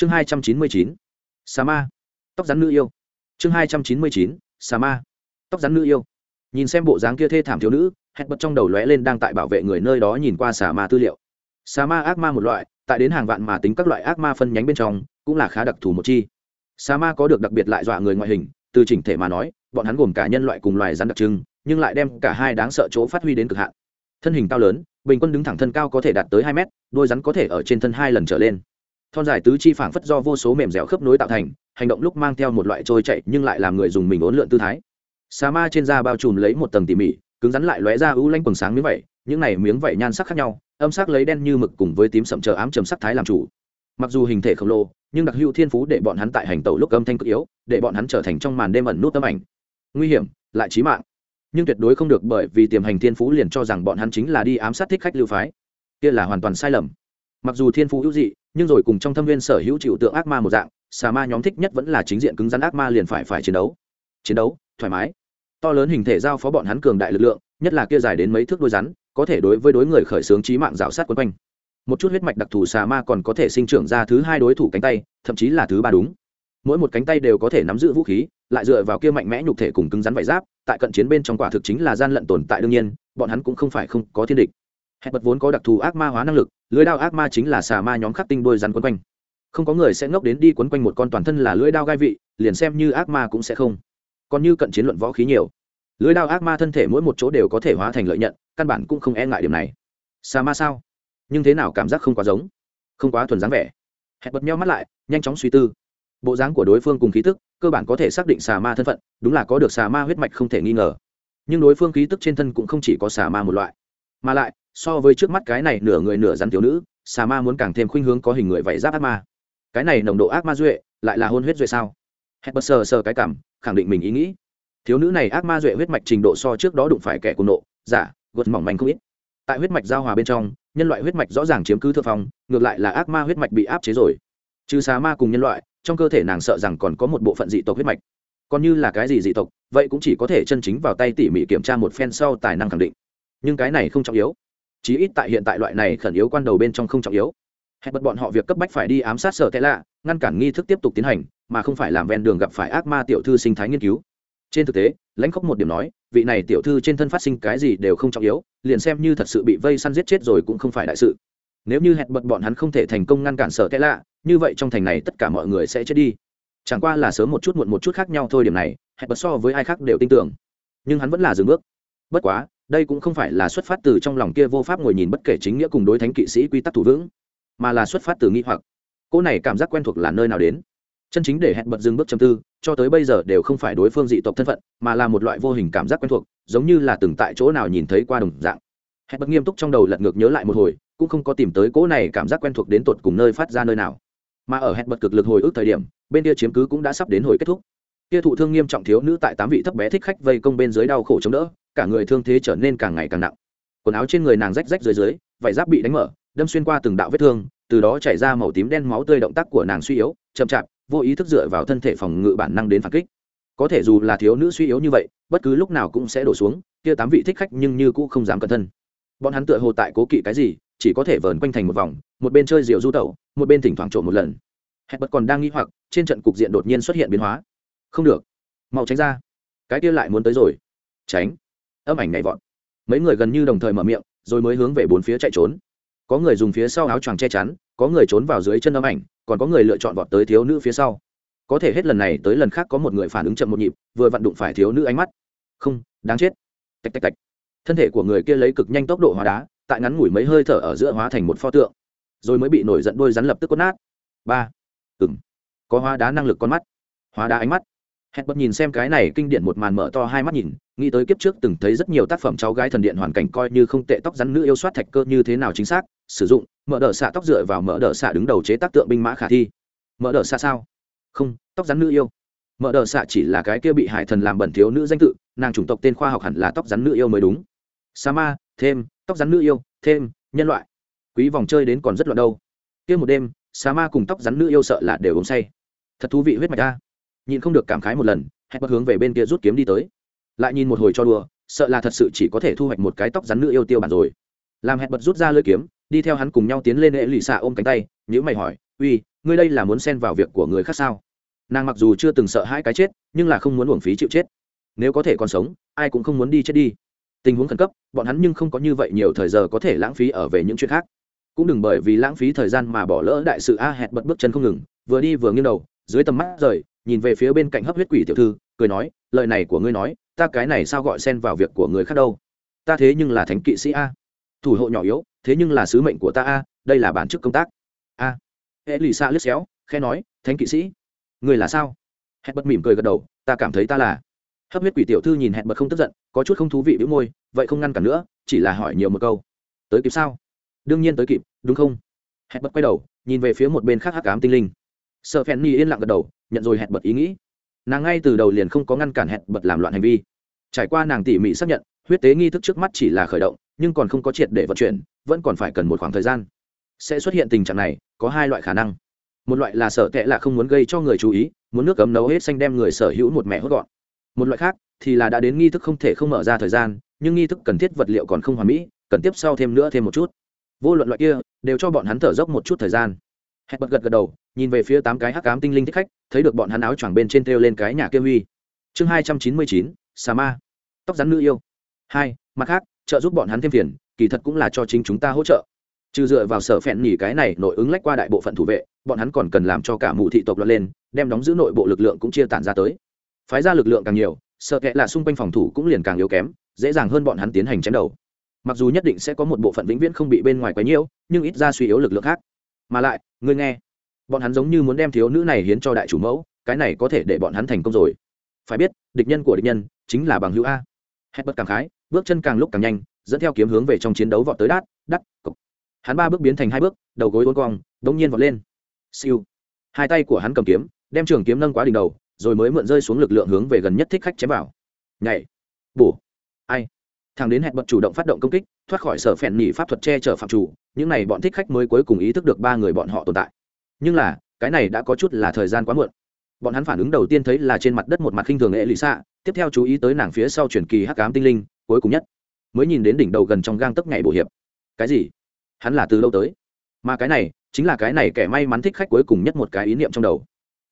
chương hai trăm chín mươi chín sa ma. Tóc rắn nữ yêu. Chương hai trăm chín mươi chín sa ma. Tóc rắn nữ yêu. Nhìn xem bộ dáng kia thê thảm thiếu nữ, hẹn bật trong đầu lóe lên đang tại bảo vệ người nơi đó nhìn qua xà ma tư liệu. Xà ma ác ma một loại, tại đến hàng vạn mà tính các loại ác ma phân nhánh bên trong, cũng là khá đặc thù một chi. Xà ma có được đặc biệt lại dọa người ngoại hình, từ chỉnh thể mà nói, bọn hắn gồm cả nhân loại cùng loài rắn đặc trưng, nhưng lại đem cả hai đáng sợ chỗ phát huy đến cực hạn. Thân hình cao lớn, bình quân đứng thẳng thân cao có thể đạt tới hai mét, đôi rắn có thể ở trên thân hai lần trở lên thon dài tứ chi phảng phất do vô số mềm dẻo khớp nối tạo thành, hành động lúc mang theo một loại trôi chạy nhưng lại làm người dùng mình ốn lượn tư thái. Xà ma trên da bao trùm lấy một tầng tỉ mỉ, cứng rắn lại lóe ra ưu lanh quần sáng miếng vẩy những này miếng vẩy nhan sắc khác nhau, âm sắc lấy đen như mực cùng với tím sậm chờ ám trầm sắc thái làm chủ. Mặc dù hình thể khổng lồ, nhưng đặc hữu thiên phú để bọn hắn tại hành tẩu lúc âm thanh cực yếu, để bọn hắn trở thành trong màn đêm ẩn nút âm ảnh. Nguy hiểm, lại chí mạng. Nhưng tuyệt đối không được bởi vì tiềm hành thiên phú liền cho rằng bọn hắn chính là đi ám sát thích khách lưu phái. Kia là hoàn toàn sai lầm mặc dù thiên phú hữu dị, nhưng rồi cùng trong thâm viên sở hữu chịu tượng ác ma một dạng, xà ma nhóm thích nhất vẫn là chính diện cứng rắn ác ma liền phải phải chiến đấu. Chiến đấu, thoải mái. To lớn hình thể giao phó bọn hắn cường đại lực lượng, nhất là kia dài đến mấy thước đôi rắn, có thể đối với đối người khởi xướng trí mạng rào sát quấn quanh. Một chút huyết mạch đặc thù xà ma còn có thể sinh trưởng ra thứ hai đối thủ cánh tay, thậm chí là thứ ba đúng. Mỗi một cánh tay đều có thể nắm giữ vũ khí, lại dựa vào kia mạnh mẽ nhục thể cùng cứng rắn vải giáp, tại cận chiến bên trong quả thực chính là gian lận tồn tại đương nhiên, bọn hắn cũng không phải không có thiên địch hẹn bật vốn có đặc thù ác ma hóa năng lực lưới đao ác ma chính là xà ma nhóm khắc tinh đôi rắn quấn quanh. Không có người sẽ ngốc đến đi quấn quanh một con toàn thân là lưỡi đao gai vị, liền xem như ác ma cũng sẽ không. Còn như cận chiến luận võ khí nhiều, lưỡi đao ác ma thân thể mỗi một chỗ đều có thể hóa thành lợi nhận, căn bản cũng không e ngại điểm này. Xà ma sao? Nhưng thế nào cảm giác không quá giống? Không quá thuần dáng vẻ. Hẹn bật nhau mắt lại, nhanh chóng suy tư. Bộ dáng của đối phương cùng khí tức, cơ bản có thể xác định xà ma thân phận, đúng là có được xà ma huyết mạch không thể nghi ngờ. Nhưng đối phương khí tức trên thân cũng không chỉ có xà ma một loại, mà lại so với trước mắt cái này nửa người nửa rắn thiếu nữ, xà ma muốn càng thêm khuynh hướng có hình người vảy giáp ác ma. Cái này nồng độ ác ma duệ, lại là hôn huyết duệ sao? Hết bật sờ sờ cái cảm, khẳng định mình ý nghĩ. Thiếu nữ này ác ma duệ huyết mạch trình độ so trước đó đụng phải kẻ cuồng nộ, giả, gột mỏng manh không ít. Tại huyết mạch giao hòa bên trong, nhân loại huyết mạch rõ ràng chiếm cứ thượng phong, ngược lại là ác ma huyết mạch bị áp chế rồi. Trừ xà ma cùng nhân loại, trong cơ thể nàng sợ rằng còn có một bộ phận dị tộc huyết mạch. Còn như là cái gì dị tộc, vậy cũng chỉ có thể chân chính vào tay tỉ mỉ kiểm tra một phen sau tài năng khẳng định. Nhưng cái này không trọng yếu chí ít tại hiện tại loại này khẩn yếu quan đầu bên trong không trọng yếu. Hẹn bật bọn họ việc cấp bách phải đi ám sát sở tệ lạ, ngăn cản nghi thức tiếp tục tiến hành, mà không phải làm ven đường gặp phải ác ma tiểu thư sinh thái nghiên cứu. Trên thực tế, lãnh khóc một điểm nói, vị này tiểu thư trên thân phát sinh cái gì đều không trọng yếu, liền xem như thật sự bị vây săn giết chết rồi cũng không phải đại sự. Nếu như hẹn bật bọn hắn không thể thành công ngăn cản sở tệ lạ, như vậy trong thành này tất cả mọi người sẽ chết đi. Chẳng qua là sớm một chút muộn một chút khác nhau thôi điểm này hẹn bật so với ai khác đều tin tưởng. Nhưng hắn vẫn là dừng bước. Bất quá đây cũng không phải là xuất phát từ trong lòng kia vô pháp ngồi nhìn bất kể chính nghĩa cùng đối thánh kỵ sĩ quy tắc thủ vững, mà là xuất phát từ nghi hoặc. Cô này cảm giác quen thuộc là nơi nào đến? Chân chính để hẹn bật dừng bước chầm tư, cho tới bây giờ đều không phải đối phương dị tộc thân phận, mà là một loại vô hình cảm giác quen thuộc, giống như là từng tại chỗ nào nhìn thấy qua đồng dạng. Hẹn bật nghiêm túc trong đầu lật ngược nhớ lại một hồi, cũng không có tìm tới cỗ này cảm giác quen thuộc đến tột cùng nơi phát ra nơi nào. Mà ở hẹn bật cực lực hồi ức thời điểm, bên kia chiếm cứ cũng đã sắp đến hồi kết thúc kia thụ thương nghiêm trọng thiếu nữ tại tám vị thấp bé thích khách vây công bên dưới đau khổ chống đỡ, cả người thương thế trở nên càng ngày càng nặng. Quần áo trên người nàng rách rách dưới dưới, vải giáp bị đánh mở, đâm xuyên qua từng đạo vết thương, từ đó chảy ra màu tím đen máu tươi động tác của nàng suy yếu, chậm chạp, vô ý thức dựa vào thân thể phòng ngự bản năng đến phản kích. Có thể dù là thiếu nữ suy yếu như vậy, bất cứ lúc nào cũng sẽ đổ xuống, kia tám vị thích khách nhưng như cũ không dám cẩn thân. Bọn hắn tựa hồ tại cố kỵ cái gì, chỉ có thể vờn quanh thành một vòng, một bên chơi rượu du tẩu, một bên thỉnh thoảng trộm một lần. Hẹn bật còn đang nghĩ hoặc, trên trận cục diện đột nhiên xuất hiện biến hóa không được. Mau tránh ra. Cái kia lại muốn tới rồi. Tránh. Âm ảnh nhảy vọt. Mấy người gần như đồng thời mở miệng, rồi mới hướng về bốn phía chạy trốn. Có người dùng phía sau áo choàng che chắn, có người trốn vào dưới chân âm ảnh, còn có người lựa chọn vọt tới thiếu nữ phía sau. Có thể hết lần này tới lần khác có một người phản ứng chậm một nhịp, vừa vặn đụng phải thiếu nữ ánh mắt. Không, đáng chết. Tạch tạch tạch. Thân thể của người kia lấy cực nhanh tốc độ hóa đá, tại ngắn ngủi mấy hơi thở ở giữa hóa thành một pho tượng, rồi mới bị nổi giận đôi rắn lập tức cốt nát. Ba. Ừng có hóa đá năng lực con mắt. Hóa đá ánh mắt hẹn bật nhìn xem cái này kinh điển một màn mở to hai mắt nhìn, nghĩ tới kiếp trước từng thấy rất nhiều tác phẩm cháu gái thần điện hoàn cảnh coi như không tệ tóc rắn nữ yêu soát thạch cơ như thế nào chính xác, sử dụng, mở đỡ xạ tóc dựa vào mở đỡ xạ đứng đầu chế tác tượng binh mã khả thi. Mở đỡ xạ sao? Không, tóc rắn nữ yêu. Mở đỡ xạ chỉ là cái kia bị hải thần làm bẩn thiếu nữ danh tự, nàng chủng tộc tên khoa học hẳn là tóc rắn nữ yêu mới đúng. Sa ma, thêm, tóc rắn nữ yêu, thêm, nhân loại. Quý vòng chơi đến còn rất loạn đâu. Kia một đêm, sa ma cùng tóc rắn nữ yêu sợ là đều uống say. Thật thú vị huyết mạch ta nhìn không được cảm khái một lần, hẹn bật hướng về bên kia rút kiếm đi tới. Lại nhìn một hồi cho đùa, sợ là thật sự chỉ có thể thu hoạch một cái tóc rắn nữ yêu tiêu bản rồi. Làm hẹn bật rút ra lưỡi kiếm, đi theo hắn cùng nhau tiến lên hệ lụy xạ ôm cánh tay nhữ mày hỏi, uy, ngươi đây là muốn xen vào việc của người khác sao? Nàng mặc dù chưa từng sợ hai cái chết, nhưng là không muốn uổng phí chịu chết. Nếu có thể còn sống, ai cũng không muốn đi chết đi. Tình huống khẩn cấp, bọn hắn nhưng không có như vậy nhiều thời giờ có thể lãng phí ở về những chuyện khác. Cũng đừng bởi vì lãng phí thời gian mà bỏ lỡ đại sự, a, hẹn bật bước chân không ngừng, vừa đi vừa nghiêng đầu dưới tầm mắt rời, nhìn về phía bên cạnh hấp huyết quỷ tiểu thư, cười nói, lời này của ngươi nói, ta cái này sao gọi xen vào việc của người khác đâu? Ta thế nhưng là thánh kỵ sĩ a. Thủ hộ nhỏ yếu, thế nhưng là sứ mệnh của ta a, đây là bản chức công tác. A. Hệ lì xa lướt xéo khe nói, thánh kỵ sĩ, người là sao? Hẹn bật mỉm cười gật đầu, ta cảm thấy ta là. Hấp huyết quỷ tiểu thư nhìn hẹn bật không tức giận, có chút không thú vị bĩu môi, vậy không ngăn cản nữa, chỉ là hỏi nhiều một câu. Tới kịp sao? Đương nhiên tới kịp, đúng không? Hẹn bật quay đầu, nhìn về phía một bên khác hắc ám tinh linh sợ phen ni yên lặng gật đầu, nhận rồi hẹn bật ý nghĩ. Nàng ngay từ đầu liền không có ngăn cản hẹn bật làm loạn hành vi. Trải qua nàng tỉ mỉ xác nhận, huyết tế nghi thức trước mắt chỉ là khởi động, nhưng còn không có triệt để vận chuyển, vẫn còn phải cần một khoảng thời gian. Sẽ xuất hiện tình trạng này, có hai loại khả năng. Một loại là sợ tệ là không muốn gây cho người chú ý, muốn nước cấm nấu hết xanh đem người sở hữu một mẹ hốt gọn. Một loại khác thì là đã đến nghi thức không thể không mở ra thời gian, nhưng nghi thức cần thiết vật liệu còn không hoàn mỹ, cần tiếp sau thêm nữa thêm một chút. Vô luận loại kia, đều cho bọn hắn thở dốc một chút thời gian hẹn bật gật gật đầu, nhìn về phía tám cái hắc cám tinh linh thích khách, thấy được bọn hắn áo choàng bên trên treo lên cái nhà kia huy. Chương hai trăm chín mươi chín, xà ma. Tóc rắn nữ yêu. Hai, mặt khác, trợ giúp bọn hắn thêm phiền, kỳ thật cũng là cho chính chúng ta hỗ trợ. Trừ dựa vào sở phèn nhỉ cái này nội ứng lách qua đại bộ phận thủ vệ, bọn hắn còn cần làm cho cả mụ thị tộc lọt lên, đem đóng giữ nội bộ lực lượng cũng chia tản ra tới. Phái ra lực lượng càng nhiều, sợ kệ là xung quanh phòng thủ cũng liền càng yếu kém, dễ dàng hơn bọn hắn tiến hành chém đầu. Mặc dù nhất định sẽ có một bộ phận vĩnh viễn không bị bên ngoài quấy nhiễu, nhưng ít ra suy yếu lực lượng khác mà lại, ngươi nghe, bọn hắn giống như muốn đem thiếu nữ này hiến cho đại chủ mẫu, cái này có thể để bọn hắn thành công rồi. Phải biết, địch nhân của địch nhân chính là bằng hữu a. Hết bất cảm khái, bước chân càng lúc càng nhanh, dẫn theo kiếm hướng về trong chiến đấu vọt tới đát, đắt cộc hắn ba bước biến thành hai bước, đầu gối uốn cong, đống nhiên vọt lên. Siêu. Hai tay của hắn cầm kiếm, đem trường kiếm nâng quá đỉnh đầu, rồi mới mượn rơi xuống lực lượng hướng về gần nhất thích khách chém vào. Nhảy. Bổ. Ai? Thằng đến hẹn bật chủ động phát động công kích, thoát khỏi sở phèn nhị pháp thuật che chở phạm chủ, những này bọn thích khách mới cuối cùng ý thức được ba người bọn họ tồn tại. Nhưng là, cái này đã có chút là thời gian quá muộn. Bọn hắn phản ứng đầu tiên thấy là trên mặt đất một mặt khinh thường nghệ lì xạ, tiếp theo chú ý tới nàng phía sau truyền kỳ hắc ám tinh linh, cuối cùng nhất mới nhìn đến đỉnh đầu gần trong gang tấc ngày bổ hiệp. Cái gì? Hắn là từ lâu tới? Mà cái này, chính là cái này kẻ may mắn thích khách cuối cùng nhất một cái ý niệm trong đầu.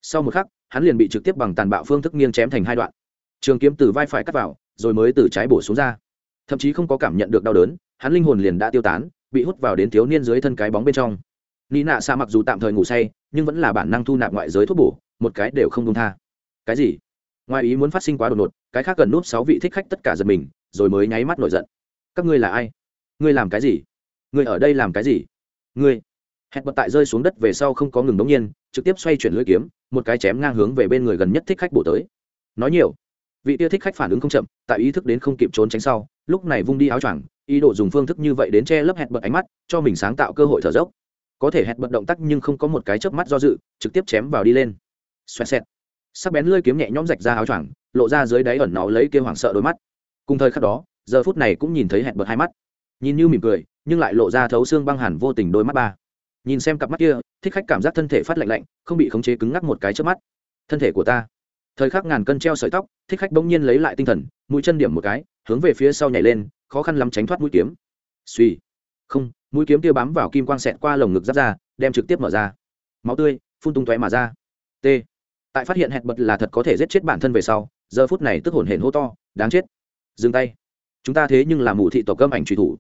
Sau một khắc, hắn liền bị trực tiếp bằng tàn bạo phương thức nghiêng chém thành hai đoạn. Trường kiếm từ vai phải cắt vào, rồi mới từ trái bổ xuống ra thậm chí không có cảm nhận được đau đớn, hắn linh hồn liền đã tiêu tán, bị hút vào đến thiếu niên dưới thân cái bóng bên trong. Ni nạ xa mặc dù tạm thời ngủ say, nhưng vẫn là bản năng thu nạp ngoại giới thuốc bổ, một cái đều không công tha. Cái gì? Ngoài ý muốn phát sinh quá đột ngột, cái khác cần núp sáu vị thích khách tất cả giật mình, rồi mới nháy mắt nổi giận. Các ngươi là ai? Ngươi làm cái gì? Ngươi ở đây làm cái gì? Ngươi! Hẹn bật tại rơi xuống đất về sau không có ngừng đống nhiên, trực tiếp xoay chuyển lưỡi kiếm, một cái chém ngang hướng về bên người gần nhất thích khách bổ tới. Nói nhiều! Vị tia thích khách phản ứng không chậm, tại ý thức đến không kịp trốn tránh sau, lúc này vung đi áo choàng, ý đồ dùng phương thức như vậy đến che lấp hẹn bật ánh mắt, cho mình sáng tạo cơ hội thở dốc. Có thể hẹn bật động tác nhưng không có một cái chớp mắt do dự, trực tiếp chém vào đi lên. Xoẹt xẹt. Sắc bén lưỡi kiếm nhẹ nhõm rạch ra áo choàng, lộ ra dưới đáy ẩn nó lấy kia hoảng sợ đôi mắt. Cùng thời khắc đó, giờ phút này cũng nhìn thấy hẹn bật hai mắt. Nhìn như mỉm cười, nhưng lại lộ ra thấu xương băng hẳn vô tình đôi mắt ba. Nhìn xem cặp mắt kia, thích khách cảm giác thân thể phát lạnh lạnh, không bị khống chế cứng ngắc một cái trước mắt. Thân thể của ta thời khắc ngàn cân treo sợi tóc, thích khách bỗng nhiên lấy lại tinh thần, mũi chân điểm một cái, hướng về phía sau nhảy lên, khó khăn lắm tránh thoát mũi kiếm. Suy không, mũi kiếm kia bám vào kim quang xẹt qua lồng ngực giáp ra, đem trực tiếp mở ra. Máu tươi phun tung tóe mà ra. T. Tại phát hiện hẹn bật là thật có thể giết chết bản thân về sau, giờ phút này tức hổn hển hô to, đáng chết. Dừng tay. Chúng ta thế nhưng là mù thị tổ cơm ảnh truy thủ.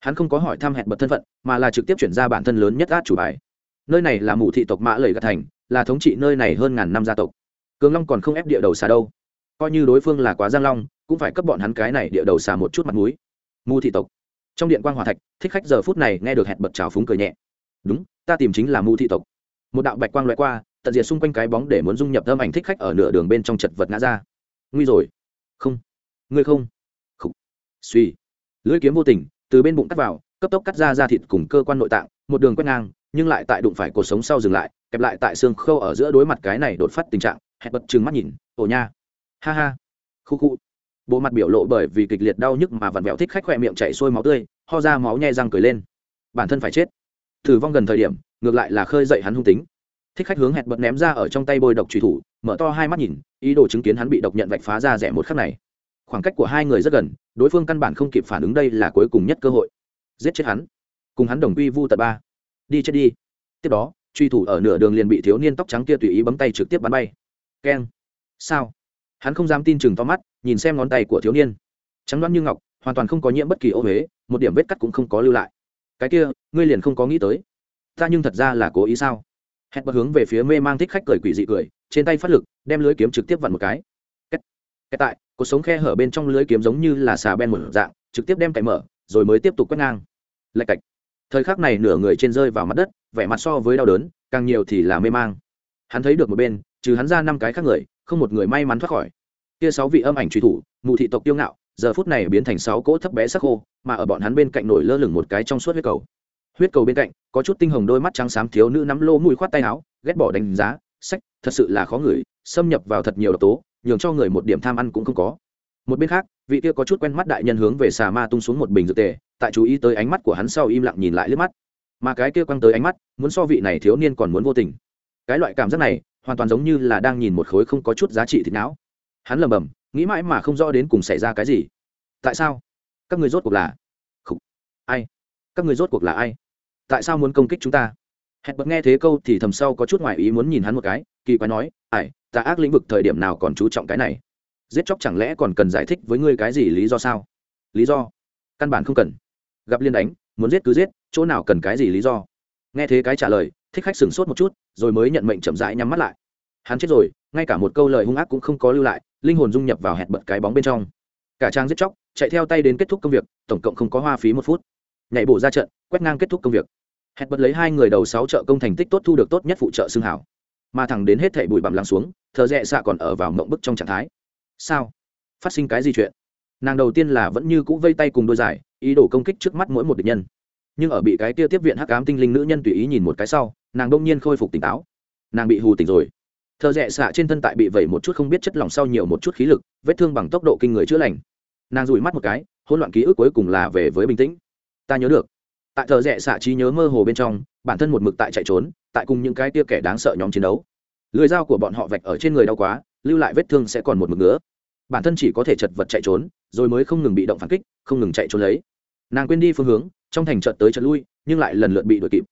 Hắn không có hỏi thăm hẹn bật thân phận, mà là trực tiếp chuyển ra bản thân lớn nhất át chủ bài. Nơi này là mù thị tộc mã lầy gạt thành, là thống trị nơi này hơn ngàn năm gia tộc cường long còn không ép địa đầu xà đâu. Coi như đối phương là quá giang long, cũng phải cấp bọn hắn cái này địa đầu xà một chút mặt mũi. Mù thị tộc. Trong điện quan hòa thạch, thích khách giờ phút này nghe được hẹn bật trào phúng cười nhẹ. Đúng, ta tìm chính là mù thị tộc. Một đạo bạch quang loại qua, tận diệt xung quanh cái bóng để muốn dung nhập âm ảnh thích khách ở nửa đường bên trong chật vật ngã ra. Nguy rồi. Không. Ngươi không. Không suy. Lưỡi kiếm vô tình, từ bên bụng cắt vào, cấp tốc cắt ra da thịt cùng cơ quan nội tạng, một đường quét ngang, nhưng lại tại đụng phải cuộc sống sau dừng lại, kẹp lại tại xương khâu ở giữa đối mặt cái này đột phát tình trạng hẹn bật trừng mắt nhìn, ồ nha. Ha ha. Khu khu. Bộ mặt biểu lộ bởi vì kịch liệt đau nhức mà vặn vẹo thích khách khỏe miệng chảy sôi máu tươi, ho ra máu nhai răng cười lên. Bản thân phải chết. Thử vong gần thời điểm, ngược lại là khơi dậy hắn hung tính. Thích khách hướng hẹn bật ném ra ở trong tay bôi độc truy thủ, mở to hai mắt nhìn, ý đồ chứng kiến hắn bị độc nhận vạch phá ra rẻ một khắc này. Khoảng cách của hai người rất gần, đối phương căn bản không kịp phản ứng đây là cuối cùng nhất cơ hội. Giết chết hắn. Cùng hắn đồng quy vu tật ba. Đi chết đi. Tiếp đó, truy thủ ở nửa đường liền bị thiếu niên tóc trắng kia tùy ý bấm tay trực tiếp bắn bay keng. Sao? Hắn không dám tin chừng to mắt, nhìn xem ngón tay của thiếu niên. Trắng đoán như ngọc, hoàn toàn không có nhiễm bất kỳ ô huế, một điểm vết cắt cũng không có lưu lại. Cái kia, ngươi liền không có nghĩ tới. Ta nhưng thật ra là cố ý sao? Hẹn bật hướng về phía mê mang thích khách cười quỷ dị cười, trên tay phát lực, đem lưới kiếm trực tiếp vặn một cái. Cái tại cuộc sống khe hở bên trong lưới kiếm giống như là xà ben một dạng, trực tiếp đem cậy mở, rồi mới tiếp tục quét ngang. Lạch cạch. Thời khắc này nửa người trên rơi vào mặt đất, vẻ mặt so với đau đớn, càng nhiều thì là mê mang. Hắn thấy được một bên trừ hắn ra năm cái khác người, không một người may mắn thoát khỏi. Kia sáu vị âm ảnh truy thủ mụ thị tộc tiêu ngạo, giờ phút này biến thành sáu cỗ thấp bé sắc khô mà ở bọn hắn bên cạnh nổi lơ lửng một cái trong suốt huyết cầu. Huyết cầu bên cạnh, có chút tinh hồng đôi mắt trắng xám thiếu nữ nắm lô mùi khoát tay áo, ghét bỏ đánh giá, sách, thật sự là khó ngửi, xâm nhập vào thật nhiều độc tố, nhường cho người một điểm tham ăn cũng không có. Một bên khác, vị kia có chút quen mắt đại nhân hướng về xà ma tung xuống một bình dược tề, tại chú ý tới ánh mắt của hắn sau im lặng nhìn lại liếc mắt. Mà cái kia quăng tới ánh mắt, muốn so vị này thiếu niên còn muốn vô tình. Cái loại cảm giác này hoàn toàn giống như là đang nhìn một khối không có chút giá trị thịt não. Hắn lầm bầm nghĩ mãi mà không rõ đến cùng xảy ra cái gì. Tại sao? Các người rốt cuộc là? Khủ. ai? Các người rốt cuộc là ai? Tại sao muốn công kích chúng ta? Hẹn bật nghe thế câu thì thầm sau có chút ngoại ý muốn nhìn hắn một cái, kỳ quái nói ải ta ác lĩnh vực thời điểm nào còn chú trọng cái này? Giết chóc chẳng lẽ còn cần giải thích với ngươi cái gì lý do sao? Lý do? Căn bản không cần. Gặp liên đánh, muốn giết cứ giết, chỗ nào cần cái gì lý do? Nghe thế cái trả lời thích khách sửng sốt một chút, rồi mới nhận mệnh chậm rãi nhắm mắt lại. Hắn chết rồi, ngay cả một câu lời hung ác cũng không có lưu lại, linh hồn dung nhập vào hẹn bật cái bóng bên trong. Cả trang giết chóc, chạy theo tay đến kết thúc công việc, tổng cộng không có hoa phí một phút. Nhảy bổ ra trận, quét ngang kết thúc công việc. Hẹn bật lấy hai người đầu sáu trợ công thành tích tốt thu được tốt nhất phụ trợ xương hảo. Mà thẳng đến hết thảy bụi bặm lắng xuống thợ rẽ xạ còn ở vào mộng bức trong trạng thái. Sao? Phát sinh cái gì chuyện? Nàng đầu tiên là vẫn như cũ vây tay cùng đôi giải ý đồ công kích trước mắt mỗi một địch nhân nhưng ở bị cái kia tiếp viện hắc ám tinh linh nữ nhân tùy ý nhìn một cái sau, nàng đông nhiên khôi phục tỉnh táo. Nàng bị hù tỉnh rồi. Thợ rẽ xạ trên thân tại bị vẩy một chút không biết chất lỏng sau nhiều một chút khí lực, vết thương bằng tốc độ kinh người chữa lành. Nàng rủi mắt một cái, hỗn loạn ký ức cuối cùng là về với bình tĩnh. Ta nhớ được. Tại thợ rẽ xạ trí nhớ mơ hồ bên trong, bản thân một mực tại chạy trốn, tại cùng những cái tia kẻ đáng sợ nhóm chiến đấu. Lưới dao của bọn họ vạch ở trên người đau quá, lưu lại vết thương sẽ còn một mực nữa. Bản thân chỉ có thể chật vật chạy trốn, rồi mới không ngừng bị động phản kích, không ngừng chạy trốn lấy. Nàng quên đi phương hướng trong thành trận tới trận lui, nhưng lại lần lượt bị đuổi kịp.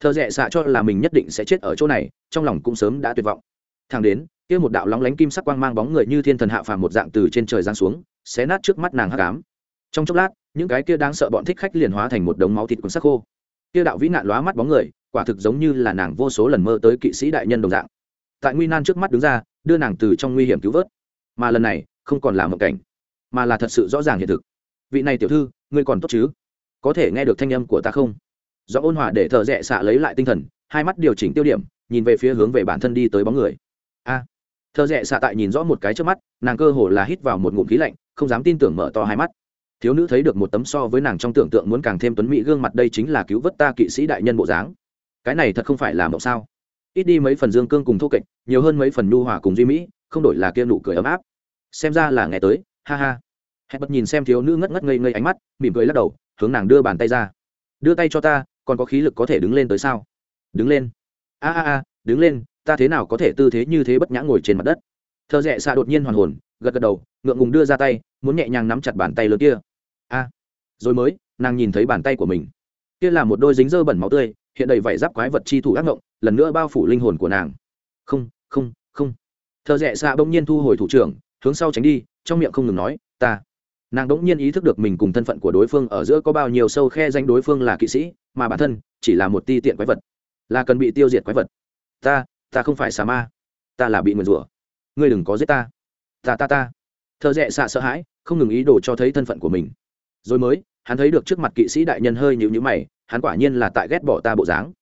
Thợ rẽ xạ cho là mình nhất định sẽ chết ở chỗ này, trong lòng cũng sớm đã tuyệt vọng. Thang đến, kia một đạo lóng lánh kim sắc quang mang bóng người như thiên thần hạ phàm một dạng từ trên trời giáng xuống, xé nát trước mắt nàng hắc ám. Trong chốc lát, những cái kia đáng sợ bọn thích khách liền hóa thành một đống máu thịt cuốn sắc khô. Kia đạo vĩ nạn lóa mắt bóng người, quả thực giống như là nàng vô số lần mơ tới kỵ sĩ đại nhân đồng dạng. Tại nguy nan trước mắt đứng ra, đưa nàng từ trong nguy hiểm cứu vớt. Mà lần này, không còn là một cảnh, mà là thật sự rõ ràng hiện thực. Vị này tiểu thư, ngươi còn tốt chứ? Có thể nghe được thanh âm của ta không? Do ôn hòa để thợ rẽ xạ lấy lại tinh thần hai mắt điều chỉnh tiêu điểm nhìn về phía hướng về bản thân đi tới bóng người. A. À, thợ rẽ xạ tại nhìn rõ một cái trước mắt nàng cơ hồ là hít vào một ngụm khí lạnh không dám tin tưởng mở to hai mắt. Thiếu nữ thấy được một tấm so với nàng trong tưởng tượng muốn càng thêm tuấn mỹ gương mặt đây chính là cứu vớt ta kỵ sĩ đại nhân bộ dáng. Cái này thật không phải là mộng sao? Ít đi mấy phần dương cương cùng thô kệch nhiều hơn mấy phần nhu hòa cùng duy mỹ không đổi là kia nụ cười ấm áp. Xem ra là nghe tới ha ha. Hẹn bật nhìn xem thiếu nữ ngất ngất ngây ngây ánh mắt mỉm cười lắc đầu hướng nàng đưa bàn tay ra. Đưa tay cho ta, còn có khí lực có thể đứng lên tới sao? Đứng lên. A a a, đứng lên, ta thế nào có thể tư thế như thế bất nhã ngồi trên mặt đất? Thợ rẽ xạ đột nhiên hoàn hồn, gật gật đầu, ngượng ngùng đưa ra tay, muốn nhẹ nhàng nắm chặt bàn tay lớn kia. A. Rồi mới, nàng nhìn thấy bàn tay của mình. Kia là một đôi dính dơ bẩn máu tươi, hiện đầy vảy giáp quái vật chi thủ ác ngộng, lần nữa bao phủ linh hồn của nàng. Không không không. Thợ rẽ xạ bỗng nhiên thu hồi thủ trưởng, hướng sau tránh đi, trong miệng không ngừng nói, ta nàng đỗng nhiên ý thức được mình cùng thân phận của đối phương ở giữa có bao nhiêu sâu khe danh đối phương là kỵ sĩ, mà bản thân chỉ là một ti tiện quái vật, là cần bị tiêu diệt quái vật. Ta ta không phải xà ma, ta là bị nguyền rủa. Ngươi đừng có giết ta. Ta ta ta. Thợ rẽ xạ sợ hãi, không ngừng ý đồ cho thấy thân phận của mình. Rồi mới, hắn thấy được trước mặt kỵ sĩ đại nhân hơi nhịu nhữ mày, hắn quả nhiên là tại ghét bỏ ta bộ dáng.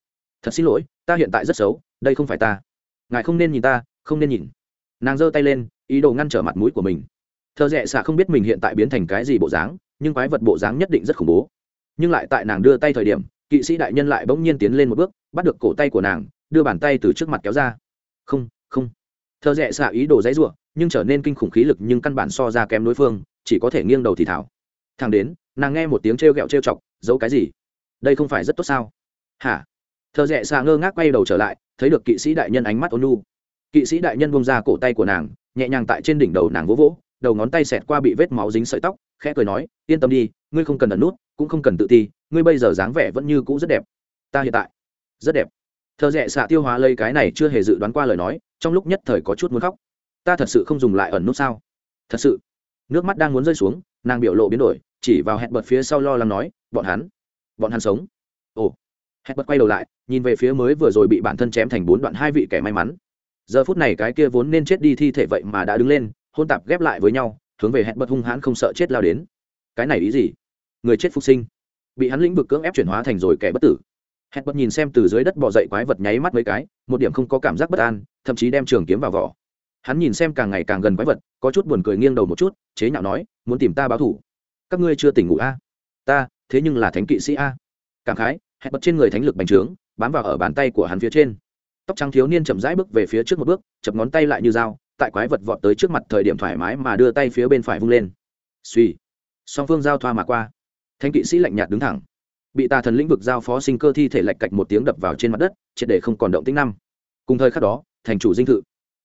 Thật xin lỗi, ta hiện tại rất xấu, đây không phải ta. Ngài không nên nhìn ta, không nên nhìn. Nàng giơ tay lên, ý đồ ngăn trở mặt mũi của mình thợ rẽ xạ không biết mình hiện tại biến thành cái gì bộ dáng, nhưng quái vật bộ dáng nhất định rất khủng bố. Nhưng lại tại nàng đưa tay thời điểm, kỵ sĩ đại nhân lại bỗng nhiên tiến lên một bước, bắt được cổ tay của nàng, đưa bàn tay từ trước mặt kéo ra. Không không. Thợ rẽ xạ ý đồ dãy ruộng nhưng trở nên kinh khủng khí lực nhưng căn bản so ra kém đối phương, chỉ có thể nghiêng đầu thì thảo. Thằng đến, nàng nghe một tiếng trêu ghẹo trêu chọc, giấu cái gì? Đây không phải rất tốt sao? Hả? Thợ rẽ xạ ngơ ngác quay đầu trở lại, thấy được kỵ sĩ đại nhân ánh mắt ôn nu kỵ sĩ đại nhân bông ra cổ tay của nàng, nhẹ nhàng tại trên đỉnh đầu nàng vỗ vỗ đầu ngón tay xẹt qua bị vết máu dính sợi tóc, khẽ cười nói, yên tâm đi, ngươi không cần ẩn nút, cũng không cần tự ti, ngươi bây giờ dáng vẻ vẫn như cũ rất đẹp. Ta hiện tại rất đẹp. Thợ rẽ xạ tiêu hóa lấy cái này chưa hề dự đoán qua lời nói, trong lúc nhất thời có chút muốn khóc. Ta thật sự không dùng lại ẩn nút sao? Thật sự. Nước mắt đang muốn rơi xuống, nàng biểu lộ biến đổi, chỉ vào hẹn bật phía sau lo lắng nói, bọn hắn bọn hắn sống. Ồ. Hẹn bật quay đầu lại, nhìn về phía mới vừa rồi bị bản thân chém thành bốn đoạn hai vị kẻ may mắn. Giờ phút này cái kia vốn nên chết đi thi thể vậy mà đã đứng lên hôn tạp ghép lại với nhau, hướng về hẹn bật hung hãn không sợ chết lao đến. Cái này ý gì? Người chết phục sinh. Bị hắn lĩnh vực cưỡng ép chuyển hóa thành rồi kẻ bất tử. Hẹn bật nhìn xem từ dưới đất bỏ dậy quái vật nháy mắt mấy cái, một điểm không có cảm giác bất an, thậm chí đem trường kiếm vào vỏ. Hắn nhìn xem càng ngày càng gần quái vật, có chút buồn cười nghiêng đầu một chút, chế nhạo nói, muốn tìm ta báo thủ các ngươi chưa tỉnh ngủ a ta, thế nhưng là thánh kỵ sĩ a. Cảm khái, hẹn bật trên người thánh lực bành trướng, bám vào ở bàn tay của hắn phía trên. Tóc trắng thiếu niên chậm rãi bước về phía trước một bước, chập ngón tay lại như dao tại quái vật vọt tới trước mặt thời điểm thoải mái mà đưa tay phía bên phải vung lên. Suy song phương giao thoa mà qua. Thanh kỵ sĩ lạnh nhạt đứng thẳng. Bị tà thần lĩnh vực giao phó sinh cơ thi thể lạch cạch một tiếng đập vào trên mặt đất, triệt để không còn động tính năm. Cùng thời khắc đó, thành chủ dinh thự.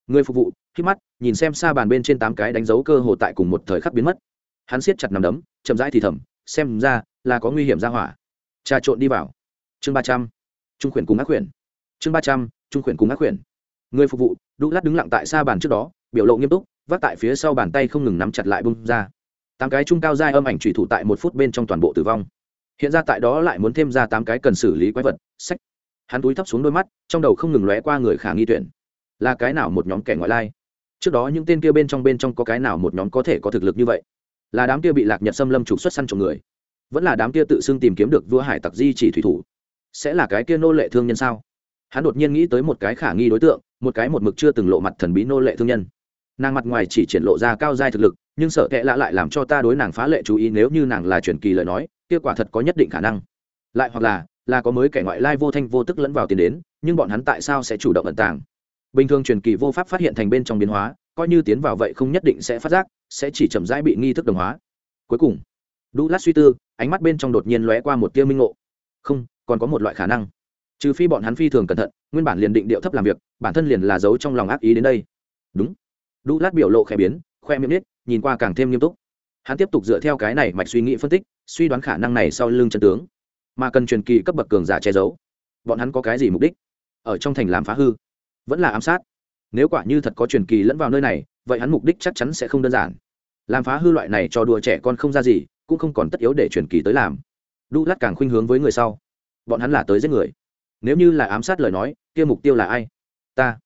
Người phục vụ khi mắt, nhìn xem xa bàn bên trên tám cái đánh dấu cơ hồ tại cùng một thời khắc biến mất. Hắn siết chặt nằm đấm, chậm rãi thì thầm, xem ra là có nguy hiểm ra hỏa. Trà trộn đi vào. Chương ba trăm. Trung khuyển cùng ác khuyển. Chương ba trăm. Trung khuyển cùng ác khuyển người phục vụ đu lát đứng lặng tại xa bàn trước đó, biểu lộ nghiêm túc, vác tại phía sau bàn tay không ngừng nắm chặt lại bung ra. Tám cái trung cao dai âm ảnh trùy thủ tại một phút bên trong toàn bộ tử vong. Hiện ra tại đó lại muốn thêm ra tám cái cần xử lý quái vật, sách. Hắn túi thấp xuống đôi mắt, trong đầu không ngừng lóe qua người khả nghi tuyển. Là cái nào một nhóm kẻ ngoại lai? Trước đó những tên kia bên trong bên trong có cái nào một nhóm có thể có thực lực như vậy? Là đám kia bị lạc nhật xâm lâm trục xuất săn trộm người. Vẫn là đám kia tự xưng tìm kiếm được vua hải tặc di chỉ thủy thủ. Sẽ là cái kia nô lệ thương nhân sao? Hắn đột nhiên nghĩ tới một cái khả nghi đối tượng, một cái một mực chưa từng lộ mặt thần bí nô lệ thương nhân. Nàng mặt ngoài chỉ triển lộ ra cao giai thực lực, nhưng sợ kệ lạ lại làm cho ta đối nàng phá lệ chú ý nếu như nàng là truyền kỳ lời nói kết quả thật có nhất định khả năng. Lại hoặc là là có mới kẻ ngoại lai vô thanh vô tức lẫn vào tiền đến, nhưng bọn hắn tại sao sẽ chủ động ẩn tàng? Bình thường truyền kỳ vô pháp phát hiện thành bên trong biến hóa, coi như tiến vào vậy không nhất định sẽ phát giác, sẽ chỉ chậm rãi bị nghi thức đồng hóa. Cuối cùng, đu lát suy tư, ánh mắt bên trong đột nhiên lóe qua một tia minh ngộ. Không, còn có một loại khả năng trừ phi bọn hắn phi thường cẩn thận, nguyên bản liền định điệu thấp làm việc, bản thân liền là giấu trong lòng ác ý đến đây. Đúng. Đu lát biểu lộ khẽ biến, khoe miệng nít nhìn qua càng thêm nghiêm túc. Hắn tiếp tục dựa theo cái này mạch suy nghĩ phân tích, suy đoán khả năng này sau lưng chân tướng. Mà cần truyền kỳ cấp bậc cường giả che giấu. Bọn hắn có cái gì mục đích? Ở trong thành làm phá hư. Vẫn là ám sát. Nếu quả như thật có truyền kỳ lẫn vào nơi này, vậy hắn mục đích chắc chắn sẽ không đơn giản. Làm phá hư loại này cho đùa trẻ con không ra gì, cũng không còn tất yếu để truyền kỳ tới làm. Đu lát càng khuynh hướng với người sau. Bọn hắn là tới giết người nếu như là ám sát lời nói, kia mục tiêu là ai? Ta.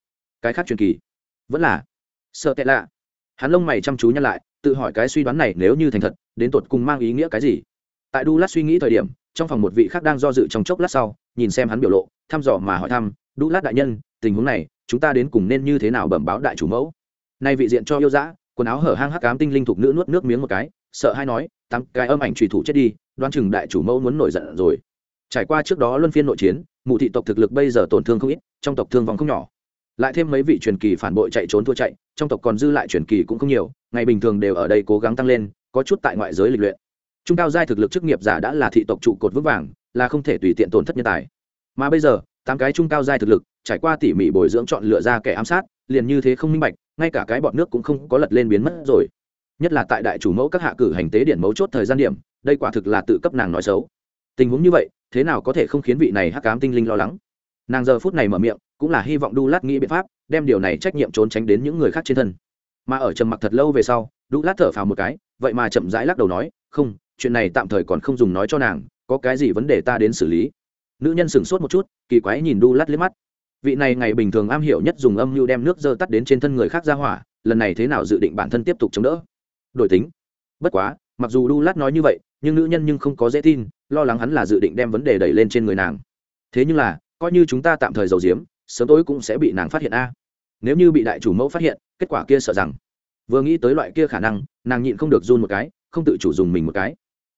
Cái khác truyền kỳ. Vẫn là. Sợ tệ lạ. Hắn lông mày chăm chú nhăn lại, tự hỏi cái suy đoán này nếu như thành thật, đến tột cùng mang ý nghĩa cái gì? Tại đu lát suy nghĩ thời điểm, trong phòng một vị khác đang do dự trong chốc lát sau, nhìn xem hắn biểu lộ, thăm dò mà hỏi thăm, đu lát đại nhân, tình huống này, chúng ta đến cùng nên như thế nào bẩm báo đại chủ mẫu? Nay vị diện cho yêu dã, quần áo hở hang hắc cám tinh linh thục nữ nuốt nước miếng một cái, sợ hay nói tăng cái âm ảnh trùy thủ chết đi đoan chừng đại chủ mẫu muốn nổi giận rồi trải qua trước đó luân phiên nội chiến, mụ thị tộc thực lực bây giờ tổn thương không ít, trong tộc thương vong không nhỏ. Lại thêm mấy vị truyền kỳ phản bội chạy trốn thua chạy, trong tộc còn dư lại truyền kỳ cũng không nhiều, ngày bình thường đều ở đây cố gắng tăng lên, có chút tại ngoại giới lịch luyện. Trung cao giai thực lực chức nghiệp giả đã là thị tộc trụ cột vững vàng, là không thể tùy tiện tổn thất nhân tài. Mà bây giờ, tám cái trung cao giai thực lực, trải qua tỉ mỉ bồi dưỡng chọn lựa ra kẻ ám sát, liền như thế không minh bạch, ngay cả cái bọn nước cũng không có lật lên biến mất rồi. Nhất là tại đại chủ mẫu các hạ cử hành tế điện mấu chốt thời gian điểm, đây quả thực là tự cấp nàng nói xấu. Tình huống như vậy thế nào có thể không khiến vị này hắc cám tinh linh lo lắng? Nàng giờ phút này mở miệng, cũng là hy vọng đu lát nghĩ biện pháp, đem điều này trách nhiệm trốn tránh đến những người khác trên thân. Mà ở trầm mặc thật lâu về sau, đu lát thở phào một cái, vậy mà chậm rãi lắc đầu nói, không, chuyện này tạm thời còn không dùng nói cho nàng, có cái gì vấn đề ta đến xử lý. Nữ nhân sửng sốt một chút, kỳ quái nhìn đu lát liếc mắt. Vị này ngày bình thường am hiểu nhất dùng âm mưu đem nước dơ tắt đến trên thân người khác ra hỏa, lần này thế nào dự định bản thân tiếp tục chống đỡ? Đổi tính. Bất quá, mặc dù đu lát nói như vậy nhưng nữ nhân nhưng không có dễ tin lo lắng hắn là dự định đem vấn đề đẩy lên trên người nàng. Thế nhưng là coi như chúng ta tạm thời giấu diếm, sớm tối cũng sẽ bị nàng phát hiện a. Nếu như bị đại chủ mẫu phát hiện kết quả kia sợ rằng. Vừa nghĩ tới loại kia khả năng nàng nhịn không được run một cái không tự chủ dùng mình một cái.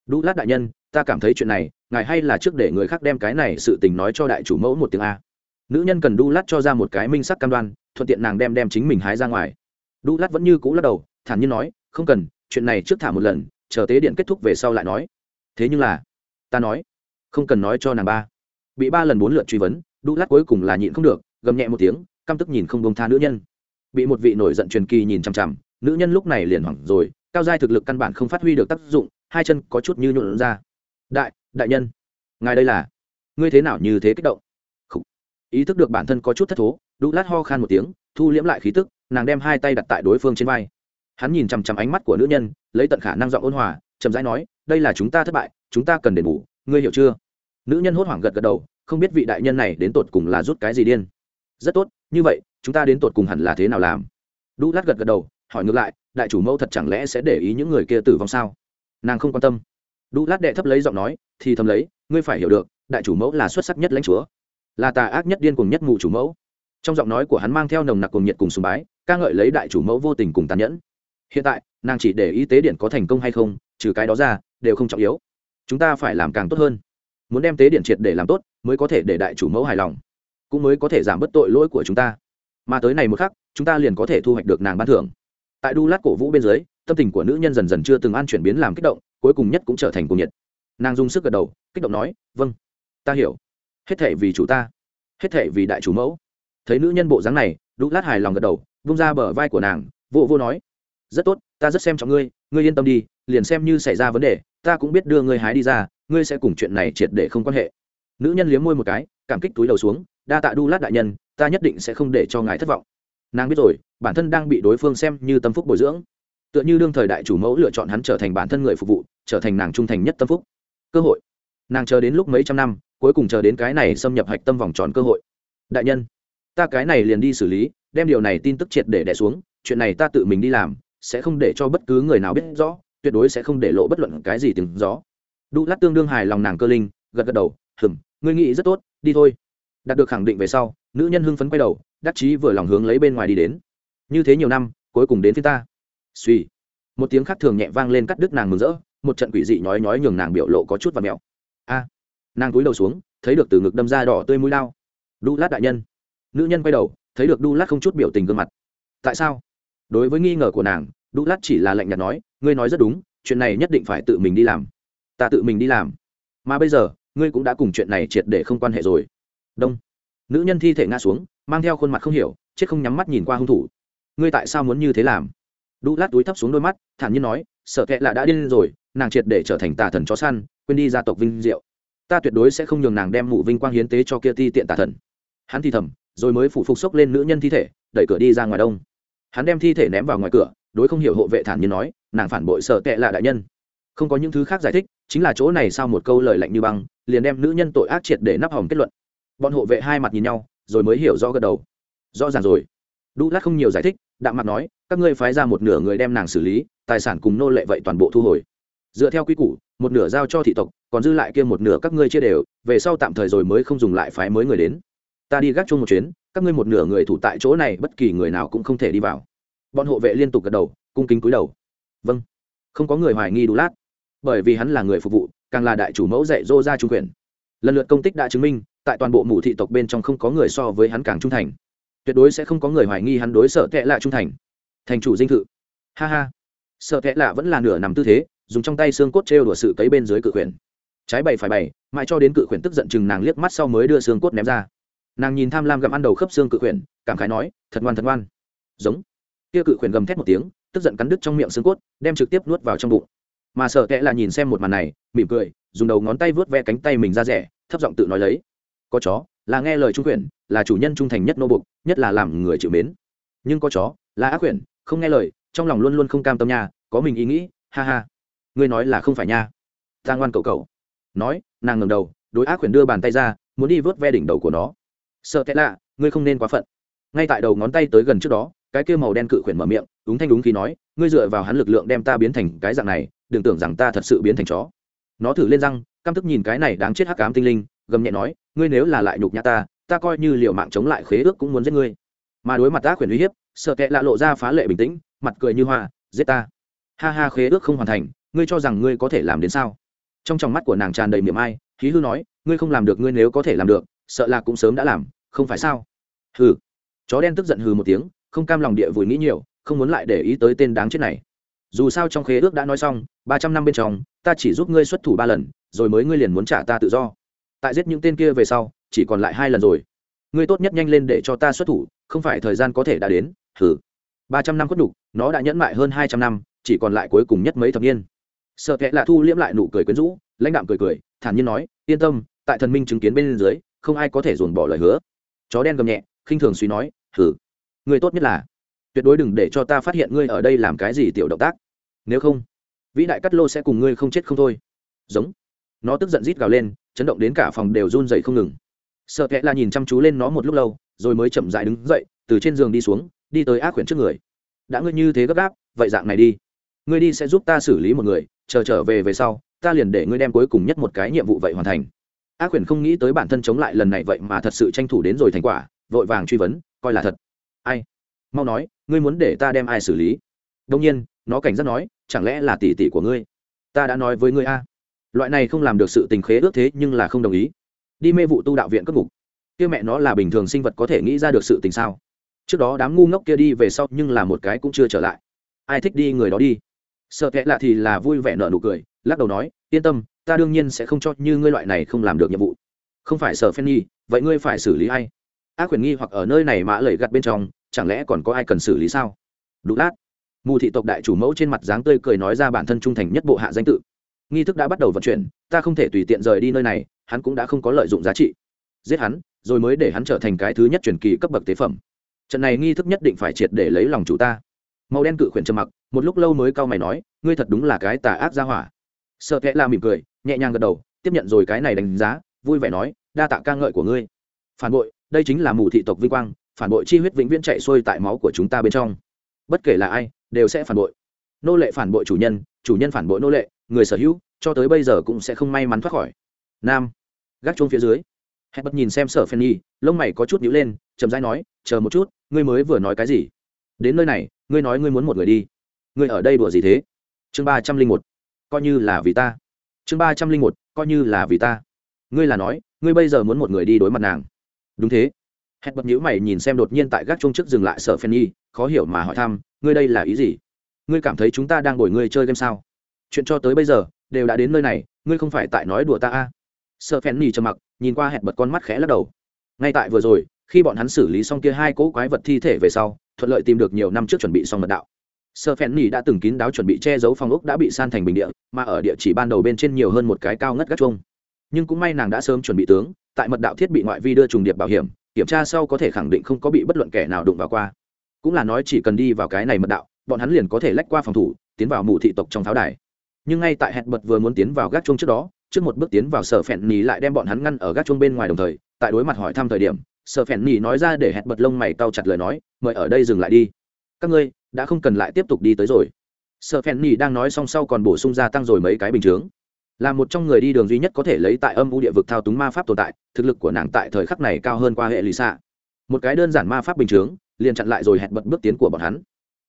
Đu lát đại nhân ta cảm thấy chuyện này ngài hay là trước để người khác đem cái này sự tình nói cho đại chủ mẫu một tiếng a. Nữ nhân cần đu lát cho ra một cái minh sắc cam đoan thuận tiện nàng đem đem chính mình hái ra ngoài. Đu lát vẫn như cũ lắc đầu thản nhiên nói không cần chuyện này trước thả một lần chờ tế điện kết thúc về sau lại nói. Thế nhưng là, ta nói, không cần nói cho nàng ba. Bị ba lần bốn lượt truy vấn, đu lát cuối cùng là nhịn không được, gầm nhẹ một tiếng, căm tức nhìn không bông tha nữ nhân. Bị một vị nổi giận truyền kỳ nhìn chằm chằm, nữ nhân lúc này liền hoảng rồi, cao giai thực lực căn bản không phát huy được tác dụng, hai chân có chút như nhuộn ra. Đại đại nhân, ngài đây là, ngươi thế nào như thế kích động? Ý thức được bản thân có chút thất thố, đu lát ho khan một tiếng, thu liễm lại khí tức, nàng đem hai tay đặt tại đối phương trên vai hắn nhìn chằm chằm ánh mắt của nữ nhân, lấy tận khả năng giọng ôn hòa, chậm rãi nói, đây là chúng ta thất bại, chúng ta cần đền bù, ngươi hiểu chưa? Nữ nhân hốt hoảng gật gật đầu, không biết vị đại nhân này đến tột cùng là rút cái gì điên. Rất tốt, như vậy, chúng ta đến tột cùng hẳn là thế nào làm? Đu lát gật gật đầu, hỏi ngược lại, đại chủ mẫu thật chẳng lẽ sẽ để ý những người kia tử vong sao? Nàng không quan tâm. Đu lát đệ thấp lấy giọng nói, thì thầm lấy, ngươi phải hiểu được, đại chủ mẫu là xuất sắc nhất lãnh chúa, là tà ác nhất điên cùng nhất mù chủ mẫu. Trong giọng nói của hắn mang theo nồng nặc cùng nhiệt cùng sùng bái, ca ngợi lấy đại chủ mẫu vô tình cùng tàn nhẫn hiện tại, nàng chỉ để y tế điện có thành công hay không, trừ cái đó ra, đều không trọng yếu. Chúng ta phải làm càng tốt hơn. Muốn đem tế điện triệt để làm tốt, mới có thể để đại chủ mẫu hài lòng, cũng mới có thể giảm bớt tội lỗi của chúng ta. Mà tới này một khắc, chúng ta liền có thể thu hoạch được nàng ban thưởng. Tại đu lát cổ vũ bên dưới, tâm tình của nữ nhân dần dần chưa từng an chuyển biến làm kích động, cuối cùng nhất cũng trở thành cuồng nhiệt. Nàng dùng sức gật đầu, kích động nói vâng ta hiểu. Hết thể vì chủ ta, hết thể vì đại chủ mẫu. Thấy nữ nhân bộ dáng này, đu lát hài lòng gật đầu, vung ra bờ vai của nàng vô vô nói rất tốt, ta rất xem trọng ngươi ngươi yên tâm đi, liền xem như xảy ra vấn đề, ta cũng biết đưa ngươi hái đi ra, ngươi sẽ cùng chuyện này triệt để không quan hệ. Nữ nhân liếm môi một cái, cảm kích túi đầu xuống, đa tạ đu lát đại nhân, ta nhất định sẽ không để cho ngài thất vọng. Nàng biết rồi, bản thân đang bị đối phương xem như tâm phúc bồi dưỡng. Tựa như đương thời đại chủ mẫu lựa chọn hắn trở thành bản thân người phục vụ, trở thành nàng trung thành nhất tâm phúc. Cơ hội. Nàng chờ đến lúc mấy trăm năm, cuối cùng chờ đến cái này xâm nhập hạch tâm vòng tròn cơ hội. Đại nhân, ta cái này liền đi xử lý, đem điều này tin tức triệt để đẻ xuống, chuyện này ta tự mình đi làm sẽ không để cho bất cứ người nào biết rõ, tuyệt đối sẽ không để lộ bất luận cái gì tiếng gió. Đu lát tương đương hài lòng nàng cơ linh, gật gật đầu hừng ngươi nghĩ rất tốt, đi thôi. Đạt được khẳng định về sau, nữ nhân hưng phấn quay đầu, đắc chí vừa lòng hướng lấy bên ngoài đi đến. Như thế nhiều năm, cuối cùng đến phía ta. Suy một tiếng khác thường nhẹ vang lên cắt đứt nàng mừng rỡ, một trận quỷ dị nhói nhói nhường nàng biểu lộ có chút và mẹo a. Nàng cúi đầu xuống, thấy được từ ngực đâm ra đỏ tươi mũi lao. Đu lát đại nhân. Nữ nhân quay đầu, thấy được đu lát không chút biểu tình gương mặt. Tại sao? Đối với nghi ngờ của nàng đu lát chỉ là lạnh nhạt nói, ngươi nói rất đúng, chuyện này nhất định phải tự mình đi làm. Ta tự mình đi làm. Mà bây giờ, ngươi cũng đã cùng chuyện này triệt để không quan hệ rồi. Đông. Nữ nhân thi thể ngã xuống, mang theo khuôn mặt không hiểu, chết không nhắm mắt nhìn qua hung thủ. Ngươi tại sao muốn như thế làm? Đu lát túi thấp xuống đôi mắt, thản nhiên nói, sợ kệ là đã điên rồi, nàng triệt để trở thành tà thần chó săn, quên đi gia tộc vinh diệu. Ta tuyệt đối sẽ không nhường nàng đem mụ vinh quang hiến tế cho kia ti tiện tà thần. Hắn thì thầm, rồi mới phủ phục sốc lên nữ nhân thi thể, đẩy cửa đi ra ngoài đông hắn đem thi thể ném vào ngoài cửa, đối không hiểu hộ vệ thản nhiên nói, nàng phản bội sợ tệ là đại nhân. Không có những thứ khác giải thích, chính là chỗ này sau một câu lời lạnh như băng, liền đem nữ nhân tội ác triệt để nắp hỏng kết luận. Bọn hộ vệ hai mặt nhìn nhau, rồi mới hiểu rõ gật đầu. Rõ ràng rồi. Đu lát không nhiều giải thích, đạm mặt nói, các ngươi phái ra một nửa người đem nàng xử lý, tài sản cùng nô lệ vậy toàn bộ thu hồi. Dựa theo quy củ, một nửa giao cho thị tộc, còn dư lại kia một nửa các ngươi chia đều, về sau tạm thời rồi mới không dùng lại phái mới người đến. Ta đi gác chung một chuyến các ngươi một nửa người thủ tại chỗ này, bất kỳ người nào cũng không thể đi vào. Bọn hộ vệ liên tục gật đầu, cung kính cúi đầu. Vâng. Không có người hoài nghi đủ lát. Bởi vì hắn là người phục vụ, càng là đại chủ mẫu dạy dô ra trung quyền. Lần lượt công tích đã chứng minh, tại toàn bộ mù thị tộc bên trong không có người so với hắn càng trung thành. Tuyệt đối sẽ không có người hoài nghi hắn đối sợ tệ lạ trung thành. Thành chủ dinh thự. Ha ha. Sợ tệ lạ vẫn là nửa nằm tư thế, dùng trong tay xương cốt trêu đùa sự cấy bên dưới cự quyền. Trái bày phải bày, mãi cho đến cự quyền tức giận chừng nàng liếc mắt sau mới đưa xương cốt ném ra nàng nhìn tham lam gặm ăn đầu khớp xương cự khuyển, cảm khái nói, thật ngoan thật ngoan. Giống. Kia cự khuyển gầm thét một tiếng, tức giận cắn đứt trong miệng xương cốt, đem trực tiếp nuốt vào trong bụng. Mà sợ kẽ là nhìn xem một màn này, mỉm cười, dùng đầu ngón tay vớt ve cánh tay mình ra rẻ, thấp giọng tự nói lấy, có chó, là nghe lời trung quyển là chủ nhân trung thành nhất nô bục, nhất là làm người chịu mến. Nhưng có chó, là ác quyển không nghe lời, trong lòng luôn luôn không cam tâm nha, có mình ý nghĩ, ha ha. Ngươi nói là không phải nha. Ta ngoan cậu cậu. Nói, nàng ngầm đầu, đối ác quyển đưa bàn tay ra, muốn đi vớt ve đỉnh đầu của nó sợ tệ lạ, ngươi không nên quá phận. Ngay tại đầu ngón tay tới gần trước đó, cái kia màu đen cự khuyển mở miệng đúng thanh đúng khi nói, ngươi dựa vào hắn lực lượng đem ta biến thành cái dạng này, đừng tưởng rằng ta thật sự biến thành chó. Nó thử lên răng, căm tức nhìn cái này đáng chết hắc cám tinh linh, gầm nhẹ nói, ngươi nếu là lại nhục nhã ta ta coi như liệu mạng chống lại khế ước cũng muốn giết ngươi. Mà đối mặt ta khuyển uy hiếp, sợ tệ lạ lộ ra phá lệ bình tĩnh, mặt cười như hoa, giết ta. Ha ha, khế ước không hoàn thành, ngươi cho rằng ngươi có thể làm đến sao? Trong tròng mắt của nàng tràn đầy miệng ai khí hư nói, ngươi không làm được, ngươi nếu có thể làm được, sợ là cũng sớm đã làm không phải sao? Hừ. Chó đen tức giận hừ một tiếng không cam lòng địa vùi nghĩ nhiều không muốn lại để ý tới tên đáng chết này. Dù sao trong khế ước đã nói xong ba trăm năm bên trong ta chỉ giúp ngươi xuất thủ ba lần rồi mới ngươi liền muốn trả ta tự do. Tại giết những tên kia về sau chỉ còn lại hai lần rồi. Ngươi tốt nhất nhanh lên để cho ta xuất thủ không phải thời gian có thể đã đến hừ, ba trăm năm khuất đục nó đã nhẫn mại hơn hai trăm năm chỉ còn lại cuối cùng nhất mấy thập niên. Sợ kệ là thu liễm lại nụ cười quyến rũ lãnh đạm cười cười thản nhiên nói yên tâm tại thần minh chứng kiến bên dưới không ai có thể dồn bỏ lời hứa chó đen gầm nhẹ, khinh thường suy nói hử người tốt nhất là, tuyệt đối đừng để cho ta phát hiện ngươi ở đây làm cái gì tiểu động tác. Nếu không, vĩ đại cắt lô sẽ cùng ngươi không chết không thôi. Giống. Nó tức giận rít gào lên, chấn động đến cả phòng đều run dậy không ngừng. Sợ kẽ là nhìn chăm chú lên nó một lúc lâu, rồi mới chậm dại đứng dậy, từ trên giường đi xuống, đi tới ác quyển trước người. Đã ngươi như thế gấp gáp, vậy dạng này đi. Ngươi đi sẽ giúp ta xử lý một người, chờ trở về về sau, ta liền để ngươi đem cuối cùng nhất một cái nhiệm vụ vậy hoàn thành ác quyển không nghĩ tới bản thân chống lại lần này vậy mà thật sự tranh thủ đến rồi thành quả, vội vàng truy vấn, coi là thật. Ai? Mau nói, ngươi muốn để ta đem ai xử lý? Đông nhiên, nó cảnh giác nói, chẳng lẽ là tỷ tỷ của ngươi? Ta đã nói với ngươi a. Loại này không làm được sự tình khế ước thế nhưng là không đồng ý. Đi mê vụ tu đạo viện cất ngục. Kia mẹ nó là bình thường sinh vật có thể nghĩ ra được sự tình sao? Trước đó đám ngu ngốc kia đi về sau nhưng là một cái cũng chưa trở lại. Ai thích đi người đó đi. Sợ kệ lạ thì là vui vẻ nợ nụ cười, lắc đầu nói, yên tâm ta đương nhiên sẽ không cho như ngươi loại này không làm được nhiệm vụ. Không phải sở phen nhi vậy ngươi phải xử lý ai? Ác quyền nghi hoặc ở nơi này mã lẩy gặt bên trong, chẳng lẽ còn có ai cần xử lý sao? Đúng lát. Mù thị tộc đại chủ mẫu trên mặt dáng tươi cười nói ra bản thân trung thành nhất bộ hạ danh tự. Nghi thức đã bắt đầu vận chuyển, ta không thể tùy tiện rời đi nơi này, hắn cũng đã không có lợi dụng giá trị. Giết hắn, rồi mới để hắn trở thành cái thứ nhất truyền kỳ cấp bậc tế phẩm. Trận này nghi thức nhất định phải triệt để lấy lòng chủ ta. Màu đen cự khuyển trầm mặc, một lúc lâu mới cau mày nói, ngươi thật đúng là cái tà ác gia hỏa. Sợ kẽ la mỉm cười nhẹ nhàng gật đầu, tiếp nhận rồi cái này đánh giá, vui vẻ nói, đa tạ ca ngợi của ngươi. Phản bội, đây chính là mù thị tộc vinh quang, phản bội chi huyết vĩnh viễn chạy xuôi tại máu của chúng ta bên trong. Bất kể là ai, đều sẽ phản bội. Nô lệ phản bội chủ nhân chủ nhân phản bội nô lệ, người sở hữu, cho tới bây giờ cũng sẽ không may mắn thoát khỏi. Nam, gác chuông phía dưới. Hẹn bật nhìn xem sở phen nhi, lông mày có chút nhíu lên chầm rãi nói, chờ một chút, ngươi mới vừa nói cái gì? Đến nơi này, ngươi nói ngươi muốn một người đi. Ngươi ở đây đùa gì thế? Chương ba trăm linh một. Coi như là vì ta chương ba trăm linh một, coi như là vì ta. Ngươi là nói, ngươi bây giờ muốn một người đi đối mặt nàng. Đúng thế. Hẹn bật nhữ mày nhìn xem đột nhiên tại gác trung trước dừng lại sở phen nhi khó hiểu mà hỏi thăm, ngươi đây là ý gì? Ngươi cảm thấy chúng ta đang ngồi ngươi chơi game sao? Chuyện cho tới bây giờ, đều đã đến nơi này, ngươi không phải tại nói đùa ta a? À. sợ phen nhi trầm mặc, nhìn qua hẹn bật con mắt khẽ lắc đầu. Ngay tại vừa rồi, khi bọn hắn xử lý xong kia hai cỗ quái vật thi thể về sau, thuận lợi tìm được nhiều năm trước chuẩn bị xong mật đạo sơ phen nỉ đã từng kín đáo chuẩn bị che giấu phòng ốc đã bị san thành bình địa, mà ở địa chỉ ban đầu bên trên nhiều hơn một cái cao ngất gác chuông. Nhưng cũng may nàng đã sớm chuẩn bị tướng, tại mật đạo thiết bị ngoại vi đưa trùng điệp bảo hiểm, kiểm tra sau có thể khẳng định không có bị bất luận kẻ nào đụng vào qua. Cũng là nói chỉ cần đi vào cái này mật đạo, bọn hắn liền có thể lách qua phòng thủ, tiến vào mù thị tộc trong pháo đài. Nhưng ngay tại hẹn bật vừa muốn tiến vào gác chuông trước đó, trước một bước tiến vào sở phèn nỉ lại đem bọn hắn ngăn ở gác chuông bên ngoài đồng thời, tại đối mặt hỏi thăm thời điểm sở phèn nỉ nói ra để hẹn bật lông mày cau chặt lời nói, mời ở đây dừng lại đi. Các ngươi đã không cần lại tiếp tục đi tới rồi. Sợ phen nỉ đang nói song sau còn bổ sung gia tăng rồi mấy cái bình chướng. Là một trong người đi đường duy nhất có thể lấy tại âm u địa vực thao túng ma pháp tồn tại, thực lực của nàng tại thời khắc này cao hơn qua hệ lì xạ. Một cái đơn giản ma pháp bình chướng, liền chặn lại rồi hẹn bật bước tiến của bọn hắn.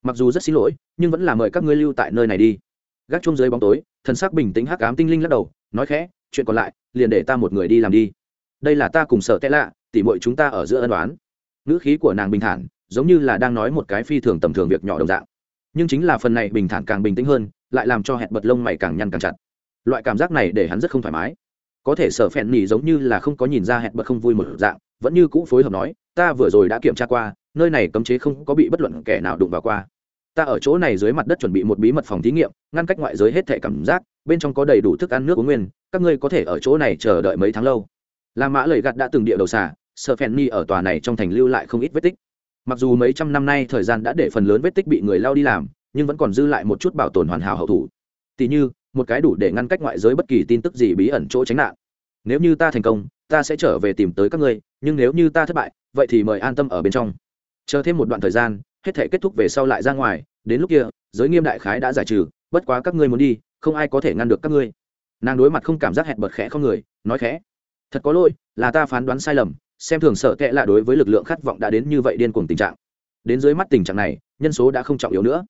Mặc dù rất xin lỗi, nhưng vẫn là mời các ngươi lưu tại nơi này đi. Gác chung dưới bóng tối, thần sắc bình tĩnh hắc ám tinh linh lắc đầu, nói khẽ, chuyện còn lại, liền để ta một người đi làm đi. Đây là ta cùng sợ tệ lạ, tỉ mọi chúng ta ở giữa ân đoán ngữ khí của nàng bình thản giống như là đang nói một cái phi thường tầm thường việc nhỏ đồng dạng. Nhưng chính là phần này bình thản càng bình tĩnh hơn, lại làm cho hẹn bật lông mày càng nhăn càng chặt. Loại cảm giác này để hắn rất không thoải mái. Có thể sợ phèn nỉ giống như là không có nhìn ra hẹn bật không vui một dạng, vẫn như cũ phối hợp nói, ta vừa rồi đã kiểm tra qua, nơi này cấm chế không có bị bất luận kẻ nào đụng vào qua. Ta ở chỗ này dưới mặt đất chuẩn bị một bí mật phòng thí nghiệm, ngăn cách ngoại giới hết thể cảm giác, bên trong có đầy đủ thức ăn nước uống nguyên, các ngươi có thể ở chỗ này chờ đợi mấy tháng lâu. La mã lời gạt đã từng địa đầu xả sợ phèn ni ở tòa này trong thành lưu lại không ít vết tích mặc dù mấy trăm năm nay thời gian đã để phần lớn vết tích bị người lao đi làm, nhưng vẫn còn dư lại một chút bảo tồn hoàn hảo hậu thủ. Tỉ như, một cái đủ để ngăn cách ngoại giới bất kỳ tin tức gì bí ẩn chỗ tránh nạn. Nếu như ta thành công, ta sẽ trở về tìm tới các ngươi, nhưng nếu như ta thất bại, vậy thì mời an tâm ở bên trong. Chờ thêm một đoạn thời gian, hết thể kết thúc về sau lại ra ngoài, đến lúc kia, giới nghiêm đại khái đã giải trừ, bất quá các ngươi muốn đi, không ai có thể ngăn được các ngươi. Nàng đối mặt không cảm giác hẹn bật khẽ không người, nói khẽ, thật có lỗi, là ta phán đoán sai lầm xem thường sợ kệ là đối với lực lượng khát vọng đã đến như vậy điên cuồng tình trạng. Đến dưới mắt tình trạng này, nhân số đã không trọng yếu nữa.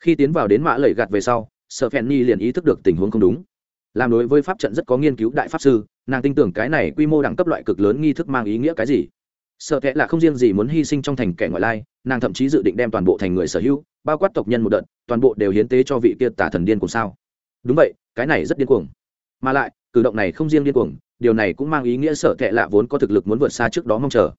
Khi tiến vào đến mã lầy gạt về sau, sợ phen ni liền ý thức được tình huống không đúng. Làm đối với pháp trận rất có nghiên cứu đại pháp sư, nàng tin tưởng cái này quy mô đẳng cấp loại cực lớn nghi thức mang ý nghĩa cái gì. Sợ kệ là không riêng gì muốn hy sinh trong thành kẻ ngoại lai, nàng thậm chí dự định đem toàn bộ thành người sở hữu, bao quát tộc nhân một đợt, toàn bộ đều hiến tế cho vị kia tả thần điên cùng sao. Đúng vậy, cái này rất điên cuồng. Mà lại cử động này không riêng điên cuồng, điều này cũng mang ý nghĩa sợ kệ lạ vốn có thực lực muốn vượt xa trước đó mong chờ.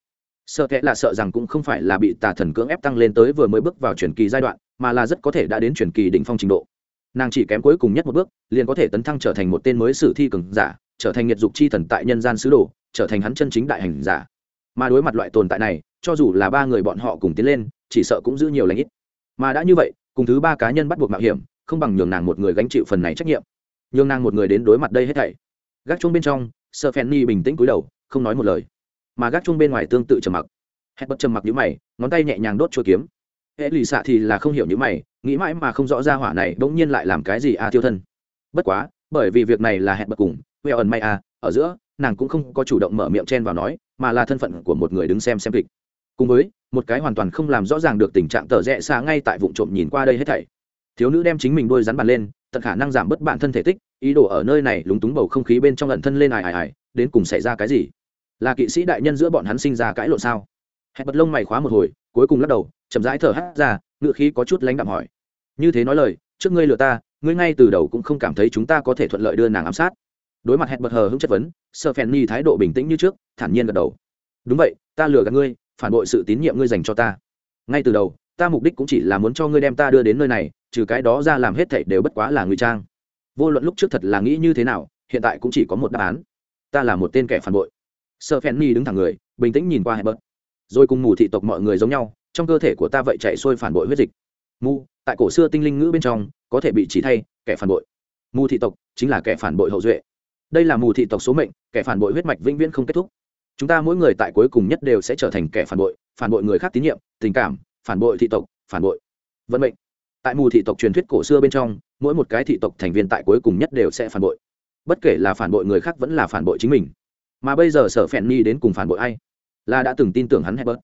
Sợ kệ lạ sợ rằng cũng không phải là bị tà thần cưỡng ép tăng lên tới vừa mới bước vào truyền kỳ giai đoạn, mà là rất có thể đã đến truyền kỳ đỉnh phong trình độ. Nàng chỉ kém cuối cùng nhất một bước, liền có thể tấn thăng trở thành một tên mới sử thi cường giả, trở thành nhiệt dục chi thần tại nhân gian sứ đồ, trở thành hắn chân chính đại hành giả. Mà đối mặt loại tồn tại này, cho dù là ba người bọn họ cùng tiến lên, chỉ sợ cũng giữ nhiều lãnh ít. Mà đã như vậy, cùng thứ ba cá nhân bắt buộc mạo hiểm, không bằng nhường nàng một người gánh chịu phần này trách nhiệm. Nhường nàng một người đến đối mặt đây hết thảy gác chuông bên trong sợ phen ni bình tĩnh cúi đầu, không nói một lời. Mà gác chuông bên ngoài tương tự trầm mặc. Hẹn bất trầm mặc nhữ mày, ngón tay nhẹ nhàng đốt chuôi kiếm. Hệ lì xạ thì là không hiểu nhữ mày, nghĩ mãi mà không rõ ra hỏa này bỗng nhiên lại làm cái gì a à tiêu thân. Bất quá, bởi vì việc này là hẹn bật cùng huệ ẩn may a ở giữa, nàng cũng không có chủ động mở miệng chen vào nói, mà là thân phận của một người đứng xem xem kịch. Cùng với, một cái hoàn toàn không làm rõ ràng được tình trạng tờ rẽ xa ngay tại vụ trộm nhìn qua đây hết thảy. Thiếu nữ đem chính mình đôi rắn bàn lên tận khả năng giảm bớt bản thân thể tích, ý đồ ở nơi này lúng túng bầu không khí bên trong lẩn thân lên ải ải ải đến cùng xảy ra cái gì? Là kỵ sĩ đại nhân giữa bọn hắn sinh ra cãi lộn sao? Hẹn bật lông mày khóa một hồi, cuối cùng lắc đầu, chậm rãi thở hắt ra ngựa khí có chút lánh đạm hỏi. Như thế nói lời, trước ngươi lừa ta, ngươi ngay từ đầu cũng không cảm thấy chúng ta có thể thuận lợi đưa nàng ám sát. Đối mặt hẹn bật hờ hững chất vấn sợ phèn ni thái độ bình tĩnh như trước, thản nhiên gật đầu. Đúng vậy, ta lừa gạt ngươi, phản bội sự tín nhiệm ngươi dành cho ta. Ngay từ đầu ta mục đích cũng chỉ là muốn cho ngươi đem ta đưa đến nơi này, trừ cái đó ra làm hết thảy đều bất quá là ngụy trang. Vô luận lúc trước thật là nghĩ như thế nào, hiện tại cũng chỉ có một đáp án. Ta là một tên kẻ phản bội. Sợ phen ni đứng thẳng người, bình tĩnh nhìn qua hẹp bớt rồi cùng mù thị tộc mọi người giống nhau, trong cơ thể của ta vậy chạy xuôi phản bội huyết dịch. Mù, tại cổ xưa tinh linh ngữ bên trong, có thể bị chỉ thay, kẻ phản bội. Mù thị tộc chính là kẻ phản bội hậu duệ. Đây là mù thị tộc số mệnh, kẻ phản bội huyết mạch vĩnh viễn không kết thúc. Chúng ta mỗi người tại cuối cùng nhất đều sẽ trở thành kẻ phản bội phản bội người khác tín nhiệm, tình cảm phản bội thị tộc, phản bội vận mệnh. Tại mù thị tộc truyền thuyết cổ xưa bên trong, mỗi một cái thị tộc thành viên tại cuối cùng nhất đều sẽ phản bội. Bất kể là phản bội người khác vẫn là phản bội chính mình. Mà bây giờ sở phèn ni đến cùng phản bội ai? Là đã từng tin tưởng hắn hay bớt?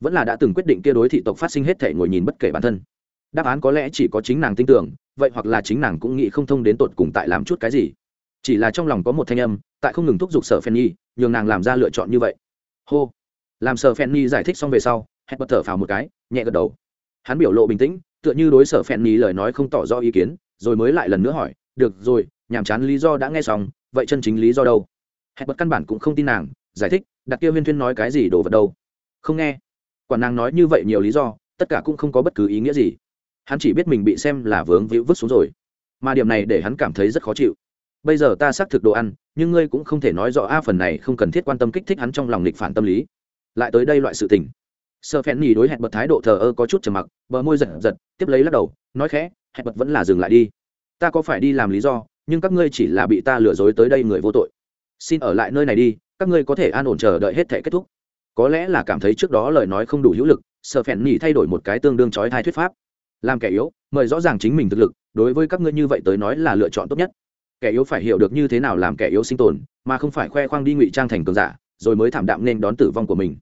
Vẫn là đã từng quyết định kia đối thị tộc phát sinh hết thể ngồi nhìn bất kể bản thân? Đáp án có lẽ chỉ có chính nàng tin tưởng, vậy hoặc là chính nàng cũng nghĩ không thông đến tột cùng tại làm chút cái gì. Chỉ là trong lòng có một thanh âm, tại không ngừng thúc giục sở phen nhi nhường nàng làm ra lựa chọn như vậy. Hô! Làm sở phen nhi giải thích xong về sau hết bất thở phào một cái nhẹ gật đầu. Hắn biểu lộ bình tĩnh, tựa như đối sở phèn nhì lời nói không tỏ rõ ý kiến, rồi mới lại lần nữa hỏi, được rồi, nhàm chán lý do đã nghe xong, vậy chân chính lý do đâu? Hẹn bật căn bản cũng không tin nàng, giải thích, đặt kia huyên thuyên nói cái gì đồ vật đâu? Không nghe. Quản nàng nói như vậy nhiều lý do, tất cả cũng không có bất cứ ý nghĩa gì. Hắn chỉ biết mình bị xem là vướng víu vứt xuống rồi. Mà điểm này để hắn cảm thấy rất khó chịu. Bây giờ ta xác thực đồ ăn, nhưng ngươi cũng không thể nói rõ a, phần này không cần thiết quan tâm kích thích hắn trong lòng lịch phản tâm lý. Lại tới đây loại sự tình sơ phèn nhì đối hẹn bật thái độ thờ ơ có chút trầm mặc, bờ môi giật giật, tiếp lấy lắc đầu, nói khẽ, hẹn bật vẫn là dừng lại đi. Ta có phải đi làm lý do, nhưng các ngươi chỉ là bị ta lừa dối tới đây người vô tội. Xin ở lại nơi này đi, các ngươi có thể an ổn chờ đợi hết thể kết thúc. Có lẽ là cảm thấy trước đó lời nói không đủ hữu lực sợ phèn nhì thay đổi một cái tương đương trói thai thuyết pháp. Làm kẻ yếu, mời rõ ràng chính mình thực lực, đối với các ngươi như vậy tới nói là lựa chọn tốt nhất. Kẻ yếu phải hiểu được như thế nào làm kẻ yếu sinh tồn, mà không phải khoe khoang đi ngụy trang thành cường giả, rồi mới thảm đạm nên đón tử vong của mình.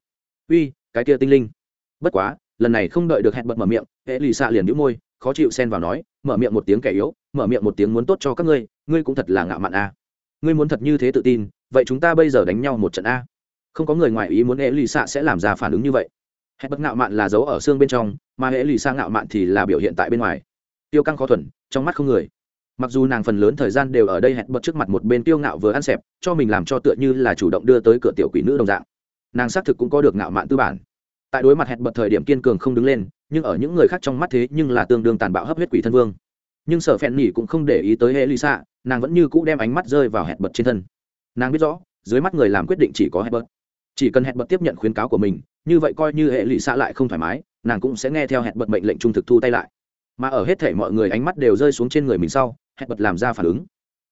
Uy cái kia tinh linh. Bất quá, lần này không đợi được hẹn bật mở miệng, hệ lì xạ liền đĩu môi, khó chịu xen vào nói, mở miệng một tiếng kẻ yếu, mở miệng một tiếng muốn tốt cho các ngươi ngươi cũng thật là ngạo mạn a. Ngươi muốn thật như thế tự tin, vậy chúng ta bây giờ đánh nhau một trận a. Không có người ngoài ý muốn hệ lì xạ sẽ làm ra phản ứng như vậy. Hẹn bật ngạo mạn là giấu ở xương bên trong, mà hệ lì xạ ngạo mạn thì là biểu hiện tại bên ngoài. Tiêu căng khó thuần, trong mắt không người. Mặc dù nàng phần lớn thời gian đều ở đây hẹn bật trước mặt một bên tiêu ngạo vừa ăn xẹp, cho mình làm cho tựa như là chủ động đưa tới cửa tiểu quỷ nữ đồng dạng nàng xác thực cũng có được ngạo mạn tư bản. Tại đối mặt hẹn bật thời điểm kiên cường không đứng lên, nhưng ở những người khác trong mắt thế nhưng là tương đương tàn bạo hấp huyết quỷ thân vương. Nhưng sở phèn nhỉ cũng không để ý tới hệ lụy xạ nàng vẫn như cũ đem ánh mắt rơi vào hẹn bật trên thân. Nàng biết rõ, dưới mắt người làm quyết định chỉ có hẹn bật. Chỉ cần hẹn bật tiếp nhận khuyến cáo của mình, như vậy coi như hệ lụy xạ lại không thoải mái, nàng cũng sẽ nghe theo hẹn bật mệnh lệnh trung thực thu tay lại. Mà ở hết thể mọi người ánh mắt đều rơi xuống trên người mình sau, hẹn bật làm ra phản ứng.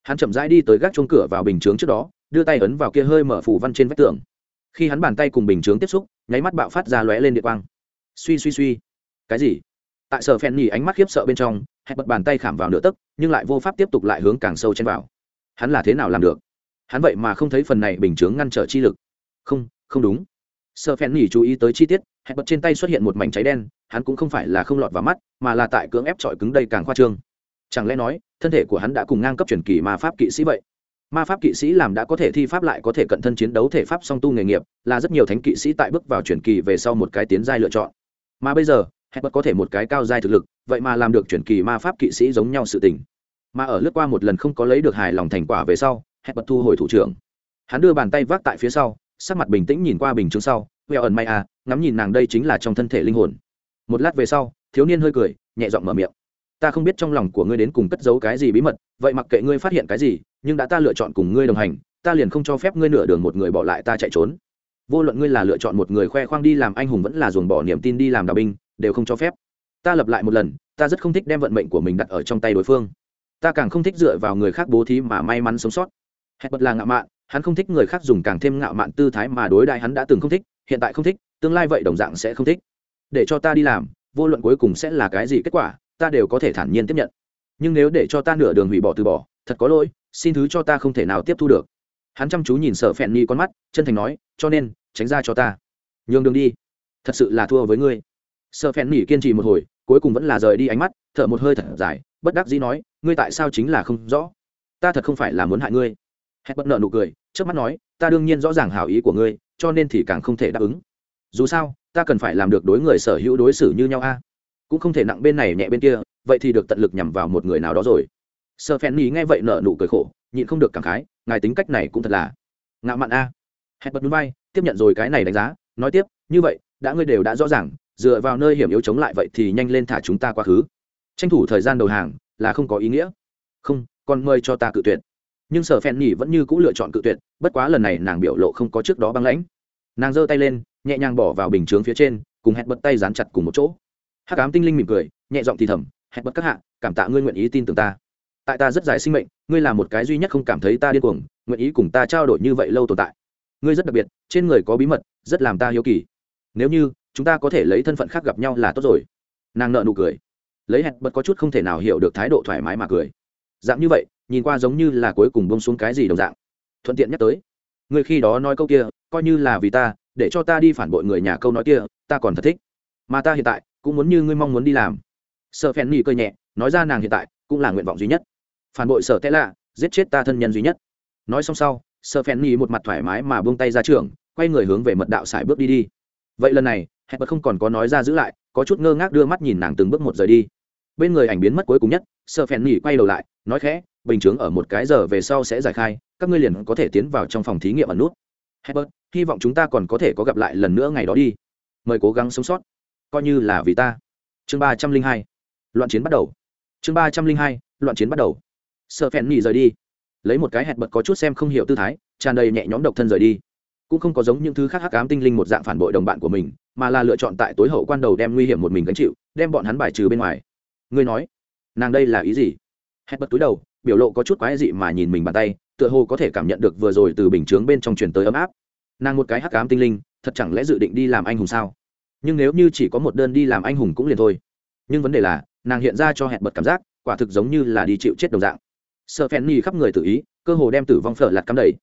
Hắn chậm rãi đi tới gác chuông cửa vào bình chướng trước đó, đưa tay ấn vào kia hơi mở phủ văn trên vách tường khi hắn bàn tay cùng bình chướng tiếp xúc, nháy mắt bạo phát ra lóe lên địa quang. Suy suy suy. Cái gì? Tại sở phen nhì ánh mắt khiếp sợ bên trong hẹn bật bàn tay khảm vào nửa tấc, nhưng lại vô pháp tiếp tục lại hướng càng sâu chen vào. Hắn là thế nào làm được? Hắn vậy mà không thấy phần này bình chướng ngăn trở chi lực. Không không đúng. Sở phen nhỉ chú ý tới chi tiết hẹn bật trên tay xuất hiện một mảnh cháy đen, hắn cũng không phải là không lọt vào mắt, mà là tại cưỡng ép trọi cứng đây càng khoa trương. Chẳng lẽ nói, thân thể của hắn đã cùng ngang cấp truyền kỳ mà pháp kỵ sĩ vậy? Ma pháp kỵ sĩ làm đã có thể thi pháp lại có thể cận thân chiến đấu thể pháp song tu nghề nghiệp, là rất nhiều thánh kỵ sĩ tại bước vào truyền kỳ về sau một cái tiến giai lựa chọn. Mà bây giờ hết bất có thể một cái cao giai thực lực, vậy mà làm được truyền kỳ ma pháp kỵ sĩ giống nhau sự tình. Mà ở lướt qua một lần không có lấy được hài lòng thành quả về sau hết bất thu hồi thủ trưởng. Hắn đưa bàn tay vác tại phía sau, sắc mặt bình tĩnh nhìn qua bình chứng sau huệ ẩn may à ngắm nhìn nàng đây chính là trong thân thể linh hồn. Một lát về sau, thiếu niên hơi cười, nhẹ giọng mở miệng. Ta không biết trong lòng của ngươi đến cùng cất giấu cái gì bí mật, vậy mặc kệ ngươi phát hiện cái gì nhưng đã ta lựa chọn cùng ngươi đồng hành, ta liền không cho phép ngươi nửa đường một người bỏ lại ta chạy trốn. Vô luận ngươi là lựa chọn một người khoe khoang đi làm anh hùng vẫn là dồn bỏ niềm tin đi làm đạo binh, đều không cho phép. Ta lập lại một lần, ta rất không thích đem vận mệnh của mình đặt ở trong tay đối phương. Ta càng không thích dựa vào người khác bố thí mà may mắn sống sót. Hẹn bật là ngạo mạn, hắn không thích người khác dùng càng thêm ngạo mạn tư thái mà đối đại hắn đã từng không thích, hiện tại không thích, tương lai vậy đồng dạng sẽ không thích. Để cho ta đi làm, vô luận cuối cùng sẽ là cái gì kết quả, ta đều có thể thản nhiên tiếp nhận. Nhưng nếu để cho ta nửa đường hủy bỏ từ bỏ thật có lỗi, xin thứ cho ta không thể nào tiếp thu được. Hắn chăm chú nhìn sợ phèn nhi con mắt, chân thành nói, cho nên, tránh ra cho ta. Nhường đường đi. Thật sự là thua với ngươi. Sợ phèn nỉ kiên trì một hồi, cuối cùng vẫn là rời đi ánh mắt, thở một hơi thật dài, bất đắc dĩ nói, ngươi tại sao chính là không rõ? Ta thật không phải là muốn hại ngươi. Hết bất nợ nụ cười trước mắt nói, ta đương nhiên rõ ràng hảo ý của ngươi, cho nên thì càng không thể đáp ứng. Dù sao, ta cần phải làm được đối người sở hữu đối xử như nhau a. Cũng không thể nặng bên này nhẹ bên kia, vậy thì được tận lực nhằm vào một người nào đó rồi sợ phen nhì nghe vậy nở nụ cười khổ, nhịn không được cảm khái, ngài tính cách này cũng thật là ngạo mạn a. Hẹn bật núi bay tiếp nhận rồi cái này đánh giá, nói tiếp, như vậy, đã ngươi đều đã rõ ràng, dựa vào nơi hiểm yếu chống lại vậy thì nhanh lên thả chúng ta quá khứ. Tranh thủ thời gian đầu hàng là không có ý nghĩa. Không còn mời cho ta cự tuyệt. Nhưng sở phen nhì vẫn như c ũ lựa chọn cự tuyệt, bất quá lần này nàng biểu lộ không có trước đó băng lãnh. Nàng giơ tay lên, nhẹ nhàng bỏ vào bình chướng phía trên, cùng hẹn bật tay dán chặt cùng một chỗ. Hát cám tinh linh mỉm cười, nhẹ giọng thì thầm hẹn bật các hạ, cảm tạ ngươi nguyện ý tin tưởng ta tại ta rất dài sinh mệnh, ngươi là một cái duy nhất không cảm thấy ta điên cuồng, nguyện ý cùng ta trao đổi như vậy lâu tồn tại. Ngươi rất đặc biệt, trên người có bí mật, rất làm ta hiếu kỳ. Nếu như, chúng ta có thể lấy thân phận khác gặp nhau là tốt rồi. Nàng nợ nụ cười. Lấy hẹn bật có chút không thể nào hiểu được thái độ thoải mái mà cười. Dạng như vậy, nhìn qua giống như là cuối cùng bông xuống cái gì đồng dạng. Thuận tiện nhắc tới. Người khi đó nói câu kia, coi như là vì ta, để cho ta đi phản bội người nhà câu nói kia, ta còn thật thích. Mà ta hiện tại, cũng muốn như ngươi mong muốn đi làm. Sợ phen nỉ cơ nhẹ, nói ra nàng hiện tại cũng là nguyện vọng duy nhất. Phản bội sợ tệ lạ giết chết ta thân nhân duy nhất. Nói xong sau sợ phen nỉ một mặt thoải mái mà buông tay ra trường quay người hướng về mật đạo sải bước đi đi. Vậy lần này hẹn bật không còn có nói ra giữ lại có chút ngơ ngác đưa mắt nhìn nàng từng bước một rời đi. Bên người ảnh biến mất cuối cùng nhất sợ phèn nỉ quay đầu lại nói khẽ bình chướng ở một cái giờ về sau sẽ giải khai các ngươi liền có thể tiến vào trong phòng thí nghiệm ẩn nút. Herbert, hy vọng chúng ta còn có thể có gặp lại lần nữa ngày đó đi. Mời cố gắng sống sót. Coi như là vì ta. Chương ba trăm linh hai. Loạn chiến bắt đầu chương ba trăm linh hai, loạn chiến bắt đầu. Sợ phèn nhì rời đi. Lấy một cái hẹn bật có chút xem không hiểu tư thái, tràn đầy nhẹ nhõm độc thân rời đi. Cũng không có giống những thứ khác hắc ám tinh linh một dạng phản bội đồng bạn của mình, mà là lựa chọn tại tối hậu quan đầu đem nguy hiểm một mình gánh chịu, đem bọn hắn bài trừ bên ngoài. Ngươi nói, nàng đây là ý gì? Hẹn bật túi đầu, biểu lộ có chút quái dị mà nhìn mình bàn tay, tựa hồ có thể cảm nhận được vừa rồi từ bình chướng bên trong truyền tới ấm áp. Nàng một cái hắc ám tinh linh, thật chẳng lẽ dự định đi làm anh hùng sao? Nhưng nếu như chỉ có một đơn đi làm anh hùng cũng liền thôi. Nhưng vấn đề là nàng hiện ra cho hẹn bật cảm giác, quả thực giống như là đi chịu chết đồng dạng. Sợ phen nhi khắp người tự ý, cơ hồ đem tử vong phở lạt cắm đầy.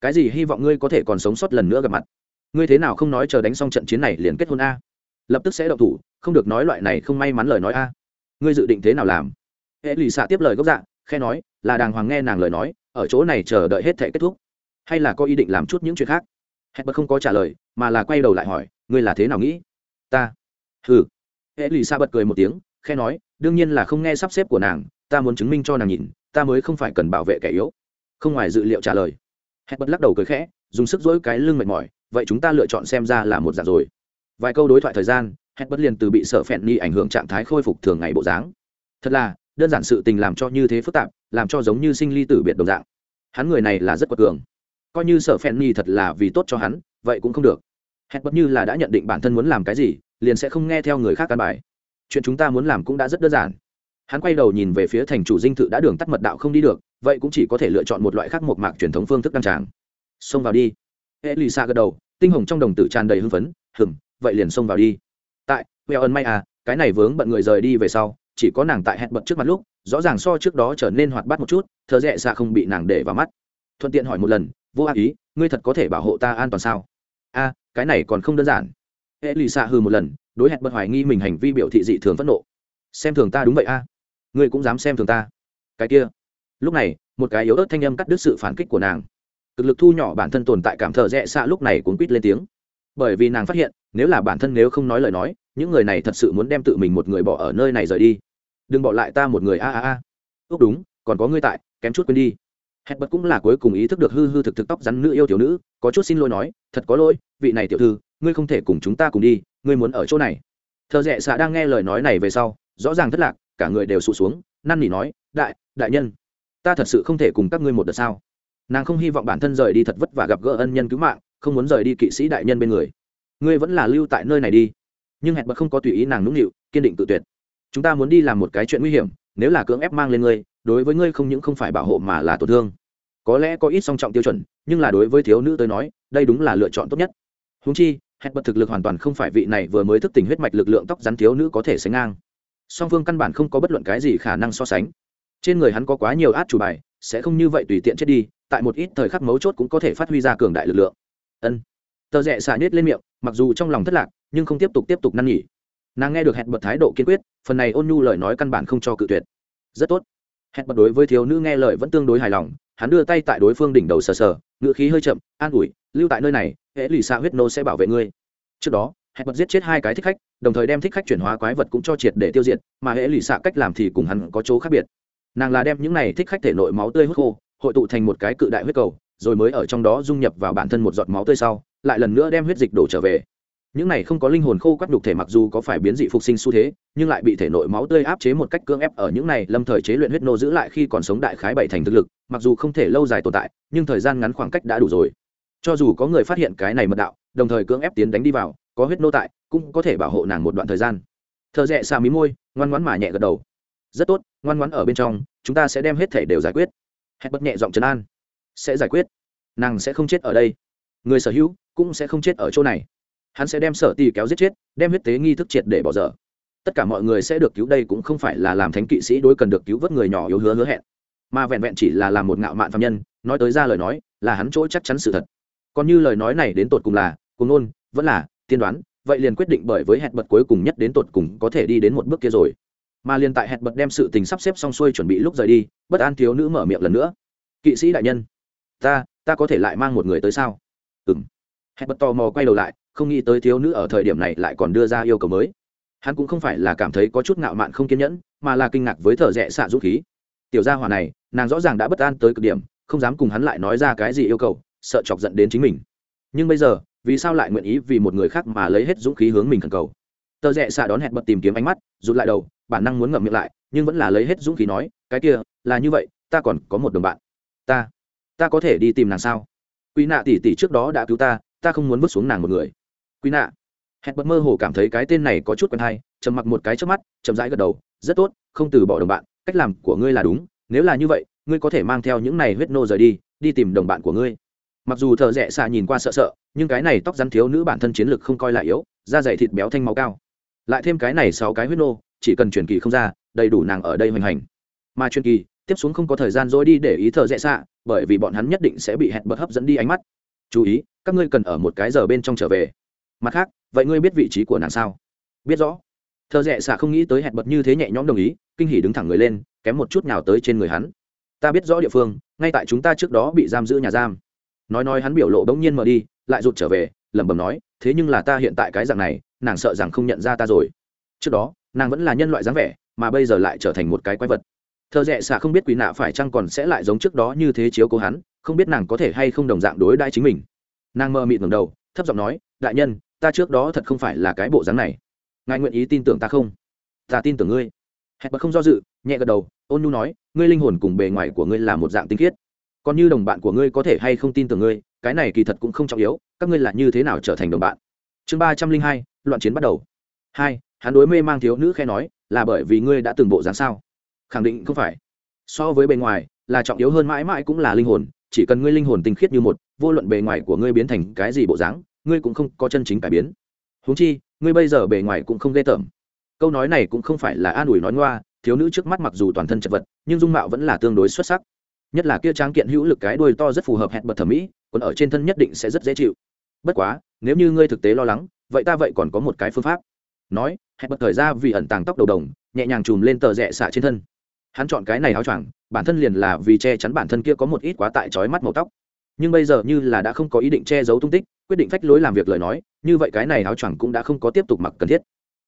Cái gì hy vọng ngươi có thể còn sống sót lần nữa gặp mặt? Ngươi thế nào không nói chờ đánh xong trận chiến này liền kết hôn a? Lập tức sẽ động thủ, không được nói loại này không may mắn lời nói a. Ngươi dự định thế nào làm? Hệ lì xạ tiếp lời gốc dạ khe nói, là đàng hoàng nghe nàng lời nói, ở chỗ này chờ đợi hết thể kết thúc. Hay là có ý định làm chút những chuyện khác? Hẹn bật không có trả lời, mà là quay đầu lại hỏi, ngươi là thế nào nghĩ? Ta. Hừ. Hệ lì xạ bật cười một tiếng khe nói đương nhiên là không nghe sắp xếp của nàng, ta muốn chứng minh cho nàng nhìn, ta mới không phải cần bảo vệ kẻ yếu. Không ngoài dự liệu trả lời. Hẹn bật lắc đầu cười khẽ, dùng sức dỗi cái lưng mệt mỏi, vậy chúng ta lựa chọn xem ra là một dạng rồi. Vài câu đối thoại thời gian hẹn bật liền từ bị sợ phẹn ni ảnh hưởng trạng thái khôi phục thường ngày bộ dáng. Thật là, đơn giản sự tình làm cho như thế phức tạp, làm cho giống như sinh ly tử biệt đồng dạng. Hắn người này là rất quật cường. Coi như sợ phẹn ni thật là vì tốt cho hắn, vậy cũng không được. Hẹn bất như là đã nhận định bản thân muốn làm cái gì, liền sẽ không nghe theo người khác căn bài chuyện chúng ta muốn làm cũng đã rất đơn giản. Hắn quay đầu nhìn về phía thành chủ dinh thự đã đường tắt mật đạo không đi được, vậy cũng chỉ có thể lựa chọn một loại khác một mạc truyền thống phương thức đăng tràng. Xông vào đi. Hệ lì xa gật đầu, tinh hồng trong đồng tử tràn đầy hưng phấn hừng vậy liền xông vào đi. Tại huệ ơn may à cái này vướng bận người rời đi về sau, chỉ có nàng tại hẹn bận trước mặt lúc, rõ ràng so trước đó trở nên hoạt bát một chút thợ rẽ xa không bị nàng để vào mắt. Thuận tiện hỏi một lần, vô ác ý, ngươi thật có thể bảo hộ ta an toàn sao? A, cái này còn không đơn giản. Hệ lì xạ hư một lần đối hẹn bật hoài nghi mình hành vi biểu thị dị thường phẫn nộ. Xem thường ta đúng vậy a. Ngươi cũng dám xem thường ta. Cái kia. Lúc này, một cái yếu ớt thanh âm cắt đứt sự phản kích của nàng. Cực lực thu nhỏ bản thân tồn tại cảm thở rẽ xạ lúc này cuốn quýt lên tiếng. Bởi vì nàng phát hiện, nếu là bản thân nếu không nói lời nói, những người này thật sự muốn đem tự mình một người bỏ ở nơi này rời đi. Đừng bỏ lại ta một người a a a. Ước đúng, còn có ngươi tại, kém chút quên đi. Hẹn bật cũng là cuối cùng ý thức được hư hư thực thực tóc rắn nữ yêu thiếu nữ, có chút xin lỗi nói, thật có lỗi, vị này tiểu thư, ngươi không thể cùng chúng ta cùng đi ngươi muốn ở chỗ này. Thợ rẽ xạ đang nghe lời nói này về sau, rõ ràng thất lạc, cả người đều sụt xuống, năn nỉ nói, đại đại nhân, ta thật sự không thể cùng các ngươi một đợt sao? Nàng không hy vọng bản thân rời đi thật vất và gặp gỡ ân nhân cứu mạng, không muốn rời đi kỵ sĩ đại nhân bên người. Ngươi vẫn là lưu tại nơi này đi. Nhưng hẹn bật không có tùy ý nàng nũng nịu, kiên định tự tuyệt. Chúng ta muốn đi làm một cái chuyện nguy hiểm, nếu là cưỡng ép mang lên ngươi, đối với ngươi không những không phải bảo hộ mà là tổn thương. Có lẽ có ít song trọng tiêu chuẩn, nhưng là đối với thiếu nữ tới nói, đây đúng là lựa chọn tốt nhất. Húng chi hẹn bật thực lực hoàn toàn không phải vị này vừa mới thức tỉnh huyết mạch lực lượng tóc rắn thiếu nữ có thể sánh ngang. Song phương căn bản không có bất luận cái gì khả năng so sánh. Trên người hắn có quá nhiều át chủ bài, sẽ không như vậy tùy tiện chết đi, tại một ít thời khắc mấu chốt cũng có thể phát huy ra cường đại lực lượng. Ân. Tờ rẽ xả nết lên miệng, mặc dù trong lòng thất lạc, nhưng không tiếp tục tiếp tục năn nghỉ nàng nghe được hẹn bật thái độ kiên quyết, phần này ôn nhu lời nói căn bản không cho cự tuyệt. Rất tốt. Hẹn bật đối với thiếu nữ nghe lời vẫn tương đối hài lòng, hắn đưa tay tại đối phương đỉnh đầu sờ sờ ngựa khí hơi chậm, an ủi, lưu tại nơi này hễ lì xạ huyết nô sẽ bảo vệ ngươi. Trước đó, hẹn bật giết chết hai cái thích khách, đồng thời đem thích khách chuyển hóa quái vật cũng cho triệt để tiêu diệt, mà hễ lì xạ cách làm thì cùng hắn có chỗ khác biệt. Nàng là đem những này thích khách thể nội máu tươi hút khô, hội tụ thành một cái cự đại huyết cầu, rồi mới ở trong đó dung nhập vào bản thân một giọt máu tươi sau, lại lần nữa đem huyết dịch đổ trở về. Những này không có linh hồn khô quắt đục thể mặc dù có phải biến dị phục sinh xu thế, nhưng lại bị thể nội máu tươi áp chế một cách cưỡng ép ở những này lâm thời chế luyện huyết nô giữ lại khi còn sống đại khái bảy thành thực lực, mặc dù không thể lâu dài tồn tại, nhưng thời gian ngắn khoảng cách đã đủ rồi cho dù có người phát hiện cái này mật đạo, đồng thời cưỡng ép tiến đánh đi vào, có huyết nô tại, cũng có thể bảo hộ nàng một đoạn thời gian. Thợ rẽ xa mí môi, ngoan ngoãn mà nhẹ gật đầu. Rất tốt, ngoan ngoãn ở bên trong, chúng ta sẽ đem hết thể đều giải quyết. Hẹn bất nhẹ giọng trấn an. Sẽ giải quyết. Nàng sẽ không chết ở đây. Người sở hữu cũng sẽ không chết ở chỗ này. Hắn sẽ đem sở tì kéo giết chết, đem huyết tế nghi thức triệt để bỏ dở. Tất cả mọi người sẽ được cứu đây cũng không phải là làm thánh kỵ sĩ đối cần được cứu vớt người nhỏ yếu hứa hứa hẹn. Mà vẹn vẹn chỉ là làm một ngạo mạn phạm nhân, nói tới ra lời nói, là hắn chỗ chắc chắn sự thật còn như lời nói này đến tột cùng là cùng nôn vẫn là, tiên đoán, vậy liền quyết định bởi với hẹn bật cuối cùng nhất đến tột cùng có thể đi đến một bước kia rồi. Mà liền tại hẹn bật đem sự tình sắp xếp xong xuôi chuẩn bị lúc rời đi, bất an thiếu nữ mở miệng lần nữa. Kỵ sĩ đại nhân, ta ta có thể lại mang một người tới sao? Ừ m hẹn bật tò mò quay đầu lại, không nghĩ tới thiếu nữ ở thời điểm này lại còn đưa ra yêu cầu mới. Hắn cũng không phải là cảm thấy có chút ngạo mạn không kiên nhẫn, mà là kinh ngạc với thợ rẽ xạ dũng khí. Tiểu gia hòa này, nàng rõ ràng đã bất an tới cực điểm, không dám cùng hắn lại nói ra cái gì yêu cầu sợ chọc giận đến chính mình. Nhưng bây giờ, vì sao lại nguyện ý vì một người khác mà lấy hết dũng khí hướng mình khẩn cầu? Tờ rẽ xạ đón hẹn bật tìm kiếm ánh mắt, rụt lại đầu, bản năng muốn ngậm miệng lại, nhưng vẫn là lấy hết dũng khí nói, cái kia, là như vậy, ta còn có một đồng bạn. Ta ta có thể đi tìm nàng sao? Quy nạ tỷ tỷ trước đó đã cứu ta ta không muốn vứt xuống nàng một người. Quy nạ. Hẹn bật mơ hồ cảm thấy cái tên này có chút quen hay, trầm mặc một cái trước mắt, chậm rãi gật đầu, rất tốt, không từ bỏ đồng bạn, cách làm của ngươi là đúng, nếu là như vậy, ngươi có thể mang theo những này huyết nô rời đi đi tìm đồng bạn của ngươi mặc dù thợ rẽ xạ nhìn qua sợ sợ, nhưng cái này tóc rắn thiếu nữ bản thân chiến lực không coi là yếu, da dày thịt béo thanh máu cao. Lại thêm cái này sáu cái huyết nô, chỉ cần truyền kỳ không ra, đầy đủ nàng ở đây hoành hành. Mà truyền kỳ, tiếp xuống không có thời gian dối đi để ý thợ rẽ xạ, bởi vì bọn hắn nhất định sẽ bị hẹn bật hấp dẫn đi ánh mắt. Chú ý, các ngươi cần ở một cái giờ bên trong trở về. Mặt khác, vậy ngươi biết vị trí của nàng sao? Biết rõ. Thợ rẽ xạ không nghĩ tới hẹn bật như thế nhẹ nhõm đồng ý, kinh hỉ đứng thẳng người lên, kém một chút nào tới trên người hắn. Ta biết rõ địa phương, ngay tại chúng ta trước đó bị giam giữ nhà giam nói nói hắn biểu lộ bỗng nhiên mở đi, lại rụt trở về, lẩm bẩm nói, thế nhưng là ta hiện tại cái dạng này, nàng sợ rằng không nhận ra ta rồi. Trước đó, nàng vẫn là nhân loại dáng vẻ, mà bây giờ lại trở thành một cái quái vật. Thợ rẽ xạ không biết quỷ nạ phải chăng còn sẽ lại giống trước đó như thế chiếu cố hắn, không biết nàng có thể hay không đồng dạng đối đãi chính mình. Nàng mơ mịt ngầm đầu, thấp giọng nói, đại nhân, ta trước đó thật không phải là cái bộ dáng này. Ngài nguyện ý tin tưởng ta không? Ta tin tưởng ngươi. Hẹn bật không do dự, nhẹ gật đầu, ôn nhu nói, ngươi linh hồn cùng bề ngoài của ngươi là một dạng tinh khiết còn như đồng bạn của ngươi có thể hay không tin tưởng ngươi, cái này kỳ thật cũng không trọng yếu, các ngươi là như thế nào trở thành đồng bạn? Chương ba trăm linh hai, loạn chiến bắt đầu. Hai, hắn đối mê mang thiếu nữ khe nói, là bởi vì ngươi đã từng bộ dáng sao? Khẳng định không phải. So với bề ngoài, là trọng yếu hơn mãi mãi cũng là linh hồn, chỉ cần ngươi linh hồn tinh khiết như một, vô luận bề ngoài của ngươi biến thành cái gì bộ dáng, ngươi cũng không có chân chính cải biến. Huống chi, ngươi bây giờ bề ngoài cũng không ghê tởm. Câu nói này cũng không phải là an ủi nói ngoa, thiếu nữ trước mắt mặc dù toàn thân chật vật, nhưng dung mạo vẫn là tương đối xuất sắc nhất là kia tráng kiện hữu lực cái đuôi to rất phù hợp hẹn bật thẩm mỹ, còn ở trên thân nhất định sẽ rất dễ chịu. Bất quá, nếu như ngươi thực tế lo lắng, vậy ta vậy còn có một cái phương pháp. Nói, hẹn bật thời ra vì ẩn tàng tóc đầu đồng, nhẹ nhàng chùm lên tờ rẽ xạ trên thân. Hắn chọn cái này áo choàng, bản thân liền là vì che chắn bản thân kia có một ít quá tại trói mắt màu tóc. Nhưng bây giờ như là đã không có ý định che giấu tung tích, quyết định phách lối làm việc lời nói, như vậy cái này áo choàng cũng đã không có tiếp tục mặc cần thiết.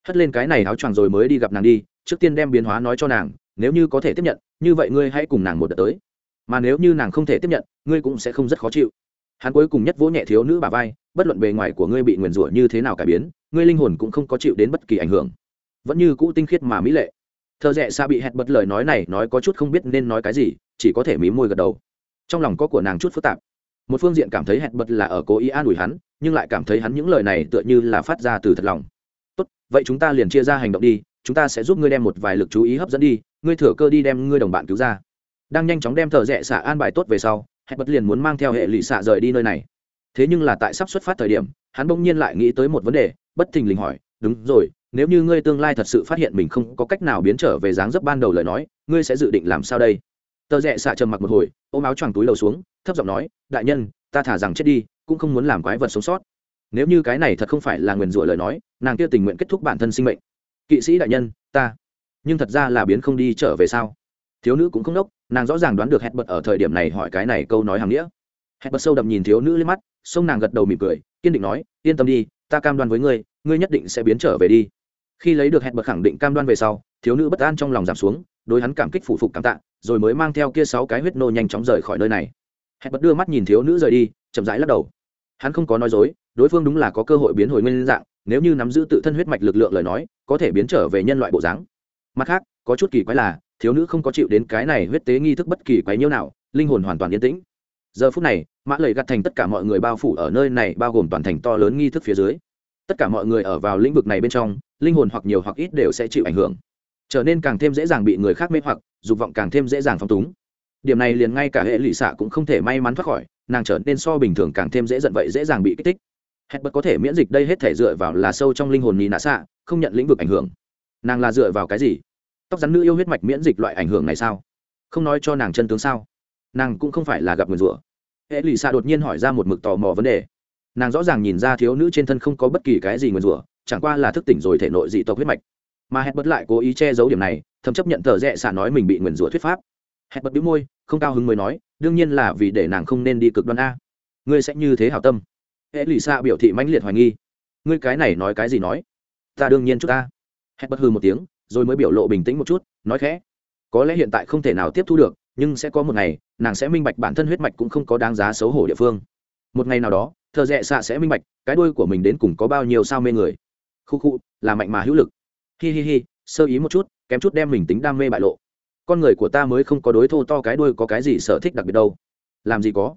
Hất lên cái này áo choàng rồi mới đi gặp nàng đi, trước tiên đem biến hóa nói cho nàng, nếu như có thể tiếp nhận, như vậy ngươi hãy cùng nàng một đợt tới mà nếu như nàng không thể tiếp nhận, ngươi cũng sẽ không rất khó chịu. Hắn cuối cùng nhất vỗ nhẹ thiếu nữ bà vai, bất luận bề ngoài của ngươi bị nguyền rủa như thế nào cải biến, ngươi linh hồn cũng không có chịu đến bất kỳ ảnh hưởng. Vẫn như cũ tinh khiết mà mỹ lệ. Thợ rẽ xa bị hẹn bật lời nói này nói có chút không biết nên nói cái gì, chỉ có thể mí môi gật đầu. Trong lòng có của nàng chút phức tạp. Một phương diện cảm thấy hẹn bật là ở cố ý an ủi hắn, nhưng lại cảm thấy hắn những lời này tựa như là phát ra từ thật lòng. Tốt, vậy chúng ta liền chia ra hành động đi, chúng ta sẽ giúp ngươi đem một vài lực chú ý hấp dẫn đi, ngươi thừa cơ đi đem ngươi đồng bạn cứu ra đang nhanh chóng đem thợ rẽ xạ an bài tốt về sau, hẹn bật liền muốn mang theo hệ lụy xạ rời đi nơi này. Thế nhưng là tại sắp xuất phát thời điểm, hắn bỗng nhiên lại nghĩ tới một vấn đề, bất thình lình hỏi, đúng rồi, nếu như ngươi tương lai thật sự phát hiện mình không có cách nào biến trở về dáng dấp ban đầu lời nói, ngươi sẽ dự định làm sao đây? Tờ rẽ xạ trầm mặc một hồi, ôm áo choàng túi đầu xuống, thấp giọng nói, đại nhân, ta thả rằng chết đi, cũng không muốn làm quái vật sống sót. Nếu như cái này thật không phải là nguyền rủa lời nói, nàng kia tình nguyện kết thúc bản thân sinh mệnh. Kỵ sĩ đại nhân, ta, nhưng thật ra là biến không đi trở về sao? Thiếu nữ cũng không đốc nàng rõ ràng đoán được hẹn bật ở thời điểm này hỏi cái này câu nói hàng nghĩa. Hẹn bật sâu đậm nhìn thiếu nữ lên mắt, sông nàng gật đầu mỉm cười, kiên định nói, yên tâm đi, ta cam đoan với ngươi ngươi nhất định sẽ biến trở về đi. Khi lấy được hẹn bật khẳng định cam đoan về sau, thiếu nữ bất an trong lòng giảm xuống, đối hắn cảm kích phủ phục cảm tạ, rồi mới mang theo kia sáu cái huyết nô nhanh chóng rời khỏi nơi này. Hẹn bật đưa mắt nhìn thiếu nữ rời đi, chậm rãi lắc đầu. Hắn không có nói dối, đối phương đúng là có cơ hội biến hồi nguyên dạng, nếu như nắm giữ tự thân huyết mạch lực lượng lời nói, có thể biến trở về nhân loại bộ dáng. Mặt khác, có chút kỳ quái là thiếu nữ không có chịu đến cái này huyết tế nghi thức bất kỳ quái nhiêu nào, linh hồn hoàn toàn yên tĩnh. Giờ phút này, mã lầy gặt thành tất cả mọi người bao phủ ở nơi này, bao gồm toàn thành to lớn nghi thức phía dưới. Tất cả mọi người ở vào lĩnh vực này bên trong, linh hồn hoặc nhiều hoặc ít đều sẽ chịu ảnh hưởng. Trở nên càng thêm dễ dàng bị người khác mê hoặc, dục vọng càng thêm dễ dàng phong túng. Điểm này liền ngay cả hệ lụy xạ cũng không thể may mắn thoát khỏi, nàng trở nên so bình thường càng thêm dễ dận vậy dễ dàng bị kích thích. Hết bất có thể miễn dịch đây hết thể dựa vào là sâu trong linh hồn nhì nạ xạ, không nhận lĩnh vực ảnh hưởng. Nàng là dựa vào cái gì? Tóc rắn nữ yêu huyết mạch miễn dịch loại ảnh hưởng này sao? Không nói cho nàng chân tướng sao? Nàng cũng không phải là gặp người rủa. Hệ lụy xạ đột nhiên hỏi ra một mực tò mò vấn đề. Nàng rõ ràng nhìn ra thiếu nữ trên thân không có bất kỳ cái gì người rủa, chẳng qua là thức tỉnh rồi thể nội dị tộc huyết mạch. Mà hẹn bất lại cố ý che giấu điểm này, thầm chấp nhận thợ rẽ xạ nói mình bị nguyền rủa thuyết pháp. Hẹn bật bĩu môi, không cao hứng mới nói, đương nhiên là vì để nàng không nên đi cực đoan a. Ngươi sẽ như thế hảo tâm. Hệ lụy xạ biểu thị mãnh liệt hoài nghi. Ngươi cái này nói cái gì nói? Ta đương nhiên chút ta. Hẹn bật hư một tiếng rồi mới biểu lộ bình tĩnh một chút, nói khẽ, có lẽ hiện tại không thể nào tiếp thu được, nhưng sẽ có một ngày, nàng sẽ minh bạch bản thân huyết mạch cũng không có đáng giá xấu hổ địa phương. Một ngày nào đó, thợ rẽ xạ sẽ minh bạch, cái đuôi của mình đến cùng có bao nhiêu sao mê người. Khu khu, là mạnh mà hữu lực. Hi hi hi, sơ ý một chút, kém chút đem mình tính đam mê bại lộ. Con người của ta mới không có đối thô to cái đuôi có cái gì sở thích đặc biệt đâu. Làm gì có.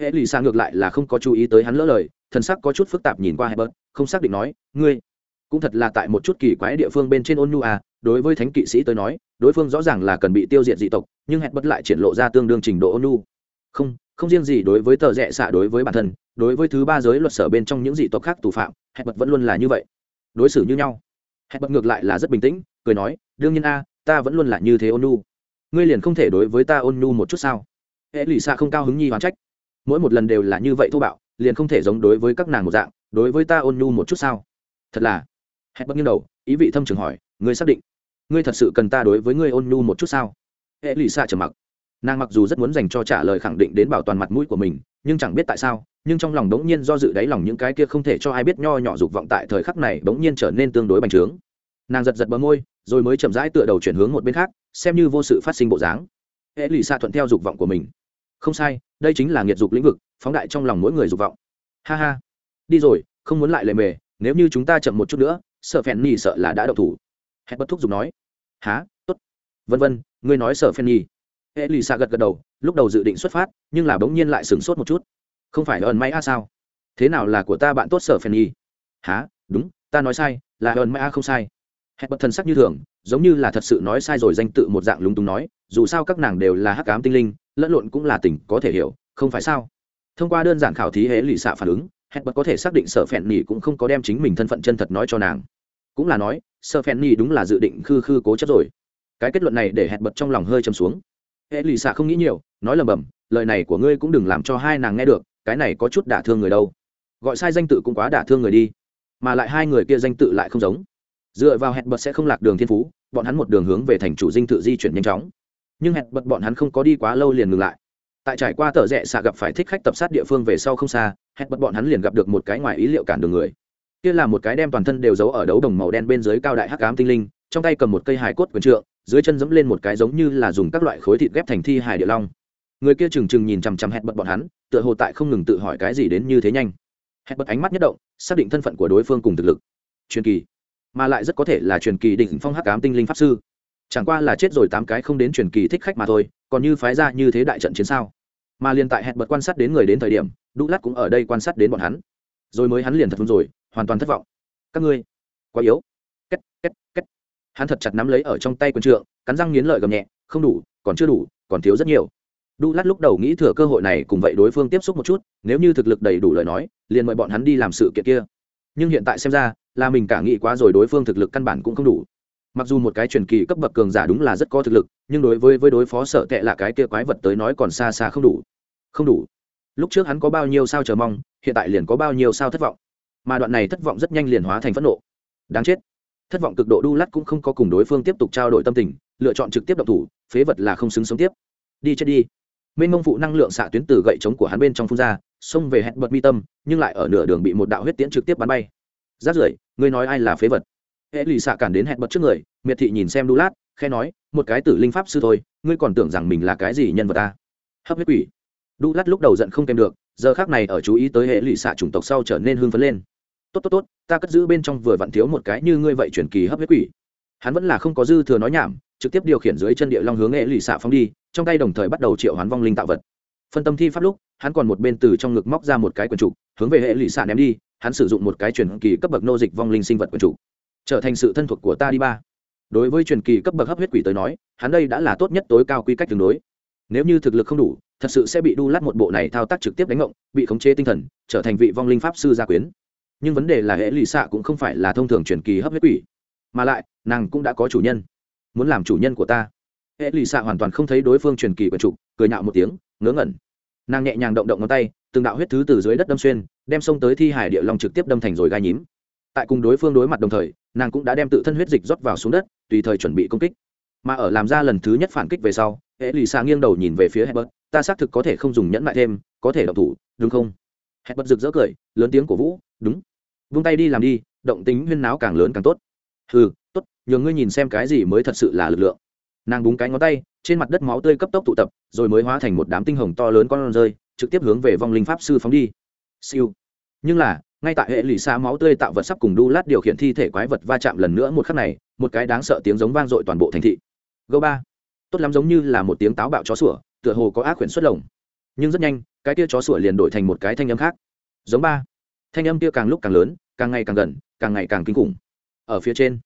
Hệ lì xa ngược lại là không có chú ý tới hắn lỡ lời, thần sắc có chút phức tạp nhìn qua hebert không xác định nói, ngươi, cũng thật là tại một chút kỳ quái địa phương bên trên ôn nhu à đối với thánh kỵ sĩ tới nói, đối phương rõ ràng là cần bị tiêu diệt dị tộc, nhưng hẹn bất lại triển lộ ra tương đương trình độ ônu không không riêng gì đối với tờ rẽ xạ đối với bản thân, đối với thứ ba giới luật sở bên trong những dị tộc khác tù phạm, hẹn bật vẫn luôn là như vậy. Đối xử như nhau. Hẹn bật ngược lại là rất bình tĩnh, cười nói, đương nhiên a, ta vẫn luôn là như thế ônu ngươi liền không thể đối với ta ônu một chút sao? Hệ lụy xạ không cao hứng nhi hoàn trách. Mỗi một lần đều là như vậy thô bạo, liền không thể giống đối với các nàng một dạng, đối với ta ôn nhu một chút sao? Thật là. Hẹn bất nghiêng đầu, ý vị thâm trường hỏi ngươi xác định. Ngươi thật sự cần ta đối với ngươi ôn nhu một chút sao? Hệ lụy xạ trầm mặc. Nàng mặc dù rất muốn dành cho trả lời khẳng định đến bảo toàn mặt mũi của mình, nhưng chẳng biết tại sao, nhưng trong lòng đống nhiên do dự đáy lòng những cái kia không thể cho ai biết nho nhỏ dục vọng tại thời khắc này đống nhiên trở nên tương đối bành trướng. Nàng giật giật bờ môi, rồi mới chậm rãi tựa đầu chuyển hướng một bên khác, xem như vô sự phát sinh bộ dáng. Hệ lụy xạ thuận theo dục vọng của mình. Không sai, đây chính là nghiệt dục lĩnh vực, phóng đại trong lòng mỗi người dục vọng. Ha ha. Đi rồi, không muốn lại lề mề, nếu như chúng ta chậm một chút nữa, sợ phèn nhi sợ là đã đậu thủ hẹn bất thúc giục nói, há t ố t vân vân, ngươi nói sở phèn nhi. Hệ lì xạ gật gật đầu, lúc đầu dự định xuất phát, nhưng là bỗng nhiên lại sửng sốt một chút. Không phải ơn may a sao? Thế nào là của ta bạn tốt sở phèn nhi? Há, đúng, ta nói sai, là ơn may a không sai. Hẹn bật thần sắc như thường, giống như là thật sự nói sai rồi danh tự một dạng lúng túng nói, dù sao các nàng đều là hắc ám tinh linh, lẫn lộn cũng là tình có thể hiểu, không phải sao? Thông qua đơn giản khảo thí hệ lì xạ phản ứng, hẹn bật có thể xác định sở phèn nỉ cũng không có đem chính mình thân phận chân thật nói cho nàng. Cũng là nói sơ phen nhì đúng là dự định khư khư cố chấp rồi. Cái kết luận này để hẹn bật trong lòng hơi châm xuống. Hệ lì xạ không nghĩ nhiều, nói lầm bầm, lời này của ngươi cũng đừng làm cho hai nàng nghe được, cái này có chút đả thương người đâu. Gọi sai danh tự cũng quá đả thương người đi, mà lại hai người kia danh tự lại không giống. Dựa vào hẹn bật sẽ không lạc đường thiên phú, bọn hắn một đường hướng về thành chủ dinh tự di chuyển nhanh chóng. Nhưng hẹn bật bọn hắn không có đi quá lâu liền ngừng lại. Tại trải qua tờ rẽ xạ gặp phải thích khách tập sát địa phương về sau không xa, hẹn bật bọn hắn liền gặp được một cái ngoài ý liệu cản đường người kia là một cái đem toàn thân đều giấu ở đấu đồng màu đen bên dưới cao đại hắc ám tinh linh, trong tay cầm một cây hài cốt quyền trượng, dưới chân dẫm lên một cái giống như là dùng các loại khối thịt ghép thành thi hài địa long. Người kia trừng trừng nhìn chằm chằm hẹn bật bọn hắn, tựa hồ tại không ngừng tự hỏi cái gì đến như thế nhanh. Hẹn bật ánh mắt nhất động, xác định thân phận của đối phương cùng thực lực. Truyền kỳ. Mà lại rất có thể là truyền kỳ đỉnh phong hắc ám tinh linh pháp sư. Chẳng qua là chết rồi tám cái không đến truyền kỳ thích khách mà thôi, còn như phái ra như thế đại trận chiến sao? Mà liền tại hẹn bật quan sát đến người đến thời điểm, đu lát cũng ở đây quan sát đến bọn hắn. Rồi mới hắn liền thật rồi hoàn toàn thất vọng. Các ngươi, quá yếu. Két két két. Hắn thật chặt nắm lấy ở trong tay quân trượng, cắn răng nghiến lợi gầm nhẹ, không đủ, còn chưa đủ, còn thiếu rất nhiều. Đu lát lúc đầu nghĩ thừa cơ hội này cùng vậy đối phương tiếp xúc một chút, nếu như thực lực đầy đủ lời nói, liền mời bọn hắn đi làm sự kiện kia. Nhưng hiện tại xem ra, là mình cả nghĩ quá rồi đối phương thực lực căn bản cũng không đủ. Mặc dù một cái truyền kỳ cấp bậc cường giả đúng là rất có thực lực, nhưng đối với với đối phó sợ tệ là cái kia quái vật tới nói còn xa xa không đủ. Không đủ. Lúc trước hắn có bao nhiêu sao chờ mong, hiện tại liền có bao nhiêu sao thất vọng mà đoạn này thất vọng rất nhanh liền hóa thành phẫn nộ. Đáng chết. Thất vọng cực độ đu lắt cũng không có cùng đối phương tiếp tục trao đổi tâm tình, lựa chọn trực tiếp độc thủ, phế vật là không xứng sống tiếp. Đi chết đi. Minh mông phụ năng lượng xạ tuyến từ gậy chống của hắn bên trong phun ra, xông về hẹn bật mi tâm, nhưng lại ở nửa đường bị một đạo huyết tiễn trực tiếp bắn bay. Rát rưởi, ngươi nói ai là phế vật? Hệ lì xạ cản đến hẹn bật trước người, miệt thị nhìn xem đu lát khe nói, một cái tử linh pháp sư thôi, ngươi còn tưởng rằng mình là cái gì nhân vật ta? Hấp huyết quỷ. Đu lát lúc đầu giận không kèm được, giờ khác này ở chú ý tới hệ lì xạ chủng tộc sau trở nên hưng phấn lên tốt tốt tốt, ta cất giữ bên trong vừa vặn thiếu một cái như ngươi vậy truyền kỳ hấp huyết quỷ. Hắn vẫn là không có dư thừa nói nhảm, trực tiếp điều khiển dưới chân địa long hướng hệ lì xạ phóng đi, trong tay đồng thời bắt đầu triệu hoán vong linh tạo vật. Phân tâm thi pháp lúc, hắn còn một bên từ trong ngực móc ra một cái quần trục, hướng về hệ lụy xạ ném đi, hắn sử dụng một cái truyền kỳ cấp bậc nô dịch vong linh sinh vật quần trục. Trở thành sự thân thuộc của ta đi ba. Đối với truyền kỳ cấp bậc hấp huyết quỷ tới nói, hắn đây đã là tốt nhất tối cao quy cách tương đối. Nếu như thực lực không đủ, thật sự sẽ bị đu lát một bộ này thao tác trực tiếp đánh ngộng, bị khống chế tinh thần, trở thành vị vong linh pháp sư gia quyến nhưng vấn đề là hệ lụy xạ cũng không phải là thông thường truyền kỳ hấp huyết quỷ, mà lại, nàng cũng đã có chủ nhân, muốn làm chủ nhân của ta. Hệ lụy xạ hoàn toàn không thấy đối phương truyền kỳ quần trục cười nhạo một tiếng, ngớ ngẩn. Nàng nhẹ nhàng động động ngón tay, từng đạo huyết thứ từ dưới đất đâm xuyên, đem xông tới thi hải địa long trực tiếp đâm thành rồi gai nhím. Tại cùng đối phương đối mặt đồng thời, nàng cũng đã đem tự thân huyết dịch rót vào xuống đất, tùy thời chuẩn bị công kích. Mà ở làm ra lần thứ nhất phản kích về sau, hệ lì xa nghiêng đầu nhìn về phía hebert ta xác thực có thể không dùng nhẫn mại thêm, có thể động thủ, đúng không? Hebert rực rỡ cười, lớn tiếng cổ vũ đúng. Vung tay đi làm đi, động tính huyên náo càng lớn càng tốt. Ừ tốt nhờ ngươi nhìn xem cái gì mới thật sự là lực lượng. Nàng búng cái ngón tay, trên mặt đất máu tươi cấp tốc tụ tập, rồi mới hóa thành một đám tinh hồng to lớn con rơi, trực tiếp hướng về vong linh pháp sư phóng đi. Siêu. Nhưng là, ngay tại hệ lụy xa máu tươi tạo vật sắp cùng đu lát điều khiển thi thể quái vật va chạm lần nữa một khắc này, một cái đáng sợ tiếng giống vang dội toàn bộ thành thị. Gâu ba. Tốt lắm giống như là một tiếng táo bạo chó sủa, tựa hồ có ác quyển xuất lồng. Nhưng rất nhanh, cái tia chó sủa liền đổi thành một cái thanh âm khác. Giống ba thanh âm kia càng lúc càng lớn, càng ngày càng gần, càng ngày càng kinh khủng. Ở phía trên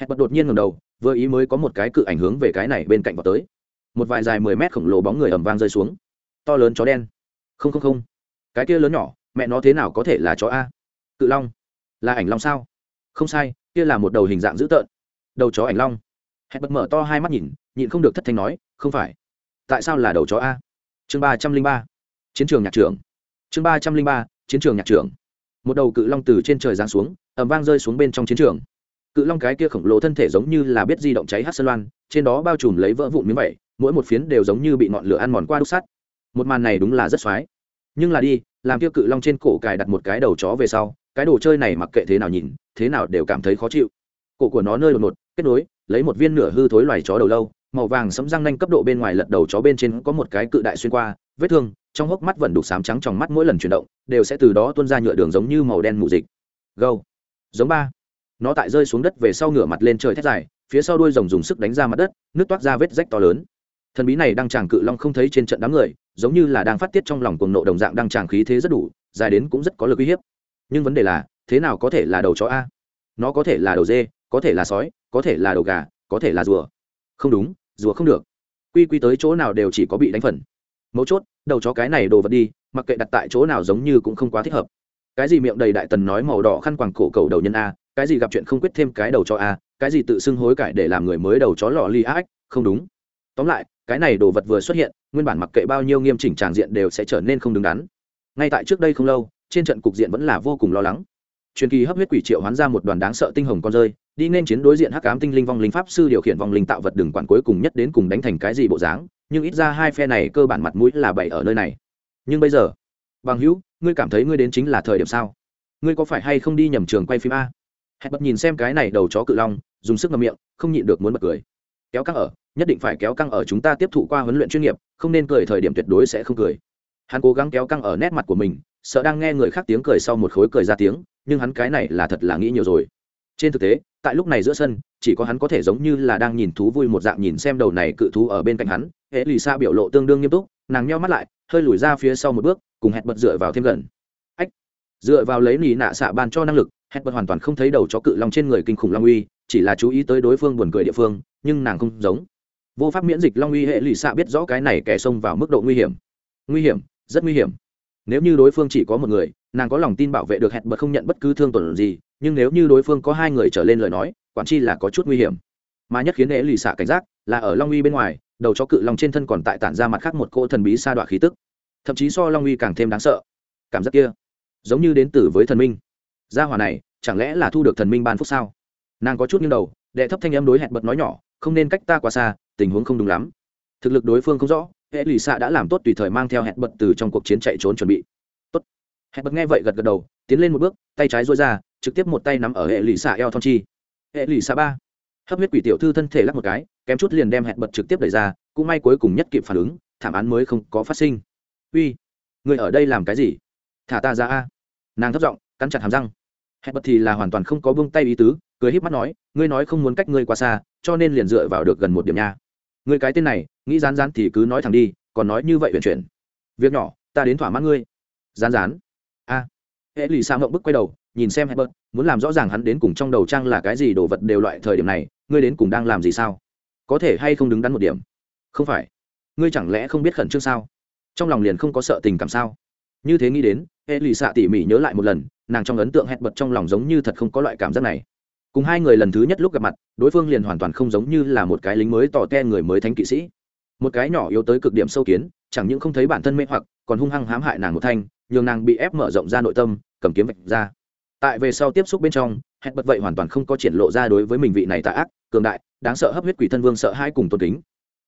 hẹn bật đột nhiên ngầm đầu, vừa ý mới có một cái cự ảnh hướng về cái này bên cạnh vào tới. Một vài dài mười mét khổng lồ bóng người ầm vang rơi xuống. To lớn chó đen. Không không không. Cái kia lớn nhỏ, mẹ nó thế nào có thể là chó a? Cự long. Là ảnh long sao? Không sai, kia là một đầu hình dạng dữ tợn. Đầu chó ảnh long. Hẹn bật mở to hai mắt nhìn, nhịn không được thất thanh nói, không phải. Tại sao là đầu chó a? Chương ba trăm linh ba. Chiến trường nhạc trưởng. Chương ba trăm linh ba, chiến trường nhạc trưởng một đầu cự long từ trên trời giáng xuống ẩm vang rơi xuống bên trong chiến trường. Cự long cái kia khổng lồ thân thể giống như là biết di động cháy hát sơn loan, trên đó bao trùm lấy vỡ vụn miếng vẩy mỗi một phiến đều giống như bị ngọn lửa ăn mòn qua đúc sắt. Một màn này đúng là rất x o á i nhưng là đi, làm kia cự long trên cổ cài đặt một cái đầu chó về sau, cái đồ chơi này mặc kệ thế nào nhìn, thế nào đều cảm thấy khó chịu. Cổ của nó nơi đột ngột, kết nối, lấy một viên nửa hư thối loài chó đầu lâu, màu vàng sẫm răng nanh cấp độ bên ngoài lật đầu chó bên trên có một cái cự đại xuyên qua, vết thương trong hốc mắt vẫn đục sám trắng trong mắt mỗi lần chuyển động, đều sẽ từ đó tuôn ra nhựa đường giống như màu đen mù dịch. Gâu giống ba. Nó tại rơi xuống đất về sau ngửa mặt lên trời thét dài, phía sau đuôi rồng dùng sức đánh ra mặt đất, nước toát ra vết rách to lớn. Thần bí này đang tràng cự long không thấy trên trận đám người, giống như là đang phát tiết trong lòng cuồng nộ đồng dạng đang tràng khí thế rất đủ, dài đến cũng rất có lực uy hiếp. Nhưng vấn đề là, thế nào có thể là đầu chó a? Nó có thể là đầu dê, có thể là sói, có thể là đầu gà, có thể là rùa. Không đúng, rùa không được. Quy quy tới chỗ nào đều chỉ có bị đánh phần. Mấu chốt đầu chó cái này đồ vật đi, mặc kệ đặt tại chỗ nào giống như cũng không quá thích hợp. Cái gì miệng đầy đại tần nói màu đỏ khăn quàng cổ cầu đầu nhân a, cái gì gặp chuyện không quyết thêm cái đầu cho a, cái gì tự xưng hối cải để làm người mới đầu chó lọ li ác không đúng. Tóm lại, cái này đồ vật vừa xuất hiện, nguyên bản mặc kệ bao nhiêu nghiêm chỉnh tràng diện đều sẽ trở nên không đứng đắn. Ngay tại trước đây không lâu, trên trận cục diện vẫn là vô cùng lo lắng. Truyền kỳ hấp huyết quỷ triệu hoán ra một đoàn đáng sợ tinh hồng con rơi, đi nên chiến đối diện hắc ám tinh linh vong linh pháp sư điều khiển vong linh tạo vật đường quản cuối cùng nhất đến cùng đánh thành cái gì bộ dáng nhưng ít ra hai phe này cơ bản mặt mũi là bày ở nơi này. Nhưng bây giờ, bằng hữu, ngươi cảm thấy ngươi đến chính là thời điểm sao? Ngươi có phải hay không đi nhầm trường quay phim a? Hẹn bật nhìn xem cái này đầu chó cự long, dùng sức ngậm miệng, không nhịn được muốn bật cười. Kéo căng ở, nhất định phải kéo căng ở chúng ta tiếp thụ qua huấn luyện chuyên nghiệp, không nên cười thời điểm tuyệt đối sẽ không cười. Hắn cố gắng kéo căng ở nét mặt của mình, sợ đang nghe người khác tiếng cười sau một khối cười ra tiếng, nhưng hắn cái này là thật là nghĩ nhiều rồi. Trên thực tế, tại lúc này giữa sân, chỉ có hắn có thể giống như là đang nhìn thú vui một dạng nhìn xem đầu này cự thú ở bên cạnh hắn hệ lì xa biểu lộ tương đương nghiêm túc, nàng nheo mắt lại, hơi lùi ra phía sau một bước, cùng hẹn bật dựa vào thêm gần. Ách! Dựa vào lấy nỉ nạ xạ ban cho năng lực, hẹn bật hoàn toàn không thấy đầu chó cự long trên người kinh khủng long uy, chỉ là chú ý tới đối phương buồn cười địa phương, nhưng nàng không giống. Vô pháp miễn dịch long uy hệ lì xạ biết rõ cái này kẻ xông vào mức độ nguy hiểm. Nguy hiểm, rất nguy hiểm. Nếu như đối phương chỉ có một người, nàng có lòng tin bảo vệ được hẹn bật không nhận bất cứ thương tổn gì, nhưng nếu như đối phương có hai người trở lên lời nói, quản chi là có chút nguy hiểm. Mà nhất khiến hệ lì xạ cảnh giác là ở long uy bên ngoài đầu chó cự long trên thân còn tại tản ra mặt khác một cỗ thần bí sa đoạ khí tức. Thậm chí so long uy càng thêm đáng sợ. Cảm giác kia, giống như đến từ với thần minh. Gia hỏa này, chẳng lẽ là thu được thần minh ban phúc sao? Nàng có chút nghiêng đầu, đệ thấp thanh em đối hẹn bật nói nhỏ, không nên cách ta quá xa, tình huống không đúng lắm. Thực lực đối phương không rõ, hệ lụy xạ đã làm tốt tùy thời mang theo hẹn bật từ trong cuộc chiến chạy trốn chuẩn bị. Tốt. Hẹn bật nghe vậy gật gật đầu, tiến lên một bước, tay trái dối ra, trực tiếp một tay nắm ở hệ lụy xạ eo thon chi. Hệ lụy xạ ba. Hấp huyết quỷ tiểu thư thân thể lắc một cái kém chút liền đem hẹn bật trực tiếp đẩy ra cũng may cuối cùng nhất kịp phản ứng thảm án mới không có phát sinh. Uy người ở đây làm cái gì? Thả ta ra a. Nàng thất giọng cắn chặt hàm răng. Hẹn bật thì là hoàn toàn không có buông tay ý tứ cười híp mắt nói ngươi nói không muốn cách ngươi qua xa cho nên liền dựa vào được gần một điểm nha. Người cái tên này nghĩ rán rán thì cứ nói thẳng đi còn nói như vậy huyền chuyển. Việc nhỏ ta đến thỏa mãn ngươi. Rán rán. A. Hệ lì sa ngậm bức quay đầu nhìn xem hẹn bật muốn làm rõ ràng hắn đến cùng trong đầu trang là cái gì đồ vật đều loại thời điểm này, ngươi đến cùng đang làm gì sao? Có thể hay không đứng đắn một điểm? Không phải, ngươi chẳng lẽ không biết khẩn trương sao? Trong lòng liền không có sợ tình cảm sao? Như thế nghĩ đến, Elisa tỉ mỉ nhớ lại một lần, nàng trong ấn tượng Herbert trong lòng giống như thật không có loại cảm giác này. Cùng hai người lần thứ nhất lúc gặp mặt, đối phương liền hoàn toàn không giống như là một cái lính mới tỏ te người mới thánh kỵ sĩ. Một cái nhỏ yếu tới cực điểm sâu kiến, chẳng những không thấy bản thân mê hoặc, còn hung hăng hãm hại nàng một thanh, nhường nàng bị ép mở rộng ra nội tâm, cầm kiếm vạch ra tại về sau tiếp xúc bên trong hẹn bật vậy hoàn toàn không có triển lộ ra đối với mình vị này tạ ác, cường đại, đáng sợ hấp huyết quỷ thân vương sợ hai cùng tôn kính.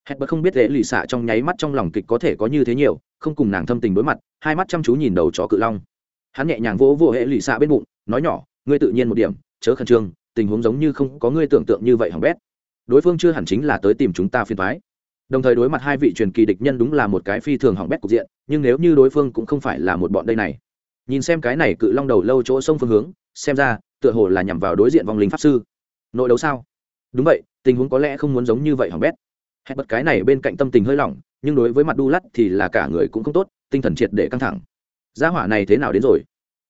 Hẹn bật không biết lễ lì xạ trong nháy mắt trong lòng kịch có thể có như thế nhiều, không cùng nàng thâm tình đối mặt, hai mắt chăm chú nhìn đầu chó cự long. Hắn nhẹ nhàng vỗ vỗ hệ lì xạ bên bụng, nói nhỏ, ngươi tự nhiên một điểm, chớ khẩn trương, tình huống giống như không có ngươi tưởng tượng như vậy hỏng bét. Đối phương chưa hẳn chính là tới tìm chúng ta phiền thoái đồng thời đối mặt hai vị truyền kỳ địch nhân đúng là một cái phi thường hỏng bét cục diện, nhưng nếu như đối phương cũng không phải là một bọn đây này. Nhìn xem cái này cự long đầu lâu chỗ sông phương hướng, xem ra tựa hồ là nhằm vào đối diện vong linh pháp sư. Nội đấu sao? Đúng vậy, tình huống có lẽ không muốn giống như vậy hỏng bét. Hẹn bật cái này bên cạnh tâm tình hơi lỏng, nhưng đối với mặt đu lắt thì là cả người cũng không tốt, tinh thần triệt để căng thẳng. Gia hỏa này thế nào đến rồi?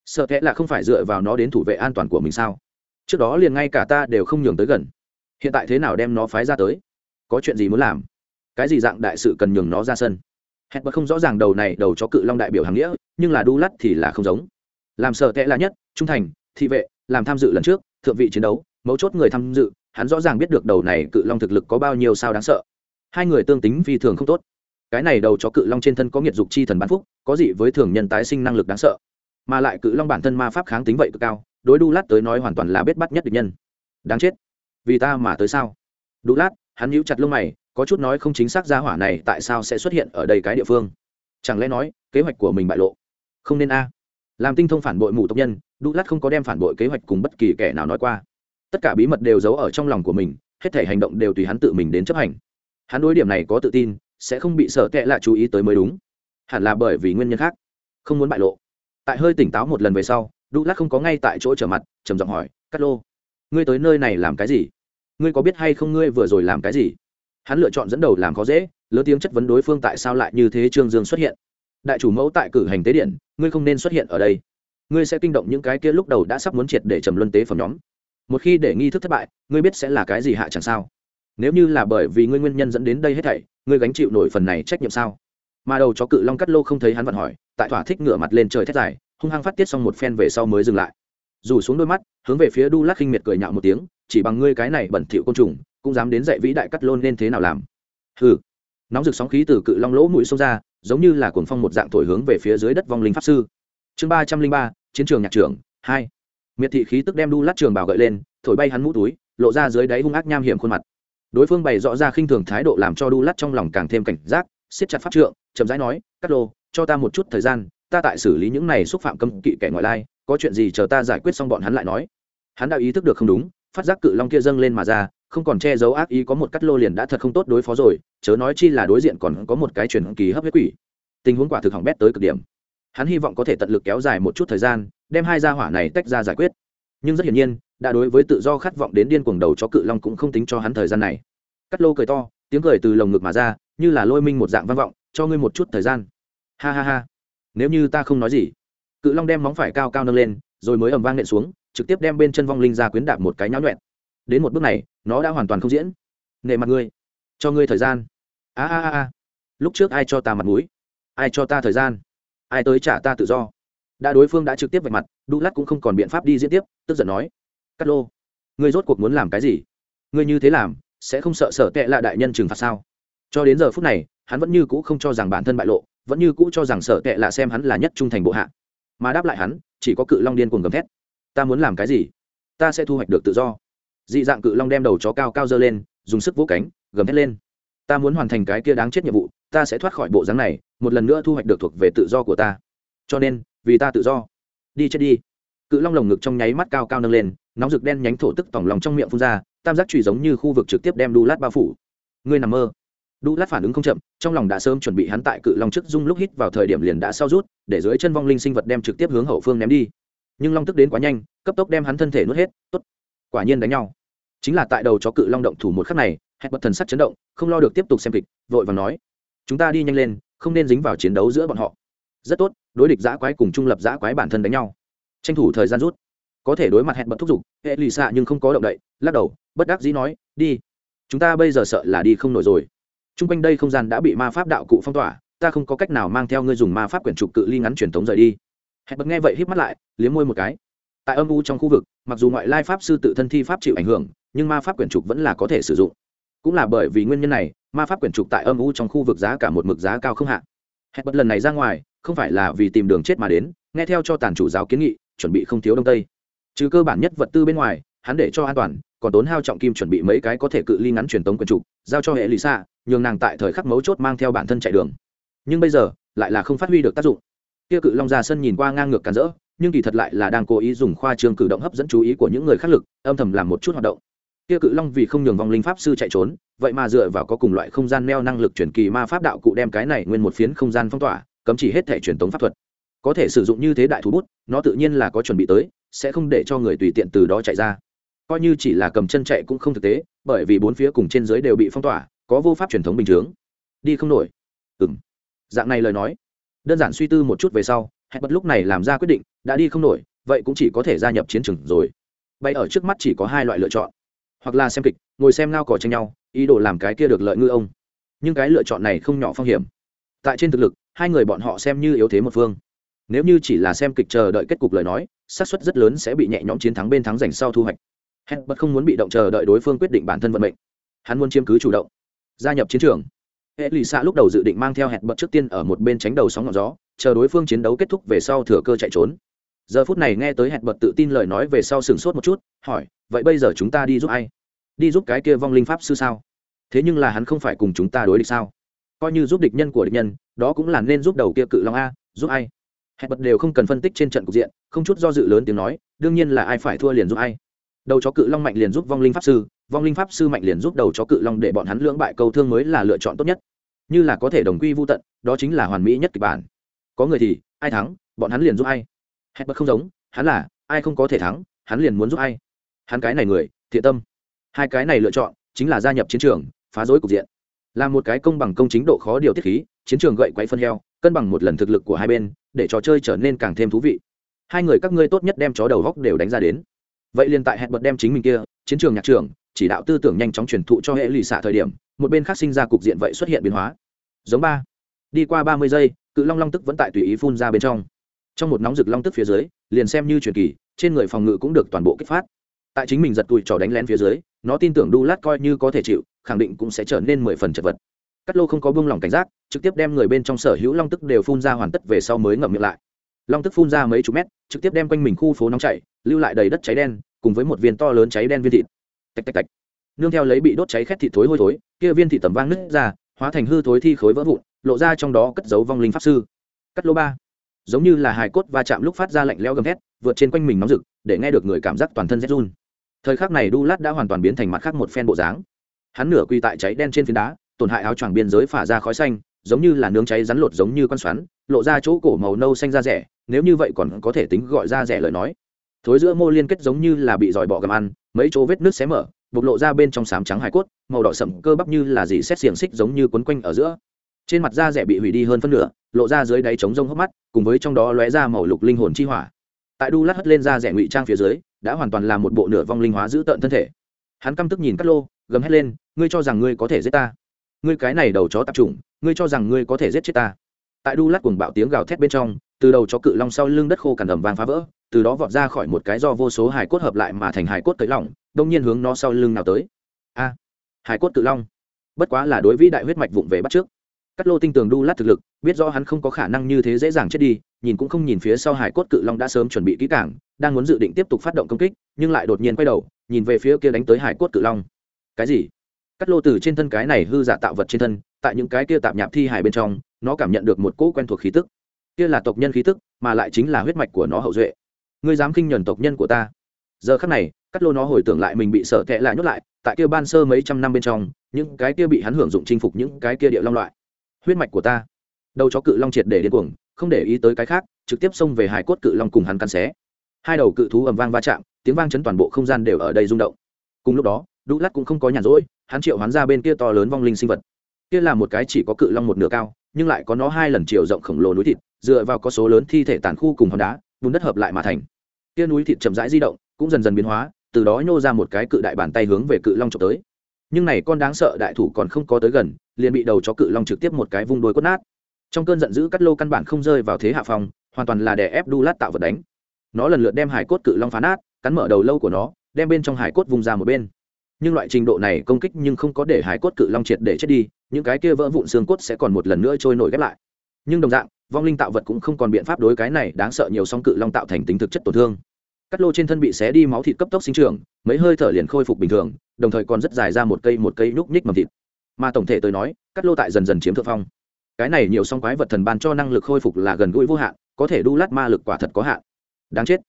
Sợ kẽ là không phải dựa vào nó đến thủ vệ an toàn của mình sao? Trước đó liền ngay cả ta đều không nhường tới gần. Hiện tại thế nào đem nó phái ra tới? Có chuyện gì muốn làm? Cái gì dạng đại sự cần nhường nó ra sân? Hẹn bật không rõ ràng đầu này đầu cho cự long đại biểu hàng nghĩa, nhưng là đu lắt thì là không giống. Làm sợ tệ là nhất, trung thành, thị vệ làm tham dự lần trước, thượng vị chiến đấu, mấu chốt người tham dự, hắn rõ ràng biết được đầu này cự long thực lực có bao nhiêu sao đáng sợ. Hai người tương tính phi thường không tốt. Cái này đầu chó cự long trên thân có nghiệt dục chi thần bán phúc, có gì với thường nhân tái sinh năng lực đáng sợ. Mà lại cự long bản thân ma pháp kháng tính vậy cực cao, đối đu lát tới nói hoàn toàn là biết bắt nhất địch nhân. Đáng chết. Vì ta mà tới sao? Đu lát, hắn nhíu chặt lông mày, có chút nói không chính xác ra hỏa này tại sao sẽ xuất hiện ở đây cái địa phương. Chẳng lẽ nói, kế hoạch của mình bại lộ? Không nên a. Làm tinh thông phản bội mù tộc nhân Douglas lát không có đem phản bội kế hoạch cùng bất kỳ kẻ nào nói qua. Tất cả bí mật đều giấu ở trong lòng của mình, hết thảy hành động đều tùy hắn tự mình đến chấp hành. Hắn đối điểm này có tự tin, sẽ không bị sợ tệ lại chú ý tới mới đúng. Hẳn là bởi vì nguyên nhân khác, không muốn bại lộ. Tại hơi tỉnh táo một lần về sau Douglas lát không có ngay tại chỗ trở mặt, trầm giọng hỏi, Cát lô, ngươi tới nơi này làm cái gì? Ngươi có biết hay không ngươi vừa rồi làm cái gì? Hắn lựa chọn dẫn đầu làm khó dễ, lớn tiếng chất vấn đối phương tại sao lại như thế trương dương xuất hiện. Đại chủ mẫu tại cử hành tế điện, ngươi không nên xuất hiện ở đây ngươi sẽ kinh động những cái kia lúc đầu đã sắp muốn triệt để trầm luân tế phẩm nhóm. Một khi để nghi thức thất bại, ngươi biết sẽ là cái gì hạ chẳng sao. Nếu như là bởi vì ngươi nguyên nhân dẫn đến đây hết thảy, ngươi gánh chịu nổi phần này trách nhiệm sao? Mà đầu chó cự long cắt lô không thấy hắn vận hỏi, tại thỏa thích ngửa mặt lên trời thét dài, hung hăng phát tiết xong một phen về sau mới dừng lại. Dù xuống đôi mắt, hướng về phía đu lát khinh miệt cười nhạo một tiếng, chỉ bằng ngươi cái này bẩn thỉu côn trùng, cũng dám đến dạy vĩ đại cắt lôn nên thế nào làm? Hừ. Nóng rực sóng khí từ cự long lỗ mũi xông ra, giống như là cuồng phong một dạng thổi hướng về phía dưới đất vong linh pháp sư chương ba trăm linh ba, chiến trường nhạc trưởng, hai. Miệt thị khí tức đem đu lát trường bảo gợi lên, thổi bay hắn mũ túi, lộ ra dưới đáy hung ác nham hiểm khuôn mặt. Đối phương bày rõ ra khinh thường thái độ làm cho đu lát trong lòng càng thêm cảnh giác, siết chặt pháp trượng, chậm rãi nói cắt lô, cho ta một chút thời gian, ta tại xử lý những này xúc phạm cấm kỵ kẻ ngoại lai, có chuyện gì chờ ta giải quyết xong bọn hắn lại nói. Hắn đã ý thức được không đúng, phát giác cự long kia dâng lên mà ra, không còn che giấu ác ý có một cắt lô liền đã thật không tốt đối phó rồi, chớ nói chi là đối diện còn có một cái truyền kỳ hấp huyết quỷ. Tình huống quả thực hỏng bét tới cực điểm hắn hy vọng có thể tận lực kéo dài một chút thời gian, đem hai gia hỏa này tách ra giải quyết. Nhưng rất hiển nhiên, đã đối với tự do khát vọng đến điên cuồng đầu cho cự long cũng không tính cho hắn thời gian này. Cắt lô cười to, tiếng cười từ lồng ngực mà ra, như là lôi minh một dạng vang vọng, cho ngươi một chút thời gian. Ha ha ha. Nếu như ta không nói gì, cự long đem móng phải cao cao nâng lên, rồi mới ầm vang nện xuống, trực tiếp đem bên chân vong linh ra quyến đạp một cái nháo nhuẹn. Đến một bước này, nó đã hoàn toàn không diễn. Nệ mặt ngươi, cho ngươi thời gian. A a a a. Lúc trước ai cho ta mặt mũi? Ai cho ta thời gian? Ai tới trả ta tự do? Đã đối phương đã trực tiếp vạch mặt, đu lát cũng không còn biện pháp đi diễn tiếp, tức giận nói. Cắt lô, ngươi rốt cuộc muốn làm cái gì? Ngươi như thế làm, sẽ không sợ sợ tệ là đại nhân trừng phạt sao? Cho đến giờ phút này, hắn vẫn như cũ không cho rằng bản thân bại lộ, vẫn như cũ cho rằng sợ tệ là xem hắn là nhất trung thành bộ hạ. Mà đáp lại hắn, chỉ có cự long điên cuồng gầm thét. Ta muốn làm cái gì? Ta sẽ thu hoạch được tự do. Dị dạng cự long đem đầu chó cao cao dơ lên, dùng sức vỗ cánh, gầm thét lên. Ta muốn hoàn thành cái kia đáng chết nhiệm vụ ta sẽ thoát khỏi bộ dáng này, một lần nữa thu hoạch được thuộc về tự do của ta. Cho nên, vì ta tự do. Đi chết đi. Cự long lồng ngực trong nháy mắt cao cao nâng lên, nóng rực đen nhánh thổ tức tỏng lòng trong miệng phun ra, tam giác trụy giống như khu vực trực tiếp đem đu lát bao phủ. Ngươi nằm mơ. Đu lát phản ứng không chậm, trong lòng đã sớm chuẩn bị hắn tại cự long trước dung lúc hít vào thời điểm liền đã sau rút, để dưới chân vong linh sinh vật đem trực tiếp hướng hậu phương ném đi. Nhưng long tức đến quá nhanh, cấp tốc đem hắn thân thể nuốt hết, tốt. Quả nhiên đánh nhau. Chính là tại đầu chó cự long động thủ một khắc này, hẹn bật thần sắc chấn động, không lo được tiếp tục xem kịch, vội và nói chúng ta đi nhanh lên, không nên dính vào chiến đấu giữa bọn họ. Rất tốt, đối địch giã quái cùng trung lập giã quái bản thân đánh nhau. Tranh thủ thời gian rút. Có thể đối mặt hẹn bật thúc giục hệ lì xạ nhưng không có động đậy, lắc đầu, bất đắc dĩ nói, đi. Chúng ta bây giờ sợ là đi không nổi rồi. T r u n g quanh đây không gian đã bị ma pháp đạo cụ phong tỏa, ta không có cách nào mang theo ngươi dùng ma pháp quyển trục cự ly ngắn truyền thống rời đi. Hẹn bật nghe vậy hít mắt lại, liếm môi một cái. Tại âm u trong khu vực, mặc dù ngoại lai pháp sư tự thân thi pháp chịu ảnh hưởng, nhưng ma pháp quyển trục vẫn là có thể sử dụng. Cũng là bởi vì nguyên nhân này ma pháp quyển trục tại âm u trong khu vực giá cả một mực giá cao không hạn hẹn bật lần này ra ngoài, không phải là vì tìm đường chết mà đến, nghe theo cho tàn chủ giáo kiến nghị, chuẩn bị không thiếu đông tây. Trừ cơ bản nhất vật tư bên ngoài, hắn để cho an toàn, còn tốn hao trọng kim chuẩn bị mấy cái có thể cự ly ngắn truyền tống quyền trục, giao cho hệ lì xa nhường nàng tại thời khắc mấu chốt mang theo bản thân chạy đường. Nhưng bây giờ, lại là không phát huy được tác dụng. Kia cự long ra sân nhìn qua ngang ngược cản rỡ, nhưng kỳ thật lại là đang cố ý dùng khoa trương cử động hấp dẫn chú ý của những người khác lực, âm thầm làm một chút hoạt động. Kia cự long vì không nhường vong linh pháp sư chạy trốn vậy mà dựa vào có cùng loại không gian neo năng lực truyền kỳ ma pháp đạo cụ đem cái này nguyên một phiến không gian phong tỏa, cấm chỉ hết thể truyền tống pháp thuật. Có thể sử dụng như thế đại thú bút, nó tự nhiên là có chuẩn bị tới, sẽ không để cho người tùy tiện từ đó chạy ra. Coi như chỉ là cầm chân chạy cũng không thực tế, bởi vì bốn phía cùng trên dưới đều bị phong tỏa, có vô pháp truyền thống bình thường. Đi không nổi. Ừng dạng này lời nói. Đơn giản suy tư một chút về sau hẹn bất lúc này làm ra quyết định, đã đi không nổi, vậy cũng chỉ có thể gia nhập chiến trường rồi. Bay ở trước mắt chỉ có hai loại lựa chọn hoặc là xem kịch, ngồi xem ngao cỏ tranh nhau, ý đồ làm cái kia được lợi ngư ông. Nhưng cái lựa chọn này không nhỏ phong hiểm. Tại trên thực lực, hai người bọn họ xem như yếu thế một phương. Nếu như chỉ là xem kịch chờ đợi kết cục lời nói, xác suất rất lớn sẽ bị nhẹ nhõm chiến thắng bên thắng giành sau thu hoạch. Hẹn bất không muốn bị động chờ đợi đối phương quyết định bản thân vận mệnh. Hắn muốn chiếm cứ chủ động, gia nhập chiến trường. Hệ lì xạ lúc đầu dự định mang theo hẹn bật trước tiên ở một bên tránh đầu sóng ngọn gió, chờ đối phương chiến đấu kết thúc về sau thừa cơ chạy trốn. Giờ phút này nghe tới hẹn bật tự tin lời nói về sau sừng sốt một chút, hỏi, vậy bây giờ chúng ta đi giúp ai? Đi giúp cái kia vong linh pháp sư sao? Thế nhưng là hắn không phải cùng chúng ta đối địch sao? Coi như giúp địch nhân của địch nhân, đó cũng là nên giúp đầu kia cự long a, giúp ai? Hẹn bật đều không cần phân tích trên trận cục diện, không chút do dự lớn tiếng nói, đương nhiên là ai phải thua liền giúp ai. Đầu chó cự long mạnh liền giúp vong linh pháp sư, vong linh pháp sư mạnh liền giúp đầu chó cự long để bọn hắn lưỡng bại câu thương mới là lựa chọn tốt nhất. Như là có thể đồng quy vô tận, đó chính là hoàn mỹ nhất kịch bản. Có người thì, ai thắng, bọn hắn liền giúp ai. Hẹn bật không giống, hắn là, ai không có thể thắng, hắn liền muốn giúp ai. Hắn cái này người, thiện tâm hai cái này lựa chọn chính là gia nhập chiến trường, phá rối cục diện. Là một cái công bằng công chính độ khó điều tiết khí, chiến trường gậy quay phân heo, cân bằng một lần thực lực của hai bên, để trò chơi trở nên càng thêm thú vị. Hai người các ngươi tốt nhất đem chó đầu góc đều đánh ra đến. Vậy liền tại hẹn bật đem chính mình kia, chiến trường nhạc trường chỉ đạo tư tưởng nhanh chóng truyền thụ cho hệ lụy xạ thời điểm, một bên khác sinh ra cục diện vậy xuất hiện biến hóa. Giống ba. Đi qua ba mươi giây, cự long long tức vẫn tại tùy ý phun ra bên trong. Trong một nóng rực long tức phía dưới, liền xem như truyền kỳ, trên người phòng ngự cũng được toàn bộ kích phát tại chính mình giật tụi trò đánh lén phía dưới, nó tin tưởng đu lát coi như có thể chịu, khẳng định cũng sẽ trở nên mười phần chật vật. Cắt lô không có buông lỏng cảnh giác, trực tiếp đem người bên trong sở hữu long tức đều phun ra hoàn tất về sau mới ngậm miệng lại. Long tức phun ra mấy chục mét, trực tiếp đem quanh mình khu phố nóng chảy, lưu lại đầy đất cháy đen, cùng với một viên to lớn cháy đen viên thịt. Tạch tạch tạch. Nương theo lấy bị đốt cháy khét thịt thối hôi thối, kia viên thịt tầm vang nứt ra, hóa thành hư thối thi khối vỡ vụn, lộ ra trong đó cất dấu vong linh pháp sư. Cắt lô ba. Giống như là hài cốt va chạm lúc phát ra lạnh leo gầm thét, vượt trên quanh mình nóng rực, để nghe được người cảm giác toàn thân rét run thời khắc này đu lát đã hoàn toàn biến thành mặt khác một phen bộ dáng. Hắn nửa quy tại cháy đen trên phiến đá, tổn hại áo choàng biên giới phả ra khói xanh, giống như là nướng cháy rắn lột giống như con xoắn, lộ ra chỗ cổ màu nâu xanh da rẻ, nếu như vậy còn có thể tính gọi ra rẻ lời nói. Thối giữa mô liên kết giống như là bị dòi bọ gầm ăn, mấy chỗ vết nước xé mở, bộc lộ ra bên trong sám trắng hải cốt, màu đỏ sậm cơ bắp như là gì xét xiềng xích giống như quấn quanh ở giữa. Trên mặt da rẻ bị hủy đi hơn phân nửa, lộ ra dưới đáy trống rông hốc mắt, cùng với trong đó lóe ra màu lục linh hồn chi hỏa tại đu lát hất lên da rẻ ngụy trang phía dưới, đã hoàn toàn là một bộ nửa vong linh hóa giữ tợn thân thể. Hắn căm tức nhìn cắt lô, gầm hét lên, ngươi cho rằng ngươi có thể giết ta? Ngươi cái này đầu chó tạp chủng, ngươi cho rằng ngươi có thể giết chết ta? Tại đu lát cuồng bạo tiếng gào thét bên trong, từ đầu chó cự long sau lưng đất khô cằn ẩm vàng phá vỡ, từ đó vọt ra khỏi một cái do vô số hải cốt hợp lại mà thành hải cốt tới lỏng đông nhiên hướng nó sau lưng nào tới. A! Hải cốt cự long. Bất quá là đối vĩ đại huyết mạch vụng về bắt trước. Cắt lô tinh tường đu lát thực lực, biết rõ hắn không có khả năng như thế dễ dàng chết đi nhìn cũng không nhìn phía sau hải cốt cự long đã sớm chuẩn bị kỹ cảng đang muốn dự định tiếp tục phát động công kích, nhưng lại đột nhiên quay đầu, nhìn về phía kia đánh tới hải cốt cự long. Cái gì? Cắt lô từ trên thân cái này hư giả tạo vật trên thân, tại những cái kia tạp nhạp thi hải bên trong, nó cảm nhận được một cỗ quen thuộc khí tức. Kia là tộc nhân khí tức, mà lại chính là huyết mạch của nó hậu duệ. Ngươi dám khinh nhuần tộc nhân của ta? Giờ khắc này, cắt lô nó hồi tưởng lại mình bị sợ tệ lại nhốt lại, tại kia ban sơ mấy trăm năm bên trong, những cái kia bị hắn hưởng dụng chinh phục những cái kia địa long loại. Huyết mạch của ta. Đầu chó cự long triệt để điên cuồng không để ý tới cái khác, trực tiếp xông về hải cốt cự long cùng hắn cắn xé. Hai đầu cự thú ầm vang va chạm, tiếng vang chấn toàn bộ không gian đều ở đây rung động. Cùng lúc đó, đu lát cũng không có nhàn rỗi, hắn triệu hắn ra bên kia to lớn vong linh sinh vật. Kia là một cái chỉ có cự long một nửa cao, nhưng lại có nó hai lần chiều rộng khổng lồ núi thịt, dựa vào có số lớn thi thể tàn khu cùng hòn đá, bùn đất hợp lại mà thành. Kia núi thịt chậm rãi di động, cũng dần dần biến hóa, từ đó nhô ra một cái cự đại bàn tay hướng về cự long trộm tới. Nhưng này con đáng sợ đại thủ còn không có tới gần, liền bị đầu chó cự long trực tiếp một cái vung đôi cốt nát trong cơn giận dữ cắt lô căn bản không rơi vào thế hạ phòng, hoàn toàn là đè ép đu lát tạo vật đánh. Nó lần lượt đem hải cốt cự long phá nát, cắn mở đầu lâu của nó, đem bên trong hải cốt vùng ra một bên. Nhưng loại trình độ này công kích nhưng không có để hải cốt cự long triệt để chết đi, những cái kia vỡ vụn xương cốt sẽ còn một lần nữa trôi nổi ghép lại. Nhưng đồng dạng, vong linh tạo vật cũng không còn biện pháp đối cái này đáng sợ nhiều song cự long tạo thành tính thực chất tổn thương. Cắt lô trên thân bị xé đi máu thịt cấp tốc sinh trưởng, mấy hơi thở liền khôi phục bình thường, đồng thời còn rất dài ra một cây một cây núc nhích mầm thịt. Mà tổng thể tôi nói, cắt lô tại dần dần chiếm thượng phong cái này nhiều song quái vật thần ban cho năng lực khôi phục là gần gũi vô hạn, có thể đu lát ma lực quả thật có hạn. Đáng chết.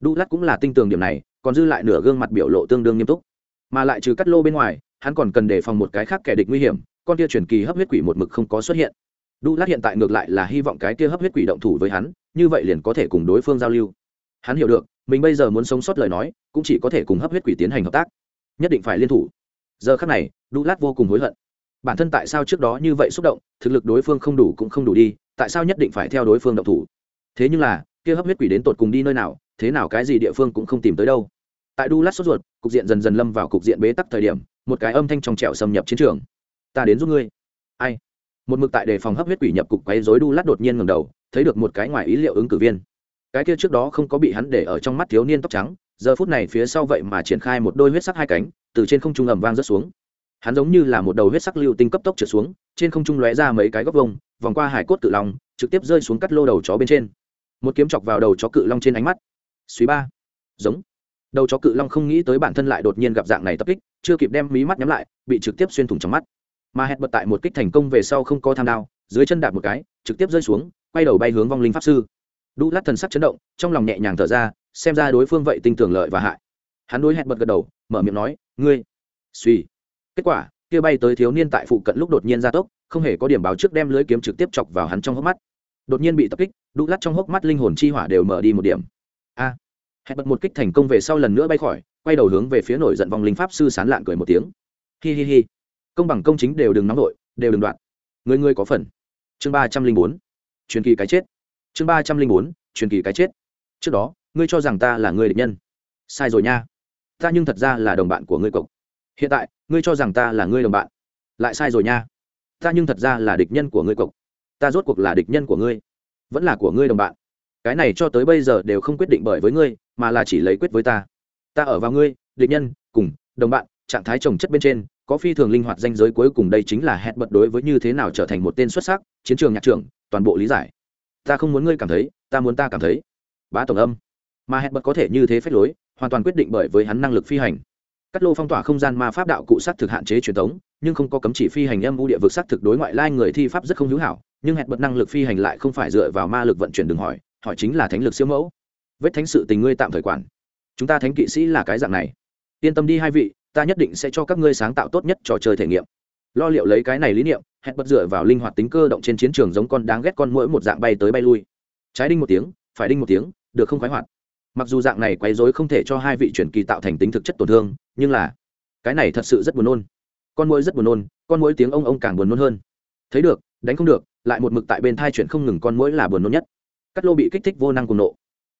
Đu lát cũng là tinh tường điểm này, còn dư lại nửa gương mặt biểu lộ tương đương nghiêm túc. Mà lại trừ cắt lô bên ngoài, hắn còn cần đề phòng một cái khác kẻ địch nguy hiểm, con kia truyền kỳ hấp huyết quỷ một mực không có xuất hiện. Đu lát hiện tại ngược lại là hy vọng cái kia hấp huyết quỷ động thủ với hắn, như vậy liền có thể cùng đối phương giao lưu. Hắn hiểu được, mình bây giờ muốn sống sót lời nói, cũng chỉ có thể cùng hấp huyết quỷ tiến hành hợp tác. Nhất định phải liên thủ. Giờ khắc này, đu lát vô cùng hối hận bản thân tại sao trước đó như vậy xúc động, thực lực đối phương không đủ cũng không đủ đi, tại sao nhất định phải theo đối phương động thủ? Thế nhưng là, kia hấp huyết quỷ đến tột cùng đi nơi nào, thế nào cái gì địa phương cũng không tìm tới đâu. Tại đu lát sốt ruột, cục diện dần dần lâm vào cục diện bế tắc thời điểm, một cái âm thanh trong trẻo xâm nhập chiến trường. Ta đến giúp ngươi. Ai? Một mực tại đề phòng hấp huyết quỷ nhập cục quấy rối đu lát đột nhiên ngầm đầu, thấy được một cái ngoài ý liệu ứng cử viên. Cái kia trước đó không có bị hắn để ở trong mắt thiếu niên tóc trắng, giờ phút này phía sau vậy mà triển khai một đôi huyết sắc hai cánh, từ trên không trung ầm vang rớt xuống hắn giống như là một đầu huyết sắc lưu tinh cấp tốc trượt xuống, trên không trung lóe ra mấy cái góc vông vòng qua hải cốt cự long, trực tiếp rơi xuống cắt lô đầu chó bên trên. Một kiếm chọc vào đầu chó cự long trên ánh mắt. Suy ba. Giống. Đầu chó cự long không nghĩ tới bản thân lại đột nhiên gặp dạng này tập kích, chưa kịp đem mí mắt nhắm lại, bị trực tiếp xuyên thủng trong mắt. Mà hẹn bật tại một kích thành công về sau không có tham đao, dưới chân đạp một cái, trực tiếp rơi xuống, quay đầu bay hướng vong linh pháp sư. Đu lát thần sắc chấn động, trong lòng nhẹ nhàng thở ra, xem ra đối phương vậy tinh tưởng lợi và hại. Hắn đối hẹn bật gật đầu, mở miệng nói, ngươi. Suy kết quả, kia bay tới thiếu niên tại phụ cận lúc đột nhiên ra tốc, không hề có điểm báo trước đem lưới kiếm trực tiếp chọc vào hắn trong hốc mắt. Đột nhiên bị tập kích, đu lát trong hốc mắt linh hồn chi hỏa đều mở đi một điểm. A! Hẹn bật một kích thành công về sau lần nữa bay khỏi, quay đầu hướng về phía nổi giận vòng linh pháp sư sán lạn cười một tiếng. Hi hi hi. Công bằng công chính đều đừng nóng nổi đều đừng đoạn. Người người có phần. Chương ba trăm linh bốn. Truyền kỳ cái chết. Chương ba trăm linh bốn. Truyền kỳ cái chết. Trước đó, ngươi cho rằng ta là người địch nhân. Sai rồi nha. Ta nhưng thật ra là đồng bạn của ngươi cộng hiện tại, ngươi cho rằng ta là ngươi đồng bạn. Lại sai rồi nha. Ta nhưng thật ra là địch nhân của ngươi cộc ta rốt cuộc là địch nhân của ngươi, vẫn là của ngươi đồng bạn. Cái này cho tới bây giờ đều không quyết định bởi với ngươi, mà là chỉ lấy quyết với ta. Ta ở vào ngươi, địch nhân, cùng, đồng bạn, trạng thái trồng chất bên trên, có phi thường linh hoạt danh giới cuối cùng đây chính là hẹn bật đối với như thế nào trở thành một tên xuất sắc, chiến trường nhạc trưởng, toàn bộ lý giải. Ta không muốn ngươi cảm thấy, ta muốn ta cảm thấy. Bá tổng âm. Mà hẹn bật có thể như thế phép lối, hoàn toàn quyết định bởi với hắn năng lực phi hành cắt lô phong tỏa không gian ma pháp đạo cụ s thực hạn chế truyền thống, nhưng không có cấm chỉ phi hành âm u địa vực s thực đối ngoại lai người thi pháp rất không hữu hảo, nhưng hẹn bật năng lực phi hành lại không phải dựa vào ma lực vận chuyển đường hỏi hỏi chính là thánh lực siêu mẫu. Vết thánh sự tình ngươi tạm thời quản. Chúng ta thánh kỵ sĩ là cái dạng này. Yên tâm đi hai vị, ta nhất định sẽ cho các ngươi sáng tạo tốt nhất trò chơi thể nghiệm. Lo liệu lấy cái này lý niệm, hẹn bật dựa vào linh hoạt tính cơ động trên chiến trường giống con đáng ghét con mỗi một dạng bay tới bay lui. Trái đinh một tiếng, phải đinh một tiếng, được không khoái hoạt mặc dù dạng này quấy rối không thể cho hai vị truyền kỳ tạo thành tính thực chất tổn thương, nhưng là, cái này thật sự rất buồn nôn. Con mũi rất buồn nôn, con mũi tiếng ông ông càng buồn nôn hơn. Thấy được, đánh không được, lại một mực tại bên thai chuyển không ngừng con mũi là buồn nôn nhất. Cắt lô bị kích thích vô năng cùng nộ.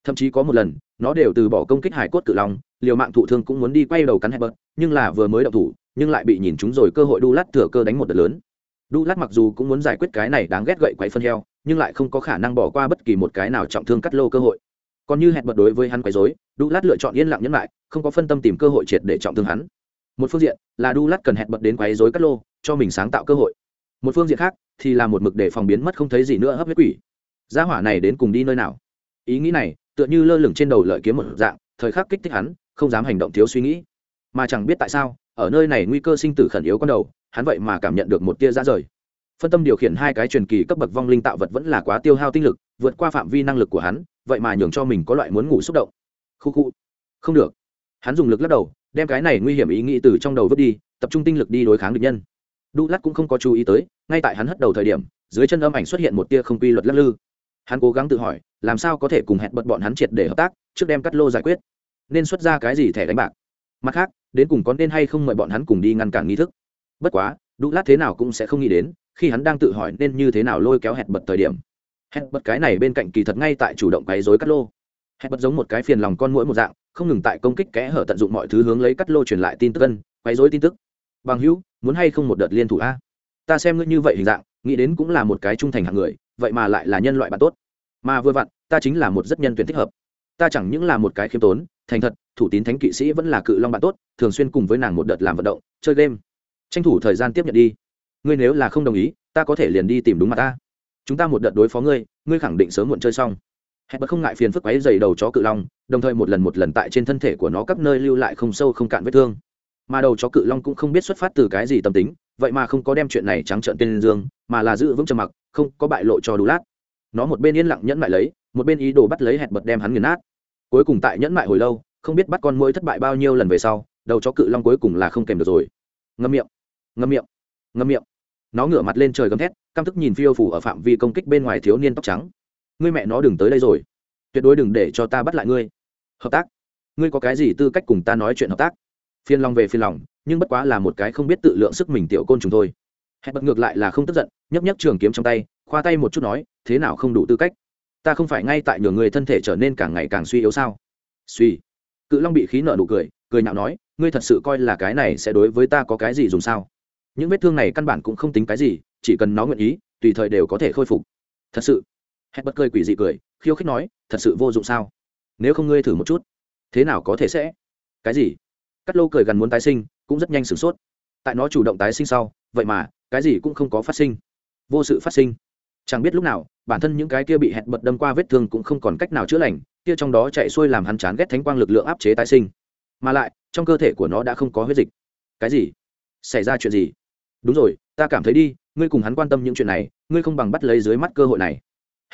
Thậm chí có một lần, nó đều từ bỏ công kích hải cốt cự long, liều mạng thụ thương cũng muốn đi quay đầu cắn hẹp bớt, nhưng là vừa mới động thủ, nhưng lại bị nhìn chúng rồi cơ hội đu lát thừa cơ đánh một đợt lớn. Đu lát mặc dù cũng muốn giải quyết cái này đáng ghét gậy quậy phân heo, nhưng lại không có khả năng bỏ qua bất kỳ một cái nào trọng thương cắt lô cơ hội còn như hẹn bật đối với hắn quấy rối, đu lát lựa chọn yên lặng nhẫn lại không có phân tâm tìm cơ hội triệt để trọng thương hắn. Một phương diện là đu lát cần hẹn bật đến quấy rối cắt lô cho mình sáng tạo cơ hội. Một phương diện khác thì là một mực để phòng biến mất không thấy gì nữa hấp huyết quỷ. Gia hỏa này đến cùng đi nơi nào? Ý nghĩ này tựa như lơ lửng trên đầu lợi kiếm một dạng thời khắc kích thích hắn không dám hành động thiếu suy nghĩ. Mà chẳng biết tại sao ở nơi này nguy cơ sinh tử khẩn yếu con đầu hắn vậy mà cảm nhận được một tia ra rời. Phân tâm điều khiển hai cái truyền kỳ cấp bậc vong linh tạo vật vẫn là quá tiêu hao tinh lực vượt qua phạm vi năng lực của hắn vậy mà nhường cho mình có loại muốn ngủ xúc động. Khu khu. Không được. Hắn dùng lực lắc đầu, đem cái này nguy hiểm ý nghĩ từ trong đầu vứt đi, tập trung tinh lực đi đối kháng địch nhân. Đu lắc cũng không có chú ý tới, ngay tại hắn hất đầu thời điểm, dưới chân âm ảnh xuất hiện một tia không quy luật lắc lư. Hắn cố gắng tự hỏi, làm sao có thể cùng hẹn bật bọn hắn triệt để hợp tác, trước đem cắt lô giải quyết. Nên xuất ra cái gì thẻ đánh bạc? Mặt khác, đến cùng có nên hay không mời bọn hắn cùng đi ngăn cản nghi thức? Bất quá đu lát thế nào cũng sẽ không nghĩ đến, khi hắn đang tự hỏi nên như thế nào lôi kéo hẹn bật thời điểm hẹn bật cái này bên cạnh kỳ thật ngay tại chủ động quấy dối cắt lô. Hẹn bật giống một cái phiền lòng con mũi một dạng, không ngừng tại công kích kẽ hở tận dụng mọi thứ hướng lấy cắt lô truyền lại tin tức ân, quấy dối tin tức. Bằng hữu, muốn hay không một đợt liên thủ a? Ta xem ngươi như vậy hình dạng, nghĩ đến cũng là một cái trung thành hạng người, vậy mà lại là nhân loại bạn tốt. Mà vừa vặn, ta chính là một rất nhân tuyển thích hợp. Ta chẳng những là một cái khiêm tốn, thành thật, thủ tín thánh kỵ sĩ vẫn là cự long bạn tốt, thường xuyên cùng với nàng một đợt làm vận động, chơi game. Tranh thủ thời gian tiếp nhận đi. Ngươi nếu là không đồng ý, ta có thể liền đi tìm đúng mặt ta chúng ta một đợt đối phó ngươi ngươi khẳng định sớm muộn chơi xong. Hẹn bật không ngại phiền phức quáy dày đầu chó cự long, đồng thời một lần một lần tại trên thân thể của nó các nơi lưu lại không sâu không cạn vết thương. Mà đầu chó cự long cũng không biết xuất phát từ cái gì tâm tính, vậy mà không có đem chuyện này trắng trợn tên dương, mà là giữ vững trầm mặc, không có bại lộ cho đủ lát. Nó một bên yên lặng nhẫn mại lấy, một bên ý đồ bắt lấy hẹn bật đem hắn nghiền nát. Cuối cùng tại nhẫn mại hồi lâu, không biết bắt con mũi thất bại bao nhiêu lần về sau, đầu chó cự long cuối cùng là không kèm được rồi. Ngâm miệng ngâm miệng ngâm miệng nó ngửa mặt lên trời gầm thét, căm thức nhìn phiêu phủ ở phạm vi công kích bên ngoài thiếu niên tóc trắng. Ngươi mẹ nó đừng tới đây rồi. Tuyệt đối đừng để cho ta bắt lại ngươi. Hợp tác. Ngươi có cái gì tư cách cùng ta nói chuyện hợp tác? Phiên lòng về phiên lòng, nhưng bất quá là một cái không biết tự lượng sức mình tiểu côn trùng thôi. Hẹn bật ngược lại là không tức giận, nhấp nhấp trường kiếm trong tay, khoa tay một chút nói, thế nào không đủ tư cách? Ta không phải ngay tại nhường người thân thể trở nên càng ngày càng suy yếu sao? Suy. Cự long bị khí nợ nụ cười cười nhạo nói, ngươi thật sự coi là cái này sẽ đối với ta có cái gì dùng sao? Những vết thương này căn bản cũng không tính cái gì, chỉ cần nó nguyện ý, tùy thời đều có thể khôi phục. Thật sự. Hẹn bất cười quỷ dị cười, khiêu khích nói, thật sự vô dụng sao? Nếu không ngươi thử một chút, thế nào có thể sẽ? Cái gì? Cắt lô cười gần muốn tái sinh, cũng rất nhanh sửng sốt. Tại nó chủ động tái sinh sau, vậy mà, cái gì cũng không có phát sinh. Vô sự phát sinh. Chẳng biết lúc nào, bản thân những cái kia bị hẹn bật đâm qua vết thương cũng không còn cách nào chữa lành, kia trong đó chạy xuôi làm hắn chán ghét thánh quang lực lượng áp chế tái sinh. Mà lại, trong cơ thể của nó đã không có huyết dịch. Cái gì? Xảy ra chuyện gì? Đúng rồi, ta cảm thấy đi, ngươi cùng hắn quan tâm những chuyện này, ngươi không bằng bắt lấy dưới mắt cơ hội này.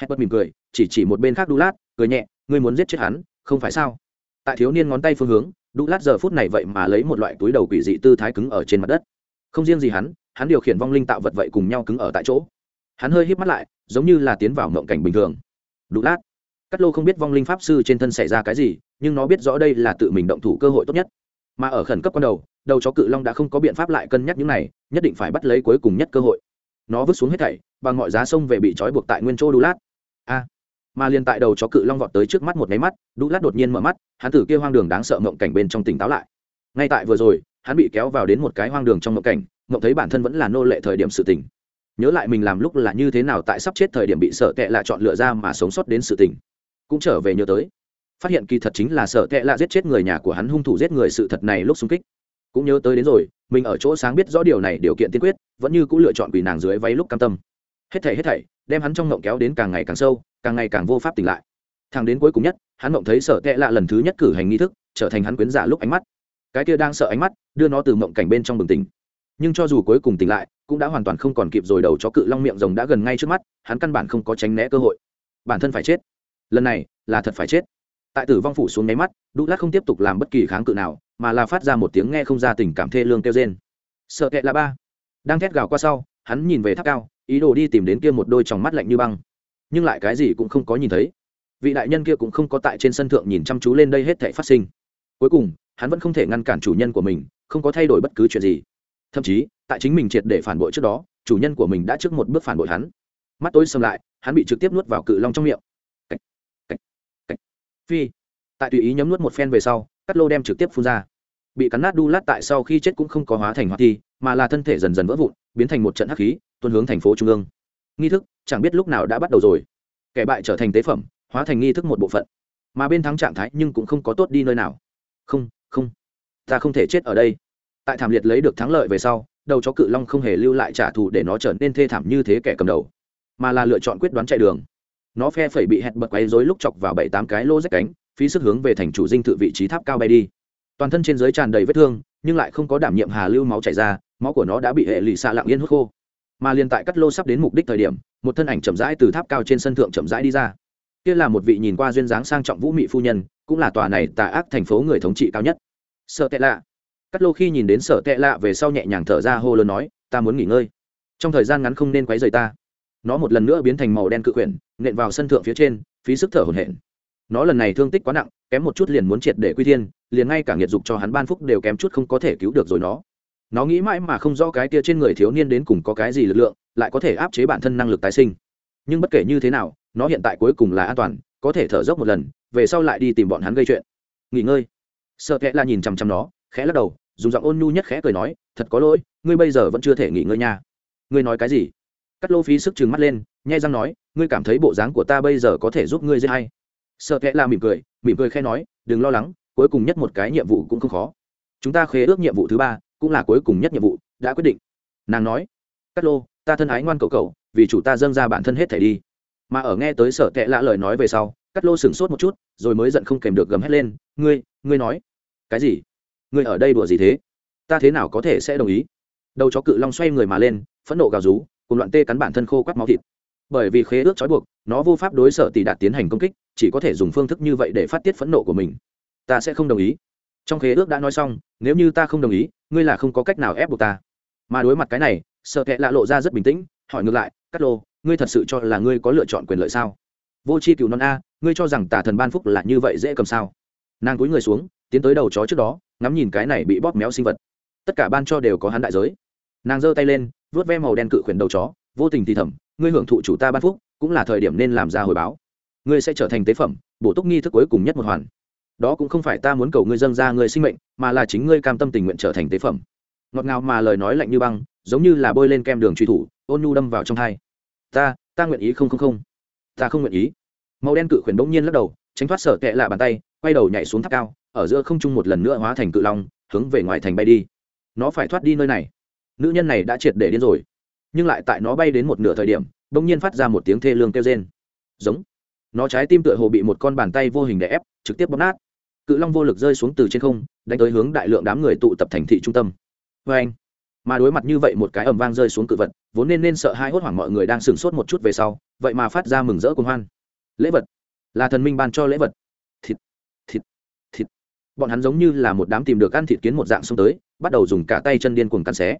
Hết bất mỉm cười, chỉ chỉ một bên khác đu lát cười nhẹ, ngươi muốn giết chết hắn, không phải sao? Tại thiếu niên ngón tay phương hướng đu lát giờ phút này vậy mà lấy một loại túi đầu quỷ dị tư thái cứng ở trên mặt đất. Không riêng gì hắn hắn điều khiển vong linh tạo vật vậy cùng nhau cứng ở tại chỗ. Hắn hơi hít mắt lại, giống như là tiến vào mộng cảnh bình thường. Đu lát cắt lô không biết vong linh pháp sư trên thân xảy ra cái gì, nhưng nó biết rõ đây là tự mình động thủ cơ hội tốt nhất. Mà ở khẩn cấp con đầu đầu chó cự long đã không có biện pháp lại cân nhắc những này, nhất định phải bắt lấy cuối cùng nhất cơ hội. Nó vứt xuống hết thảy bằng mọi giá sông về bị trói buộc tại nguyên chỗ đu lát. A! Mà liền tại đầu chó cự long vọt tới trước mắt một nháy mắt, đu lát đột nhiên mở mắt, hắn tử kia hoang đường đáng sợ mộng cảnh bên trong tỉnh táo lại. Ngay tại vừa rồi, hắn bị kéo vào đến một cái hoang đường trong mộng cảnh, mộng thấy bản thân vẫn là nô lệ thời điểm sự tỉnh nhớ lại mình làm lúc là như thế nào tại sắp chết thời điểm bị sợ tệ lại chọn lựa ra mà sống sót đến sự tỉnh cũng trở về nhớ tới. Phát hiện kỳ thật chính là sợ tệ lạ giết chết người nhà của hắn hung thủ giết người sự thật này lúc xung kích cũng nhớ tới đến rồi, mình ở chỗ sáng biết rõ điều này điều kiện tiên quyết, vẫn như cũng lựa chọn quỷ nàng dưới váy lúc cam tâm. Hết thảy hết thảy, đem hắn trong ngộng kéo đến càng ngày càng sâu, càng ngày càng vô pháp tỉnh lại. Thằng đến cuối cùng nhất, hắn ngộng thấy sợ tệ lạ lần thứ nhất cử hành nghi thức, trở thành hắn quyến giả lúc ánh mắt. Cái kia đang sợ ánh mắt, đưa nó từ mộng cảnh bên trong bừng tỉnh. Nhưng cho dù cuối cùng tỉnh lại, cũng đã hoàn toàn không còn kịp rồi đầu chó cự long miệng rồng đã gần ngay trước mắt, hắn căn bản không có tránh né cơ hội. Bản thân phải chết. Lần này, là thật phải chết. Tại tử vong phủ xuống nháy mắt, đu lát không tiếp tục làm bất kỳ kháng cự nào mà là phát ra một tiếng nghe không ra tình cảm thê lương kêu rên. Sợ kệ là ba. Đang thét gào qua sau hắn nhìn về tháp cao ý đồ đi tìm đến kia một đôi tròng mắt lạnh như băng. Nhưng lại cái gì cũng không có nhìn thấy. Vị đại nhân kia cũng không có tại trên sân thượng nhìn chăm chú lên đây hết thể phát sinh. Cuối cùng hắn vẫn không thể ngăn cản chủ nhân của mình không có thay đổi bất cứ chuyện gì. Thậm chí tại chính mình triệt để phản bội trước đó chủ nhân của mình đã trước một bước phản bội hắn. Mắt tối xâm lại hắn bị trực tiếp nuốt vào cự long trong miệng. Cách, cách, cách. phi tại tùy ý nhấm nuốt một phen về sau cắt lô đem trực tiếp phun ra. Bị cắn nát đu lát tại sau khi chết cũng không có hóa thành hoạt thi, mà là thân thể dần dần vỡ vụn, biến thành một trận hắc khí, tuôn hướng thành phố trung ương. Nghi thức, chẳng biết lúc nào đã bắt đầu rồi. Kẻ bại trở thành tế phẩm, hóa thành nghi thức một bộ phận. Mà bên thắng trạng thái nhưng cũng không có tốt đi nơi nào. Không không. Ta không thể chết ở đây. Tại thảm liệt lấy được thắng lợi về sau, đầu chó cự long không hề lưu lại trả thù để nó trở nên thê thảm như thế kẻ cầm đầu. Mà là lựa chọn quyết đoán chạy đường. Nó phe phẩy bị hẹn bật quấy rối lúc chọc vào bảy tám cái lô rách cánh phí sức hướng về thành chủ dinh thự vị trí tháp cao bay đi. Toàn thân trên dưới tràn đầy vết thương, nhưng lại không có đảm nhiệm hà lưu máu chảy ra, máu của nó đã bị hệ lụy xạ lặng yên hút khô. Mà liền tại cắt lô sắp đến mục đích thời điểm, một thân ảnh chậm rãi từ tháp cao trên sân thượng chậm rãi đi ra. Kia là một vị nhìn qua duyên dáng sang trọng vũ mị phu nhân, cũng là tòa này tà ác thành phố người thống trị cao nhất. Sợ tệ lạ. Cắt lô khi nhìn đến sợ tệ lạ về sau nhẹ nhàng thở ra hô lớn nói, ta muốn nghỉ ngơi. Trong thời gian ngắn không nên quấy rầy ta. Nó một lần nữa biến thành màu đen cự quyển, nện vào sân thượng phía trên, phí sức thở hổn hển nó lần này thương tích quá nặng, kém một chút liền muốn triệt để quy thiên, liền ngay cả nghiệt dục cho hắn ban phúc đều kém chút không có thể cứu được rồi nó. Nó nghĩ mãi mà không rõ cái kia trên người thiếu niên đến cùng có cái gì lực lượng, lại có thể áp chế bản thân năng lực tái sinh. Nhưng bất kể như thế nào, nó hiện tại cuối cùng là an toàn, có thể thở dốc một lần, về sau lại đi tìm bọn hắn gây chuyện. Nghỉ ngơi. Sợ kẽ là nhìn chằm chằm nó, khẽ lắc đầu, dùng giọng ôn nhu nhất khẽ cười nói, thật có lỗi, ngươi bây giờ vẫn chưa thể nghỉ ngơi nha. Ngươi nói cái gì? Cắt lô phí sức chừng mắt lên, nhai răng nói, ngươi cảm thấy bộ dáng của ta bây giờ có thể giúp ngươi dễ hay sợ kệ là mỉm cười mỉm cười khẽ nói, đừng lo lắng, cuối cùng nhất một cái nhiệm vụ cũng không khó. Chúng ta khế ước nhiệm vụ thứ ba cũng là cuối cùng nhất nhiệm vụ, đã quyết định. Nàng nói cắt lô, ta thân ái ngoan cậu cậu, vì chủ ta dâng ra bản thân hết thể đi. Mà ở nghe tới sở tệ lạ lời nói về sau cắt lô sửng sốt một chút, rồi mới giận không kèm được gầm hét lên, ngươi ngươi nói. Cái gì? Ngươi ở đây đùa gì thế? Ta thế nào có thể sẽ đồng ý? Đầu chó cự long xoay người mà lên, phẫn nộ gào rú, cùng loạn tê cắn bản thân khô quắt máu thịt. Bởi vì khế ước trói buộc nó vô pháp đối sở tỷ đạt tiến hành công kích, chỉ có thể dùng phương thức như vậy để phát tiết phẫn nộ của mình. Ta sẽ không đồng ý. Trong khế ước đã nói xong, nếu như ta không đồng ý, ngươi là không có cách nào ép buộc ta. Mà đối mặt cái này sợ kệ lạ lộ ra rất bình tĩnh, hỏi ngược lại cắt lô, ngươi thật sự cho là ngươi có lựa chọn quyền lợi sao? Vô c h i cựu non a, ngươi cho rằng tà thần ban phúc là như vậy dễ cầm sao? Nàng cúi người xuống, tiến tới đầu chó trước đó, ngắm nhìn cái này bị bóp méo sinh vật. Tất cả ban cho đều có hắn đại giới. Nàng giơ tay lên vớt ve màu đen cự khuyển đầu chó, vô tình thì thầm, ngươi hưởng thụ chủ ta ban phúc cũng là thời điểm nên làm ra hồi báo. Ngươi sẽ trở thành tế phẩm, bổ túc nghi thức cuối cùng nhất một hoàn. Đó cũng không phải ta muốn cầu ngươi dâng ra người sinh mệnh, mà là chính ngươi cam tâm tình nguyện trở thành tế phẩm. Ngọt ngào mà lời nói lạnh như băng, giống như là bôi lên kem đường truy thủ, ôn nhu đâm vào trong thai. Ta ta nguyện ý không không không. Ta không nguyện ý. Màu đen cự khuyển bỗng nhiên lắc đầu, tránh thoát sở tệ lạ bàn tay, quay đầu nhảy xuống tháp cao, ở giữa không trung một lần nữa hóa thành cự long, hướng về ngoài thành bay đi. Nó phải thoát đi nơi này. Nữ nhân này đã triệt để điên rồi. Nhưng lại tại nó bay đến một nửa thời điểm bỗng nhiên phát ra một tiếng thê lương kêu rên. Giống. Nó trái tim tựa hồ bị một con bàn tay vô hình đè ép, trực tiếp bóp nát. Cự long vô lực rơi xuống từ trên không, đánh tới hướng đại lượng đám người tụ tập thành thị trung tâm. Vê anh, mà đối mặt như vậy một cái ầm vang rơi xuống cự vật, vốn nên nên sợ hai hốt hoảng mọi người đang sửng sốt một chút về sau, vậy mà phát ra mừng rỡ cùng hoan. Lễ vật. Là thần minh ban cho lễ vật. Thịt thịt thịt. Bọn hắn giống như là một đám tìm được ăn thịt kiến một dạng xông tới, bắt đầu dùng cả tay chân điên cuồng cắn xé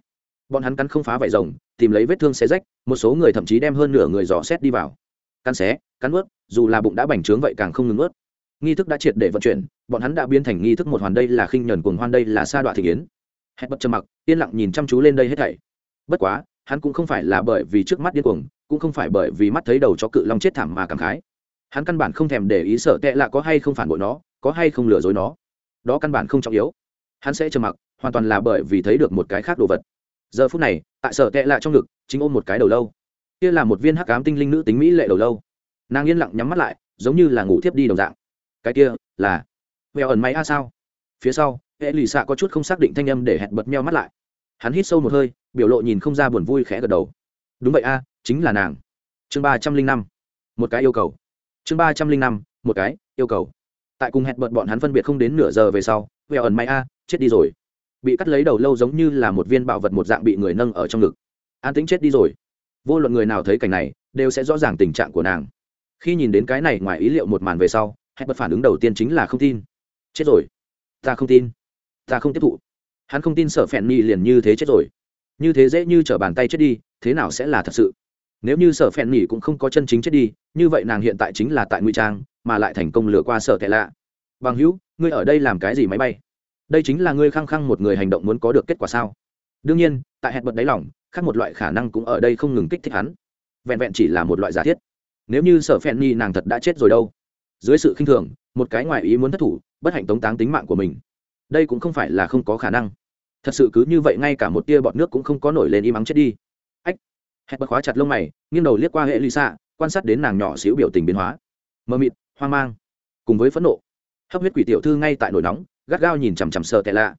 bọn hắn cắn không phá vải rồng, tìm lấy vết thương xé rách, một số người thậm chí đem hơn nửa người dò xét đi vào. Cắn xé, cắn ướt dù là bụng đã bành trướng vậy càng không ngừng ướt nghi thức đã triệt để vận chuyển, bọn hắn đã biến thành nghi thức một hoàn đây là khinh nhuần cuồng hoan, đây là sa đoạn thị kiến hết bật trầm mặc, yên lặng nhìn chăm chú lên đây hết thảy. Bất quá, hắn cũng không phải là bởi vì trước mắt điên cuồng, cũng không phải bởi vì mắt thấy đầu chó cự long chết thảm mà cảm khái. Hắn căn bản không thèm để ý sợ tệ là có hay không phản bội nó, có hay không lừa dối nó. Đó căn bản không trọng yếu. Hắn sẽ trầm mặc, hoàn toàn là bởi vì thấy được một cái khác đồ vật giờ phút này, tại sở tệ lạ trong ngực, chính ôm một cái đầu lâu. Kia là một viên hắc ám tinh linh nữ tính mỹ lệ đầu lâu. Nàng yên lặng nhắm mắt lại, giống như là ngủ thiếp đi đồng dạng. Cái kia, là vèo ẩn máy a sao? Phía sau hệ lì xạ có chút không xác định thanh âm để hẹn bật meo mắt lại. Hắn hít sâu một hơi, biểu lộ nhìn không ra buồn vui khẽ gật đầu. Đúng vậy a, chính là nàng. Chương ba trăm linh năm, một cái yêu cầu. Chương ba trăm linh năm, một cái yêu cầu. Tại cùng hẹn bật bọn hắn phân biệt không đến nửa giờ về sau vèo ẩn máy a, chết đi rồi bị cắt lấy đầu lâu giống như là một viên bảo vật một dạng bị người nâng ở trong ngực. An tính chết đi rồi. Vô luận người nào thấy cảnh này, đều sẽ rõ ràng tình trạng của nàng. Khi nhìn đến cái này ngoài ý liệu một màn về sau, hẹn bật phản ứng đầu tiên chính là không tin. Chết rồi. Ta không tin. Ta không tiếp thụ. Hắn không tin sở phèn nhi liền như thế chết rồi. Như thế dễ như t r ở bàn tay chết đi, thế nào sẽ là thật sự? Nếu như sở phèn nhi cũng không có chân chính chết đi, như vậy nàng hiện tại chính là tại ngụy trang, mà lại thành công lừa qua sở tệ lạ. Bằng hữu, ngươi ở đây làm cái gì máy bay? Đây chính là ngươi khăng khăng một người hành động muốn có được kết quả sao? Đương nhiên, tại hẹn bật đáy lòng, khác một loại khả năng cũng ở đây không ngừng kích thích hắn. Vẹn vẹn chỉ là một loại giả thiết. Nếu như sở phen ni nàng thật đã chết rồi đâu? Dưới sự khinh thường, một cái ngoại ý muốn thất thủ, bất hạnh tống táng tính mạng của mình. Đây cũng không phải là không có khả năng. Thật sự cứ như vậy ngay cả một tia bọt nước cũng không có nổi lên im ắng chết đi. Ách! Hẹn bật khóa chặt lông mày, nghiêng đầu liếc qua hệ lisa, quan sát đến nàng nhỏ xíu biểu tình biến hóa. Mơ mịt, hoang mang, cùng với phẫn nộ. Hấp huyết quỷ tiểu thư ngay tại nổi nóng gắt gao nhìn chằm chằm sợ tệ lạ.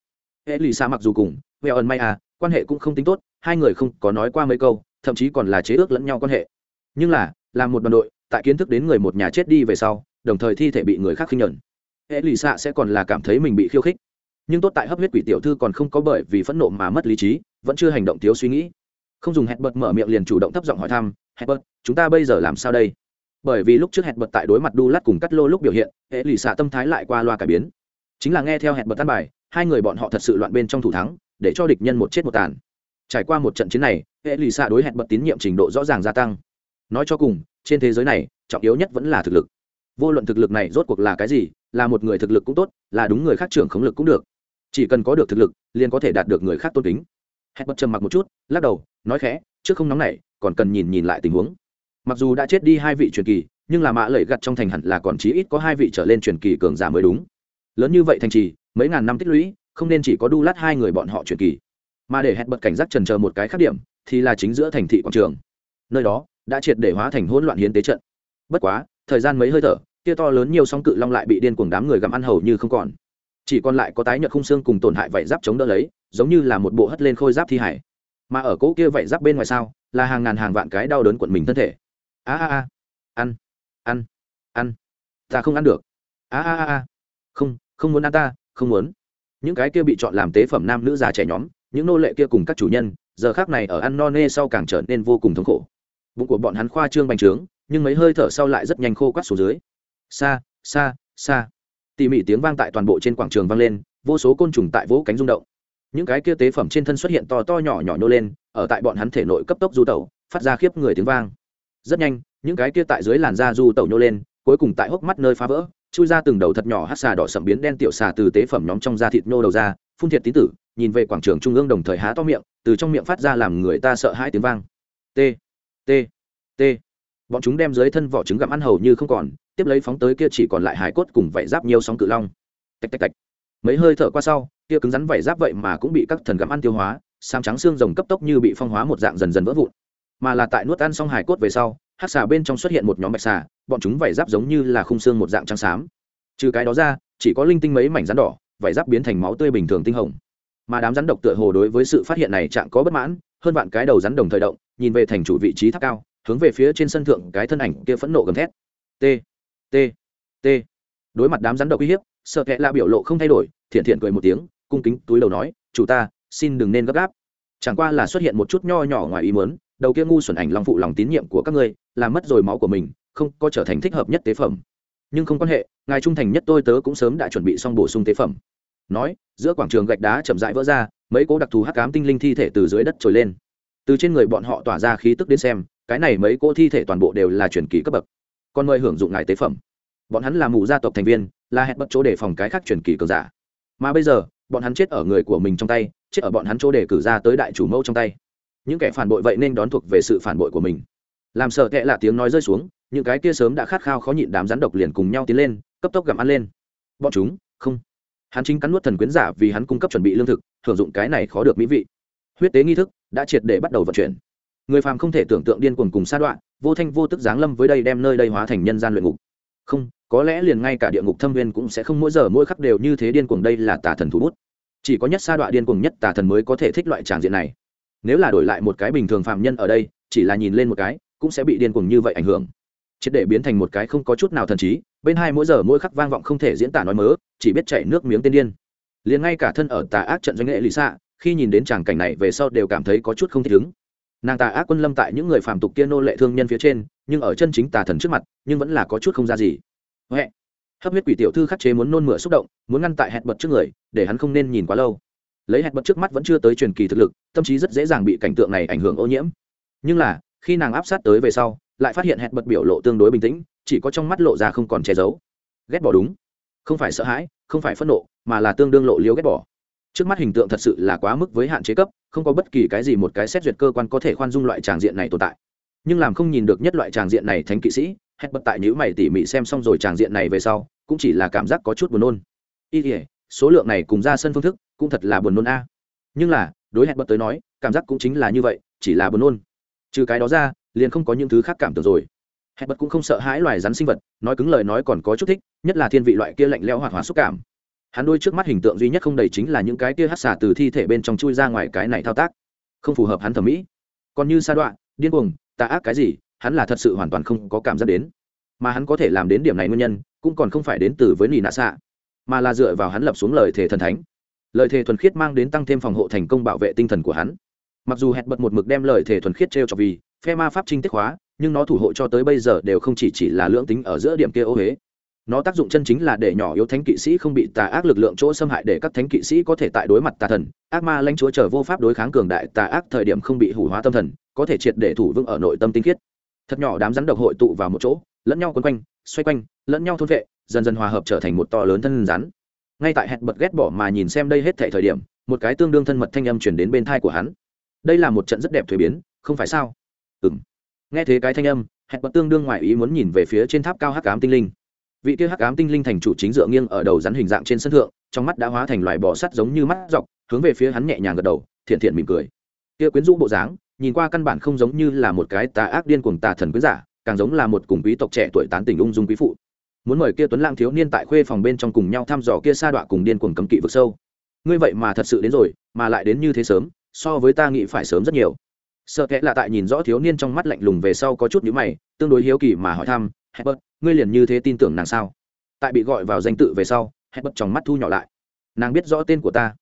Hệ lì xa mặc dù cùng huệ ẩn may à quan hệ cũng không tính tốt, hai người không có nói qua mấy câu, thậm chí còn là chế ước lẫn nhau quan hệ. Nhưng là, làm một đoàn đội, tại kiến thức đến người một nhà chết đi về sau, đồng thời thi thể bị người khác khinh nhẫn. Hệ lì xạ sẽ còn là cảm thấy mình bị khiêu khích. Nhưng tốt tại hấp huyết quỷ tiểu thư còn không có bởi vì phẫn nộ mà mất lý trí, vẫn chưa hành động thiếu suy nghĩ. Không dùng hẹn bật mở miệng liền chủ động thấp giọng hỏi thăm hẹn bật chúng ta bây giờ làm sao đây? Bởi vì lúc trước hẹn bật tại đối mặt đu lát cùng cắt lô lúc biểu hiện, hệ lì xạ tâm thái lại qua loa cải biến chính là nghe theo hẹn bật tan bài, hai người bọn họ thật sự loạn bên trong thủ thắng, để cho địch nhân một chết một tàn. Trải qua một trận chiến này hệ lì xạ đối hẹn bật tín nhiệm trình độ rõ ràng gia tăng. Nói cho cùng, trên thế giới này, trọng yếu nhất vẫn là thực lực. Vô luận thực lực này rốt cuộc là cái gì, là một người thực lực cũng tốt, là đúng người khác trưởng khống lực cũng được. Chỉ cần có được thực lực, liền có thể đạt được người khác tôn kính. Hẹn bật trầm mặc một chút, lắc đầu, nói khẽ, trước không nóng này còn cần nhìn nhìn lại tình huống. Mặc dù đã chết đi hai vị truyền kỳ, nhưng là mạ lẩy gặt trong thành hẳn là còn chí ít có hai vị trở lên truyền kỳ cường giả mới đúng lớn như vậy thành trì, mấy ngàn năm tích lũy, không nên chỉ có đu lát hai người bọn họ truyền kỳ. Mà để hẹn bật cảnh giác trần chờ một cái khác điểm, thì là chính giữa thành thị quảng trường. Nơi đó, đã triệt để hóa thành hỗn loạn hiến tế trận. Bất quá, thời gian mấy hơi thở, kia to lớn nhiều sóng cự long lại bị điên cuồng đám người gặm ăn hầu như không còn. Chỉ còn lại có tái nhợt khung xương cùng tổn hại vảy giáp chống đỡ lấy, giống như là một bộ hất lên khôi giáp thi hải. Mà ở cỗ kia vảy giáp bên ngoài sao, là hàng ngàn hàng vạn cái đau đớn quận mình thân thể. A a a. Ăn. Ăn. Ăn. Ta không ăn được. A a a. Không không muốn ăn ta, không muốn. Những cái kia bị chọn làm tế phẩm nam nữ già trẻ nhóm, những nô lệ kia cùng các chủ nhân, giờ khác này ở ăn no nê sau càng trở nên vô cùng thống khổ. Bụng của bọn hắn khoa trương bành trướng, nhưng mấy hơi thở sau lại rất nhanh khô quắt xuống dưới. Xa xa xa tỉ mỉ tiếng vang tại toàn bộ trên quảng trường vang lên, vô số côn trùng tại vỗ cánh rung động. Những cái kia tế phẩm trên thân xuất hiện to to nhỏ nhỏ nhô lên, ở tại bọn hắn thể nội cấp tốc du tẩu, phát ra khiếp người tiếng vang. Rất nhanh, những cái kia tại dưới làn da du tẩu nhô lên, cuối cùng tại hốc mắt nơi phá vỡ chui ra từng đầu thật nhỏ hát xà đỏ sậm biến đen tiểu xà từ tế phẩm nhóm trong da thịt nhô đầu ra, phun thiệt tín tử, nhìn về quảng trường trung ương đồng thời há to miệng, từ trong miệng phát ra làm người ta sợ hãi tiếng vang. T t t. Bọn chúng đem dưới thân vỏ trứng gặm ăn hầu như không còn, tiếp lấy phóng tới kia chỉ còn lại hải cốt cùng vảy giáp nhiều sóng cự long. Tạch tạch tạch. Mấy hơi thở qua sau, kia cứng rắn vảy giáp vậy mà cũng bị các thần gặm ăn tiêu hóa sam trắng xương rồng cấp tốc như bị phong hóa một dạng dần dần vỡ vụn. Mà là tại nuốt ăn xong hải cốt về sau, hát xà bên trong xuất hiện một nhóm bạch xà bọn chúng vảy giáp giống như là khung xương một dạng trắng xám. Trừ cái đó ra chỉ có linh tinh mấy mảnh rắn đỏ vảy giáp biến thành máu tươi bình thường tinh hồng. Mà đám rắn độc tựa hồ đối với sự phát hiện này chẳng có bất mãn hơn vạn cái đầu rắn đồng thời động nhìn về thành chủ vị trí tháp cao hướng về phía trên sân thượng cái thân ảnh kia phẫn nộ gầm thét. T t t. Đối mặt đám rắn độc uy hiếp sợ kệ la biểu lộ không thay đổi thiện thiện cười một tiếng cung kính túi đầu nói chủ ta xin đừng nên gấp gáp. Chẳng qua là xuất hiện một chút nho nhỏ ngoài ý muốn, đầu kia ngu xuẩn ảnh long phụ lòng tín nhiệm của các ngươi làm mất rồi máu của mình không có trở thành thích hợp nhất tế phẩm. Nhưng không quan hệ, ngài trung thành nhất tôi tớ cũng sớm đã chuẩn bị xong bổ sung tế phẩm. Nói, giữa quảng trường gạch đá chậm rãi vỡ ra, mấy cố đặc thù hắc cám tinh linh thi thể từ dưới đất trồi lên. Từ trên người bọn họ tỏa ra khí tức đến xem, cái này mấy cỗ thi thể toàn bộ đều là truyền kỳ cấp bậc. Còn mời hưởng dụng ngài tế phẩm. Bọn hắn là mù gia tộc thành viên, là hẹn bất chỗ để phòng cái khác truyền kỳ cường giả. Mà bây giờ, bọn hắn chết ở người của mình trong tay, chết ở bọn hắn chỗ để cử ra tới đại chủ mẫu trong tay. Những kẻ phản bội vậy nên đón thuộc về sự phản bội của mình. Làm sợ tệ là tiếng nói rơi xuống những cái kia sớm đã khát khao khó nhịn đám rắn độc liền cùng nhau tiến lên, cấp tốc gặm ăn lên. Bọn chúng, không. Hắn chính cắn nuốt thần quyến giả vì hắn cung cấp chuẩn bị lương thực hưởng dụng cái này khó được mỹ vị. Huyết tế nghi thức đã triệt để bắt đầu vận chuyển. Người phàm không thể tưởng tượng điên cuồng cùng sa đoạn vô thanh vô tức giáng lâm với đây đem nơi đây hóa thành nhân gian luyện ngục. Không, có lẽ liền ngay cả địa ngục thâm viên cũng sẽ không mỗi giờ mỗi khắc đều như thế điên cuồng đây là tà thần thủ bút. Chỉ có nhất sa đoạn điên cuồng nhất tà thần mới có thể thích loại tràng diện này. Nếu là đổi lại một cái bình thường phạm nhân ở đây, chỉ là nhìn lên một cái, cũng sẽ bị điên cuồng như vậy ảnh hưởng triệt để biến thành một cái không có chút nào thần trí, bên hai mỗi giờ mỗi khắc vang vọng không thể diễn tả nói mớ, chỉ biết chạy nước miếng tên điên. Liền ngay cả thân ở tà ác trận doanh nghệ lì xạ khi nhìn đến tràng cảnh này về sau đều cảm thấy có chút không thích ứng. Nàng tà ác quân lâm tại những người phàm tục kia nô lệ thương nhân phía trên, nhưng ở chân chính tà thần trước mặt, nhưng vẫn là có chút không ra gì. Huệ, hấp huyết quỷ tiểu thư khắc chế muốn nôn mửa xúc động, muốn ngăn tại hẹn bật trước người, để hắn không nên nhìn quá lâu. Lấy hẹn bật trước mắt vẫn chưa tới truyền kỳ thực lực, tâm trí rất dễ dàng bị cảnh tượng này ảnh hưởng ô nhiễm. Nhưng là, khi nàng áp sát tới về sau lại phát hiện hẹn bật biểu lộ tương đối bình tĩnh, chỉ có trong mắt lộ ra không còn che giấu. Ghét bỏ đúng. Không phải sợ hãi, không phải phẫn nộ, mà là tương đương lộ liễu ghét bỏ. Trước mắt hình tượng thật sự là quá mức với hạn chế cấp, không có bất kỳ cái gì một cái xét duyệt cơ quan có thể khoan dung loại tràng diện này tồn tại. Nhưng làm không nhìn được nhất loại tràng diện này thánh kỵ sĩ hét bật tại nhữ mày tỉ mỉ xem xong rồi tràng diện này về sau, cũng chỉ là cảm giác có chút buồn nôn. Y ỉa số lượng này cùng ra sân phương thức, cũng thật là buồn nôn a. Nhưng là, đối hẹn bật tới nói, cảm giác cũng chính là như vậy, chỉ là buồn nôn. Trừ cái đó ra liền không có những thứ khác cảm tưởng rồi. Hẹn bật cũng không sợ hãi loài rắn sinh vật, nói cứng lời nói còn có chút thích, nhất là thiên vị loại kia lạnh lẽo hoạt hóa xúc cảm. Hắn đôi trước mắt hình tượng duy nhất không đầy chính là những cái kia hát xả từ thi thể bên trong chui ra ngoài cái này thao tác. Không phù hợp hắn thẩm mỹ. Còn như sa đoạn điên cuồng, tà ác cái gì, hắn là thật sự hoàn toàn không có cảm giác đến. Mà hắn có thể làm đến điểm này nguyên nhân, cũng còn không phải đến từ với nỉ nạ xạ mà là dựa vào hắn lập xuống lời thề thần thánh. Lời thề thuần khiết mang đến tăng thêm phòng hộ thành công bảo vệ tinh thần của hắn. Mặc dù hẹn bật một mực đem lời thề thuần khiết t r e o cho vì phe ma pháp trinh tiết hóa, nhưng nó thủ hộ cho tới bây giờ đều không chỉ chỉ là lưỡng tính ở giữa điểm kia ô huế nó tác dụng chân chính là để nhỏ yếu thánh kỵ sĩ không bị tà ác lực lượng chỗ xâm hại để các thánh kỵ sĩ có thể tại đối mặt tà thần, ác ma lãnh chúa chờ vô pháp đối kháng cường đại tà ác thời điểm không bị hủ hóa tâm thần, có thể triệt để thủ vững ở nội tâm tinh khiết. Thật nhỏ đám rắn độc hội tụ vào một chỗ, lẫn nhau quấn quanh, xoay quanh, lẫn nhau thôn vệ, dần dần hòa hợp trở thành một to lớn thân rắn. Ngay tại hẹn bật ghét bỏ mà nhìn xem đây hết thảy thời điểm, một cái tương đương thân mật thanh âm chuyển đến bên thai của hắn. Đây là một trận rất đẹp thuế biến, không phải sao? Ừng nghe thế cái thanh âm, hẹn bật tương đương ngoài ý muốn nhìn về phía trên tháp cao hắc ám tinh linh. Vị kia hắc ám tinh linh thành chủ chính dựa nghiêng ở đầu rắn hình dạng trên sân thượng, trong mắt đã hóa thành loài bò sắt giống như mắt dọc, hướng về phía hắn nhẹ nhàng gật đầu, thiện thiện mỉm cười. Kia quyến rũ bộ dáng, nhìn qua căn bản không giống như là một cái tà ác điên cuồng tà thần quyến giả, càng giống là một cùng quý tộc trẻ tuổi tán tỉnh ung dung quý phụ. Muốn mời kia tuấn lang thiếu niên tại khuê phòng bên trong cùng nhau thăm dò kia sa đọa cùng điên cuồng cấm kỵ vực sâu. Ngươi vậy mà thật sự đến rồi, mà lại đến như thế sớm, so với ta nghĩ phải sớm rất nhiều sợ kẽ là tại nhìn rõ thiếu niên trong mắt lạnh lùng về sau có chút nhíu mày tương đối hiếu kỳ mà hỏi thăm Herbert, ngươi liền như thế tin tưởng nàng sao? Tại bị gọi vào danh tự về sau Herbert trong mắt thu nhỏ lại. Nàng biết rõ tên của ta.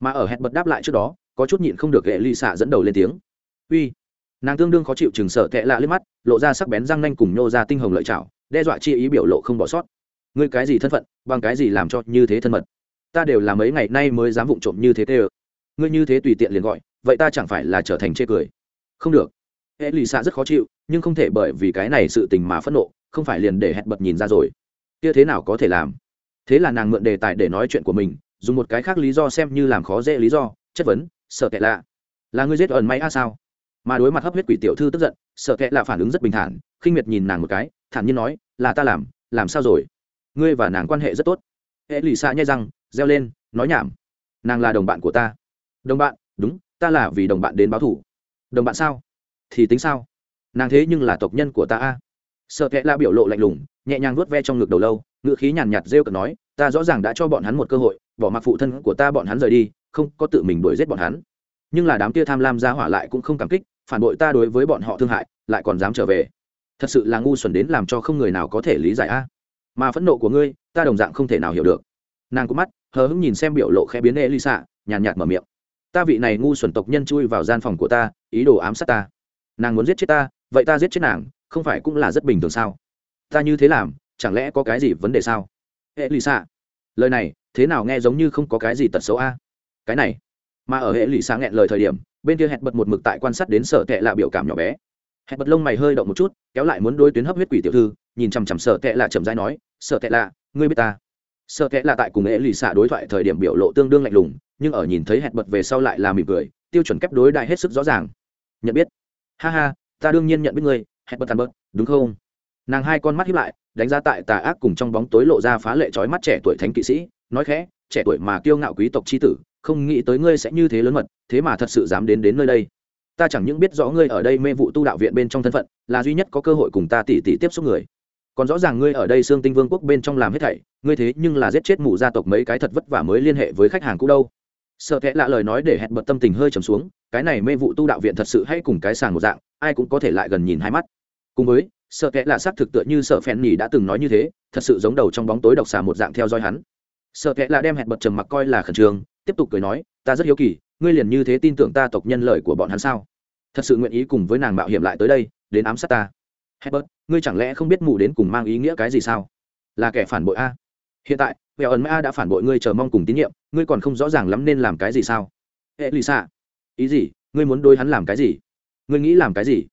Mà ở Herbert đáp lại trước đó có chút nhịn không được hệ ly xạ dẫn đầu lên tiếng. Uy. Nàng tương đương khó chịu chừng sợ kệ lạ lên mắt lộ ra sắc bén răng nanh cùng nhô ra tinh hồng lợi chảo đe dọa chi ý biểu lộ không bỏ sót. Ngươi cái gì thân phận bằng cái gì làm cho như thế thân mật? Ta đều là mấy ngày nay mới dám vụng trộm như thế tê ơ. Ngươi như thế tùy tiện liền gọi vậy ta chẳng phải là trở thành chê cười không được. Hệ lì xạ rất khó chịu, nhưng không thể bởi vì cái này sự tình mà phẫn nộ, không phải liền để hẹn bật nhìn ra rồi. Kia thế nào có thể làm? Thế là nàng mượn đề tài để nói chuyện của mình, dùng một cái khác lý do xem như làm khó dễ lý do, chất vấn, sợ kệ lạ. Là ngươi giết ẩn may a sao? Mà đối mặt hấp huyết quỷ tiểu thư tức giận, sợ kệ lạ phản ứng rất bình thản. Khinh miệt nhìn nàng một cái, thản nhiên nói, là ta làm làm sao rồi? Ngươi và nàng quan hệ rất tốt. Hệ lì xạ nhai răng, reo lên, nói nhảm, nàng là đồng bạn của ta. Đồng bạn? Đúng, ta là vì đồng bạn đến báo thủ đồng bạn sao? Thì tính sao? Nàng thế nhưng là tộc nhân của ta a. Sợ kệ la biểu lộ lạnh lùng, nhẹ nhàng vuốt ve trong ngực đầu lâu ngựa khí nhàn nhạt rêu cực nói, ta rõ ràng đã cho bọn hắn một cơ hội, bỏ mặc phụ thân của ta bọn hắn rời đi, không có tự mình đuổi giết bọn hắn. Nhưng là đám kia tham lam ra hỏa lại cũng không cảm kích, phản bội ta đối với bọn họ thương hại, lại còn dám trở về. Thật sự là ngu xuẩn đến làm cho không người nào có thể lý giải a. Mà phẫn nộ của ngươi, ta đồng dạng không thể nào hiểu được. Nàng có mắt, hờ hững nhìn xem biểu lộ khẽ biến elisa, nhàn nhạt mở miệng ta vị này ngu xuẩn tộc nhân chui vào gian phòng của ta, ý đồ ám sát ta. Nàng muốn giết chết ta, vậy ta giết chết nàng, không phải cũng là rất bình thường sao? Ta như thế làm, chẳng lẽ có cái gì vấn đề sao? Hệ lì xạ lời này, thế nào nghe giống như không có cái gì tật xấu a? Cái này, mà ở hệ lì xạ nghẹn lời thời điểm, bên kia hẹn bật một mực tại quan sát đến sở tệ là biểu cảm nhỏ bé. Hẹn bật lông mày hơi động một chút, kéo lại muốn đôi tuyến hấp huyết quỷ tiểu thư, nhìn chằm chằm sở tệ là chậm rãi nói, sở tệ là ngươi biết ta? Sợ tệ là tại cùng ế lì xạ đối thoại thời điểm biểu lộ tương đương lạnh lùng, nhưng ở nhìn thấy hẹn bật về sau lại là mỉm cười, tiêu chuẩn kép đối đại hết sức rõ ràng. Nhận biết. Ha ha, ta đương nhiên nhận biết ngươi, hẹn bật tàn bớt, đúng không? Nàng hai con mắt hiếp lại, đánh giá tại tà ác cùng trong bóng tối lộ ra phá lệ trói mắt trẻ tuổi thánh kỵ sĩ, nói khẽ, trẻ tuổi mà kiêu ngạo quý tộc c h i tử, không nghĩ tới ngươi sẽ như thế lớn mật, thế mà thật sự dám đến đến nơi đây. Ta chẳng những biết rõ ngươi ở đây mê vụ tu đạo viện bên trong thân phận, là duy nhất có cơ hội cùng ta tỉ tỉ tiếp xúc người còn rõ ràng ngươi ở đây xương tinh vương quốc bên trong làm hết thảy, ngươi thế nhưng là giết chết mụ gia tộc mấy cái thật vất vả mới liên hệ với khách hàng cũ đâu. Sợ kẽ lạ lời nói để hẹn bật tâm tình hơi trầm xuống, cái này mê vụ tu đạo viện thật sự hay cùng cái sàng một dạng, ai cũng có thể lại gần nhìn hai mắt. Cùng với, sợ kẽ lạ xác thực tựa như sợ phèn nhỉ đã từng nói như thế, thật sự giống đầu trong bóng tối độc xà một dạng theo dõi hắn. Sợ kẽ lạ đem hẹn bật trầm mặc coi là khẩn trương, tiếp tục cười nói, ta rất hiếu kỳ, ngươi liền như thế tin tưởng ta tộc nhân lời của bọn hắn sao? Thật sự nguyện ý cùng với nàng mạo hiểm lại tới đây, đến ám sát ta. Herbert, ngươi chẳng lẽ không biết mù đến cùng mang ý nghĩa cái gì sao? Là kẻ phản bội a. Hiện tại, Vẹo ẩn ma đã phản bội ngươi chờ mong cùng tín nhiệm, ngươi còn không rõ ràng lắm nên làm cái gì sao? Hệ Lisa, ý gì? Ngươi muốn đối hắn làm cái gì? Ngươi nghĩ làm cái gì?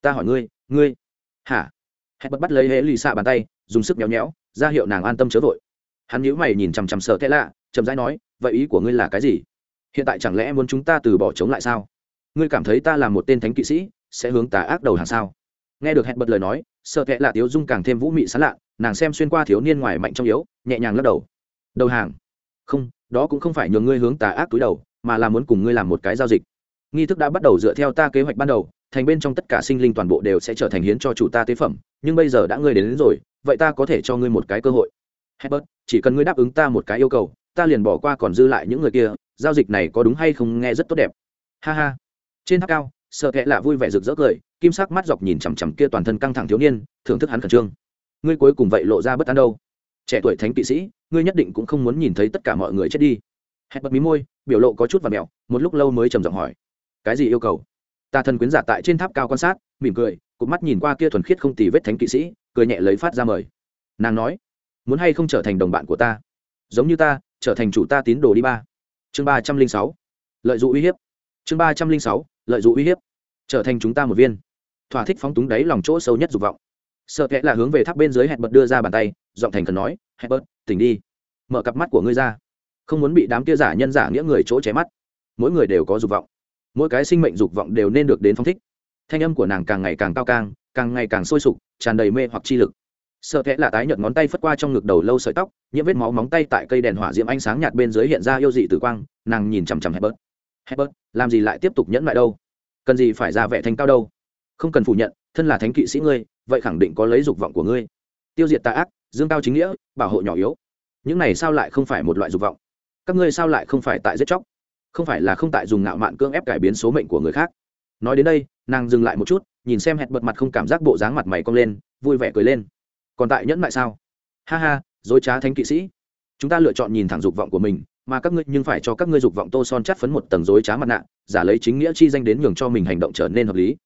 Ta hỏi ngươi, ngươi? Hả? Herbert bắt lấy Hệ Lisa bàn tay, dùng sức nhéo nhéo, ra hiệu nàng an tâm chớ vội. Hắn nhíu mày nhìn chằm chằm sợ thế lạ, chậm rãi nói, vậy ý của ngươi là cái gì? hiện tại chẳng lẽ muốn chúng ta từ bỏ chống lại sao ngươi cảm thấy ta là một tên thánh kỵ sĩ sẽ hướng tà ác đầu hàng sao nghe được hẹn bật lời nói sợ kệ là tiếu dung càng thêm vũ mị sán lạ nàng xem xuyên qua thiếu niên ngoài mạnh trong yếu nhẹ nhàng lắc đầu. Đầu hàng. Không đó cũng không phải nhường ngươi hướng tà ác túi đầu mà là muốn cùng ngươi làm một cái giao dịch. Nghi thức đã bắt đầu dựa theo ta kế hoạch ban đầu thành bên trong tất cả sinh linh toàn bộ đều sẽ trở thành hiến cho chủ ta tế phẩm nhưng bây giờ đã ngươi đến, đến rồi vậy ta có thể cho ngươi một cái cơ hội. Herbert, chỉ cần ngươi đáp ứng ta một cái yêu cầu ta liền bỏ qua còn dư lại những người kia giao dịch này có đúng hay không nghe rất tốt đẹp. Ha ha. Trên tháp cao sợ kệ là vui vẻ rực rỡ cười kim sắc mắt dọc nhìn chằm chằm kia toàn thân căng thẳng thiếu niên, thưởng thức hắn khẩn trương. Ngươi cuối cùng vậy lộ ra bất an đâu? Trẻ tuổi thánh kỵ sĩ, ngươi nhất định cũng không muốn nhìn thấy tất cả mọi người chết đi. Hẹn bật mí môi, biểu lộ có chút và mẹo, một lúc lâu mới trầm giọng hỏi. Cái gì yêu cầu? Ta thần quyến giả tại trên tháp cao quan sát, mỉm cười, cụp mắt nhìn qua kia thuần khiết không tì vết thánh kỵ sĩ, cười nhẹ lấy phát ra mời. Nàng nói, muốn hay không trở thành đồng bạn của ta? Giống như ta, trở thành chủ ta tín đồ đi ba. Chương ba trăm linh sáu. Lợi dụng uy hiếp. Chương ba trăm linh sáu. Lợi dụng uy hiếp. Trở thành chúng ta một viên thỏa thích phóng túng đáy lòng chỗ sâu nhất dục vọng. Sợ kẽ là hướng về tháp bên dưới hẹn bật đưa ra bàn tay, giọng thành cần nói hẹn bật tỉnh đi. Mở cặp mắt của ngươi ra. Không muốn bị đám kia giả nhân giả nghĩa người chỗ chém mắt. Mỗi người đều có dục vọng. Mỗi cái sinh mệnh dục vọng đều nên được đến phong thích. Thanh âm của nàng càng ngày càng cao càng càng ngày càng sôi sục, tràn đầy mê hoặc chi lực. Sợ kẽ là tái nhợt ngón tay phất qua trong ngực đầu lâu sợi tóc những vết máu móng tay tại cây đèn hỏa diễm ánh sáng nhạt bên dưới hiện ra yêu dị tử quang, nàng nhìn chằm chằm hẹn bớt làm gì lại tiếp tục nhẫn lại đâu? Cần gì phải ra vẻ thanh cao đâu? Không cần phủ nhận, thân là thánh kỵ sĩ ngươi, vậy khẳng định có lấy dục vọng của ngươi. Tiêu diệt tà ác, dương cao chính nghĩa, bảo hộ nhỏ yếu. Những này sao lại không phải một loại dục vọng? Các ngươi sao lại không phải tại giết chóc? Không phải là không tại dùng ngạo mạn cưỡng ép cải biến số mệnh của người khác. Nói đến đây, nàng dừng lại một chút, nhìn xem hẹn bật mặt không cảm giác bộ dáng mặt mày cong lên, vui vẻ cười lên. Còn tại nhẫn lại sao? Ha ha, dối trá thánh kỵ sĩ. Chúng ta lựa chọn nhìn thẳng dục vọng của mình, mà các ngươi nhưng phải cho các ngươi dục vọng tô son chắt phấn một tầng dối trá mặt nạ, giả lấy chính nghĩa chi danh đến nhường cho mình hành động trở nên hợp lý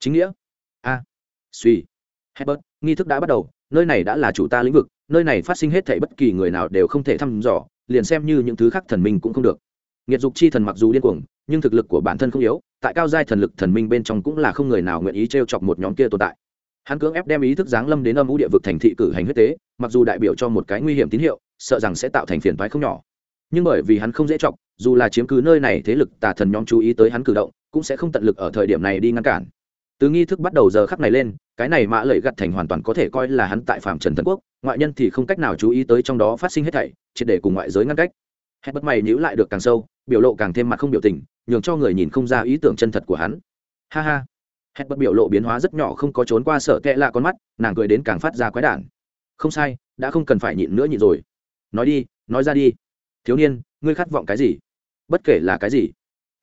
chính nghĩa. A. À. suy. Hebert nghi thức đã bắt đầu, nơi này đã là chủ ta lĩnh vực, nơi này phát sinh hết thể bất kỳ người nào đều không thể thăm dò, liền xem như những thứ khác thần minh cũng không được. Nghiệt dục chi thần mặc dù điên cuồng, nhưng thực lực của bản thân không yếu, tại cao giai thần lực thần minh bên trong cũng là không người nào nguyện ý t r e o chọc một nhóm kia tồn tại. Hắn cưỡng ép đem ý thức giáng lâm đến âm ú địa vực thành thị cử hành huyết tế, mặc dù đại biểu cho một cái nguy hiểm tín hiệu, sợ rằng sẽ tạo thành phiền thoái không nhỏ. Nhưng bởi vì hắn không dễ chọc, dù là chiếm cứ nơi này thế lực tà thần nhóm chú ý tới hắn cử động, cũng sẽ không tận lực ở thời điểm này đi ngăn cản từ nghi thức bắt đầu giờ khắc này lên, cái này mã lợi gặt thành hoàn toàn có thể coi là hắn tại phạm trần thần quốc, ngoại nhân thì không cách nào chú ý tới trong đó phát sinh hết thảy, triệt để cùng ngoại giới ngăn cách. Hết bất mày nhữ lại được càng sâu, biểu lộ càng thêm mặt không biểu tình, nhường cho người nhìn không ra ý tưởng chân thật của hắn. Ha ha. Hết bất biểu lộ biến hóa rất nhỏ không có trốn qua sợ kẽ lạ con mắt, nàng cười đến càng phát ra quái đản. Không sai, đã không cần phải nhịn nữa nhịn rồi. Nói đi, nói ra đi. Thiếu niên, ngươi khát vọng cái gì? Bất kể là cái gì.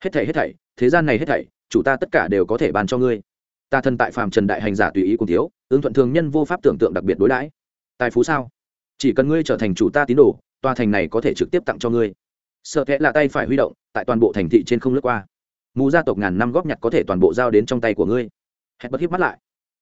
Hết thảy hết thảy, thế gian này hết thảy, chủ ta tất cả đều có thể bàn cho ngươi ta thân tại phàm trần đại hành giả tùy ý cùng thiếu, ứng thuận thường nhân vô pháp tưởng tượng đặc biệt đối đãi. Tài phú sao? Chỉ cần ngươi trở thành chủ ta tín đồ, tòa thành này có thể trực tiếp tặng cho ngươi. Sợ kẽ là tay phải huy động, tại toàn bộ thành thị trên không lướt qua. Mù gia tộc ngàn năm góp nhặt có thể toàn bộ giao đến trong tay của ngươi. Hẹn bất hiếp mắt lại.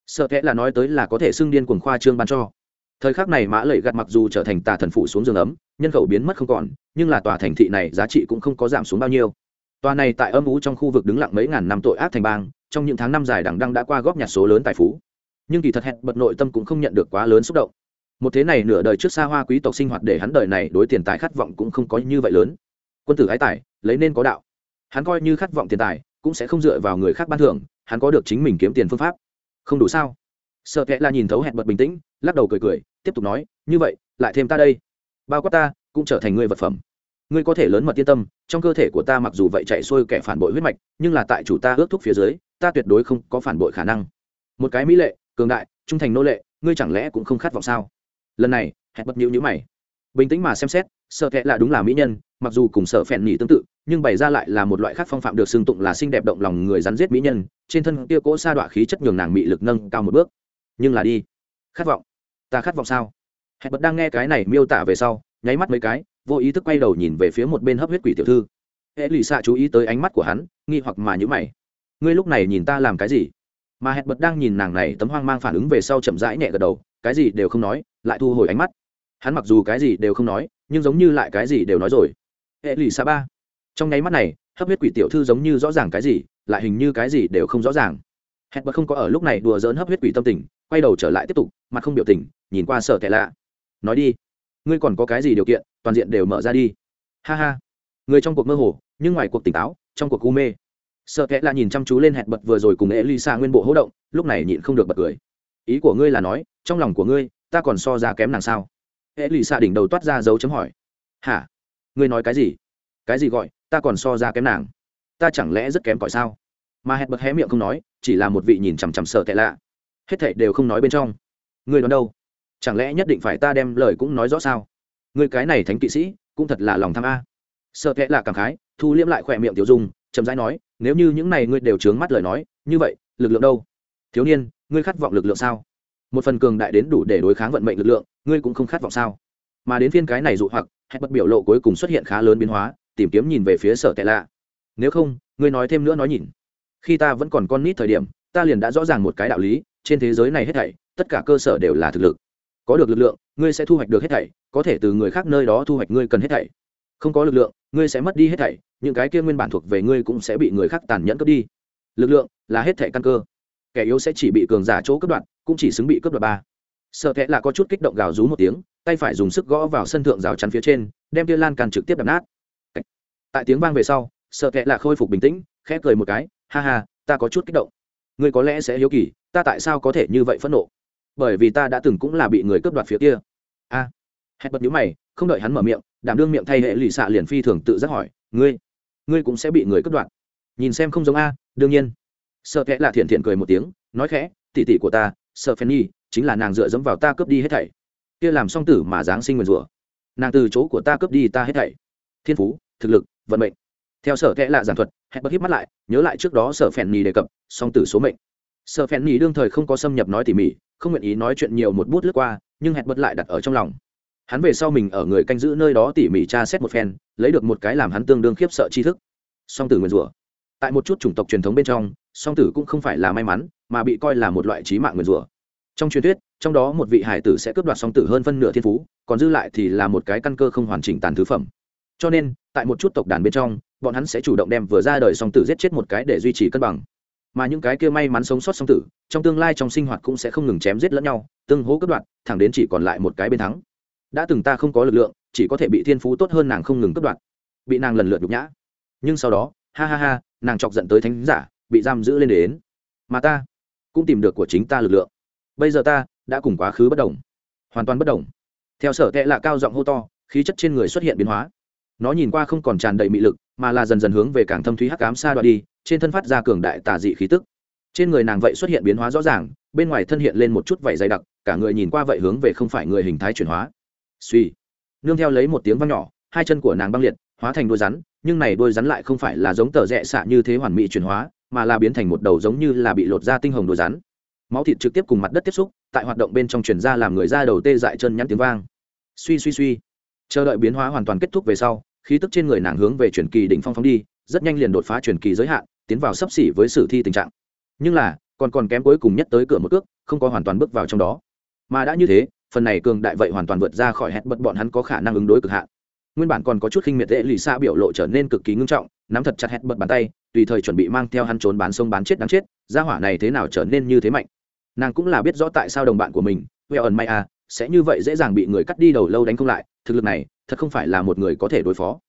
Sợ kẽ là nói tới là có thể xưng điên cuồng khoa trương ban cho. Thời khắc này mã Lợi gặt mặc dù trở thành tà thần phụ xuống giường ấm, nhân khẩu biến mất không còn, nhưng là tòa thành thị này giá trị cũng không có giảm xuống bao nhiêu. Tòa này tại âm ú trong khu vực đứng lặng mấy ngàn năm tội ác thành bang trong những tháng năm dài đằng đăng đã qua góp nhặt số lớn tài phú. Nhưng kỳ thật hẹn bật nội tâm cũng không nhận được quá lớn xúc động. Một thế này nửa đời trước xa hoa quý tộc sinh hoạt để hắn đời này đối tiền tài khát vọng cũng không có như vậy lớn. Quân tử ái tài, lấy nên có đạo. Hắn coi như khát vọng tiền tài, cũng sẽ không dựa vào người khác ban thưởng, hắn có được chính mình kiếm tiền phương pháp. Không đủ sao? Sợ kệ là nhìn thấu hẹn bật bình tĩnh, lắc đầu cười cười, tiếp tục nói, như vậy, lại thêm ta đây. Bao quát ta, cũng trở thành người vật phẩm. Ngươi có thể lớn mật yên tâm, trong cơ thể của ta mặc dù vậy chạy xuôi kẻ phản bội huyết mạch, nhưng là tại chủ ta ước thúc phía dưới ta tuyệt đối không có phản bội khả năng. Một cái mỹ lệ, cường đại, trung thành nô lệ, ngươi chẳng lẽ cũng không khát vọng sao? Lần này, hẹn bật nhữ nhữ mày. Bình tĩnh mà xem xét, sợ kệ là đúng là mỹ nhân, mặc dù cùng sợ phèn nhỉ tương tự, nhưng bày ra lại là một loại khác phong phạm được xưng tụng là xinh đẹp động lòng người rắn giết mỹ nhân, trên thân kia cỗ sa đọa khí chất nhường nàng mị lực nâng cao một bước. Nhưng là đi. Khát vọng. Ta khát vọng sao? Hẹn bật đang nghe cái này miêu tả về sau, nháy mắt mấy cái, vô ý thức quay đầu nhìn về phía một bên hấp huyết quỷ tiểu thư. Hệ lụy xạ chú ý tới ánh mắt của hắn, nghi hoặc mà nhữ mày ngươi lúc này nhìn ta làm cái gì? Mà hẹn bật đang nhìn nàng này tấm hoang mang phản ứng về sau chậm rãi nhẹ gật đầu, cái gì đều không nói, lại thu hồi ánh mắt. Hắn mặc dù cái gì đều không nói, nhưng giống như lại cái gì đều nói rồi. Hệ lì xa ba trong nháy mắt này, hấp huyết quỷ tiểu thư giống như rõ ràng cái gì, lại hình như cái gì đều không rõ ràng. Hẹn bật không có ở lúc này đùa dỡn hấp huyết quỷ tâm tình, quay đầu trở lại tiếp tục, mặt không biểu tình, nhìn qua sợ tệ lạ. Nói đi, ngươi còn có cái gì điều kiện, toàn diện đều mở ra đi. Ha ha. Người trong cuộc mơ hồ, nhưng ngoài cuộc tỉnh táo, trong cuộc u mê sợ kẽ là nhìn chăm chú lên hẹn bật vừa rồi cùng elisa nguyên bộ hỗ động, lúc này nhịn không được bật cười. Ý của ngươi là nói, trong lòng của ngươi, ta còn so ra kém nàng sao? Elisa đỉnh đầu toát ra dấu chấm hỏi. Hả? Ngươi nói cái gì? Cái gì gọi, ta còn so ra kém nàng? Ta chẳng lẽ rất kém cỏi sao? Mà hẹn bật hé miệng không nói, chỉ là một vị nhìn chằm chằm sợ tệ lạ. Hết thảy đều không nói bên trong. Ngươi đoán đâu? Chẳng lẽ nhất định phải ta đem lời cũng nói rõ sao? Ngươi cái này thánh kỵ sĩ, cũng thật là lòng tham a. Sợ tệ lạ cảm khái, thu liễm lại khỏe miệng tiểu dung, chậm rãi nói nếu như những này ngươi đều trướng mắt lời nói, như vậy, lực lượng đâu? Thiếu niên, ngươi khát vọng lực lượng sao? Một phần cường đại đến đủ để đối kháng vận mệnh lực lượng, ngươi cũng không khát vọng sao? Mà đến phiên cái này dụ hoặc hay bất biểu lộ cuối cùng xuất hiện khá lớn biến hóa, tìm kiếm nhìn về phía sở tệ lạ. Nếu không, ngươi nói thêm nữa nói nhìn. Khi ta vẫn còn con nít thời điểm, ta liền đã rõ ràng một cái đạo lý, trên thế giới này hết thảy, tất cả cơ sở đều là thực lực. Có được lực lượng, ngươi sẽ thu hoạch được hết thảy, có thể từ người khác nơi đó thu hoạch ngươi cần hết thảy không có lực lượng ngươi sẽ mất đi hết thảy những cái kia nguyên bản thuộc về ngươi cũng sẽ bị người khác tàn nhẫn cướp đi. Lực lượng là hết thảy căn cơ. Kẻ yếu sẽ chỉ bị cường giả chỗ cướp đoạt cũng chỉ xứng bị cướp đoạt ba. Sợ thẹ là có chút kích động gào rú một tiếng tay phải dùng sức gõ vào sân thượng rào chắn phía trên đem tia lan can trực tiếp đập nát. Tại tiếng vang về sau sợ thẹ là khôi phục bình tĩnh khẽ cười một cái ha ha ta có chút kích động. Ngươi có lẽ sẽ hiếu kỳ ta tại sao có thể như vậy phẫn nộ? Bởi vì ta đã từng cũng là bị người cướp đoạt phía kia. A. À, hẹn bật nhíu mày không đợi hắn mở miệng, đảm đương miệng thay hệ lụy xạ liền phi thường tự giác hỏi, ngươi ngươi cũng sẽ bị người cướp đoạt. Nhìn xem không giống a, đương nhiên. Sợ kẽ là thiện thiện cười một tiếng, nói khẽ tỉ tỉ của ta, sợ phen nhi, chính là nàng dựa dẫm vào ta cướp đi hết thảy. Kia làm song tử mà giáng sinh nguyền rủa. Nàng từ chỗ của ta cướp đi ta hết thảy. Thiên phú, thực lực, vận mệnh. Theo sở kẽ lạ giản thuật hẹn bất hít mắt lại, nhớ lại trước đó sở phèn nhì đề cập, song tử số mệnh. Sở phèn nhì đương thời không có xâm nhập nói tỉ mỉ, không nguyện ý nói chuyện nhiều một bút lướt qua, nhưng hẹn bất lại đặt ở trong lòng hắn về sau mình ở người canh giữ nơi đó tỉ mỉ tra xét một phen, lấy được một cái làm hắn tương đương khiếp sợ tri thức. Song tử nguyền rủa. Tại một chút chủng tộc truyền thống bên trong, song tử cũng không phải là may mắn, mà bị coi là một loại trí mạng nguyền rủa. Trong truyền thuyết, trong đó một vị hải tử sẽ cướp đoạt song tử hơn phân nửa thiên phú, còn dư lại thì là một cái căn cơ không hoàn chỉnh tàn thứ phẩm. Cho nên, tại một chút tộc đàn bên trong, bọn hắn sẽ chủ động đem vừa ra đời song tử giết chết một cái để duy trì cân bằng. Mà những cái kia may mắn sống sót song tử, trong tương lai trong sinh hoạt cũng sẽ không ngừng chém giết lẫn nhau, tương hố cướp đoạt, thẳng đến chỉ còn lại một cái bên thắng đã từng ta không có lực lượng, chỉ có thể bị thiên phú tốt hơn nàng không ngừng cướp đoạt. Bị nàng lần lượt nhục nhã. Nhưng sau đó, ha ha ha, nàng chọc giận tới thánh giả, bị giam giữ lên đến. Mà ta cũng tìm được của chính ta lực lượng. Bây giờ ta đã cùng quá khứ bất đồng, hoàn toàn bất đồng. Theo sở tệ lạ cao giọng hô to, khí chất trên người xuất hiện biến hóa. Nó nhìn qua không còn tràn đầy mị lực, mà là dần dần hướng về càng thâm thúy hắc ám xa đoạn đi, trên thân phát ra cường đại tà dị khí tức. Trên người nàng vậy xuất hiện biến hóa rõ ràng, bên ngoài thân hiện lên một chút vảy dày đặc, cả người nhìn qua vậy hướng về không phải người hình thái chuyển hóa suy. Nương theo lấy một tiếng vang nhỏ, hai chân của nàng băng liệt, hóa thành đôi rắn, nhưng này đôi rắn lại không phải là giống tờ rẽ xạ như thế hoàn mỹ chuyển hóa, mà là biến thành một đầu giống như là bị lột ra tinh hồng đôi rắn. Máu thịt trực tiếp cùng mặt đất tiếp xúc, tại hoạt động bên trong chuyển ra làm người ra đầu tê dại chân nhắn tiếng vang. Suy suy suy. Chờ đợi biến hóa hoàn toàn kết thúc về sau, khí tức trên người nàng hướng về chuyển kỳ đỉnh phong phóng đi, rất nhanh liền đột phá chuyển kỳ giới hạn, tiến vào sấp xỉ với sử thi tình trạng. Nhưng là, còn còn kém cuối cùng nhất tới cửa một cước, không có hoàn toàn bước vào trong đó. Mà đã như thế phần này cường đại vậy hoàn toàn vượt ra khỏi hẹn bật bọn hắn có khả năng ứng đối cực hạn. Nguyên bản còn có chút khinh miệt dễ lì xa biểu lộ trở nên cực kỳ ngưng trọng, nắm thật chặt hẹn, bật bàn tay, tùy thời chuẩn bị mang theo hắn trốn bán sông bán chết đáng chết, gia hỏa này thế nào trở nên như thế mạnh? Nàng cũng là biết rõ tại sao đồng bạn của mình huệ ẩn may à sẽ như vậy dễ dàng bị người cắt đi đầu lâu đánh không lại, thực lực này, thật không phải là một người có thể đối phó.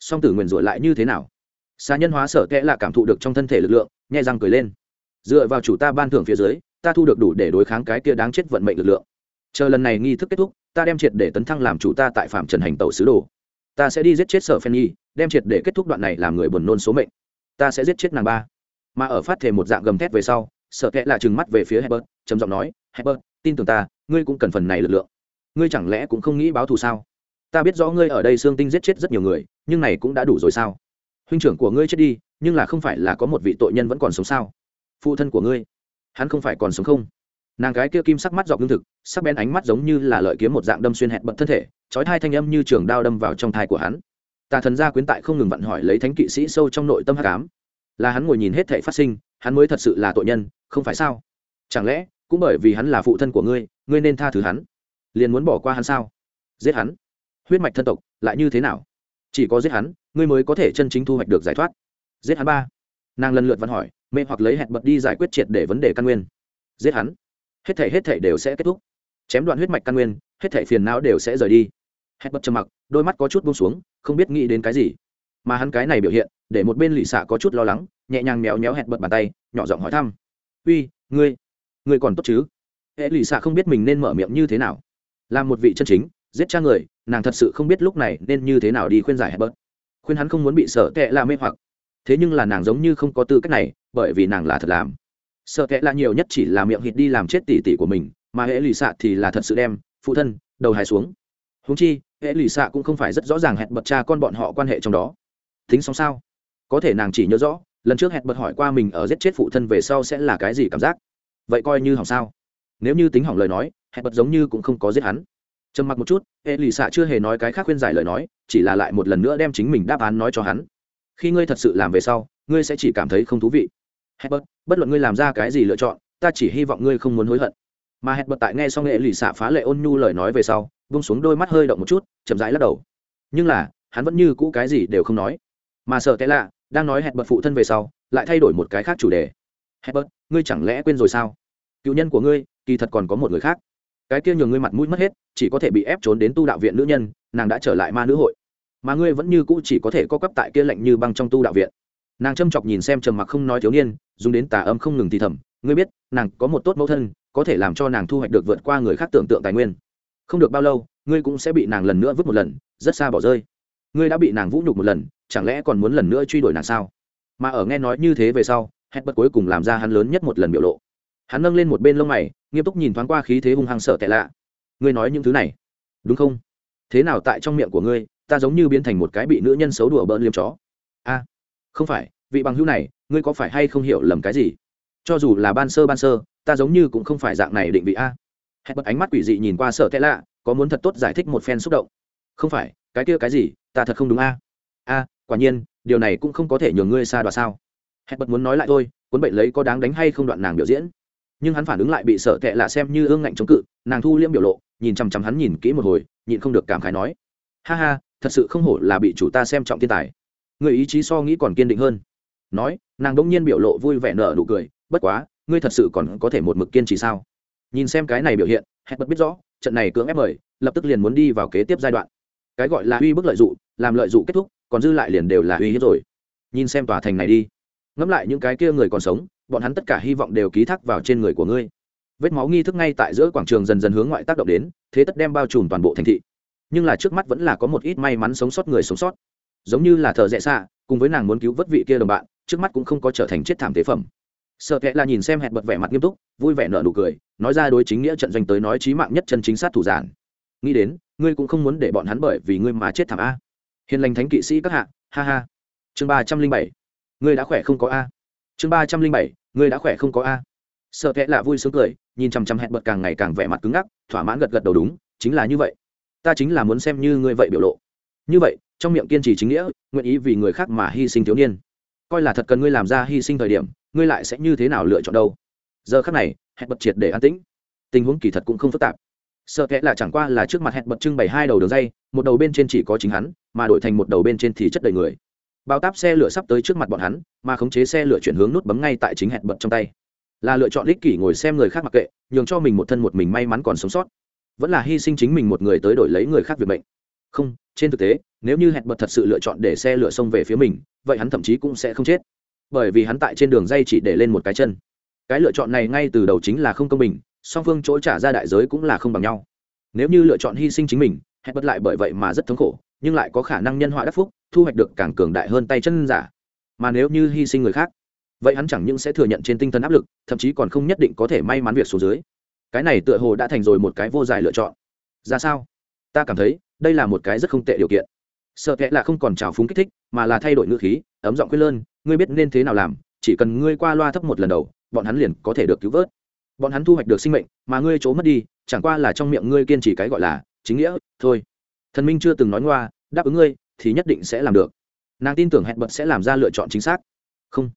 Song tử nguyền rủa lại như thế nào? Xà nhân hóa sở kẽ là cảm thụ được trong thân thể lực lượng, nhẹ răng cười lên. Dựa vào chủ ta ban thưởng phía dưới, ta thu được đủ để đối kháng cái kia đáng chết vận mệnh lực lượng chờ lần này nghi thức kết thúc, ta đem triệt để tấn thăng làm chủ ta tại phạm trần hành tàu sứ đồ. Ta sẽ đi giết chết sở phen nhi, đem triệt để kết thúc đoạn này làm người buồn nôn số mệnh. Ta sẽ giết chết nàng ba. Mà ở phát thể một dạng gầm thét về sau sợ kẽ là trừng mắt về phía hebert trầm giọng nói hebert tin tưởng ta, ngươi cũng cần phần này lực lượng. Ngươi chẳng lẽ cũng không nghĩ báo thù sao? Ta biết rõ ngươi ở đây xương tinh giết chết rất nhiều người, nhưng này cũng đã đủ rồi sao? Huynh trưởng của ngươi chết đi, nhưng là không phải là có một vị tội nhân vẫn còn sống sao? Phụ thân của ngươi, hắn không phải còn sống không? Nàng gái kia kim sắc mắt dọc lương thực, sắc bén ánh mắt giống như là lợi kiếm một dạng đâm xuyên hẹn bận thân thể trói thai thanh âm như trường đao đâm vào trong thai của hắn. Tà thần gia quyến tại không ngừng vặn hỏi lấy thánh kỵ sĩ sâu trong nội tâm hắc ám. Là hắn ngồi nhìn hết thể phát sinh, hắn mới thật sự là tội nhân, không phải sao? Chẳng lẽ, cũng bởi vì hắn là phụ thân của ngươi ngươi nên tha thứ hắn? Liền muốn bỏ qua hắn sao? Giết hắn? Huyết mạch thân tộc, lại như thế nào? Chỉ có giết hắn, ngươi mới có thể chân chính thu hoạch được giải thoát. Giết hắn ba. Nàng lần lượt văn hỏi, mê hoặc lấy hẹn bật đi giải quyết triệt để vấn đề căn nguyên. Giết hắn? Hết thể hết thể đều sẽ kết thúc. Chém đoạn huyết mạch căn nguyên, hết thể phiền não đều sẽ rời đi. Hết bật trầm mặc, đôi mắt có chút buông xuống, không biết nghĩ đến cái gì. Mà hắn cái này biểu hiện, để một bên lì xạ có chút lo lắng, nhẹ nhàng méo méo hẹn bật bàn tay, nhỏ giọng hỏi thăm. Uy, ngươi ngươi còn tốt chứ? Hệ lì xạ không biết mình nên mở miệng như thế nào. Làm một vị chân chính, giết cha người, nàng thật sự không biết lúc này nên như thế nào đi khuyên giải hẹn bật. Khuyên hắn không muốn bị sợ tệ là mê hoặc. Thế nhưng là nàng giống như không có tư cách này, bởi vì nàng là thật làm sợ kệ là nhiều nhất chỉ là miệng hít đi làm chết tỷ tỷ của mình, mà hệ lì xạ thì là thật sự đem phụ thân, đầu hài xuống. Húng chi, hệ lì xạ cũng không phải rất rõ ràng hẹn bật cha con bọn họ quan hệ trong đó. Tính xong sao? Có thể nàng chỉ nhớ rõ, lần trước hẹn bật hỏi qua mình ở giết chết phụ thân về sau sẽ là cái gì cảm giác. Vậy coi như hỏng sao? Nếu như tính hỏng lời nói, hẹn bật giống như cũng không có giết hắn. Trầm mặc một chút, hệ lì xạ chưa hề nói cái khác khuyên giải lời nói, chỉ là lại một lần nữa đem chính mình đáp án nói cho hắn. Khi ngươi thật sự làm về sau, ngươi sẽ chỉ cảm thấy không thú vị. Herbert, bất luận ngươi làm ra cái gì lựa chọn ta chỉ hy vọng ngươi không muốn hối hận. Mà Herbert tại nghe xong nghệ lì xạ phá lệ ôn nhu lời nói về sau buông xuống đôi mắt hơi động một chút chậm rãi lắc đầu. Nhưng là hắn vẫn như cũ cái gì đều không nói. Mà sợ té lạ đang nói hẹn phụ thân về sau lại thay đổi một cái khác chủ đề. Herbert, ngươi chẳng lẽ quên rồi sao? Cựu nhân của ngươi kỳ thật còn có một người khác. Cái kia nhường ngươi mặt mũi mất hết chỉ có thể bị ép trốn đến tu đạo viện nữ nhân nàng đã trở lại ma nữ hội. Mà ngươi vẫn như cũ chỉ có thể co cấp tại kia lạnh như băng trong tu đạo viện nàng châm chọc nhìn xem trầm mặc không nói thiếu niên, dùng đến tà âm không ngừng thì thầm, ngươi biết, nàng có một tốt mẫu thân, có thể làm cho nàng thu hoạch được vượt qua người khác tưởng tượng tài nguyên. Không được bao lâu, ngươi cũng sẽ bị nàng lần nữa vứt một lần, rất xa bỏ rơi. Ngươi đã bị nàng vũ nhục một lần, chẳng lẽ còn muốn lần nữa truy đuổi nàng sao? Mà ở nghe nói như thế về sau hét bất cuối cùng làm ra hắn lớn nhất một lần biểu lộ. Hắn nâng lên một bên lông mày, nghiêm túc nhìn thoáng qua khí thế hung hăng sợ tệ lạ. Ngươi nói những thứ này, đúng không? Thế nào tại trong miệng của ngươi, ta giống như biến thành một cái bị nữ nhân xấu đùa bỡn liêm chó. A không phải, vị bằng hữu này, ngươi có phải hay không hiểu lầm cái gì? Cho dù là ban sơ ban sơ, ta giống như cũng không phải dạng này định vị a. Hẹn bật ánh mắt quỷ dị nhìn qua sợ tệ lạ, có muốn thật tốt giải thích một phen xúc động. Không phải, cái kia cái gì, ta thật không đúng a. A, quả nhiên, điều này cũng không có thể nhường ngươi xa đoạt sao. Hẹn bật muốn nói lại thôi, cuốn bậy lấy có đáng đánh hay không đoạn nàng biểu diễn. Nhưng hắn phản ứng lại bị sợ tệ lạ xem như ương ngạnh chống cự, nàng thu liễm biểu lộ, nhìn chằm chằm hắn nhìn kỹ một hồi, nhịn không được cảm khái nói. Ha ha, thật sự không hổ là bị chủ ta xem trọng thiên tài người ý chí so nghĩ còn kiên định hơn. Nói, nàng đ ỗ n g nhiên biểu lộ vui vẻ nở nụ cười, bất quá, ngươi thật sự còn có thể một mực kiên trì sao? Nhìn xem cái này biểu hiện, hẹn bật biết rõ, trận này cưỡng ép mời, lập tức liền muốn đi vào kế tiếp giai đoạn. Cái gọi là uy bức lợi dụng làm lợi dụng kết thúc, còn dư lại liền đều là uy hiếp rồi. Nhìn xem tòa thành này đi. Ngẫm lại những cái kia người còn sống, bọn hắn tất cả hy vọng đều ký thác vào trên người của ngươi. Vết máu nghi thức ngay tại giữa quảng trường dần dần hướng ngoại tác động đến, thế tất đem bao trùm toàn bộ thành thị. Nhưng là trước mắt vẫn là có một ít may mắn sống sót người sống sót giống như là thợ rẽ xạ, cùng với nàng muốn cứu vớt vị kia đồng bạn, trước mắt cũng không có trở thành chết thảm tế phẩm. Sợ kệ là nhìn xem hẹn bật vẻ mặt nghiêm túc, vui vẻ nở nụ cười, nói ra đối chính nghĩa trận doanh tới nói trí mạng nhất chân chính sát thủ giản. Nghĩ đến, ngươi cũng không muốn để bọn hắn bởi vì ngươi mà chết thảm a. Hiền lành thánh kỵ sĩ các hạ, ha ha. Chương ba trăm linh bảy. Ngươi đã khỏe không có a. Chương ba trăm linh bảy. Ngươi đã khỏe không có a. Sợ kệ là vui sướng cười, nhìn chằm chằm hẹn bật càng ngày càng vẻ mặt cứng ngắc, thỏa mãn gật gật đầu đúng, chính là như vậy. Ta chính là muốn xem như ngươi vậy biểu lộ như vậy, trong miệng kiên trì chính nghĩa, nguyện ý vì người khác mà hy sinh thiếu niên. Coi là thật cần ngươi làm ra hy sinh thời điểm, ngươi lại sẽ như thế nào lựa chọn đâu? Giờ khác này, hẹn bật triệt để an tĩnh. Tình huống kỳ thật cũng không phức tạp. Sợ kẽ là chẳng qua là trước mặt hẹn bật trưng bày hai đầu đường dây, một đầu bên trên chỉ có chính hắn, mà đổi thành một đầu bên trên thì chất đầy người. Bao táp xe lửa sắp tới trước mặt bọn hắn, mà khống chế xe lửa chuyển hướng nút bấm ngay tại chính hẹn bật trong tay. Là lựa chọn ích kỷ ngồi xem người khác mặc kệ, nhường cho mình một thân một mình may mắn còn sống sót. Vẫn là hy sinh chính mình một người tới đổi lấy người khác việc bệnh không, trên thực tế, nếu như hẹn bật thật sự lựa chọn để xe lửa xông về phía mình, vậy hắn thậm chí cũng sẽ không chết. Bởi vì hắn tại trên đường dây chỉ để lên một cái chân. Cái lựa chọn này ngay từ đầu chính là không công bình, song phương chỗ trả ra đại giới cũng là không bằng nhau. Nếu như lựa chọn hy sinh chính mình, hẹn bật lại bởi vậy mà rất thống khổ, nhưng lại có khả năng nhân họa đắc phúc, thu hoạch được càng cường đại hơn tay chân giả. Mà nếu như hy sinh người khác, vậy hắn chẳng những sẽ thừa nhận trên tinh thần áp lực, thậm chí còn không nhất định có thể may mắn việc xuống dưới. Cái này tựa hồ đã thành rồi một cái vô giải lựa chọn. Ra sao? Ta cảm thấy đây là một cái rất không tệ điều kiện. Sợ kệ là không còn trào phúng kích thích, mà là thay đổi ngữ khí, ấm giọng quyết lơn, ngươi biết nên thế nào làm, chỉ cần ngươi qua loa thấp một lần đầu, bọn hắn liền có thể được cứu vớt. Bọn hắn thu hoạch được sinh mệnh, mà ngươi trốn mất đi, chẳng qua là trong miệng ngươi kiên trì cái gọi là chính nghĩa, thôi. Thần minh chưa từng nói ngoa, đáp ứng ngươi, thì nhất định sẽ làm được. Nàng tin tưởng hẹn bật sẽ làm ra lựa chọn chính xác. Không.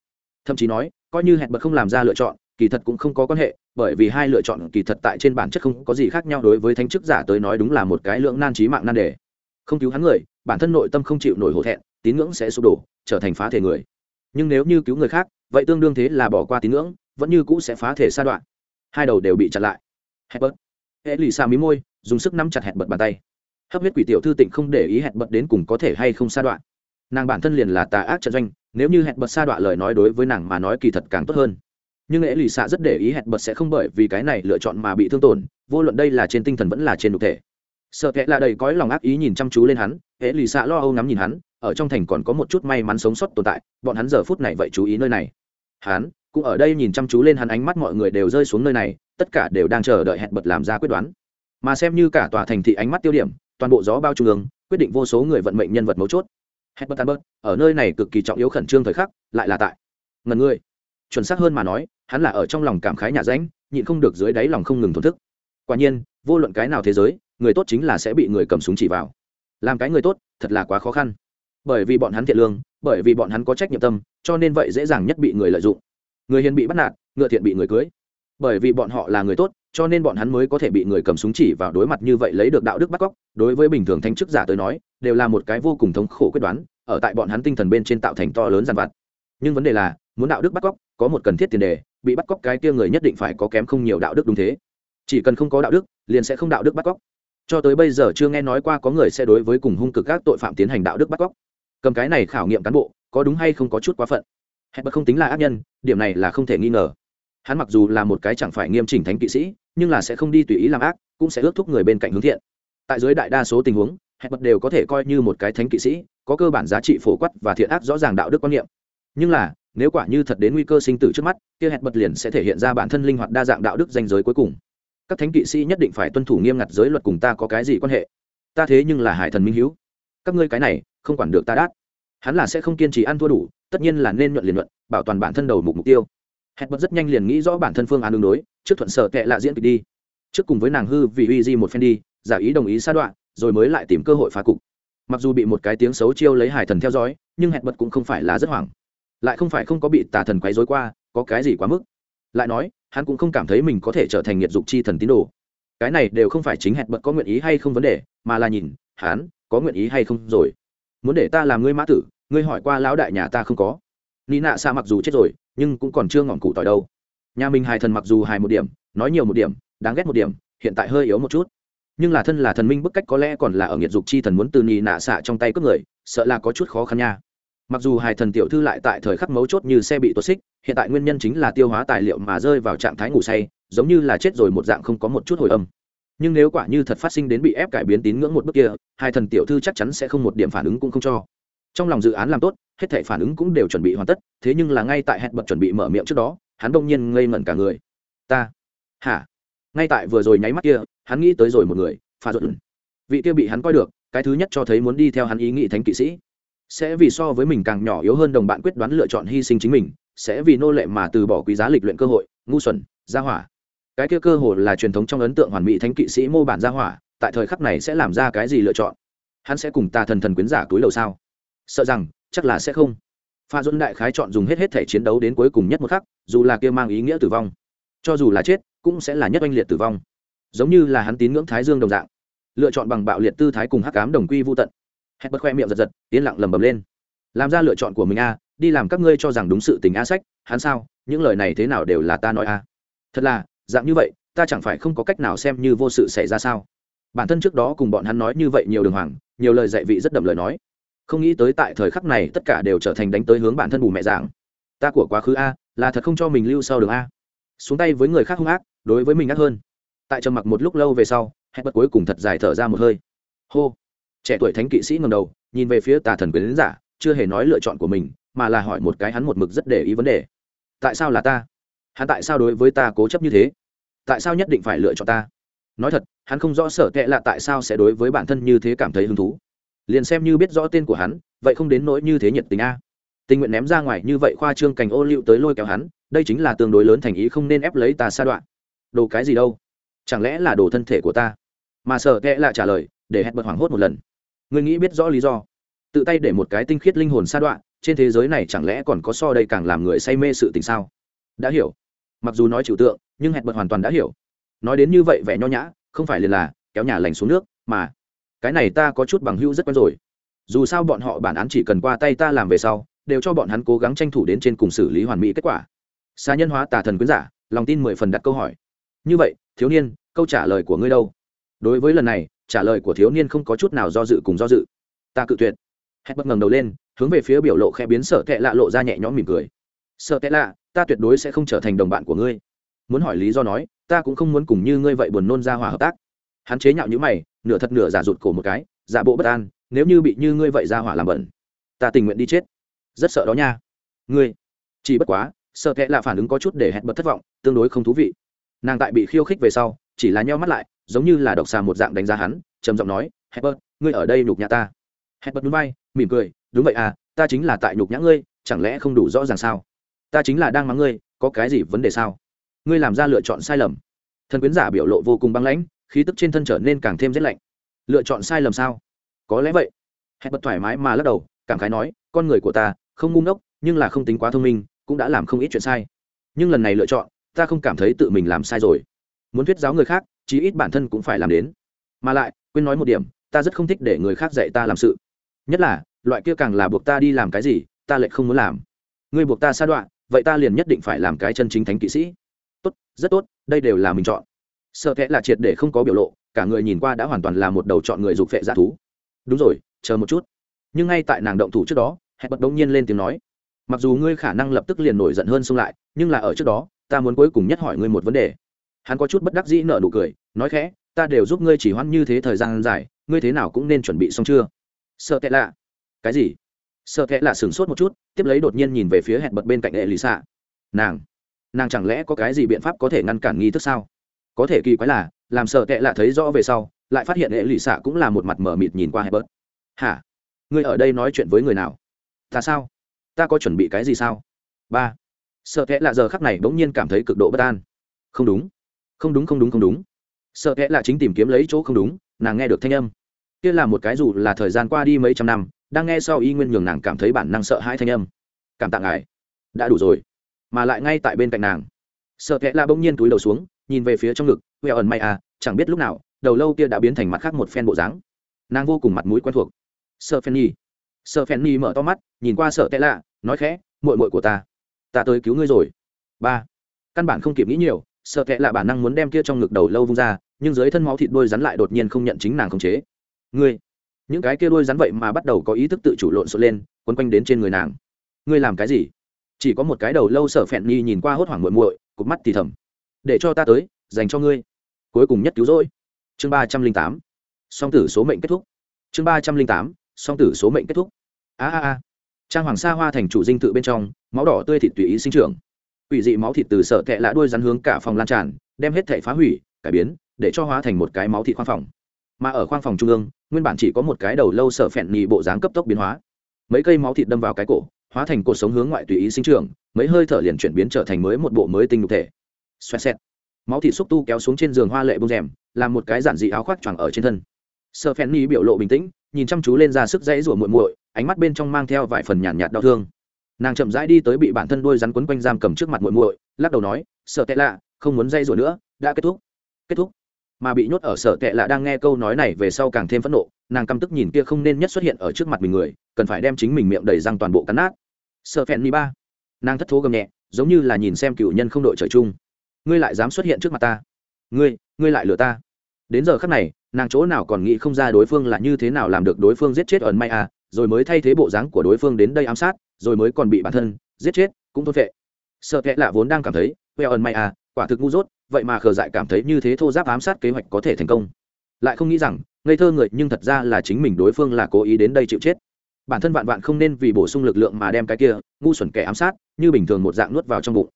Thậm chí nói, coi như hẹn bật không làm ra lựa chọn kỳ thật cũng không có quan hệ, bởi vì hai lựa chọn kỳ thật tại trên bản chất không có gì khác nhau đối với thánh chức giả tới nói đúng là một cái lượng nan trí mạng nan đề. Không cứu hắn người, bản thân nội tâm không chịu nổi hổ thẹn, tín ngưỡng sẽ sụp đổ, trở thành phá thể người. Nhưng nếu như cứu người khác, vậy tương đương thế là bỏ qua tín ngưỡng, vẫn như cũ sẽ phá thể sa đoạn. Hai đầu đều bị chặn lại. Hẹn bớt. hệ lì xa mí môi, dùng sức nắm chặt hẹn bật bàn tay. Hấp huyết quỷ tiểu thư tịnh không để ý hẹn bật đến cùng có thể hay không sa đoạn. Nàng bản thân liền là tà ác trận doanh, nếu như hẹn bật sa đoạn lời nói đối với nàng mà nói kỳ thật càng tốt hơn nhưng lễ lì xạ rất để ý hẹn bật sẽ không bởi vì cái này lựa chọn mà bị thương tổn, vô luận đây là trên tinh thần vẫn là trên thực thể. Sợ kệ là đầy cõi lòng ác ý nhìn chăm chú lên hắn hễ lì xạ lo âu ngắm nhìn hắn, ở trong thành còn có một chút may mắn sống sót tồn tại, bọn hắn giờ phút này vậy chú ý nơi này. Hắn cũng ở đây nhìn chăm chú lên hắn ánh mắt mọi người đều rơi xuống nơi này, tất cả đều đang chờ đợi hẹn bật làm ra quyết đoán. Mà xem như cả tòa thành thị ánh mắt tiêu điểm, toàn bộ gió bao trung ương, quyết định vô số người vận mệnh nhân vật mấu chốt. Hẹn bật tan bớt, ở nơi này cực kỳ trọng yếu khẩn trương thời khắc, lại là tại. Ngần người chuẩn xác hơn mà nói, hắn là ở trong lòng cảm khái nhà ránh, nhịn không được dưới đáy lòng không ngừng thổn thức. Quả nhiên, vô luận cái nào thế giới, người tốt chính là sẽ bị người cầm súng chỉ vào. Làm cái người tốt, thật là quá khó khăn. Bởi vì bọn hắn thiện lương, bởi vì bọn hắn có trách nhiệm tâm, cho nên vậy dễ dàng nhất bị người lợi dụng. Người hiền bị bắt nạt, ngựa thiện bị người cưới. Bởi vì bọn họ là người tốt, cho nên bọn hắn mới có thể bị người cầm súng chỉ vào đối mặt như vậy lấy được đạo đức bắt cóc, đối với bình thường thanh chức giả tới nói, đều là một cái vô cùng thống khổ quyết đoán, ở tại bọn hắn tinh thần bên trên tạo thành to lớn dàn vặt. Nhưng vấn đề là, muốn đạo đức bắt cóc có một cần thiết tiền đề, bị bắt cóc cái kia người nhất định phải có kém không nhiều đạo đức đúng thế. Chỉ cần không có đạo đức, liền sẽ không đạo đức bắt cóc. Cho tới bây giờ chưa nghe nói qua có người sẽ đối với cùng hung cực các tội phạm tiến hành đạo đức bắt cóc. Cầm cái này khảo nghiệm cán bộ, có đúng hay không có chút quá phận? Hẹn bất không tính là ác nhân, điểm này là không thể nghi ngờ. Hắn mặc dù là một cái chẳng phải nghiêm chỉnh thánh kỵ sĩ, nhưng là sẽ không đi tùy ý làm ác, cũng sẽ ước thúc người bên cạnh hướng thiện. Tại dưới đại đa số tình huống hẹn bật đều có thể coi như một cái thánh kỵ sĩ, có cơ bản giá trị phổ quát và thiện ác rõ ràng đạo đức quan niệm. Nhưng là nếu quả như thật đến nguy cơ sinh tử trước mắt, kia hẹn bật liền sẽ thể hiện ra bản thân linh hoạt đa dạng đạo đức danh giới cuối cùng. Các thánh kỵ sĩ nhất định phải tuân thủ nghiêm ngặt giới luật cùng ta có cái gì quan hệ? Ta thế nhưng là hải thần minh hữu. Các ngươi cái này, không quản được ta đát. Hắn là sẽ không kiên trì ăn thua đủ, tất nhiên là nên nhuận liền luận bảo toàn bản thân đầu mục mục tiêu. Hẹn bật rất nhanh liền nghĩ rõ bản thân phương án đường đối, trước thuận sở tệ lạ diễn kịch đi. Trước cùng với nàng hư vì uy di một phen đi, giả ý đồng ý sa đoạn rồi mới lại tìm cơ hội phá cục. Mặc dù bị một cái tiếng xấu chiêu lấy hải thần theo dõi, nhưng hẹn bật cũng không phải là rất hoảng lại không phải không có bị tà thần quấy rối qua, có cái gì quá mức? Lại nói, hắn cũng không cảm thấy mình có thể trở thành nghiệt dục chi thần tín đồ. Cái này đều không phải chính hẹn bật có nguyện ý hay không vấn đề, mà là nhìn, hắn, có nguyện ý hay không rồi? Muốn để ta làm ngươi mã tử, ngươi hỏi qua lão đại nhà ta không có. Ni nạ xa mặc dù chết rồi, nhưng cũng còn chưa ngọn cụ tỏi đâu. Nhà mình hài thần mặc dù hài một điểm, nói nhiều một điểm, đáng ghét một điểm, hiện tại hơi yếu một chút. Nhưng là thân là thần minh bức cách có lẽ còn là ở nghiệt dục chi thần muốn từ nhì nạ xạ trong tay cướp người, sợ là có chút khó khăn nha mặc dù hài thần tiểu thư lại tại thời khắc mấu chốt như xe bị tuột xích, hiện tại nguyên nhân chính là tiêu hóa tài liệu mà rơi vào trạng thái ngủ say, giống như là chết rồi một dạng không có một chút hồi âm. Nhưng nếu quả như thật phát sinh đến bị ép cải biến tín ngưỡng một bước kia hai thần tiểu thư chắc chắn sẽ không một điểm phản ứng cũng không cho. Trong lòng dự án làm tốt, hết thể phản ứng cũng đều chuẩn bị hoàn tất, thế nhưng là ngay tại hẹn bật chuẩn bị mở miệng trước đó, hắn đông nhiên ngây ngẩn cả người. Ta? Hả? Ngay tại vừa rồi nháy mắt kia, hắn nghĩ tới rồi một người, pha ruột. vị kia bị hắn coi được, cái thứ nhất cho thấy muốn đi theo hắn ý nghĩ thánh kỵ sĩ sẽ vì so với mình càng nhỏ yếu hơn đồng bạn quyết đoán lựa chọn hy sinh chính mình, sẽ vì nô lệ mà từ bỏ quý giá lịch luyện cơ hội, ngu xuẩn, gia hỏa. Cái kia cơ hội là truyền thống trong ấn tượng hoàn mỹ thánh kỵ sĩ mô bản gia hỏa, tại thời khắc này sẽ làm ra cái gì lựa chọn? Hắn sẽ cùng ta thần thần quyến giả túi đầu sao? Sợ rằng, chắc là sẽ không. Pha dôn đại khái chọn dùng hết hết thể chiến đấu đến cuối cùng nhất một khắc, dù là kia mang ý nghĩa tử vong, cho dù là chết, cũng sẽ là nhất oanh liệt tử vong. Giống như là hắn tín ngưỡng thái dương đồng dạng, lựa chọn bằng bạo liệt tư thái cùng hắc cám đồng quy vô tận hẹn bất khoe miệng giật giật yên lặng lầm bầm lên. Làm ra lựa chọn của mình a đi làm các ngươi cho rằng đúng sự tình a sách hắn sao? Những lời này thế nào đều là ta nói a. Thật là dạng như vậy ta chẳng phải không có cách nào xem như vô sự xảy ra sao? Bản thân trước đó cùng bọn hắn nói như vậy nhiều đường hoàng nhiều lời dạy vị rất đậm lời nói. Không nghĩ tới tại thời khắc này tất cả đều trở thành đánh tới hướng bản thân bù mẹ dạng, ta của quá khứ a là thật không cho mình lưu sau đường a. Xuống tay với người khác hung ác đối với mình ác hơn. Tại trầm mặc một lúc lâu về sau hẹn bật cuối cùng thật dài thở ra một hơi. Hô trẻ tuổi thánh kỵ sĩ ngầm đầu, nhìn về phía tà thần quyến giả, chưa hề nói lựa chọn của mình, mà là hỏi một cái hắn một mực rất để ý vấn đề. Tại sao là ta? Hắn tại sao đối với ta cố chấp như thế? Tại sao nhất định phải lựa chọn ta? Nói thật, hắn không rõ sở tệ là tại sao sẽ đối với bản thân như thế cảm thấy hứng thú. Liền xem như biết rõ tên của hắn, vậy không đến nỗi như thế nhiệt tình a. Tình nguyện ném ra ngoài như vậy khoa trương cành ô liu tới lôi kéo hắn, đây chính là tương đối lớn thành ý không nên ép lấy ta sa đoạn. Đồ cái gì đâu? Chẳng lẽ là đồ thân thể của ta? Mà sở tệ là trả lời, để hẹn bật hoảng hốt một lần. Ngươi nghĩ biết rõ lý do? Tự tay để một cái tinh khiết linh hồn sa đoạn trên thế giới này chẳng lẽ còn có so đây càng làm người say mê sự tình sao? Đã hiểu. Mặc dù nói trừu tượng, nhưng hẹn bật hoàn toàn đã hiểu. Nói đến như vậy vẻ nho nhã, không phải liền là kéo nhà lành xuống nước, mà cái này ta có chút bằng hữu rất quen rồi. Dù sao bọn họ bản án chỉ cần qua tay ta làm về sau, đều cho bọn hắn cố gắng tranh thủ đến trên cùng xử lý hoàn mỹ kết quả. Xa nhân hóa tà thần quyến giả, lòng tin mười phần đặt câu hỏi. Như vậy, thiếu niên, câu trả lời của ngươi đâu? Đối với lần này trả lời của thiếu niên không có chút nào do dự cùng do dự. Ta cự tuyệt. Hết bất ngẩng đầu lên, hướng về phía biểu lộ khẽ biến sợ tệ lạ lộ ra nhẹ nhõm mỉm cười. Sợ tệ lạ, ta tuyệt đối sẽ không trở thành đồng bạn của ngươi. Muốn hỏi lý do nói, ta cũng không muốn cùng như ngươi vậy buồn nôn ra hòa hợp tác. Hắn chế nhạo như mày, nửa thật nửa giả rụt cổ một cái, giả bộ bất an, nếu như bị như ngươi vậy ra hỏa làm bẩn, ta tình nguyện đi chết. Rất sợ đó nha. Ngươi, chỉ bất quá, sợ kệ là phản ứng có chút để hẹn bật thất vọng, tương đối không thú vị. Nàng tại bị khiêu khích về sau, chỉ là nheo mắt lại giống như là độc xà một dạng đánh giá hắn, trầm giọng nói hẹn ngươi ở đây nhục nhã ta. Hẹn bật núi bay mỉm cười, đúng vậy à ta chính là tại nhục nhã ngươi, chẳng lẽ không đủ rõ ràng sao? Ta chính là đang mắng ngươi, có cái gì vấn đề sao? Ngươi làm ra lựa chọn sai lầm. Thần quyến giả biểu lộ vô cùng băng lãnh, khí tức trên thân trở nên càng thêm rét lạnh. Lựa chọn sai lầm sao? Có lẽ vậy. Hẹn bật thoải mái mà lắc đầu, cảm khái nói, con người của ta, không ngu ngốc, nhưng là không tính quá thông minh, cũng đã làm không ít chuyện sai. Nhưng lần này lựa chọn, ta không cảm thấy tự mình làm sai rồi. Muốn thuyết giáo người khác chí ít bản thân cũng phải làm đến. Mà lại, quên nói một điểm, ta rất không thích để người khác dạy ta làm sự. Nhất là, loại kia càng là buộc ta đi làm cái gì, ta lại không muốn làm. Ngươi buộc ta sa đoạn vậy ta liền nhất định phải làm cái chân chính thánh kỵ sĩ. Tốt, rất tốt, đây đều là mình chọn. Sợ kẽ là triệt để không có biểu lộ, cả người nhìn qua đã hoàn toàn là một đầu chọn người dục phệ dạ thú. Đúng rồi, chờ một chút. Nhưng ngay tại nàng động thủ trước đó, hẹn bật đông nhiên lên tiếng nói. Mặc dù ngươi khả năng lập tức liền nổi giận hơn xông lại, nhưng là ở trước đó, ta muốn cuối cùng nhất hỏi ngươi một vấn đề hắn có chút bất đắc dĩ nợ nụ cười, nói khẽ, ta đều giúp ngươi chỉ hoãn như thế thời gian dài, ngươi thế nào cũng nên chuẩn bị xong chưa? Sợ tệ lạ. Cái gì? Sợ tệ lạ sửng sốt một chút, tiếp lấy đột nhiên nhìn về phía hẹn bật bên cạnh hệ lì xạ nàng nàng chẳng lẽ có cái gì biện pháp có thể ngăn cản nghi thức sao? Có thể kỳ quái là, làm sợ tệ lạ thấy rõ về sau, lại phát hiện hệ lì xạ cũng là một mặt mở mịt nhìn qua hẹn bật. Hả? Ngươi ở đây nói chuyện với người nào? Ta sao? Ta có chuẩn bị cái gì sao? Ba. Sợ tệ lạ giờ khắc này bỗng nhiên cảm thấy cực độ bất an. Không đúng không đúng không đúng không đúng. Sợ kẽ là chính tìm kiếm lấy chỗ không đúng, nàng nghe được thanh âm. Kia là một cái dù là thời gian qua đi mấy trăm năm, đang nghe sau y nguyên nhường nàng cảm thấy bản năng sợ hãi thanh âm. Cảm tạ ngài. Đã đủ rồi. Mà lại ngay tại bên cạnh nàng. Sợ kẽ là bỗng nhiên túi đầu xuống, nhìn về phía trong ngực huệ ẩn may à chẳng biết lúc nào, đầu lâu kia đã biến thành mặt khác một phen bộ dáng. Nàng vô cùng mặt mũi quen thuộc. Sợ phen nhi. Sợ phen nhi mở to mắt, nhìn qua sợ tệ lạ nói khẽ mội mội của ta ta tới cứu ngươi rồi. Ba. Căn bản không kịp nghĩ nhiều sợ kệ là bản năng muốn đem kia trong ngực đầu lâu vung ra, nhưng dưới thân máu thịt đôi rắn lại đột nhiên không nhận chính nàng khống chế. Ngươi, những cái kia đôi rắn vậy mà bắt đầu có ý thức tự chủ lộn xộn lên, quấn quanh đến trên người nàng. Ngươi làm cái gì? Chỉ có một cái đầu lâu sợ phẹn nhi nhìn qua hốt hoảng muội muội, cụp mắt thì thầm. Để cho ta tới, dành cho ngươi. Cuối cùng nhất cứu rỗi. Chương ba trăm linh tám. Song tử số mệnh kết thúc. Chương ba trăm linh tám. Song tử số mệnh kết thúc. A a a. Trang hoàng sa hoa thành chủ dinh tự bên trong, máu đỏ tươi thịt tùy ý sinh trưởng quỷ dị máu thịt từ sở tệ lạ đuôi rắn hướng cả phòng lan tràn đem hết thể phá hủy cải biến để cho hóa thành một cái máu thịt khoang phòng. Mà ở khoang phòng trung ương nguyên bản chỉ có một cái đầu lâu sở phèn nhì bộ dáng cấp tốc biến hóa. Mấy cây máu thịt đâm vào cái cổ hóa thành cuộc sống hướng ngoại tùy ý sinh trưởng mấy hơi thở liền chuyển biến trở thành mới một bộ mới tinh nhục thể. Xoẹt xẹt. Máu thịt xúc tu kéo xuống trên giường hoa lệ bông rèm làm một cái giản dị áo khoác choàng ở trên thân. Sở phèn nhì biểu lộ bình tĩnh nhìn chăm chú lên ra sức dãy rủa muội muội ánh mắt bên trong mang theo vài phần nhàn nhạt, đau thương nàng chậm rãi đi tới bị bản thân đuôi rắn quấn quanh giam cầm trước mặt muội muội, lắc đầu nói sợ tệ lạ, không muốn dây rủa nữa, đã kết thúc kết thúc. Mà bị nhốt ở sở tệ lạ đang nghe câu nói này về sau càng thêm phẫn nộ, nàng căm tức nhìn kia không nên nhất xuất hiện ở trước mặt mình người, cần phải đem chính mình miệng đầy răng toàn bộ cắn nát. Sợ phèn mi ba. Nàng thất thố gầm nhẹ, giống như là nhìn xem cựu nhân không đội trời chung. Ngươi lại dám xuất hiện trước mặt ta? Ngươi ngươi lại lừa ta? Đến giờ khắc này, nàng chỗ nào còn nghĩ không ra đối phương là như thế nào làm được đối phương giết chết ẩn may à rồi mới thay thế bộ dáng của đối phương đến đây ám sát, rồi mới còn bị bản thân giết chết, cũng thôn vệ sợ kệ lạ vốn đang cảm thấy huệ ẩn may à quả thực ngu dốt, vậy mà khờ dại cảm thấy như thế thô giáp ám sát kế hoạch có thể thành công. Lại không nghĩ rằng, ngây thơ người nhưng thật ra là chính mình đối phương là cố ý đến đây chịu chết. Bản thân vạn vạn không nên vì bổ sung lực lượng mà đem cái kia ngu xuẩn kẻ ám sát, như bình thường một dạng nuốt vào trong bụng.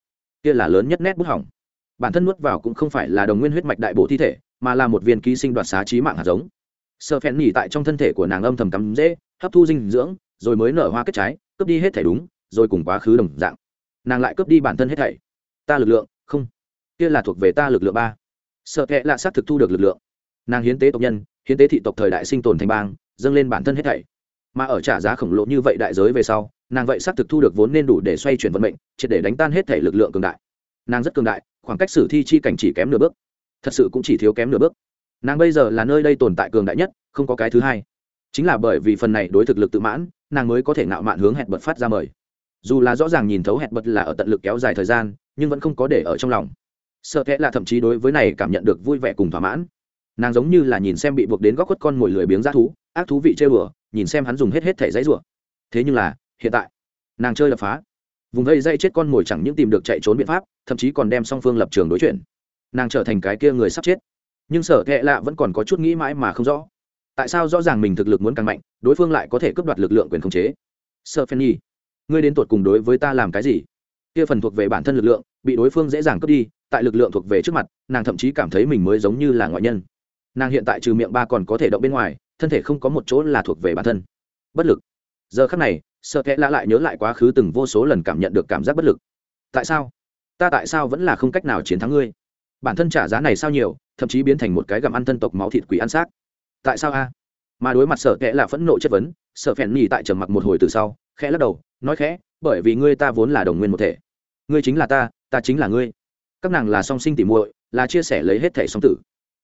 Kia là lớn nhất nét bút hỏng. Bản thân nuốt vào cũng không phải là đồng nguyên huyết mạch đại bộ thi thể, mà là một viên ký sinh đoạt xá trí mạng hạt giống sợ phèn nhỉ tại trong thân thể của nàng âm thầm cắm dễ hấp thu dinh dưỡng, rồi mới nở hoa kết trái, cướp đi hết thể đúng, rồi cùng quá khứ đồng dạng. Nàng lại cướp đi bản thân hết thảy. Ta lực lượng, không. Kia là thuộc về ta lực lượng ba. Sợ kệ là xác thực thu được lực lượng. Nàng hiến tế tộc nhân, hiến tế thị tộc thời đại sinh tồn thành bang, dâng lên bản thân hết thảy. Mà ở trả giá khổng lồ như vậy đại giới về sau, nàng vậy xác thực thu được vốn nên đủ để xoay chuyển vận mệnh, triệt để đánh tan hết thể lực lượng cường đại. Nàng rất cường đại, khoảng cách sử thi chi cảnh chỉ kém nửa bước. Thật sự cũng chỉ thiếu kém nửa bước nàng bây giờ là nơi đây tồn tại cường đại nhất, không có cái thứ hai. Chính là bởi vì phần này đối thực lực tự mãn, nàng mới có thể ngạo mạn hướng hẹn bật phát ra mời. Dù là rõ ràng nhìn thấu hẹn bật là ở tận lực kéo dài thời gian, nhưng vẫn không có để ở trong lòng. Sợ kẽ là thậm chí đối với này cảm nhận được vui vẻ cùng thỏa mãn. Nàng giống như là nhìn xem bị buộc đến góc khuất con mồi lười biếng g thú, ác thú vị chơi bừa nhìn xem hắn dùng hết hết thẻ giấy rủa. Thế nhưng là, hiện tại, nàng chơi đập phá. Vùng vây dây chết con mồi chẳng những tìm được chạy trốn biện pháp, thậm chí còn đem song phương lập trường đối chuyển nàng trở thành cái kia người sắp chết nhưng sở thệ lạ vẫn còn có chút nghĩ mãi mà không rõ. Tại sao rõ ràng mình thực lực muốn càng mạnh, đối phương lại có thể cướp đoạt lực lượng quyền khống chế? Sợ phen nhi, ngươi đến tuột cùng đối với ta làm cái gì? Kia phần thuộc về bản thân lực lượng, bị đối phương dễ dàng cướp đi, tại lực lượng thuộc về trước mặt, nàng thậm chí cảm thấy mình mới giống như là ngoại nhân. Nàng hiện tại trừ miệng ba còn có thể động bên ngoài, thân thể không có một chỗ là thuộc về bản thân. Bất lực. Giờ khắc này sợ kẽ lạ lại nhớ lại quá khứ từng vô số lần cảm nhận được cảm giác bất lực. Tại sao? Ta tại sao vẫn là không cách nào chiến thắng ngươi? Bản thân trả giá này sao nhiều, thậm chí biến thành một cái gặm ăn thân tộc máu thịt quỷ ăn xác. Tại sao a? Mà đối mặt sợ kẽ là phẫn nộ chất vấn sợ phèn nhì tại trầm mặc một hồi từ sau, khẽ lắc đầu, nói khẽ, bởi vì ngươi ta vốn là đồng nguyên một thể. Ngươi chính là ta ta chính là ngươi. Các nàng là song sinh tỉ muội, là chia sẻ lấy hết thể song tử.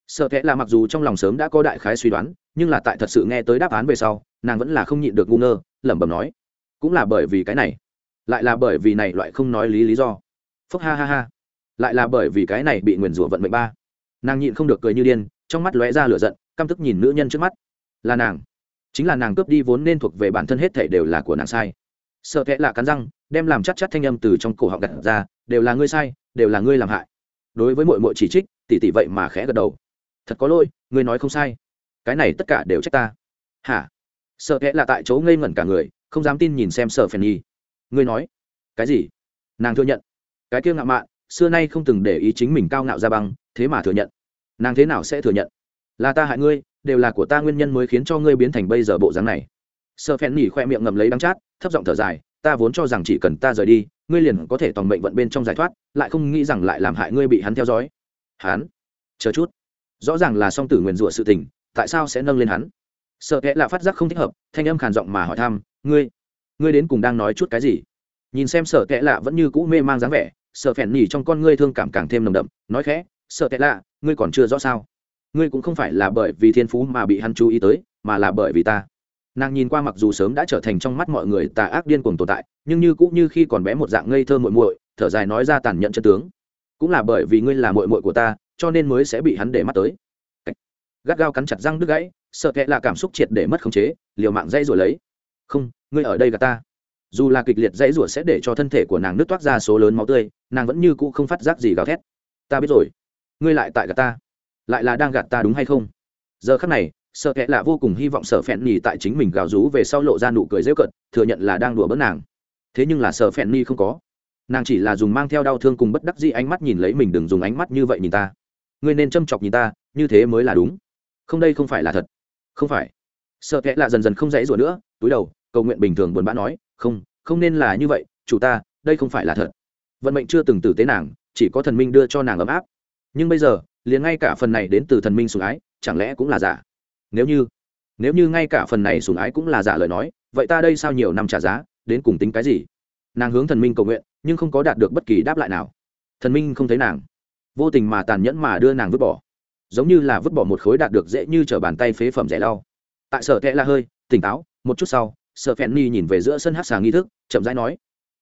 Sợ kẽ là mặc dù trong lòng sớm đã có đại khái suy đoán, nhưng là tại thật sự nghe tới đáp án về sau, nàng vẫn là không nhịn được ngu ngơ, lẩm bẩm nói. Cũng là bởi vì cái này. Lại là bởi vì này loại không nói lý lý do. Phúc ha ha ha lại là bởi vì cái này bị nguyền rủa vận mệnh ba. Nàng nhịn không được cười như điên, trong mắt lóe ra lửa giận, căm tức nhìn nữ nhân trước mắt. Là nàng. Chính là nàng cướp đi vốn nên thuộc về bản thân hết thể đều là của nàng sai. Sợ kẽ là cắn răng, đem làm chắc chắc thanh âm từ trong cổ họng gặt ra, đều là ngươi sai, đều là ngươi làm hại. Đối với mọi mọi chỉ trích, tỉ tỉ vậy mà khẽ gật đầu. Thật có lỗi, ngươi nói không sai. Cái này tất cả đều trách ta. Hả? Sợ kẽ là tại chỗ ngây ngẩn cả người, không dám tin nhìn xem sợ phèn nhi. Ngươi nói cái gì? Nàng thừa nhận. Cái kia ngạo mạn xưa nay không từng để ý chính mình cao ngạo ra băng, thế mà thừa nhận. Nàng thế nào sẽ thừa nhận? Là ta hại ngươi, đều là của ta nguyên nhân mới khiến cho ngươi biến thành bây giờ bộ dáng này. Sợ phen nỉ khoe miệng ngậm lấy đắng chát, thấp giọng thở dài, ta vốn cho rằng chỉ cần ta rời đi, ngươi liền có thể tòng mệnh vận bên trong giải thoát, lại không nghĩ rằng lại làm hại ngươi bị hắn theo dõi. Hắn? Chờ chút. Rõ ràng là song tử nguyền rủa sự tình, tại sao sẽ nâng lên hắn? Sợ kẽ là phát giác không thích hợp, thanh âm khàn giọng mà hỏi thăm, ngươi ngươi đến cùng đang nói chút cái gì? Nhìn xem sợ kẽ lạ vẫn như cũ mê mang dáng vẻ sợ phèn nhỉ trong con ngươi thương cảm càng thêm nồng đậm, nói khẽ sợ tệ lạ, ngươi còn chưa rõ sao? Ngươi cũng không phải là bởi vì thiên phú mà bị hắn chú ý tới, mà là bởi vì ta. Nàng nhìn qua mặc dù sớm đã trở thành trong mắt mọi người tà ác điên cuồng tồn tại, nhưng như cũng như khi còn bé một dạng ngây thơ muội muội, thở dài nói ra tàn nhẫn chân tướng. Cũng là bởi vì ngươi là muội muội của ta, cho nên mới sẽ bị hắn để mắt tới. Gắt gao cắn chặt răng đứt gãy sợ kệ là cảm xúc triệt để mất khống chế, liều mạng dây rồi lấy. Không, ngươi ở đây gà ta dù là kịch liệt dãy rủa sẽ để cho thân thể của nàng nước toát ra số lớn máu tươi, nàng vẫn như cũ không phát giác gì gào thét. Ta biết rồi. Ngươi lại tại gạt ta. Lại là đang gạt ta đúng hay không? Giờ khắc này, sợ kệ là vô cùng hy vọng sợ phèn nhì tại chính mình gào rú về sau lộ ra nụ cười dễ cận thừa nhận là đang đùa bớt nàng. Thế nhưng là sợ phèn nhì không có. Nàng chỉ là dùng mang theo đau thương cùng bất đắc dĩ ánh mắt nhìn lấy mình, đừng dùng ánh mắt như vậy nhìn ta. Ngươi nên châm chọc nhìn ta, như thế mới là đúng. Không, đây không phải là thật. Không phải. Sợ kệ là dần dần không dãy rủa nữa, túi đầu, cầu nguyện bình thường buồn bã nói không không nên là như vậy, chủ ta, đây không phải là thật. Vận mệnh chưa từng tử tế nàng, chỉ có thần minh đưa cho nàng ấm áp. Nhưng bây giờ, liền ngay cả phần này đến từ thần minh sùng ái, chẳng lẽ cũng là giả? Nếu như nếu như ngay cả phần này sùng ái cũng là giả lời nói, vậy ta đây sao nhiều năm trả giá, đến cùng tính cái gì? Nàng hướng thần minh cầu nguyện, nhưng không có đạt được bất kỳ đáp lại nào. Thần minh không thấy nàng. Vô tình mà tàn nhẫn mà đưa nàng vứt bỏ. Giống như là vứt bỏ một khối đạt được dễ như t r ở bàn tay phế phẩm rẻ lau. Tại sở tệ la hơi, tỉnh táo, một chút sau sợ phèn ni nhìn về giữa sân hát xà nghi thức, chậm rãi nói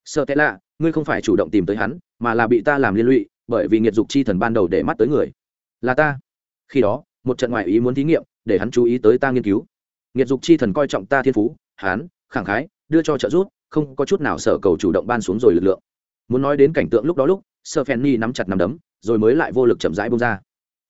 sợ tệ lạ ngươi không phải chủ động tìm tới hắn, mà là bị ta làm liên lụy, bởi vì nghiệt dục chi thần ban đầu để mắt tới người. Là ta. Khi đó, một trận ngoại ý muốn thí nghiệm, để hắn chú ý tới ta nghiên cứu. Nghiệt dục chi thần coi trọng ta thiên phú, hắn, khẳng khái, đưa cho trợ giúp, không có chút nào sở cầu chủ động ban xuống rồi lực lượng. Muốn nói đến cảnh tượng lúc đó lúc sợ phèn ni nắm chặt nắm đấm, rồi mới lại vô lực chậm rãi bông ra.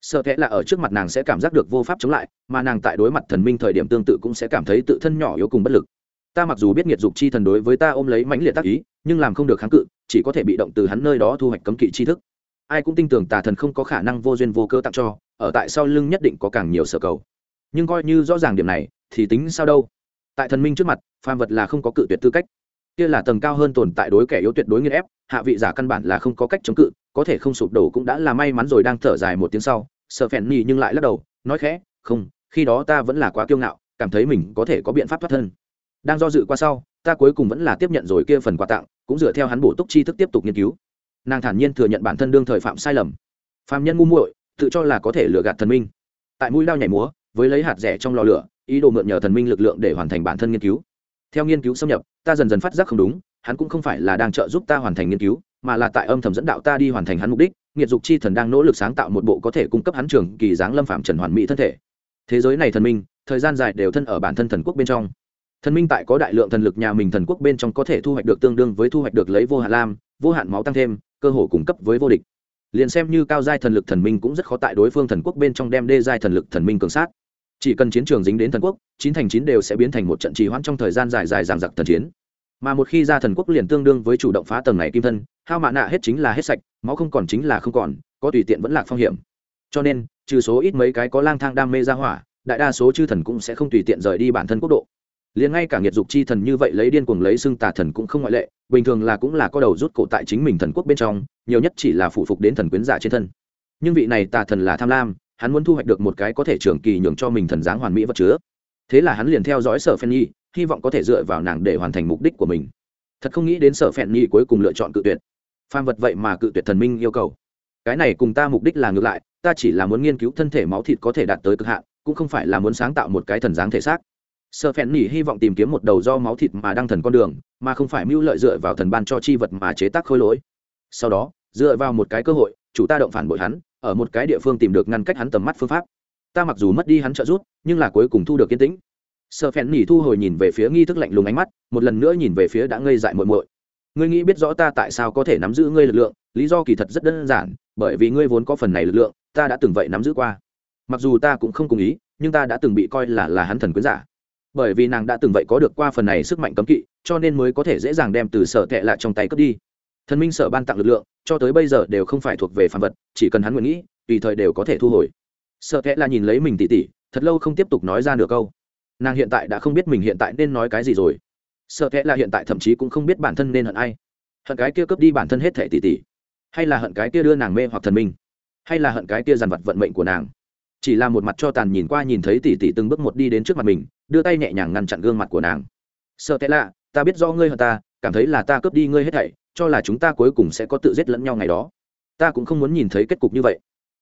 Sợ thế là ở trước mặt nàng sẽ cảm giác được vô pháp chống lại, mà nàng tại đối mặt thần minh thời điểm tương tự cũng sẽ cảm thấy tự thân nhỏ yếu cùng bất lực ta mặc dù biết nghiệt dục chi thần đối với ta ôm lấy mãnh liệt tác ý, nhưng làm không được kháng cự, chỉ có thể bị động từ hắn nơi đó thu hoạch cấm kỵ chi thức. Ai cũng tin tưởng tà thần không có khả năng vô duyên vô cơ tặng cho, ở tại sau lưng nhất định có càng nhiều sở cầu. Nhưng coi như rõ ràng điểm này, thì tính sao đâu? Tại thần minh trước mặt, phàm vật là không có cự tuyệt tư cách. Kia là tầng cao hơn tồn tại đối kẻ yếu tuyệt đối nghiên ép, hạ vị giả căn bản là không có cách chống cự, có thể không sụp đổ cũng đã là may mắn rồi đang thở dài một tiếng sau, sợ phèn nhì nhưng lại lắc đầu, nói khẽ, không, khi đó ta vẫn là quá kiêu ngạo, cảm thấy mình có thể có biện pháp thoát thân đang do dự qua sau, ta cuối cùng vẫn là tiếp nhận rồi kia phần quà tặng, cũng dựa theo hắn bổ túc tri thức tiếp tục nghiên cứu. Nàng thản nhiên thừa nhận bản thân đương thời phạm sai lầm. Phạm nhân ngu muội, tự cho là có thể lừa gạt thần minh. Tại mũi lao nhảy múa, với lấy hạt rẻ trong lò lửa, ý đồ mượn nhờ thần minh lực lượng để hoàn thành bản thân nghiên cứu. Theo nghiên cứu xâm nhập, ta dần dần phát giác không đúng, hắn cũng không phải là đang trợ giúp ta hoàn thành nghiên cứu, mà là tại âm thầm dẫn đạo ta đi hoàn thành hắn mục đích. Nghiệt dục chi thần đang nỗ lực sáng tạo một bộ có thể cung cấp hắn trường kỳ dáng lâm phạm trần hoàn mỹ thân thể. Thế giới này thần minh, thời gian dài đều thân ở bản thân thần quốc bên trong thần minh tại có đại lượng thần lực nhà mình thần quốc bên trong có thể thu hoạch được tương đương với thu hoạch được lấy vô hạn lam, vô hạn máu tăng thêm, cơ hội cung cấp với vô địch. Liền xem như cao giai thần lực thần minh cũng rất khó tại đối phương thần quốc bên trong đem đê giai thần lực thần minh cường sát. Chỉ cần chiến trường dính đến thần quốc, chín thành chín đều sẽ biến thành một trận trì hoãn trong thời gian dài dài dằng dặc thần chiến. Mà một khi ra thần quốc liền tương đương với chủ động phá tầng này kim thân, hao mạ nạ hết chính là hết sạch, máu không còn chính là không còn, có tùy tiện vẫn lạc phong hiểm. Cho nên, trừ số ít mấy cái có lang thang đam mê ra hỏa, đại đa số chư thần cũng sẽ không tùy tiện rời đi bản thân quốc độ liền ngay cả nghiệt dục chi thần như vậy lấy điên cuồng lấy xưng tà thần cũng không ngoại lệ, bình thường là cũng là có đầu rút cổ tại chính mình thần quốc bên trong, nhiều nhất chỉ là phụ phục đến thần quyến giả trên thân. Nhưng vị này tà thần là tham lam, hắn muốn thu hoạch được một cái có thể trường kỳ nhường cho mình thần dáng hoàn mỹ vật chứa. Thế là hắn liền theo dõi sở phen nhi, hy vọng có thể dựa vào nàng để hoàn thành mục đích của mình. Thật không nghĩ đến sở phen nhi cuối cùng lựa chọn cự tuyệt. Phàm vật vậy mà cự tuyệt thần minh yêu cầu. Cái này cùng ta mục đích là ngược lại, ta chỉ là muốn nghiên cứu thân thể máu thịt có thể đạt tới cực hạn, cũng không phải là muốn sáng tạo một cái thần dáng thể xác sợ phèn nỉ hy vọng tìm kiếm một đầu do máu thịt mà đăng thần con đường, mà không phải mưu lợi dựa vào thần ban cho chi vật mà chế tác khôi lỗi. Sau đó, dựa vào một cái cơ hội, chủ ta động phản bội hắn, ở một cái địa phương tìm được ngăn cách hắn tầm mắt phương pháp. Ta mặc dù mất đi hắn trợ giúp, nhưng là cuối cùng thu được yên tĩnh. Sợ phèn nỉ thu hồi nhìn về phía nghi thức lạnh lùng ánh mắt, một lần nữa nhìn về phía đã ngây dại muội muội. Ngươi nghĩ biết rõ ta tại sao có thể nắm giữ ngươi lực lượng, lý do kỳ thật rất đơn giản, bởi vì ngươi vốn có phần này lực lượng, ta đã từng vậy nắm giữ qua. Mặc dù ta cũng không cùng ý, nhưng ta đã từng bị coi là là hắn thần quyến giả bởi vì nàng đã từng vậy có được qua phần này sức mạnh cấm kỵ, cho nên mới có thể dễ dàng đem từ sở tệ lại trong tay cướp đi. Thần minh sở ban tặng lực lượng, cho tới bây giờ đều không phải thuộc về phản vật, chỉ cần hắn nguyện nghĩ, tùy thời đều có thể thu hồi. Sợ tệ là nhìn lấy mình tỉ tỉ, thật lâu không tiếp tục nói ra được câu. Nàng hiện tại đã không biết mình hiện tại nên nói cái gì rồi. Sợ tệ là hiện tại thậm chí cũng không biết bản thân nên hận ai. Hận cái kia cướp đi bản thân hết thẻ tỉ tỉ. Hay là hận cái kia đưa nàng mê hoặc thần minh. Hay là hận cái kia dằn vặt vận mệnh của nàng. Chỉ là một mặt cho tàn nhìn qua nhìn thấy tỷ tỷ từng bước một đi đến trước mặt mình đưa tay nhẹ nhàng ngăn chặn gương mặt của nàng. Sợ tệ lạ, ta biết do ngươi hơn ta, cảm thấy là ta cướp đi ngươi hết thảy, cho là chúng ta cuối cùng sẽ có tự giết lẫn nhau ngày đó. Ta cũng không muốn nhìn thấy kết cục như vậy.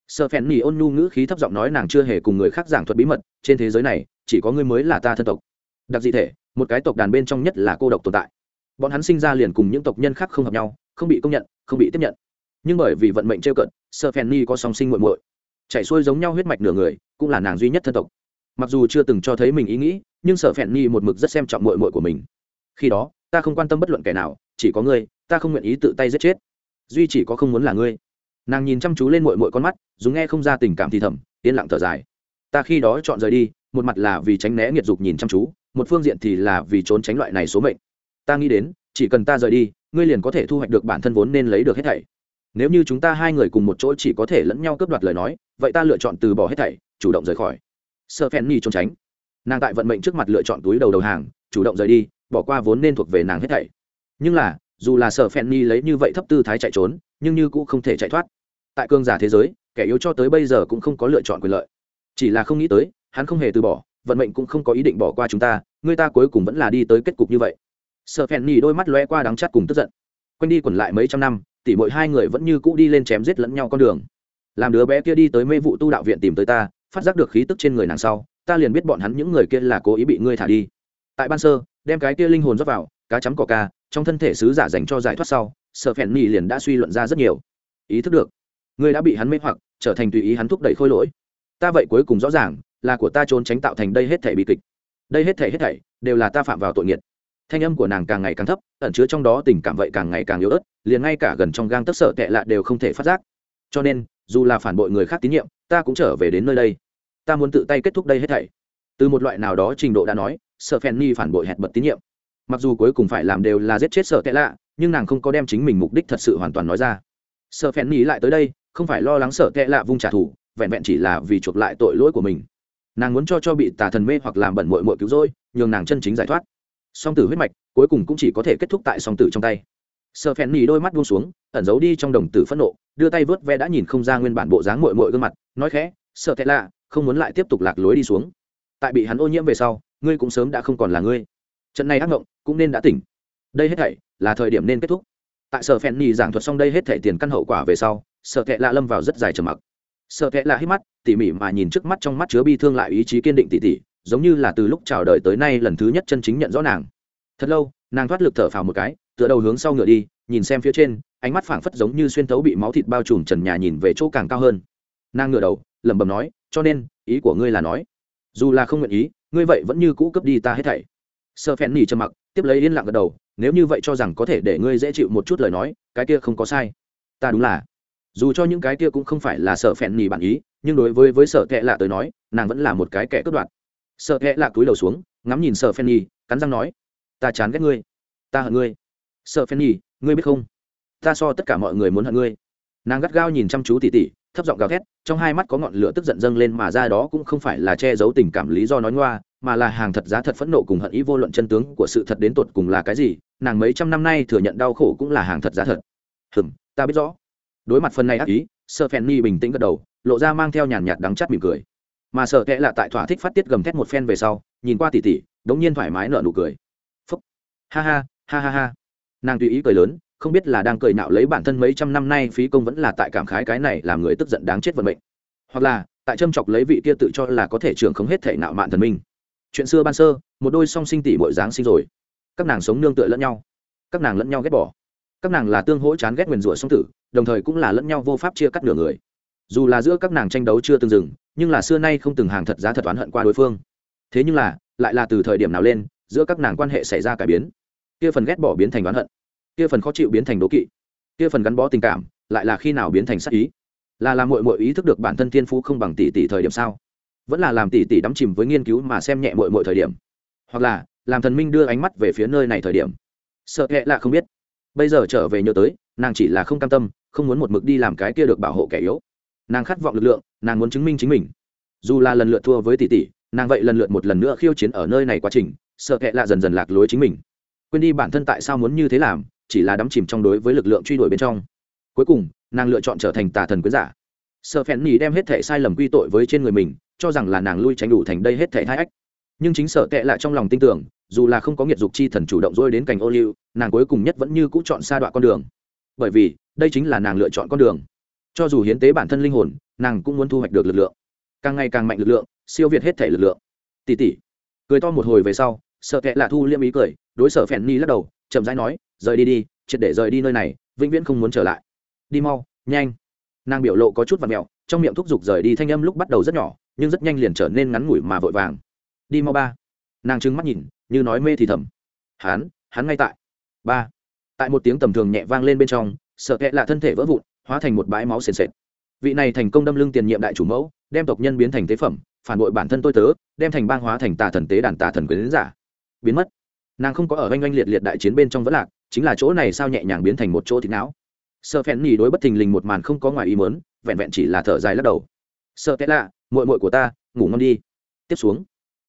Sợ phèn nỉ ôn nhu ngữ khí thấp giọng nói nàng chưa hề cùng người khác giảng thuật bí mật, trên thế giới này, chỉ có ngươi mới là ta thân tộc. Đặc dị thể, một cái tộc đàn bên trong nhất là cô độc tồn tại. Bọn hắn sinh ra liền cùng những tộc nhân khác không hợp nhau, không bị công nhận, không bị tiếp nhận. Nhưng bởi vì vận mệnh trêu cận, sợ phèn nỉ có song sinh muội muội. Chạy xuôi giống nhau huyết mạch nửa người, cũng là nàng duy nhất thân tộc mặc dù chưa từng cho thấy mình ý nghĩ, nhưng sợ phèn nhi một mực rất xem trọng mội mội của mình. Khi đó, ta không quan tâm bất luận kẻ nào, chỉ có ngươi, ta không nguyện ý tự tay giết chết. Duy chỉ có không muốn là ngươi. Nàng nhìn chăm chú lên mội mội con mắt dùng nghe không ra tình cảm thì thầm, yên lặng thở dài. Ta khi đó chọn rời đi, một mặt là vì tránh né nghiệt dục nhìn chăm chú, một phương diện thì là vì trốn tránh loại này số mệnh. Ta nghĩ đến, chỉ cần ta rời đi, ngươi liền có thể thu hoạch được bản thân vốn nên lấy được hết thảy. Nếu như chúng ta hai người cùng một chỗ chỉ có thể lẫn nhau cướp đoạt lời nói, vậy ta lựa chọn từ bỏ hết thảy, chủ động rời khỏi sợ phen ni trốn tránh. Nàng tại vận mệnh trước mặt lựa chọn túi đầu đầu hàng, chủ động rời đi, bỏ qua vốn nên thuộc về nàng hết thảy. Nhưng là, dù là sợ phen ni lấy như vậy thấp tư thái chạy trốn, nhưng như cũng không thể chạy thoát. Tại cương giả thế giới, kẻ yếu cho tới bây giờ cũng không có lựa chọn quyền lợi. Chỉ là không nghĩ tới, hắn không hề từ bỏ, vận mệnh cũng không có ý định bỏ qua chúng ta, người ta cuối cùng vẫn là đi tới kết cục như vậy. Sợ phen ni đôi mắt lóe qua đắng chắt cùng tức giận. Quanh đi quẩn lại mấy trăm năm, tỉ mỗi hai người vẫn như cũ đi lên chém giết lẫn nhau con đường. Làm đứa bé kia đi tới mê vụ tu đạo viện tìm tới ta phát giác được khí tức trên người nàng sau, ta liền biết bọn hắn những người kia là cố ý bị ngươi thả đi. Tại ban sơ, đem cái kia linh hồn rót vào, cá chấm cỏ ca trong thân thể sứ giả dành cho giải thoát sau sợ phèn nỉ liền đã suy luận ra rất nhiều. Ý thức được, ngươi đã bị hắn mê hoặc, trở thành tùy ý hắn thúc đẩy khôi lỗi. Ta vậy cuối cùng rõ ràng, là của ta trốn tránh tạo thành đây hết thể bị kịch. Đây hết thể hết thảy đều là ta phạm vào tội nghiệt. Thanh âm của nàng càng ngày càng thấp, ẩn chứa trong đó tình cảm vậy càng ngày càng yếu ớt, liền ngay cả gần trong gang tấc sợ tệ lạ đều không thể phát giác. Cho nên dù là phản bội người khác tín nhiệm, ta cũng trở về đến nơi đây. Ta muốn tự tay kết thúc đây hết thảy. Từ một loại nào đó trình độ đã nói sợ phen ni phản bội hẹn bật tín nhiệm. Mặc dù cuối cùng phải làm đều là giết chết sợ tệ lạ, nhưng nàng không có đem chính mình mục đích thật sự hoàn toàn nói ra. Sợ phen ni lại tới đây, không phải lo lắng sợ tệ lạ vung trả thù, vẹn vẹn chỉ là vì chuộc lại tội lỗi của mình. Nàng muốn cho cho bị tà thần mê hoặc làm bẩn mội mội cứu rỗi, nhường nàng chân chính giải thoát. Song tử huyết mạch cuối cùng cũng chỉ có thể kết thúc tại song tử trong tay sợ phèn nỉ đôi mắt buông xuống, ẩn giấu đi trong đồng tử phẫn nộ, đưa tay vớt ve đã nhìn không ra nguyên bản bộ dáng mội mội gương mặt, nói khẽ sợ thẹn lạ, không muốn lại tiếp tục lạc lối đi xuống. Tại bị hắn ô nhiễm về sau, ngươi cũng sớm đã không còn là ngươi. Trận này ác mộng cũng nên đã tỉnh. Đây hết thảy là thời điểm nên kết thúc. Tại sở phèn nỉ giảng thuật xong đây hết thảy tiền căn hậu quả về sau sợ thẹn lạ lâm vào rất dài trầm mặc. Sợ thẹn lạ hít mắt, tỉ mỉ mà nhìn trước mắt trong mắt chứa bi thương lại ý chí kiên định tỉ tỉ, giống như là từ lúc chào đời tới nay lần thứ nhất chân chính nhận rõ nàng. Thật lâu nàng thoát lực thở phào một cái, tựa đầu hướng sau ngựa đi, nhìn xem phía trên, ánh mắt phảng phất giống như xuyên thấu bị máu thịt bao trùm trần nhà nhìn về chỗ càng cao hơn. Nàng ngựa đầu, lẩm bẩm nói, cho nên, ý của ngươi là nói, dù là không nguyện ý, ngươi vậy vẫn như cũ cướp đi ta hết thảy. Sợ phèn nỉ trầm mặc, tiếp lấy yên lặng gật đầu, nếu như vậy cho rằng có thể để ngươi dễ chịu một chút lời nói, cái kia không có sai. Ta đúng là. Dù cho những cái kia cũng không phải là sợ phèn nỉ bản ý, nhưng đối với với sợ kệ lạ tới nói, nàng vẫn là một cái kẻ cướp đoạt. Sợ kệ lạ cúi đầu xuống, ngắm nhìn sợ phèn nỉ, cắn răng nói ta chán ghét ngươi, ta hận ngươi. Sợ phen nỉ ngươi biết không? Ta so tất cả mọi người muốn hận ngươi. Nàng gắt gao nhìn chăm chú tỉ tỉ, thấp giọng gào thét, trong hai mắt có ngọn lửa tức giận dâng lên mà ra đó cũng không phải là che giấu tình cảm lý do nói ngoa, mà là hàng thật giá thật phẫn nộ cùng hận ý vô luận chân tướng của sự thật đến tột cùng là cái gì, nàng mấy trăm năm nay thừa nhận đau khổ cũng là hàng thật giá thật. Hừm, ta biết rõ. Đối mặt phần này ác ý sợ phen ni bình tĩnh gật đầu, lộ ra mang theo nhàn nhạt đắng chắt mỉm cười. Mà sợ kẽ là tại thỏa thích phát tiết gầm thét một phen về sau, nhìn qua tỉ tỉ, đống nhiên thoải mái nở nụ cười ha ha ha ha ha. Nàng tùy ý cười lớn, không biết là đang cười nạo lấy bản thân mấy trăm năm nay phí công vẫn là tại cảm khái cái này làm người tức giận đáng chết vận mệnh. Hoặc là, tại châm chọc lấy vị kia tự cho là có thể trưởng không hết thể nạo mạn thần minh. Chuyện xưa ban sơ, một đôi song sinh tỷ bội dáng sinh rồi. Các nàng sống nương tựa lẫn nhau. Các nàng lẫn nhau ghét bỏ. Các nàng là tương hỗ chán ghét nguyền rủa song tử, đồng thời cũng là lẫn nhau vô pháp chia cắt nửa người. Dù là giữa các nàng tranh đấu chưa từng dừng, nhưng là xưa nay không từng hàng thật giá thật oán hận qua đối phương. Thế nhưng là, lại là từ thời điểm nào lên giữa các nàng quan hệ xảy ra cải biến. Kia phần ghét bỏ biến thành oán hận. Kia phần khó chịu biến thành đố kỵ. Kia phần gắn bó tình cảm, lại là khi nào biến thành sắc ý? Là làm mội mội ý thức được bản thân thiên phú không bằng tỷ tỷ thời điểm sao? Vẫn là làm tỷ tỷ đắm chìm với nghiên cứu mà xem nhẹ mội mội thời điểm? Hoặc là, làm thần minh đưa ánh mắt về phía nơi này thời điểm? Sợ hẹ là không biết. Bây giờ trở về nhớ tới, nàng chỉ là không cam tâm, không muốn một mực đi làm cái kia được bảo hộ kẻ yếu. Nàng khát vọng lực lượng, nàng muốn chứng minh chính mình. Dù là lần lượt thua với tỷ tỷ, nàng vậy lần lượt một lần nữa khiêu chiến ở nơi này quá trình sợ kệ là dần dần lạc lối chính mình. Quên đi bản thân tại sao muốn như thế làm, chỉ là đắm chìm trong đối với lực lượng truy đuổi bên trong. Cuối cùng, nàng lựa chọn trở thành tà thần quyến giả. Sợ phèn nhì đem hết thể sai lầm quy tội với trên người mình, cho rằng là nàng lui tránh đủ thành đây hết thể hai ách. Nhưng chính sợ tệ lại trong lòng tin tưởng, dù là không có nghiệt dục chi thần chủ động dôi đến cành ô liu, nàng cuối cùng nhất vẫn như cũ chọn xa đoạn con đường. Bởi vì, đây chính là nàng lựa chọn con đường. Cho dù hiến tế bản thân linh hồn, nàng cũng muốn thu hoạch được lực lượng. Càng ngày càng mạnh lực lượng, siêu việt hết thể lực lượng. Tỷ tỷ cười to một hồi về sau sợ kệ là thu liêm ý cười đối sở phèn ni lắc đầu chậm rãi nói rời đi đi triệt để rời đi nơi này vĩnh viễn không muốn trở lại. Đi mau nhanh. Nàng biểu lộ có chút và mẹo trong miệng thúc giục rời đi thanh âm lúc bắt đầu rất nhỏ nhưng rất nhanh liền trở nên ngắn ngủi mà vội vàng. Đi mau ba. Nàng trừng mắt nhìn như nói mê thì thầm. Hán, hắn ngay tại. Ba. Tại một tiếng tầm thường nhẹ vang lên bên trong sợ kệ là thân thể vỡ vụn hóa thành một bãi máu sền sệt. Vị này thành công đâm lưng tiền nhiệm đại chủ mẫu đem tộc nhân biến thành tế phẩm phản bội bản thân tôi tớ đem thành bang hóa thành tà thần tế đàn tà thần quyến giả biến mất. Nàng không có ở oanh oanh liệt liệt đại chiến bên trong vẫn lạc, chính là chỗ này sao nhẹ nhàng biến thành một chỗ thịt não. Sợ phèn nhì đối bất thình lình một màn không có ngoài ý mớn vẹn vẹn chỉ là thở dài lắc đầu. Sợ tệ lạ mội mội của ta, ngủ ngon đi. Tiếp xuống,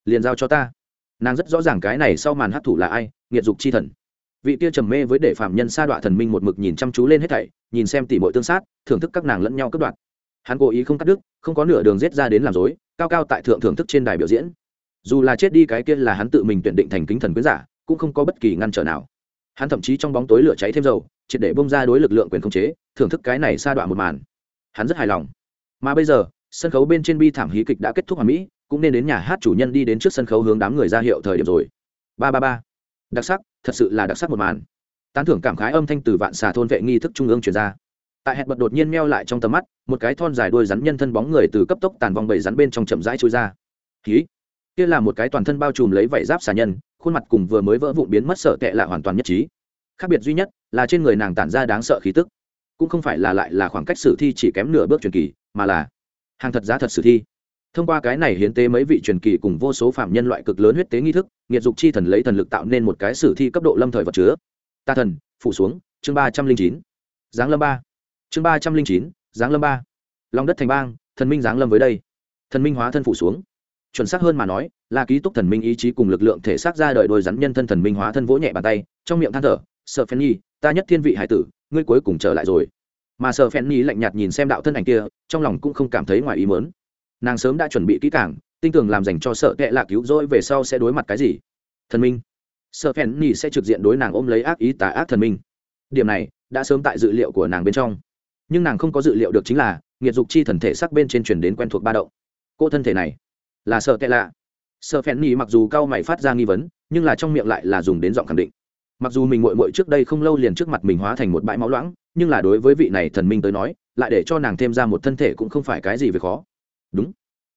liền giao cho ta. Nàng rất rõ ràng cái này sau màn hấp thụ là ai, nghiệt dục chi thần. Vị kia trầm mê với để phạm nhân sa đọa thần minh một mực nhìn chăm chú lên hết thảy, nhìn xem tỉ mọi tương sát, thưởng thức các nàng lẫn nhau cất đoạn. Hắn cố ý không cắt đứt, không có nửa đường rết ra đến làm dối cao cao tại thượng thưởng thức trên đài biểu diễn dù là chết đi cái kia là hắn tự mình tuyển định thành kính thần quyến giả, cũng không có bất kỳ ngăn trở nào. Hắn thậm chí trong bóng tối lửa cháy thêm dầu, triệt để bông ra đối lực lượng quyền khống chế, thưởng thức cái này sa đoạn một màn. Hắn rất hài lòng. Mà bây giờ, sân khấu bên trên bi thảm hí kịch đã kết thúc hoàn mỹ, cũng nên đến nhà hát chủ nhân đi đến trước sân khấu hướng đám người ra hiệu thời điểm rồi. Ba ba ba. Đặc sắc, thật sự là đặc sắc một màn. Tán thưởng cảm khái âm thanh từ vạn xà thôn vệ nghi thức trung ương truyền ra. Tại hẹn bật đột nhiên meo lại trong tầm mắt, một cái thon dài đuôi rắn nhân thân bóng người từ cấp tốc tàn vòng bầy rắn bên trong chậm rãi trôi ra. Khí kia là một cái toàn thân bao trùm lấy vảy giáp xà nhân, khuôn mặt cùng vừa mới vỡ vụn biến mất sợ tệ lạ hoàn toàn nhất trí. Khác biệt duy nhất là trên người nàng tản ra đáng sợ khí tức. Cũng không phải là lại là khoảng cách sử thi chỉ kém nửa bước truyền kỳ, mà là hàng thật giá thật sử thi. Thông qua cái này hiến tế mấy vị truyền kỳ cùng vô số phạm nhân loại cực lớn huyết tế nghi thức, nghiệt dục chi thần lấy thần lực tạo nên một cái sử thi cấp độ lâm thời vật chứa. Ta thần, phủ xuống, chương ba trăm linh chín. Giáng lâm ba. Chương ba trăm linh chín, giáng lâm ba. Lòng đất thành bang, thần minh giáng lâm với đây. Thần minh hóa thân phủ xuống chuẩn xác hơn mà nói, là ký túc thần minh ý chí cùng lực lượng thể xác ra đời đôi rắn nhân thân thần minh hóa thân vỗ nhẹ bàn tay, trong miệng than thở sợ phen nhi, ta nhất thiên vị hải tử, ngươi cuối cùng trở lại rồi. Mà sợ phen nhi lạnh nhạt nhìn xem đạo thân ảnh kia, trong lòng cũng không cảm thấy ngoài ý mớn nàng sớm đã chuẩn bị kỹ càng, tinh tường làm dành cho sợ kệ là cứu rỗi về sau sẽ đối mặt cái gì? Thần minh. Sợ phen nhi sẽ trực diện đối nàng ôm lấy ác ý tà ác thần minh. Điểm này đã sớm tại dự liệu của nàng bên trong. Nhưng nàng không có dự liệu được chính là, nghiệt dục chi thần thể sắc bên trên truyền đến quen thuộc ba động. Cô thân thể này là sợ tệ lạ. Sợ phèn nhì mặc dù cao mày phát ra nghi vấn, nhưng là trong miệng lại là dùng đến giọng khẳng định. Mặc dù mình mội mội trước đây không lâu liền trước mặt mình hóa thành một bãi máu loãng, nhưng là đối với vị này thần minh tới nói, lại để cho nàng thêm ra một thân thể cũng không phải cái gì về khó. Đúng.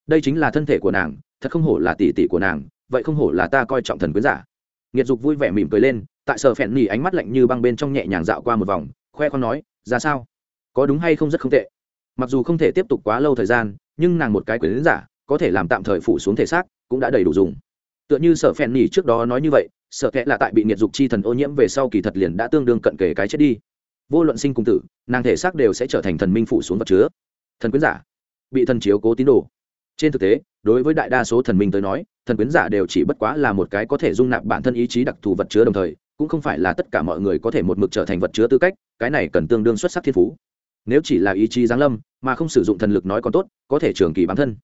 Đây chính là thân thể của nàng, thật không hổ là tỷ tỷ của nàng, vậy không hổ là ta coi trọng thần quyến giả. Nghiệt dục vui vẻ mỉm cười lên, tại sở phèn nhì ánh mắt lạnh như băng bên trong nhẹ nhàng dạo qua một vòng, khoe con nói, ra sao? Có đúng hay không rất không tệ. Mặc dù không thể tiếp tục quá lâu thời gian, nhưng nàng một cái quyến giả có thể làm tạm thời phủ xuống thể xác, cũng đã đầy đủ dùng. Tựa như sở phèn nỉ trước đó nói như vậy sợ kệ là tại bị nghiệt dục chi thần ô nhiễm về sau kỳ thật liền đã tương đương cận kề cái chết đi. Vô luận sinh cùng tử, nàng thể xác đều sẽ trở thành thần minh phủ xuống vật chứa. Thần quyến giả, bị thần chiếu cố tín đồ. Trên thực tế, đối với đại đa số thần minh tới nói, thần quyến giả đều chỉ bất quá là một cái có thể dung nạp bản thân ý chí đặc thù vật chứa đồng thời, cũng không phải là tất cả mọi người có thể một mực trở thành vật chứa tư cách, cái này cần tương đương xuất sắc thiên phú. Nếu chỉ là ý chí giáng lâm, mà không sử dụng thần lực nói còn tốt, có thể trường kỳ bản thân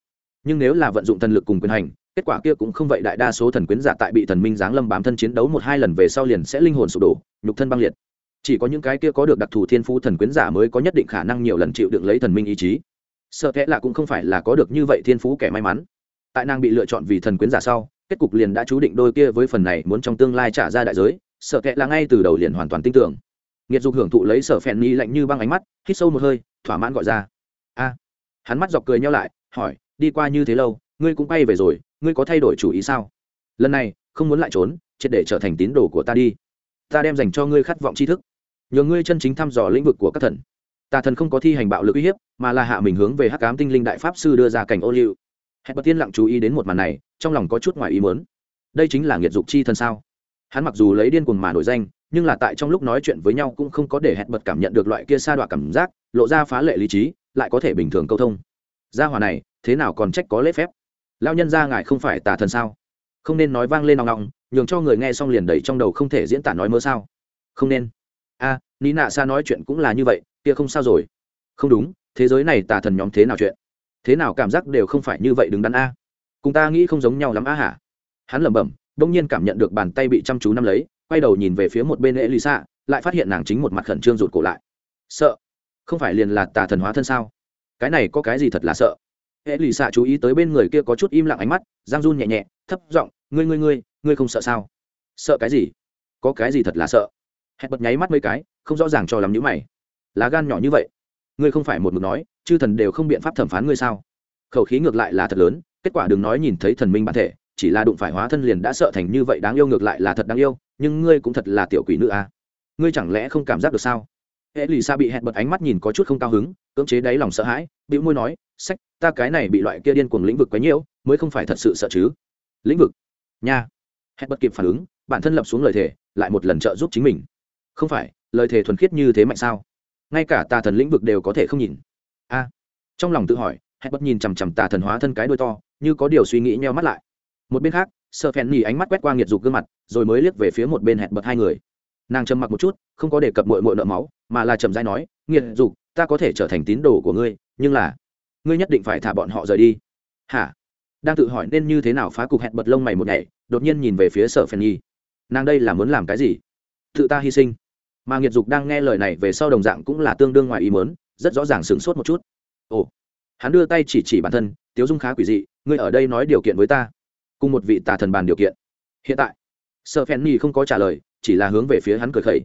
nhưng nếu là vận dụng thần lực cùng quyền hành, kết quả kia cũng không vậy đại đa số thần quyến giả tại bị thần minh giáng lâm bám thân chiến đấu một hai lần về sau liền sẽ linh hồn sụp đổ, nhục thân băng liệt. Chỉ có những cái kia có được đặc thù thiên phú thần quyến giả mới có nhất định khả năng nhiều lần chịu được lấy thần minh ý chí. Sợ kẽ là cũng không phải là có được như vậy thiên phú kẻ may mắn. Tại nàng bị lựa chọn vì thần quyến giả sau, kết cục liền đã chú định đôi kia với phần này muốn trong tương lai trả ra đại giới, sợ kẽ là ngay từ đầu liền hoàn toàn tin tưởng. Nghiệt dục hưởng thụ lấy sở phèn ni lạnh như băng ánh mắt, hít sâu một hơi, thỏa mãn gọi ra. A. Hắn mắt dọc cười nhau lại, hỏi đi qua như thế lâu, ngươi cũng bay về rồi, ngươi có thay đổi chủ ý sao? Lần này, không muốn lại trốn, triệt để trở thành tín đồ của ta đi. Ta đem dành cho ngươi khát vọng tri thức. Nhờ ngươi chân chính thăm dò lĩnh vực của các thần. Tà thần không có thi hành bạo lực uy hiếp, mà là hạ mình hướng về hắc cám tinh linh đại pháp sư đưa ra cảnh ô liu. Hẹn bật tiên lặng chú ý đến một màn này, trong lòng có chút ngoài ý muốn. Đây chính là nghiệt dục chi thần sao? Hắn mặc dù lấy điên cuồng mà nổi danh, nhưng là tại trong lúc nói chuyện với nhau cũng không có để hẹn bật cảm nhận được loại kia sa đọa cảm giác, lộ ra phá lệ lý trí, lại có thể bình thường câu thông gia hòa này thế nào còn trách có lễ phép? Lao nhân ra ngài không phải tà thần sao? Không nên nói vang lên nòng nòng nhường cho người nghe xong liền đẩy trong đầu không thể diễn tả nói mơ sao? Không nên. A à, ní nạ xa nói chuyện cũng là như vậy kia không sao rồi. Không đúng thế giới này tà thần nhóm thế nào chuyện? Thế nào cảm giác đều không phải như vậy đứng đắn a? Cùng ta nghĩ không giống nhau lắm a hả? Hắn lẩm bẩm đông nhiên cảm nhận được bàn tay bị chăm chú nắm lấy quay đầu nhìn về phía một bên lễ lì xạ lại phát hiện nàng chính một mặt khẩn trương rụt cổ lại. Sợ? Không phải liền là tà thần hóa thân sao? Cái này có cái gì thật là sợ? Hệ lì xạ chú ý tới bên người kia có chút im lặng ánh mắt, giang run nhẹ nhẹ, thấp giọng, ngươi ngươi ngươi ngươi không sợ sao? Sợ cái gì? Có cái gì thật là sợ? Hẹn bật nháy mắt mấy cái, không rõ ràng cho lắm nhữ mày. Lá gan nhỏ như vậy, ngươi không phải một mực nói, chư thần đều không biện pháp thẩm phán ngươi sao? Khẩu khí ngược lại là thật lớn, kết quả đừng nói nhìn thấy thần minh bản thể, chỉ là đụng phải hóa thân liền đã sợ thành như vậy đáng yêu ngược lại là thật đáng yêu, nhưng ngươi cũng thật là tiểu quỷ nữ à. ngươi chẳng lẽ không cảm giác được sao? Hệ lì xa bị hẹn bật ánh mắt nhìn có chút không cao hứng, cưỡng chế đáy lòng sợ hãi, bĩu môi nói, sách, ta cái này bị loại kia điên cuồng lĩnh vực quấy nhiễu mới không phải thật sự sợ chứ? Lĩnh vực? Nha. Hẹn bật kịp phản ứng, bản thân lập xuống lời thề, lại một lần trợ giúp chính mình. Không phải, lời thề thuần khiết như thế mạnh sao? Ngay cả tà thần lĩnh vực đều có thể không nhìn. A. Trong lòng tự hỏi, hẹn bật nhìn chằm chằm tà thần hóa thân cái đuôi to, như có điều suy nghĩ nheo mắt lại. Một bên khác sợ phèn nhì ánh mắt quét qua nghiệt dục gương mặt, rồi mới liếc về phía một bên hẹn bật hai người. Nàng trầm mặc một chút, không có đề cập mội mội nợ máu mà là trầm rãi nói, nghiệt dục, ta có thể trở thành tín đồ của ngươi, nhưng là, ngươi nhất định phải thả bọn họ rời đi. Hả? Đang tự hỏi nên như thế nào phá cục hẹn bật lông mày một ngày đột nhiên nhìn về phía sở phen nhi. Nàng đây là muốn làm cái gì? Tự ta hy sinh. Mà nghiệt dục đang nghe lời này về sau đồng dạng cũng là tương đương ngoài ý mớn rất rõ ràng sửng sốt một chút. Ồ, hắn đưa tay chỉ chỉ bản thân, tiếu dung khá quỷ dị, ngươi ở đây nói điều kiện với ta, cùng một vị tà thần bàn điều kiện. Hiện tại sợ phen nhi không có trả lời, chỉ là hướng về phía hắn cười khẩy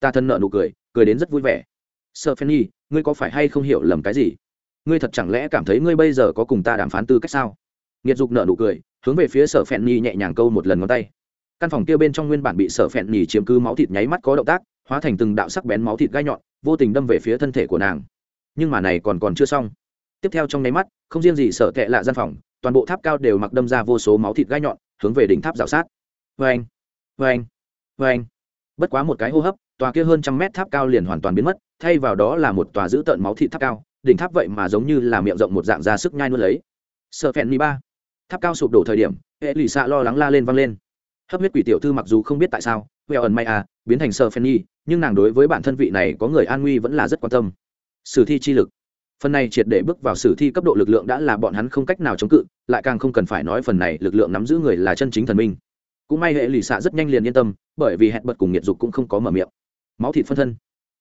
ta thân nợ nụ cười cười đến rất vui vẻ. Sợ phen nhi ngươi có phải hay không hiểu lầm cái gì? Ngươi thật chẳng lẽ cảm thấy ngươi bây giờ có cùng ta đàm phán tư cách sao? Nghiệt dục nợ nụ cười, hướng về phía sở phèn nhi nhẹ nhàng câu một lần ngón tay. Căn phòng kia bên trong nguyên bản bị sở phèn Nhi chiếm cứ máu thịt nháy mắt có động tác, hóa thành từng đạo sắc bén máu thịt gai nhọn, vô tình đâm về phía thân thể của nàng. Nhưng mà này còn còn chưa xong. Tiếp theo trong nháy mắt, không riêng gì sợ tệ lạ gian phòng, toàn bộ tháp cao đều mặc đâm ra vô số máu thịt gai nhọn, hướng về đỉnh tháp rào sát. Vê anh vê anh vê anh bất quá một cái hô hấp tòa kia hơn trăm mét tháp cao liền hoàn toàn biến mất, thay vào đó là một tòa giữ tợn máu thịt tháp cao, đỉnh tháp vậy mà giống như là miệng rộng một dạng ra sức nhai nuốt lấy. Sợ phèn mi ba. Tháp cao sụp đổ thời điểm, hệ lì xạ lo lắng la lên văng lên. Hấp huyết quỷ tiểu thư mặc dù không biết tại sao huệ ẩn may à biến thành sợ phèn nhi nhưng nàng đối với bản thân vị này có người an nguy vẫn là rất quan tâm. Sử thi chi lực. Phần này triệt để bước vào sử thi cấp độ lực lượng đã là bọn hắn không cách nào chống cự, lại càng không cần phải nói phần này lực lượng nắm giữ người là chân chính thần minh. Cũng may hệ lì xạ rất nhanh liền yên tâm, bởi vì hẹn bật cùng nhiệt dục cũng không có mở miệng máu thịt phân thân.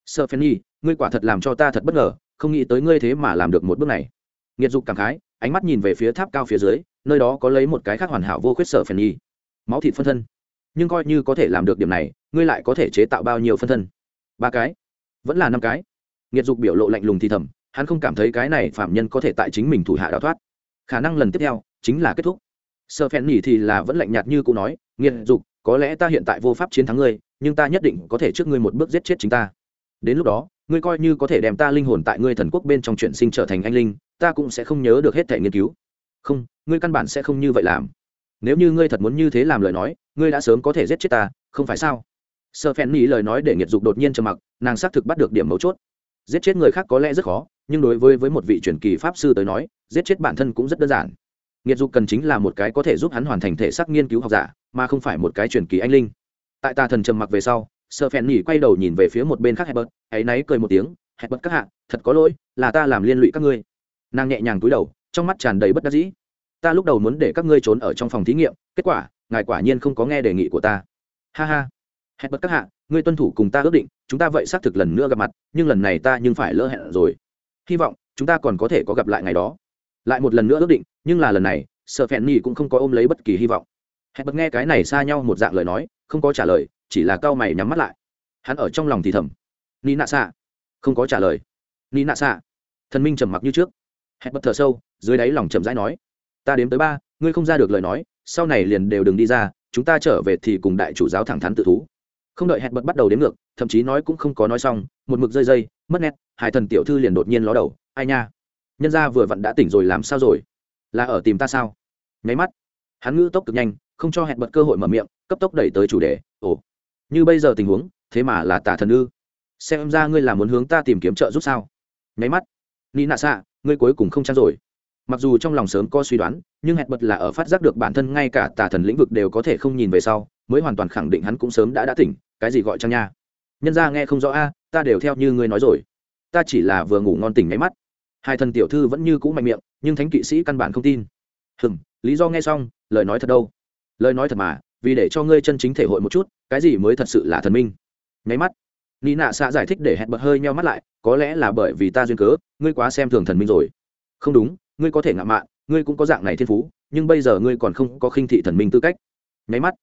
Sợ phen nhi ngươi quả thật làm cho ta thật bất ngờ, không nghĩ tới ngươi thế mà làm được một bước này. Nghiệt dục cảm khái, ánh mắt nhìn về phía tháp cao phía dưới, nơi đó có lấy một cái khác hoàn hảo vô khuyết sở phen nhi máu thịt phân thân. Nhưng coi như có thể làm được điểm này, ngươi lại có thể chế tạo bao nhiêu phân thân? Ba cái. Vẫn là năm cái. Nghiệt dục biểu lộ lạnh lùng thì thầm, hắn không cảm thấy cái này phạm nhân có thể tại chính mình thủ hạ đào thoát. Khả năng lần tiếp theo, chính là kết thúc. Sợ phen nhi thì là vẫn lạnh nhạt như cụ nói, nghiệt dục, có lẽ ta hiện tại vô pháp chiến thắng ngươi nhưng ta nhất định có thể trước ngươi một bước giết chết chính ta. Đến lúc đó, ngươi coi như có thể đem ta linh hồn tại ngươi thần quốc bên trong chuyển sinh trở thành anh linh, ta cũng sẽ không nhớ được hết thể nghiên cứu. Không, ngươi căn bản sẽ không như vậy làm. Nếu như ngươi thật muốn như thế làm lời nói, ngươi đã sớm có thể giết chết ta, không phải sao? Sợ phen nghĩ lời nói để nghiệt dục đột nhiên trầm mặc, nàng xác thực bắt được điểm mấu chốt. Giết chết người khác có lẽ rất khó, nhưng đối với với một vị truyền kỳ pháp sư tới nói, giết chết bản thân cũng rất đơn giản. Nghiệt dục cần chính là một cái có thể giúp hắn hoàn thành thể xác nghiên cứu học giả, mà không phải một cái truyền kỳ anh linh tại tà thần trầm mặc về sau sợ phèn nhỉ quay đầu nhìn về phía một bên khác hebert ấy náy cười một tiếng hebert các hạ, thật có lỗi, là ta làm liên lụy các ngươi. Nàng nhẹ nhàng cúi đầu, trong mắt tràn đầy bất đắc dĩ. Ta lúc đầu muốn để các ngươi trốn ở trong phòng thí nghiệm, kết quả, ngài quả nhiên không có nghe đề nghị của ta. Ha ha. Hebert các hạ, ngươi tuân thủ cùng ta ước định, chúng ta vậy xác thực lần nữa gặp mặt, nhưng lần này ta nhưng phải lỡ hẹn rồi. Hy vọng, chúng ta còn có thể có gặp lại ngày đó. Lại một lần nữa ước định, nhưng là lần này sợ phèn nhỉ cũng không có ôm lấy bất kỳ hy vọng hẹn bật nghe cái này xa nhau một dạng lời nói, không có trả lời, chỉ là cao mày nhắm mắt lại. Hắn ở trong lòng thì thầm. Ni nạ xạ không có trả lời. Ni nạ xạ thần minh trầm mặc như trước. Hẹn bật thở sâu, dưới đáy lòng trầm rãi nói. Ta đếm tới ba, ngươi không ra được lời nói, sau này liền đều đừng đi ra, chúng ta trở về thì cùng đại chủ giáo thẳng thắn tự thú. Không đợi hẹn bật bắt đầu đếm ngược, thậm chí nói cũng không có nói xong, một mực rơi dây, mất nét hải thần tiểu thư liền đột nhiên ló đầu. Ai nha? Nhân gia vừa vặn đã tỉnh rồi làm sao rồi? Là ở tìm ta sao? Nháy mắt, hắn ngữ tốc cực nhanh không cho hẹn bật cơ hội mở miệng, cấp tốc đẩy tới chủ đề, ồ, như bây giờ tình huống, thế mà là tả thần ư? Xem ra ngươi là muốn hướng ta tìm kiếm trợ giúp sao? Nháy mắt ni nạ xạ ngươi cuối cùng không trang rồi. Mặc dù trong lòng sớm có suy đoán, nhưng hẹn bật là ở phát giác được bản thân ngay cả tà thần lĩnh vực đều có thể không nhìn về sau, mới hoàn toàn khẳng định hắn cũng sớm đã đã tỉnh, cái gì gọi trang nha? Nhân ra nghe không rõ a, ta đều theo như ngươi nói rồi. Ta chỉ là vừa ngủ ngon tỉnh nháy mắt. Hai thần tiểu thư vẫn như cũ mạnh miệng, nhưng thánh kỵ sĩ căn bản không tin. Hừng lý do nghe xong, lời nói thật đâu lời nói thật mà, vì để cho ngươi chân chính thể hội một chút, cái gì mới thật sự là thần minh? Nháy mắt ni nạ xạ giải thích để hẹn bật hơi meo mắt lại, có lẽ là bởi vì ta duyên cớ, ngươi quá xem thường thần minh rồi. Không đúng, ngươi có thể ngạo mạn, ngươi cũng có dạng này thiên phú, nhưng bây giờ ngươi còn không có khinh thị thần minh tư cách. Nháy mắt,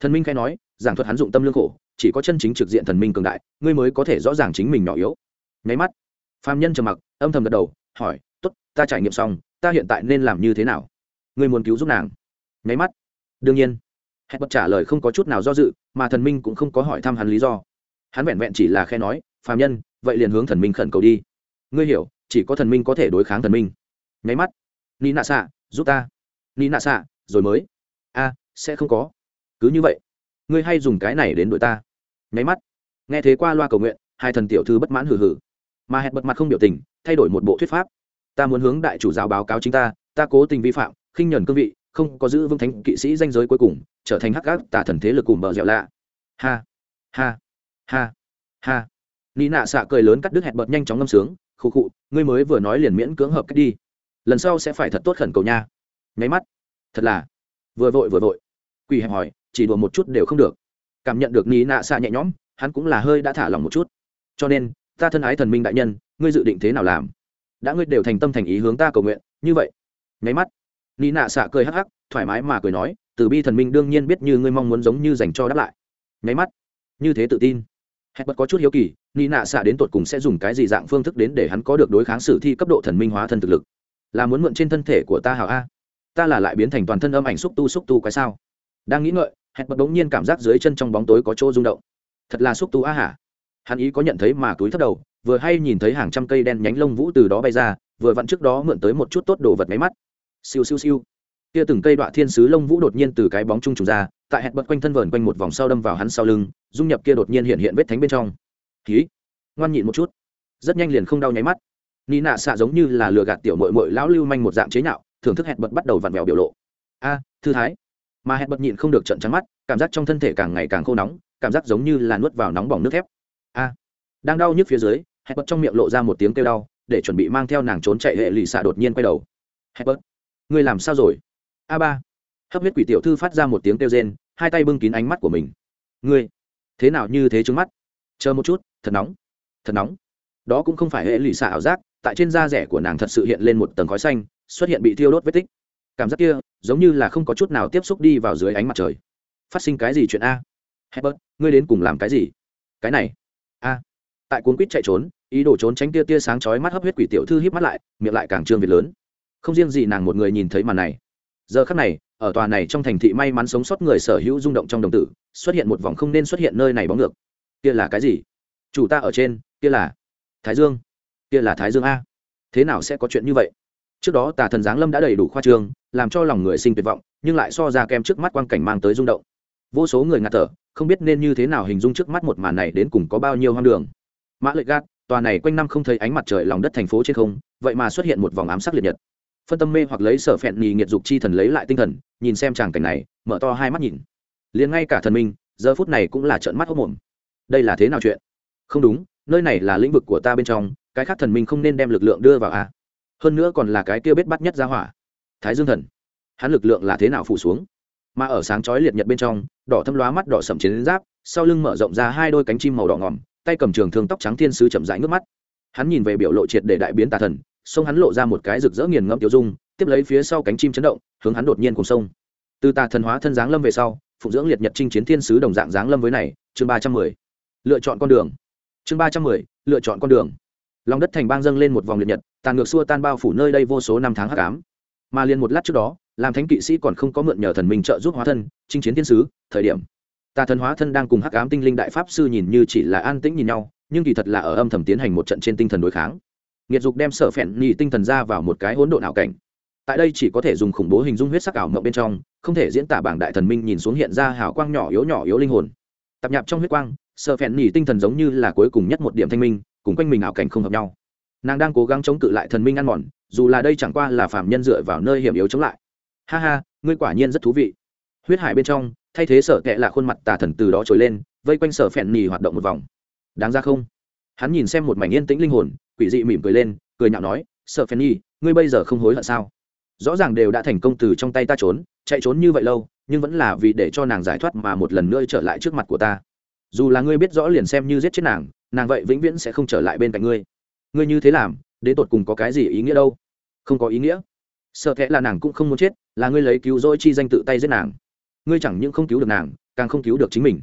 thần minh khai nói, giảng thuật hắn dụng tâm lương khổ, chỉ có chân chính trực diện thần minh cường đại, ngươi mới có thể rõ ràng chính mình nhỏ yếu. Nháy mắt phạm nhân trầm mặc, âm thầm gật đầu, hỏi t ố t ta trải nghiệm xong, ta hiện tại nên làm như thế nào? Ngươi muốn cứu giúp nàng? Nháy mắt đương nhiên hẹn bật trả lời không có chút nào do dự, mà thần minh cũng không có hỏi thăm hắn lý do. Hắn vẹn vẹn chỉ là khe nói, phàm nhân, vậy liền hướng thần minh khẩn cầu đi. Ngươi hiểu, chỉ có thần minh có thể đối kháng thần minh. Nháy mắt ni nạ xạ giúp ta. Ni nạ xạ rồi mới. A, sẽ không có. Cứ như vậy, ngươi hay dùng cái này đến đội ta. Nháy mắt, nghe thế qua loa cầu nguyện, hai thần tiểu thư bất mãn hừ hừ. Mà hẹn bật mặt không biểu tình, thay đổi một bộ thuyết pháp. Ta muốn hướng đại chủ giáo báo cáo chính ta ta cố tình vi phạm, khinh nhuần cương vị không có giữ vững thánh kỵ sĩ danh giới cuối cùng, trở thành hắc gác tà thần thế lực cùng bờ dẻo lạ. Ha ha ha ha. Ni nạ xạ cười lớn cắt đứt hẹn bật nhanh chóng ngâm sướng, khụ khụ, ngươi mới vừa nói liền miễn cưỡng hợp cách đi. Lần sau sẽ phải thật tốt khẩn cầu nha. Nháy mắt. Thật là. Vừa vội vừa vội. Quỳ hẹp hỏi, chỉ đùa một chút đều không được. Cảm nhận được ni nạ xạ nhẹ nhõm, hắn cũng là hơi đã thả lòng một chút. Cho nên, ta thân ái thần minh đại nhân, ngươi dự định thế nào làm? Đã ngươi đều thành tâm thành ý hướng ta cầu nguyện, như vậy. Nháy mắt ni nạ xạ cười hắc hắc, thoải mái mà cười nói, từ bi thần minh đương nhiên biết như ngươi mong muốn giống như dành cho đáp lại. Nháy mắt, như thế tự tin. Hẹn bật có chút hiếu kỳ ni nạ xạ đến tột cùng sẽ dùng cái gì dạng phương thức đến để hắn có được đối kháng sử thi cấp độ thần minh hóa thân thực lực? Là muốn mượn trên thân thể của ta hảo a? Ta là lại biến thành toàn thân âm ảnh xúc tu xúc tu cái sao? Đang nghĩ ngợi hẹn bật đ nhiên cảm giác dưới chân trong bóng tối có chỗ rung động. Thật là xúc tu á hả? Hắn ý có nhận thấy mà túi thấp đầu, vừa hay nhìn thấy hàng trăm cây đen nhánh lông vũ từ đó bay ra, vừa vặn trước đó mượn tới một chút tốt đồ vật máy mắt siêu siêu siêu. Kia từng cây đoạn thiên sứ lông vũ đột nhiên từ cái bóng trung trùng ra, tại hẹn bật quanh thân vờn quanh một vòng sau đâm vào hắn sau lưng, dung nhập kia đột nhiên hiện hiện vết thánh bên trong. Ký ngoan nhịn một chút. Rất nhanh liền không đau nháy mắt. Ni nạ xạ giống như là lừa gạt tiểu mội mội lão lưu manh một dạng chế nhạo, thưởng thức hẹn bật bắt đầu vặn vẹo biểu lộ. A, thư thái. Mà hẹn bật nhịn không được trận trắng mắt, cảm giác trong thân thể càng ngày càng khô nóng, cảm giác giống như là nuốt vào nóng bỏng nước thép. A. Đang đau nhức phía dưới, hẹn bật trong miệng lộ ra một tiếng kêu đau, để chuẩn bị mang theo nàng trốn chạy hệ lì xạ đột nhiên quay đầu. Hẹn bật ngươi làm sao rồi? A ba. Hấp huyết quỷ tiểu thư phát ra một tiếng kêu rên hai tay bưng kín ánh mắt của mình. Ngươi thế nào như thế trước mắt? Chờ một chút thật nóng thật nóng. Đó cũng không phải hệ lụy xạ ảo giác tại trên da rẻ của nàng thật sự hiện lên một tầng khói xanh xuất hiện bị thiêu đốt vết tích. Cảm giác kia giống như là không có chút nào tiếp xúc đi vào dưới ánh mặt trời. Phát sinh cái gì chuyện a? Herbert, ngươi đến cùng làm cái gì? Cái này. A. Tại cuốn quýt chạy trốn ý đồ trốn tránh tia tia sáng chói mắt hấp huyết quỷ tiểu thư híp mắt lại miệng lại càng trương việt lớn không riêng gì nàng một người nhìn thấy màn này. Giờ khắc này, ở tòa này trong thành thị may mắn sống sót người sở hữu rung động trong đồng tử, xuất hiện một vòng không nên xuất hiện nơi này bóng ngược. Kia là cái gì? Chủ ta ở trên, kia là thái dương, kia là thái dương a. Thế nào sẽ có chuyện như vậy? Trước đó tà thần giáng lâm đã đầy đủ khoa trương, làm cho lòng người sinh tuyệt vọng, nhưng lại so ra kem trước mắt quang cảnh mang tới rung động. Vô số người ngạt thở, không biết nên như thế nào hình dung trước mắt một màn này đến cùng có bao nhiêu hoang đường. Mã lợi gạt, tòa này quanh năm không thấy ánh mặt trời lòng đất thành phố trên không, vậy mà xuất hiện một vòng ám sắc liệt nhật phân tâm mê hoặc lấy sở phẹn nhì nghiệt dục chi thần lấy lại tinh thần, nhìn xem tràng cảnh này, mở to hai mắt nhìn. Liền ngay cả thần minh, giờ phút này cũng là trợn mắt hốc mồm đây là thế nào chuyện? Không đúng, nơi này là lĩnh vực của ta bên trong, cái khác thần minh không nên đem lực lượng đưa vào a. À? hơn nữa còn là cái kia biết bắt nhất ra hỏa. Thái dương thần, hắn lực lượng là thế nào phủ xuống? Mà ở sáng chói liệt nhật bên trong, đỏ thâm lóa mắt đỏ sậm chiến giáp, sau lưng mở rộng ra hai đôi cánh chim màu đỏ ngòm, tay cầm trường thương tóc trắng thiên sứ chậm rãi nước mắt. Hắn nhìn về biểu lộ triệt để đại biến tà thần sông hắn lộ ra một cái rực rỡ nghiền ngẫm tiêu dung, tiếp lấy phía sau cánh chim chấn động, hướng hắn đột nhiên cùng sông. Từ tà thần hóa thân giáng lâm về sau, phụng dưỡng liệt nhật trinh chiến thiên sứ đồng dạng giáng lâm với này, chương ba trăm mười. Lựa chọn con đường. Chương ba trăm mười, lựa chọn con đường. Lòng đất thành bang dâng lên một vòng liệt nhật, tàn ngược xua tan bao phủ nơi đây vô số năm tháng hắc ám. Mà liền một lát trước đó, làm thánh kỵ sĩ còn không có mượn nhờ thần minh trợ giúp hóa thân, chinh chiến thiên sứ, thời điểm, tà thần hóa thân đang cùng hắc ám tinh linh đại pháp sư nhìn như chỉ là an tĩnh nhìn nhau, nhưng kỳ thật là ở âm thầm tiến hành một trận trên tinh thần đối kháng nghiệt dục đem sở phèn nhì tinh thần ra vào một cái hỗn độn ảo cảnh. Tại đây chỉ có thể dùng khủng bố hình dung huyết sắc ảo mộng bên trong, không thể diễn tả bảng đại thần minh nhìn xuống hiện ra hào quang nhỏ yếu nhỏ yếu linh hồn. Tập nhạp trong huyết quang, sở phèn nhì tinh thần giống như là cuối cùng nhất một điểm thanh minh, cùng quanh mình ảo cảnh không hợp nhau. Nàng đang cố gắng chống cự lại thần minh ăn mòn, dù là đây chẳng qua là phạm nhân dựa vào nơi hiểm yếu chống lại. Ha ha, ngươi quả nhiên rất thú vị. Huyết hải bên trong, thay thế sở kệ là khuôn mặt tà thần từ đó trồi lên, vây quanh sở phèn nhì hoạt động một vòng. Đáng ra không? Hắn nhìn xem một mảnh yên tĩnh linh hồn quỷ dị mỉm cười lên, cười nhạo nói, sợ phen nhi, ngươi bây giờ không hối hận sao? Rõ ràng đều đã thành công từ trong tay ta trốn, chạy trốn như vậy lâu, nhưng vẫn là vì để cho nàng giải thoát mà một lần nữa trở lại trước mặt của ta. Dù là ngươi biết rõ liền xem như giết chết nàng nàng vậy vĩnh viễn sẽ không trở lại bên cạnh ngươi. Ngươi như thế làm, đến tột cùng có cái gì ý nghĩa đâu? Không có ý nghĩa. Sợ kẽ là nàng cũng không muốn chết, là ngươi lấy cứu rỗi chi danh tự tay giết nàng. Ngươi chẳng những không cứu được nàng, càng không cứu được chính mình.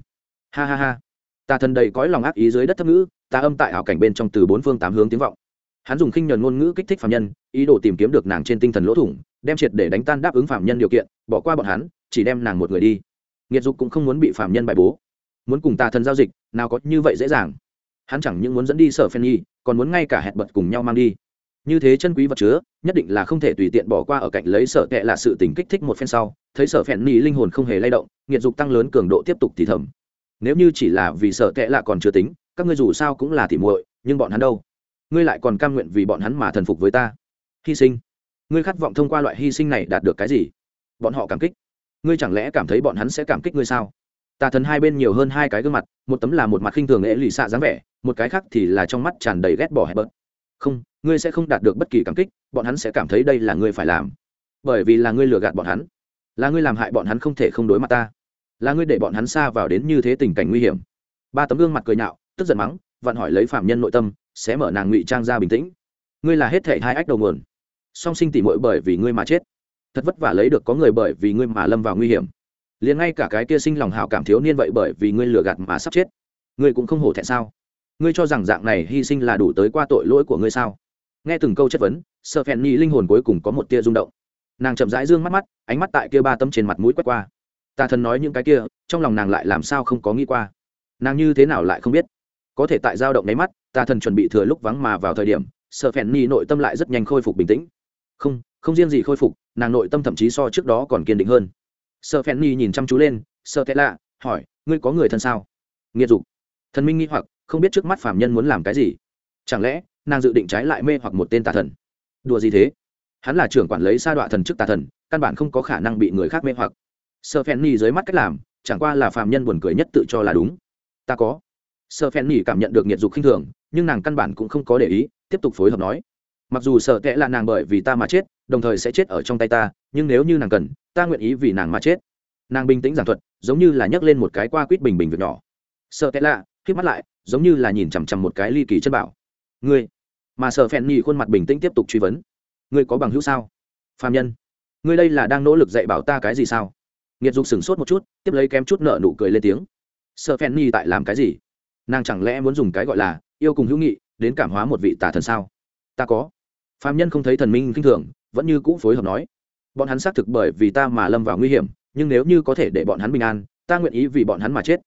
Ha ha ha ta thần đầy cõi lòng ác ý dưới đất thấp ngữ ta âm tại ảo cảnh bên trong từ bốn phương tám hướng tiếng vọng. Hắn dùng khinh nhuần ngôn ngữ kích thích phạm nhân, ý đồ tìm kiếm được nàng trên tinh thần lỗ thủng, đem triệt để đánh tan đáp ứng phạm nhân điều kiện, bỏ qua bọn hắn, chỉ đem nàng một người đi. Nghiệt dục cũng không muốn bị phạm nhân bài bố. Muốn cùng tà thần giao dịch, nào có như vậy dễ dàng. Hắn chẳng những muốn dẫn đi sở phen nhi, còn muốn ngay cả hẹn bật cùng nhau mang đi. Như thế chân quý vật chứa, nhất định là không thể tùy tiện bỏ qua ở cạnh lấy sở tệ là sự tình kích thích một phen sau, thấy sở phen nhi linh hồn không hề lay động, nghiệt dục tăng lớn cường độ tiếp tục thì thầm nếu như chỉ là vì sợ tệ lạ còn chưa tính, các ngươi dù sao cũng là tỉ muội, nhưng bọn hắn đâu? Ngươi lại còn cam nguyện vì bọn hắn mà thần phục với ta. Hy sinh. Ngươi khát vọng thông qua loại hy sinh này đạt được cái gì? Bọn họ cảm kích. Ngươi chẳng lẽ cảm thấy bọn hắn sẽ cảm kích ngươi sao? Tà thần hai bên nhiều hơn hai cái gương mặt, một tấm là một mặt khinh thường ế lì xạ dáng vẻ, một cái khác thì là trong mắt tràn đầy ghét bỏ hẹp bớt không, ngươi sẽ không đạt được bất kỳ cảm kích, bọn hắn sẽ cảm thấy đây là ngươi phải làm. Bởi vì là ngươi lừa gạt bọn hắn. Là ngươi làm hại bọn hắn không thể không đối mặt ta là ngươi để bọn hắn xa vào đến như thế tình cảnh nguy hiểm. Ba tấm gương mặt cười nhạo, tức giận mắng, vặn hỏi lấy phạm nhân nội tâm, sẽ mở nàng ngụy trang ra bình tĩnh. Ngươi là hết thể hai ách đầu nguồn. Song sinh tỉ mội bởi vì ngươi mà chết. Thật vất vả lấy được có người bởi vì ngươi mà lâm vào nguy hiểm. Liền ngay cả cái kia sinh lòng hảo cảm thiếu niên vậy bởi vì ngươi lừa gạt mà sắp chết. Ngươi cũng không hổ thẹn sao? Ngươi cho rằng dạng này hy sinh là đủ tới qua tội lỗi của ngươi sao? Nghe từng câu chất vấn sợ phèn nhi linh hồn cuối cùng có một tia rung động. Nàng chậm rãi dương mắt mắt, ánh mắt tại kia ba tấm trên mặt mũi quét qua tà thần nói những cái kia, trong lòng nàng lại làm sao không có nghĩ qua. Nàng như thế nào lại không biết? Có thể tại dao động nháy mắt, tà thần chuẩn bị thừa lúc vắng mà vào thời điểm sợ phèn ni nội tâm lại rất nhanh khôi phục bình tĩnh. Không không riêng gì khôi phục, nàng nội tâm thậm chí so trước đó còn kiên định hơn. Sợ phèn ni nhìn chăm chú lên sợ tệ lạ, hỏi, ngươi có người thân sao? Nghiệt dục. Thần minh nghĩ hoặc, không biết trước mắt phạm nhân muốn làm cái gì. Chẳng lẽ, nàng dự định trái lại mê hoặc một tên tà thần? Đùa gì thế? Hắn là trưởng quản lấy sa đọa thần chức tà thần, căn bản không có khả năng bị người khác mê hoặc sợ phèn nhỉ dưới mắt cách làm, chẳng qua là phạm nhân buồn cười nhất tự cho là đúng. Ta có. Sợ phen nỉ cảm nhận được nhiệt dục khinh thường, nhưng nàng căn bản cũng không có để ý, tiếp tục phối hợp nói. Mặc dù sợ tệ là nàng bởi vì ta mà chết, đồng thời sẽ chết ở trong tay ta, nhưng nếu như nàng cần, ta nguyện ý vì nàng mà chết. Nàng bình tĩnh giảng thuật, giống như là nhấc lên một cái qua quýt bình bình việc nhỏ. Sợ tệ lạ k mắt lại, giống như là nhìn chằm chằm một cái ly kỳ chân bảo. Ngươi. Mà sợ Phèn Nhỉ khuôn mặt bình tĩnh tiếp tục truy vấn. Ngươi có bằng hữu sao? Phạm nhân. Ngươi đây là đang nỗ lực dạy bảo ta cái gì sao? Nghiệt dục sửng sốt một chút, tiếp lấy kém chút nợ nụ cười lên tiếng. Sợ phen Nhi tại làm cái gì? Nàng chẳng lẽ muốn dùng cái gọi là yêu cùng hữu nghị đến cảm hóa một vị tà thần sao? Ta có. Phạm nhân không thấy thần minh k i n h thường, vẫn như cũ phối hợp nói. Bọn hắn xác thực bởi vì ta mà lâm vào nguy hiểm, nhưng nếu như có thể để bọn hắn bình an, ta nguyện ý vì bọn hắn mà chết.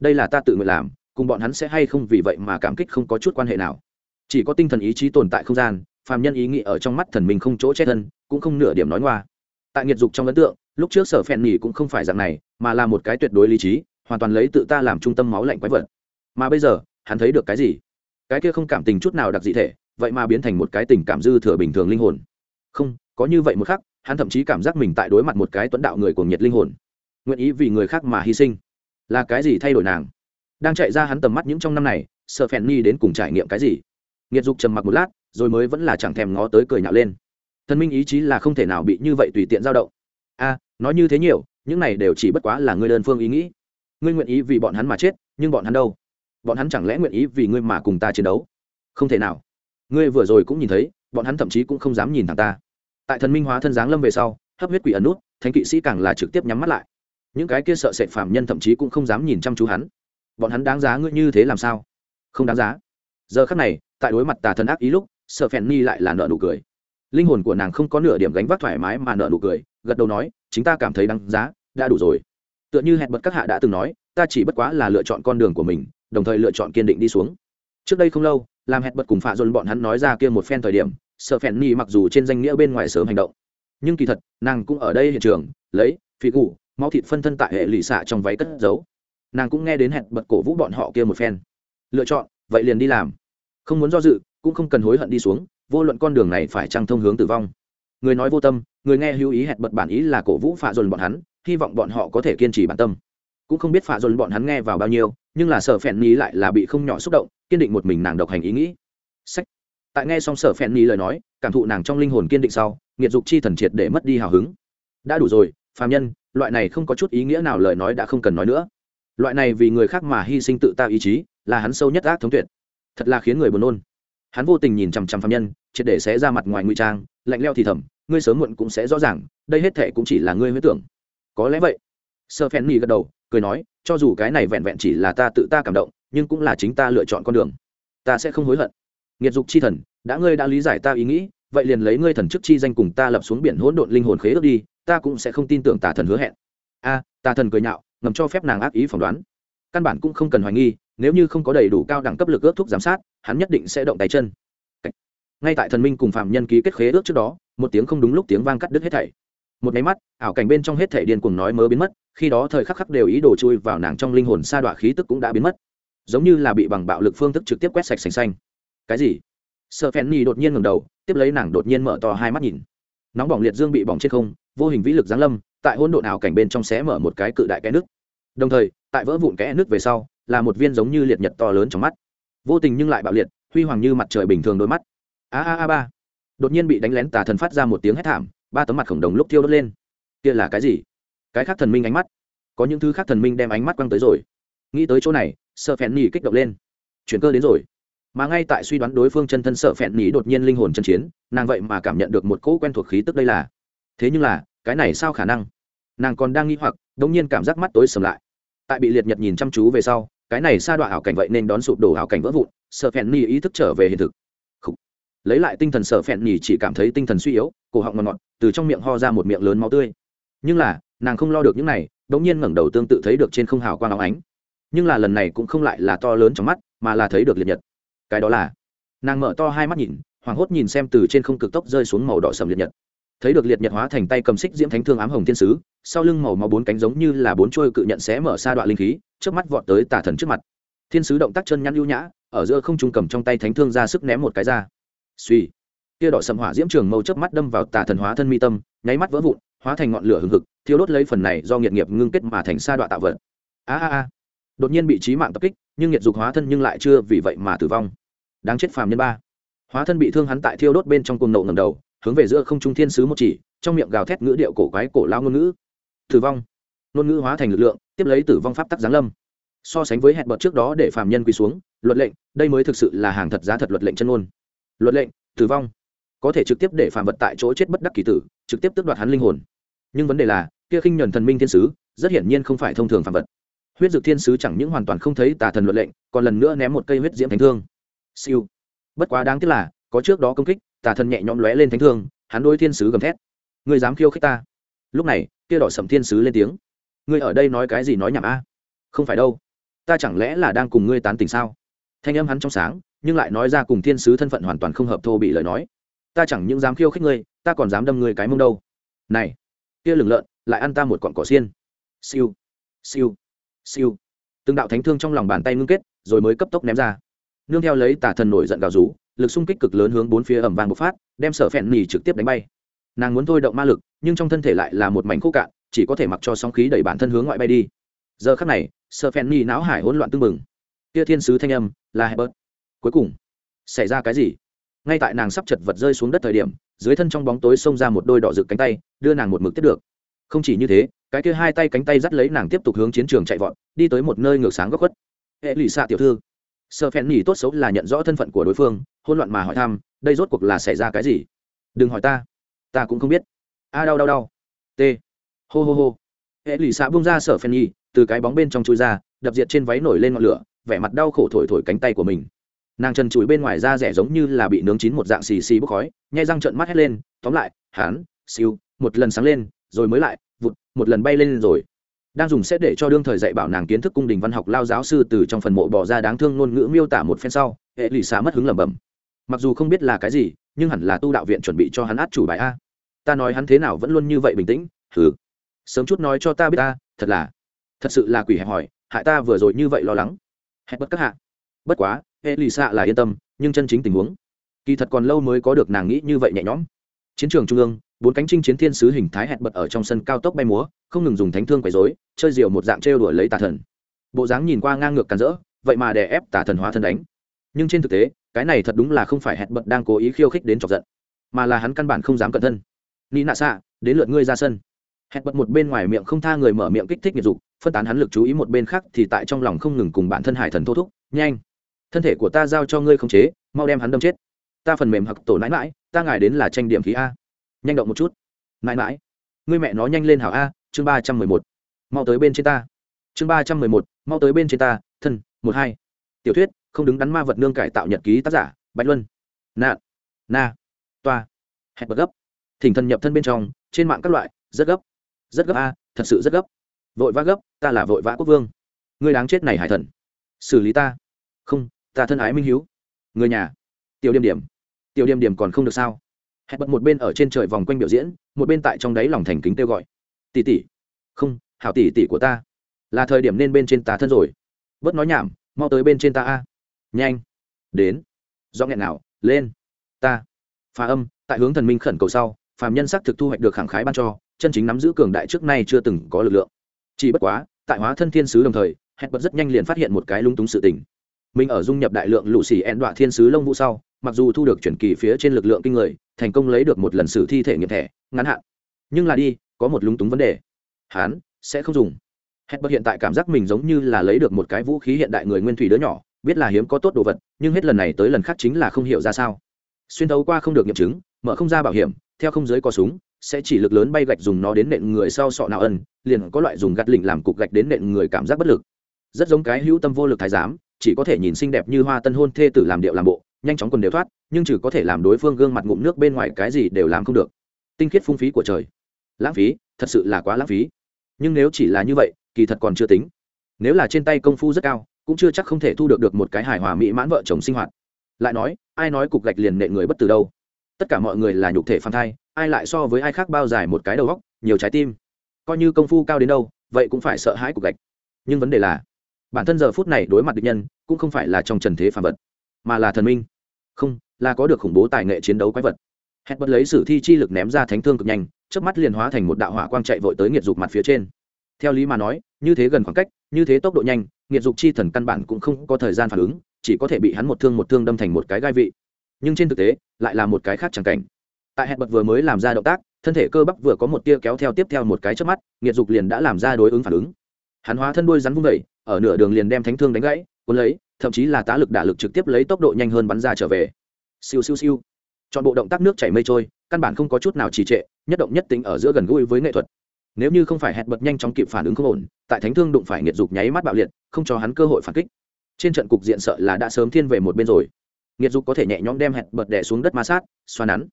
Đây là ta tự nguyện làm, cùng bọn hắn sẽ hay không vì vậy mà cảm kích không có chút quan hệ nào. Chỉ có tinh thần ý chí tồn tại không gian, phàm nhân ý nghĩ ở trong mắt thần mình không chỗ chết thân, cũng không nửa điểm nói ngoa tại nghiệt dục trong ấn tượng, lúc trước sở phèn nhỉ cũng không phải dạng này, mà là một cái tuyệt đối lý trí, hoàn toàn lấy tự ta làm trung tâm máu lạnh quái vật. Mà bây giờ, hắn thấy được cái gì? Cái kia không cảm tình chút nào đặc dị thể, vậy mà biến thành một cái tình cảm dư thừa bình thường linh hồn. Không, có như vậy một khắc, hắn thậm chí cảm giác mình tại đối mặt một cái tuấn đạo người cuồng nhiệt linh hồn. Nguyện ý vì người khác mà hy sinh. Là cái gì thay đổi nàng? Đang chạy ra hắn tầm mắt những trong năm này sợ phèn ni đến cùng trải nghiệm cái gì? Nghiệt dục trầm mặc một lát, rồi mới vẫn là chẳng thèm ngó tới cười nhạo lên thần minh ý chí là không thể nào bị như vậy tùy tiện dao động. A, nói như thế nhiều, những này đều chỉ bất quá là ngươi đơn phương ý nghĩ. Ngươi nguyện ý vì bọn hắn mà chết, nhưng bọn hắn đâu? Bọn hắn chẳng lẽ nguyện ý vì ngươi mà cùng ta chiến đấu? Không thể nào. Ngươi vừa rồi cũng nhìn thấy, bọn hắn thậm chí cũng không dám nhìn thẳng ta. Tại thần minh hóa thân giáng lâm về sau, hấp huyết quỷ ẩn nút, thánh kỵ sĩ càng là trực tiếp nhắm mắt lại. Những cái kia sợ sệt phạm nhân thậm chí cũng không dám nhìn chăm chú hắn. Bọn hắn đáng giá ngươi như thế làm sao? Không đáng giá. Giờ khắc này, tại đối mặt tà thần ác ý lúc sợ phèn ni lại là nợ nụ cười linh hồn của nàng không có nửa điểm gánh vác thoải mái mà nợ nụ cười, gật đầu nói, chính ta cảm thấy đáng giá, đã đủ rồi. Tựa như hẹn bật các hạ đã từng nói, ta chỉ bất quá là lựa chọn con đường của mình, đồng thời lựa chọn kiên định đi xuống. Trước đây không lâu, làm hẹn bật cùng phạ dồn bọn hắn nói ra kia một phen thời điểm sợ phèn ni mặc dù trên danh nghĩa bên ngoài sớm hành động, nhưng kỳ thật, nàng cũng ở đây hiện trường, lấy, phi cụ máu thịt phân thân tại hệ lụy xạ trong váy cất giấu. Nàng cũng nghe đến hẹn bật cổ vũ bọn họ kia một phen. Lựa chọn, vậy liền đi làm. Không muốn do dự, cũng không cần hối hận đi xuống vô luận con đường này phải trăng thông hướng tử vong. Người nói vô tâm, người nghe hữu ý hẹn bật bản ý là cổ vũ phạ dồn bọn hắn, hy vọng bọn họ có thể kiên trì bản tâm. Cũng không biết phạ dồn bọn hắn nghe vào bao nhiêu, nhưng là sở phèn ní lại là bị không nhỏ xúc động, kiên định một mình nàng độc hành ý nghĩ. Sách. Tại nghe xong sở phèn ní lời nói, cảm thụ nàng trong linh hồn kiên định sau, nghiệt dục chi thần triệt để mất đi hào hứng. Đã đủ rồi, phàm nhân, loại này không có chút ý nghĩa nào lời nói đã không cần nói nữa. Loại này vì người khác mà hy sinh tự ta ý chí, là hắn sâu nhất ác thống tuyệt. Thật là khiến người buồn nôn hắn vô tình nhìn chằm chằm phạm nhân, triệt để sẽ ra mặt ngoài ngụy trang, lạnh leo thì thầm, ngươi sớm muộn cũng sẽ rõ ràng, đây hết thệ cũng chỉ là ngươi huyết tưởng. Có lẽ vậy. Sơ phen nỉ gật đầu, cười nói, cho dù cái này vẹn vẹn chỉ là ta tự ta cảm động, nhưng cũng là chính ta lựa chọn con đường. Ta sẽ không hối hận. Nghiệt dục chi thần, đã ngươi đã lý giải ta ý nghĩ, vậy liền lấy ngươi thần chức chi danh cùng ta lập xuống biển hỗn độn linh hồn khế ước đi, ta cũng sẽ không tin tưởng tà thần hứa hẹn. A, tà thần cười nhạo, ngầm cho phép nàng ác ý phỏng đoán. Căn bản cũng không cần hoài nghi nếu như không có đầy đủ cao đẳng cấp lực ước thúc giám sát, hắn nhất định sẽ động tay chân. Ngay tại thần minh cùng phạm nhân ký kết khế ước trước đó, một tiếng không đúng lúc tiếng vang cắt đứt hết thảy. Một máy mắt, ảo cảnh bên trong hết thảy điên cuồng nói mớ biến mất, khi đó thời khắc khắc đều ý đồ chui vào nàng trong linh hồn sa đọa khí tức cũng đã biến mất. Giống như là bị bằng bạo lực phương thức trực tiếp quét sạch sành xanh. Cái gì? Sợ phèn nhi đột nhiên ngẩng đầu, tiếp lấy nàng đột nhiên mở to hai mắt nhìn. Nóng bỏng liệt dương bị bỏng trên không, vô hình vĩ lực giáng lâm, tại hỗn độn ảo cảnh bên trong xé mở một cái cự đại cái nước đồng thời, tại vỡ vụn kẽ nước về sau, là một viên giống như liệt nhật to lớn trong mắt. Vô tình nhưng lại bạo liệt, huy hoàng như mặt trời bình thường đôi mắt. A a a ba. Đột nhiên bị đánh lén tà thần phát ra một tiếng hét thảm, ba tấm mặt khổng đồng lúc thiêu đốt lên. Kia là cái gì? Cái khác thần minh ánh mắt. Có những thứ khác thần minh đem ánh mắt quăng tới rồi. Nghĩ tới chỗ này sợ phèn nỉ kích động lên. Chuyển cơ đến rồi. Mà ngay tại suy đoán đối phương chân thân sợ phèn nỉ đột nhiên linh hồn chân chiến, nàng vậy mà cảm nhận được một cỗ quen thuộc khí tức đây là. Thế nhưng là, cái này sao khả năng? Nàng còn đang nghi hoặc đ nhiên cảm giác mắt tối sầm lại tại bị liệt nhật nhìn chăm chú về sau, cái này sa đoạn ảo cảnh vậy nên đón sụp đổ ảo cảnh vỡ vụn sợ phèn nhì ý thức trở về hiện thực. Lấy lại tinh thần sợ phèn nhì chỉ cảm thấy tinh thần suy yếu, cổ họng ngọt ngọt, từ trong miệng ho ra một miệng lớn máu tươi. Nhưng là, nàng không lo được những này đ ỗ n g nhiên ngẩng đầu tương tự thấy được trên không hào quang áo ánh. Nhưng là lần này cũng không lại là to lớn trong mắt, mà là thấy được liệt nhật. Cái đó là, nàng mở to hai mắt nhìn, hoảng hốt nhìn xem từ trên không cực tốc rơi xuống màu đỏ sầm liệt nhật thấy được liệt nhật hóa thành tay cầm xích diễm thánh thương ám hồng thiên sứ, sau lưng màu máu bốn cánh giống như là bốn trôi cự nhận sẽ mở xa đoạn linh khí trước mắt vọt tới tà thần trước mặt. Thiên sứ động tác chân nhăn ưu nhã, ở giữa không trung cầm trong tay thánh thương ra sức ném một cái ra. Suy kia đỏ sầm hỏa diễm trường mâu chớp mắt đâm vào tà thần hóa thân mi tâm, nháy mắt vỡ vụn, hóa thành ngọn lửa hừng hực, thiêu đốt lấy phần này do nghiệt nghiệp ngưng kết mà thành sa đoạn tạo vật. A a a. Đột nhiên bị trí mạng tập kích, nhưng nhiệt dục hóa thân nhưng lại chưa vì vậy mà tử vong. Đáng chết phàm nhân ba. Hóa thân bị thương hắn tại thiêu đốt bên trong cuồng nộ ngầm đầu hướng về giữa không trung thiên sứ một chỉ, trong miệng gào thét ngữ điệu cổ quái cổ lao ngôn ngữ. Tử vong. Ngôn ngữ hóa thành lực lượng, tiếp lấy tử vong pháp tắc giáng lâm. So sánh với hẹn bật trước đó để phạm nhân quỳ xuống, luật lệnh, đây mới thực sự là hàng thật giá thật luật lệnh chân ngôn. Luật lệnh, tử vong. Có thể trực tiếp để phạm vật tại chỗ chết bất đắc kỳ tử, trực tiếp tước đoạt hắn linh hồn. Nhưng vấn đề là, kia khinh nhuần thần minh thiên sứ, rất hiển nhiên không phải thông thường phạm vật. Huyết dược thiên sứ chẳng những hoàn toàn không thấy tà thần luật lệnh, còn lần nữa ném một cây huyết diễm thánh thương. Siêu. Bất quá đáng tiếc là, có trước đó công kích tà thần nhẹ nhõm lóe lên thánh thương, hắn đôi thiên sứ gầm thét. Ngươi dám khiêu khích ta? Lúc này, kia đỏ sầm thiên sứ lên tiếng. Ngươi ở đây nói cái gì nói nhảm a? Không phải đâu. Ta chẳng lẽ là đang cùng ngươi tán tình sao? Thanh âm hắn trong sáng, nhưng lại nói ra cùng thiên sứ thân phận hoàn toàn không hợp thô bị lời nói. Ta chẳng những dám khiêu khích ngươi, ta còn dám đâm ngươi cái mông đâu. Này, kia lừng lợn, lại ăn ta một cọn cỏ xiên. Siêu siêu siêu. Từng đạo thánh thương trong lòng bàn tay ngưng kết, rồi mới cấp tốc ném ra. Nương theo lấy tà thần nổi giận gào rú lực xung kích cực lớn hướng bốn phía ẩm vàng bộc phát, đem sở phèn nỉ trực tiếp đánh bay. Nàng muốn thôi động ma lực, nhưng trong thân thể lại là một mảnh khô cạn, chỉ có thể mặc cho sóng khí đẩy bản thân hướng ngoại bay đi. Giờ khắc này, sở phèn nỉ não hải hỗn loạn tưng bừng. Kia thiên sứ thanh âm, là hebert. Cuối cùng, xảy ra cái gì? Ngay tại nàng sắp chật vật rơi xuống đất thời điểm, dưới thân trong bóng tối xông ra một đôi đỏ rực cánh tay, đưa nàng một mực tiếp được. Không chỉ như thế, cái kia hai tay cánh tay dắt lấy nàng tiếp tục hướng chiến trường chạy vọt, đi tới một nơi ngược sáng góc khuất. Hệ lụy xạ tiểu thư sợ phèn nhì tốt xấu là nhận rõ thân phận của đối phương hôn loạn mà hỏi thăm, đây rốt cuộc là xảy ra cái gì? Đừng hỏi ta. Ta cũng không biết. A, đau đau đau. T. Hô hô hô. Hệ lụy xạ bung ra sợ phen nhì từ cái bóng bên trong chui ra, đập diệt trên váy nổi lên ngọn lửa, vẻ mặt đau khổ thổi thổi cánh tay của mình. Nàng trần trụi bên ngoài da rẻ giống như là bị nướng chín một dạng xì xì bốc khói, nhai răng trợn mắt hét lên, tóm lại hán siêu, một lần sáng lên, rồi mới lại, vụt, một lần bay lên rồi đang dùng sẽ để cho đương thời dạy bảo nàng kiến thức cung đình văn học lao giáo sư từ trong phần mộ bỏ ra đáng thương ngôn ngữ miêu tả một phen sau, hệ lụy xá mất hứng lẩm bẩm. Mặc dù không biết là cái gì, nhưng hẳn là tu đạo viện chuẩn bị cho hắn át chủ bài a. Ta nói hắn thế nào vẫn luôn như vậy bình tĩnh thử sớm chút nói cho ta biết ta, thật là, thật sự là quỷ hẹp hỏi, hại ta vừa rồi như vậy lo lắng. Hẹp bất các hạ. Bất quá, hệ lụy xạ là yên tâm, nhưng chân chính tình huống, kỳ thật còn lâu mới có được nàng nghĩ như vậy nhẹ nhõm. Chiến trường trung ương bốn cánh trinh chiến thiên sứ hình thái hẹn bật ở trong sân cao tốc bay múa, không ngừng dùng thánh thương quấy dối chơi diều một dạng trêu đuổi lấy tà thần. Bộ dáng nhìn qua ngang ngược càn rỡ, vậy mà đè ép tà thần hóa thân đánh. Nhưng trên thực tế, cái này thật đúng là không phải hẹn bật đang cố ý khiêu khích đến chọc giận, mà là hắn căn bản không dám cẩn thân. Ni nạ xạ, đến lượt ngươi ra sân. Hẹn bật một bên ngoài miệng không tha người mở miệng kích thích nghiệp dục, phân tán hắn lực chú ý một bên khác thì tại trong lòng không ngừng cùng bản thân hải thần thô thúc, nhanh, thân thể của ta giao cho ngươi không chế, mau đem hắn đâm chết. Ta phần mềm hặc tổ nãi mãi ta ngài đến là tranh điểm khí a nhanh động một chút. Mãi mãi. Ngươi mẹ nó nhanh lên hảo a, chương ba trăm mười một. Mau tới bên trên ta. Chương ba trăm mười một, mau tới bên trên ta, thân, một hai. Tiểu thuyết, không đứng đắn ma vật nương cải tạo nhật ký tác giả, bạch luân. Nạn na, toa. Hẹn bật gấp. Thỉnh thần nhập thân bên trong, trên mạng các loại, rất gấp. Rất gấp a, thật sự rất gấp. Vội vã gấp, ta là vội vã quốc vương. Người đáng chết này hải thần. Xử lý ta. Không, ta thân ái minh hiếu. Người nhà. Tiểu điểm điểm. Tiểu điểm điểm còn không được sao? Hẹn bật một bên ở trên trời vòng quanh biểu diễn, một bên tại trong đáy lòng thành kính kêu gọi. Tỷ tỷ. Không, hảo tỷ tỷ của ta. Là thời điểm nên bên trên ta thân rồi. Bớt nói nhảm, mau tới bên trên ta a. Nhanh. Đến. Do nghẹn nào, lên. Ta. Phá âm, tại hướng thần minh khẩn cầu sau, phàm nhân sắc thực thu hoạch được khẳng khái ban cho, chân chính nắm giữ cường đại trước nay chưa từng có lực lượng. Chỉ bất quá, tại hóa thân thiên sứ đồng thời, hẹn bật rất nhanh liền phát hiện một cái lung túng sự tình mình ở dung nhập đại lượng lũ xì ẹn đọa thiên sứ lông vũ sau, mặc dù thu được chuyển kỳ phía trên lực lượng kinh người, thành công lấy được một lần sử thi thể nghiệm thẻ, ngắn hạn. Nhưng là đi, có một lúng túng vấn đề. Hán sẽ không dùng. Hết bất hiện tại cảm giác mình giống như là lấy được một cái vũ khí hiện đại người nguyên thủy đứa nhỏ, biết là hiếm có tốt đồ vật, nhưng hết lần này tới lần khác chính là không hiểu ra sao. Xuyên thấu qua không được nghiệm chứng, mở không ra bảo hiểm, theo không giới có súng, sẽ chỉ lực lớn bay gạch dùng nó đến nện người sau sọ nào ân, liền có loại dùng gạt lỉnh làm cục gạch đến nện người cảm giác bất lực. Rất giống cái hữu tâm vô lực thái giám chỉ có thể nhìn xinh đẹp như hoa tân hôn thê tử làm điệu làm bộ, nhanh chóng quần đều thoát, nhưng chỉ có thể làm đối phương gương mặt ngụm nước bên ngoài cái gì đều làm không được. Tinh khiết phung phí của trời. Lãng phí, thật sự là quá lãng phí. Nhưng nếu chỉ là như vậy, kỳ thật còn chưa tính. Nếu là trên tay công phu rất cao, cũng chưa chắc không thể thu được được một cái hài hòa mỹ mãn vợ chồng sinh hoạt. Lại nói, ai nói cục gạch liền nệ người bất từ đâu? Tất cả mọi người là nhục thể phản thai, ai lại so với ai khác bao dài một cái đầu góc nhiều trái tim. Coi như công phu cao đến đâu, vậy cũng phải sợ hãi cục gạch. Nhưng vấn đề là, bản thân giờ phút này đối mặt địch nhân cũng không phải là trong trần thế phàm vật, mà là thần minh. Không, là có được khủng bố tài nghệ chiến đấu quái vật. Hét bất lấy sử thi chi lực ném ra thánh thương cực nhanh, chớp mắt liền hóa thành một đạo hỏa quang chạy vội tới nghiệt dục mặt phía trên. Theo lý mà nói, như thế gần khoảng cách, như thế tốc độ nhanh, nghiệt dục chi thần căn bản cũng không có thời gian phản ứng, chỉ có thể bị hắn một thương một thương đâm thành một cái gai vị. Nhưng trên thực tế, lại là một cái khác chẳng cảnh. Tại hẹn bật vừa mới làm ra động tác, thân thể cơ bắp vừa có một tia kéo theo tiếp theo một cái trước mắt, nghiệt dục liền đã làm ra đối ứng phản ứng. Hắn hóa thân đuôi rắn vung vẩy ở nửa đường liền đem thánh thương đánh gãy cuốn lấy, thậm chí là tá lực đả lực trực tiếp lấy tốc độ nhanh hơn bắn ra trở về. Siêu siêu siêu. Chọn bộ động tác nước chảy mây trôi, căn bản không có chút nào trì trệ, nhất động nhất tính ở giữa gần gũi với nghệ thuật. Nếu như không phải hẹn bật nhanh chóng kịp phản ứng không ổn, tại thánh thương đụng phải nghiệt dục nháy mắt bạo liệt, không cho hắn cơ hội phản kích. Trên trận cục diện sợ là đã sớm thiên về một bên rồi. Nghiệt dục có thể nhẹ nhõm đem hẹn bật đè xuống đất ma sát, xoa nắn.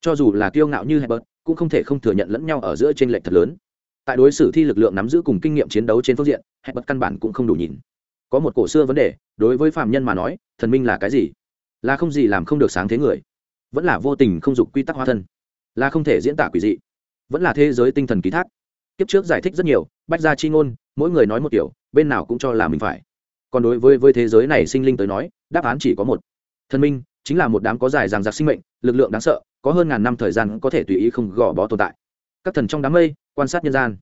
Cho dù là kiêu ngạo như hẹn bật, cũng không thể không thừa nhận lẫn nhau ở giữa t r ê n lệch thật lớn. Tại đối xử thi lực lượng nắm giữ cùng kinh nghiệm chiến đấu trên phương diện, hẹn bật căn bản cũng không đủ nhìn có một cổ xưa vấn đề, đối với phạm nhân mà nói, thần minh là cái gì? Là không gì làm không được sáng thế người. Vẫn là vô tình không dục quy tắc hóa thân. Là không thể diễn tả quỷ dị. Vẫn là thế giới tinh thần ký thác. Kiếp trước giải thích rất nhiều, bách gia chi ngôn, mỗi người nói một kiểu, bên nào cũng cho là mình phải. Còn đối với với thế giới này sinh linh tới nói, đáp án chỉ có một. Thần minh chính là một đám có dài ràng giặc sinh mệnh, lực lượng đáng sợ, có hơn ngàn năm thời gian có thể tùy ý không gò bó tồn tại. Các thần trong đám mây, quan sát nhân gian.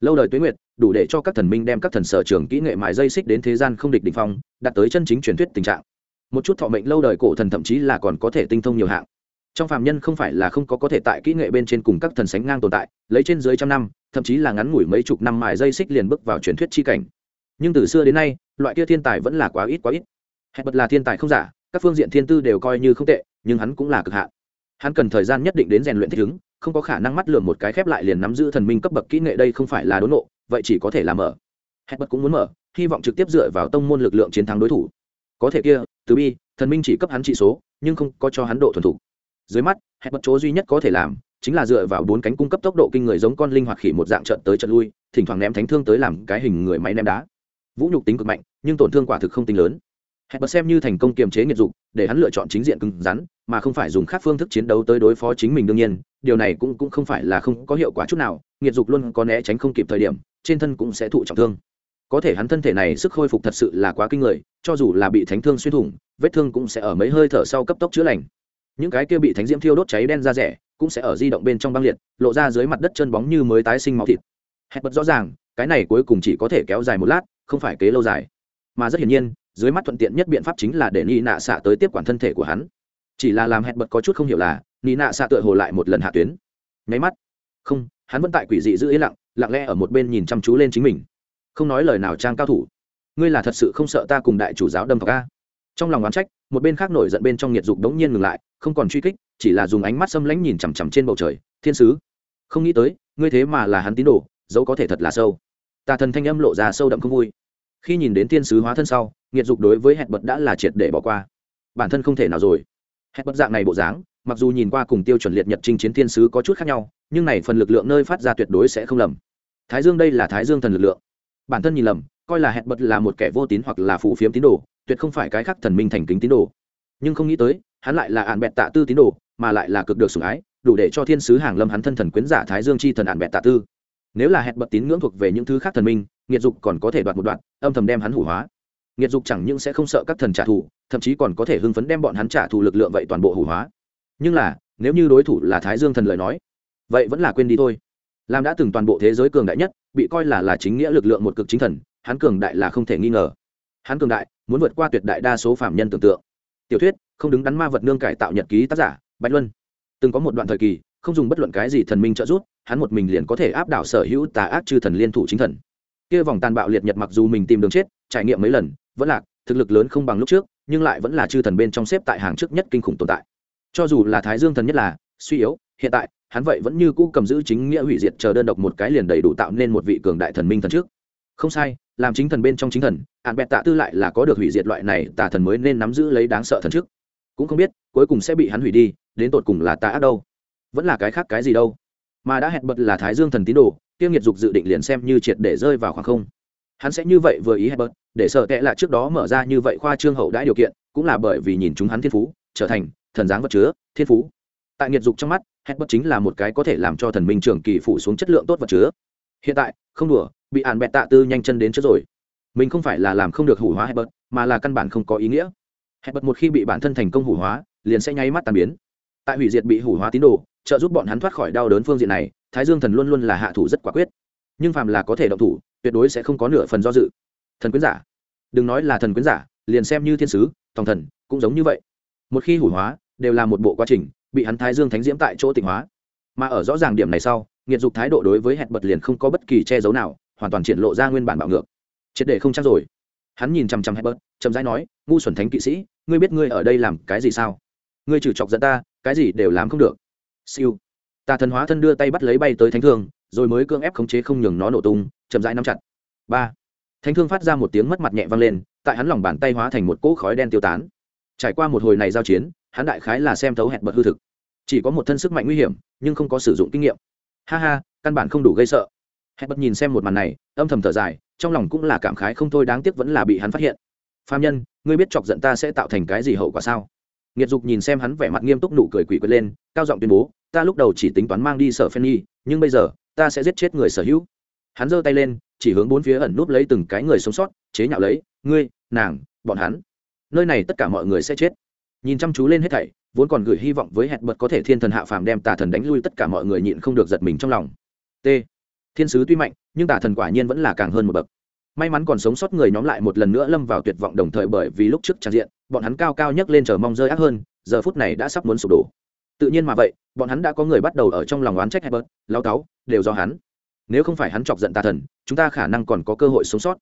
Lâu đời tuế nguyệt đủ để cho các thần minh đem các thần sở trường kỹ nghệ mài dây xích đến thế gian không địch đ ỉ n h phong, đạt tới chân chính truyền thuyết tình trạng. Một chút thọ mệnh lâu đời cổ thần thậm chí là còn có thể tinh thông nhiều hạng. Trong phạm nhân không phải là không có có thể tại kỹ nghệ bên trên cùng các thần sánh ngang tồn tại, lấy trên dưới trăm năm, thậm chí là ngắn ngủi mấy chục năm mài dây xích liền bước vào truyền thuyết chi cảnh. Nhưng từ xưa đến nay, loại kia thiên tài vẫn là quá ít quá ít. Hẹn bật là thiên tài không giả, các phương diện thiên tư đều coi như không tệ, nhưng hắn cũng là cực hạn. Hắn cần thời gian nhất định đến rèn luyện thích ứng không có khả năng mắt lường một cái khép lại liền nắm giữ thần minh cấp bậc kỹ nghệ đây không phải là đốn nộ, vậy chỉ có thể là mở. Hết bất cũng muốn mở, hy vọng trực tiếp dựa vào tông môn lực lượng chiến thắng đối thủ. Có thể kia, từ bi, thần minh chỉ cấp hắn trị số, nhưng không có cho hắn độ thuần thủ dưới mắt hết bất chỗ duy nhất có thể làm, chính là dựa vào bốn cánh cung cấp tốc độ kinh người giống con linh hoạt khỉ một dạng trận tới trận lui, thỉnh thoảng ném thánh thương tới làm cái hình người máy ném đá. Vũ nhục tính cực mạnh, nhưng tổn thương quả thực không tính lớn hẹn bật xem như thành công kiềm chế nghiệt dục, để hắn lựa chọn chính diện cứng rắn, mà không phải dùng khác phương thức chiến đấu tới đối phó chính mình đương nhiên, điều này cũng cũng không phải là không có hiệu quả chút nào, nghiệt dục luôn có né tránh không kịp thời điểm, trên thân cũng sẽ thụ trọng thương. Có thể hắn thân thể này sức khôi phục thật sự là quá kinh người, cho dù là bị thánh thương xuyên thủng, vết thương cũng sẽ ở mấy hơi thở sau cấp tốc chữa lành. Những cái kia bị thánh diễm thiêu đốt cháy đen ra rẻ, cũng sẽ ở di động bên trong băng liệt, lộ ra dưới mặt đất chân bóng như mới tái sinh máu thịt. Hẹn bật rõ ràng, cái này cuối cùng chỉ có thể kéo dài một lát, không phải kế lâu dài. Mà rất hiển nhiên dưới mắt thuận tiện nhất biện pháp chính là để ni nạ xạ tới tiếp quản thân thể của hắn. Chỉ là làm hẹn bật có chút không hiểu là ni nạ xạ tựa hồ lại một lần hạ tuyến. Nháy mắt. Không, hắn vẫn tại quỷ dị giữ yên lặng lặng lẽ ở một bên nhìn chăm chú lên chính mình. Không nói lời nào trang cao thủ. Ngươi là thật sự không sợ ta cùng đại chủ giáo đâm vào ca? Trong lòng oán trách, một bên khác nổi giận bên trong nhiệt dục đống nhiên ngừng lại, không còn truy kích, chỉ là dùng ánh mắt xâm lãnh nhìn chằm chằm trên bầu trời. Thiên sứ. Không nghĩ tới, ngươi thế mà là hắn tín đồ, dẫu có thể thật là sâu. Tà thần thanh âm lộ ra sâu đậm không vui. Khi nhìn đến thiên sứ hóa thân sau nghiệt dục đối với hẹn bật đã là triệt để bỏ qua. Bản thân không thể nào rồi. Hẹn bật dạng này bộ dáng, mặc dù nhìn qua cùng tiêu chuẩn liệt nhật trinh chiến thiên sứ có chút khác nhau, nhưng này phần lực lượng nơi phát ra tuyệt đối sẽ không lầm. Thái dương đây là thái dương thần lực lượng. Bản thân nhìn lầm, coi là hẹn bật là một kẻ vô tín hoặc là phụ phiếm tín đồ, tuyệt không phải cái khác thần minh thành kính tín đồ. Nhưng không nghĩ tới, hắn lại là ạn bẹt tạ tư tín đồ, mà lại là cực được sủng ái, đủ để cho thiên sứ hàng lâm hắn thân thần quyến giả thái dương chi thần ạn bẹt tạ tư. Nếu là hẹn bật tín ngưỡng thuộc về những thứ khác thần minh, nghiệt dục còn có thể đoạt một đoạn, âm thầm đem hắn hủ hóa nghiệt dục chẳng những sẽ không sợ các thần trả thù, thậm chí còn có thể hưng phấn đem bọn hắn trả thù lực lượng vậy toàn bộ hủ hóa. Nhưng là, nếu như đối thủ là thái dương thần lời nói, vậy vẫn là quên đi thôi. Làm đã từng toàn bộ thế giới cường đại nhất, bị coi là là chính nghĩa lực lượng một cực chính thần, hắn cường đại là không thể nghi ngờ. Hắn cường đại, muốn vượt qua tuyệt đại đa số phạm nhân tưởng tượng. Tiểu thuyết, không đứng đắn ma vật nương cải tạo nhật ký tác giả, bạch luân. Từng có một đoạn thời kỳ, không dùng bất luận cái gì thần minh trợ giúp, hắn một mình liền có thể áp đảo sở hữu tà ác chư thần liên thủ chính thần. Kia vòng tàn bạo liệt nhật mặc dù mình tìm đường chết trải nghiệm mấy lần, vẫn lạc, thực lực lớn không bằng lúc trước, nhưng lại vẫn là chư thần bên trong xếp tại hàng trước nhất kinh khủng tồn tại. Cho dù là thái dương thần nhất là, suy yếu, hiện tại, hắn vậy vẫn như cũ cầm giữ chính nghĩa hủy diệt chờ đơn độc một cái liền đầy đủ tạo nên một vị cường đại thần minh thần trước. Không sai, làm chính thần bên trong chính thần ạn bẹt tạ tư lại là có được hủy diệt loại này tà thần mới nên nắm giữ lấy đáng sợ thần trước. Cũng không biết, cuối cùng sẽ bị hắn hủy đi, đến tột cùng là tà ác đâu? Vẫn là cái khác cái gì đâu? Mà đã hẹn bật là thái dương thần tín đồ, tiêu nghiệt dục dự định liền xem như triệt để rơi vào khoảng không hắn sẽ như vậy vừa ý Herbert, để sợ tệ là trước đó mở ra như vậy khoa trương hậu đãi điều kiện cũng là bởi vì nhìn chúng hắn thiên phú trở thành thần dáng vật chứa thiên phú. Tại nghiệt dục trong mắt Herbert chính là một cái có thể làm cho thần minh trưởng kỳ phủ xuống chất lượng tốt vật chứa. Hiện tại không đùa bị án bẹt tạ tư nhanh chân đến trước rồi. Mình không phải là làm không được hủ hóa Herbert, mà là căn bản không có ý nghĩa. Herbert một khi bị bản thân thành công hủ hóa liền sẽ nháy mắt tan biến. Tại hủy diệt bị hủ hóa tín đồ trợ giúp bọn hắn thoát khỏi đau đớn phương diện này thái dương thần luôn luôn là hạ thủ rất quả quyết. Nhưng phàm là có thể động thủ tuyệt đối sẽ không có nửa phần do dự. Thần quyến giả. Đừng nói là thần quyến giả, liền xem như thiên sứ, tòng thần, cũng giống như vậy. Một khi hủ hóa, đều là một bộ quá trình, bị hắn thái dương thánh diễm tại chỗ tịnh hóa. Mà ở rõ ràng điểm này sau, nghiệt dục thái độ đối với hẹn bật liền không có bất kỳ che giấu nào, hoàn toàn triển lộ ra nguyên bản bạo ngược. Triệt để không chắc rồi. Hắn nhìn chằm chằm hẹn bật, chậm rãi nói, ngu xuẩn thánh kỵ sĩ, ngươi biết ngươi ở đây làm cái gì sao? Ngươi trừ chọc dẫn ta, cái gì đều làm không được. Siêu. Ta thần hóa thân đưa tay bắt lấy bay tới thánh thương, rồi mới cưỡng ép khống chế không nhường nó nổ tung chậm rãi nắm chặt. Ba. Thánh thương phát ra một tiếng mất mặt nhẹ vang lên, tại hắn lòng bàn tay hóa thành một cỗ khói đen tiêu tán. Trải qua một hồi này giao chiến, hắn đại khái là xem thấu hẹn bật hư thực. Chỉ có một thân sức mạnh nguy hiểm, nhưng không có sử dụng kinh nghiệm. Ha ha, căn bản không đủ gây sợ. Hẹn bật nhìn xem một màn này, âm thầm thở dài, trong lòng cũng là cảm khái không thôi, đáng tiếc vẫn là bị hắn phát hiện. Phạm nhân, ngươi biết chọc giận ta sẽ tạo thành cái gì hậu quả sao? Nghiệt dục nhìn xem hắn vẻ mặt nghiêm túc nụ cười quỷ quyệt lên, cao giọng tuyên bố, ta lúc đầu chỉ tính toán mang đi sở phen nhi nhưng bây giờ, ta sẽ giết chết người sở hữu hắn giơ tay lên chỉ hướng bốn phía ẩn núp lấy từng cái người sống sót chế nhạo lấy ngươi nàng bọn hắn nơi này tất cả mọi người sẽ chết. Nhìn chăm chú lên hết thảy vốn còn gửi hy vọng với hẹn bật có thể thiên thần hạ phàm đem tà thần đánh lui tất cả mọi người nhịn không được giật mình trong lòng. T. Thiên sứ tuy mạnh nhưng tà thần quả nhiên vẫn là càng hơn một bậc. May mắn còn sống sót người nhóm lại một lần nữa lâm vào tuyệt vọng đồng thời bởi vì lúc trước tràn diện bọn hắn cao cao nhấc lên chờ mong rơi ác hơn giờ phút này đã sắp muốn sụp đổ. Tự nhiên mà vậy bọn hắn đã có người bắt đầu ở trong lòng oán trách Herbert, lao táo đều do hắn nếu không phải hắn chọc giận tà thần, chúng ta khả năng còn có cơ hội sống sót.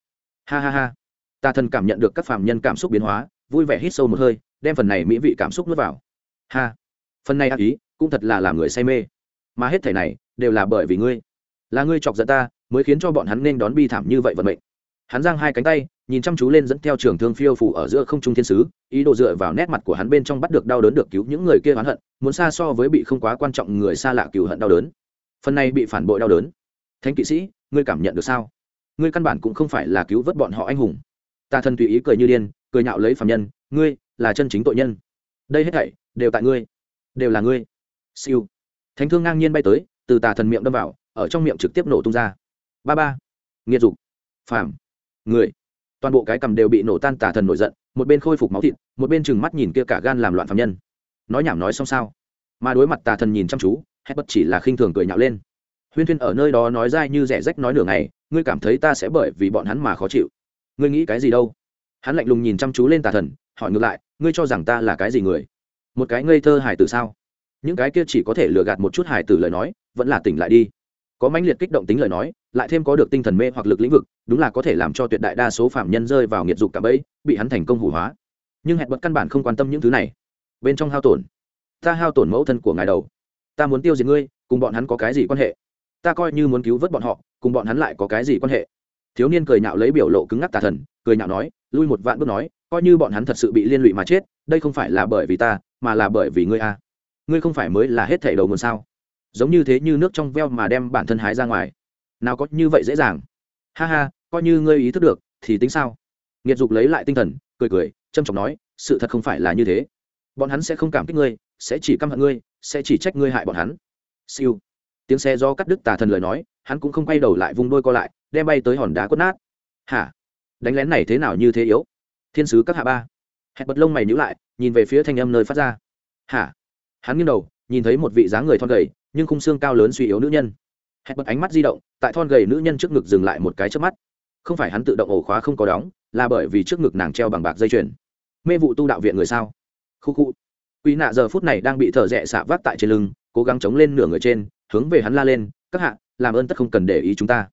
Ha ha ha. Tà thần cảm nhận được các phạm nhân cảm xúc biến hóa, vui vẻ hít sâu một hơi, đem phần này mỹ vị cảm xúc nuốt vào. Ha. Phần này ác ý cũng thật là làm người say mê. Mà hết thể này đều là bởi vì ngươi. Là ngươi chọc giận ta mới khiến cho bọn hắn nên đón bi thảm như vậy vận mệnh. Hắn giang hai cánh tay, nhìn chăm chú lên dẫn theo trường thương phiêu phủ ở giữa không trung thiên sứ, ý đồ dựa vào nét mặt của hắn bên trong bắt được đau đớn được cứu những người kia oán hận, muốn xa so với bị không quá quan trọng người xa lạ cừu hận đau đớn. Phần này bị phản bội đau đớn thánh kỵ sĩ, ngươi cảm nhận được sao? Ngươi căn bản cũng không phải là cứu vớt bọn họ anh hùng. Ta thần tùy ý cười như điên, cười nhạo lấy phạm nhân, ngươi là chân chính tội nhân. Đây hết thảy đều tại ngươi, đều là ngươi. Siêu. Thánh thương ngang nhiên bay tới, từ tà thần miệng đâm vào, ở trong miệng trực tiếp nổ tung ra. Ba ba. Nghiệt dục. Phàm. Người. Toàn bộ cái cầm đều bị nổ tan, tà thần nổi giận, một bên khôi phục máu thịt, một bên chừng mắt nhìn kia cả gan làm loạn phạm nhân. Nói nhảm nói xong sao? Mà đối mặt tà thần nhìn chăm chú, hết bất chỉ là khinh thường cười nhạo lên huyên thuyên ở nơi đó nói dai như rẻ rách nói nửa ngày, ngươi cảm thấy ta sẽ bởi vì bọn hắn mà khó chịu. Ngươi nghĩ cái gì đâu? Hắn lạnh lùng nhìn chăm chú lên tà thần, hỏi ngược lại, ngươi cho rằng ta là cái gì người? Một cái ngây thơ hải tử sao? Những cái kia chỉ có thể lừa gạt một chút hải tử lời nói, vẫn là tỉnh lại đi. Có mãnh liệt kích động tính lời nói, lại thêm có được tinh thần mê hoặc lực lĩnh vực, đúng là có thể làm cho tuyệt đại đa số phạm nhân rơi vào nghiệt dục cả bẫy, bị hắn thành công hủ hóa. Nhưng hẹn bật căn bản không quan tâm những thứ này. Bên trong hao tổn. Ta hao tổn mẫu thân của ngài đầu. Ta muốn tiêu diệt ngươi, cùng bọn hắn có cái gì quan hệ? Ta coi như muốn cứu vớt bọn họ, cùng bọn hắn lại có cái gì quan hệ? Thiếu niên cười nhạo lấy biểu lộ cứng ngắc tà thần, cười nhạo nói, lui một vạn bước nói, coi như bọn hắn thật sự bị liên lụy mà chết, đây không phải là bởi vì ta, mà là bởi vì ngươi a. Ngươi không phải mới là hết thảy đầu nguồn sao? Giống như thế như nước trong veo mà đem bản thân hái ra ngoài. Nào có như vậy dễ dàng. Ha ha, coi như ngươi ý thức được, thì tính sao? Nghiệt dục lấy lại tinh thần, cười cười, trâm trọng nói, sự thật không phải là như thế. Bọn hắn sẽ không cảm kích ngươi, sẽ chỉ căm hận ngươi, sẽ chỉ trách ngươi hại bọn hắn. Siêu tiếng xe do cắt đứt tà thần lời nói, hắn cũng không quay đầu lại vung đôi co lại, đem bay tới hòn đá quất nát. Hả? Đánh lén này thế nào như thế yếu? Thiên sứ các hạ ba. Hẹn bật lông mày nhữ lại, nhìn về phía thanh âm nơi phát ra. Hả? Hắn nghiêng đầu, nhìn thấy một vị dáng người thon gầy, nhưng khung xương cao lớn suy yếu nữ nhân. Hẹn bật ánh mắt di động, tại thon gầy nữ nhân trước ngực dừng lại một cái trước mắt. Không phải hắn tự động ổ khóa không có đóng, là bởi vì trước ngực nàng treo bằng bạc dây chuyền. Mê vụ tu đạo viện người sao? Khu khu. Quỷ nạ giờ phút này đang bị thở rẽ xạ vác tại trên lưng, cố gắng chống lên nửa người trên hướng về hắn la lên, các hạ, làm ơn tất không cần để ý chúng ta.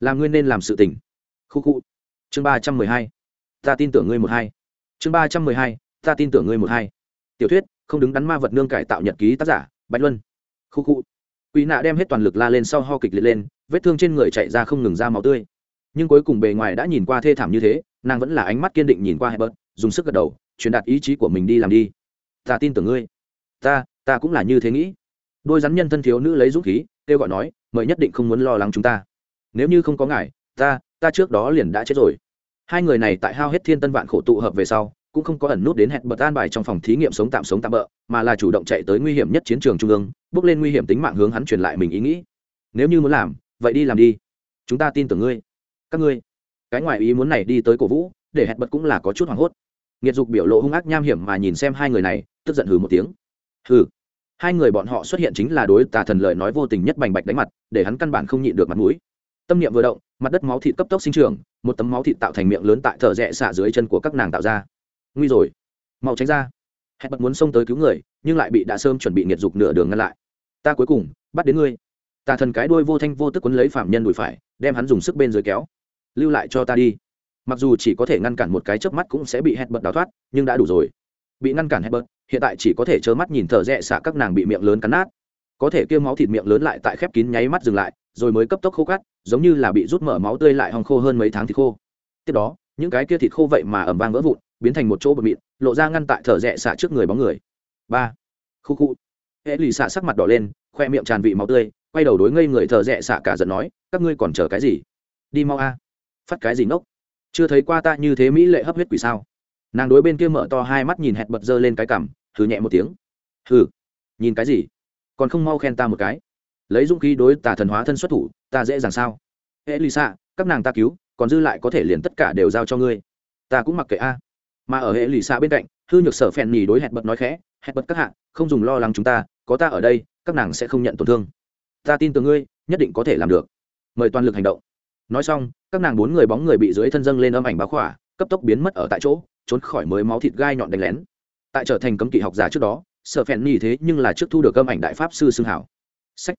Làm ngươi nên làm sự tình. Khu khu. Chương ba trăm mười hai. Ta tin tưởng ngươi một hai. Chương ba trăm mười hai. Ta tin tưởng ngươi một hai. Tiểu thuyết, không đứng đắn ma vật nương cải tạo nhật ký tác giả, bạch luân. Khu khu. Quỷ nạ đem hết toàn lực la lên sau ho kịch liệt lên, vết thương trên người chạy ra không ngừng ra máu tươi. Nhưng cuối cùng bề ngoài đã nhìn qua thê thảm như thế, nàng vẫn là ánh mắt kiên định nhìn qua hebert dùng sức gật đầu, truyền đạt ý chí của mình đi làm đi. Ta tin tưởng ngươi. Ta ta cũng là như thế nghĩ đôi rắn nhân thân thiếu nữ lấy dũng khí, kêu gọi nói, mời nhất định không muốn lo lắng chúng ta. Nếu như không có ngài, ta ta trước đó liền đã chết rồi. Hai người này tại hao hết thiên tân vạn khổ tụ hợp về sau, cũng không có ẩn nút đến hẹn bật an bài trong phòng thí nghiệm sống tạm sống tạm bỡ mà là chủ động chạy tới nguy hiểm nhất chiến trường trung ương, bước lên nguy hiểm tính mạng hướng hắn truyền lại mình ý nghĩ. Nếu như muốn làm, vậy đi làm đi. Chúng ta tin tưởng ngươi. Các ngươi. Cái ngoài ý muốn này đi tới cổ vũ, để hẹn bật cũng là có chút hoảng hốt. Nghiệt dục biểu lộ hung ác nham hiểm mà nhìn xem hai người này, tức giận hừ một tiếng. Hừ hai người bọn họ xuất hiện chính là đối tà thần lời nói vô tình nhất bành bạch đánh mặt, để hắn căn bản không nhịn được mặt mũi. Tâm niệm vừa động, mặt đất máu thịt cấp tốc sinh trưởng, một tấm máu thịt tạo thành miệng lớn tại thợ rẽ xả dưới chân của các nàng tạo ra. Nguy rồi. Mau tránh ra. Hẹn bật muốn xông tới cứu người, nhưng lại bị đã sơm chuẩn bị nghiệt dục nửa đường ngăn lại. Ta cuối cùng, bắt đến ngươi. Tà thần cái đuôi vô thanh vô tức quấn lấy phạm nhân đùi phải, đem hắn dùng sức bên dưới kéo. Lưu lại cho ta đi. Mặc dù chỉ có thể ngăn cản một cái chớp mắt cũng sẽ bị hẹn bật đào thoát, nhưng đã đủ rồi. Bị ngăn cản hẹn bật hiện tại chỉ có thể trơ mắt nhìn thở rẽ xạ các nàng bị miệng lớn cắn nát. Có thể kêu máu thịt miệng lớn lại tại khép kín nháy mắt dừng lại, rồi mới cấp tốc khô cắt giống như là bị rút mở máu tươi lại hòng khô hơn mấy tháng thịt khô. Tiếp đó, những cái kia thịt khô vậy mà ẩm vang vỡ vụn, biến thành một chỗ bột mịn, lộ ra ngăn tại thở rẽ xạ trước người bóng người. Ba. Khu khu. Hệ lì xạ sắc mặt đỏ lên, khoe miệng tràn vị máu tươi, quay đầu đối ngây người thợ rẽ xạ cả giận nói, các ngươi còn chờ cái gì? Đi mau a. Phát cái gì nốc chưa thấy qua ta như thế mỹ lệ hấp huyết quỷ sao? Nàng đối bên kia mở to hai mắt nhìn hẹn bật dơ lên cái cằm thử nhẹ một tiếng. Hừ. Nhìn cái gì? Còn không mau khen ta một cái. Lấy dũng khí đối tà thần hóa thân xuất thủ, ta dễ dàng sao? Hệ lì xạ các nàng ta cứu, còn dư lại có thể liền tất cả đều giao cho ngươi. Ta cũng mặc kệ a. Mà ở hệ lì xạ bên cạnh, hư nhược sở phèn nhì đối hẹn bật nói khẽ, hẹn bật các hạ, không dùng lo lắng chúng ta, có ta ở đây, các nàng sẽ không nhận tổn thương. Ta tin tưởng ngươi, nhất định có thể làm được. Mời toàn lực hành động. Nói xong, các nàng bốn người bóng người bị dưới thân dâng lên âm ảnh báo khỏa, cấp tốc biến mất ở tại chỗ, trốn khỏi mới máu thịt gai nhọn đánh lén tại trở thành cấm kỵ học giả trước đó sợ phèn nhì thế nhưng là trước thu được âm ảnh đại pháp sư xưng hảo sách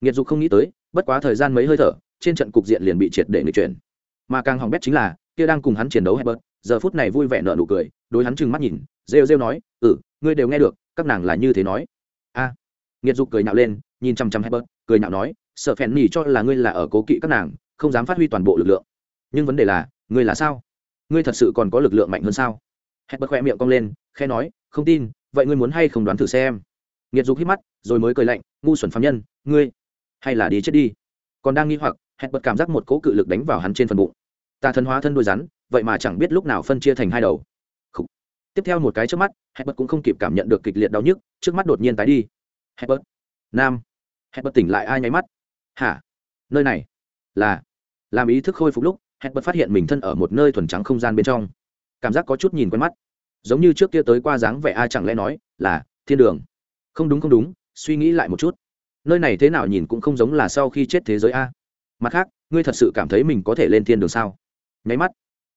nghiệt dục không nghĩ tới bất quá thời gian mấy hơi thở trên trận cục diện liền bị triệt để người chuyển mà càng hỏng bét chính là kia đang cùng hắn chiến đấu Hebert, giờ phút này vui vẻ nở nụ cười, đối hắn trừng mắt nhìn, rêu rêu nói, "Ừ, ngươi đều nghe được, các nàng là như thế nói." A. À, Nghiệt dục cười nhạo lên, nhìn chăm chăm Hebert, cười nhạo nói, "Sợ phèn nhỉ cho là ngươi là ở cố kỵ các nàng, không dám phát huy toàn bộ lực lượng. Nhưng vấn đề là, ngươi là sao? Ngươi thật sự còn có lực lượng mạnh hơn sao?" Hebert khẽ miệng cong lên, khe nói, "Không tin, vậy ngươi muốn hay không đoán thử xem?" Nghiệt dục hít mắt, rồi mới cười lạnh, "Ngu xuẩn phàm nhân, ngươi hay là đi chết đi." Còn đang nghi hoặc, Hebert cảm giác một cỗ cự lực đánh vào hắn trên phần bụng. Ta thần hóa thân đuôi rắn vậy mà chẳng biết lúc nào phân chia thành hai đầu. Khủ. tiếp theo một cái trước mắt hebert cũng không kịp cảm nhận được kịch liệt đau nhức trước mắt đột nhiên tái đi. Hebert nam. Hebert tỉnh lại ai nháy mắt. Hả? Nơi này là làm ý thức khôi phục lúc hebert phát hiện mình thân ở một nơi thuần trắng không gian bên trong. Cảm giác có chút nhìn quen mắt giống như trước kia tới qua dáng vẻ ai chẳng lẽ nói là thiên đường? Không đúng không đúng, suy nghĩ lại một chút. Nơi này thế nào nhìn cũng không giống là sau khi chết thế giới a. Mặt khác, ngươi thật sự cảm thấy mình có thể lên thiên đường sao? Nháy mắt,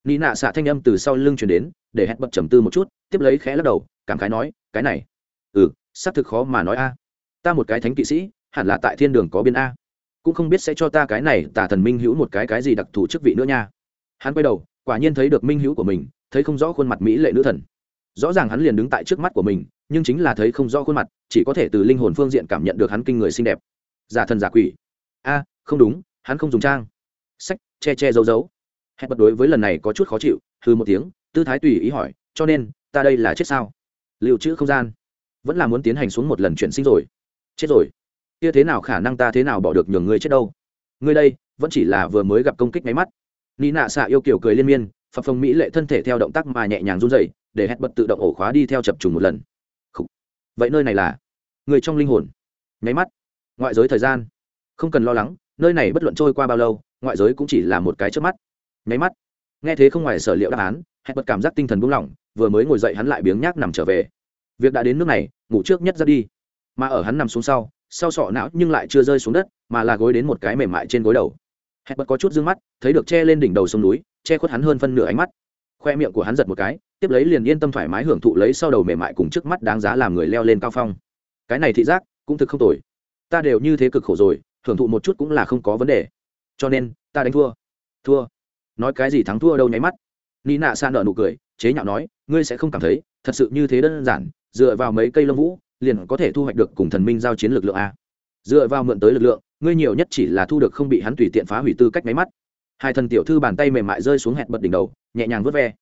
nị nạ xạ thanh âm từ sau lưng chuyển đến, để hẹn bật trầm tư một chút, tiếp lấy khẽ lắc đầu, cảm khái nói, cái này ừ xác thực khó mà nói a. Ta một cái thánh kỵ sĩ, hẳn là tại thiên đường có biên a. Cũng không biết sẽ cho ta cái này tả thần minh hữu một cái cái gì đặc thù chức vị nữa nha. Hắn quay đầu, quả nhiên thấy được minh hữu của mình, thấy không rõ khuôn mặt mỹ lệ nữ thần rõ ràng hắn liền đứng tại trước mắt của mình, nhưng chính là thấy không rõ khuôn mặt, chỉ có thể từ linh hồn phương diện cảm nhận được hắn kinh người xinh đẹp. Giả thần giả quỷ. A, không đúng, hắn không dùng trang. Sách, che che giấu giấu. Hẹn bật đối với lần này có chút khó chịu hư một tiếng, tư thái tùy ý hỏi, cho nên, ta đây là chết sao? Liệu chữ không gian. Vẫn là muốn tiến hành xuống một lần chuyển sinh rồi. Chết rồi. Kia thế nào khả năng ta thế nào bỏ được nhường ngươi chết đâu? Ngươi đây, vẫn chỉ là vừa mới gặp công kích máy mắt. Ni nạ xạ yêu kiểu cười liên miên, phập phồng mỹ lệ thân thể theo động tác mà nhẹ nhàng run rẩy để hẹn bật tự động ổ khóa đi theo chập trùng một lần. Vậy nơi này là? Người trong linh hồn. Nháy mắt. Ngoại giới thời gian. Không cần lo lắng, nơi này bất luận trôi qua bao lâu, ngoại giới cũng chỉ là một cái trước mắt. Nháy mắt. Nghe thế không ngoài sở liệu đáp án hẹn bật cảm giác tinh thần buông lỏng, vừa mới ngồi dậy hắn lại biếng nhác nằm trở về. Việc đã đến nước này, ngủ trước nhất ra đi. Mà ở hắn nằm xuống sau sau sọ não nhưng lại chưa rơi xuống đất, mà là gối đến một cái mềm mại trên gối đầu. Hẹn bật có chút d ư ơ n g mắt, thấy được che lên đỉnh đầu sông núi, che khuất hắn hơn phân nửa ánh mắt. Khoe miệng của hắn giật một cái tiếp lấy liền yên tâm thoải mái hưởng thụ lấy sau đầu mềm mại cùng trước mắt đáng giá làm người leo lên cao phong. Cái này thị giác cũng thực không tồi. Ta đều như thế cực khổ rồi, hưởng thụ một chút cũng là không có vấn đề. Cho nên, ta đánh thua. Thua. Nói cái gì thắng thua đâu nháy mắt. Ni nạ sa nợ nụ cười, chế nhạo nói, ngươi sẽ không cảm thấy, thật sự như thế đơn giản, dựa vào mấy cây lông vũ, liền có thể thu hoạch được cùng thần minh giao chiến lực lượng a. Dựa vào mượn tới lực lượng, ngươi nhiều nhất chỉ là thu được không bị hắn tùy tiện phá hủy tư cách máy mắt. Hai thần tiểu thư bàn tay mềm mại rơi xuống hẹn bật đỉnh đầu, nhẹ nhàng vớt ve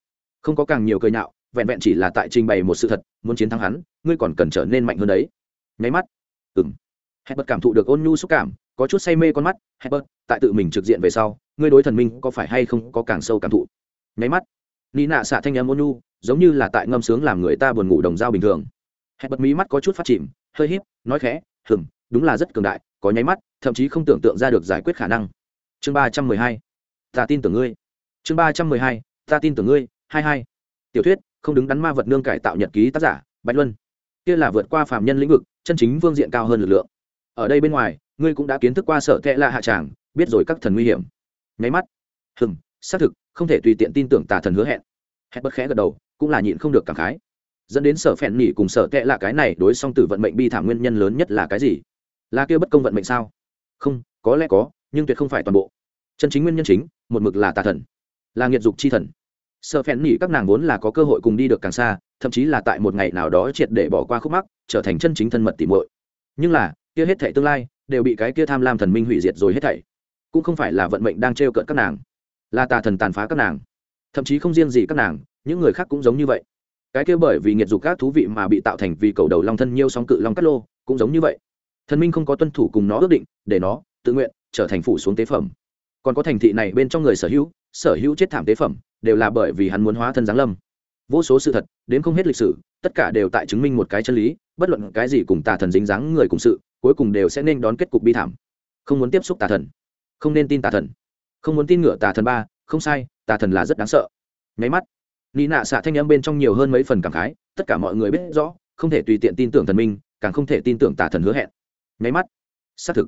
không có càng nhiều cười nhạo, vẹn vẹn chỉ là tại trình bày một sự thật, muốn chiến thắng hắn, ngươi còn cần trở nên mạnh hơn đấy. Nháy mắt. Ừng hẹn bật cảm thụ được ôn nhu xúc cảm, có chút say mê con mắt. Hẹn bật tại tự mình trực diện về sau, ngươi đối thần minh có phải hay không có càng sâu cảm thụ? Nháy mắt. Ni nạ xạ thanh em ôn nhu, giống như là tại ngâm sướng làm người ta buồn ngủ đồng dao bình thường. Hẹn bật mí mắt có chút phát chìm, hơi híp, nói khẽ hừng đúng là rất cường đại, có nháy mắt, thậm chí không tưởng tượng ra được giải quyết khả năng. Chương ba trăm mười hai. Ta tin tưởng ngươi. Chương ba trăm mười hai. Ta tin tưởng ngươi hai hai. Tiểu thuyết, không đứng đắn ma vật nương cải tạo nhật ký tác giả, bạch luân. Kia là vượt qua phạm nhân lĩnh vực, chân chính vương diện cao hơn lực lượng. Ở đây bên ngoài, ngươi cũng đã kiến thức qua sợ kệ lạ hạ tràng, biết rồi các thần nguy hiểm. Nháy mắt. Hừng xác thực, không thể tùy tiện tin tưởng tà thần hứa hẹn. Hẹn bất khẽ gật đầu, cũng là nhịn không được cảm khái. Dẫn đến sở phèn nỉ cùng sở kệ là cái này đối song tử vận mệnh bi thảm nguyên nhân lớn nhất là cái gì? Là kia bất công vận mệnh sao? Không, có lẽ có, nhưng tuyệt không phải toàn bộ. Chân chính nguyên nhân chính, một mực là tà thần. Là nghiệt dục chi thần sợ phèn nỉ các nàng vốn là có cơ hội cùng đi được càng xa, thậm chí là tại một ngày nào đó triệt để bỏ qua khúc mắc, trở thành chân chính thân mật tìm muội. Nhưng là, kia hết thảy tương lai, đều bị cái kia tham lam thần minh hủy diệt rồi hết thảy. Cũng không phải là vận mệnh đang trêu cợt các nàng, là tà thần tàn phá các nàng. Thậm chí không riêng gì các nàng, những người khác cũng giống như vậy. Cái kia bởi vì nghiệt dục các thú vị mà bị tạo thành vì cầu đầu long thân nhiêu sóng cự long cắt lô, cũng giống như vậy. Thần minh không có tuân thủ cùng nó ước định, để nó tự nguyện trở thành phủ xuống tế phẩm. Còn có thành thị này bên trong người sở hữu sở hữu chết thảm tế phẩm đều là bởi vì hắn muốn hóa thân giáng lâm. Vô số sự thật đến không hết lịch sử tất cả đều tại chứng minh một cái chân lý bất luận cái gì cùng tà thần dính dáng người cùng sự cuối cùng đều sẽ nên đón kết cục bi thảm. Không muốn tiếp xúc tà thần không nên tin tà thần không muốn tin ngựa tà thần ba không sai tà thần là rất đáng sợ. Nháy mắt nị nạ xạ thanh âm bên trong nhiều hơn mấy phần cảm khái tất cả mọi người biết rõ không thể tùy tiện tin tưởng thần minh càng không thể tin tưởng tà thần hứa hẹn. Nháy mắt xác thực.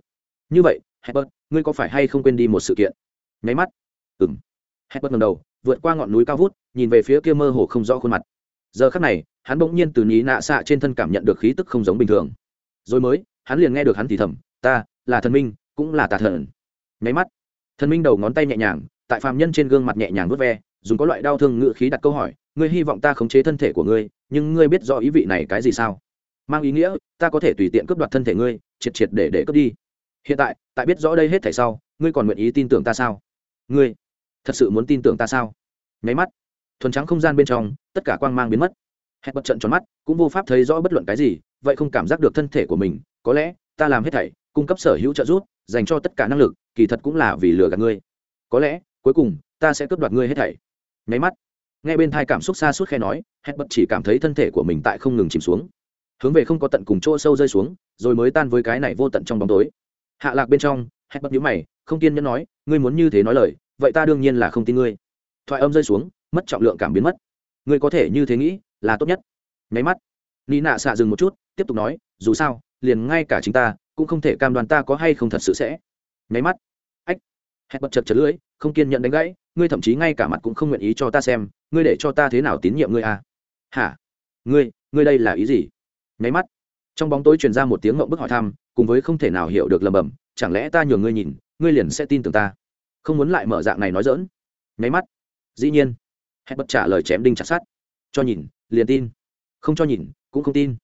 Như vậy Herbert, ngươi có phải hay không quên đi một sự kiện? Nháy mắt ừng Herbert ngầm đầu vượt qua ngọn núi cao vút, nhìn về phía kia mơ hồ không rõ khuôn mặt. Giờ khắc này, hắn bỗng nhiên từ ní nạ xạ trên thân cảm nhận được khí tức không giống bình thường. Rồi mới, hắn liền nghe được hắn thì thầm, ta là thần minh, cũng là tà thần. Nháy mắt, thần minh đầu ngón tay nhẹ nhàng, tại phàm nhân trên gương mặt nhẹ nhàng vớt ve, dùng có loại đau thương ngự khí đặt câu hỏi, ngươi hy vọng ta khống chế thân thể của ngươi, nhưng ngươi biết rõ ý vị này cái gì sao? Mang ý nghĩa, ta có thể tùy tiện cướp đoạt thân thể ngươi, triệt triệt để để cướp đi. Hiện tại tại biết rõ đây hết thảy sau, ngươi còn nguyện ý tin tưởng ta sao? Ngươi thật sự muốn tin tưởng ta sao? Nháy mắt, thuần trắng không gian bên trong, tất cả quang mang biến mất. Hẹn bật trận tròn mắt, cũng vô pháp thấy rõ bất luận cái gì, vậy không cảm giác được thân thể của mình. Có lẽ, ta làm hết thảy, cung cấp sở hữu trợ giúp, dành cho tất cả năng lực, kỳ thật cũng là vì lừa gạt ngươi. Có lẽ, cuối cùng, ta sẽ cướp đoạt ngươi hết thảy. Nháy mắt ngay bên thai cảm xúc xa suốt khe nói hẹn bật chỉ cảm thấy thân thể của mình tại không ngừng chìm xuống. Hướng về không có tận cùng chỗ sâu rơi xuống, rồi mới tan với cái này vô tận trong bóng tối. Hạ lạc bên trong hẹn bật nhíu mày, không kiên nhẫn nói, ngươi muốn như thế nói lời vậy ta đương nhiên là không tin ngươi. Thoại âm rơi xuống, mất trọng lượng cảm biến mất. Ngươi có thể như thế nghĩ, là tốt nhất. Nháy mắt ni nạ xạ dừng một chút, tiếp tục nói, dù sao, liền ngay cả chính ta, cũng không thể cam đoan ta có hay không thật sự sẽ. Nháy mắt, ách, hẹn bật chật chật lưỡi, không kiên nhận đánh gãy, ngươi thậm chí ngay cả mặt cũng không nguyện ý cho ta xem, ngươi để cho ta thế nào tín nhiệm ngươi à? Hả? Ngươi ngươi đây là ý gì? Nháy mắt, trong bóng tối truyền ra một tiếng ngộng bức hỏi thăm, cùng với không thể nào hiểu được lầm bầm chẳng lẽ ta nhường ngươi nhìn, ngươi liền sẽ tin tưởng ta? Không muốn lại mở dạng này nói dỡn. Nháy mắt, dĩ nhiên hẹn bật trả lời chém đinh chặt sát cho nhìn, liền tin. Không cho nhìn, cũng không tin.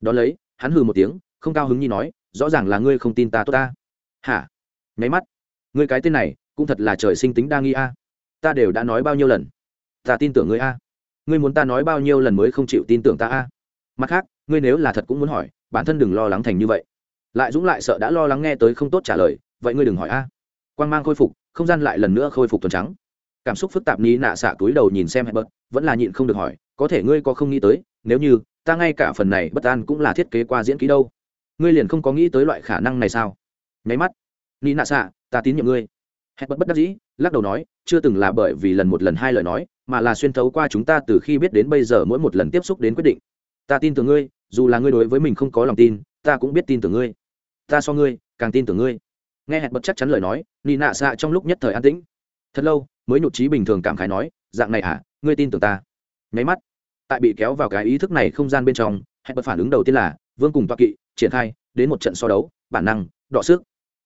Đón lấy, hắn hừ một tiếng, không cao hứng như nói, rõ ràng là ngươi không tin ta tốt ta. Hả? Nháy mắt, ngươi cái tên này, cũng thật là trời sinh tính đa nghi a. Ta đều đã nói bao nhiêu lần? Ta tin tưởng ngươi a. Ngươi muốn ta nói bao nhiêu lần mới không chịu tin tưởng ta a? Mặt khác, ngươi nếu là thật cũng muốn hỏi, bản thân đừng lo lắng thành như vậy. Lại dũng lại sợ đã lo lắng nghe tới không tốt trả lời, vậy ngươi đừng hỏi a. Quan g mang khôi phục không gian lại lần nữa khôi phục tuần trắng. Cảm xúc phức tạp ní nạ xạ túi đầu nhìn xem hẹn bớt vẫn là nhịn không được hỏi, có thể ngươi có không nghĩ tới, nếu như, ta ngay cả phần này bất an cũng là thiết kế qua diễn ký đâu? Ngươi liền không có nghĩ tới loại khả năng này sao? Nháy mắt ní nạ xạ ta tín nhiệm ngươi. Hẹn bớt bất đắc dĩ, lắc đầu nói, chưa từng là bởi vì lần một lần hai lời nói, mà là xuyên thấu qua chúng ta từ khi biết đến bây giờ mỗi một lần tiếp xúc đến quyết định. Ta tin tưởng ngươi, dù là ngươi đối với mình không có lòng tin, ta cũng biết tin tưởng ngươi. Ta so ngươi càng tin tưởng ngươi nghe hẹn bật chắc chắn lời nói, nị nạ xạ trong lúc nhất thời an tĩnh. Thật lâu, mới nhụt trí bình thường cảm khái nói, dạng này à ngươi tin tưởng ta? Nháy mắt, tại bị kéo vào cái ý thức này không gian bên trong, hẹn bật phản ứng đầu tiên là, vương cùng toa kỵ, triển khai, đến một trận so đấu, bản năng, đọ sức.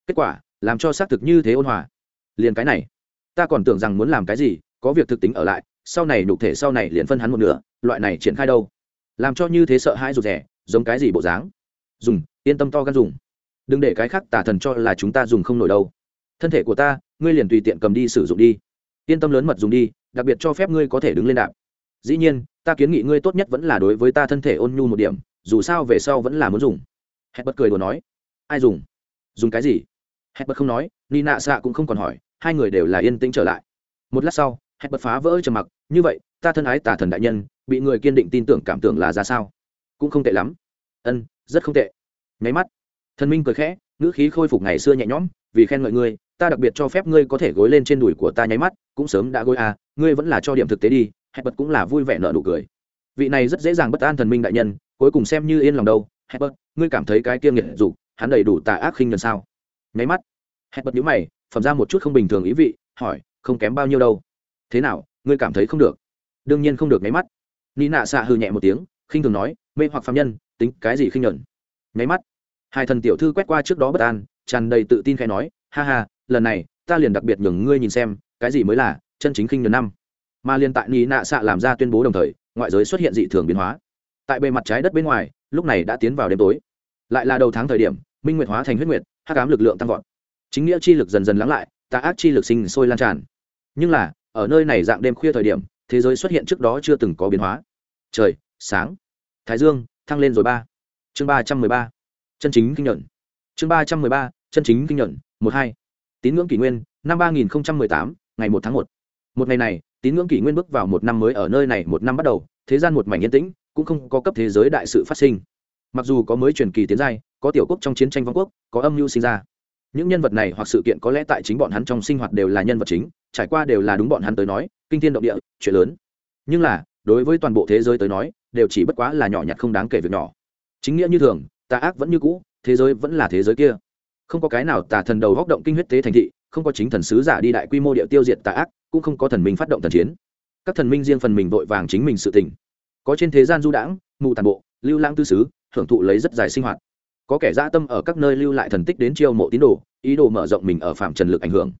Kết quả, làm cho xác thực như thế ôn hòa. Liền cái này, ta còn tưởng rằng muốn làm cái gì, có việc thực tính ở lại, sau này nhục thể sau này liền phân hắn một nửa, loại này triển khai đâu? Làm cho như thế sợ hãi rụt rẻ giống cái gì bộ dáng? Dùng, yên tâm to gan dùng đừng để cái khác tả thần cho là chúng ta dùng không nổi đâu. Thân thể của ta, ngươi liền tùy tiện cầm đi sử dụng đi. Yên tâm lớn mật dùng đi, đặc biệt cho phép ngươi có thể đứng lên đạp. Dĩ nhiên, ta kiến nghị ngươi tốt nhất vẫn là đối với ta thân thể ôn nhu một điểm, dù sao về sau vẫn là muốn dùng. Hẹn bất cười đồ nói. Ai dùng? Dùng cái gì? Hẹn bất không nói ni nạ xạ cũng không còn hỏi, hai người đều là yên tĩnh trở lại. Một lát sau, hẹn bất phá vỡ trầm mặc, như vậy, ta thân ái tà thần đại nhân, bị người kiên định tin tưởng cảm tưởng là ra sao? Cũng không tệ lắm. Ân, rất không tệ. Nháy mắt thần minh cười khẽ, ngữ khí khôi phục ngày xưa nhẹ nhõm, vì khen ngợi ngươi, ta đặc biệt cho phép ngươi có thể gối lên trên đùi của ta nháy mắt, cũng sớm đã gối à ngươi vẫn là cho điểm thực tế đi, hẹn bật cũng là vui vẻ nợ nụ cười. Vị này rất dễ dàng bất an thần minh đại nhân, cuối cùng xem như yên lòng đâu, hẹn bật, ngươi cảm thấy cái kia nghiệt dục, hắn đầy đủ tà ác khinh lần sao? Nháy mắt, hẹn bật nhíu mày, phẩm ra một chút không bình thường ý vị, hỏi, không kém bao nhiêu đâu. Thế nào, ngươi cảm thấy không được? Đương nhiên không được nháy mắt. Ni nạ xạ hư nhẹ một tiếng, khinh thường nói, mê hoặc phạm nhân, tính cái gì khinh nhuận nháy mắt hai thần tiểu thư quét qua trước đó bất an, tràn đầy tự tin khai nói, ha ha, lần này, ta liền đặc biệt nhường ngươi nhìn xem, cái gì mới là, chân chính khinh nhuận năm. Mà liên tại ni nạ xạ làm ra tuyên bố đồng thời, ngoại giới xuất hiện dị thường biến hóa. Tại bề mặt trái đất bên ngoài, lúc này đã tiến vào đêm tối. Lại là đầu tháng thời điểm, minh nguyệt hóa thành huyết nguyệt hát cám lực lượng tăng vọt. Chính nghĩa chi lực dần dần lắng lại, tà ác chi lực sinh sôi lan tràn. Nhưng là, ở nơi này dạng đêm khuya thời điểm, thế giới xuất hiện trước đó chưa từng có biến hóa. Trời, sáng. Thái dương, thăng lên rồi ba. Chương ba trăm mười ba chân chính kinh nhuận. Chương ba trăm mười ba, chân chính kinh nhuận, một hai. Tín ngưỡng kỷ nguyên, năm ba nghìn tám, ngày một tháng một. Một ngày này, tín ngưỡng kỷ nguyên bước vào một năm mới ở nơi này một năm bắt đầu, thế gian một mảnh yên tĩnh, cũng không có cấp thế giới đại sự phát sinh. Mặc dù có mới truyền kỳ tiến giai, có tiểu quốc trong chiến tranh vong quốc, có âm mưu sinh ra. Những nhân vật này hoặc sự kiện có lẽ tại chính bọn hắn trong sinh hoạt đều là nhân vật chính, trải qua đều là đúng bọn hắn tới nói, kinh thiên động địa, chuyện lớn. Nhưng là, đối với toàn bộ thế giới tới nói, đều chỉ bất quá là nhỏ nhặt không đáng kể việc nhỏ. Chính nghĩa như thường tà ác vẫn như cũ, thế giới vẫn là thế giới kia. Không có cái nào tà thần đầu góc động kinh huyết tế thành thị, không có chính thần sứ giả đi đại quy mô địa tiêu diệt tà ác, cũng không có thần minh phát động thần chiến. Các thần minh riêng phần mình vội vàng chính mình sự tình. Có trên thế gian du đãng, mù tàn bộ, lưu lãng tư sứ hưởng thụ lấy rất dài sinh hoạt. Có kẻ dã tâm ở các nơi lưu lại thần tích đến chiêu mộ tín đồ, ý đồ mở rộng mình ở phạm trần lực ảnh hưởng.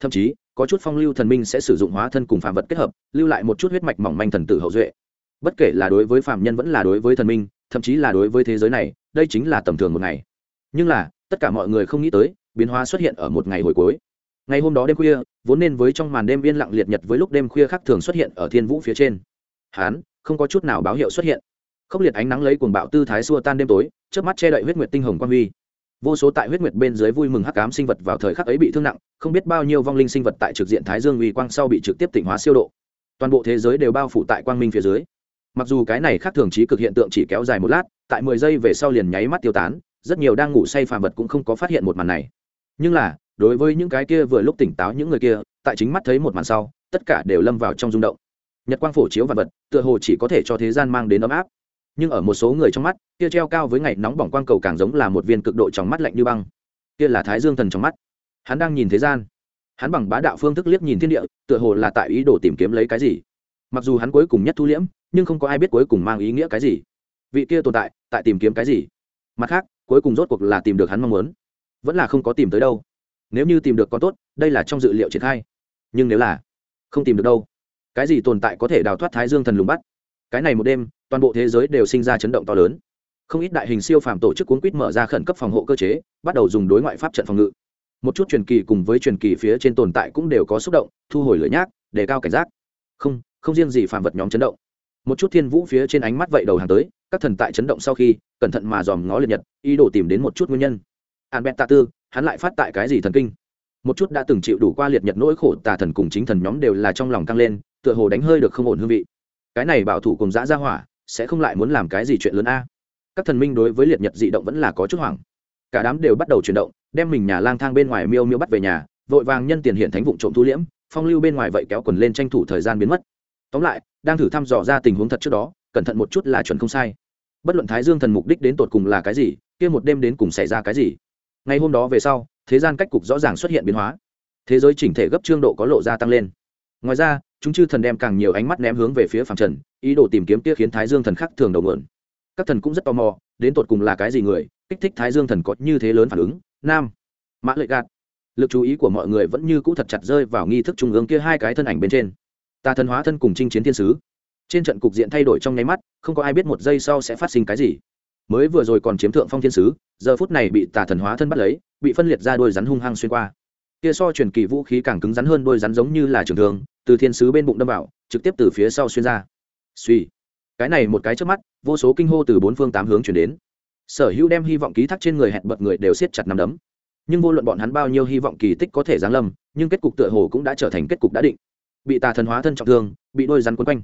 Thậm chí, có chút phong lưu thần minh sẽ sử dụng hóa thân cùng phạm vật kết hợp, lưu lại một chút huyết mạch mỏng manh thần tử hậu duệ. Bất kể là đối với phạm nhân vẫn là đối với thần minh thậm chí là đối với thế giới này, đây chính là tầm thường một ngày. Nhưng là, tất cả mọi người không nghĩ tới, biến hóa xuất hiện ở một ngày hồi cuối. Ngày hôm đó đêm khuya, vốn nên với trong màn đêm yên lặng liệt nhật với lúc đêm khuya khác thường xuất hiện ở thiên vũ phía trên. Hán, không có chút nào báo hiệu xuất hiện. Khốc liệt ánh nắng lấy cuồng bạo tư thái xua tan đêm tối trước mắt che đậy huyết nguyệt tinh hồng quang huy. Vô số tại huyết nguyệt bên dưới vui mừng hắc cám sinh vật vào thời khắc ấy bị thương nặng, không biết bao nhiêu vong linh sinh vật tại trực diện thái dương uy quang sau bị trực tiếp tỉnh hóa siêu độ. Toàn bộ thế giới đều bao phủ tại quang minh phía dưới mặc dù cái này khác thường trí cực hiện tượng chỉ kéo dài một lát, tại mười giây về sau liền nháy mắt tiêu tán, rất nhiều đang ngủ say phàm vật cũng không có phát hiện một màn này. Nhưng là, đối với những cái kia vừa lúc tỉnh táo những người kia, tại chính mắt thấy một màn sau, tất cả đều lâm vào trong rung động. Nhật quang phổ chiếu vật vật, tựa hồ chỉ có thể cho thế gian mang đến ấm áp. Nhưng ở một số người trong mắt, kia treo cao với ngày nóng bỏng quang cầu càng giống là một viên cực độ trong mắt lạnh như băng. Kia là thái dương thần trong mắt. Hắn đang nhìn thế gian. Hắn bằng bá đạo phương thức liếc nhìn thiên địa, tựa hồ là tại ý đồ tìm kiếm lấy cái gì. Mặc dù hắn cuối cùng nhất thu liễm nhưng không có ai biết cuối cùng mang ý nghĩa cái gì. Vị kia tồn tại tại tìm kiếm cái gì? Mặt khác, cuối cùng rốt cuộc là tìm được hắn mong muốn. Vẫn là không có tìm tới đâu. Nếu như tìm được con tốt, đây là trong dự liệu triển khai. Nhưng nếu là không tìm được đâu, cái gì tồn tại có thể đào thoát thái dương thần lùng bắt? Cái này một đêm, toàn bộ thế giới đều sinh ra chấn động to lớn. Không ít đại hình siêu phàm tổ chức cuốn quýt mở ra khẩn cấp phòng hộ cơ chế, bắt đầu dùng đối ngoại pháp trận phòng ngự. Một chút truyền kỳ cùng với truyền kỳ phía trên tồn tại cũng đều có xúc động, thu hồi lưỡi nhác, đề cao cảnh giác. Không không riêng gì phàm vật nhóm chấn động một chút thiên vũ phía trên ánh mắt vậy đầu hàng tới, các thần tại chấn động sau khi, cẩn thận mà dòm ngó liệt nhật, ý đồ tìm đến một chút nguyên nhân. An bẹt tạ tư, hắn lại phát tại cái gì thần kinh? Một chút đã từng chịu đủ qua liệt nhật nỗi khổ tà thần cùng chính thần nhóm đều là trong lòng căng lên, tựa hồ đánh hơi được không ổn hương vị. Cái này bảo thủ cùng dã ra hỏa, sẽ không lại muốn làm cái gì chuyện lớn a? Các thần minh đối với liệt nhật dị động vẫn là có chút hoảng. Cả đám đều bắt đầu chuyển động, đem mình nhà lang thang bên ngoài miêu miêu bắt về nhà, vội vàng nhân tiền hiện thánh vụ trộm thu liễm, phong lưu bên ngoài vậy kéo quần lên tranh thủ thời gian biến mất. Tóm lại đang thử thăm dò ra tình huống thật trước đó, cẩn thận một chút là chuẩn không sai. Bất luận thái dương thần mục đích đến tột cùng là cái gì, kia một đêm đến cùng xảy ra cái gì? Ngày hôm đó về sau, thế gian cách cục rõ ràng xuất hiện biến hóa. Thế giới chỉnh thể gấp trương độ có lộ ra tăng lên. Ngoài ra, chúng chư thần đem càng nhiều ánh mắt ném hướng về phía phàm trần, ý đồ tìm kiếm kia khiến thái dương thần khác thường đầu mượn các thần cũng rất tò mò, đến tột cùng là cái gì người, kích thích thái dương thần có như thế lớn phản ứng? Nam, mã lợi gạt. Lực chú ý của mọi người vẫn như cũ thật chặt rơi vào nghi thức trung ương kia hai cái thân ảnh bên trên tà thần hóa thân cùng chinh chiến thiên sứ. Trên trận cục diện thay đổi trong nháy mắt, không có ai biết một giây sau sẽ phát sinh cái gì. Mới vừa rồi còn chiếm thượng phong thiên sứ, giờ phút này bị tà thần hóa thân bắt lấy, bị phân liệt ra đôi rắn hung hăng xuyên qua. Kia so truyền kỳ vũ khí càng cứng rắn hơn đôi rắn giống như là trường thường từ thiên sứ bên bụng đâm vào, trực tiếp từ phía sau xuyên ra. Suy. Cái này một cái trước mắt, vô số kinh hô từ bốn phương tám hướng chuyển đến. Sở hữu đem hy vọng ký thác trên người hẹn bật người đều siết chặt nằm đấm. Nhưng vô luận bọn hắn bao nhiêu hy vọng kỳ tích có thể giáng lâm, nhưng kết cục tựa hồ cũng đã trở thành kết cục đã định bị tà thần hóa thân trọng thương, bị đôi rắn quấn quanh.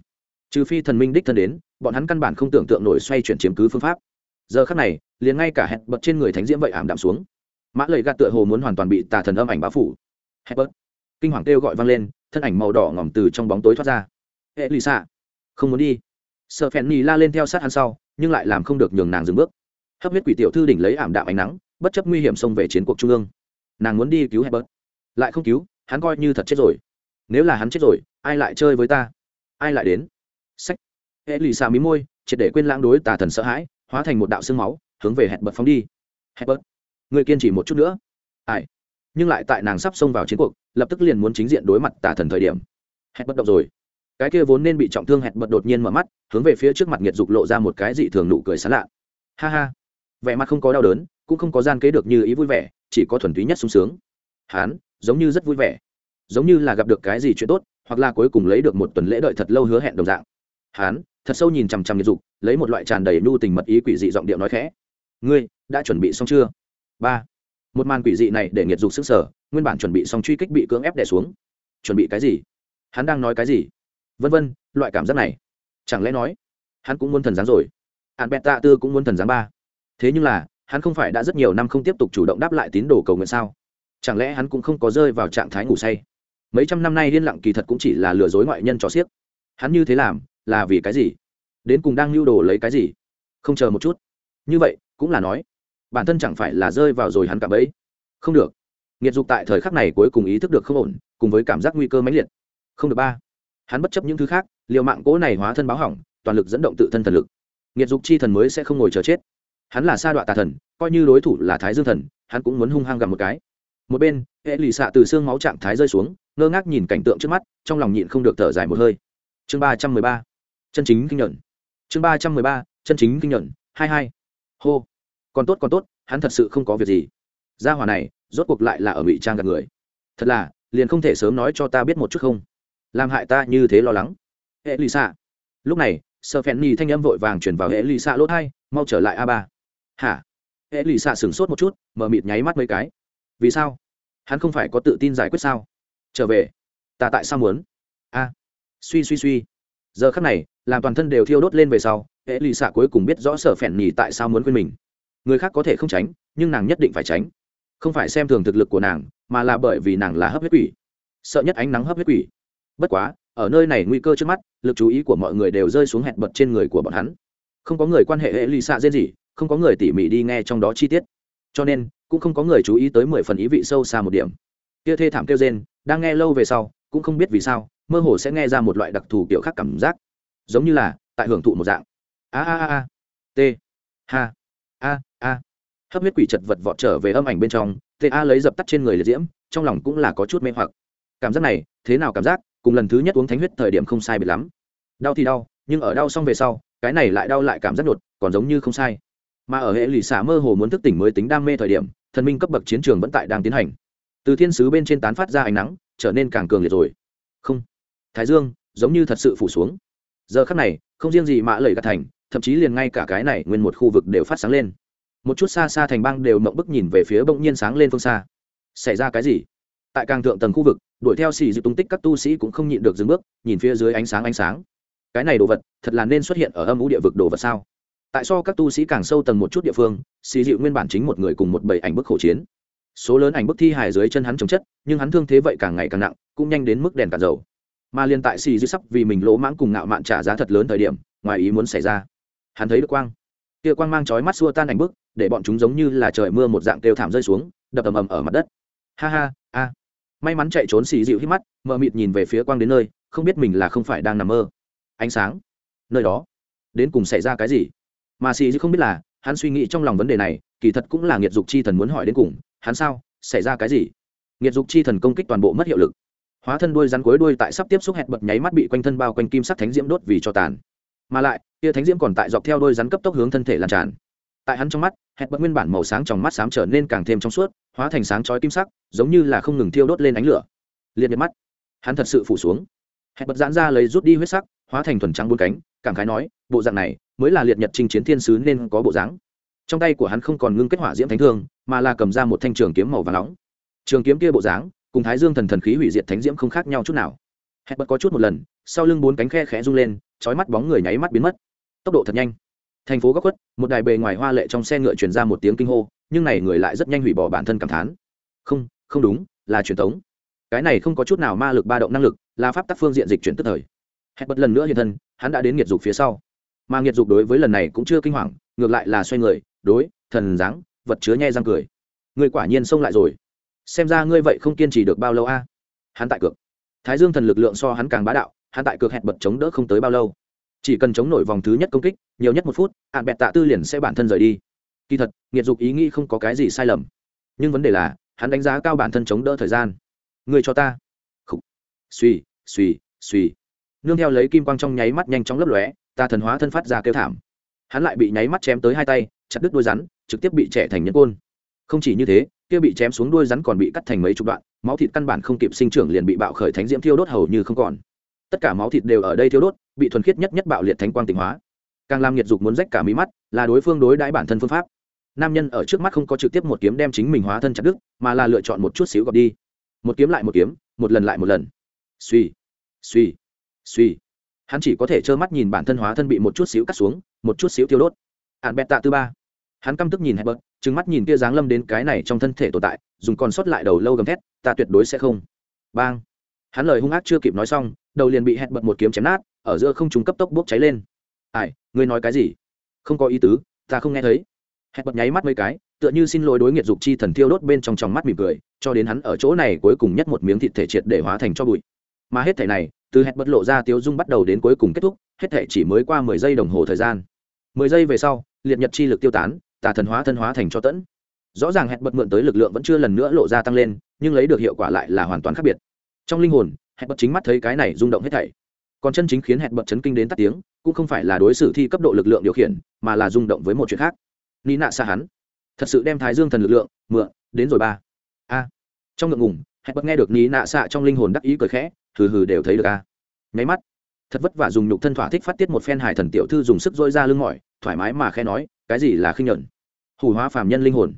Trừ phi thần minh đích thân đến, bọn hắn căn bản không tưởng tượng nổi xoay chuyển chiếm cứ phương pháp. Giờ khắc này, liền ngay cả hẹn bật trên người thánh diễm vậy ảm đạm xuống. Mã lời gạt tựa hồ muốn hoàn toàn bị tà thần âm ảnh báo phủ. Hẹn bật. Kinh hoàng kêu gọi vang lên, thân ảnh màu đỏ ngỏm từ trong bóng tối thoát ra. Hệ lì xạ không muốn đi. Sợ phèn nhì la lên theo sát hắn sau, nhưng lại làm không được nhường nàng dừng bước. Hấp huyết quỷ tiểu thư đỉnh lấy ảm đạm ánh nắng, bất chấp nguy hiểm xông về chiến cuộc trung ương. Nàng muốn đi cứu hẹn bớt lại không cứu, hắn coi như thật chết rồi nếu là hắn chết rồi, ai lại chơi với ta? Ai lại đến? Sách. Hệ lì xà mí môi, triệt để quên lãng đối tà thần sợ hãi, hóa thành một đạo xương máu, hướng về hẹn bật phóng đi. Hẹn bớt người kiên trì một chút nữa. Ai? Nhưng lại tại nàng sắp xông vào chiến cuộc, lập tức liền muốn chính diện đối mặt tà thần thời điểm. Hẹn bật động rồi. Cái kia vốn nên bị trọng thương hẹn bật đột nhiên mở mắt, hướng về phía trước mặt nghiệt dục lộ ra một cái dị thường nụ cười sán lạ. Ha ha. Vẻ mặt không có đau đớn, cũng không có gian kế được như ý vui vẻ, chỉ có thuần túy nhất sung sướng. Hán, giống như rất vui vẻ giống như là gặp được cái gì chuyện tốt, hoặc là cuối cùng lấy được một tuần lễ đợi thật lâu hứa hẹn đồng dạng. Hán, thật sâu nhìn chằm chằm nhiệt dục, lấy một loại tràn đầy nhu tình mật ý quỷ dị giọng điệu nói khẽ. Ngươi, đã chuẩn bị xong chưa? Ba. Một màn quỷ dị này để nghiệt dục sức sở nguyên bản chuẩn bị xong truy kích bị cưỡng ép đè xuống. Chuẩn bị cái gì? Hắn đang nói cái gì? Vân vân, loại cảm giác này. Chẳng lẽ nói, hắn cũng muốn thần dáng rồi? Hạn bẹt tạ tư cũng muốn thần dáng ba. Thế nhưng là, hắn không phải đã rất nhiều năm không tiếp tục chủ động đáp lại tín đồ cầu nguyện sao? Chẳng lẽ hắn cũng không có rơi vào trạng thái ngủ say? Mấy trăm năm nay liên lặng kỳ thật cũng chỉ là lừa dối ngoại nhân cho xiếc. Hắn như thế làm, là vì cái gì? Đến cùng đang lưu đồ lấy cái gì? Không chờ một chút. Như vậy, cũng là nói, bản thân chẳng phải là rơi vào rồi hắn cảm ấy không được. Nghiệt dục tại thời khắc này cuối cùng ý thức được không ổn, cùng với cảm giác nguy cơ mãnh liệt. Không được ba. Hắn bất chấp những thứ khác, liều mạng cố này hóa thân báo hỏng, toàn lực dẫn động tự thân thần lực. Nghiệt dục chi thần mới sẽ không ngồi chờ chết. Hắn là sa đọa tà thần, coi như đối thủ là thái dương thần, hắn cũng muốn hung hăng gặp một cái. Một bên, hệ lụy xạ từ xương máu trạng thái rơi xuống ngơ ngác nhìn cảnh tượng trước mắt, trong lòng nhịn không được thở dài một hơi. Chương ba trăm mười ba, chân chính kinh nhuận. Chương ba trăm mười ba, chân chính kinh nhuận, hai hai. Hô. Còn tốt còn tốt, hắn thật sự không có việc gì. Gia hỏa này, rốt cuộc lại là ở ngụy trang gặp người. Thật là, liền không thể sớm nói cho ta biết một chút không? Làm hại ta như thế lo lắng. Hệ lì xạ. Lúc này sợ phèn nhì thanh âm vội vàng chuyển vào hệ lì xạ lỗ hai mau trở lại a ba. Hả? Hệ lì xạ sửng sốt một chút, mở mịt nháy mắt mấy cái. Vì sao? Hắn không phải có tự tin giải quyết sao? Trở về. Ta tại sao muốn? A. Suy suy suy. Giờ khắc này, làm toàn thân đều thiêu đốt lên về sau, hệ lì xạ cuối cùng biết rõ sở phèn nhì tại sao muốn quên mình. Người khác có thể không tránh, nhưng nàng nhất định phải tránh. Không phải xem thường thực lực của nàng, mà là bởi vì nàng là hấp huyết quỷ. Sợ nhất ánh nắng hấp huyết quỷ. Bất quá, ở nơi này nguy cơ trước mắt, lực chú ý của mọi người đều rơi xuống hẹn bật trên người của bọn hắn. Không có người quan hệ hệ lì xạ dễ gì, không có người tỉ mỉ đi nghe trong đó chi tiết. Cho nên, cũng không có người chú ý tới mười phần ý vị sâu xa một điểm. Kia thê thảm kêu rên đang nghe lâu về sau, cũng không biết vì sao, mơ hồ sẽ nghe ra một loại đặc thù kiểu khác cảm giác, giống như là tại hưởng thụ một dạng. A a a a. T. Ha a a. Hấp huyết quỷ chật vật vọt trở về âm ảnh bên trong, t a lấy dập tắt trên người liệt diễm, trong lòng cũng là có chút mê hoặc. Cảm giác này, thế nào cảm giác? Cùng lần thứ nhất uống thánh huyết thời điểm không sai biệt lắm. Đau thì đau, nhưng ở đau xong về sau, cái này lại đau lại cảm giác đột, còn giống như không sai. Mà ở hệ lụy xả mơ hồ muốn thức tỉnh mới tính đam mê thời điểm, thần minh cấp bậc chiến trường vẫn tại đang tiến hành từ thiên sứ bên trên tán phát ra ánh nắng, trở nên càng cường liệt rồi. Không, thái dương, giống như thật sự phủ xuống. Giờ khắc này, không riêng gì mã lầy gạt thành, thậm chí liền ngay cả cái này nguyên một khu vực đều phát sáng lên. Một chút xa xa thành bang đều mộng bức nhìn về phía bỗng nhiên sáng lên phương xa. Xảy ra cái gì? Tại càng thượng tầng khu vực, đuổi theo xì dự tung tích các tu sĩ cũng không nhịn được dừng bước, nhìn phía dưới ánh sáng ánh sáng. Cái này đồ vật, thật là nên xuất hiện ở âm ủ địa vực đồ vật sao? Tại sao các tu sĩ càng sâu tầng một chút địa phương, xì dịu nguyên bản chính một người cùng một bảy ảnh bức khổ chiến? Số lớn ảnh bức thi hài dưới chân hắn chống chất, nhưng hắn thương thế vậy càng ngày càng nặng, cũng nhanh đến mức đèn cả dầu. Mà liên tại xì dư sắp vì mình lỗ mãng cùng ngạo mạn trả giá thật lớn thời điểm, ngoài ý muốn xảy ra. Hắn thấy được quang. Kia quang mang chói mắt xua tan ảnh bức, để bọn chúng giống như là trời mưa một dạng kêu thảm rơi xuống, đập ầm ầm ở mặt đất. Ha ha, a. May mắn chạy trốn xì dịu hít mắt, mờ mịt nhìn về phía quang đến nơi, không biết mình là không phải đang nằm mơ. Ánh sáng. Nơi đó. Đến cùng xảy ra cái gì? Mà xì dịu không biết là, hắn suy nghĩ trong lòng vấn đề này, kỳ thật cũng là nghiệt dục chi thần muốn hỏi đến cùng hắn sao? Xảy ra cái gì? Nghiệt dục chi thần công kích toàn bộ mất hiệu lực. Hóa thân đuôi rắn cuối đuôi tại sắp tiếp xúc hẹn bật nháy mắt bị quanh thân bao quanh kim sắc thánh diễm đốt vì cho tàn. Mà lại, tia thánh diễm còn tại dọc theo đôi rắn cấp tốc hướng thân thể lan tràn. Tại hắn trong mắt, hẹn bật nguyên bản màu sáng trong mắt xám trở nên càng thêm trong suốt, hóa thành sáng chói kim sắc, giống như là không ngừng thiêu đốt lên ánh lửa. Liệt nhật mắt. Hắn thật sự phủ xuống. Hẹn bật giãn ra lấy rút đi huyết sắc, hóa thành thuần trắng bốn cánh, cảm khái nói, bộ dạng này mới là liệt nhật trình chiến thiên sứ nên có bộ dáng trong tay của hắn không còn ngưng kết hỏa diễm thánh thương, mà là cầm ra một thanh trường kiếm màu và nóng. Trường kiếm kia bộ dáng, cùng thái dương thần thần khí hủy diệt thánh diễm không khác nhau chút nào. Hẹn bật có chút một lần, sau lưng bốn cánh khe khẽ rung lên trói mắt bóng người nháy mắt biến mất. Tốc độ thật nhanh. Thành phố góc khuất, một đài bề ngoài hoa lệ trong xe ngựa truyền ra một tiếng kinh hô, nhưng này người lại rất nhanh hủy bỏ bản thân cảm thán. Không không đúng, là truyền thống cái này không có chút nào ma lực ba động năng lực, là pháp tắc phương diện dịch chuyển tức thời. Hẹn bật lần nữa hiện thân, hắn đã đến nghiệt dục phía sau. Mà nghiệt dục đối với lần này cũng chưa kinh hoàng, ngược lại là xoay người đối, thần dáng, vật chứa nhai răng cười. Người quả nhiên xông lại rồi. Xem ra ngươi vậy không kiên trì được bao lâu a? Hắn tại cược. Thái dương thần lực lượng so hắn càng bá đạo, hắn tại cược hẹn bật chống đỡ không tới bao lâu. Chỉ cần chống nổi vòng thứ nhất công kích, nhiều nhất một phút hạn bẹt tạ tư liền sẽ bản thân rời đi. Kỳ thật, nghiệt dục ý nghĩ không có cái gì sai lầm. Nhưng vấn đề là, hắn đánh giá cao bản thân chống đỡ thời gian. Người cho ta. Khúc suy suy suy nương theo lấy kim quang trong nháy mắt nhanh chóng lấp lóe, ta thần hóa thân phát ra kêu thảm. Hắn lại bị nháy mắt chém tới hai tay chặt đứt đuôi rắn, trực tiếp bị trẻ thành nhân côn. Không chỉ như thế, kia bị chém xuống đuôi rắn còn bị cắt thành mấy chục đoạn, máu thịt căn bản không kịp sinh trưởng liền bị bạo khởi thánh diễm thiêu đốt hầu như không còn. Tất cả máu thịt đều ở đây thiêu đốt, bị thuần khiết nhất nhất bạo liệt thánh quang tịnh hóa. Càng làm nhiệt dục muốn rách cả mí mắt, là đối phương đối đãi bản thân phương pháp. Nam nhân ở trước mắt không có trực tiếp một kiếm đem chính mình hóa thân chặt đứt, mà là lựa chọn một chút xíu gọt đi. Một kiếm lại một kiếm, một lần lại một lần. Suy suy suy hắn chỉ có thể trơ mắt nhìn bản thân hóa thân bị một chút xíu cắt xuống, một chút xíu tiêu đốt ạn bẹt tạ thứ ba. Hắn căm tức nhìn hebert trừng mắt nhìn kia dáng lâm đến cái này trong thân thể tồn tại, dùng còn sót lại đầu lâu gầm thét, ta tuyệt đối sẽ không. Bang. Hắn lời hung ác chưa kịp nói xong, đầu liền bị hẹn bật một kiếm chém nát, ở giữa không chúng cấp tốc bốc cháy lên. Ai, ngươi nói cái gì? Không có ý tứ, ta không nghe thấy. Hẹn bật nháy mắt mấy cái, tựa như xin lỗi đối nghiệt dục chi thần thiêu đốt bên trong tròng mắt mỉm cười, cho đến hắn ở chỗ này cuối cùng nhất một miếng thịt thể triệt để hóa thành cho bụi. Mà hết thể này, từ hẹn bật lộ ra tiếu dung bắt đầu đến cuối cùng kết thúc, hết thể chỉ mới qua mười giây đồng hồ thời gian. Mười giây về sau liệt nhật chi lực tiêu tán, tà thần hóa thân hóa thành cho tẫn. Rõ ràng hẹn bật mượn tới lực lượng vẫn chưa lần nữa lộ ra tăng lên, nhưng lấy được hiệu quả lại là hoàn toàn khác biệt. Trong linh hồn, hẹn bật chính mắt thấy cái này rung động hết thảy. Còn chân chính khiến hẹn bật chấn kinh đến tắt tiếng, cũng không phải là đối xử thi cấp độ lực lượng điều khiển, mà là rung động với một chuyện khác. Ni nạ xa hắn. Thật sự đem thái dương thần lực lượng, mượn, đến rồi ba. A. Trong ngượng ngùng, hẹn bật nghe được ni nạ xạ trong linh hồn đắc ý cười khẽ, hừ hừ đều thấy được a. Nháy mắt, thật vất vả dùng nhục thân thỏa thích phát tiết một phen hải thần tiểu thư dùng sức dôi ra lưng mỏi thoải mái mà khe nói, cái gì là khinh nhẫn hủ hóa phàm nhân linh hồn.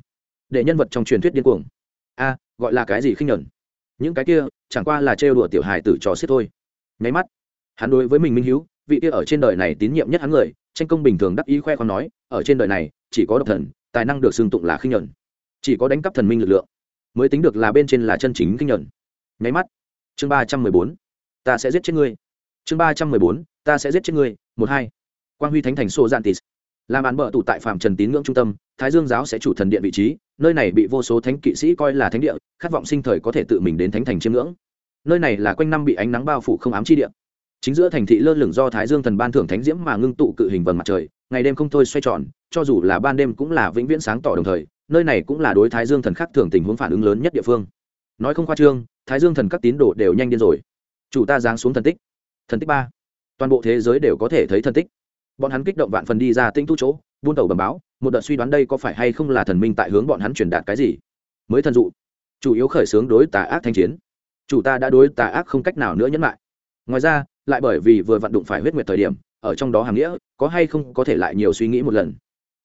Để nhân vật trong truyền thuyết điên cuồng. A, gọi là cái gì khinh nhẫn những cái kia, chẳng qua là trêu đùa tiểu hài tử trò xiết thôi. Nháy mắt, hắn đối với mình minh hiếu, vị kia ở trên đời này tín nhiệm nhất hắn người, tranh công bình thường đắc ý khoe khoang nói, ở trên đời này, chỉ có độc thần, tài năng được xưng tụng là khinh nhẫn chỉ có đánh cắp thần minh lực lượng, mới tính được là bên trên là chân chính khinh nhẫn nháy mắt, chương ba trăm mười bốn, ta sẽ giết chết ngươi. Chương ba trăm mười bốn, ta sẽ giết chết ngươi. Một hai quang huy thánh thành sô giantis làm án bờ tụ tại phạm trần tín ngưỡng trung tâm, thái dương giáo sẽ chủ thần điện vị trí, nơi này bị vô số thánh kỵ sĩ coi là thánh địa, khát vọng sinh thời có thể tự mình đến thánh thành chiêm ngưỡng. Nơi này là quanh năm bị ánh nắng bao phủ không ám chi địa. Chính giữa thành thị lơ lửng do thái dương thần ban thưởng thánh diễm mà ngưng tụ cự hình vầng mặt trời, ngày đêm không thôi xoay tròn, cho dù là ban đêm cũng là vĩnh viễn sáng tỏ đồng thời, nơi này cũng là đối thái dương thần khác thường tình huống phản ứng lớn nhất địa phương. Nói không khoa trương, thái dương thần các tín đồ đều nhanh điên rồi. Chủ ta giáng xuống thần tích. Thần tích ba. Toàn bộ thế giới đều có thể thấy thần tích bọn hắn kích động vạn phần đi ra tinh tu chỗ, buôn tàu bầm báo, một đợt suy đoán đây có phải hay không là thần minh tại hướng bọn hắn truyền đạt cái gì. Mới thần dụ, chủ yếu khởi xướng đối tà ác thanh chiến. Chủ ta đã đối tà ác không cách nào nữa nhẫn lại. Ngoài ra, lại bởi vì vừa vận đụng phải huyết nguyệt thời điểm, ở trong đó hàng nghĩa, có hay không có thể lại nhiều suy nghĩ một lần.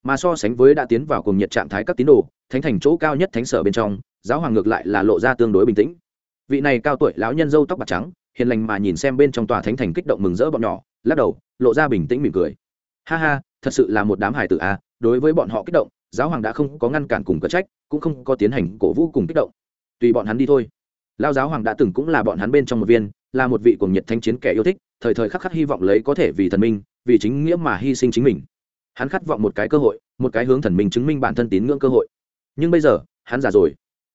Mà so sánh với đã tiến vào cùng nhiệt trạng thái các tín đồ, thánh thành chỗ cao nhất thánh sở bên trong, giáo hoàng ngược lại là lộ ra tương đối bình tĩnh. Vị này cao tuổi lão nhân dâu tóc bạc trắng, hiền lành mà nhìn xem bên trong tòa thánh thành kích động mừng rỡ bọn nhỏ, lắc đầu, lộ ra bình tĩnh mỉm cười ha ha thật sự là một đám hải tử a à, đối với bọn họ kích động giáo hoàng đã không có ngăn cản cùng cờ trách cũng không có tiến hành cổ vũ cùng kích động. Tùy bọn hắn đi thôi. Lao giáo hoàng đã từng cũng là bọn hắn bên trong một viên là một vị cuồng nhiệt thanh chiến kẻ yêu thích thời thời khắc khắc hy vọng lấy có thể vì thần minh vì chính nghĩa mà hy sinh chính mình. Hắn khát vọng một cái cơ hội một cái hướng thần minh chứng minh bản thân tín ngưỡng cơ hội. Nhưng bây giờ hắn già rồi.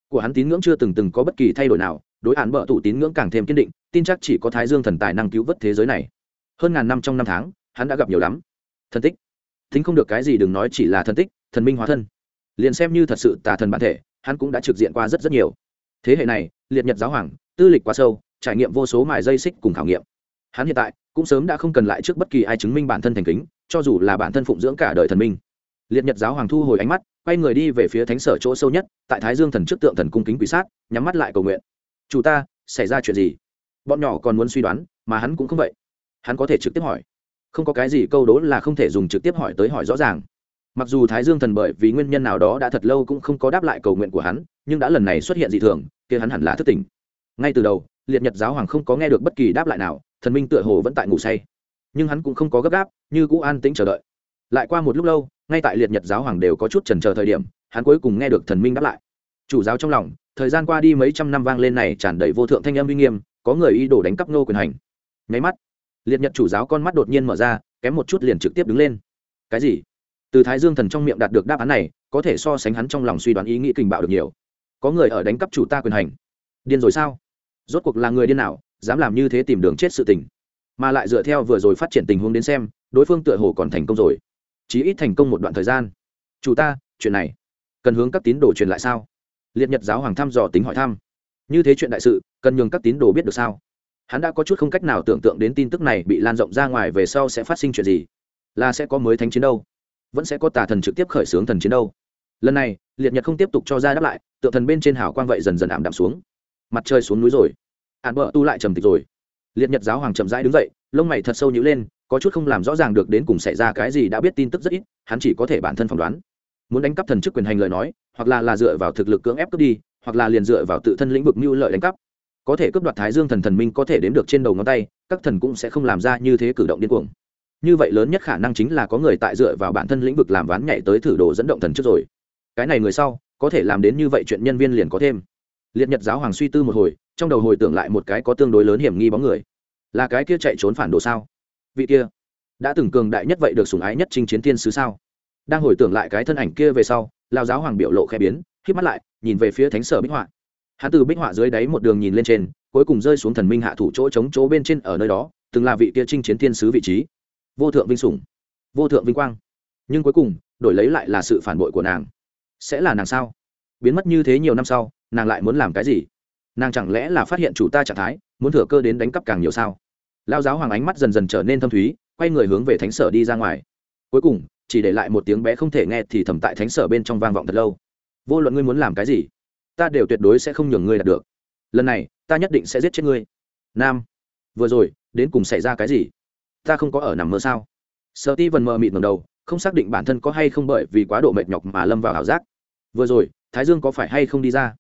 Của hắn tín ngưỡng chưa từng từng có bất kỳ thay đổi nào đối án bợ tụ tín ngưỡng càng thêm kiên định tin chắc chỉ có thái dương thần tài năng cứu vớt thế giới này. Hơn ngàn năm trong năm tháng hắn đã gặp nhiều lắm thần tích. Thính không được cái gì đừng nói chỉ là thần tích, thần minh hóa thân. Liền xem như thật sự tà thần bản thể, hắn cũng đã trực diện qua rất rất nhiều. Thế hệ này, liệt nhật giáo hoàng, tư lịch quá sâu, trải nghiệm vô số mài dây xích cùng khảo nghiệm. Hắn hiện tại, cũng sớm đã không cần lại trước bất kỳ ai chứng minh bản thân thành kính, cho dù là bản thân phụng dưỡng cả đời thần minh. Liệt nhật giáo hoàng thu hồi ánh mắt, quay người đi về phía thánh sở chỗ sâu nhất, tại thái dương thần trước tượng thần cung kính quỷ sát, nhắm mắt lại cầu nguyện. Chủ ta, xảy ra chuyện gì? Bọn nhỏ còn muốn suy đoán, mà hắn cũng không vậy. Hắn có thể trực tiếp hỏi không có cái gì câu đố là không thể dùng trực tiếp hỏi tới hỏi rõ ràng. Mặc dù thái dương thần bởi vì nguyên nhân nào đó đã thật lâu cũng không có đáp lại cầu nguyện của hắn, nhưng đã lần này xuất hiện dị thường, kia hắn hẳn là thất tình ngay từ đầu, liệt nhật giáo hoàng không có nghe được bất kỳ đáp lại nào, thần minh tựa hồ vẫn tại ngủ say. Nhưng hắn cũng không có gấp gáp, như cũ an tĩnh chờ đợi. Lại qua một lúc lâu, ngay tại liệt nhật giáo hoàng đều có chút trần chờ thời điểm, hắn cuối cùng nghe được thần minh đáp lại. Chủ giáo trong lòng, thời gian qua đi mấy trăm năm vang lên này tràn đầy vô thượng thanh âm uy nghiêm, có người ý đồ đánh cắp nô quyền hành. Nháy mắt liệt nhật chủ giáo con mắt đột nhiên mở ra, kém một chút liền trực tiếp đứng lên. Cái gì? Từ thái dương thần trong miệng đạt được đáp án này, có thể so sánh hắn trong lòng suy đoán ý nghĩ kình bạo được nhiều. Có người ở đánh cắp chủ ta quyền hành. Điên rồi sao? Rốt cuộc là người điên nào, dám làm như thế tìm đường chết sự tình? Mà lại dựa theo vừa rồi phát triển tình huống đến xem, đối phương tựa hồ còn thành công rồi. Chí ít thành công một đoạn thời gian. Chủ ta, chuyện này, cần hướng các tín đồ truyền lại sao? Liệt nhật giáo hoàng thăm dò tính hỏi thăm. Như thế chuyện đại sự, cần nhường các tín đồ biết được sao? Hắn đã có chút không cách nào tưởng tượng đến tin tức này bị lan rộng ra ngoài về sau sẽ phát sinh chuyện gì. Là sẽ có mới thánh chiến đâu? Vẫn sẽ có tà thần trực tiếp khởi xướng thần chiến đâu? Lần này, liệt nhật không tiếp tục cho ra đáp lại tượng thần bên trên hào quang vậy dần dần ảm đạm xuống. Mặt trời xuống núi rồi. Ạn bờ tu lại trầm tịch rồi. Liệt nhật giáo hoàng chậm rãi đứng dậy, lông mày thật sâu nhữ lên, có chút không làm rõ ràng được đến cùng xảy ra cái gì đã biết tin tức rất ít, hắn chỉ có thể bản thân phỏng đoán. Muốn đánh cắp thần chức quyền hành lời nói, hoặc là là dựa vào thực lực cưỡng ép cướp đi, hoặc là liền dựa vào tự thân lĩnh vực mưu lợi đánh cắp có thể cướp đoạt thái dương thần thần minh có thể đếm được trên đầu ngón tay, các thần cũng sẽ không làm ra như thế cử động điên cuồng. Như vậy lớn nhất khả năng chính là có người tại dựa vào bản thân lĩnh vực làm ván nhảy tới thử đồ dẫn động thần trước rồi. Cái này người sau, có thể làm đến như vậy chuyện nhân viên liền có thêm. Liệt nhật giáo hoàng suy tư một hồi, trong đầu hồi tưởng lại một cái có tương đối lớn hiểm nghi bóng người. Là cái kia chạy trốn phản đồ sao? Vị kia, đã từng cường đại nhất vậy được sủng ái nhất chinh chiến thiên sứ sao? Đang hồi tưởng lại cái thân ảnh kia về sau lao giáo hoàng biểu lộ khẽ biến khi mắt lại, nhìn về phía thánh sở bích họa hắn từ bích họa dưới đáy một đường nhìn lên trên, cuối cùng rơi xuống thần minh hạ thủ chỗ chống chỗ bên trên ở nơi đó, từng là vị kia chinh chiến thiên sứ vị trí. Vô thượng vinh sủng, vô thượng vinh quang. Nhưng cuối cùng, đổi lấy lại là sự phản bội của nàng. Sẽ là nàng sao? Biến mất như thế nhiều năm sau, nàng lại muốn làm cái gì? Nàng chẳng lẽ là phát hiện chủ ta trạng thái, muốn thừa cơ đến đánh cắp càng nhiều sao? Lao giáo hoàng ánh mắt dần dần trở nên thâm thúy, quay người hướng về thánh sở đi ra ngoài. Cuối cùng, chỉ để lại một tiếng bé không thể nghe thì thầm tại thánh sở bên trong vang vọng thật lâu. Vô luận ngươi muốn làm cái gì ta đều tuyệt đối sẽ không nhường ngươi đạt được. Lần này, ta nhất định sẽ giết chết ngươi. Nam, vừa rồi, đến cùng xảy ra cái gì? Ta không có ở nằm mơ sao? Sợ ti vần mờ mịt ngầm đầu, không xác định bản thân có hay không bởi vì quá độ mệt nhọc mà lâm vào ảo giác. Vừa rồi, thái dương có phải hay không đi ra?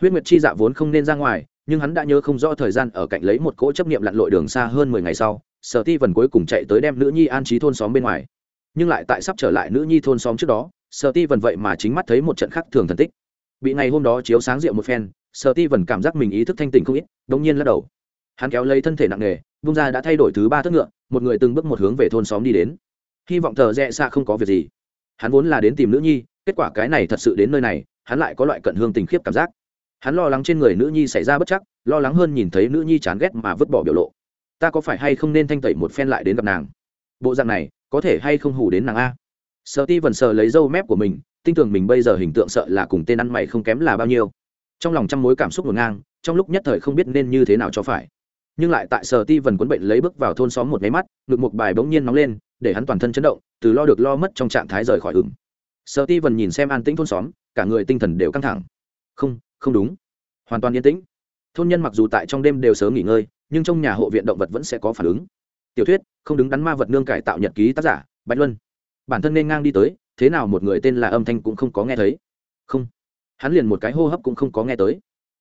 Huyết nguyệt chi dạ vốn không nên ra ngoài, nhưng hắn đã nhớ không rõ thời gian ở cạnh lấy một cỗ chấp niệm lặn lội đường xa hơn mười ngày sau, sở ti vần cuối cùng chạy tới đem nữ nhi an trí thôn xóm bên ngoài. Nhưng lại tại sắp trở lại nữ nhi thôn xóm trước đó, sở ti vần vậy mà chính mắt thấy một trận khác thường thần tích bị ngày hôm đó chiếu sáng rượu một phen sợ ti vẫn cảm giác mình ý thức thanh tỉnh không ít đ ỗ n g nhiên lắc đầu. Hắn kéo lấy thân thể nặng nề bung ra đã thay đổi thứ ba thất ngựa, một người từng bước một hướng về thôn xóm đi đến. Hy vọng thờ rẽ xa không có việc gì. Hắn vốn là đến tìm nữ nhi, kết quả cái này thật sự đến nơi này, hắn lại có loại cận hương tình khiếp cảm giác. Hắn lo lắng trên người nữ nhi xảy ra bất chắc, lo lắng hơn nhìn thấy nữ nhi chán ghét mà vứt bỏ biểu lộ. Ta có phải hay không nên thanh tẩy một phen lại đến gặp nàng? Bộ dạng này, có thể hay không hủ đến nàng a? Sợ ti vần sờ lấy dâu mép của mình tin tưởng mình bây giờ hình tượng sợ là cùng tên ăn mày không kém là bao nhiêu. Trong lòng trăm mối cảm xúc ngổn ngang, trong lúc nhất thời không biết nên như thế nào cho phải. Nhưng lại tại sở ti vần quấn bệnh lấy bước vào thôn xóm một máy mắt, ngực một bài bỗng nhiên nóng lên, để hắn toàn thân chấn động, từ lo được lo mất trong trạng thái rời khỏi ửng. Sở ti vần nhìn xem an tĩnh thôn xóm, cả người tinh thần đều căng thẳng. Không không đúng. Hoàn toàn yên tĩnh. Thôn nhân mặc dù tại trong đêm đều sớm nghỉ ngơi, nhưng trong nhà hộ viện động vật vẫn sẽ có phản ứng. Tiểu thuyết, không đứng đắn ma vật nương cải tạo nhật ký tác giả, bạch luân. Bản thân nên ngang đi tới thế nào một người tên là âm thanh cũng không có nghe thấy? Không. Hắn liền một cái hô hấp cũng không có nghe tới.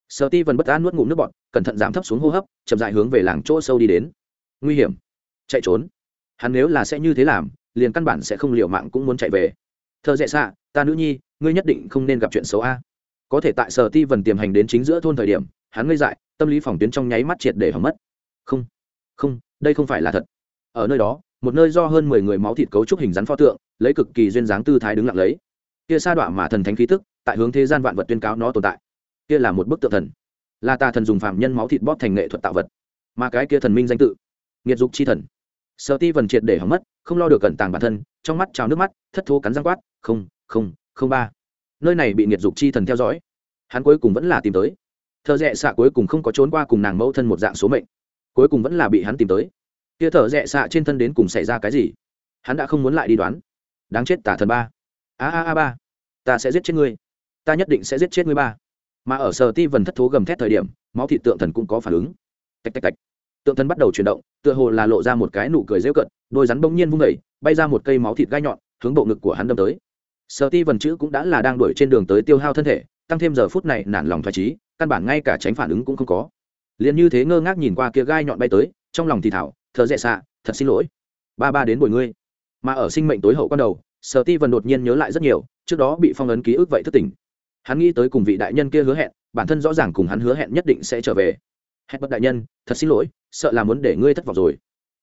Sợ ti vần bất an nuốt ngụm nước bọt, cẩn thận giảm thấp xuống hô hấp, chậm dại hướng về làng chỗ sâu đi đến. Nguy hiểm. Chạy trốn. Hắn nếu là sẽ như thế làm, liền căn bản sẽ không liệu mạng cũng muốn chạy về. Thợ dễ xạ, ta nữ nhi, ngươi nhất định không nên gặp chuyện xấu a. Có thể tại sở ti vần tiềm hành đến chính giữa thôn thời điểm, hắn ngây dại, tâm lý phòng tuyến trong nháy mắt triệt để hỏng mất. Không. Không, đây không phải là thật. Ở nơi đó một nơi do hơn mười người máu thịt cấu trúc hình rắn pho tượng, lấy cực kỳ duyên dáng tư thái đứng lặng lấy. Kia sa đọa mà thần thánh khí tức, tại hướng thế gian vạn vật tuyên cáo nó tồn tại. Kia là một bức tượng thần. Là tà thần dùng phạm nhân máu thịt bóp thành nghệ thuật tạo vật. Mà cái kia thần minh danh tự, nghiệt dục chi thần. Sợ ti vần triệt để hỏng mất, không lo được cẩn tàng bản thân, trong mắt trào nước mắt, thất thố cắn răng quát, không không không ba. Nơi này bị nghiệt dục chi thần theo dõi. Hắn cuối cùng vẫn là tìm tới. Thợ rẽ xạ cuối cùng không có trốn qua cùng nàng mẫu thân một dạng số mệnh. Cuối cùng vẫn là bị hắn tìm tới kia thở rẽ xạ trên thân đến cùng xảy ra cái gì? Hắn đã không muốn lại đi đoán. Đáng chết tả thần ba. A a a ba. Ta sẽ giết chết ngươi. Ta nhất định sẽ giết chết ngươi ba. Mà ở sở ti vần thất thố gầm thét thời điểm, máu thịt tượng thần cũng có phản ứng. Tạch tạch tạch. Tượng thần bắt đầu chuyển động, tựa hồ là lộ ra một cái nụ cười rêu cận đôi rắn bỗng nhiên vung vẩy bay ra một cây máu thịt gai nhọn, hướng bộ ngực của hắn đâm tới. Sở ti vần chữ cũng đã là đang đuổi trên đường tới tiêu hao thân thể, tăng thêm giờ phút này nản lòng thoải trí, căn bản ngay cả tránh phản ứng cũng không có. Liền như thế ngơ ngác nhìn qua kia gai nhọn bay tới, trong lòng thì thảo thợ dễ xạ, thật xin lỗi. Ba ba đến bồi ngươi. Mà ở sinh mệnh tối hậu quan đầu, sở ti vần đột nhiên nhớ lại rất nhiều, trước đó bị phong ấn ký ức vậy thất tình hắn nghĩ tới cùng vị đại nhân kia hứa hẹn, bản thân rõ ràng cùng hắn hứa hẹn nhất định sẽ trở về. Hẹn bất đại nhân, thật xin lỗi, sợ là muốn để ngươi thất vọng rồi.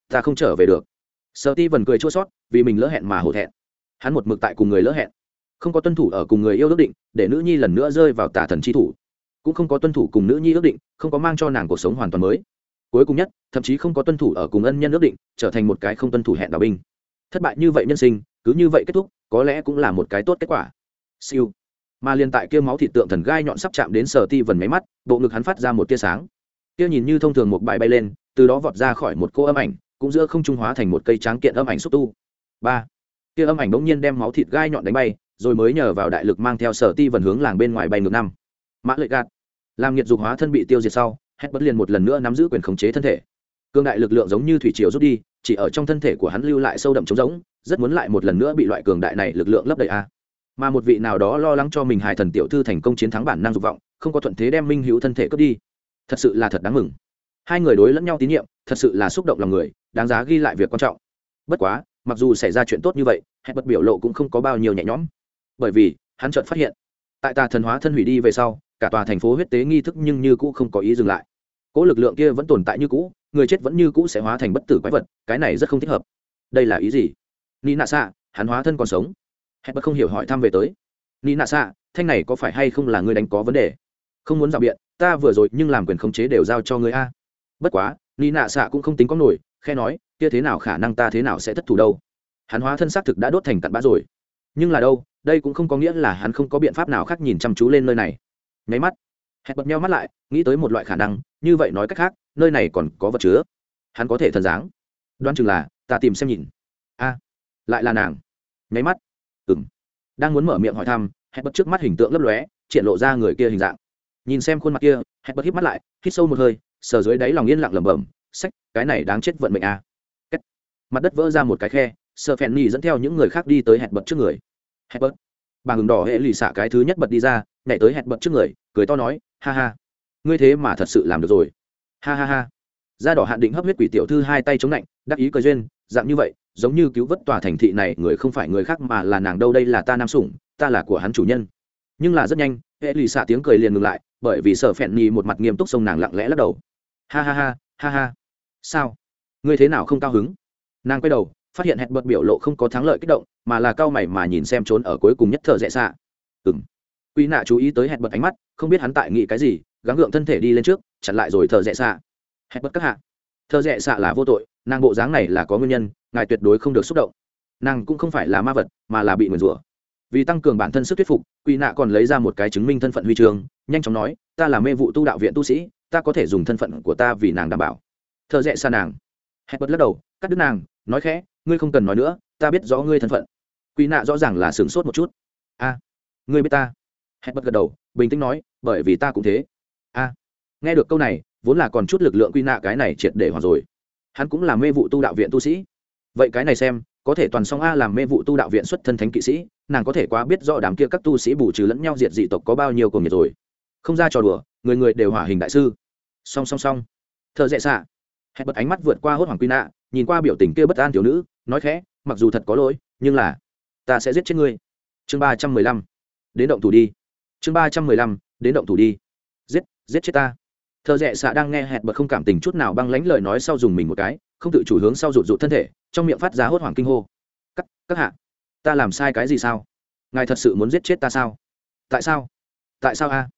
Ta không trở về được. Sở ti vần cười chua sót vì mình lỡ hẹn mà hổ thẹn. Hắn một mực tại cùng người lỡ hẹn. Không có tuân thủ ở cùng người yêu ước định, để nữ nhi lần nữa rơi vào tà thần chi thủ. Cũng không có tuân thủ cùng nữ nhi ước định, không có mang cho nàng cuộc sống hoàn toàn mới cuối cùng nhất, thậm chí không có tuân thủ ở cùng ân nhân ước định, trở thành một cái không tuân thủ hẹn đạo binh. Thất bại như vậy nhân sinh, cứ như vậy kết thúc, có lẽ cũng là một cái tốt kết quả. Siêu. Mà liên tại kia máu thịt tượng thần gai nhọn sắp chạm đến sở ti vần máy mắt, bộ ngực hắn phát ra một tia sáng. Kia nhìn như thông thường một bài bay lên, từ đó vọt ra khỏi một cô âm ảnh, cũng giữa không trung hóa thành một cây tráng kiện âm ảnh xúc tu. Ba. Kia âm ảnh bỗng nhiên đem máu thịt gai nhọn đánh bay, rồi mới nhờ vào đại lực mang theo sở ti vần hướng làng bên ngoài bay ngược năm. Mã lợi gạt. Làm nhiệt dục hóa thân bị tiêu diệt sau hét bất liền một lần nữa nắm giữ quyền khống chế thân thể. Cương đại lực lượng giống như thủy triều rút đi, chỉ ở trong thân thể của hắn lưu lại sâu đậm trống rỗng, rất muốn lại một lần nữa bị loại cường đại này lực lượng lấp đầy a. Mà một vị nào đó lo lắng cho mình hài thần tiểu thư thành công chiến thắng bản năng dục vọng, không có thuận thế đem minh hữu thân thể cướp đi. Thật sự là thật đáng mừng. Hai người đối lẫn nhau tín nhiệm, thật sự là xúc động lòng người, đáng giá ghi lại việc quan trọng. Bất quá, mặc dù xảy ra chuyện tốt như vậy hẹn bật biểu lộ cũng không có bao nhiêu nhẹ nhõm. Bởi vì, hắn chợt phát hiện, tại tà thần hóa thân hủy đi về sau cả tòa thành phố huyết tế nghi thức nhưng như cũ không có ý dừng lại. Cỗ lực lượng kia vẫn tồn tại như cũ, người chết vẫn như cũ sẽ hóa thành bất tử quái vật, cái này rất không thích hợp. Đây là ý gì? Ni nạ xạ hắn hóa thân còn sống. Hẹn bất không hiểu hỏi thăm về tới. Ni nạ xạ thanh này có phải hay không là người đánh có vấn đề? Không muốn rào biện, ta vừa rồi nhưng làm quyền khống chế đều giao cho người a. Bất quá ni nạ xạ cũng không tính có nổi khe nói, kia thế nào khả năng ta thế nào sẽ thất thủ đâu? Hắn hóa thân xác thực đã đốt thành cặn bã rồi. Nhưng là đâu, đây cũng không có nghĩa là hắn không có biện pháp nào khác nhìn chăm chú lên nơi này nháy mắt. Hẹn bật nhau mắt lại, nghĩ tới một loại khả năng, như vậy nói cách khác, nơi này còn có vật chứa. Hắn có thể thần dáng. Đoán chừng là, ta tìm xem nhìn. A, lại là nàng. Nháy mắt. Ừng đang muốn mở miệng hỏi thăm, hẹn bật trước mắt hình tượng lấp lóe, triển lộ ra người kia hình dạng. Nhìn xem khuôn mặt kia, hẹn bật hít mắt lại, hít sâu một hơi, sờ dưới đáy lòng yên lặng lẩm bẩm, sách, cái này đáng chết vận mệnh a. À. mặt đất vỡ ra một cái khe sợ phèn nhì dẫn theo những người khác đi tới hẹn bật trước người. Hẹn bật. Bà ngừng đỏ hệ lì xạ cái thứ nhất bật đi ra nhảy tới hẹn bật trước người, cười to nói, ha ha, ngươi thế mà thật sự làm được rồi. Ha ha ha. Da đỏ hạn định hấp huyết quỷ tiểu thư hai tay chống lạnh, đắc ý cười duyên, dạng như vậy, giống như cứu vớt tòa thành thị này, người không phải người khác mà là nàng đâu đây là ta nam sủng, ta là của hắn chủ nhân. Nhưng là rất nhanh, hệ lì xạ tiếng cười liền ngừng lại, bởi vì sợ phẹn nhì một mặt nghiêm túc sông nàng lặng lẽ lắc đầu. Ha ha ha ha ha. Sao? Ngươi thế nào không cao hứng? Nàng quay đầu, phát hiện hẹn bật biểu lộ không có thắng lợi kích động, mà là cao mày mà nhìn xem trốn ở cuối cùng nhất thợ dễ xạ. Ừng Quý nạ chú ý tới hẹn bật ánh mắt, không biết hắn tại nghĩ cái gì, gắng gượng thân thể đi lên trước, chặn lại rồi thở rẽ xạ. Hẹn bật các hạ. Thở rẽ xạ là vô tội, nàng bộ dáng này là có nguyên nhân, ngài tuyệt đối không được xúc động. Nàng cũng không phải là ma vật, mà là bị nguyền rủa. Vì tăng cường bản thân sức thuyết phục Quý nạ còn lấy ra một cái chứng minh thân phận huy trường nhanh chóng nói, ta là mê vụ tu đạo viện tu sĩ, ta có thể dùng thân phận của ta vì nàng đảm bảo. Thở rẽ xa nàng. Hẹn bật lắc đầu, cắt đứt nàng, nói khẽ, ngươi không cần nói nữa, ta biết rõ ngươi thân phận. Quý nạ rõ ràng là sửng sốt một chút. A, ngươi biết ta? Hẹn bật gật đầu, bình tĩnh nói, bởi vì ta cũng thế. A, nghe được câu này, vốn là còn chút lực lượng quy nạ cái này triệt để hoàn rồi. Hắn cũng là mê vụ tu đạo viện tu sĩ. Vậy cái này xem, có thể toàn song a làm mê vụ tu đạo viện xuất thân thánh kỵ sĩ, nàng có thể quá biết rõ đám kia các tu sĩ bù trừ lẫn nhau diệt dị tộc có bao nhiêu cùng nhiệt rồi. Không ra trò đùa, người người đều hỏa hình đại sư. Song song song. Thợ dễ xạ. Hẹn bật ánh mắt vượt qua hốt hoàng quy nạ, nhìn qua biểu tình kia bất an tiểu nữ, nói khẽ, mặc dù thật có lỗi, nhưng là ta sẽ giết chết ngươi. Chương ba trăm mười lăm. Đến động thủ đi chương ba trăm mười lăm, đến động thủ đi. Giết giết chết ta. Thợ rẽ xạ đang nghe hẹn bật không cảm tình chút nào băng lánh lời nói sau dùng mình một cái, không tự chủ hướng sau rụt rụt thân thể, trong miệng phát giá hốt hoảng kinh hô. Các các hạ, ta làm sai cái gì sao? Ngài thật sự muốn giết chết ta sao? Tại sao? Tại sao a?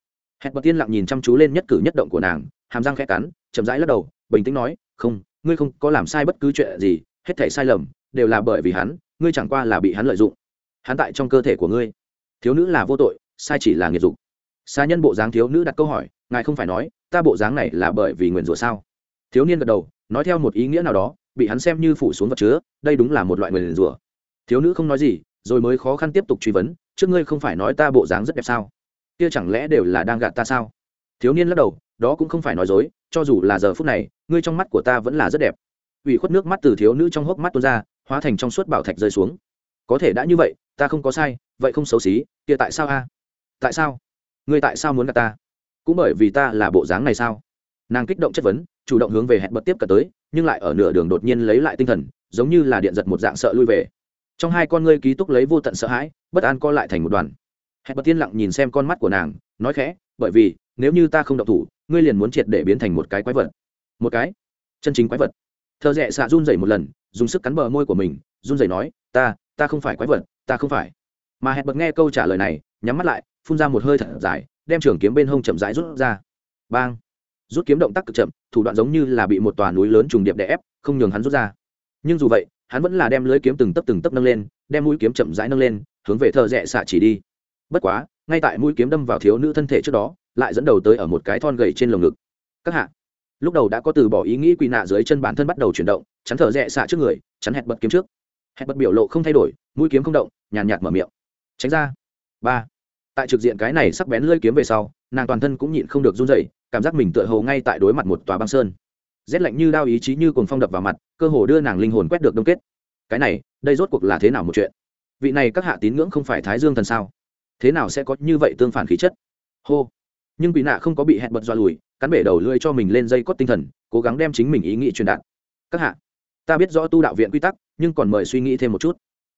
Hẹn bật tiên lặng nhìn chăm chú lên nhất cử nhất động của nàng, hàm răng khẽ cắn, chậm rãi lắc đầu, bình tĩnh nói, không, ngươi không có làm sai bất cứ chuyện gì, hết thể sai lầm đều là bởi vì hắn, ngươi chẳng qua là bị hắn lợi dụng. Hắn tại trong cơ thể của ngươi. Thiếu nữ là vô tội sai chỉ là nghiệp dục. Xa nhân bộ dáng thiếu nữ đặt câu hỏi, ngài không phải nói, ta bộ dáng này là bởi vì nguyền rủa sao? Thiếu niên gật đầu, nói theo một ý nghĩa nào đó, bị hắn xem như phủ xuống vật chứa, đây đúng là một loại nguyền rủa. Thiếu nữ không nói gì, rồi mới khó khăn tiếp tục truy vấn, trước ngươi không phải nói ta bộ dáng rất đẹp sao? Kia chẳng lẽ đều là đang gạt ta sao? Thiếu niên lắc đầu, đó cũng không phải nói dối, cho dù là giờ phút này, ngươi trong mắt của ta vẫn là rất đẹp. Ủy khuất nước mắt từ thiếu nữ trong hốc mắt tuôn ra, hóa thành trong suốt bảo thạch rơi xuống. Có thể đã như vậy, ta không có sai, vậy không xấu xí, kia tại sao a? Tại sao? Ngươi tại sao muốn gặp ta? Cũng bởi vì ta là bộ dáng này sao? Nàng kích động chất vấn, chủ động hướng về hẹn bật tiếp cận tới, nhưng lại ở nửa đường đột nhiên lấy lại tinh thần, giống như là điện giật một dạng sợ lui về. Trong hai con ngươi ký túc lấy vô tận sợ hãi, bất an co lại thành một đoàn. Hẹn bật tiên lặng nhìn xem con mắt của nàng, nói khẽ, bởi vì, nếu như ta không động thủ, ngươi liền muốn triệt để biến thành một cái quái vật. Một cái? Chân chính quái vật. Thợ rẽ xạ run rẩy một lần, dùng sức cắn bờ môi của mình, run rẩy nói, ta ta không phải quái vật, ta không phải. Mà hẹn bật nghe câu trả lời này, nhắm mắt lại phun ra một hơi thật dài, đem trường kiếm bên hông chậm rãi rút ra. Bang! Rút kiếm động tác cực chậm, thủ đoạn giống như là bị một tòa núi lớn trùng điệp đè ép, không nhường hắn rút ra. Nhưng dù vậy, hắn vẫn là đem lưới kiếm từng tấp từng tấp nâng lên, đem mũi kiếm chậm rãi nâng lên, hướng về thợ rẽ xạ chỉ đi. Bất quá, ngay tại mũi kiếm đâm vào thiếu nữ thân thể trước đó, lại dẫn đầu tới ở một cái thon gầy trên lồng ngực. Các hạ! Lúc đầu đã có từ bỏ ý nghĩ quỳ nạ dưới chân bản thân bắt đầu chuyển động, chắn thở rẽ xạ trước người, chắn hẹn bật kiếm trước. Hẹn bật biểu lộ không thay đổi, mũi kiếm không động, nhàn nhạt mở miệng. Tránh ra. Ba tại trực diện cái này sắc bén lơi kiếm về sau, nàng toàn thân cũng nhịn không được run dậy cảm giác mình tựa hồ ngay tại đối mặt một tòa băng sơn. Rét lạnh như đao ý chí như cồn phong đập vào mặt, cơ hồ đưa nàng linh hồn quét được đông kết. Cái này, đây rốt cuộc là thế nào một chuyện? Vị này các hạ tín ngưỡng không phải thái dương thần sao? Thế nào sẽ có như vậy tương phản khí chất? Hô. Nhưng bị nạ không có bị hẹn bật dọa lùi, cắn bể đầu lưỡi cho mình lên dây cót tinh thần, cố gắng đem chính mình ý nghĩ truyền đạt. Các hạ, ta biết rõ tu đạo viện quy tắc, nhưng còn mời suy nghĩ thêm một chút.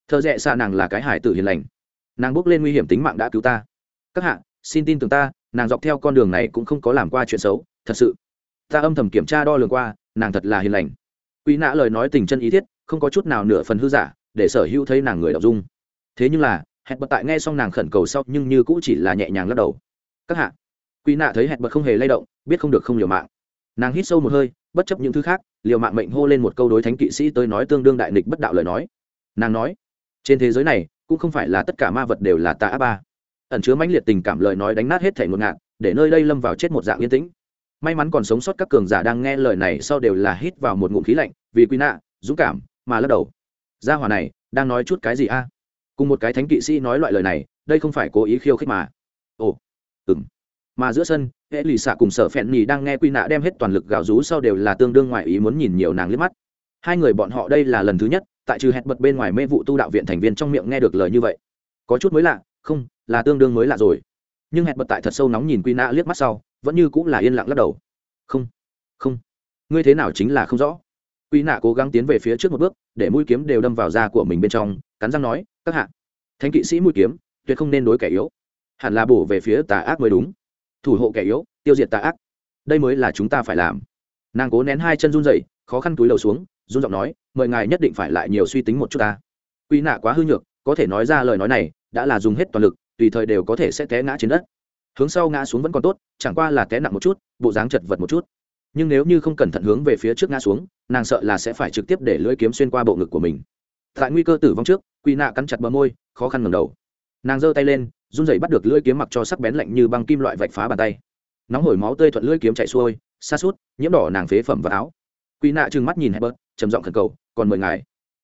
Thợ rẽ xa nàng là cái hải tử hiền lành nàng bước lên nguy hiểm tính mạng đã cứu ta. Các hạ, xin tin tưởng ta, nàng dọc theo con đường này cũng không có làm qua chuyện xấu, thật sự. Ta âm thầm kiểm tra đo lường qua, nàng thật là hiền lành. Quý nã lời nói tình chân ý thiết, không có chút nào nửa phần hư giả, để sở hữu thấy nàng người đọc dung. Thế nhưng là hẹn bật tại nghe xong nàng khẩn cầu sau nhưng như cũ chỉ là nhẹ nhàng lắc đầu. Các hạ. Quý nạ thấy hẹn bật không hề lay động, biết không được không liều mạng. Nàng hít sâu một hơi, bất chấp những thứ khác, liều mạng mệnh hô lên một câu đối thánh kỵ sĩ tới nói tương đương đại nịch bất đạo lời nói. Nàng nói, trên thế giới này cũng không phải là tất cả ma vật đều là tà ác ba. Ẩn chứa mãnh liệt tình cảm lời nói đánh nát hết thể ngột ngạt, để nơi đây lâm vào chết một dạng yên tĩnh. May mắn còn sống sót các cường giả đang nghe lời này sau đều là hít vào một ngụm khí lạnh, vì quy nạ, dũng cảm mà lắc đầu. Gia hỏa này, đang nói chút cái gì a? Cùng một cái thánh kỵ sĩ nói loại lời này, đây không phải cố ý khiêu khích mà. Ồ, ừm. Mà giữa sân, hệ lì xạ cùng sở phẹn nhì đang nghe quy nạ đem hết toàn lực gào rú sau đều là tương đương ngoại ý muốn nhìn nhiều nàng liếc mắt. Hai người bọn họ đây là lần thứ nhất tại trừ hẹn bật bên ngoài mê vụ tu đạo viện thành viên trong miệng nghe được lời như vậy. Có chút mới lạ, không, là tương đương mới lạ rồi. Nhưng hẹn bật tại thật sâu nóng nhìn quy nạ liếc mắt sau, vẫn như cũng là yên lặng lắc đầu. Không không. Ngươi thế nào chính là không rõ. Quy nạ cố gắng tiến về phía trước một bước, để mũi kiếm đều đâm vào da của mình bên trong, cắn răng nói, các hạ, thánh kỵ sĩ mũi kiếm, tuyệt không nên đối kẻ yếu. Hẳn là bổ về phía tà ác mới đúng. Thủ hộ kẻ yếu, tiêu diệt tà ác. Đây mới là chúng ta phải làm. Nàng cố nén hai chân run dậy khó khăn túi đầu xuống run giọng nói, mời ngài nhất định phải lại nhiều suy tính một chút ta. Quy nạ quá hư nhược, có thể nói ra lời nói này, đã là dùng hết toàn lực, tùy thời đều có thể sẽ té ngã trên đất. Hướng sau ngã xuống vẫn còn tốt, chẳng qua là té nặng một chút, bộ dáng chật vật một chút. Nhưng nếu như không cẩn thận hướng về phía trước ngã xuống, nàng sợ là sẽ phải trực tiếp để lưỡi kiếm xuyên qua bộ ngực của mình. Tại nguy cơ tử vong trước quy nạ cắn chặt bờ môi, khó khăn ngầm đầu. Nàng giơ tay lên, run rẩy bắt được lưỡi kiếm mặc cho sắc bén lạnh như băng kim loại vạch phá bàn tay. Nóng hổi máu tươi thuận lưỡi kiếm chạy xuôi xa suốt nhiễm đỏ nàng phế phẩm và áo. Quy nạ trừng mắt nhìn hebert trầm giọng khẩn cầu, còn mời ngài.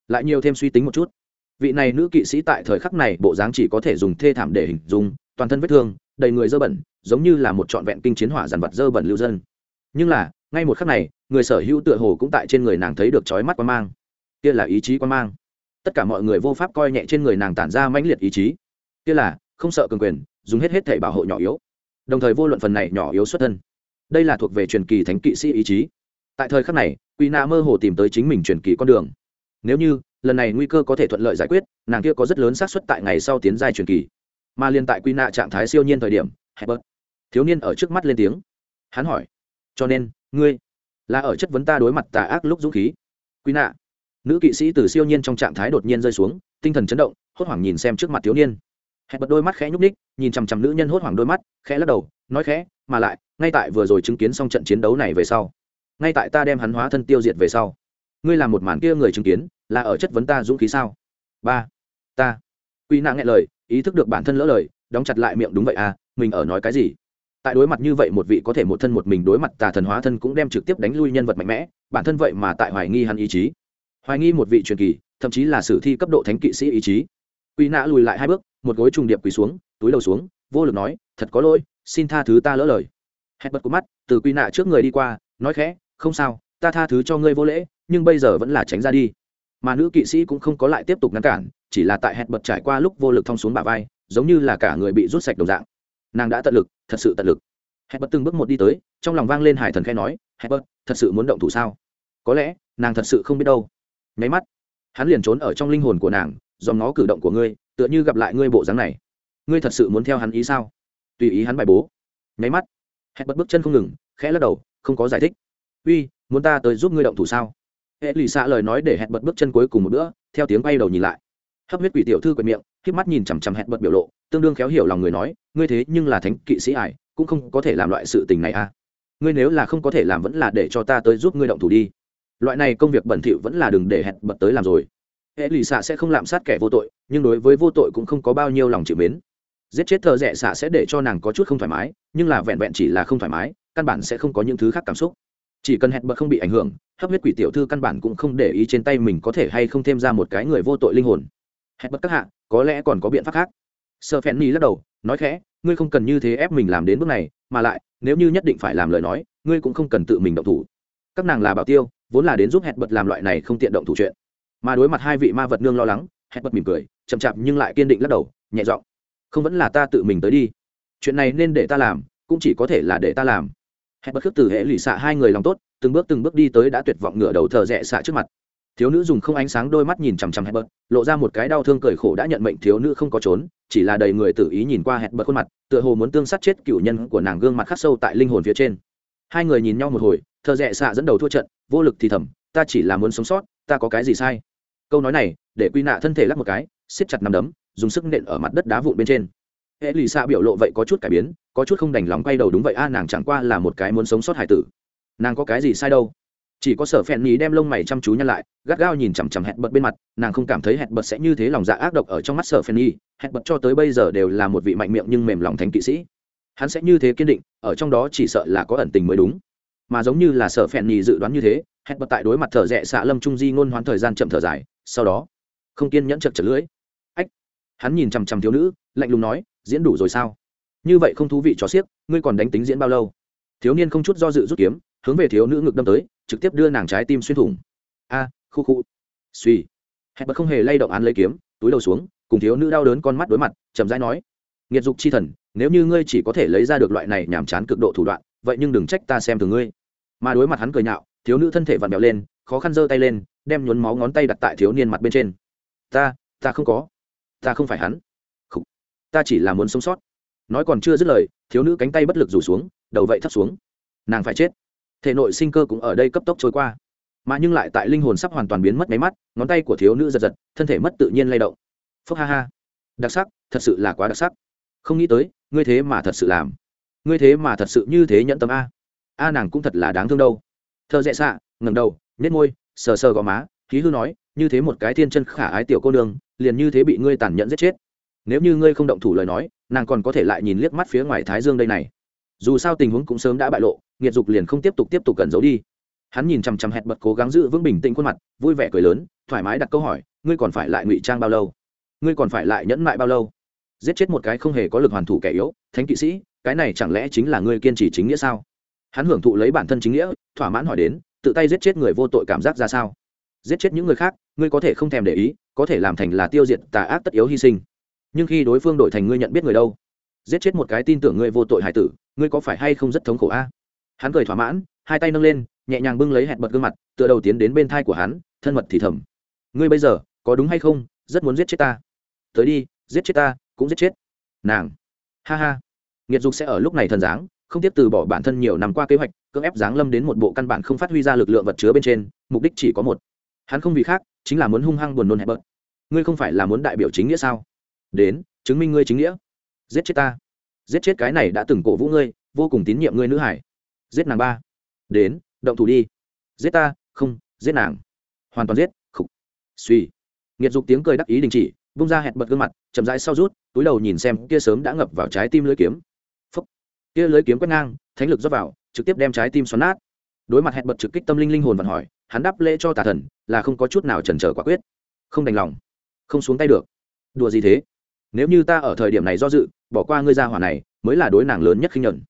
Lại nhiều thêm suy tính một chút. Vị này nữ kỵ sĩ tại thời khắc này bộ dáng chỉ có thể dùng thê thảm để hình dung, toàn thân vết thương, đầy người dơ bẩn, giống như là một trọn vẹn kinh chiến hỏa dàn vật dơ bẩn lưu dân. Nhưng là, ngay một khắc này, người sở hữu tựa hồ cũng tại trên người nàng thấy được chói mắt quan mang. Kia là ý chí quan mang. Tất cả mọi người vô pháp coi nhẹ trên người nàng tản ra mãnh liệt ý chí. Kia là, không sợ cường quyền, dùng hết hết thể bảo hộ nhỏ yếu. Đồng thời vô luận phần này nhỏ yếu xuất thân, đây là thuộc về truyền kỳ thánh kỵ sĩ ý chí. Tại thời khắc này quỷ nạ mơ hồ tìm tới chính mình truyền kỳ con đường. Nếu như, lần này nguy cơ có thể thuận lợi giải quyết, nàng kia có rất lớn xác suất tại ngày sau tiến giai truyền kỳ. Mà liên tại quỷ nạ trạng thái siêu nhiên thời điểm hebert thiếu niên ở trước mắt lên tiếng. Hắn hỏi, cho nên, ngươi là ở chất vấn ta đối mặt tà ác lúc dũng khí? Quỷ nạ, nữ kỵ sĩ từ siêu nhiên trong trạng thái đột nhiên rơi xuống, tinh thần chấn động, hốt hoảng nhìn xem trước mặt thiếu niên. Hẹn bật đôi mắt khẽ nhúc ních nhìn chằm chằm nữ nhân hốt hoảng đôi mắt, khẽ lắc đầu, nói khẽ, mà lại, ngay tại vừa rồi chứng kiến xong trận chiến đấu này về sau ngay tại ta đem hắn hóa thân tiêu diệt về sau, ngươi là một màn kia người chứng kiến, là ở chất vấn ta dũng khí sao? Ba, ta. Quy nạ nghe lời, ý thức được bản thân lỡ lời, đóng chặt lại miệng đúng vậy à mình ở nói cái gì? Tại đối mặt như vậy một vị có thể một thân một mình đối mặt tà thần hóa thân cũng đem trực tiếp đánh lui nhân vật mạnh mẽ, bản thân vậy mà tại hoài nghi hắn ý chí. Hoài nghi một vị truyền kỳ, thậm chí là sử thi cấp độ thánh kỵ sĩ ý chí. Quy nã lùi lại hai bước, một gối trùng điệp quỳ xuống, túi đầu xuống, vô lực nói, thật có lỗi, xin tha thứ ta lỡ lời. Hét bật cú mắt, từ quy nạ trước người đi qua, nói khẽ không sao, ta tha thứ cho ngươi vô lễ, nhưng bây giờ vẫn là tránh ra đi. Mà nữ kỵ sĩ cũng không có lại tiếp tục ngăn cản, chỉ là tại hẹn bật trải qua lúc vô lực thong xuống bả vai, giống như là cả người bị rút sạch đồng dạng. Nàng đã tận lực, thật sự tận lực. Hẹn bật từng bước một đi tới, trong lòng vang lên hải thần khai nói, hẹn bật, thật sự muốn động thủ sao? Có lẽ, nàng thật sự không biết đâu. Nháy mắt, hắn liền trốn ở trong linh hồn của nàng dòm ngó cử động của ngươi, tựa như gặp lại ngươi bộ dáng này. Ngươi thật sự muốn theo hắn ý sao? Tùy ý hắn bài bố. Nháy mắt, hẹn bật bước chân không ngừng, khẽ lắc đầu, không có giải thích uy, muốn ta tới giúp ngươi động thủ sao? Hệ lì xạ lời nói để hẹn bật bước chân cuối cùng một bữa, theo tiếng bay đầu nhìn lại. Hấp huyết quỷ tiểu thư quệt miệng k mắt nhìn chằm chằm hẹn bật biểu lộ, tương đương khéo hiểu lòng người nói, ngươi thế nhưng là thánh kỵ sĩ ải, cũng không có thể làm loại sự tình này à. Ngươi nếu là không có thể làm vẫn là để cho ta tới giúp ngươi động thủ đi. Loại này công việc bẩn thỉu vẫn là đừng để hẹn bật tới làm rồi. Hệ lì xạ sẽ không lạm sát kẻ vô tội, nhưng đối với vô tội cũng không có bao nhiêu lòng chịu mến. Giết chết thợ rẽ xạ sẽ để cho nàng có chút không thoải mái, nhưng là vẹn vẹn chỉ là không thoải mái, căn bản sẽ không có những thứ khác cảm xúc chỉ cần hẹn bật không bị ảnh hưởng, hấp huyết quỷ tiểu thư căn bản cũng không để ý trên tay mình có thể hay không thêm ra một cái người vô tội linh hồn. Hẹn bật các hạ, có lẽ còn có biện pháp khác. Sợ phèn ni lắc đầu, nói khẽ, ngươi không cần như thế ép mình làm đến bước này, mà lại, nếu như nhất định phải làm lời nói, ngươi cũng không cần tự mình động thủ. Các nàng là bảo tiêu, vốn là đến giúp hẹn bật làm loại này không tiện động thủ chuyện. Mà đối mặt hai vị ma vật nương lo lắng, hẹn bật mỉm cười, chậm chạp nhưng lại kiên định lắc đầu, nhẹ giọng, không vẫn là ta tự mình tới đi. Chuyện này nên để ta làm, cũng chỉ có thể là để ta làm hẹn bất khước từ hệ lụy xạ hai người lòng tốt, từng bước từng bước đi tới đã tuyệt vọng ngửa đầu thờ rẽ xạ trước mặt. Thiếu nữ dùng không ánh sáng đôi mắt nhìn chằm chằm hẹn bật lộ ra một cái đau thương cười khổ đã nhận mệnh thiếu nữ không có trốn, chỉ là đầy người tự ý nhìn qua hẹn bật khuôn mặt, tựa hồ muốn tương sát chết cựu nhân của nàng gương mặt khắc sâu tại linh hồn phía trên. Hai người nhìn nhau một hồi thợ rẽ xạ dẫn đầu thua trận, vô lực thì thầm, ta chỉ là muốn sống sót, ta có cái gì sai? Câu nói này, để quy nạ thân thể lắc một cái, siết chặt nằm đấm, dùng sức nện ở mặt đất đá vụn bên trên. Hệ lì xạ biểu lộ vậy có chút cải biến có chút không đành lòng quay đầu đúng vậy a, nàng chẳng qua là một cái muốn sống sót hải tử. Nàng có cái gì sai đâu? Chỉ có sở phèn nhí đem lông mày chăm chú nhăn lại, gắt gao nhìn chằm chằm hẹn bật bên mặt, nàng không cảm thấy hẹn bật sẽ như thế lòng dạ ác độc ở trong mắt sở phèn nhí. Hẹn bật cho tới bây giờ đều là một vị mạnh miệng nhưng mềm lòng thánh kỵ sĩ. Hắn sẽ như thế kiên định, ở trong đó chỉ sợ là có ẩn tình mới đúng. Mà giống như là sở phèn nhí dự đoán như thế, hẹn bật tại đối mặt thở rẽ xạ lâm trung di ngôn hoán thời gian chậm thở dài, sau đó, không kiên nhẫn chật chật lưỡi. Ách! Hắn nhìn chằm chằm thiếu nữ, lạnh lùng nói, diễn đủ rồi sao? Như vậy không thú vị cho xiếc, ngươi còn đánh tính diễn bao lâu? Thiếu niên không chút do dự rút kiếm, hướng về thiếu nữ ngực đâm tới, trực tiếp đưa nàng trái tim xuyên thủng. A, khu khu. Suy hẹn bật không hề lay động án lấy kiếm, túi đầu xuống, cùng thiếu nữ đau đớn con mắt đối mặt, chậm rãi nói, nghiệt dục chi thần, nếu như ngươi chỉ có thể lấy ra được loại này nhàm chán cực độ thủ đoạn, vậy nhưng đừng trách ta xem thường ngươi. Mà đối mặt hắn cười nhạo, thiếu nữ thân thể vặn vẹo lên, khó khăn giơ tay lên, đem nhuốm máu ngón tay đặt tại thiếu niên mặt bên trên. Ta ta không có. Ta không phải hắn. Không. ta chỉ là muốn sống sót nói còn chưa dứt lời, thiếu nữ cánh tay bất lực rủ xuống, đầu vậy thấp xuống. Nàng phải chết. Thể nội sinh cơ cũng ở đây cấp tốc trôi qua. Mà nhưng lại tại linh hồn sắp hoàn toàn biến mất máy mắt, ngón tay của thiếu nữ giật giật, thân thể mất tự nhiên lay động. Phúc ha ha. Đặc sắc, thật sự là quá đặc sắc. Không nghĩ tới, ngươi thế mà thật sự làm. Ngươi thế mà thật sự như thế nhẫn tâm a. A nàng cũng thật là đáng thương đâu. Thợ dẹ xạ ngầm đầu nhét môi, sờ sờ gò má khí hư nói, như thế một cái thiên chân khả ái tiểu cô nương, liền như thế bị ngươi tàn nhẫn giết chết nếu như ngươi không động thủ lời nói, nàng còn có thể lại nhìn liếc mắt phía ngoài thái dương đây này. Dù sao tình huống cũng sớm đã bại lộ, nghiệt dục liền không tiếp tục tiếp tục cần giấu đi. Hắn nhìn chằm chằm hẹn bật cố gắng giữ vững bình tĩnh khuôn mặt, vui vẻ cười lớn, thoải mái đặt câu hỏi, ngươi còn phải lại ngụy trang bao lâu? Ngươi còn phải lại nhẫn mại bao lâu? Giết chết một cái không hề có lực hoàn thủ kẻ yếu, thánh kỵ sĩ, cái này chẳng lẽ chính là ngươi kiên trì chính nghĩa sao? Hắn hưởng thụ lấy bản thân chính nghĩa, thỏa mãn hỏi đến, tự tay giết chết người vô tội cảm giác ra sao? Giết chết những người khác, ngươi có thể không thèm để ý, có thể làm thành là tiêu diệt tà ác tất yếu hy sinh nhưng khi đối phương đổi thành ngươi nhận biết người đâu, giết chết một cái tin tưởng ngươi vô tội hải tử, ngươi có phải hay không rất thống khổ a? Hắn cười thỏa mãn, hai tay nâng lên, nhẹ nhàng bưng lấy hẹn bật gương mặt, tựa đầu tiến đến bên thai của hắn, thân mật thì thầm. Ngươi bây giờ, có đúng hay không? Rất muốn giết chết ta. Tới đi, giết chết ta, cũng giết chết. Nàng. Ha ha. Nghiệt dục sẽ ở lúc này thần dáng, không tiếp từ bỏ bản thân nhiều năm qua kế hoạch, cưỡng ép giáng lâm đến một bộ căn bản không phát huy ra lực lượng vật chứa bên trên, mục đích chỉ có một. Hắn không vì khác, chính là muốn hung hăng buồn nôn hẹp bớt ngươi không phải là muốn đại biểu chính nghĩa sao? Đến, chứng minh ngươi chính nghĩa. Giết chết ta. Giết chết cái này đã từng cổ vũ ngươi, vô cùng tín nhiệm ngươi nữ hải. Giết nàng ba. Đến, động thủ đi. Giết ta, không, giết nàng. Hoàn toàn giết, khục. Suy. Nghiệt dục tiếng cười đắc ý đình chỉ, bung ra hẹn bật gương mặt, chậm rãi sau rút, túi đầu nhìn xem, kia sớm đã ngập vào trái tim lưỡi kiếm. Phúc. Kia lưỡi kiếm quét ngang, thánh lực dốc vào, trực tiếp đem trái tim xoắn nát. Đối mặt hẹn bật trực kích tâm linh linh hồn vận hỏi, hắn đáp lễ cho tà thần, là không có chút nào chần chờ quả quyết. Không đành lòng. Không xuống tay được. Đùa gì thế? Nếu như ta ở thời điểm này do dự, bỏ qua ngươi ra hỏa này, mới là đối nàng lớn nhất khinh nhuận.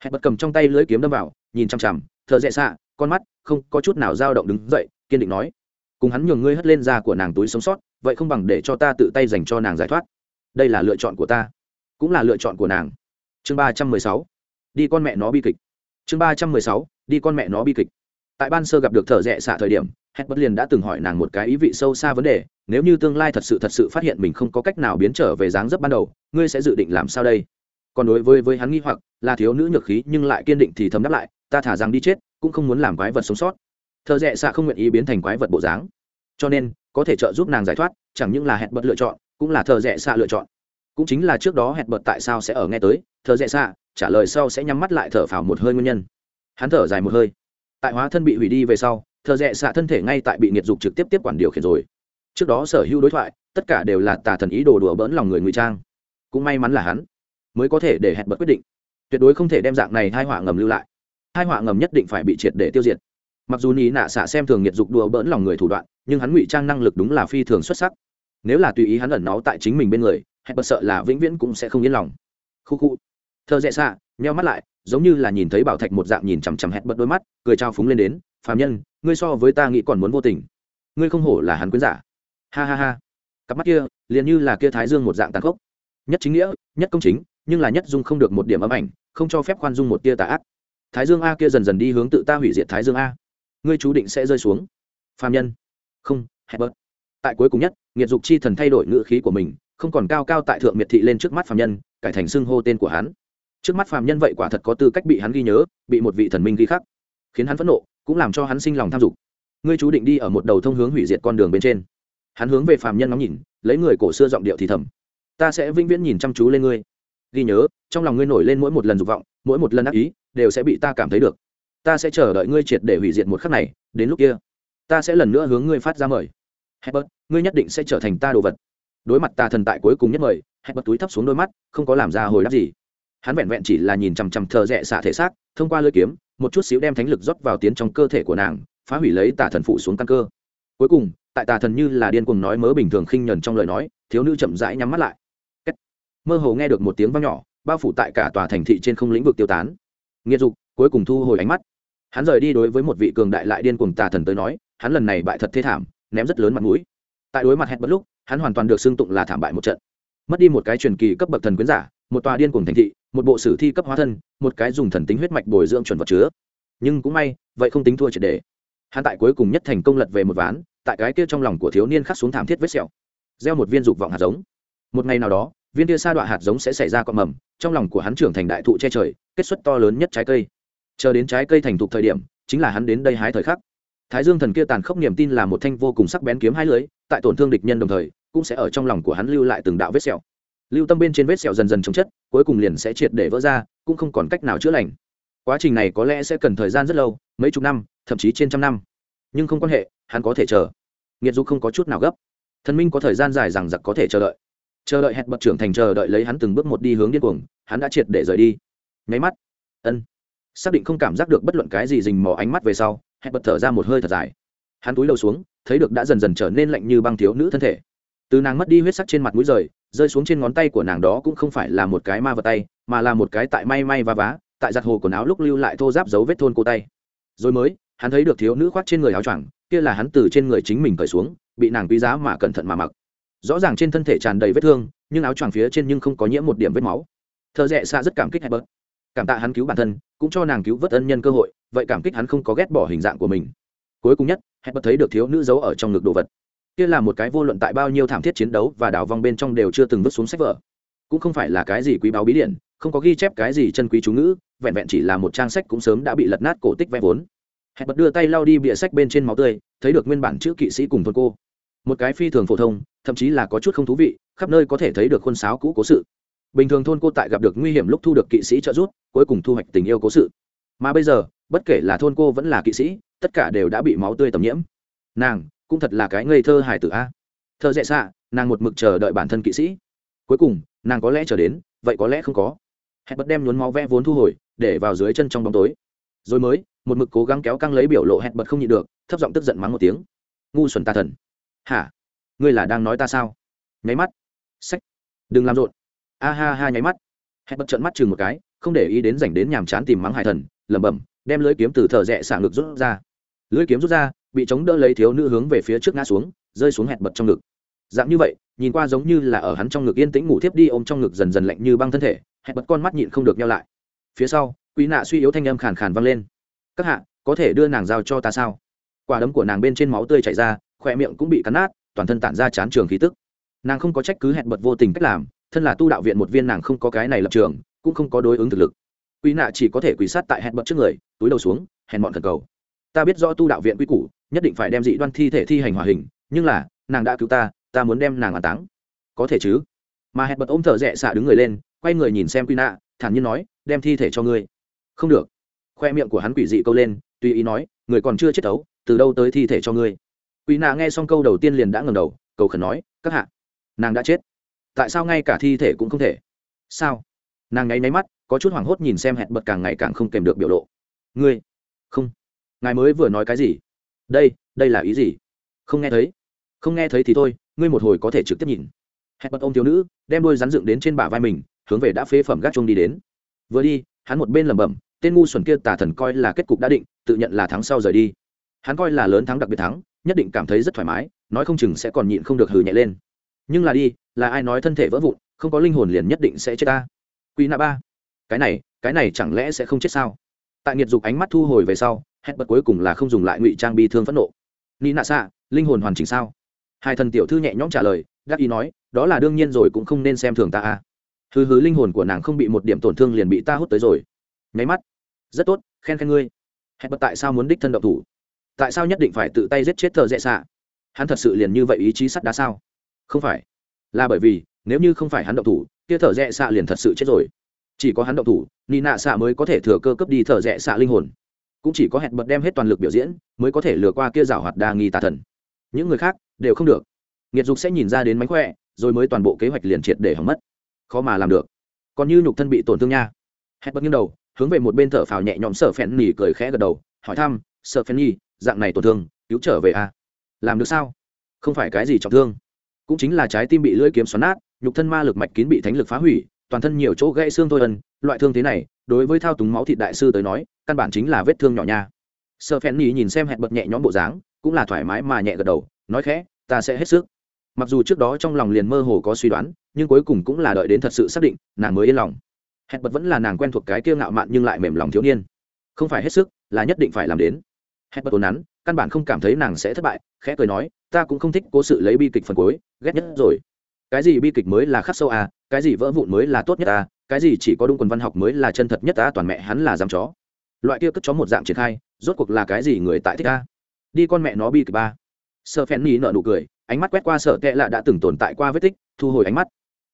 Hẹn bật cầm trong tay lưỡi kiếm đâm vào, nhìn chằm chằm thợ dẹ xạ, con mắt không có chút nào dao động đứng dậy, kiên định nói, cùng hắn nhường ngươi hất lên da của nàng túi sống sót, vậy không bằng để cho ta tự tay dành cho nàng giải thoát. Đây là lựa chọn của ta, cũng là lựa chọn của nàng. Chương ba trăm mười sáu, đi con mẹ nó bi kịch. Chương ba trăm mười sáu, đi con mẹ nó bi kịch tại ban sơ gặp được thợ rẽ xạ thời điểm hết bất liền đã từng hỏi nàng một cái ý vị sâu xa vấn đề, nếu như tương lai thật sự thật sự phát hiện mình không có cách nào biến trở về dáng dấp ban đầu, ngươi sẽ dự định làm sao đây? Còn đối với với hắn nghi hoặc, là thiếu nữ nhược khí nhưng lại kiên định thì thấm đáp lại, ta thả rằng đi chết, cũng không muốn làm quái vật sống sót. Thợ rẽ xạ không nguyện ý biến thành quái vật bộ dáng. Cho nên, có thể trợ giúp nàng giải thoát, chẳng những là hẹn bật lựa chọn, cũng là thợ rẽ xạ lựa chọn. Cũng chính là trước đó hẹn bật tại sao sẽ ở nghe tới, thợ rẽ xạ, trả lời sau sẽ nhắm mắt lại thở phào một hơi nguyên nhân. Hắn thở dài một hơi tại hóa thân bị hủy đi về sau, thợ rẽ xạ thân thể ngay tại bị nghiệt dục trực tiếp tiếp quản điều khiển rồi. Trước đó sở hữu đối thoại, tất cả đều là tà thần ý đồ đùa bỡn lòng người ngụy trang. Cũng may mắn là hắn, mới có thể để hẹn bật quyết định. Tuyệt đối không thể đem dạng này hai họa ngầm lưu lại. Hai họa ngầm nhất định phải bị triệt để tiêu diệt. Mặc dù ní nạ xạ xem thường nghiệt dục đùa bỡn lòng người thủ đoạn, nhưng hắn ngụy trang năng lực đúng là phi thường xuất sắc. Nếu là tùy ý hắn ẩn náu tại chính mình bên người, hẹn bật sợ là vĩnh viễn cũng sẽ không yên lòng. Khu khu. Thợ dễ xạ, nheo mắt lại giống như là nhìn thấy bảo thạch một dạng nhìn chằm chằm hẹn bật đôi mắt, cười trao phúng lên đến, phàm nhân, ngươi so với ta nghĩ còn muốn vô tình. Ngươi không hổ là hắn quyến giả. Ha ha ha. Cặp mắt kia, liền như là kia thái dương một dạng tàn khốc. Nhất chính nghĩa, nhất công chính, nhưng là nhất dung không được một điểm ấm ảnh, không cho phép khoan dung một tia tà ác. Thái dương a kia dần dần đi hướng tự ta hủy diệt thái dương a. Ngươi chú định sẽ rơi xuống. Phàm nhân. Không, hẹn bớt tại cuối cùng nhất, nghiệt dục chi thần thay đổi ngữ khí của mình, không còn cao cao tại thượng miệt thị lên trước mắt phàm nhân, cải thành xưng hô tên của hắn trước mắt phàm nhân vậy quả thật có tư cách bị hắn ghi nhớ, bị một vị thần minh ghi khắc, khiến hắn phẫn nộ, cũng làm cho hắn sinh lòng tham dục. Ngươi chú định đi ở một đầu thông hướng hủy diệt con đường bên trên. Hắn hướng về phàm nhân ngắm nhìn, lấy người cổ xưa giọng điệu thì thầm, ta sẽ vĩnh viễn nhìn chăm chú lên ngươi. Ghi nhớ, trong lòng ngươi nổi lên mỗi một lần dục vọng, mỗi một lần ác ý, đều sẽ bị ta cảm thấy được. Ta sẽ chờ đợi ngươi triệt để hủy diệt một khắc này, đến lúc kia, ta sẽ lần nữa hướng ngươi phát ra mời. Hebert ngươi nhất định sẽ trở thành ta đồ vật. Đối mặt ta thần tại cuối cùng nhất mời hebert túi thấp xuống đôi mắt, không có làm ra hồi đáp gì hắn vẹn vẹn chỉ là nhìn chằm chằm thờ rẽ xạ thể xác, thông qua lưỡi kiếm, một chút xíu đem thánh lực rót vào tiến trong cơ thể của nàng, phá hủy lấy tà thần phụ xuống căn cơ. Cuối cùng, tại tà thần như là điên cuồng nói mớ bình thường khinh nhẫn trong lời nói, thiếu nữ chậm rãi nhắm mắt lại. Mơ hồ nghe được một tiếng vang nhỏ, bao phủ tại cả tòa thành thị trên không lĩnh vực tiêu tán. Nghiệt dục, cuối cùng thu hồi ánh mắt. Hắn rời đi đối với một vị cường đại lại điên cuồng tà thần tới nói, hắn lần này bại thật thê thảm, ném rất lớn mặt mũi. Tại đối mặt hẹn bất lúc, hắn hoàn toàn được xưng tụng là thảm bại một trận. Mất đi một cái truyền kỳ cấp bậc thần quyến giả một tòa điên cuồng thành thị, một bộ sử thi cấp hóa thân, một cái dùng thần tính huyết mạch bồi dưỡng chuẩn vật chứa. Nhưng cũng may, vậy không tính thua triệt đề. Hắn tại cuối cùng nhất thành công lật về một ván, tại cái kia trong lòng của thiếu niên khắc xuống thảm thiết vết sẹo. Gieo một viên dục vọng hạt giống. Một ngày nào đó, viên tia sa đoạn hạt giống sẽ xảy ra con mầm, trong lòng của hắn trưởng thành đại thụ che trời, kết xuất to lớn nhất trái cây. Chờ đến trái cây thành thục thời điểm, chính là hắn đến đây hái thời khắc. Thái dương thần kia tàn khốc niềm tin là một thanh vô cùng sắc bén kiếm hai lưới, tại tổn thương địch nhân đồng thời, cũng sẽ ở trong lòng của hắn lưu lại từng đạo vết sẹo lưu tâm bên trên vết sẹo dần dần chống chất, cuối cùng liền sẽ triệt để vỡ ra, cũng không còn cách nào chữa lành. Quá trình này có lẽ sẽ cần thời gian rất lâu, mấy chục năm, thậm chí trên trăm năm. Nhưng không quan hệ, hắn có thể chờ. Nghiệt dục không có chút nào gấp. Thần minh có thời gian dài rằng giặc có thể chờ đợi. Chờ đợi hẹn bậc trưởng thành chờ đợi lấy hắn từng bước một đi hướng điên cuồng, hắn đã triệt để rời đi. Nháy mắt. Ân. Xác định không cảm giác được bất luận cái gì dình mò ánh mắt về sau, hẹn bật thở ra một hơi thật dài. Hắn túi đầu xuống, thấy được đã dần dần trở nên lạnh như băng thiếu nữ thân thể từ nàng mất đi huyết sắc trên mặt mũi rời, rơi xuống trên ngón tay của nàng đó cũng không phải là một cái ma vật tay, mà là một cái tại may may và vá, tại giặt hồ quần áo lúc lưu lại thô giáp dấu vết thôn cô tay. Rồi mới, hắn thấy được thiếu nữ khoác trên người áo choàng, kia là hắn từ trên người chính mình cởi xuống, bị nàng quý giá mà cẩn thận mà mặc. Rõ ràng trên thân thể tràn đầy vết thương, nhưng áo choàng phía trên nhưng không có nhiễm một điểm vết máu. Thợ rẽ xa rất cảm kích bớt cảm tạ hắn cứu bản thân, cũng cho nàng cứu vớt ân nhân cơ hội, vậy cảm kích hắn không có ghét bỏ hình dạng của mình. Cuối cùng nhất bớt thấy được thiếu nữ giấu ở trong ngực đồ vật kia là một cái vô luận tại bao nhiêu thảm thiết chiến đấu và đào vong bên trong đều chưa từng vứt xuống sách vở. Cũng không phải là cái gì quý báu bí điển, không có ghi chép cái gì chân quý chú ngữ, vẹn vẹn chỉ là một trang sách cũng sớm đã bị lật nát cổ tích vẽ vốn. Hẹn bật đưa tay lau đi bịa sách bên trên máu tươi, thấy được nguyên bản chữ kỵ sĩ cùng thôn cô. Một cái phi thường phổ thông, thậm chí là có chút không thú vị, khắp nơi có thể thấy được khuôn sáo cũ cố sự. Bình thường thôn cô tại gặp được nguy hiểm lúc thu được kỵ sĩ trợ giúp, cuối cùng thu hoạch tình yêu cố sự. Mà bây giờ, bất kể là thôn cô vẫn là kỵ sĩ, tất cả đều đã bị máu tươi tầm nhiễm. Nàng cũng thật là cái ngây thơ hài tử a. Thơ dễ xạ, nàng một mực chờ đợi bản thân kỵ sĩ. Cuối cùng, nàng có lẽ chờ đến, vậy có lẽ không có. Hẹn bật đem nhuốm máu vẽ vốn thu hồi, để vào dưới chân trong bóng tối. Rồi mới, một mực cố gắng kéo căng lấy biểu lộ hẹn bật không nhịn được, thấp giọng tức giận mắng một tiếng. Ngu xuẩn ta thần. Hả? Ngươi là đang nói ta sao? Nháy mắt. Sách đừng làm rộn. A ha ha, nháy mắt. Hẹn bật trận mắt chừng một cái, không để ý đến dành đến nhàm chán tìm mắng hải thần, lẩm bẩm, đem lưới kiếm từ thợ rẽ xả ngực rút ra. Lưới kiếm rút ra bị chống đỡ lấy thiếu nữ hướng về phía trước ngã xuống, rơi xuống hẹn bật trong ngực. Dạng như vậy, nhìn qua giống như là ở hắn trong ngực yên tĩnh ngủ thiếp đi ôm trong ngực dần dần lạnh như băng thân thể, hẹn bật con mắt nhịn không được nhau lại. Phía sau, quý nạ suy yếu thanh âm khàn khàn vang lên. Các hạ, có thể đưa nàng giao cho ta sao? Quả đấm của nàng bên trên máu tươi chảy ra, khỏe miệng cũng bị cắn nát, toàn thân tản ra chán trường khí tức. Nàng không có trách cứ hẹn bật vô tình cách làm, thân là tu đạo viện một viên nàng không có cái này lập trường, cũng không có đối ứng thực lực. Quý nạ chỉ có thể quỳ sát tại hẹn bật trước người, túi đầu xuống, hẹn bọn thần cầu. Ta biết rõ tu đạo viện quy củ nhất định phải đem dị đoan thi thể thi hành hòa hình, nhưng là, nàng đã cứu ta ta muốn đem nàng an táng. Có thể chứ? Mà hẹn bật ôm thở rẽ xạ đứng người lên, quay người nhìn xem quy nạ thản nhiên nói, đem thi thể cho ngươi. Không được. Khoe miệng của hắn quỷ dị câu lên, tùy ý nói, người còn chưa chết tấu từ đâu tới thi thể cho ngươi? Quy nạ nghe xong câu đầu tiên liền đã ngầm đầu, cầu khẩn nói, các hạ, nàng đã chết. Tại sao ngay cả thi thể cũng không thể? Sao? Nàng ngáy nháy mắt, có chút hoảng hốt nhìn xem hẹn bật càng ngày càng không kèm được biểu lộ. Ngươi? Không. Ngài mới vừa nói cái gì? Đây đây là ý gì? Không nghe thấy. Không nghe thấy thì thôi, ngươi một hồi có thể trực tiếp nhìn. Hẹn bật ông thiếu nữ, đem đôi rắn dựng đến trên bả vai mình, hướng về đã phế phẩm gác chung đi đến. Vừa đi, hắn một bên lẩm bẩm, tên ngu xuẩn kia tà thần coi là kết cục đã định, tự nhận là thắng sau rời đi. Hắn coi là lớn thắng đặc biệt thắng, nhất định cảm thấy rất thoải mái, nói không chừng sẽ còn nhịn không được hừ nhẹ lên. Nhưng là đi, là ai nói thân thể vỡ vụn, không có linh hồn liền nhất định sẽ chết ta. Quy nạ ba. Cái này cái này chẳng lẽ sẽ không chết sao? Tại nghiệt dục ánh mắt thu hồi về sau hét bật cuối cùng là không dùng lại ngụy trang bi thương phẫn nộ. Ni nạ xạ, linh hồn hoàn chỉnh sao? Hai thần tiểu thư nhẹ nhõm trả lời gác ý nói, đó là đương nhiên rồi cũng không nên xem thường ta a. hừ hừ, linh hồn của nàng không bị một điểm tổn thương liền bị ta hút tới rồi. Nháy mắt. Rất tốt, khen khen ngươi. Hẹn bật tại sao muốn đích thân động thủ? Tại sao nhất định phải tự tay giết chết thợ dễ xạ? Hắn thật sự liền như vậy ý chí sắt đá sao? Không phải. Là bởi vì, nếu như không phải hắn động thủ, kia thợ dễ xạ liền thật sự chết rồi. Chỉ có hắn động thủ, nị nạ xạ mới có thể thừa cơ cấp đi thợ dễ xạ linh hồn cũng chỉ có hẹn bật đem hết toàn lực biểu diễn, mới có thể lừa qua kia rào hoạt đa nghi tà thần. Những người khác đều không được. Nghiệt dục sẽ nhìn ra đến mánh khỏe, rồi mới toàn bộ kế hoạch liền triệt để hỏng mất. Khó mà làm được. Còn như nhục thân bị tổn thương nha. Hẹn bật nghiêng đầu, hướng về một bên thở phào nhẹ nhõm sợ phèn nỉ cười khẽ gật đầu, hỏi thăm sợ phèn nhi, dạng này tổn thương, cứu trở về à? làm được sao? Không phải cái gì trọng thương. Cũng chính là trái tim bị lưỡi kiếm xoắn nát, nhục thân ma lực mạch kín bị thánh lực phá hủy, toàn thân nhiều chỗ gãy xương thôi ân, loại thương thế này đối với thao túng máu thịt đại sư tới nói, căn bản chính là vết thương nhỏ nha. Sợ phen nhì nhìn xem hẹn bật nhẹ nhõm bộ dáng, cũng là thoải mái mà nhẹ gật đầu, nói khẽ, ta sẽ hết sức. Mặc dù trước đó trong lòng liền mơ hồ có suy đoán, nhưng cuối cùng cũng là đợi đến thật sự xác định, nàng mới yên lòng. Hẹn bật vẫn là nàng quen thuộc cái kiêu ngạo mạn nhưng lại mềm lòng thiếu niên. Không phải hết sức, là nhất định phải làm đến. Hẹn bật tồn nắn, căn bản không cảm thấy nàng sẽ thất bại, khẽ cười nói, ta cũng không thích cố sự lấy bi kịch phần cuối, ghét nhất rồi. Cái gì bi kịch mới là khắc sâu à cái gì vỡ vụn mới là tốt nhất à cái gì chỉ có đúng quần văn học mới là chân thật nhất ta toàn mẹ hắn là dám chó. Loại kia cất chó một dạng triển khai, rốt cuộc là cái gì người tại thích ta đi con mẹ nó bi kịch ba. Sợ phen nỉ nợ nụ cười, ánh mắt quét qua sợ tệ lạ đã từng tồn tại qua vết tích, thu hồi ánh mắt.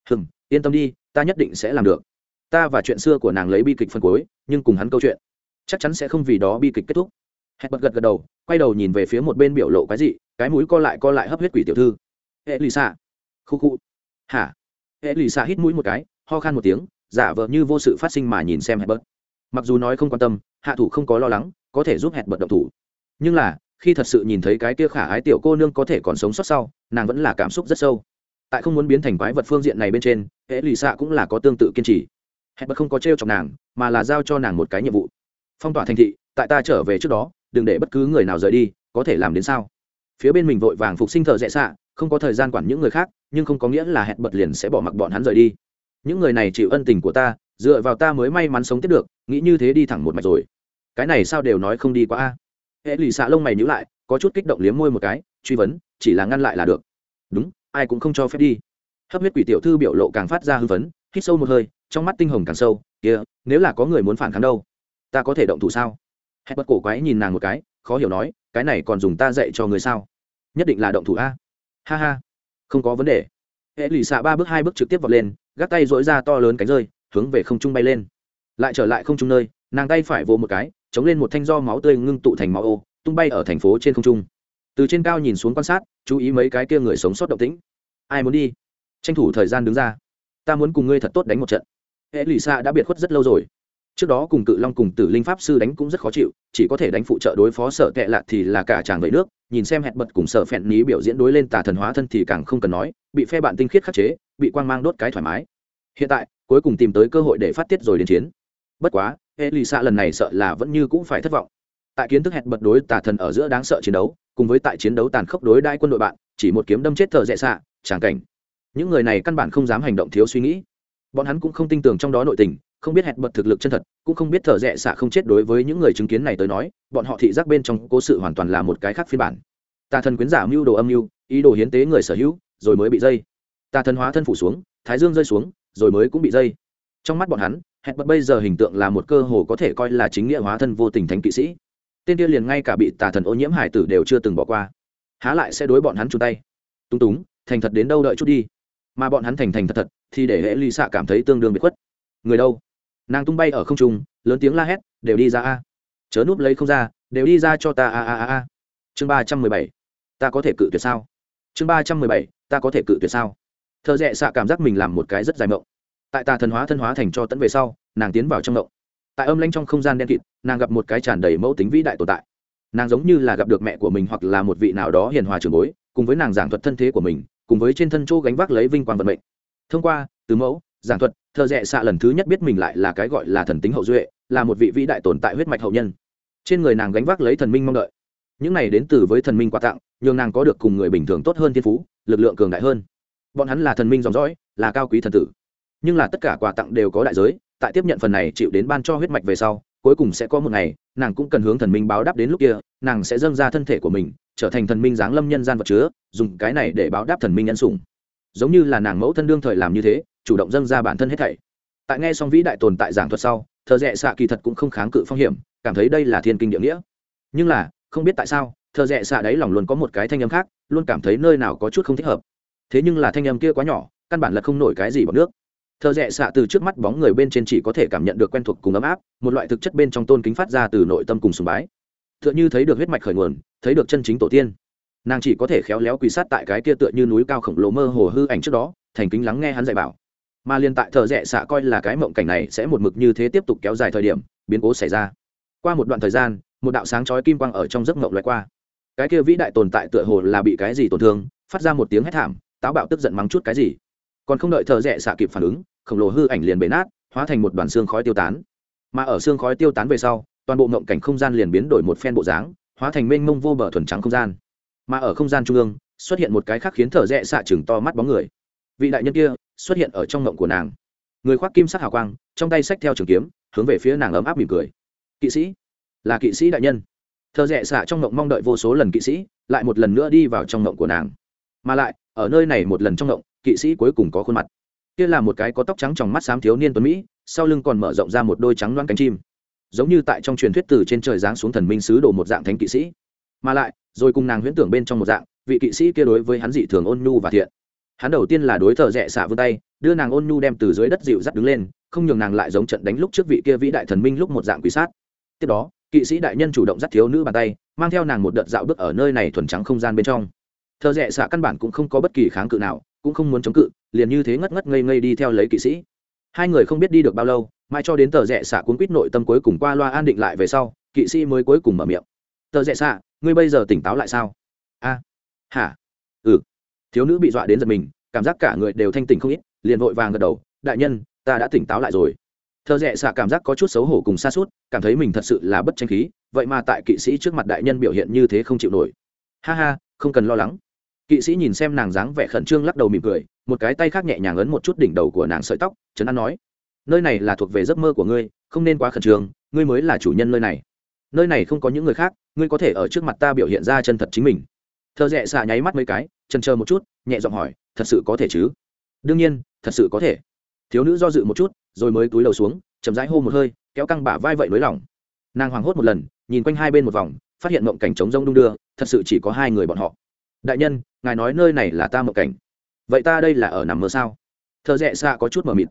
Hừng yên tâm đi, ta nhất định sẽ làm được. Ta và chuyện xưa của nàng lấy bi kịch phân cuối nhưng cùng hắn câu chuyện, chắc chắn sẽ không vì đó bi kịch kết thúc. Hẹn bật gật gật đầu, quay đầu nhìn về phía một bên biểu lộ cái gì cái mũi co lại co lại hấp huyết quỷ tiểu thư. Hệ lì xạ khu khu. Hả? Hệ lì xạ hít mũi một cái, ho khan một tiếng giả vờ như vô sự phát sinh mà nhìn xem hẹn bớt mặc dù nói không quan tâm, hạ thủ không có lo lắng, có thể giúp hẹn bớt động thủ. Nhưng là, khi thật sự nhìn thấy cái kia khả ái tiểu cô nương có thể còn sống sót sau, nàng vẫn là cảm xúc rất sâu. Tại không muốn biến thành quái vật phương diện này bên trên hệ lì xạ cũng là có tương tự kiên trì. Hẹn bật không có t r e o chọc nàng, mà là giao cho nàng một cái nhiệm vụ. Phong tỏa thành thị, tại ta trở về trước đó, đừng để bất cứ người nào rời đi, có thể làm đến sao? Phía bên mình vội vàng phục sinh thợ dễ xạ, không có thời gian quản những người khác, nhưng không có nghĩa là hẹn bật liền sẽ bỏ mặc bọn hắn rời đi những người này chịu ân tình của ta, dựa vào ta mới may mắn sống tiếp được, nghĩ như thế đi thẳng một mạch rồi. Cái này sao đều nói không đi quá a. Hệ lụy xạ lông mày nhữ lại, có chút kích động liếm môi một cái, truy vấn, chỉ là ngăn lại là được. Đúng, ai cũng không cho phép đi. Hấp huyết quỷ tiểu thư biểu lộ càng phát ra hư vấn, hít sâu một hơi, trong mắt tinh hồng càng sâu, kia, nếu là có người muốn phản kháng đâu, ta có thể động thủ sao? Hết bất cổ quái nhìn nàng một cái, khó hiểu nói, cái này còn dùng ta dạy cho người sao? Nhất định là động thủ a. Ha ha, không có vấn đề. Hệ lụy xạ ba bước hai bước trực tiếp vọt lên gác tay dỗi ra to lớn cánh rơi, hướng về không trung bay lên. Lại trở lại không trung nơi, nàng tay phải vỗ một cái, chống lên một thanh do máu tươi ngưng tụ thành máu ô, tung bay ở thành phố trên không trung. Từ trên cao nhìn xuống quan sát, chú ý mấy cái kia người sống sót động tĩnh. Ai muốn đi? Tranh thủ thời gian đứng ra. Ta muốn cùng ngươi thật tốt đánh một trận. Hệ lì xa đã biệt khuất rất lâu rồi trước đó cùng cự long cùng tử linh pháp sư đánh cũng rất khó chịu, chỉ có thể đánh phụ trợ đối phó sợ tệ lạ thì là cả chàng vậy nước, nhìn xem hẹn bật cùng sợ phẹn ní biểu diễn đối lên tà thần hóa thân thì càng không cần nói, bị phe bạn tinh khiết khắc chế, bị quang mang đốt cái thoải mái. Hiện tại, cuối cùng tìm tới cơ hội để phát tiết rồi đến chiến. Bất quá hệ lì xạ lần này sợ là vẫn như cũng phải thất vọng. Tại kiến thức hẹn bật đối tà thần ở giữa đáng sợ chiến đấu, cùng với tại chiến đấu tàn khốc đối đai quân đội bạn, chỉ một kiếm đâm chết thợ dẹ xạ tràng cảnh. Những người này căn bản không dám hành động thiếu suy nghĩ. Bọn hắn cũng không tin tưởng trong đó nội tình không biết hẹn bật thực lực chân thật, cũng không biết thợ rẽ xạ không chết đối với những người chứng kiến này tới nói, bọn họ thị giác bên trong cố sự hoàn toàn là một cái khác phiên bản. Tà thần quyến giả mưu đồ âm mưu, ý đồ hiến tế người sở hữu, rồi mới bị dây. Tà thần hóa thân phủ xuống, thái dương rơi xuống, rồi mới cũng bị dây. Trong mắt bọn hắn, hẹn bật bây giờ hình tượng là một cơ hồ có thể coi là chính nghĩa hóa thân vô tình thánh kỵ sĩ. Tên kia liền ngay cả bị tà thần ô nhiễm hải tử đều chưa từng bỏ qua. Há lại sẽ đối bọn hắn chung tay. Tung túng, thành thật đến đâu đợi chút đi. Mà bọn hắn thành thành thật thật, thì để hệ ly xạ cảm thấy tương đương bị khuất. Người đâu? Nàng tung bay ở không trung, lớn tiếng la hét, đều đi ra a. Chớ núp lấy không ra, đều đi ra cho ta a a a a. Chương ba trăm mười bảy. Ta có thể cự tuyệt sao? Chương ba trăm mười bảy. Ta có thể cự tuyệt sao? Thợ rẽ xạ cảm giác mình làm một cái rất dài mộng. Tại ta thần hóa thân hóa thành cho tẫn về sau, nàng tiến vào trong mộng. Tại âm lanh trong không gian đen kịt, nàng gặp một cái tràn đầy mẫu tính vĩ đại tồn tại. Nàng giống như là gặp được mẹ của mình hoặc là một vị nào đó hiền hòa trường bối, cùng với nàng giảng thuật thân thế của mình, cùng với trên thân chỗ gánh vác lấy vinh quang vận mệnh. Thông qua, từ mẫu giảng thuật, thợ rẽ xạ lần thứ nhất biết mình lại là cái gọi là thần tính hậu duệ, là một vị vĩ đại tồn tại huyết mạch hậu nhân. Trên người nàng gánh vác lấy thần minh mong đợi. Những này đến từ với thần minh quà tặng, nhường nàng có được cùng người bình thường tốt hơn thiên phú, lực lượng cường đại hơn. Bọn hắn là thần minh dòng dõi, là cao quý thần tử. Nhưng là tất cả quà tặng đều có đại giới, tại tiếp nhận phần này chịu đến ban cho huyết mạch về sau, cuối cùng sẽ có một ngày, nàng cũng cần hướng thần minh báo đáp đến lúc kia, nàng sẽ dâng ra thân thể của mình, trở thành thần minh giáng lâm nhân gian vật chứa, dùng cái này để báo đáp thần minh nhân sủng. Giống như là nàng mẫu thân đương thời làm như thế chủ động dâng ra bản thân hết thảy. Tại nghe xong vĩ đại tồn tại giảng thuật sau thợ rẽ xạ kỳ thật cũng không kháng cự phong hiểm, cảm thấy đây là thiên kinh địa nghĩa. Nhưng là, không biết tại sao thợ rẽ xạ đấy lòng luôn có một cái thanh âm khác, luôn cảm thấy nơi nào có chút không thích hợp. Thế nhưng là thanh âm kia quá nhỏ, căn bản là không nổi cái gì bằng nước. Thợ rẽ xạ từ trước mắt bóng người bên trên chỉ có thể cảm nhận được quen thuộc cùng ấm áp, một loại thực chất bên trong tôn kính phát ra từ nội tâm cùng sùng bái. T h ư ợ n h ư thấy được huyết mạch khởi nguồn, thấy được chân chính tổ tiên. Nàng chỉ có thể khéo léo quỳ sát tại cái kia tựa như núi cao khổng lồ mơ hồ hư ảnh trước đó, thành kính lắng nghe hắn dạy bảo mà liên tại thợ rẽ xạ coi là cái mộng cảnh này sẽ một mực như thế tiếp tục kéo dài thời điểm, biến cố xảy ra. Qua một đoạn thời gian, một đạo sáng chói kim quang ở trong giấc mộng loại qua. Cái kia vĩ đại tồn tại tựa hồ là bị cái gì tổn thương, phát ra một tiếng hét thảm, táo bạo tức giận mắng chút cái gì. Còn không đợi thợ rẽ xạ kịp phản ứng, khổng lồ hư ảnh liền bể nát, hóa thành một đoàn xương khói tiêu tán. Mà ở xương khói tiêu tán về sau, toàn bộ mộng cảnh không gian liền biến đổi một phen bộ dáng, hóa thành mênh mông vô bờ thuần trắng không gian. Mà ở không gian trung ương, xuất hiện một cái khác khiến thợ rẽ xạ chừng to mắt bóng người vị đại nhân kia xuất hiện ở trong ngộng của nàng. Người khoác kim sắc hào quang, trong tay xách theo trường kiếm, hướng về phía nàng ấm áp mỉm cười. Kỵ sĩ? Là kỵ sĩ đại nhân. Thợ rẽ xạ trong ngộng mong đợi vô số lần kỵ sĩ, lại một lần nữa đi vào trong ngộng của nàng. Mà lại, ở nơi này một lần trong ngộng, kỵ sĩ cuối cùng có khuôn mặt. Kia là một cái có tóc trắng trong mắt xám thiếu niên tuấn mỹ, sau lưng còn mở rộng ra một đôi trắng loáng cánh chim. Giống như tại trong truyền thuyết từ trên trời giáng xuống thần minh sứ đồ một dạng thánh kỵ sĩ. Mà lại, rồi cùng nàng huyễn tưởng bên trong một dạng, vị kỵ sĩ kia đối với hắn dị thường ôn nhu và thiện hắn đầu tiên là đối thợ rẽ xả vươn tay, đưa nàng ôn nhu đem từ dưới đất dịu dắt đứng lên, không nhường nàng lại giống trận đánh lúc trước vị kia vĩ đại thần minh lúc một dạng quý sát. Tiếp đó, kỵ sĩ đại nhân chủ động dắt thiếu nữ bàn tay, mang theo nàng một đợt dạo bước ở nơi này thuần trắng không gian bên trong. Thợ rẽ xả căn bản cũng không có bất kỳ kháng cự nào, cũng không muốn chống cự, liền như thế ngất ngất ngây ngây đi theo lấy kỵ sĩ. Hai người không biết đi được bao lâu mai cho đến tờ rẽ xạ cuốn quýt nội tâm cuối cùng qua loa an định lại về sau, kỵ sĩ mới cuối cùng mở miệng. Tờ rẽ xạ ngươi bây giờ tỉnh táo lại sao? A, hả? Ừ thiếu nữ bị dọa đến giật mình, cảm giác cả người đều thanh tỉnh không ít, liền vội vàng gật đầu, đại nhân, ta đã tỉnh táo lại rồi. Thợ rẽ xạ cảm giác có chút xấu hổ cùng xa suốt cảm thấy mình thật sự là bất tranh khí, vậy mà tại kỵ sĩ trước mặt đại nhân biểu hiện như thế không chịu nổi. Ha ha, không cần lo lắng. Kỵ sĩ nhìn xem nàng dáng vẻ khẩn trương lắc đầu mỉm cười, một cái tay khác nhẹ nhàng ấn một chút đỉnh đầu của nàng sợi tóc, trấn an nói, nơi này là thuộc về giấc mơ của ngươi, không nên quá khẩn trương, ngươi mới là chủ nhân nơi này. Nơi này không có những người khác, ngươi có thể ở trước mặt ta biểu hiện ra chân thật chính mình thợ rẽ xạ nháy mắt mấy cái, chần chờ một chút, nhẹ giọng hỏi, thật sự có thể chứ? Đương nhiên, thật sự có thể. Thiếu nữ do dự một chút, rồi mới túi đầu xuống, chậm rãi hô một hơi, kéo căng bả vai vậy nới lỏng. Nàng hoảng hốt một lần, nhìn quanh hai bên một vòng, phát hiện mộng cảnh trống rông đung đưa, thật sự chỉ có hai người bọn họ. Đại nhân, ngài nói nơi này là ta mộng cảnh. Vậy ta đây là ở nằm mơ sao? Thợ rẽ xạ có chút mờ mịt.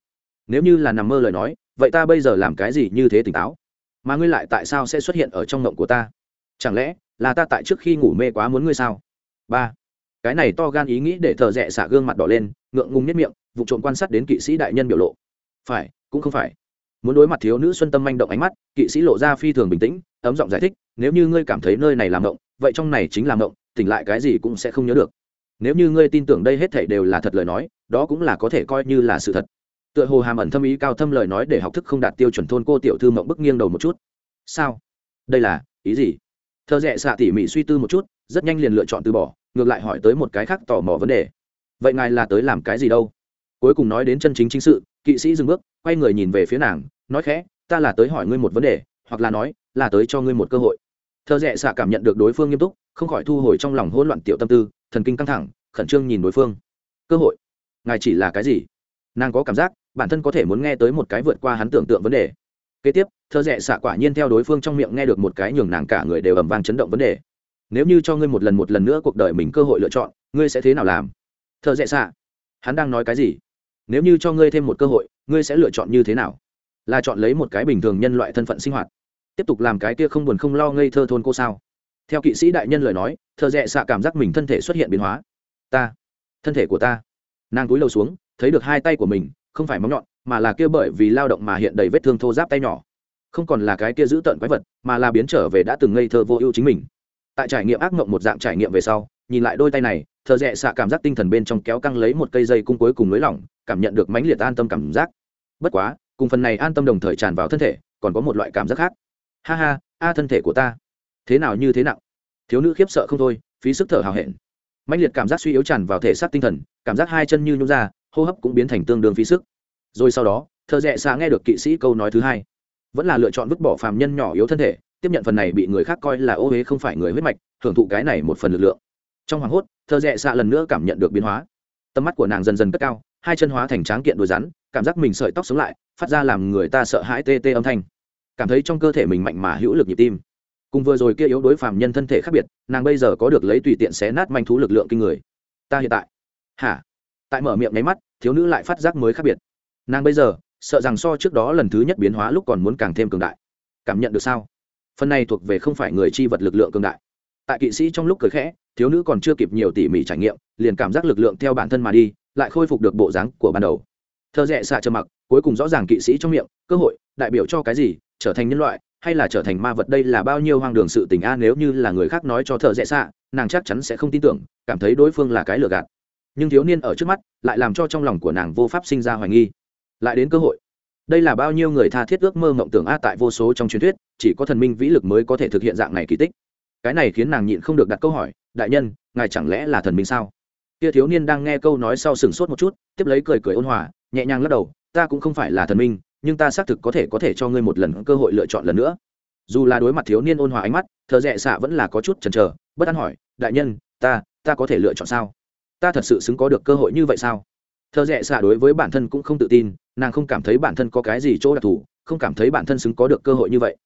Nếu như là nằm mơ lời nói, vậy ta bây giờ làm cái gì như thế tỉnh táo? Mà ngươi lại tại sao sẽ xuất hiện ở trong mộng của ta? Chẳng lẽ là ta tại trước khi ngủ mê quá muốn ngươi sao? Ba. Cái này to gan ý nghĩ để thợ rẽ xả gương mặt đỏ lên, ngượng ngùng nhất miệng, vụ trộm quan sát đến kỵ sĩ đại nhân biểu lộ. Phải, cũng không phải. Muốn đối mặt thiếu nữ xuân tâm manh động ánh mắt, kỵ sĩ lộ ra phi thường bình tĩnh, ấm giọng giải thích, nếu như ngươi cảm thấy nơi này làm động, vậy trong này chính là động, tỉnh lại cái gì cũng sẽ không nhớ được. Nếu như ngươi tin tưởng đây hết thảy đều là thật lời nói, đó cũng là có thể coi như là sự thật. Tựa hồ hàm ẩn thâm ý cao thâm lời nói để học thức không đạt tiêu chuẩn thôn cô tiểu thư mộng bức nghiêng đầu một chút. Sao? Đây là ý gì? Thợ rẽ xạ tỉ mỉ suy tư một chút, rất nhanh liền lựa chọn từ bỏ, ngược lại hỏi tới một cái khác tò mò vấn đề. Vậy ngài là tới làm cái gì đâu? Cuối cùng nói đến chân chính chính sự, kỵ sĩ dừng bước, quay người nhìn về phía nàng, nói khẽ, ta là tới hỏi ngươi một vấn đề, hoặc là nói, là tới cho ngươi một cơ hội. Thợ rẽ xạ cảm nhận được đối phương nghiêm túc, không khỏi thu hồi trong lòng hỗn loạn tiểu tâm tư, thần kinh căng thẳng, khẩn trương nhìn đối phương. Cơ hội? Ngài chỉ là cái gì? Nàng có cảm giác, bản thân có thể muốn nghe tới một cái vượt qua hắn tưởng tượng vấn đề kế tiếp thợ rẽ xạ quả nhiên theo đối phương trong miệng nghe được một cái nhường nàng cả người đều ầm vang chấn động vấn đề. Nếu như cho ngươi một lần một lần nữa cuộc đời mình cơ hội lựa chọn, ngươi sẽ thế nào làm? Thợ rẽ xạ. Hắn đang nói cái gì? Nếu như cho ngươi thêm một cơ hội, ngươi sẽ lựa chọn như thế nào? Là chọn lấy một cái bình thường nhân loại thân phận sinh hoạt, tiếp tục làm cái kia không buồn không lo ngây thơ thôn cô sao? Theo kỵ sĩ đại nhân lời nói thợ rẽ xạ cảm giác mình thân thể xuất hiện biến hóa. Ta. Thân thể của ta. Nàng cúi đầu xuống, thấy được hai tay của mình, không phải móng nhọn mà là kia bởi vì lao động mà hiện đầy vết thương thô giáp tay nhỏ. Không còn là cái kia giữ tận quái vật, mà là biến trở về đã từng ngây thơ vô ưu chính mình. Tại trải nghiệm ác mộng một dạng trải nghiệm về sau, nhìn lại đôi tay này thợ rẽ xạ cảm giác tinh thần bên trong kéo căng lấy một cây dây cung cuối cùng lưới lỏng, cảm nhận được mãnh liệt an tâm cảm giác. Bất quá, cùng phần này an tâm đồng thời tràn vào thân thể, còn có một loại cảm giác khác. Ha ha, a thân thể của ta. Thế nào như thế nặng? Thiếu nữ khiếp sợ không thôi, phí sức thở hào hẹn. Mãnh liệt cảm giác suy yếu tràn vào thể xác tinh thần, cảm giác hai chân như nhún ra, hô hấp cũng biến thành tương đương phí sức rồi sau đó, thợ rẽ xạ nghe được kỵ sĩ câu nói thứ hai. Vẫn là lựa chọn vứt bỏ phàm nhân nhỏ yếu thân thể, tiếp nhận phần này bị người khác coi là ô huế không phải người huyết mạch hưởng thụ cái này một phần lực lượng. Trong hoảng hốt, thợ rẽ xạ lần nữa cảm nhận được biến hóa. Tầm mắt của nàng dần dần cất cao, hai chân hóa thành tráng kiện đôi rắn, cảm giác mình sợi tóc sống lại, phát ra làm người ta sợ hãi tê tê âm thanh. Cảm thấy trong cơ thể mình mạnh mà hữu lực nhịp tim. Cùng vừa rồi kia yếu đối phàm nhân thân thể khác biệt, nàng bây giờ có được lấy tùy tiện xé nát manh thú lực lượng kinh người. Ta hiện tại. Hả? Tại mở miệng nháy mắt, thiếu nữ lại phát giác mới khác biệt nàng bây giờ, sợ rằng so trước đó lần thứ nhất biến hóa lúc còn muốn càng thêm cường đại. Cảm nhận được sao? Phần này thuộc về không phải người chi vật lực lượng cường đại. Tại kỵ sĩ trong lúc cười khẽ, thiếu nữ còn chưa kịp nhiều tỉ mỉ trải nghiệm, liền cảm giác lực lượng theo bản thân mà đi, lại khôi phục được bộ dáng của ban đầu. Thơ rẽ xạ trầm mặc, cuối cùng rõ ràng kỵ sĩ trong miệng, cơ hội, đại biểu cho cái gì, trở thành nhân loại, hay là trở thành ma vật đây là bao nhiêu hoang đường sự tình a, nếu như là người khác nói cho thợ rẽ xạ, nàng chắc chắn sẽ không tin tưởng, cảm thấy đối phương là cái lừa gạt. Nhưng thiếu niên ở trước mắt, lại làm cho trong lòng của nàng vô pháp sinh ra hoài nghi lại đến cơ hội. Đây là bao nhiêu người tha thiết ước mơ mộng tưởng a tại vô số trong truyền thuyết, chỉ có thần minh vĩ lực mới có thể thực hiện dạng này kỳ tích. Cái này khiến nàng nhịn không được đặt câu hỏi, đại nhân, ngài chẳng lẽ là thần minh sao? Kia thiếu niên đang nghe câu nói sau sừng sốt một chút, tiếp lấy cười cười ôn hòa, nhẹ nhàng lắc đầu, ta cũng không phải là thần minh, nhưng ta xác thực có thể có thể cho ngươi một lần cơ hội lựa chọn lần nữa. Dù là đối mặt thiếu niên ôn hòa ánh mắt thợ rẽ xạ vẫn là có chút chần chờ, bất an hỏi, đại nhân, ta ta có thể lựa chọn sao? Ta thật sự xứng có được cơ hội như vậy sao? Thợ rẽ xạ đối với bản thân cũng không tự tin, nàng không cảm thấy bản thân có cái gì chỗ đặc thù, không cảm thấy bản thân xứng có được cơ hội như vậy.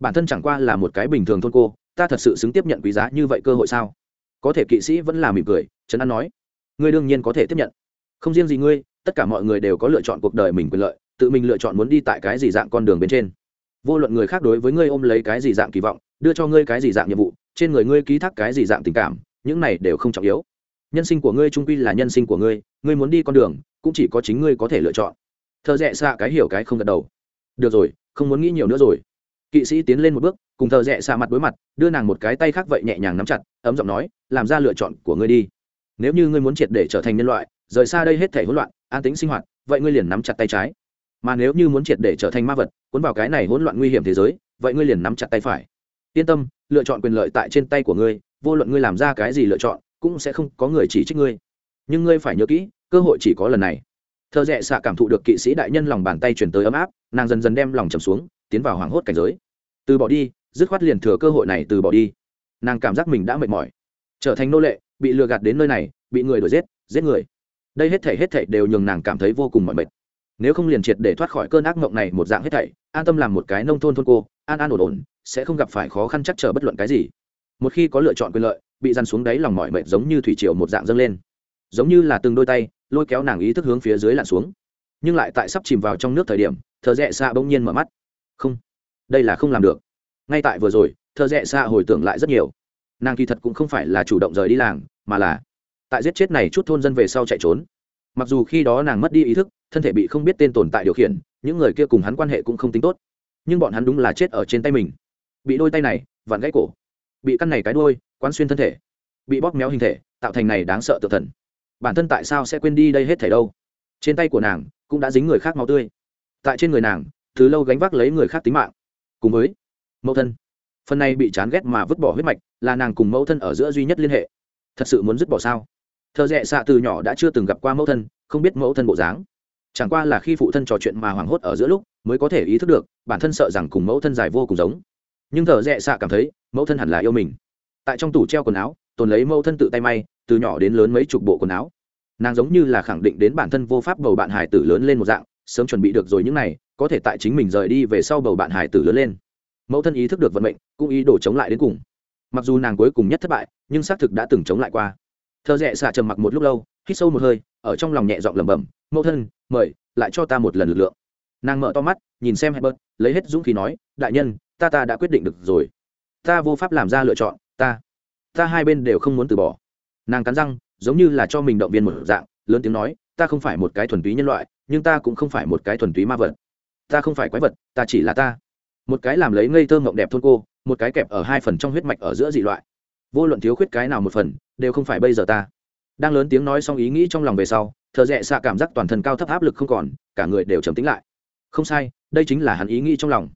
Bản thân chẳng qua là một cái bình thường thôn cô, ta thật sự xứng tiếp nhận quý giá như vậy cơ hội sao? Có thể kỵ sĩ vẫn là mỉm cười, trấn an nói. Ngươi đương nhiên có thể tiếp nhận. Không riêng gì ngươi, tất cả mọi người đều có lựa chọn cuộc đời mình quyền lợi, tự mình lựa chọn muốn đi tại cái gì dạng con đường bên trên. Vô luận người khác đối với ngươi ôm lấy cái gì dạng kỳ vọng, đưa cho ngươi cái gì dạng nhiệm vụ, trên người ngươi ký thác cái gì dạng tình cảm, những này đều không trọng yếu. Nhân sinh của ngươi trung quy là nhân sinh của ngươi ngươi muốn đi con đường, cũng chỉ có chính ngươi có thể lựa chọn. Thợ rẽ xạ cái hiểu cái không gật đầu. Được rồi, không muốn nghĩ nhiều nữa rồi. Kỵ sĩ tiến lên một bước, cùng thợ rẽ xạ mặt đối mặt, đưa nàng một cái tay khác vậy nhẹ nhàng nắm chặt, ấm giọng nói, làm ra lựa chọn của ngươi đi. Nếu như ngươi muốn triệt để trở thành nhân loại, rời xa đây hết thể hỗn loạn, an tính sinh hoạt, vậy ngươi liền nắm chặt tay trái. Mà nếu như muốn triệt để trở thành ma vật, cuốn vào cái này hỗn loạn nguy hiểm thế giới, vậy ngươi liền nắm chặt tay phải. Yên tâm, lựa chọn quyền lợi tại trên tay của ngươi, vô luận ngươi làm ra cái gì lựa chọn, cũng sẽ không có người chỉ trích ngươi nhưng ngươi phải nhớ kỹ, cơ hội chỉ có lần này. Thợ rẽ xạ cảm thụ được kỵ sĩ đại nhân lòng bàn tay chuyển tới ấm áp, nàng dần dần đem lòng trầm xuống, tiến vào hoảng hốt cảnh giới. Từ bỏ đi, dứt khoát liền thừa cơ hội này từ bỏ đi. Nàng cảm giác mình đã mệt mỏi, trở thành nô lệ, bị lừa gạt đến nơi này, bị người đuổi giết giết người. Đây hết thể hết thể đều nhường nàng cảm thấy vô cùng mỏi mệt. Nếu không liền triệt để thoát khỏi cơn ác mộng này một dạng hết thảy, an tâm làm một cái nông thôn thôn cô, an an ổn ổn, sẽ không gặp phải khó khăn chắc trở bất luận cái gì. Một khi có lựa chọn quyền lợi, bị dằn xuống đáy lòng mỏi mệt giống như thủy triều một dạng dâng lên giống như là từng đôi tay, lôi kéo nàng ý thức hướng phía dưới lặn xuống. Nhưng lại tại sắp chìm vào trong nước thời điểm thợ rẽ xa bỗng nhiên mở mắt. Không, đây là không làm được. Ngay tại vừa rồi thợ rẽ xa hồi tưởng lại rất nhiều. Nàng kỳ thật cũng không phải là chủ động rời đi làng, mà là tại giết chết này chút thôn dân về sau chạy trốn. Mặc dù khi đó nàng mất đi ý thức, thân thể bị không biết tên tồn tại điều khiển, những người kia cùng hắn quan hệ cũng không tính tốt. Nhưng bọn hắn đúng là chết ở trên tay mình. Bị đôi tay này, vặn gãy cổ. Bị căn này cái đôi quán xuyên thân thể. Bị bóp méo hình thể, tạo thành này đáng sợ tự thần bản thân tại sao sẽ quên đi đây hết thảy đâu? Trên tay của nàng cũng đã dính người khác máu tươi. Tại trên người nàng, từ lâu gánh vác lấy người khác tính mạng. Cùng với mẫu thân. Phần này bị chán ghét mà vứt bỏ huyết mạch là nàng cùng mẫu thân ở giữa duy nhất liên hệ. Thật sự muốn dứt bỏ sao? Thợ rẽ xạ từ nhỏ đã chưa từng gặp qua mẫu thân, không biết mẫu thân bộ dáng. Chẳng qua là khi phụ thân trò chuyện mà hoảng hốt ở giữa lúc mới có thể ý thức được, bản thân sợ rằng cùng mẫu thân dài vô cùng giống. Nhưng thợ rẽ xạ cảm thấy mẫu thân hẳn là yêu mình. Tại trong tủ treo quần áo, tồn lấy mẫu thân tự tay may từ nhỏ đến lớn mấy chục bộ quần áo. Nàng giống như là khẳng định đến bản thân vô pháp bầu bạn hải tử lớn lên một dạng, sớm chuẩn bị được rồi những này, có thể tại chính mình rời đi về sau bầu bạn hải tử lớn lên. Mẫu thân ý thức được vận mệnh, cũng ý đồ chống lại đến cùng. Mặc dù nàng cuối cùng nhất thất bại, nhưng xác thực đã từng chống lại qua. Thợ rẽ xạ trầm mặc một lúc lâu, hít sâu một hơi, ở trong lòng nhẹ giọng lẩm bẩm, mẫu thân, mời, lại cho ta một lần lực lượng. Nàng mở to mắt, nhìn xem hebert lấy hết dũng khí nói, đại nhân, ta ta đã quyết định được rồi. Ta vô pháp làm ra lựa chọn, ta ta hai bên đều không muốn từ bỏ nàng cắn răng, giống như là cho mình động viên một dạng, lớn tiếng nói, ta không phải một cái thuần túy nhân loại, nhưng ta cũng không phải một cái thuần túy ma vật. Ta không phải quái vật, ta chỉ là ta. Một cái làm lấy ngây thơ mộng đẹp thôn cô, một cái kẹp ở hai phần trong huyết mạch ở giữa dị loại. Vô luận thiếu khuyết cái nào một phần, đều không phải bây giờ ta. Đang lớn tiếng nói xong ý nghĩ trong lòng về sau, thợ rẽ xạ cảm giác toàn thân cao thấp áp lực không còn, cả người đều trầm tính lại. Không sai, đây chính là hắn ý nghĩ trong lòng.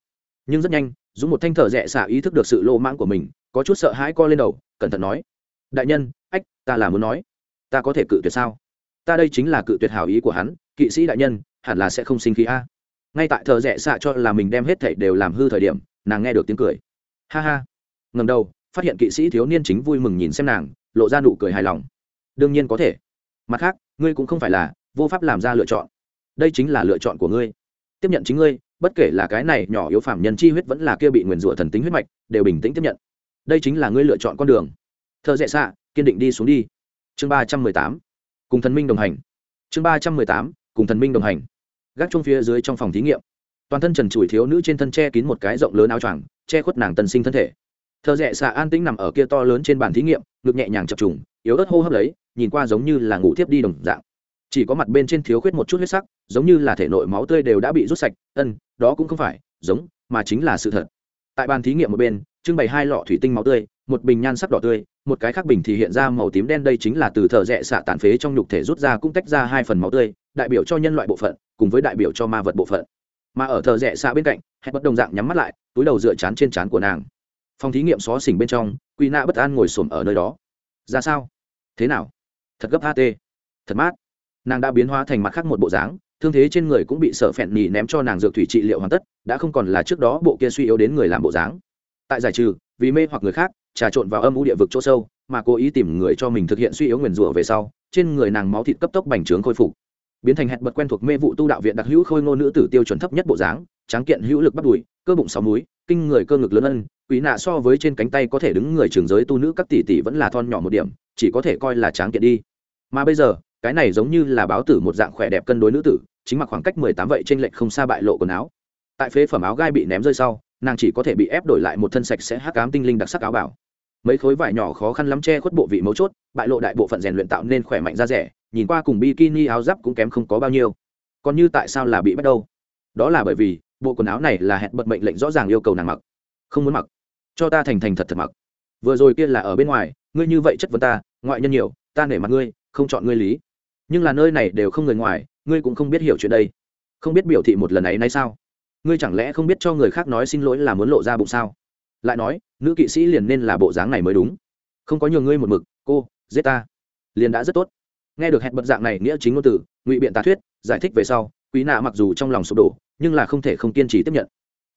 Nhưng rất nhanh dũng một thanh thợ rẽ xạ ý thức được sự lô mãng của mình, có chút sợ hãi co lên đầu, cẩn thận nói đại nhân, ách, ta là muốn nói. Ta có thể cự tuyệt sao? Ta đây chính là cự tuyệt hảo ý của hắn, kỵ sĩ đại nhân, hẳn là sẽ không sinh khí a. Ngay tại thợ rẽ xạ cho là mình đem hết thảy đều làm hư thời điểm, nàng nghe được tiếng cười. Ha ha. Ngầm đầu, phát hiện kỵ sĩ thiếu niên chính vui mừng nhìn xem nàng, lộ ra nụ cười hài lòng. Đương nhiên có thể. Mặt khác, ngươi cũng không phải là vô pháp làm ra lựa chọn. Đây chính là lựa chọn của ngươi. Tiếp nhận chính ngươi, bất kể là cái này nhỏ yếu phạm nhân chi huyết vẫn là kia bị nguyền rủa thần tính huyết mạch, đều bình tĩnh tiếp nhận. Đây chính là ngươi lựa chọn con đường thợ dễ xạ, kiên định đi xuống đi. Chương ba trăm mười tám, cùng thần minh đồng hành. Chương ba trăm mười tám, cùng thần minh đồng hành. Gác chung phía dưới trong phòng thí nghiệm. Toàn thân trần trụi thiếu nữ trên thân che kín một cái rộng lớn áo choàng, che khuất nàng tân sinh thân thể. Thợ rẽ xạ an tĩnh nằm ở kia to lớn trên bàn thí nghiệm, ngực nhẹ nhàng chập trùng, yếu ớt hô hấp lấy, nhìn qua giống như là ngủ thiếp đi đồng dạng. Chỉ có mặt bên trên thiếu khuyết một chút huyết sắc, giống như là thể nội máu tươi đều đã bị rút sạch, ân, đó cũng không phải, giống, mà chính là sự thật. Tại bàn thí nghiệm một bên, trưng bày hai lọ thủy tinh máu tươi một bình nhan sắc đỏ tươi, một cái khác bình thì hiện ra màu tím đen, đây chính là từ thợ rẽ xạ tàn phế trong nhục thể rút ra cũng tách ra hai phần máu tươi, đại biểu cho nhân loại bộ phận, cùng với đại biểu cho ma vật bộ phận. Mà ở thợ rẽ xạ bên cạnh, hẹn bất đồng dạng nhắm mắt lại, túi đầu dựa chán trên chán của nàng. Phòng thí nghiệm xó xỉnh bên trong, quy nạ bất an ngồi xổm ở nơi đó. Ra sao? Thế nào? Thật gấp at thật mát. Nàng đã biến hóa thành mặt khác một bộ dáng, thương thế trên người cũng bị sợ phèn nhì ném cho nàng dược thủy trị liệu hoàn tất, đã không còn là trước đó bộ kia suy yếu đến người làm bộ dáng tại giải trừ, vì mê hoặc người khác, trà trộn vào âm u địa vực chỗ sâu, mà cố ý tìm người cho mình thực hiện suy yếu nguyền rủa về sau, trên người nàng máu thịt cấp tốc bành trướng khôi phục. Biến thành hẹn bật quen thuộc mê vụ tu đạo viện đặc hữu khôi ngô nữ tử tiêu chuẩn thấp nhất bộ dáng, tráng kiện hữu lực bắt đùi, cơ bụng sáu múi, kinh người cơ ngực lớn ân, quý nạ so với trên cánh tay có thể đứng người trường giới tu nữ các tỷ tỷ vẫn là thon nhỏ một điểm, chỉ có thể coi là tráng kiện đi. Mà bây giờ, cái này giống như là báo tử một dạng khỏe đẹp cân đối nữ tử, chính mặc khoảng cách mười tám vậy trên lệch không xa bại lộ quần áo. Tại phế phẩm áo gai bị ném rơi sau nàng chỉ có thể bị ép đổi lại một thân sạch sẽ hắc cám tinh linh đặc sắc áo bảo. Mấy khối vải nhỏ khó khăn lắm che khuất bộ vị mấu chốt, bại lộ đại bộ phận rèn luyện tạo nên khỏe mạnh ra rẻ, nhìn qua cùng bikini áo giáp cũng kém không có bao nhiêu. Còn như tại sao là bị bắt đâu đó là bởi vì, bộ quần áo này là hẹn bật mệnh lệnh rõ ràng yêu cầu nàng mặc. Không muốn mặc. Cho ta thành thành thật thật mặc. Vừa rồi kia là ở bên ngoài, ngươi như vậy chất vấn ta, ngoại nhân nhiều, ta nể mặt ngươi, không chọn ngươi lý. Nhưng là nơi này đều không người ngoài, ngươi cũng không biết hiểu chuyện đây. Không biết biểu thị một lần ấy nay sao? Ngươi chẳng lẽ không biết cho người khác nói xin lỗi là muốn lộ ra bụng sao? Lại nói, nữ kỵ sĩ liền nên là bộ dáng này mới đúng. Không có nhiều ngươi một mực, cô, giết ta. Liền đã rất tốt. Nghe được hẹn bật dạng này nghĩa chính ngôn từ, ngụy biện tà thuyết, giải thích về sau, quý nạ mặc dù trong lòng sụp đổ, nhưng là không thể không kiên trì tiếp nhận.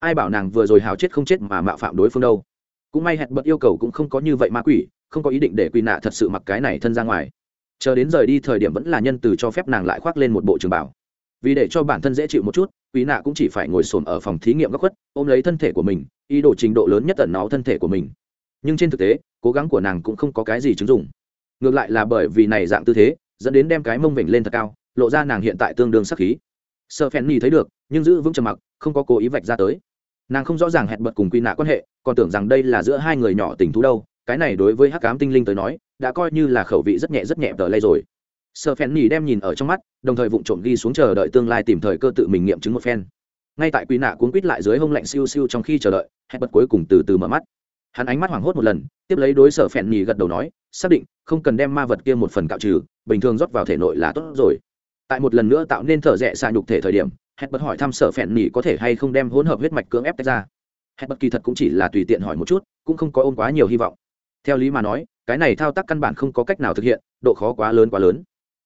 Ai bảo nàng vừa rồi hào chết không chết mà mạo phạm đối phương đâu? Cũng may hẹn bật yêu cầu cũng không có như vậy ma quỷ, không có ý định để quý nạ thật sự mặc cái này thân ra ngoài. Chờ đến rời đi thời điểm vẫn là nhân từ cho phép nàng lại khoác lên một bộ trường bảo vì để cho bản thân dễ chịu một chút, quý nạ cũng chỉ phải ngồi xổm ở phòng thí nghiệm góc khuất, ôm lấy thân thể của mình, ý đồ trình độ lớn nhất tận nó thân thể của mình. Nhưng trên thực tế, cố gắng của nàng cũng không có cái gì chứng dụng. Ngược lại là bởi vì này dạng tư thế, dẫn đến đem cái mông vịnh lên thật cao, lộ ra nàng hiện tại tương đương sắc khí. Sợ phen nhi thấy được, nhưng giữ vững trầm mặc, không có cố ý vạch ra tới. Nàng không rõ ràng hẹn bật cùng quy nạ quan hệ, còn tưởng rằng đây là giữa hai người nhỏ tình thú đâu, cái này đối với hắc cám tinh linh tới nói, đã coi như là khẩu vị rất nhẹ rất nhẹ tờ lay rồi sợ phen nhi đem nhìn ở trong mắt, đồng thời vụng trộm ghi xuống chờ đợi tương lai tìm thời cơ tự mình nghiệm chứng một phen. Ngay tại quý nạ cuốn quýt lại dưới hông lạnh siêu siêu trong khi chờ đợi hẹn bật cuối cùng từ từ mở mắt. Hắn ánh mắt hoảng hốt một lần, tiếp lấy đối sở phèn nhì gật đầu nói, xác định, không cần đem ma vật kia một phần cạo trừ, bình thường rót vào thể nội là tốt rồi. Tại một lần nữa tạo nên thở rẽ xa nhục thể thời điểm hẹn bật hỏi thăm sở phèn nhì có thể hay không đem hỗn hợp huyết mạch cưỡng ép tách ra. Hẹn bật kỳ thật cũng chỉ là tùy tiện hỏi một chút, cũng không có ôm quá nhiều hy vọng. Theo lý mà nói, cái này thao tác căn bản không có cách nào thực hiện, độ khó quá lớn quá lớn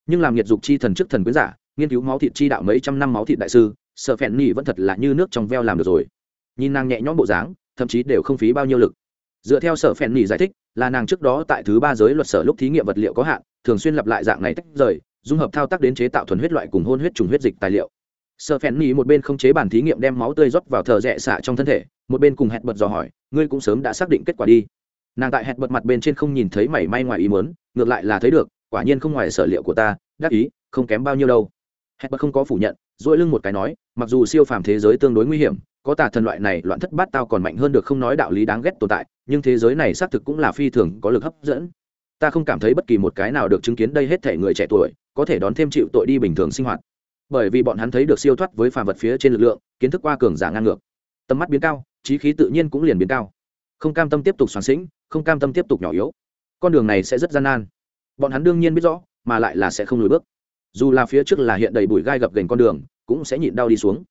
nhưng làm nhiệt dục chi thần trước thần quyến giả, nghiên cứu máu thịt chi đạo mấy trăm năm máu thịt đại sư, sợ phèn nhì vẫn thật là như nước trong veo làm được rồi. Nhìn nàng nhẹ nhõm bộ dáng, thậm chí đều không phí bao nhiêu lực. Dựa theo sở phèn nhì giải thích, là nàng trước đó tại thứ ba giới luật sở lúc thí nghiệm vật liệu có hạn, thường xuyên lặp lại dạng này tách rời, dung hợp thao tác đến chế tạo thuần huyết loại cùng hôn huyết trùng huyết dịch tài liệu. Sở phèn nhì một bên không chế bản thí nghiệm đem máu tươi rót vào thờ rẽ xạ trong thân thể, một bên cùng hẹn bật dò hỏi, ngươi cũng sớm đã xác định kết quả đi. Nàng tại hẹn bật mặt bên trên không nhìn thấy mảy may ngoài ý muốn, ngược lại là thấy được quả nhiên không ngoài sở liệu của ta, đắc ý, không kém bao nhiêu đâu. Hết bất không có phủ nhận dỗi lưng một cái nói, mặc dù siêu phàm thế giới tương đối nguy hiểm, có tà thần loại này loạn thất bát tao còn mạnh hơn được không nói đạo lý đáng ghét tồn tại, nhưng thế giới này xác thực cũng là phi thường có lực hấp dẫn. Ta không cảm thấy bất kỳ một cái nào được chứng kiến đây hết thể người trẻ tuổi, có thể đón thêm chịu tội đi bình thường sinh hoạt. Bởi vì bọn hắn thấy được siêu thoát với phàm vật phía trên lực lượng, kiến thức qua cường giả ngang ngược. Tầm mắt biến cao, trí khí tự nhiên cũng liền biến cao. Không cam tâm tiếp tục soàn sĩnh, không cam tâm tiếp tục nhỏ yếu. Con đường này sẽ rất gian nan bọn hắn đương nhiên biết rõ mà lại là sẽ không lùi bước. Dù là phía trước là hiện đầy bụi gai gập gành con đường cũng sẽ nhịn đau đi xuống.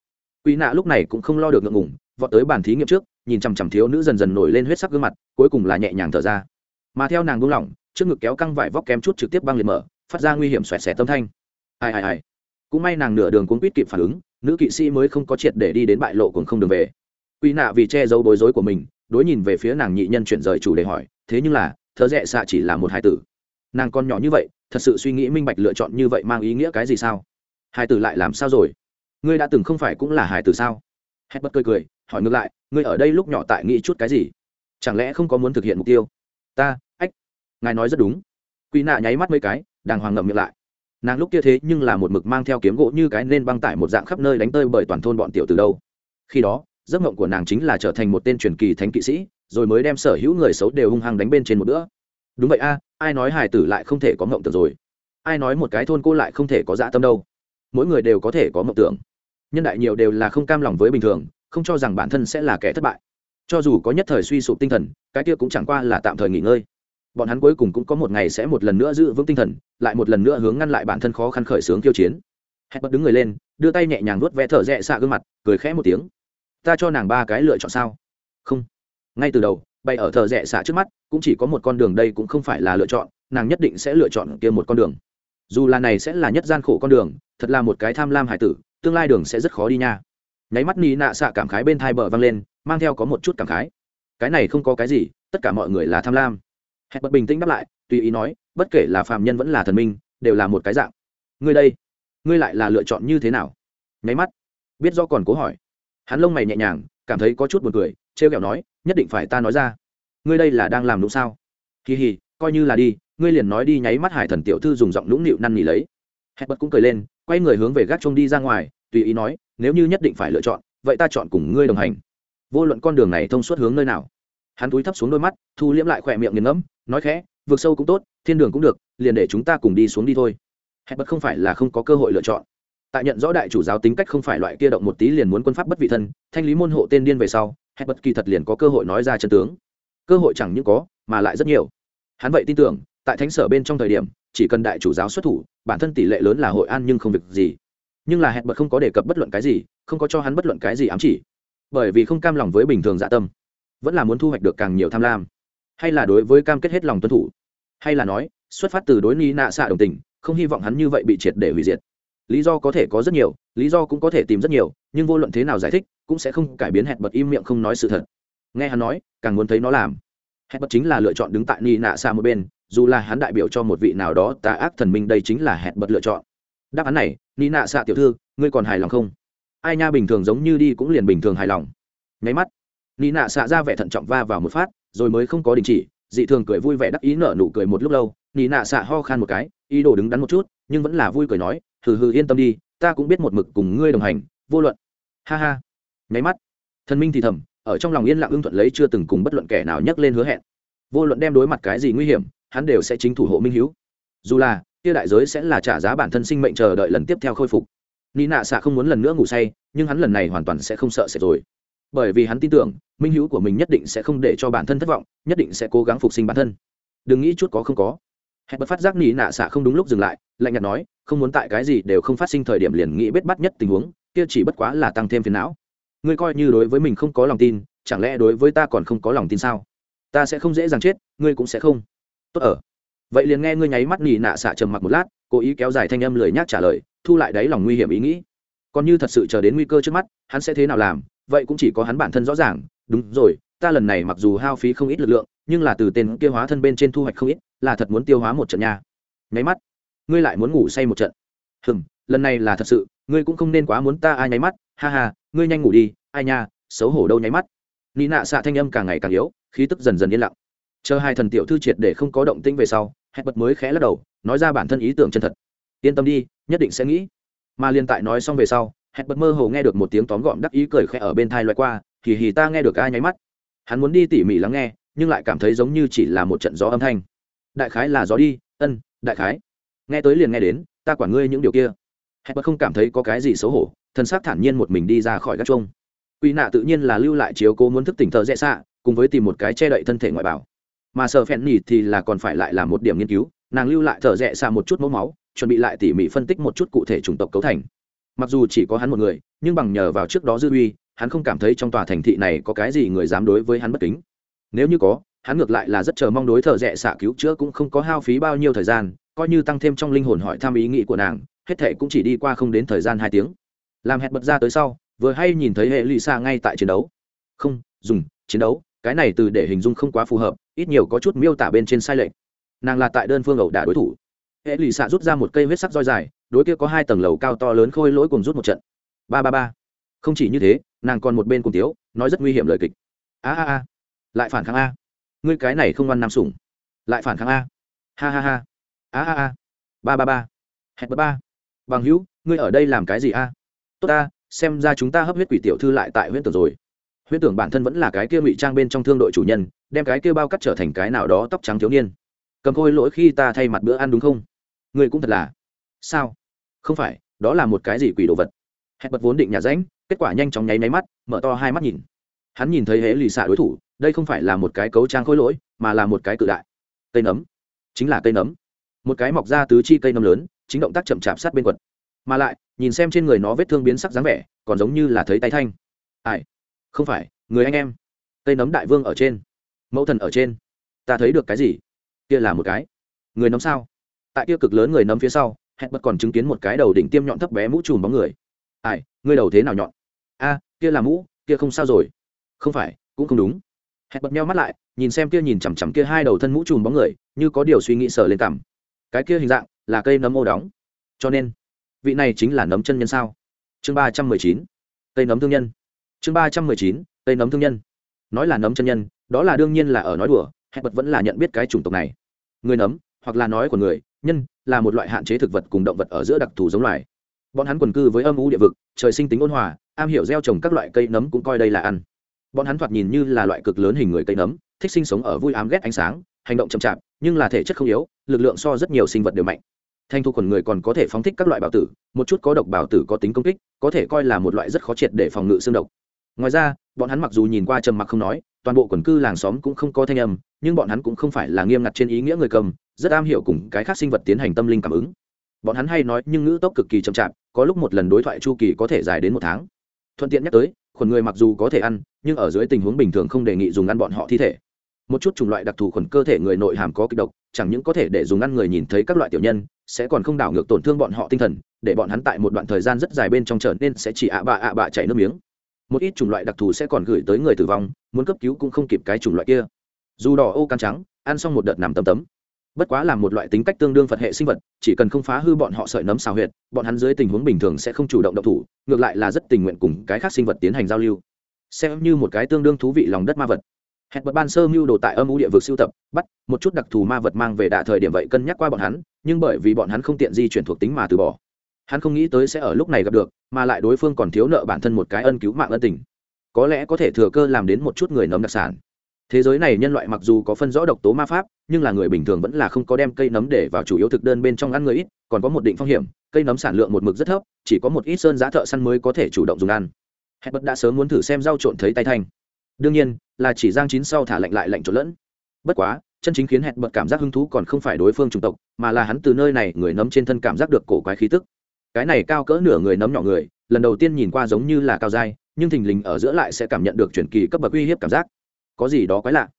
Quỷ nạ lúc này cũng không lo được ngượng ngùng, vọt tới bàn thí nghiệm trước, nhìn chằm chằm thiếu nữ dần dần nổi lên huyết sắc gương mặt, cuối cùng là nhẹ nhàng thở ra. Mà theo nàng buông lỏng, trước ngực kéo căng vải vóc kém chút trực tiếp băng liệt mở phát ra nguy hiểm xoẹt xẻ tâm thanh. Ai ai ai. Cũng may nàng nửa đường cuốn quýt kịp phản ứng nữ kỵ sĩ mới không có triệt để đi đến bại lộ cũng không đường về. Quỷ nạ vì che giấu bối rối của mình đối nhìn về phía nàng nhị nhân chuyển rời chủ đề hỏi thế nhưng là thợ rẽ xạ chỉ là một hải tử nàng còn nhỏ như vậy, thật sự suy nghĩ minh bạch lựa chọn như vậy mang ý nghĩa cái gì sao? Hải tử lại làm sao rồi? Ngươi đã từng không phải cũng là hải tử sao? Hết bất cười cười, hỏi ngược lại, ngươi ở đây lúc nhỏ tại nghĩ chút cái gì? Chẳng lẽ không có muốn thực hiện mục tiêu? Ta, ách, ngài nói rất đúng. Quy nạ nháy mắt mấy cái, đàng hoàng ngậm miệng lại. Nàng lúc kia thế nhưng là một mực mang theo kiếm gỗ như cái nên băng tải một dạng khắp nơi đánh tơi bởi toàn thôn bọn tiểu từ đâu. Khi đó, giấc mộng của nàng chính là trở thành một tên truyền kỳ thánh kỵ sĩ, rồi mới đem sở hữu người xấu đều hung hăng đánh bên trên một bữa đúng vậy a, ai nói hải tử lại không thể có mộng tưởng rồi? Ai nói một cái thôn cô lại không thể có dạ tâm đâu? Mỗi người đều có thể có mộng tưởng. Nhân đại nhiều đều là không cam lòng với bình thường, không cho rằng bản thân sẽ là kẻ thất bại. Cho dù có nhất thời suy sụp tinh thần, cái kia cũng chẳng qua là tạm thời nghỉ ngơi. Bọn hắn cuối cùng cũng có một ngày sẽ một lần nữa giữ vững tinh thần, lại một lần nữa hướng ngăn lại bản thân khó khăn khởi xướng kiêu chiến. Hẹn bật đứng người lên, đưa tay nhẹ nhàng nuốt vẽ thở rẽ xạ gương mặt, cười khẽ một tiếng. Ta cho nàng ba cái lựa chọn sao? Không. Ngay từ đầu bay ở thợ rẽ xạ trước mắt, cũng chỉ có một con đường đây cũng không phải là lựa chọn, nàng nhất định sẽ lựa chọn kia một con đường. Dù là này sẽ là nhất gian khổ con đường, thật là một cái tham lam hải tử, tương lai đường sẽ rất khó đi nha. Nháy mắt ni nạ xạ cảm khái bên thai bờ văng lên, mang theo có một chút cảm khái. Cái này không có cái gì, tất cả mọi người là tham lam. Hẹn bật bình tĩnh đáp lại, tùy ý nói, bất kể là phạm nhân vẫn là thần minh, đều là một cái dạng. Ngươi đây, ngươi lại là lựa chọn như thế nào? Nháy mắt, biết do còn cố hỏi. Hắn lông mày nhẹ nhàng, cảm thấy có chút buồn cười trêu ghẹo nói, nhất định phải ta nói ra. Ngươi đây là đang làm đúng sao? Kỳ hì, coi như là đi, ngươi liền nói đi nháy mắt hải thần tiểu thư dùng giọng nũng nịu năn nỉ lấy. Hẹn bật cũng cười lên, quay người hướng về gác trông đi ra ngoài, tùy ý nói, nếu như nhất định phải lựa chọn, vậy ta chọn cùng ngươi đồng hành. Vô luận con đường này thông suốt hướng nơi nào, hắn túi thấp xuống đôi mắt, thu liễm lại khỏe miệng nghiền ngẫm, nói khẽ vượt sâu cũng tốt, thiên đường cũng được, liền để chúng ta cùng đi xuống đi thôi. Hẹn bật không phải là không có cơ hội lựa chọn. Tại nhận rõ đại chủ giáo tính cách không phải loại kia động một tí liền muốn quân pháp bất vị thân, thanh lý môn hộ tên điên về sau hết bất kỳ thật liền có cơ hội nói ra chân tướng. Cơ hội chẳng những có, mà lại rất nhiều. Hắn vậy tin tưởng, tại thánh sở bên trong thời điểm, chỉ cần đại chủ giáo xuất thủ, bản thân tỷ lệ lớn là hội an nhưng không việc gì. Nhưng là hẹn bật không có đề cập bất luận cái gì, không có cho hắn bất luận cái gì ám chỉ. Bởi vì không cam lòng với bình thường dạ tâm, vẫn là muốn thu hoạch được càng nhiều tham lam. Hay là đối với cam kết hết lòng tuân thủ, hay là nói, xuất phát từ đối ni nạ xạ đồng tình, không hy vọng hắn như vậy bị triệt để hủy diệt. Lý do có thể có rất nhiều, lý do cũng có thể tìm rất nhiều, nhưng vô luận thế nào giải thích cũng sẽ không cải biến hẹn bật im miệng không nói sự thật. Nghe hắn nói, càng muốn thấy nó làm. Hẹn bật chính là lựa chọn đứng tại ni nạ xa một bên, dù là hắn đại biểu cho một vị nào đó tà ác thần minh đây chính là hẹn bật lựa chọn. Đáp án này ni nạ xa tiểu thư, ngươi còn hài lòng không? Ai nha bình thường giống như đi cũng liền bình thường hài lòng. Nháy mắt ni nạ xạ ra vẻ thận trọng va vào một phát, rồi mới không có đình chỉ, dị thường cười vui vẻ đắc ý nở nụ cười một lúc lâu. Ni nạ xạ ho khan một cái, ý đồ đứng đắn một chút, nhưng vẫn là vui cười nói, hừ hừ yên tâm đi, ta cũng biết một mực cùng ngươi đồng hành, vô luận. Ha ha nháy mắt, thần minh thì thầm, ở trong lòng yên lặng ưng thuận lấy chưa từng cùng bất luận kẻ nào nhắc lên hứa hẹn. Vô luận đem đối mặt cái gì nguy hiểm, hắn đều sẽ chính thủ hộ minh hiếu. Dù là, kia đại giới sẽ là trả giá bản thân sinh mệnh chờ đợi lần tiếp theo khôi phục. Ni nạ xạ không muốn lần nữa ngủ say, nhưng hắn lần này hoàn toàn sẽ không sợ sệt rồi. Bởi vì hắn tin tưởng, minh hữu của mình nhất định sẽ không để cho bản thân thất vọng, nhất định sẽ cố gắng phục sinh bản thân. Đừng nghĩ chút có không có. Hẹn bất phát giác nỉ nạ xạ không đúng lúc dừng lại, lạnh nhạt nói, không muốn tại cái gì đều không phát sinh thời điểm liền nghĩ bết bắt nhất tình huống, kia chỉ bất quá là tăng thêm phiền não ngươi coi như đối với mình không có lòng tin, chẳng lẽ đối với ta còn không có lòng tin sao? Ta sẽ không dễ dàng chết, ngươi cũng sẽ không. Tốt ở. Vậy liền nghe ngươi nháy mắt nỉ nạ xạ trầm mặc một lát, cố ý kéo dài thanh âm lười nhác trả lời, thu lại đáy lòng nguy hiểm ý nghĩ. Còn như thật sự chờ đến nguy cơ trước mắt, hắn sẽ thế nào làm? Vậy cũng chỉ có hắn bản thân rõ ràng. Đúng rồi, ta lần này mặc dù hao phí không ít lực lượng, nhưng là từ tên kia hóa thân bên trên thu hoạch không ít, là thật muốn tiêu hóa một trận nha. Nháy mắt, ngươi lại muốn ngủ say một trận. Hừng lần này là thật sự, ngươi cũng không nên quá muốn ta ai nháy mắt, ha ha ngươi nhanh ngủ đi, ai nha, xấu hổ đâu nháy mắt. Nị nạ xạ thanh âm càng ngày càng yếu, khí tức dần dần yên lặng. Chờ hai thần tiểu thư triệt để không có động tĩnh về sau, hẹn bật mới khẽ lắc đầu, nói ra bản thân ý tưởng chân thật. Yên tâm đi, nhất định sẽ nghĩ. Mà liên tại nói xong về sau, hẹn bật mơ hồ nghe được một tiếng tóm gọn đắc ý cười khẽ ở bên thai loại qua thì hì ta nghe được ai nháy mắt. Hắn muốn đi tỉ mỉ lắng nghe, nhưng lại cảm thấy giống như chỉ là một trận gió âm thanh. Đại khái là gió đi, ân, đại khái. Nghe tới liền nghe đến, ta quản ngươi những điều kia. Hẹn bật không cảm thấy có cái gì xấu hổ thần sắc thản nhiên một mình đi ra khỏi gác chuông. Quỷ nạ tự nhiên là lưu lại chiếu cố muốn thức tỉnh thợ dễ xạ, cùng với tìm một cái che đậy thân thể ngoại bảo. Mà sợ phèn nhì thì là còn phải lại là một điểm nghiên cứu, nàng lưu lại thợ dễ xạ một chút mẫu máu, chuẩn bị lại tỉ mỉ phân tích một chút cụ thể chủng tộc cấu thành. Mặc dù chỉ có hắn một người, nhưng bằng nhờ vào trước đó dư uy, hắn không cảm thấy trong tòa thành thị này có cái gì người dám đối với hắn bất kính. Nếu như có, hắn ngược lại là rất chờ mong đối thợ rẽ xạ cứu chữa cũng không có hao phí bao nhiêu thời gian, coi như tăng thêm trong linh hồn hỏi thăm ý nghĩ của nàng, hết thệ cũng chỉ đi qua không đến thời gian hai tiếng làm hẹn bật ra tới sau, vừa hay nhìn thấy hệ lụy xa ngay tại chiến đấu. Không, dùng, chiến đấu, cái này từ để hình dung không quá phù hợp, ít nhiều có chút miêu tả bên trên sai lệch. Nàng là tại đơn phương ẩu đả đối thủ. Hệ lụy xạ rút ra một cây huyết sắc roi dài, đối kia có hai tầng lầu cao to lớn khôi lỗi cùng rút một trận. Ba ba ba. Không chỉ như thế, nàng còn một bên cùng tiếu, nói rất nguy hiểm lời kịch. A a a. Lại phản kháng a. Ngươi cái này không ngoan nam sủng. Lại phản kháng a. Ha ha ha. A a a. Ba ba ba. Hẹn bật ba. Bằng hữu, ngươi ở đây làm cái gì a? Tốt ta, xem ra chúng ta hấp huyết quỷ tiểu thư lại tại huyết tưởng rồi. Huyết tưởng bản thân vẫn là cái kia ngụy trang bên trong thương đội chủ nhân, đem cái kia bao cắt trở thành cái nào đó tóc trắng thiếu niên. Cầm khôi lỗi khi ta thay mặt bữa ăn đúng không? Người cũng thật là. Sao? Không phải, đó là một cái gì quỷ đồ vật? Hẹn bật vốn định nhà ránh kết quả nhanh chóng nháy máy mắt, mở to hai mắt nhìn. Hắn nhìn thấy hễ lì xạ đối thủ, đây không phải là một cái cấu trang khôi lỗi, mà là một cái cự đại. Cây nấm. Chính là cây nấm. Một cái mọc ra tứ chi cây nấm lớn, chính động tác chậm chạp sát bên quật. Mà lại nhìn xem trên người nó vết thương biến sắc dáng vẻ, còn giống như là thấy tay thanh. Ai? Không phải, người anh em. Cây nấm đại vương ở trên. Mẫu thần ở trên. Ta thấy được cái gì? Kia là một cái. Người nấm sao? Tại kia cực lớn người nấm phía sau, hẹn bật còn chứng kiến một cái đầu đỉnh tiêm nhọn thấp bé mũ trùm bóng người. Ai, ngươi đầu thế nào nhọn? A, kia là mũ, kia không sao rồi. Không phải, cũng không đúng. Hẹn bật meo mắt lại, nhìn xem kia nhìn chằm chằm kia hai đầu thân mũ trùm bóng người, như có điều suy nghĩ sờ lên cằm cái kia hình dạng là cây nấm ô đóng. Cho nên vị này chính là nấm chân nhân sao? Chương ba trăm mười chín cây nấm thương nhân. Chương ba trăm mười chín cây nấm thương nhân. Nói là nấm chân nhân, đó là đương nhiên là ở nói đùa, hẹn bật vẫn là nhận biết cái chủng tộc này. Người nấm, hoặc là nói của người, nhân, là một loại hạn chế thực vật cùng động vật ở giữa đặc thù giống loài. Bọn hắn quần cư với âm u địa vực, trời sinh tính ôn hòa, am hiểu gieo trồng các loại cây nấm cũng coi đây là ăn. Bọn hắn thoạt nhìn như là loại cực lớn hình người cây nấm, thích sinh sống ở vui ám ghét ánh sáng, hành động chậm chạp, nhưng là thể chất không yếu, lực lượng so rất nhiều sinh vật đều mạnh thanh thu quần người còn có thể phóng thích các loại bảo tử, một chút có độc bảo tử có tính công kích, có thể coi là một loại rất khó triệt để phòng ngự xương độc. Ngoài ra, bọn hắn mặc dù nhìn qua trầm mặc không nói, toàn bộ quần cư làng xóm cũng không có thanh âm, nhưng bọn hắn cũng không phải là nghiêm ngặt trên ý nghĩa người cầm, rất am hiểu cùng cái khác sinh vật tiến hành tâm linh cảm ứng. Bọn hắn hay nói nhưng ngữ tốc cực kỳ chậm chạp, có lúc một lần đối thoại chu kỳ có thể dài đến một tháng. Thuận tiện nhắc tới, khuẩn người mặc dù có thể ăn, nhưng ở dưới tình huống bình thường không đề nghị dùng ăn bọn họ thi thể. Một chút chủng loại đặc thù khuẩn cơ thể người nội hàm có kịch độc, chẳng những có thể để dùng ăn người nhìn thấy các loại tiểu nhân sẽ còn không đảo ngược tổn thương bọn họ tinh thần, để bọn hắn tại một đoạn thời gian rất dài bên trong trở nên sẽ chỉ ạ bạ ạ bạ chảy nước miếng. Một ít chủng loại đặc thù sẽ còn gửi tới người tử vong, muốn cấp cứu cũng không kịp cái chủng loại kia. Dù đỏ ô can trắng, ăn xong một đợt nằm tấm tấm. Bất quá là một loại tính cách tương đương phật hệ sinh vật, chỉ cần không phá hư bọn họ sợi nấm xào huyệt, bọn hắn dưới tình huống bình thường sẽ không chủ động động thủ, ngược lại là rất tình nguyện cùng cái khác sinh vật tiến hành giao lưu. Xem như một cái tương đương thú vị lòng đất ma vật hẹn bật ban sơ mưu đồ tại âm u địa vực siêu tập, bắt một chút đặc thù ma vật mang về đạ thời điểm vậy cân nhắc qua bọn hắn, nhưng bởi vì bọn hắn không tiện di chuyển thuộc tính mà từ bỏ. Hắn không nghĩ tới sẽ ở lúc này gặp được, mà lại đối phương còn thiếu nợ bản thân một cái ân cứu mạng ân tình. Có lẽ có thể thừa cơ làm đến một chút người nấm đặc sản. Thế giới này nhân loại mặc dù có phân rõ độc tố ma pháp, nhưng là người bình thường vẫn là không có đem cây nấm để vào chủ yếu thực đơn bên trong ăn người ít, còn có một định phong hiểm, cây nấm sản lượng một mực rất thấp, chỉ có một ít sơn giá thợ săn mới có thể chủ động dùng ăn. Hẹn bật đã sớm muốn thử xem rau trộn thấy tay thanh. Đương nhiên là chỉ giang chín sau thả lạnh lại lạnh trộn lẫn. Bất quá, chân chính khiến hẹn bật cảm giác hứng thú còn không phải đối phương chủng tộc, mà là hắn từ nơi này người nấm trên thân cảm giác được cổ quái khí tức. Cái này cao cỡ nửa người nấm nhỏ người, lần đầu tiên nhìn qua giống như là cao dai, nhưng thình lình ở giữa lại sẽ cảm nhận được chuyển kỳ cấp bậc uy hiếp cảm giác. Có gì đó quái lạ.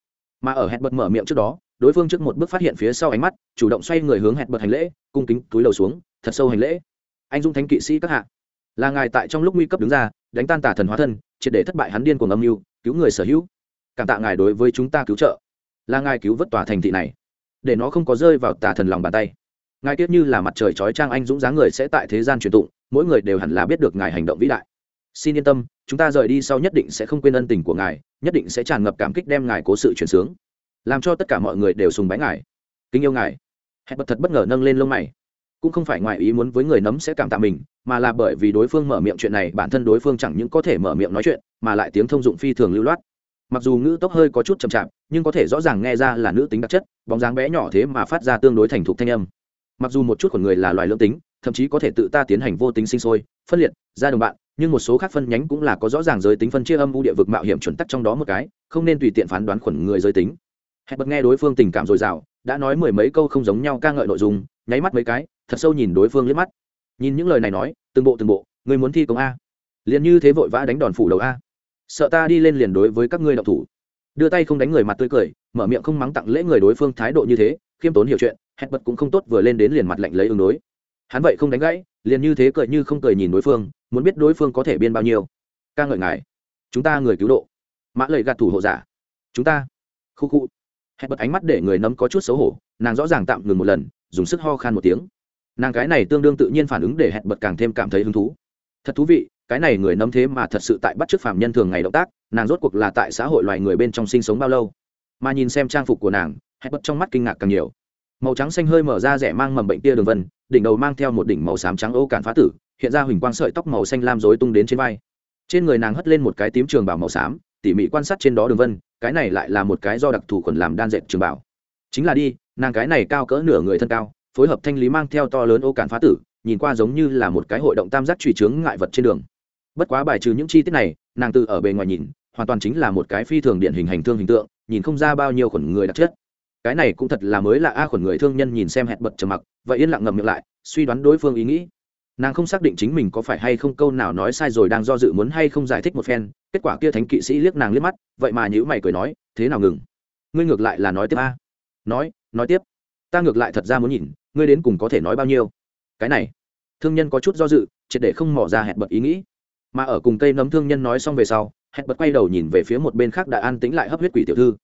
Mà ở hẹn bật mở miệng trước đó, đối phương trước một bước phát hiện phía sau ánh mắt, chủ động xoay người hướng hẹn bật hành lễ, cung kính, túi lầu xuống, thật sâu hành lễ. Anh dung thánh kỵ sĩ các hạ. Là ngài tại trong lúc nguy cấp đứng ra, đánh tan tả thần hóa thân, triệt để thất bại hắn điên của âm mưu, cứu người sở hữu cảm tạ ngài đối với chúng ta cứu trợ. Là ngài cứu vớt tòa thành thị này. Để nó không có rơi vào tà thần lòng bàn tay. Ngài tiếc như là mặt trời trói trang anh dũng dáng người sẽ tại thế gian truyền tụng, mỗi người đều hẳn là biết được ngài hành động vĩ đại. Xin yên tâm, chúng ta rời đi sau nhất định sẽ không quên ân tình của ngài, nhất định sẽ tràn ngập cảm kích đem ngài cố sự chuyển sướng. Làm cho tất cả mọi người đều sùng bái ngài. Kính yêu ngài. Hẹn bật thật bất ngờ nâng lên lông mày. Cũng không phải ngoài ý muốn với người nấm sẽ cảm tạ mình, mà là bởi vì đối phương mở miệng chuyện này, bản thân đối phương chẳng những có thể mở miệng nói chuyện, mà lại tiếng thông dụng phi thường lưu loát mặc dù ngữ tốc hơi có chút chậm chạp, nhưng có thể rõ ràng nghe ra là nữ tính đặc chất, bóng dáng bé nhỏ thế mà phát ra tương đối thành thục thanh âm. Mặc dù một chút của người là loài lưỡng tính, thậm chí có thể tự ta tiến hành vô tính sinh sôi, phân liệt, ra đồng bạn, nhưng một số khác phân nhánh cũng là có rõ ràng giới tính phân chia âm u địa vực mạo hiểm chuẩn tắc trong đó một cái, không nên tùy tiện phán đoán khuẩn người giới tính. Hẹn bật nghe đối phương tình cảm dồi dào, đã nói mười mấy câu không giống nhau ca ngợi nội dung, nháy mắt mấy cái, thật sâu nhìn đối phương liếc mắt. Nhìn những lời này nói, từng bộ từng bộ, người muốn thi công a. Liền như thế vội vã đánh đòn phủ đầu a sợ ta đi lên liền đối với các ngươi đạo thủ. Đưa tay không đánh người mặt tươi cười, mở miệng không mắng tặng lễ người đối phương thái độ như thế, khiêm tốn hiểu chuyện, hẹn bật cũng không tốt vừa lên đến liền mặt lạnh lấy ứng đối. Hắn vậy không đánh gãy, liền như thế cười như không cười nhìn đối phương, muốn biết đối phương có thể biên bao nhiêu. Ca ngợi ngài. Chúng ta người cứu độ. Mã lời gạt thủ hộ giả. Chúng ta. Khu khu. Hẹn bật ánh mắt để người nấm có chút xấu hổ, nàng rõ ràng tạm ngừng một lần, dùng sức ho khan một tiếng. Nàng cái này tương đương tự nhiên phản ứng để hẹn bật càng thêm cảm thấy hứng thú. Thật thú vị cái này người nấm thế mà thật sự tại bắt chước phạm nhân thường ngày động tác, nàng rốt cuộc là tại xã hội loài người bên trong sinh sống bao lâu? Mà nhìn xem trang phục của nàng hẹn bật trong mắt kinh ngạc càng nhiều. Màu trắng xanh hơi mở ra rẻ mang mầm bệnh tia đường vân, đỉnh đầu mang theo một đỉnh màu xám trắng ô cản phá tử, hiện ra huỳnh quang sợi tóc màu xanh lam rối tung đến trên vai. Trên người nàng hất lên một cái tím trường bảo màu xám, tỉ mỉ quan sát trên đó đường vân, cái này lại là một cái do đặc thù khuẩn làm đan dệt trường bảo. Chính là đi, nàng cái này cao cỡ nửa người thân cao, phối hợp thanh lý mang theo to lớn ô cản phá tử, nhìn qua giống như là một cái hội động tam giác truy trướng ngại vật trên đường bất quá bài trừ những chi tiết này, nàng từ ở bề ngoài nhìn, hoàn toàn chính là một cái phi thường điện hình hành thương hình tượng, nhìn không ra bao nhiêu khuẩn người đặc chất. Cái này cũng thật là mới là a, khuẩn người thương nhân nhìn xem hẹn bật trầm mặc, vậy yên lặng ngầm miệng lại, suy đoán đối phương ý nghĩ. Nàng không xác định chính mình có phải hay không câu nào nói sai rồi đang do dự muốn hay không giải thích một phen, kết quả kia thánh kỵ sĩ liếc nàng liếc mắt, vậy mà nhữ mày cười nói, thế nào ngừng? Ngươi ngược lại là nói tiếp a. Nói nói tiếp. Ta ngược lại thật ra muốn nhìn, ngươi đến cùng có thể nói bao nhiêu? Cái này, thương nhân có chút do dự, triệt để không mỏ ra hẹn bật ý nghĩ mà ở cùng cây nấm thương nhân nói xong về sau, hẹn bật quay đầu nhìn về phía một bên khác đã an tĩnh lại hấp huyết quỷ tiểu thư.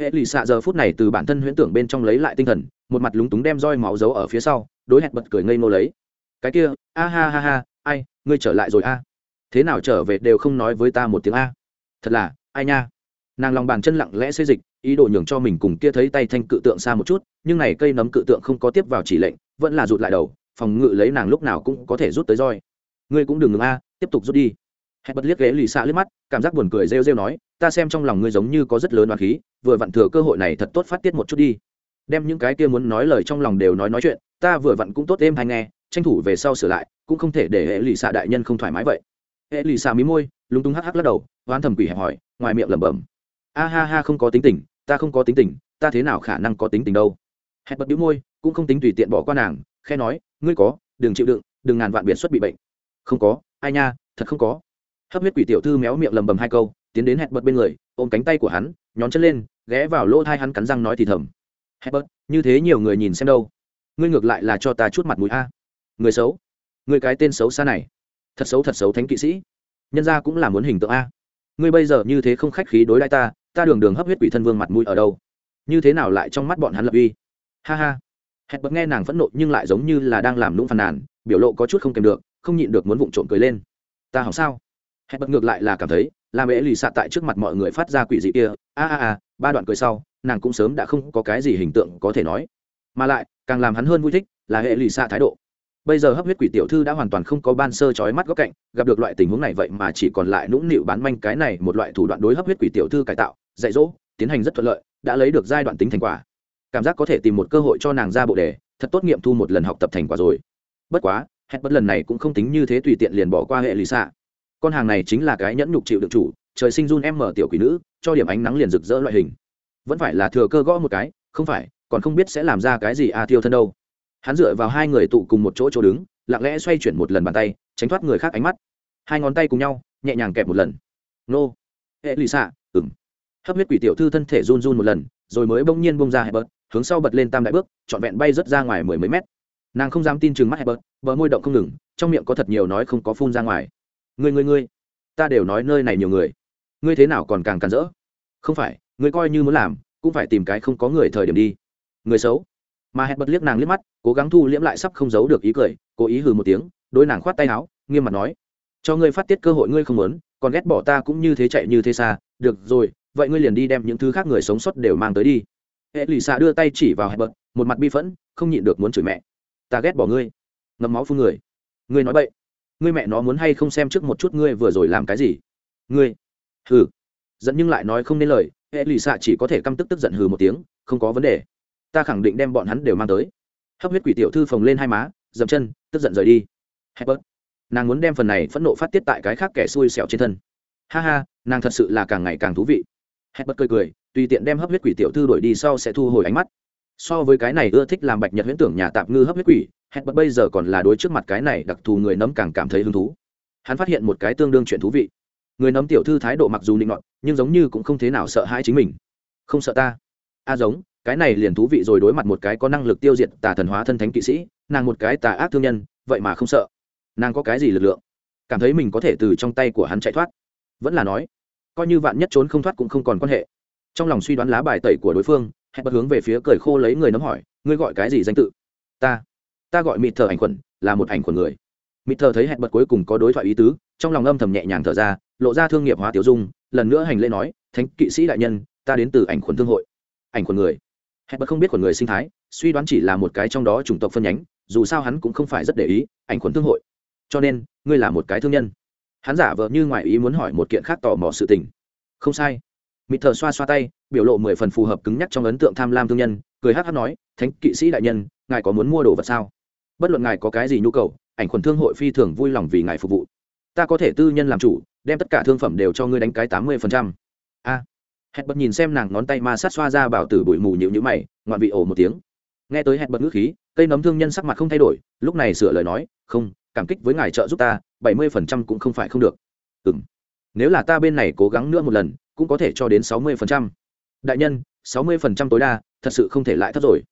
Hệ lì xạ giờ phút này từ bản thân huyễn tưởng bên trong lấy lại tinh thần, một mặt lúng túng đem roi máu giấu ở phía sau, đối hẹn bật cười ngây nô lấy. Cái kia, a ha ha ha, ai, ngươi trở lại rồi a? Thế nào trở về đều không nói với ta một tiếng a. Thật là, ai nha. Nàng lòng bàn chân lặng lẽ xây dịch, ý đồ nhường cho mình cùng kia thấy tay thanh cự tượng xa một chút, nhưng này cây nấm cự tượng không có tiếp vào chỉ lệnh, vẫn là rụt lại đầu, phòng ngự lấy nàng lúc nào cũng có thể rút tới roi. Ngươi cũng đừng ngừng a tiếp tục rút đi. Hẹn bật liếc ghế lì xạ liếc mắt, cảm giác buồn cười rêu rêu nói, ta xem trong lòng ngươi giống như có rất lớn đoán khí, vừa vặn thừa cơ hội này thật tốt phát tiết một chút đi. Đem những cái kia muốn nói lời trong lòng đều nói nói chuyện, ta vừa vặn cũng tốt êm hay nghe, tranh thủ về sau sửa lại, cũng không thể để hệ lì xạ đại nhân không thoải mái vậy. Hệ lì xạ mí môi, lúng túng hắc hắc lắc đầu oán thầm quỷ hẹp hỏi, ngoài miệng lẩm bẩm, a ha ha, không có tính tình, ta không có tính tình, ta thế nào khả năng có tính tình đâu? Hẹn bật bĩu môi, cũng không tính tùy tiện bỏ qua nàng khe nói, ngươi có, đừng chịu đựng, đừng ngàn vạn biệt xuất bị bệnh. Không có ai nha, thật không có. Hấp huyết quỷ tiểu thư méo miệng lầm bầm hai câu, tiến đến hẹn bật bên người, ôm cánh tay của hắn, nhón chân lên, ghé vào lỗ thai hắn cắn răng nói thì thầm. Hẹn bật như thế nhiều người nhìn xem đâu? Ngươi ngược lại là cho ta chút mặt mũi a. Người xấu? Người cái tên xấu xa này. Thật xấu thật xấu thánh kỵ sĩ. Nhân ra cũng là muốn hình tượng a. Ngươi bây giờ như thế không khách khí đối lại ta ta đường đường hấp huyết quỷ thân vương mặt mũi ở đâu? Như thế nào lại trong mắt bọn hắn lập uy? Ha ha. Hẹn bật nghe nàng phẫn nộ nhưng lại giống như là đang làm lũng phàn nàn biểu lộ có chút không kèm được, không nhịn được muốn vụng trộm cười lên. Ta hỏng sao? Hẹn bật ngược lại là cảm thấy làm ế lì xạ tại trước mặt mọi người phát ra quỷ dị kia, a a a, ba đoạn cười sau, nàng cũng sớm đã không có cái gì hình tượng có thể nói. Mà lại, càng làm hắn hơn vui thích là hệ lì xạ thái độ. Bây giờ hấp huyết quỷ tiểu thư đã hoàn toàn không có ban sơ chói mắt góc cạnh, gặp được loại tình huống này vậy mà chỉ còn lại nũng nịu bán manh cái này một loại thủ đoạn đối hấp huyết quỷ tiểu thư cải tạo, dạy dỗ, tiến hành rất thuận lợi, đã lấy được giai đoạn tính thành quả. Cảm giác có thể tìm một cơ hội cho nàng ra bộ đề, thật tốt nghiệm thu một lần học tập thành quả rồi bất quá hẹn bất lần này cũng không tính như thế tùy tiện liền bỏ qua hệ lì xạ. Con hàng này chính là cái nhẫn nhục chịu được chủ, trời sinh run em mở tiểu quỷ nữ, cho điểm ánh nắng liền rực rỡ loại hình. Vẫn phải là thừa cơ gõ một cái, không phải, còn không biết sẽ làm ra cái gì a à tiêu thân đâu. Hắn dựa vào hai người tụ cùng một chỗ chỗ đứng, lặng lẽ xoay chuyển một lần bàn tay, tránh thoát người khác ánh mắt. Hai ngón tay cùng nhau, nhẹ nhàng kẹp một lần. Nô. Hệ lì xạ ừng hấp huyết quỷ tiểu thư thân thể run run một lần, rồi mới bỗng nhiên bông ra hẹp bớt hướng sau bật lên tam đại bước, trọn vẹn bay rớt ra ngoài mười mấy mét nàng không dám tin chừng mắt hebert bờ môi động không ngừng, trong miệng có thật nhiều nói không có phun ra ngoài. Ngươi ngươi ngươi, ta đều nói nơi này nhiều người. Ngươi thế nào còn càng càn rỡ? Không phải, ngươi coi như muốn làm, cũng phải tìm cái không có người thời điểm đi. Người xấu. Mà hẹn bật liếc nàng liếc mắt, cố gắng thu liễm lại sắp không giấu được ý cười, cố ý hừ một tiếng đôi nàng khoát tay áo, nghiêm mặt nói. Cho ngươi phát tiết cơ hội ngươi không muốn, còn ghét bỏ ta cũng như thế chạy như thế xa, được rồi, vậy ngươi liền đi đem những thứ khác người sống sót đều mang tới đi. Hệ lì xạ đưa tay chỉ vào hẹn bật một mặt bi phẫn, không nhịn được muốn chửi mẹ ta ghét bỏ ngươi. Ngậm máu phun người. Ngươi nói vậy ngươi mẹ nó muốn hay không xem trước một chút ngươi vừa rồi làm cái gì? Ngươi. Hừ. Giận nhưng lại nói không nên lời, hệ lì xạ chỉ có thể căm tức tức giận hừ một tiếng, không có vấn đề. Ta khẳng định đem bọn hắn đều mang tới. Hấp huyết quỷ tiểu thư phồng lên hai má, dậm chân, tức giận rời đi. Hebert. nàng muốn đem phần này phẫn nộ phát tiết tại cái khác kẻ xui xẻo trên thân. Ha ha, nàng thật sự là càng ngày càng thú vị. Hebert cười cười, tùy tiện đem hấp huyết quỷ tiểu thư đuổi đi sau sẽ thu hồi ánh mắt so với cái này ưa thích làm bạch nhật huyễn tưởng nhà tạp ngư hấp huyết quỷ Hebert bây giờ còn là đối trước mặt cái này đặc thù người nấm càng cảm thấy hứng thú. Hắn phát hiện một cái tương đương chuyện thú vị. Người nấm tiểu thư thái độ mặc dù nịnh nọt, nhưng giống như cũng không thế nào sợ hãi chính mình. Không sợ ta. A giống, cái này liền thú vị rồi đối mặt một cái có năng lực tiêu diệt tà thần hóa thân thánh kỵ sĩ, nàng một cái tà ác thương nhân, vậy mà không sợ. Nàng có cái gì lực lượng? Cảm thấy mình có thể từ trong tay của hắn chạy thoát. Vẫn là nói, coi như vạn nhất trốn không thoát cũng không còn quan hệ. Trong lòng suy đoán lá bài tẩy của đối phương hẹn bật hướng về phía cười khô lấy người nấm hỏi, ngươi gọi cái gì danh tự? Ta ta gọi mịt thờ ảnh khuẩn, là một ảnh khuẩn người. Mịt thờ thấy hẹn bật cuối cùng có đối thoại ý tứ, trong lòng âm thầm nhẹ nhàng thở ra, lộ ra thương nghiệp hóa tiểu dung, lần nữa hành lễ nói, thánh kỵ sĩ đại nhân, ta đến từ ảnh khuẩn thương hội. Ảnh khuẩn người? Hẹn bật không biết khuẩn người sinh thái, suy đoán chỉ là một cái trong đó chủng tộc phân nhánh, dù sao hắn cũng không phải rất để ý, ảnh khuẩn thương hội. Cho nên, ngươi là một cái thương nhân. Hắn giả vờ như ngoài ý muốn hỏi một kiện khác tò mò sự tình. Không sai. Mịt thờ xoa xoa tay biểu lộ mười phần phù hợp cứng nhắc trong ấn tượng tham lam thương nhân, cười hát hát nói, thánh kỵ sĩ đại nhân, ngài có muốn mua đồ vật sao? Bất luận ngài có cái gì nhu cầu, ảnh khuẩn thương hội phi thường vui lòng vì ngài phục vụ. Ta có thể tư nhân làm chủ, đem tất cả thương phẩm đều cho ngươi đánh cái tám mươi phần trăm. A. Hẹn bật nhìn xem nàng ngón tay ma sát xoa ra bảo tử bụi mù nhịu nhữ mày, ngoạn vị ổ một tiếng. Nghe tới hẹn bật ngữ khí, cây nấm thương nhân sắc mặt không thay đổi, lúc này sửa lời nói, không, cảm kích với ngài trợ giúp ta, bảy mươi phần trăm cũng không phải không được. Ừ m nếu là ta bên này cố gắng nữa một lần, cũng có thể cho đến sáu mươi phần trăm đại nhân, sáu mươi phần trăm tối đa, thật sự không thể lại thấp rồi.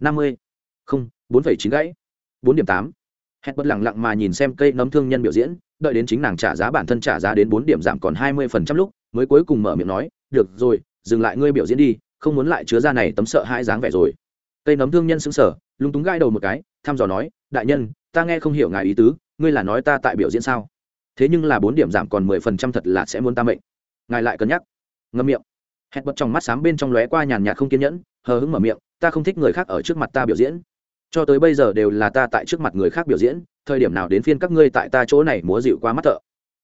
năm mươi, không, bốn phẩy chín gãy, bốn điểm tám. Hẹn bật lẳng lặng mà nhìn xem cây nấm thương nhân biểu diễn, đợi đến chính nàng trả giá bản thân trả giá đến bốn điểm giảm còn hai mươi phần trăm lúc, mới cuối cùng mở miệng nói, được rồi, dừng lại ngươi biểu diễn đi, không muốn lại chứa ra này tấm sợ hai dáng vẻ rồi. Cây nấm thương nhân xứng sở lúng túng gai đầu một cái, thăm dò nói, đại nhân, ta nghe không hiểu ngài ý tứ, ngươi là nói ta tại biểu diễn sao? Thế nhưng là bốn điểm giảm còn mười phần trăm thật là sẽ muốn ta mệnh. Ngài lại cân nhắc. Ngâm miệng hẹn bật trong mắt xám bên trong lóe qua nhàn nhạt không kiên nhẫn, hờ hững mở miệng, ta không thích người khác ở trước mặt ta biểu diễn. Cho tới bây giờ đều là ta tại trước mặt người khác biểu diễn, thời điểm nào đến phiên các ngươi tại ta chỗ này múa dịu qua mắt thợ.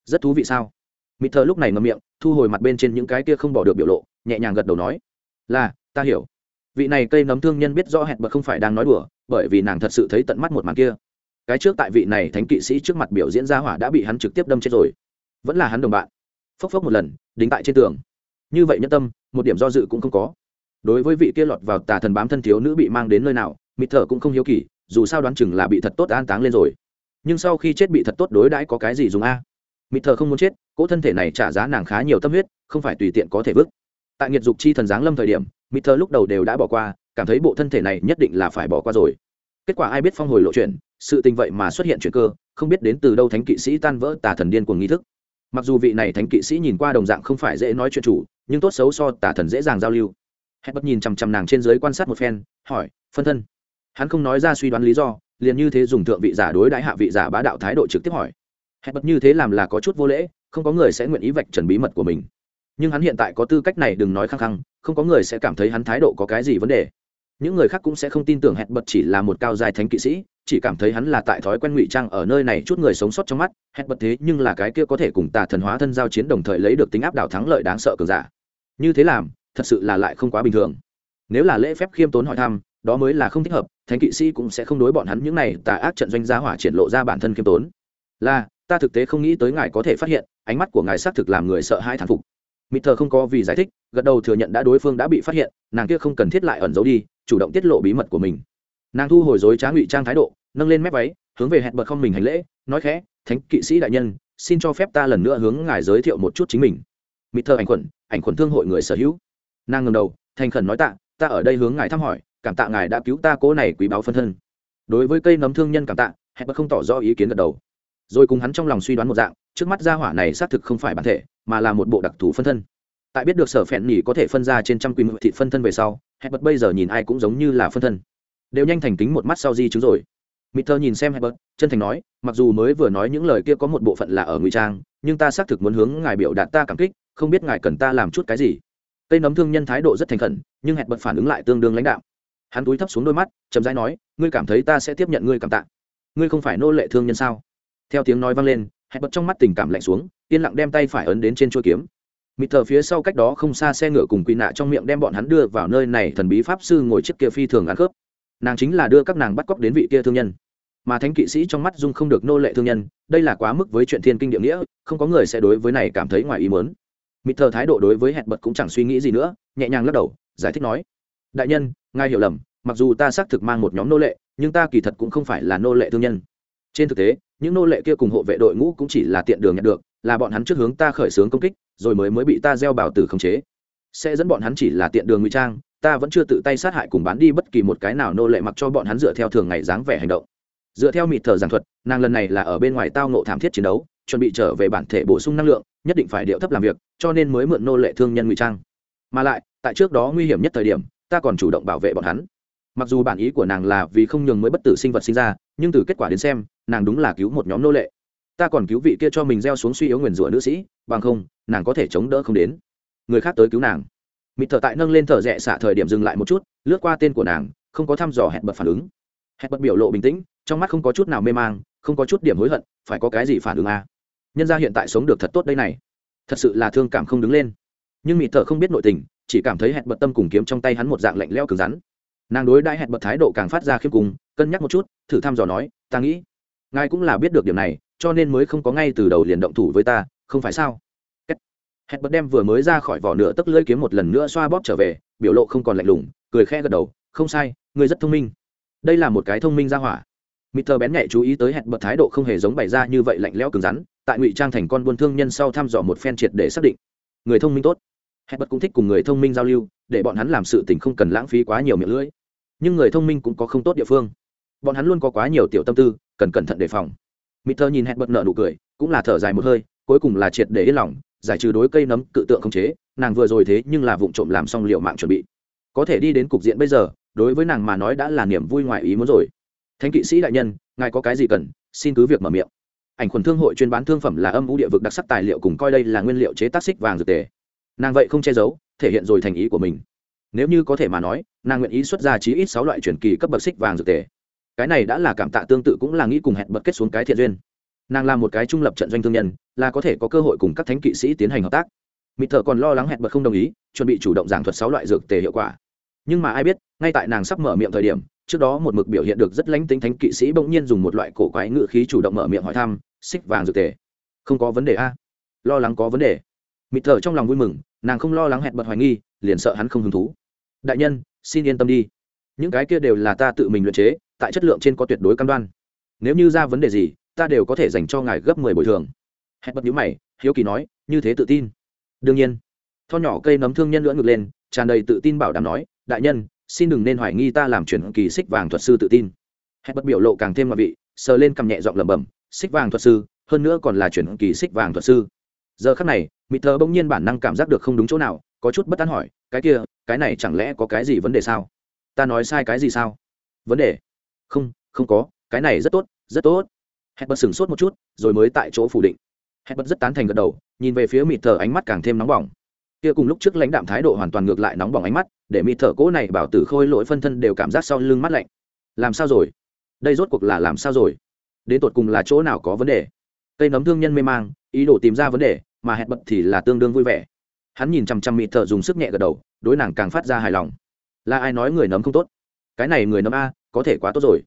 Rất thú vị sao? Mịt thơ lúc này ngâm miệng, thu hồi mặt bên trên những cái kia không bỏ được biểu lộ, nhẹ nhàng gật đầu nói, là, ta hiểu. Vị này cây nấm thương nhân biết rõ hẹn bật không phải đang nói đùa, bởi vì nàng thật sự thấy tận mắt một màn kia. Cái trước tại vị này thánh kỵ sĩ trước mặt biểu diễn ra hỏa đã bị hắn trực tiếp đâm chết rồi. Vẫn là hắn đồng bạn. Phốc phốc một lần, đính tại trên tường như vậy nhân tâm, một điểm do dự cũng không có. Đối với vị kia lọt vào tà thần bám thân thiếu nữ bị mang đến nơi nào, mịt thở cũng không hiếu kỳ, dù sao đoán chừng là bị thật tốt an táng lên rồi. Nhưng sau khi chết bị thật tốt đối đãi có cái gì dùng a? Mịt thở không muốn chết, cỗ thân thể này trả giá nàng khá nhiều tâm huyết, không phải tùy tiện có thể vứt. Tại nghiệt dục chi thần giáng lâm thời điểm, mịt thở lúc đầu đều đã bỏ qua, cảm thấy bộ thân thể này nhất định là phải bỏ qua rồi. Kết quả ai biết phong hồi lộ chuyện, sự tình vậy mà xuất hiện chuyện cơ, không biết đến từ đâu thánh kỵ sĩ tan vỡ tà thần điên cuồng nghi thức mặc dù vị này thánh kỵ sĩ nhìn qua đồng dạng không phải dễ nói chuyện chủ, nhưng tốt xấu so tả thần dễ dàng giao lưu. Hẹn bất nhìn chằm chằm nàng trên dưới quan sát một phen, hỏi, phân thân? Hắn không nói ra suy đoán lý do, liền như thế dùng thượng vị giả đối đãi hạ vị giả bá đạo thái độ trực tiếp hỏi. Hẹn bất như thế làm là có chút vô lễ, không có người sẽ nguyện ý vạch trần bí mật của mình. Nhưng hắn hiện tại có tư cách này đừng nói khăng khăng, không có người sẽ cảm thấy hắn thái độ có cái gì vấn đề những người khác cũng sẽ không tin tưởng hẹn bật chỉ là một cao dài thánh kỵ sĩ, chỉ cảm thấy hắn là tại thói quen ngụy trang ở nơi này chút người sống sót trong mắt. Hẹn bật thế nhưng là cái kia có thể cùng tà thần hóa thân giao chiến đồng thời lấy được tính áp đảo thắng lợi đáng sợ cường giả. Như thế làm, thật sự là lại không quá bình thường. Nếu là lễ phép khiêm tốn hỏi thăm, đó mới là không thích hợp, thánh kỵ sĩ cũng sẽ không đối bọn hắn những này tà ác trận doanh giá hỏa triển lộ ra bản thân khiêm tốn. Là, ta thực tế không nghĩ tới ngài có thể phát hiện, ánh mắt của ngài xác thực làm người sợ hai thán phục mịt thờ không có vì giải thích, gật đầu thừa nhận đã đối phương đã bị phát hiện, nàng kia không cần thiết lại ẩn giấu đi, chủ động tiết lộ bí mật của mình. Nàng thu hồi dối trá ngụy trang thái độ, nâng lên mép váy, hướng về hẹn bật không mình hành lễ, nói khẽ, thánh kỵ sĩ đại nhân, xin cho phép ta lần nữa hướng ngài giới thiệu một chút chính mình. Mịt thờ ảnh khuẩn ảnh khuẩn thương hội người sở hữu. Nàng ngầm đầu, thành khẩn nói tạ, ta ở đây hướng ngài thăm hỏi, cảm tạ ngài đã cứu ta cố này quý báo phân thân. Đối với cây nấm thương nhân cảm tạ, hẹn bật không tỏ rõ ý kiến gật đầu rồi cùng hắn trong lòng suy đoán một dạng, trước mắt gia hỏa này xác thực không phải bản thể, mà là một bộ đặc thù phân thân. Tại biết được sở phèn nhỉ có thể phân ra trên trăm quy mự thịt phân thân về sau hẹn bật bây giờ nhìn ai cũng giống như là phân thân. Đều nhanh thành kính một mắt sau di chứng rồi. Mỹ thơ nhìn xem hẹn bật chân thành nói, mặc dù mới vừa nói những lời kia có một bộ phận là ở ngụy trang, nhưng ta xác thực muốn hướng ngài biểu đạt ta cảm kích, không biết ngài cần ta làm chút cái gì. Cây nấm thương nhân thái độ rất thành khẩn, nhưng hẹn bật phản ứng lại tương đương lãnh đạo. Hắn túi thấp xuống đôi mắt, chậm rãi nói, ngươi cảm thấy ta sẽ tiếp nhận ngươi cảm tạ. Ngươi không phải nô lệ thương nhân sao? Theo tiếng nói vang lên hẹn bật trong mắt tình cảm lạnh xuống, yên lặng đem tay phải ấn đến trên chuôi kiếm. Mịt thờ phía sau cách đó không xa xe ngựa cùng quỳ nạ trong miệng đem bọn hắn đưa vào nơi này, thần bí pháp sư ngồi chiếc kia phi thường ăn khớp. Nàng chính là đưa các nàng bắt cóc đến vị kia thương nhân. Mà thánh kỵ sĩ trong mắt dung không được nô lệ thương nhân, đây là quá mức với chuyện thiên kinh địa nghĩa, không có người sẽ đối với này cảm thấy ngoài ý mớn mịt thờ thái độ đối với hẹn bật cũng chẳng suy nghĩ gì nữa, nhẹ nhàng lắc đầu, giải thích nói, đại nhân, ngài hiểu lầm, mặc dù ta xác thực mang một nhóm nô lệ, nhưng ta kỳ thật cũng không phải là nô lệ thương nhân trên thực tế, những nô lệ kia cùng hộ vệ đội ngũ cũng chỉ là tiện đường nhận được, là bọn hắn trước hướng ta khởi xướng công kích, rồi mới mới bị ta gieo bảo tử khống chế. Sẽ dẫn bọn hắn chỉ là tiện đường ngụy trang, ta vẫn chưa tự tay sát hại cùng bán đi bất kỳ một cái nào nô lệ mặc cho bọn hắn dựa theo thường ngày dáng vẻ hành động. Dựa theo mịt thờ giảng thuật, nàng lần này là ở bên ngoài tao nộ thảm thiết chiến đấu, chuẩn bị trở về bản thể bổ sung năng lượng, nhất định phải điệu thấp làm việc, cho nên mới mượn nô lệ thương nhân ngụy trang. Mà lại, tại trước đó nguy hiểm nhất thời điểm, ta còn chủ động bảo vệ bọn hắn. Mặc dù bản ý của nàng là vì không nhường mới bất tử sinh vật sinh ra, nhưng từ kết quả đến xem nàng đúng là cứu một nhóm nô lệ. Ta còn cứu vị kia cho mình gieo xuống suy yếu nguyền rủa nữ sĩ, bằng không, nàng có thể chống đỡ không đến. Người khác tới cứu nàng. Mịt thở tại nâng lên thở rẽ xả thời điểm dừng lại một chút, lướt qua tên của nàng, không có thăm dò hẹn bật phản ứng. Hẹn bật biểu lộ bình tĩnh, trong mắt không có chút nào mê mang, không có chút điểm hối hận, phải có cái gì phản ứng à. nhân gia hiện tại sống được thật tốt đây này. Thật sự là thương cảm không đứng lên. Nhưng mịt thở không biết nội tình, chỉ cảm thấy hẹn bật tâm cùng kiếm trong tay hắn một dạng lạnh leo cứng rắn. Nàng đối đãi hẹn bật thái độ càng phát ra khiêm cùng cân nhắc một chút, thử thăm dò nói, ta nghĩ ngài cũng là biết được điểm này, cho nên mới không có ngay từ đầu liền động thủ với ta, không phải sao? Hẹn bật đem vừa mới ra khỏi vỏ nửa tấc lưỡi kiếm một lần nữa xoa bóp trở về, biểu lộ không còn lạnh lùng, cười khẽ gật đầu, không sai, ngươi rất thông minh. Đây là một cái thông minh ra hỏa. Mít thơ bén nhạy chú ý tới hẹn bật thái độ không hề giống bày ra như vậy lạnh lẽo cứng rắn, tại ngụy trang thành con buôn thương nhân sau thăm dò một phen triệt để xác định. Người thông minh tốt. Hẹn bật cũng thích cùng người thông minh giao lưu, để bọn hắn làm sự tình không cần lãng phí quá nhiều miệng lưỡi. Nhưng người thông minh cũng có không tốt địa phương. Bọn hắn luôn có quá nhiều tiểu tâm tư cần cẩn thận đề phòng. Mị thơ nhìn hẹn bật nợ nụ cười, cũng là thở dài một hơi, cuối cùng là triệt để yên lòng, giải trừ đối cây nấm cự tượng không chế, nàng vừa rồi thế nhưng là vụ trộm làm xong liệu mạng chuẩn bị. Có thể đi đến cục diện bây giờ, đối với nàng mà nói đã là niềm vui ngoài ý muốn rồi. Thánh kỵ sĩ đại nhân, ngài có cái gì cần, xin cứ việc mở miệng. Ảnh Quần thương hội chuyên bán thương phẩm là âm vũ địa vực đặc sắc tài liệu cùng coi đây là nguyên liệu chế tác xích vàng dược tề. Nàng vậy không che giấu, thể hiện rồi thành ý của mình. Nếu như có thể mà nói, nàng nguyện ý xuất ra chí ít sáu loại truyền kỳ cấp bậc xích vàng dược tề cái này đã là cảm tạ tương tự cũng là nghĩ cùng hẹn bật kết xuống cái thiện duyên. Nàng là một cái trung lập trận doanh thương nhân, là có thể có cơ hội cùng các thánh kỵ sĩ tiến hành hợp tác. Mỹ thợ còn lo lắng hẹn bật không đồng ý, chuẩn bị chủ động giảng thuật sáu loại dược tề hiệu quả. Nhưng mà ai biết, ngay tại nàng sắp mở miệng thời điểm, trước đó một mực biểu hiện được rất lánh tính thánh kỵ sĩ bỗng nhiên dùng một loại cổ quái ngự khí chủ động mở miệng hỏi thăm, xích vàng dược tề? Không có vấn đề a. Lo lắng có vấn đề. Mịt thở trong lòng vui mừng, nàng không lo lắng hẹn bật hoài nghi, liền sợ hắn không hứng thú. Đại nhân, xin yên tâm đi. Những cái kia đều là ta tự mình luyện chế tại chất lượng trên có tuyệt đối cam đoan. Nếu như ra vấn đề gì, ta đều có thể dành cho ngài gấp mười bồi thường. Hẹn bật nhũ mày, hiếu kỳ nói, như thế tự tin. Đương nhiên. Tho nhỏ cây nấm thương nhân lưỡng ngược lên, tràn đầy tự tin bảo đảm nói, đại nhân, xin đừng nên hoài nghi ta làm chuyển kỳ xích vàng thuật sư tự tin. Hẹn bật biểu lộ càng thêm ngoại vị, sờ lên cầm nhẹ giọng lẩm bẩm, xích vàng thuật sư, hơn nữa còn là chuyển kỳ xích vàng thuật sư. Giờ khắc này mỹ thơ bỗng nhiên bản năng cảm giác được không đúng chỗ nào, có chút bất tán hỏi, cái kia, cái này chẳng lẽ có cái gì vấn đề sao? Ta nói sai cái gì sao? Vấn đề không không có, cái này rất tốt rất tốt. Hẹn bật sửng sốt một chút, rồi mới tại chỗ phủ định. Hẹn bật rất tán thành gật đầu, nhìn về phía mịt Thở ánh mắt càng thêm nóng bỏng. Kia cùng lúc trước lãnh đạm thái độ hoàn toàn ngược lại nóng bỏng ánh mắt, để mịt Thở cỗ này bảo tử khôi lỗi phân thân đều cảm giác sau lưng mắt lạnh. Làm sao rồi? Đây rốt cuộc là làm sao rồi? Đến tột cùng là chỗ nào có vấn đề? Cây nấm thương nhân mê mang, ý đồ tìm ra vấn đề, mà hẹn bật thì là tương đương vui vẻ. Hắn nhìn chằm chằm mịt Thở dùng sức nhẹ gật đầu, đối nàng càng phát ra hài lòng. Là ai nói người nấm không tốt? Cái này người nấm a có thể quá tốt rồi.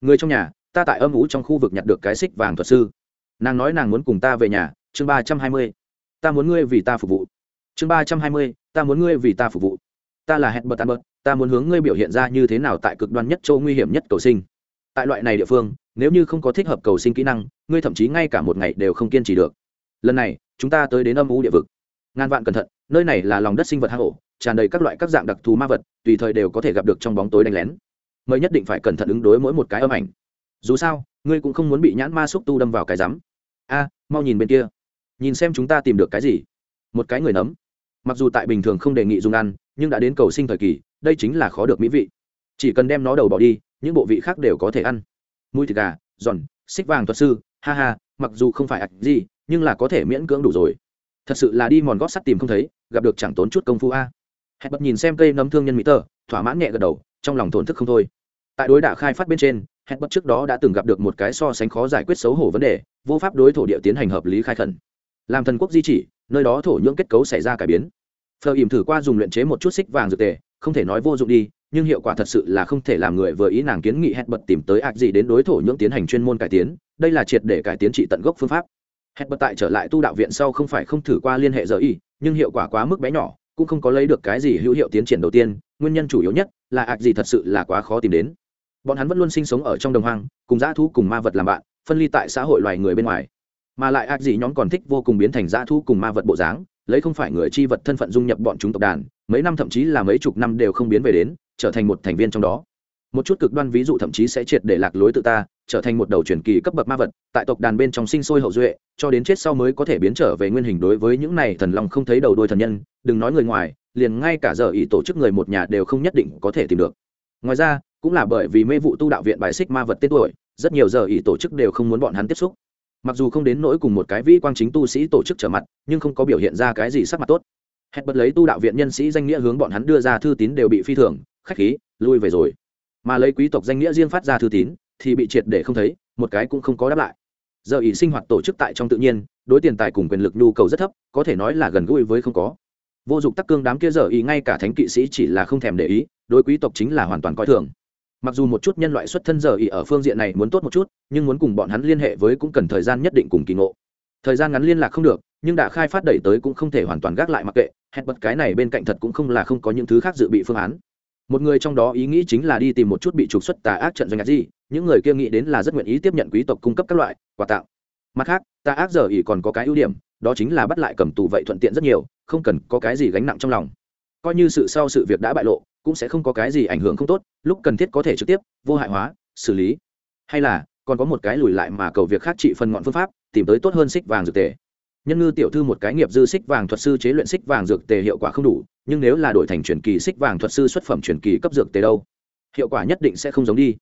Người trong nhà, ta tại âm ủ trong khu vực nhặt được cái xích vàng thuật sư. Nàng nói nàng muốn cùng ta về nhà, chương ba trăm hai mươi. Ta muốn ngươi vì ta phục vụ. Chương ba trăm hai mươi, ta muốn ngươi vì ta phục vụ. Ta là hẹn bật tan bật, ta muốn hướng ngươi biểu hiện ra như thế nào tại cực đoan nhất châu nguy hiểm nhất cầu sinh. Tại loại này địa phương, nếu như không có thích hợp cầu sinh kỹ năng, ngươi thậm chí ngay cả một ngày đều không kiên trì được. Lần này, chúng ta tới đến âm u địa vực. Ngàn vạn cẩn thận, nơi này là lòng đất sinh vật hang ổ, tràn đầy các loại các dạng đặc thù ma vật, tùy thời đều có thể gặp được trong bóng tối đánh lén mới nhất định phải cẩn thận ứng đối mỗi một cái âm ảnh. Dù sao, ngươi cũng không muốn bị nhãn ma xúc tu đâm vào cái rắm. A, mau nhìn bên kia. Nhìn xem chúng ta tìm được cái gì. Một cái người nấm. Mặc dù tại bình thường không đề nghị dùng ăn, nhưng đã đến cầu sinh thời kỳ, đây chính là khó được mỹ vị. Chỉ cần đem nó đầu bỏ đi, những bộ vị khác đều có thể ăn. Mùi thịt gà, giòn, xích vàng thuật sư, ha ha, mặc dù không phải ạch gì, nhưng là có thể miễn cưỡng đủ rồi. Thật sự là đi mòn gót sắt tìm không thấy, gặp được chẳng tốn chút công phu a. Hẹn bật nhìn xem cây nấm thương nhân mỹ tờ thỏa mãn nhẹ gật đầu, trong lòng thổn thức không thôi tại đối đả khai phát bên trên hẹn Bất trước đó đã từng gặp được một cái so sánh khó giải quyết xấu hổ vấn đề, vô pháp đối thổ địa tiến hành hợp lý khai khẩn. Làm thần quốc di chỉ, nơi đó thổ nhưỡng kết cấu xảy ra cải biến. Phờ ìm thử qua dùng luyện chế một chút xích vàng dược tề, không thể nói vô dụng đi, nhưng hiệu quả thật sự là không thể làm người vừa ý nàng kiến nghị hẹn bật tìm tới ạc gì đến đối thổ nhưỡng tiến hành chuyên môn cải tiến, đây là triệt để cải tiến trị tận gốc phương pháp. Hẹn bật tại trở lại tu đạo viện sau không phải không thử qua liên hệ giờ y, nhưng hiệu quả quá mức bé nhỏ, cũng không có lấy được cái gì hữu hiệu tiến triển đầu tiên, nguyên nhân chủ yếu nhất là ạc gì thật sự là quá khó tìm đến bọn hắn vẫn luôn sinh sống ở trong đồng hoang, cùng dã thu cùng ma vật làm bạn, phân ly tại xã hội loài người bên ngoài. Mà lại ác dị nhóm còn thích vô cùng biến thành dã thu cùng ma vật bộ dáng, lấy không phải người chi vật thân phận dung nhập bọn chúng tộc đàn, mấy năm thậm chí là mấy chục năm đều không biến về đến, trở thành một thành viên trong đó. Một chút cực đoan ví dụ thậm chí sẽ triệt để lạc lối tự ta, trở thành một đầu truyền kỳ cấp bậc ma vật, tại tộc đàn bên trong sinh sôi hậu duệ, cho đến chết sau mới có thể biến trở về nguyên hình đối với những này thần long không thấy đầu đôi thần nhân, đừng nói người ngoài, liền ngay cả giờ ý tổ chức người một nhà đều không nhất định có thể tìm được. Ngoài ra cũng là bởi vì mê vụ tu đạo viện bài xích ma vật tên tuổi, rất nhiều giờ ỷ tổ chức đều không muốn bọn hắn tiếp xúc. Mặc dù không đến nỗi cùng một cái vĩ quang chính tu sĩ tổ chức trở mặt, nhưng không có biểu hiện ra cái gì sắc mặt tốt. Hẹn bật lấy tu đạo viện nhân sĩ danh nghĩa hướng bọn hắn đưa ra thư tín đều bị phi thường, khách khí, lui về rồi. Mà lấy quý tộc danh nghĩa riêng phát ra thư tín, thì bị triệt để không thấy, một cái cũng không có đáp lại. Giờ ý sinh hoạt tổ chức tại trong tự nhiên, đối tiền tài cùng quyền lực nhu cầu rất thấp, có thể nói là gần gũi với không có. Vô dụng tắc cương đám kia giờ ý ngay cả thánh kỵ sĩ chỉ là không thèm để ý, đối quý tộc chính là hoàn toàn coi thường mặc dù một chút nhân loại xuất thân giờ ý ở phương diện này muốn tốt một chút, nhưng muốn cùng bọn hắn liên hệ với cũng cần thời gian nhất định cùng kỳ ngộ. Thời gian ngắn liên lạc không được, nhưng đã khai phát đẩy tới cũng không thể hoàn toàn gác lại mặc kệ hẹn bật cái này bên cạnh thật cũng không là không có những thứ khác dự bị phương án. Một người trong đó ý nghĩ chính là đi tìm một chút bị trục xuất tà ác trận doanh ác gì những người kia nghĩ đến là rất nguyện ý tiếp nhận quý tộc cung cấp các loại, quà tặng. Mặt khác, tà ác giờ ỉ còn có cái ưu điểm, đó chính là bắt lại cầm tù vậy thuận tiện rất nhiều, không cần có cái gì gánh nặng trong lòng. Coi như sự sau sự việc đã bại lộ cũng sẽ không có cái gì ảnh hưởng không tốt, lúc cần thiết có thể trực tiếp, vô hại hóa, xử lý. Hay là, còn có một cái lùi lại mà cầu việc khác trị phần ngọn phương pháp, tìm tới tốt hơn xích vàng dược tề. Nhân ngư tiểu thư một cái nghiệp dư xích vàng thuật sư chế luyện xích vàng dược tề hiệu quả không đủ, nhưng nếu là đổi thành truyền kỳ xích vàng thuật sư xuất phẩm truyền kỳ cấp dược tề đâu, hiệu quả nhất định sẽ không giống đi.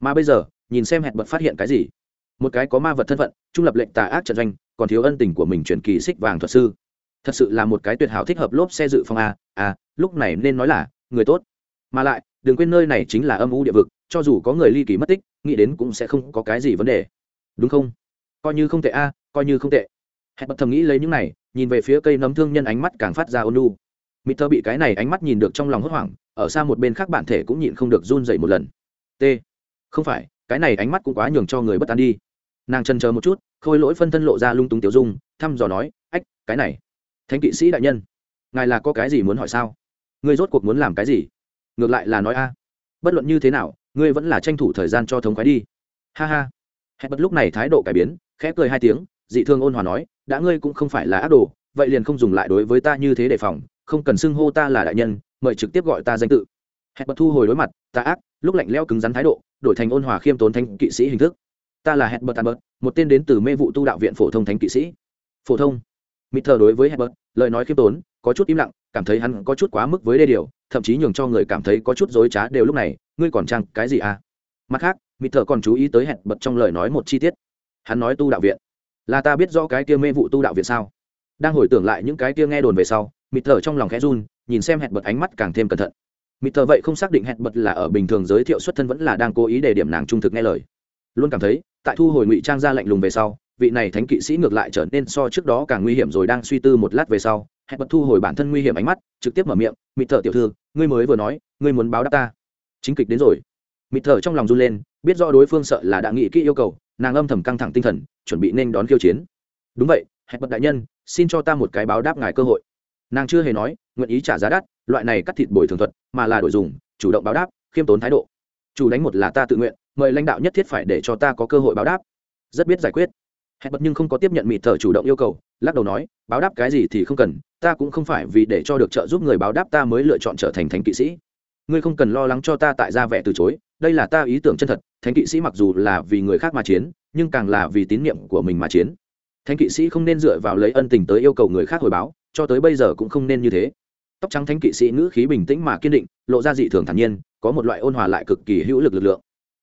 Mà bây giờ, nhìn xem hẹn bật phát hiện cái gì. Một cái có ma vật thân phận, trung lập lệnh tà ác trận doanh, còn thiếu ân tình của mình truyền kỳ xích vàng thuật sư. Thật sự là một cái tuyệt hảo thích hợp lốp xe dự phòng a à lúc này nên nói là người tốt. Mà lại, đừng quên nơi này chính là âm u địa vực, cho dù có người ly kỳ mất tích, nghĩ đến cũng sẽ không có cái gì vấn đề. Đúng không? Coi như không tệ a, coi như không tệ. Hẹn bật thầm nghĩ lấy những này, nhìn về phía cây nấm thương nhân ánh mắt càng phát ra ôn lu mỹ thơ bị cái này ánh mắt nhìn được trong lòng hốt hoảng, ở xa một bên khác bản thể cũng nhịn không được run dậy một lần. T. Không phải, cái này ánh mắt cũng quá nhường cho người bất an đi. Nàng chân chờ một chút, khôi lỗi phân thân lộ ra lung tung tiểu dung, thăm dò nói, ách, cái này, thánh kỵ sĩ đại nhân, ngài là có cái gì muốn hỏi sao? Ngươi rốt cuộc muốn làm cái gì? Ngược lại là nói a, bất luận như thế nào, ngươi vẫn là tranh thủ thời gian cho thống khoái đi. Ha ha. Hẹn bật lúc này thái độ cải biến, khẽ cười hai tiếng, dị thương ôn hòa nói, đã ngươi cũng không phải là ác đồ, vậy liền không dùng lại đối với ta như thế đề phòng, không cần xưng hô ta là đại nhân, mời trực tiếp gọi ta danh tự. Hẹn bật thu hồi đối mặt, ta ác, lúc lạnh leo cứng rắn thái độ, đổi thành ôn hòa khiêm tốn thanh kỵ sĩ hình thức. Ta là hẹn bật tàn bật một tên đến từ mê vụ tu đạo viện phổ thông thánh kỵ sĩ. Phổ thông. Mịt thờ đối với hẹn bật lời nói khiêm tốn, có chút im lặng cảm thấy hắn có chút quá mức với đê điều, thậm chí nhường cho người cảm thấy có chút dối trá đều lúc này, ngươi còn chăng cái gì à? Mặt khác, mịt thợ còn chú ý tới hẹn bật trong lời nói một chi tiết. Hắn nói tu đạo viện. Là ta biết rõ cái kia mê vụ tu đạo viện sao? Đang hồi tưởng lại những cái kia nghe đồn về sau, mịt thợ trong lòng khẽ run, nhìn xem hẹn bật ánh mắt càng thêm cẩn thận. Mịt thợ vậy không xác định hẹn bật là ở bình thường giới thiệu xuất thân vẫn là đang cố ý để điểm nàng trung thực nghe lời. Luôn cảm thấy, tại thu hồi ngụy trang ra lạnh lùng về sau, vị này thánh kỵ sĩ ngược lại trở nên so trước đó càng nguy hiểm rồi đang suy tư một lát về sau hẹn bật thu hồi bản thân nguy hiểm ánh mắt, trực tiếp mở miệng, mịt Thở tiểu thư, ngươi mới vừa nói, ngươi muốn báo đáp ta. Chính kịch đến rồi. Mịt Thở trong lòng run lên, biết rõ đối phương sợ là đã nghĩ kỹ yêu cầu, nàng âm thầm căng thẳng tinh thần, chuẩn bị nên đón khiêu chiến. Đúng vậy, hẹn bật đại nhân, xin cho ta một cái báo đáp ngài cơ hội. Nàng chưa hề nói, nguyện ý trả giá đắt, loại này cắt thịt bồi thường thuật, mà là đổi dùng, chủ động báo đáp, khiêm tốn thái độ. Chủ đánh một là ta tự nguyện, mời lãnh đạo nhất thiết phải để cho ta có cơ hội báo đáp. Rất biết giải quyết. Hẹn bật nhưng không có tiếp nhận mịt thở chủ động yêu cầu, lắc đầu nói, báo đáp cái gì thì không cần ta cũng không phải vì để cho được trợ giúp người báo đáp ta mới lựa chọn trở thành thánh kỵ sĩ. Ngươi không cần lo lắng cho ta tại ra vẻ từ chối, đây là ta ý tưởng chân thật, thánh kỵ sĩ mặc dù là vì người khác mà chiến, nhưng càng là vì tín nhiệm của mình mà chiến. Thánh kỵ sĩ không nên dựa vào lấy ân tình tới yêu cầu người khác hồi báo, cho tới bây giờ cũng không nên như thế. Tóc trắng thánh kỵ sĩ ngữ khí bình tĩnh mà kiên định, lộ ra dị thường thản nhiên, có một loại ôn hòa lại cực kỳ hữu lực lực lượng.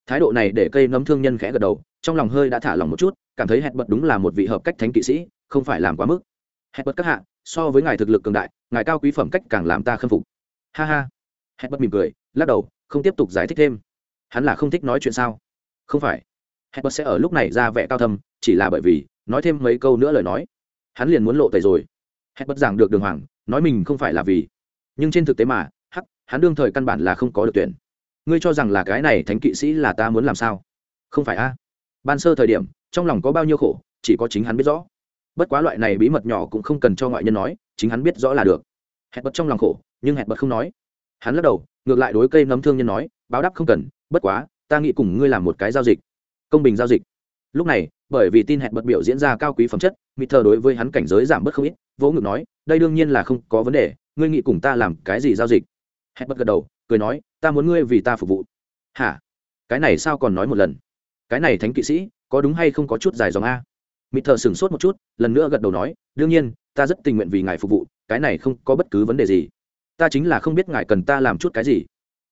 Thái độ này để cây nấm thương nhân khẽ gật đầu, trong lòng hơi đã thả lòng một chút, cảm thấy hẹn bật đúng là một vị hợp cách thánh kỵ sĩ, không phải làm quá mức. Hẹn bật các hạ so với ngài thực lực cường đại, ngài cao quý phẩm cách càng làm ta khâm phục. Ha ha. Hẹn bật mỉm cười, lắc đầu, không tiếp tục giải thích thêm. Hắn là không thích nói chuyện sao? Không phải. Hẹn bật sẽ ở lúc này ra vẻ cao thâm, chỉ là bởi vì, nói thêm mấy câu nữa lời nói. Hắn liền muốn lộ tẩy rồi. Hẹn bật giảng được đường hoàng, nói mình không phải là vì. Nhưng trên thực tế mà, hắc, hắn đương thời căn bản là không có được tuyển. Ngươi cho rằng là cái này thánh kỵ sĩ là ta muốn làm sao? Không phải a. Ban sơ thời điểm, trong lòng có bao nhiêu khổ, chỉ có chính hắn biết rõ bất quá loại này bí mật nhỏ cũng không cần cho ngoại nhân nói, chính hắn biết rõ là được. Hẹn bật trong lòng khổ, nhưng hẹn bật không nói. Hắn lắc đầu, ngược lại đối cây nấm thương nhân nói, báo đáp không cần, bất quá, ta nghĩ cùng ngươi làm một cái giao dịch. Công bình giao dịch. Lúc này, bởi vì tin hẹn bật biểu diễn ra cao quý phẩm chất mỹ thờ đối với hắn cảnh giới giảm bớt không ít, vỗ ngực nói, đây đương nhiên là không có vấn đề, ngươi nghĩ cùng ta làm cái gì giao dịch? Hẹn bật gật đầu, cười nói, ta muốn ngươi vì ta phục vụ. Hả? Cái này sao còn nói một lần? Cái này thánh kỵ sĩ, có đúng hay không có chút dài dòng a? Mịt thợ sửng sốt một chút, lần nữa gật đầu nói, đương nhiên, ta rất tình nguyện vì ngài phục vụ, cái này không có bất cứ vấn đề gì. Ta chính là không biết ngài cần ta làm chút cái gì.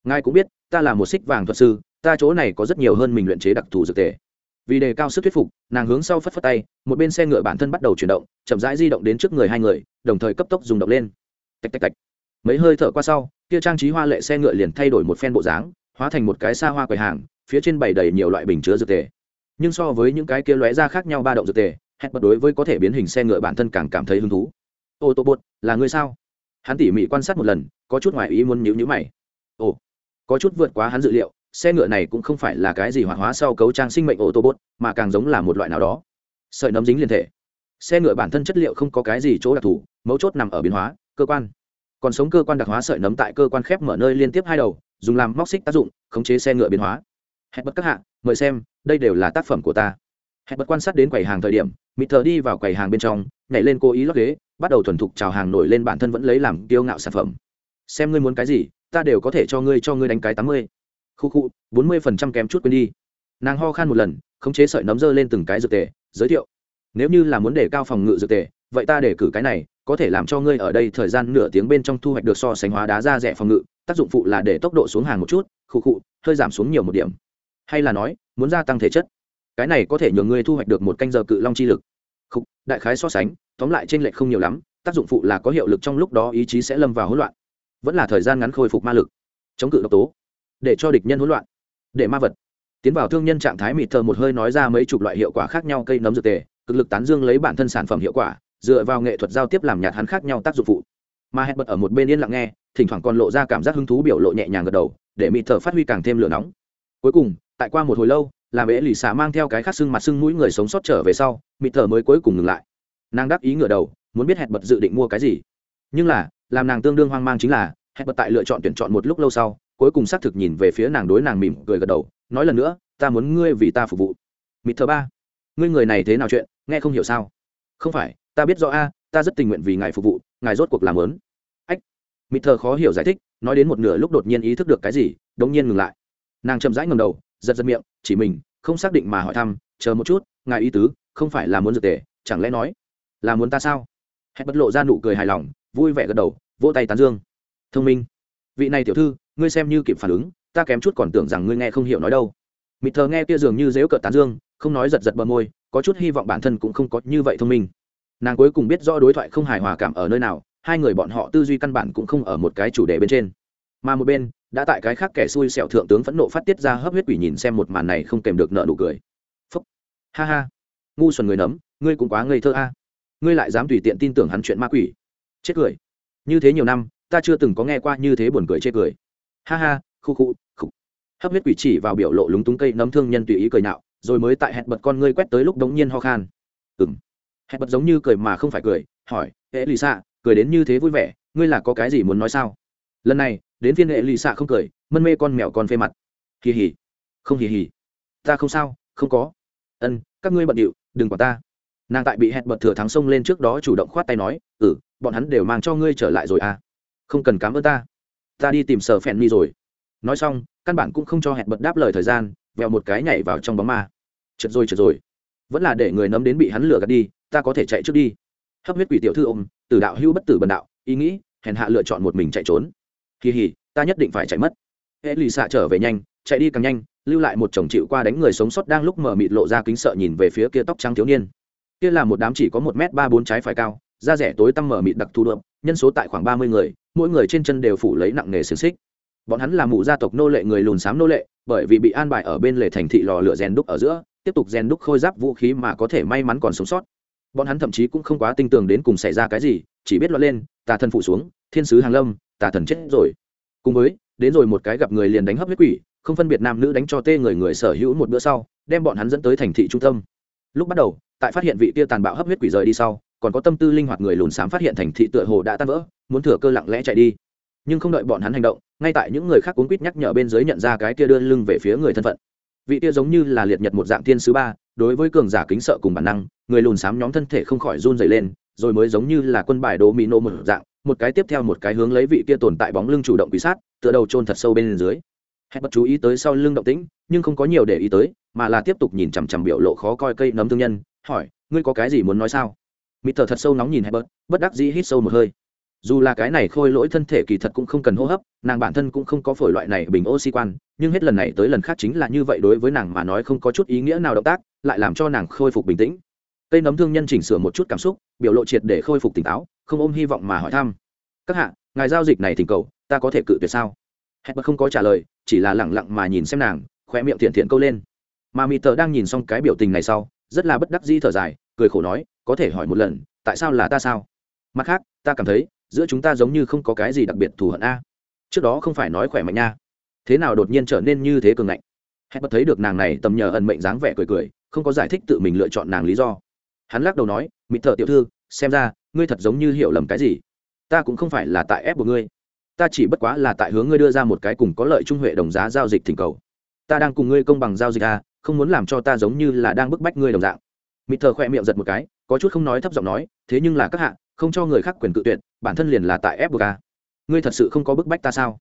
Ngài cũng biết, ta là một xích vàng thuật sư, ta chỗ này có rất nhiều hơn mình luyện chế đặc thù dược tề. Vì đề cao sức thuyết phục, nàng hướng sau phất phất tay, một bên xe ngựa bản thân bắt đầu chuyển động, chậm rãi di động đến trước người hai người, đồng thời cấp tốc dùng động lên. Tạch tạch tạch. Mấy hơi thở qua sau, kia trang trí hoa lệ xe ngựa liền thay đổi một phen bộ dáng, hóa thành một cái xa hoa quầy hàng, phía trên bày đầy nhiều loại bình chứa dược tề nhưng so với những cái kia lóe ra khác nhau ba động dược tề, hẹn bật đối với có thể biến hình xe ngựa bản thân càng cảm thấy hứng thú. Ô, tô bột, là người sao? Hắn tỉ mỉ quan sát một lần, có chút ngoài ý muốn nhíu nhíu mày. Ồ, có chút vượt quá hắn dự liệu, xe ngựa này cũng không phải là cái gì hoạt hóa sau cấu trang sinh mệnh, ô, tô bột, mà càng giống là một loại nào đó. Sợi nấm dính liên thể. Xe ngựa bản thân chất liệu không có cái gì chỗ đặc thù, mấu chốt nằm ở biến hóa, cơ quan. Còn sống cơ quan đặc hóa sợi nấm tại cơ quan khép mở nơi liên tiếp hai đầu, dùng làm móc xích tác dụng, khống chế xe ngựa biến hóa. Hẹn bật các hạ mời xem, đây đều là tác phẩm của ta. Hẹn bất quan sát đến quầy hàng thời điểm, mịt thờ đi vào quầy hàng bên trong, nhảy lên cố ý lót ghế, bắt đầu thuần thục chào hàng nổi lên bản thân vẫn lấy làm kiêu ngạo sản phẩm. Xem ngươi muốn cái gì, ta đều có thể cho ngươi cho ngươi đánh cái tám mươi. Khu khu, bốn mươi phần trăm kém chút quên đi. Nàng ho khan một lần, khống chế sợi nấm dơ lên từng cái dược tề, giới thiệu. Nếu như là muốn để cao phòng ngự dược tề, vậy ta để cử cái này, có thể làm cho ngươi ở đây thời gian nửa tiếng bên trong thu hoạch được so sánh hóa đá ra rẻ phòng ngự, tác dụng phụ là để tốc độ xuống hàng một chút, khu khu, hơi giảm xuống nhiều một điểm hay là nói muốn gia tăng thể chất. Cái này có thể nhường ngươi thu hoạch được một canh giờ cự long chi lực. Khúc, đại khái so sánh tóm lại trên lệch không nhiều lắm tác dụng phụ là có hiệu lực trong lúc đó ý chí sẽ lâm vào hỗn loạn. Vẫn là thời gian ngắn khôi phục ma lực. Chống cự độc tố. Để cho địch nhân hỗn loạn. Để ma vật. Tiến vào thương nhân trạng thái mịt thờ một hơi nói ra mấy chục loại hiệu quả khác nhau cây nấm dược tề cực lực tán dương lấy bản thân sản phẩm hiệu quả dựa vào nghệ thuật giao tiếp làm nhạt hắn khác nhau tác dụng phụ. Mà hẹn bật ở một bên yên lặng nghe thỉnh thoảng còn lộ ra cảm giác hứng thú biểu lộ nhẹ nhàng gật đầu để mịt thờ phát huy càng thêm lửa nóng. Cuối cùng tại qua một hồi lâu, làm ế lì xả mang theo cái khát xương mặt xương mũi người sống sót trở về sau, mịt thở mới cuối cùng ngừng lại. Nàng đáp ý ngửa đầu, muốn biết hẹn bật dự định mua cái gì. Nhưng là, làm nàng tương đương hoang mang chính là, hẹn bật tại lựa chọn tuyển chọn một lúc lâu sau, cuối cùng xác thực nhìn về phía nàng đối nàng mỉm cười gật đầu, nói lần nữa, ta muốn ngươi vì ta phục vụ. Mịt thờ ba, ngươi người này thế nào chuyện, nghe không hiểu sao? Không phải, ta biết rõ a, ta rất tình nguyện vì ngài phục vụ, ngài rốt cuộc làm lớn. Ách. Mịt thờ khó hiểu giải thích, nói đến một nửa lúc đột nhiên ý thức được cái gì, đống nhiên ngừng lại. Nàng chậm rãi ngầm đầu giật giật miệng, chỉ mình, không xác định mà hỏi thăm, chờ một chút, ngài ý tứ, không phải là muốn dược tề, chẳng lẽ nói là muốn ta sao? Hẹn bất lộ ra nụ cười hài lòng, vui vẻ gật đầu, vỗ tay tán dương. Thông minh. Vị này tiểu thư, ngươi xem như kịp phản ứng, ta kém chút còn tưởng rằng ngươi nghe không hiểu nói đâu. Mịt thờ nghe kia dường như dếu cợt tán dương, không nói giật giật bờ môi, có chút hy vọng bản thân cũng không có như vậy thông minh. Nàng cuối cùng biết rõ đối thoại không hài hòa cảm ở nơi nào, hai người bọn họ tư duy căn bản cũng không ở một cái chủ đề bên trên. Mà một bên đã tại cái khác kẻ xui xẻo thượng tướng phẫn nộ phát tiết ra hấp huyết quỷ nhìn xem một màn này không kèm được nợ nụ cười. Phúc. Ha ha. Ngu xuẩn người nấm, ngươi cũng quá ngây thơ a. Ngươi lại dám tùy tiện tin tưởng hắn chuyện ma quỷ. Chết cười. Như thế nhiều năm, ta chưa từng có nghe qua như thế buồn cười chê cười. Ha ha, khu khu khu hấp huyết quỷ chỉ vào biểu lộ lúng túng cây nấm thương nhân tùy ý cười nạo, rồi mới tại hẹn bật con ngươi quét tới lúc đống nhiên ho khan. Ừng hẹn bật giống như cười mà không phải cười, hỏi ế lì xạ cười đến như thế vui vẻ, ngươi là có cái gì muốn nói sao? Lần này đến phiên hệ lì xạ không cười, mân mê con mèo con phê mặt. Hì hì. Không hì hì. Ta không sao, không có. Ân, các ngươi bận điệu, đừng quả ta. Nàng tại bị hẹn bật thừa thắng sông lên trước đó chủ động khoát tay nói ừ bọn hắn đều mang cho ngươi trở lại rồi à. Không cần cám ơn ta. Ta đi tìm sở phèn mi rồi. Nói xong, căn bản cũng không cho hẹn bật đáp lời thời gian, vèo một cái nhảy vào trong bóng ma. Trượt rồi trượt rồi. Vẫn là để người nấm đến bị hắn lừa gạt đi, ta có thể chạy trước đi. Hấp huyết quỷ tiểu thư ôm, từ đạo hữu bất tử bần đạo, ý nghĩ, hèn hạ lựa chọn một mình chạy trốn kỳ hỉ, ta nhất định phải chạy mất. Hệ lì xạ trở về nhanh, chạy đi càng nhanh, lưu lại một chồng chịu qua đánh người sống sót đang lúc mở mịt lộ ra kính sợ nhìn về phía kia tóc trắng thiếu niên. Kia là một đám chỉ có một m ba bốn trái phải cao, da rẻ tối tăm mở mịt đặc thù đượm, nhân số tại khoảng ba mươi người, mỗi người trên chân đều phủ lấy nặng nghề xiềng xích. Bọn hắn là mụ gia tộc nô lệ người lùn xám nô lệ, bởi vì bị an bài ở bên lề thành thị lò lửa rèn đúc ở giữa, tiếp tục rèn đúc khôi giáp vũ khí mà có thể may mắn còn sống sót. Bọn hắn thậm chí cũng không quá tin tưởng đến cùng xảy ra cái gì, chỉ biết lo lên, tà thân phụ xuống, thiên sứ hàng lâm tà thần chết rồi. Cùng với, đến rồi một cái gặp người liền đánh hấp huyết quỷ, không phân biệt nam nữ đánh cho tê người người sở hữu một bữa sau, đem bọn hắn dẫn tới thành thị trung tâm. Lúc bắt đầu, tại phát hiện vị tia tàn bạo hấp huyết quỷ rời đi sau, còn có tâm tư linh hoạt người lùn xám phát hiện thành thị tựa hồ đã tan vỡ, muốn thừa cơ lặng lẽ chạy đi. Nhưng không đợi bọn hắn hành động, ngay tại những người khác cuốn quýt nhắc nhở bên dưới nhận ra cái kia đưa lưng về phía người thân phận. Vị tia giống như là liệt nhật một dạng thiên sứ ba, đối với cường giả kính sợ cùng bản năng, người lùn xám nhóm thân thể không khỏi run dày lên, rồi mới giống như là quân bài đồ mỹ nô một dạng một cái tiếp theo một cái hướng lấy vị kia tồn tại bóng lưng chủ động quý sát, tựa đầu trôn thật sâu bên dưới. Hết bất chú ý tới sau lưng động tĩnh, nhưng không có nhiều để ý tới, mà là tiếp tục nhìn chằm chằm biểu lộ khó coi cây nấm thương nhân, hỏi, ngươi có cái gì muốn nói sao? Mịt thở thật sâu nóng nhìn hết bật bất đắc dĩ hít sâu một hơi. Dù là cái này khôi lỗi thân thể kỳ thật cũng không cần hô hấp, nàng bản thân cũng không có phổi loại này bình oxy quan, nhưng hết lần này tới lần khác chính là như vậy đối với nàng mà nói không có chút ý nghĩa nào động tác, lại làm cho nàng khôi phục bình tĩnh cây nấm thương nhân chỉnh sửa một chút cảm xúc, biểu lộ triệt để khôi phục tỉnh táo, không ôm hy vọng mà hỏi thăm. Các hạ, ngài giao dịch này thỉnh cầu, ta có thể cự tuyệt sao? Hẹn bật không có trả lời, chỉ là lẳng lặng mà nhìn xem nàng khoe miệng thiện thiện câu lên. Mà mỹ tờ đang nhìn xong cái biểu tình này sau, rất là bất đắc dĩ thở dài, cười khổ nói, có thể hỏi một lần, tại sao là ta sao? Mặt khác, ta cảm thấy, giữa chúng ta giống như không có cái gì đặc biệt thù hận a. Trước đó không phải nói khỏe mạnh nha. Thế nào đột nhiên trở nên như thế cường ngạnh? Hẹn bật thấy được nàng này tầm nhờ ẩn mệnh dáng vẻ cười cười, không có giải thích tự mình lựa chọn nàng lý do hắn lắc đầu nói, mịt thợ tiểu thư, xem ra, ngươi thật giống như hiểu lầm cái gì. Ta cũng không phải là tại ép buộc ngươi. Ta chỉ bất quá là tại hướng ngươi đưa ra một cái cùng có lợi trung huệ đồng giá giao dịch thỉnh cầu. Ta đang cùng ngươi công bằng giao dịch à? không muốn làm cho ta giống như là đang bức bách ngươi đồng dạng. Mịt thợ khoe miệng giật một cái, có chút không nói thấp giọng nói, thế nhưng là các hạ, không cho người khác quyền cự tuyệt, bản thân liền là tại ép buộc a ngươi thật sự không có bức bách ta sao?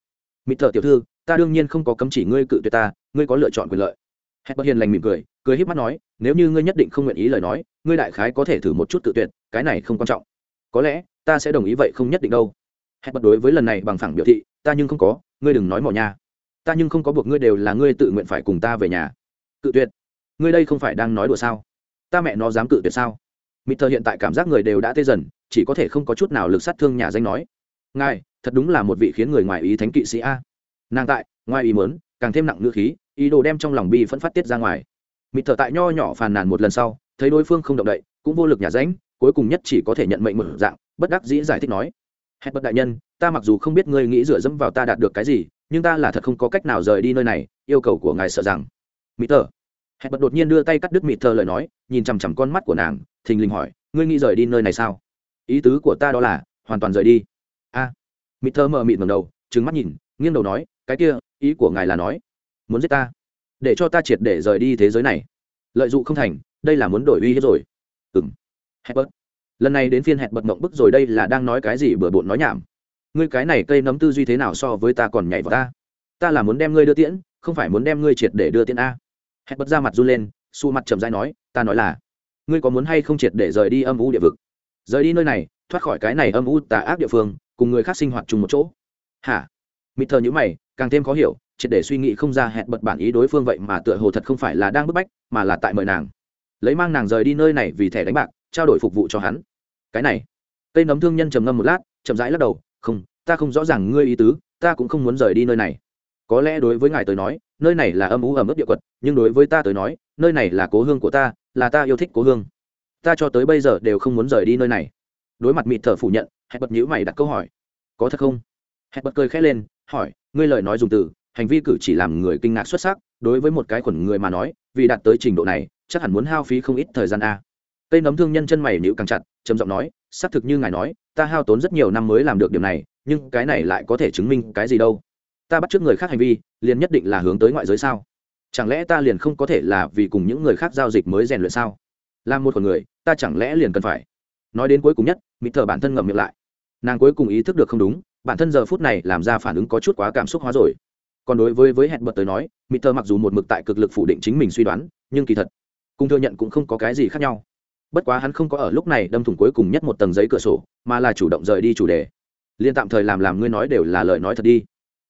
Mịt thợ tiểu thư, ta đương nhiên không có cấm chỉ ngươi cự tuyệt ta, ngươi có lựa chọn quyền lợi hẹn bất hiền lành mỉm cười cười híp mắt nói, nếu như ngươi nhất định không nguyện ý lời nói, ngươi đại khái có thể thử một chút tự tuyệt, cái này không quan trọng. Có lẽ, ta sẽ đồng ý vậy không nhất định đâu. Hẹn bất đối với lần này bằng phẳng biểu thị, ta nhưng không có, ngươi đừng nói mỏ nha ta nhưng không có buộc ngươi đều là ngươi tự nguyện phải cùng ta về nhà. Cự tuyệt? Ngươi đây không phải đang nói đùa sao? Ta mẹ nó dám cự tuyệt sao? Mịt thờ hiện tại cảm giác người đều đã tê dần, chỉ có thể không có chút nào lực sát thương nhà danh nói. Ngài, thật đúng là một vị khiến người ngoài ý thánh kỵ sĩ a. Nàng tại, ngoài ý mớn càng thêm nặng ngữ khí ý đồ đem trong lòng bi phẫn phát tiết ra ngoài. Mịt thở tại nho nhỏ phàn nàn một lần sau thấy đối phương không động đậy cũng vô lực nhả ránh cuối cùng nhất chỉ có thể nhận mệnh một dạng bất đắc dĩ giải thích nói hẹn bất đại nhân ta mặc dù không biết ngươi nghĩ dựa dẫm vào ta đạt được cái gì nhưng ta là thật không có cách nào rời đi nơi này yêu cầu của ngài sợ rằng. Mỹ thở, hẹn bất đột nhiên đưa tay cắt đứt mịt thở lời nói nhìn chằm chằm con mắt của nàng thình lình hỏi ngươi nghĩ rời đi nơi này sao? Ý tứ của ta đó là hoàn toàn rời đi. A. À, mịt thờ mờ mịt ngầm đầu trứng mắt nhìn nghiêng đầu nói cái kia ý của ngài là nói, muốn giết ta, để cho ta triệt để rời đi thế giới này. Lợi dụng không thành, đây là muốn đổi uy hiếp rồi. Ừng hẹn bớt lần này đến phiên hẹn bật mộng bức rồi, đây là đang nói cái gì bừa bộn nói nhảm. Ngươi cái này cây nấm tư duy thế nào so với ta còn nhảy vào ta? Ta là muốn đem ngươi đưa tiễn, không phải muốn đem ngươi triệt để đưa tiễn a. Hẹn bật ra mặt run lên, su mặt trầm dai nói, ta nói là, ngươi có muốn hay không triệt để rời đi âm u địa vực? Rời đi nơi này, thoát khỏi cái này âm u tà ác địa phương, cùng người khác sinh hoạt chung một chỗ. Hả? Mịt thờ nhữ mày càng thêm khó hiểu, triệt để suy nghĩ không ra hẹn bật bản ý đối phương vậy mà tựa hồ thật không phải là đang bức bách, mà là tại mời nàng. Lấy mang nàng rời đi nơi này vì thẻ đánh bạc, trao đổi phục vụ cho hắn. Cái này, cây nấm thương nhân trầm ngâm một lát, chậm rãi lắc đầu, không, ta không rõ ràng ngươi ý tứ, ta cũng không muốn rời đi nơi này. Có lẽ đối với ngài tới nói, nơi này là âm ú ẩm ướt địa quật, nhưng đối với ta tới nói, nơi này là cố hương của ta, là ta yêu thích cố hương. Ta cho tới bây giờ đều không muốn rời đi nơi này. Đối mặt mịt thở phủ nhận, hẹn bật nhữ mày đặt câu hỏi, có thật không? Hẹn bật cười khẽ lên hỏi, ngươi lời nói dùng từ, hành vi cử chỉ làm người kinh ngạc xuất sắc, đối với một cái khuẩn người mà nói, vì đạt tới trình độ này, chắc hẳn muốn hao phí không ít thời gian a. Cây nấm thương nhân chân mày nữ càng chặt, trầm giọng nói, xác thực như ngài nói, ta hao tốn rất nhiều năm mới làm được điều này, nhưng cái này lại có thể chứng minh cái gì đâu. Ta bắt t r ư ớ c người khác hành vi, liền nhất định là hướng tới ngoại giới sao? Chẳng lẽ ta liền không có thể là vì cùng những người khác giao dịch mới rèn luyện sao? Làm một con người, ta chẳng lẽ liền cần phải? Nói đến cuối cùng nhất mỹ thờ bản thân ngậm miệng lại. Nàng cuối cùng ý thức được không đúng bản thân giờ phút này làm ra phản ứng có chút quá cảm xúc hóa rồi. Còn đối với với hẹn bật tới nói mỹ thơ mặc dù một mực tại cực lực phủ định chính mình suy đoán, nhưng kỳ thật, cùng thừa nhận cũng không có cái gì khác nhau. Bất quá hắn không có ở lúc này đâm thủng cuối cùng nhất một tầng giấy cửa sổ, mà là chủ động rời đi chủ đề. Liên tạm thời làm làm ngươi nói đều là lời nói thật đi.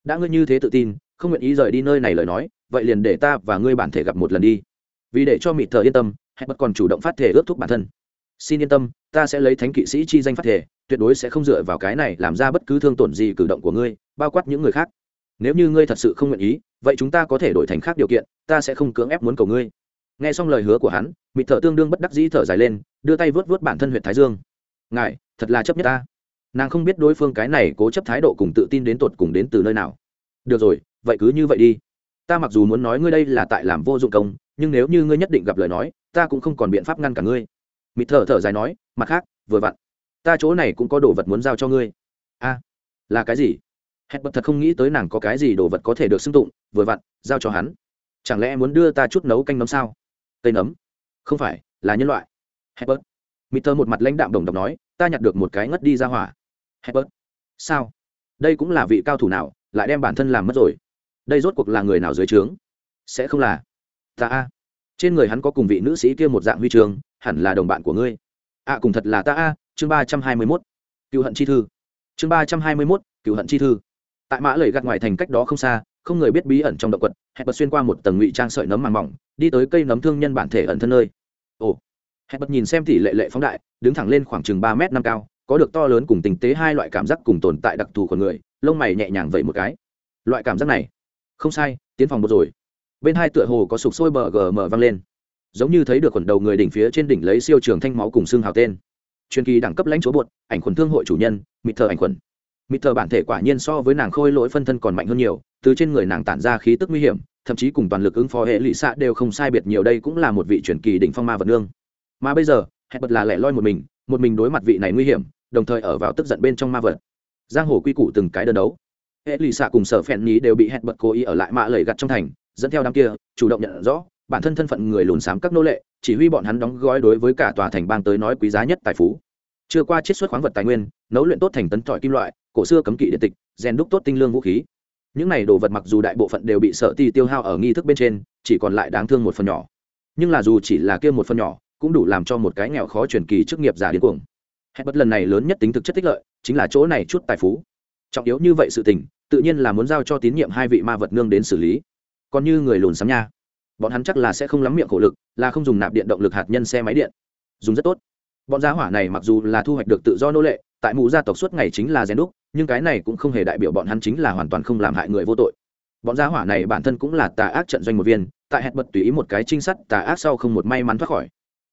Đã ngươi như thế tự tin, không nguyện ý rời đi nơi này lời nói, vậy liền để ta và ngươi bản thể gặp một lần đi. Vì để cho mỹ thờ yên tâm, hẹn bật còn chủ động phát thể ước thúc bản thân xin yên tâm, ta sẽ lấy thánh kỵ sĩ chi danh phát thể tuyệt đối sẽ không dựa vào cái này làm ra bất cứ thương tổn gì cử động của ngươi, bao quát những người khác. Nếu như ngươi thật sự không nguyện ý, vậy chúng ta có thể đổi thành khác điều kiện, ta sẽ không cưỡng ép muốn cầu ngươi. Nghe xong lời hứa của hắn mịt thở tương đương bất đắc dĩ thở dài lên, đưa tay vớt vớt bản thân huyện thái dương. Ngài, thật là chấp nhất ta. Nàng không biết đối phương cái này cố chấp thái độ cùng tự tin đến tột cùng đến từ nơi nào. Được rồi, vậy cứ như vậy đi. Ta mặc dù muốn nói ngươi đây là tại làm vô dụng công, nhưng nếu như ngươi nhất định gặp lời nói, ta cũng không còn biện pháp ngăn cả ngươi mịt thở thở dài nói, mặt khác, vừa vặn, ta chỗ này cũng có đồ vật muốn giao cho ngươi. A, là cái gì? Hẹn bật thật không nghĩ tới nàng có cái gì đồ vật có thể được xưng tụng, vừa vặn, giao cho hắn. Chẳng lẽ muốn đưa ta chút nấu canh nấm sao? Cây nấm. Không phải, là nhân loại. Hebert Mitter một mặt lãnh đạm đồng đọc nói, ta nhặt được một cái ngất đi ra hỏa. Hebert sao? Đây cũng là vị cao thủ nào, lại đem bản thân làm mất rồi? Đây rốt cuộc là người nào dưới trướng? Sẽ không là ta a? Trên người hắn có cùng vị nữ sĩ kia một dạng huy trường hẳn là đồng bạn của ngươi. Ạ à, cùng thật là ta a chương ba trăm hai mươi mốt. Cựu hận chi thư. Chương ba trăm hai mươi mốt cựu hận chi thư. Tại mã lầy gạt ngoài thành cách đó không xa không người biết bí ẩn trong động quật hẹn bật xuyên qua một tầng ngụy trang sợi nấm màng mỏng đi tới cây nấm thương nhân bản thể ẩn thân nơi. Ồ. Hẹn bật nhìn xem tỷ lệ lệ phóng đại đứng thẳng lên khoảng chừng ba m năm cao có được to lớn cùng tình tế hai loại cảm giác cùng tồn tại đặc thù của người lông mày nhẹ nhàng vậy một cái. Loại cảm giác này. Không sai tiến phòng một rồi. Bên hai tựa hồ có sục sôi bờ gm vang lên giống như thấy được quần đầu người đỉnh phía trên đỉnh lấy siêu trường thanh máu cùng xương hào tên. Truyền kỳ đẳng cấp lãnh chúa bột, ảnh khuẩn thương hội chủ nhân, mịt thờ ảnh khuẩn. Mịt thờ bản thể quả nhiên so với nàng khôi lỗi phân thân còn mạnh hơn nhiều, từ trên người nàng tản ra khí tức nguy hiểm, thậm chí cùng toàn lực ứng phó hệ lụy xạ đều không sai biệt nhiều đây cũng là một vị truyền kỳ đỉnh phong ma vật nương. Mà bây giờ, hẹn bật là lẻ loi một mình một mình đối mặt vị này nguy hiểm, đồng thời ở vào tức giận bên trong ma vật. Giang hồ quy củ từng cái đơn đấu. Hệ lụy xạ cùng sở phèn nhí đều bị hẹn bật cố ý ở lại mạ lầy gặt trong thành, dẫn theo đám kia, chủ động nhận rõ bản thân thân phận người lùn xám các nô lệ, chỉ huy bọn hắn đóng gói đối với cả tòa thành bang tới nói quý giá nhất tài phú. Chưa qua chiết xuất khoáng vật tài nguyên, nấu luyện tốt thành tấn trọi kim loại, cổ xưa cấm kỵ điện tịch, rèn đúc tốt tinh lương vũ khí. Những này đồ vật mặc dù đại bộ phận đều bị sợ ti tiêu hao ở nghi thức bên trên, chỉ còn lại đáng thương một phần nhỏ. Nhưng là dù chỉ là kia một phần nhỏ, cũng đủ làm cho một cái nghèo khó truyền kỳ chức nghiệp giả điên cuồng. Hẹn bất lần này lớn nhất tính thực chất tích lợi, chính là chỗ này chút tài phú. Trọng yếu như vậy sự tình, tự nhiên là muốn giao cho tín nhiệm hai vị ma vật nương đến xử lý. Còn như người lùn sắm nha bọn hắn chắc là sẽ không lắm miệng khổ lực, là không dùng nạp điện động lực hạt nhân xe máy điện. Dùng rất tốt. Bọn gia hỏa này mặc dù là thu hoạch được tự do nô lệ, tại mụ gia tộc suốt ngày chính là rèn đúc, nhưng cái này cũng không hề đại biểu bọn hắn chính là hoàn toàn không làm hại người vô tội. Bọn gia hỏa này bản thân cũng là tà ác trận doanh một viên, tại hẹn bật tùy ý một cái trinh sát, tà ác sau không một may mắn thoát khỏi.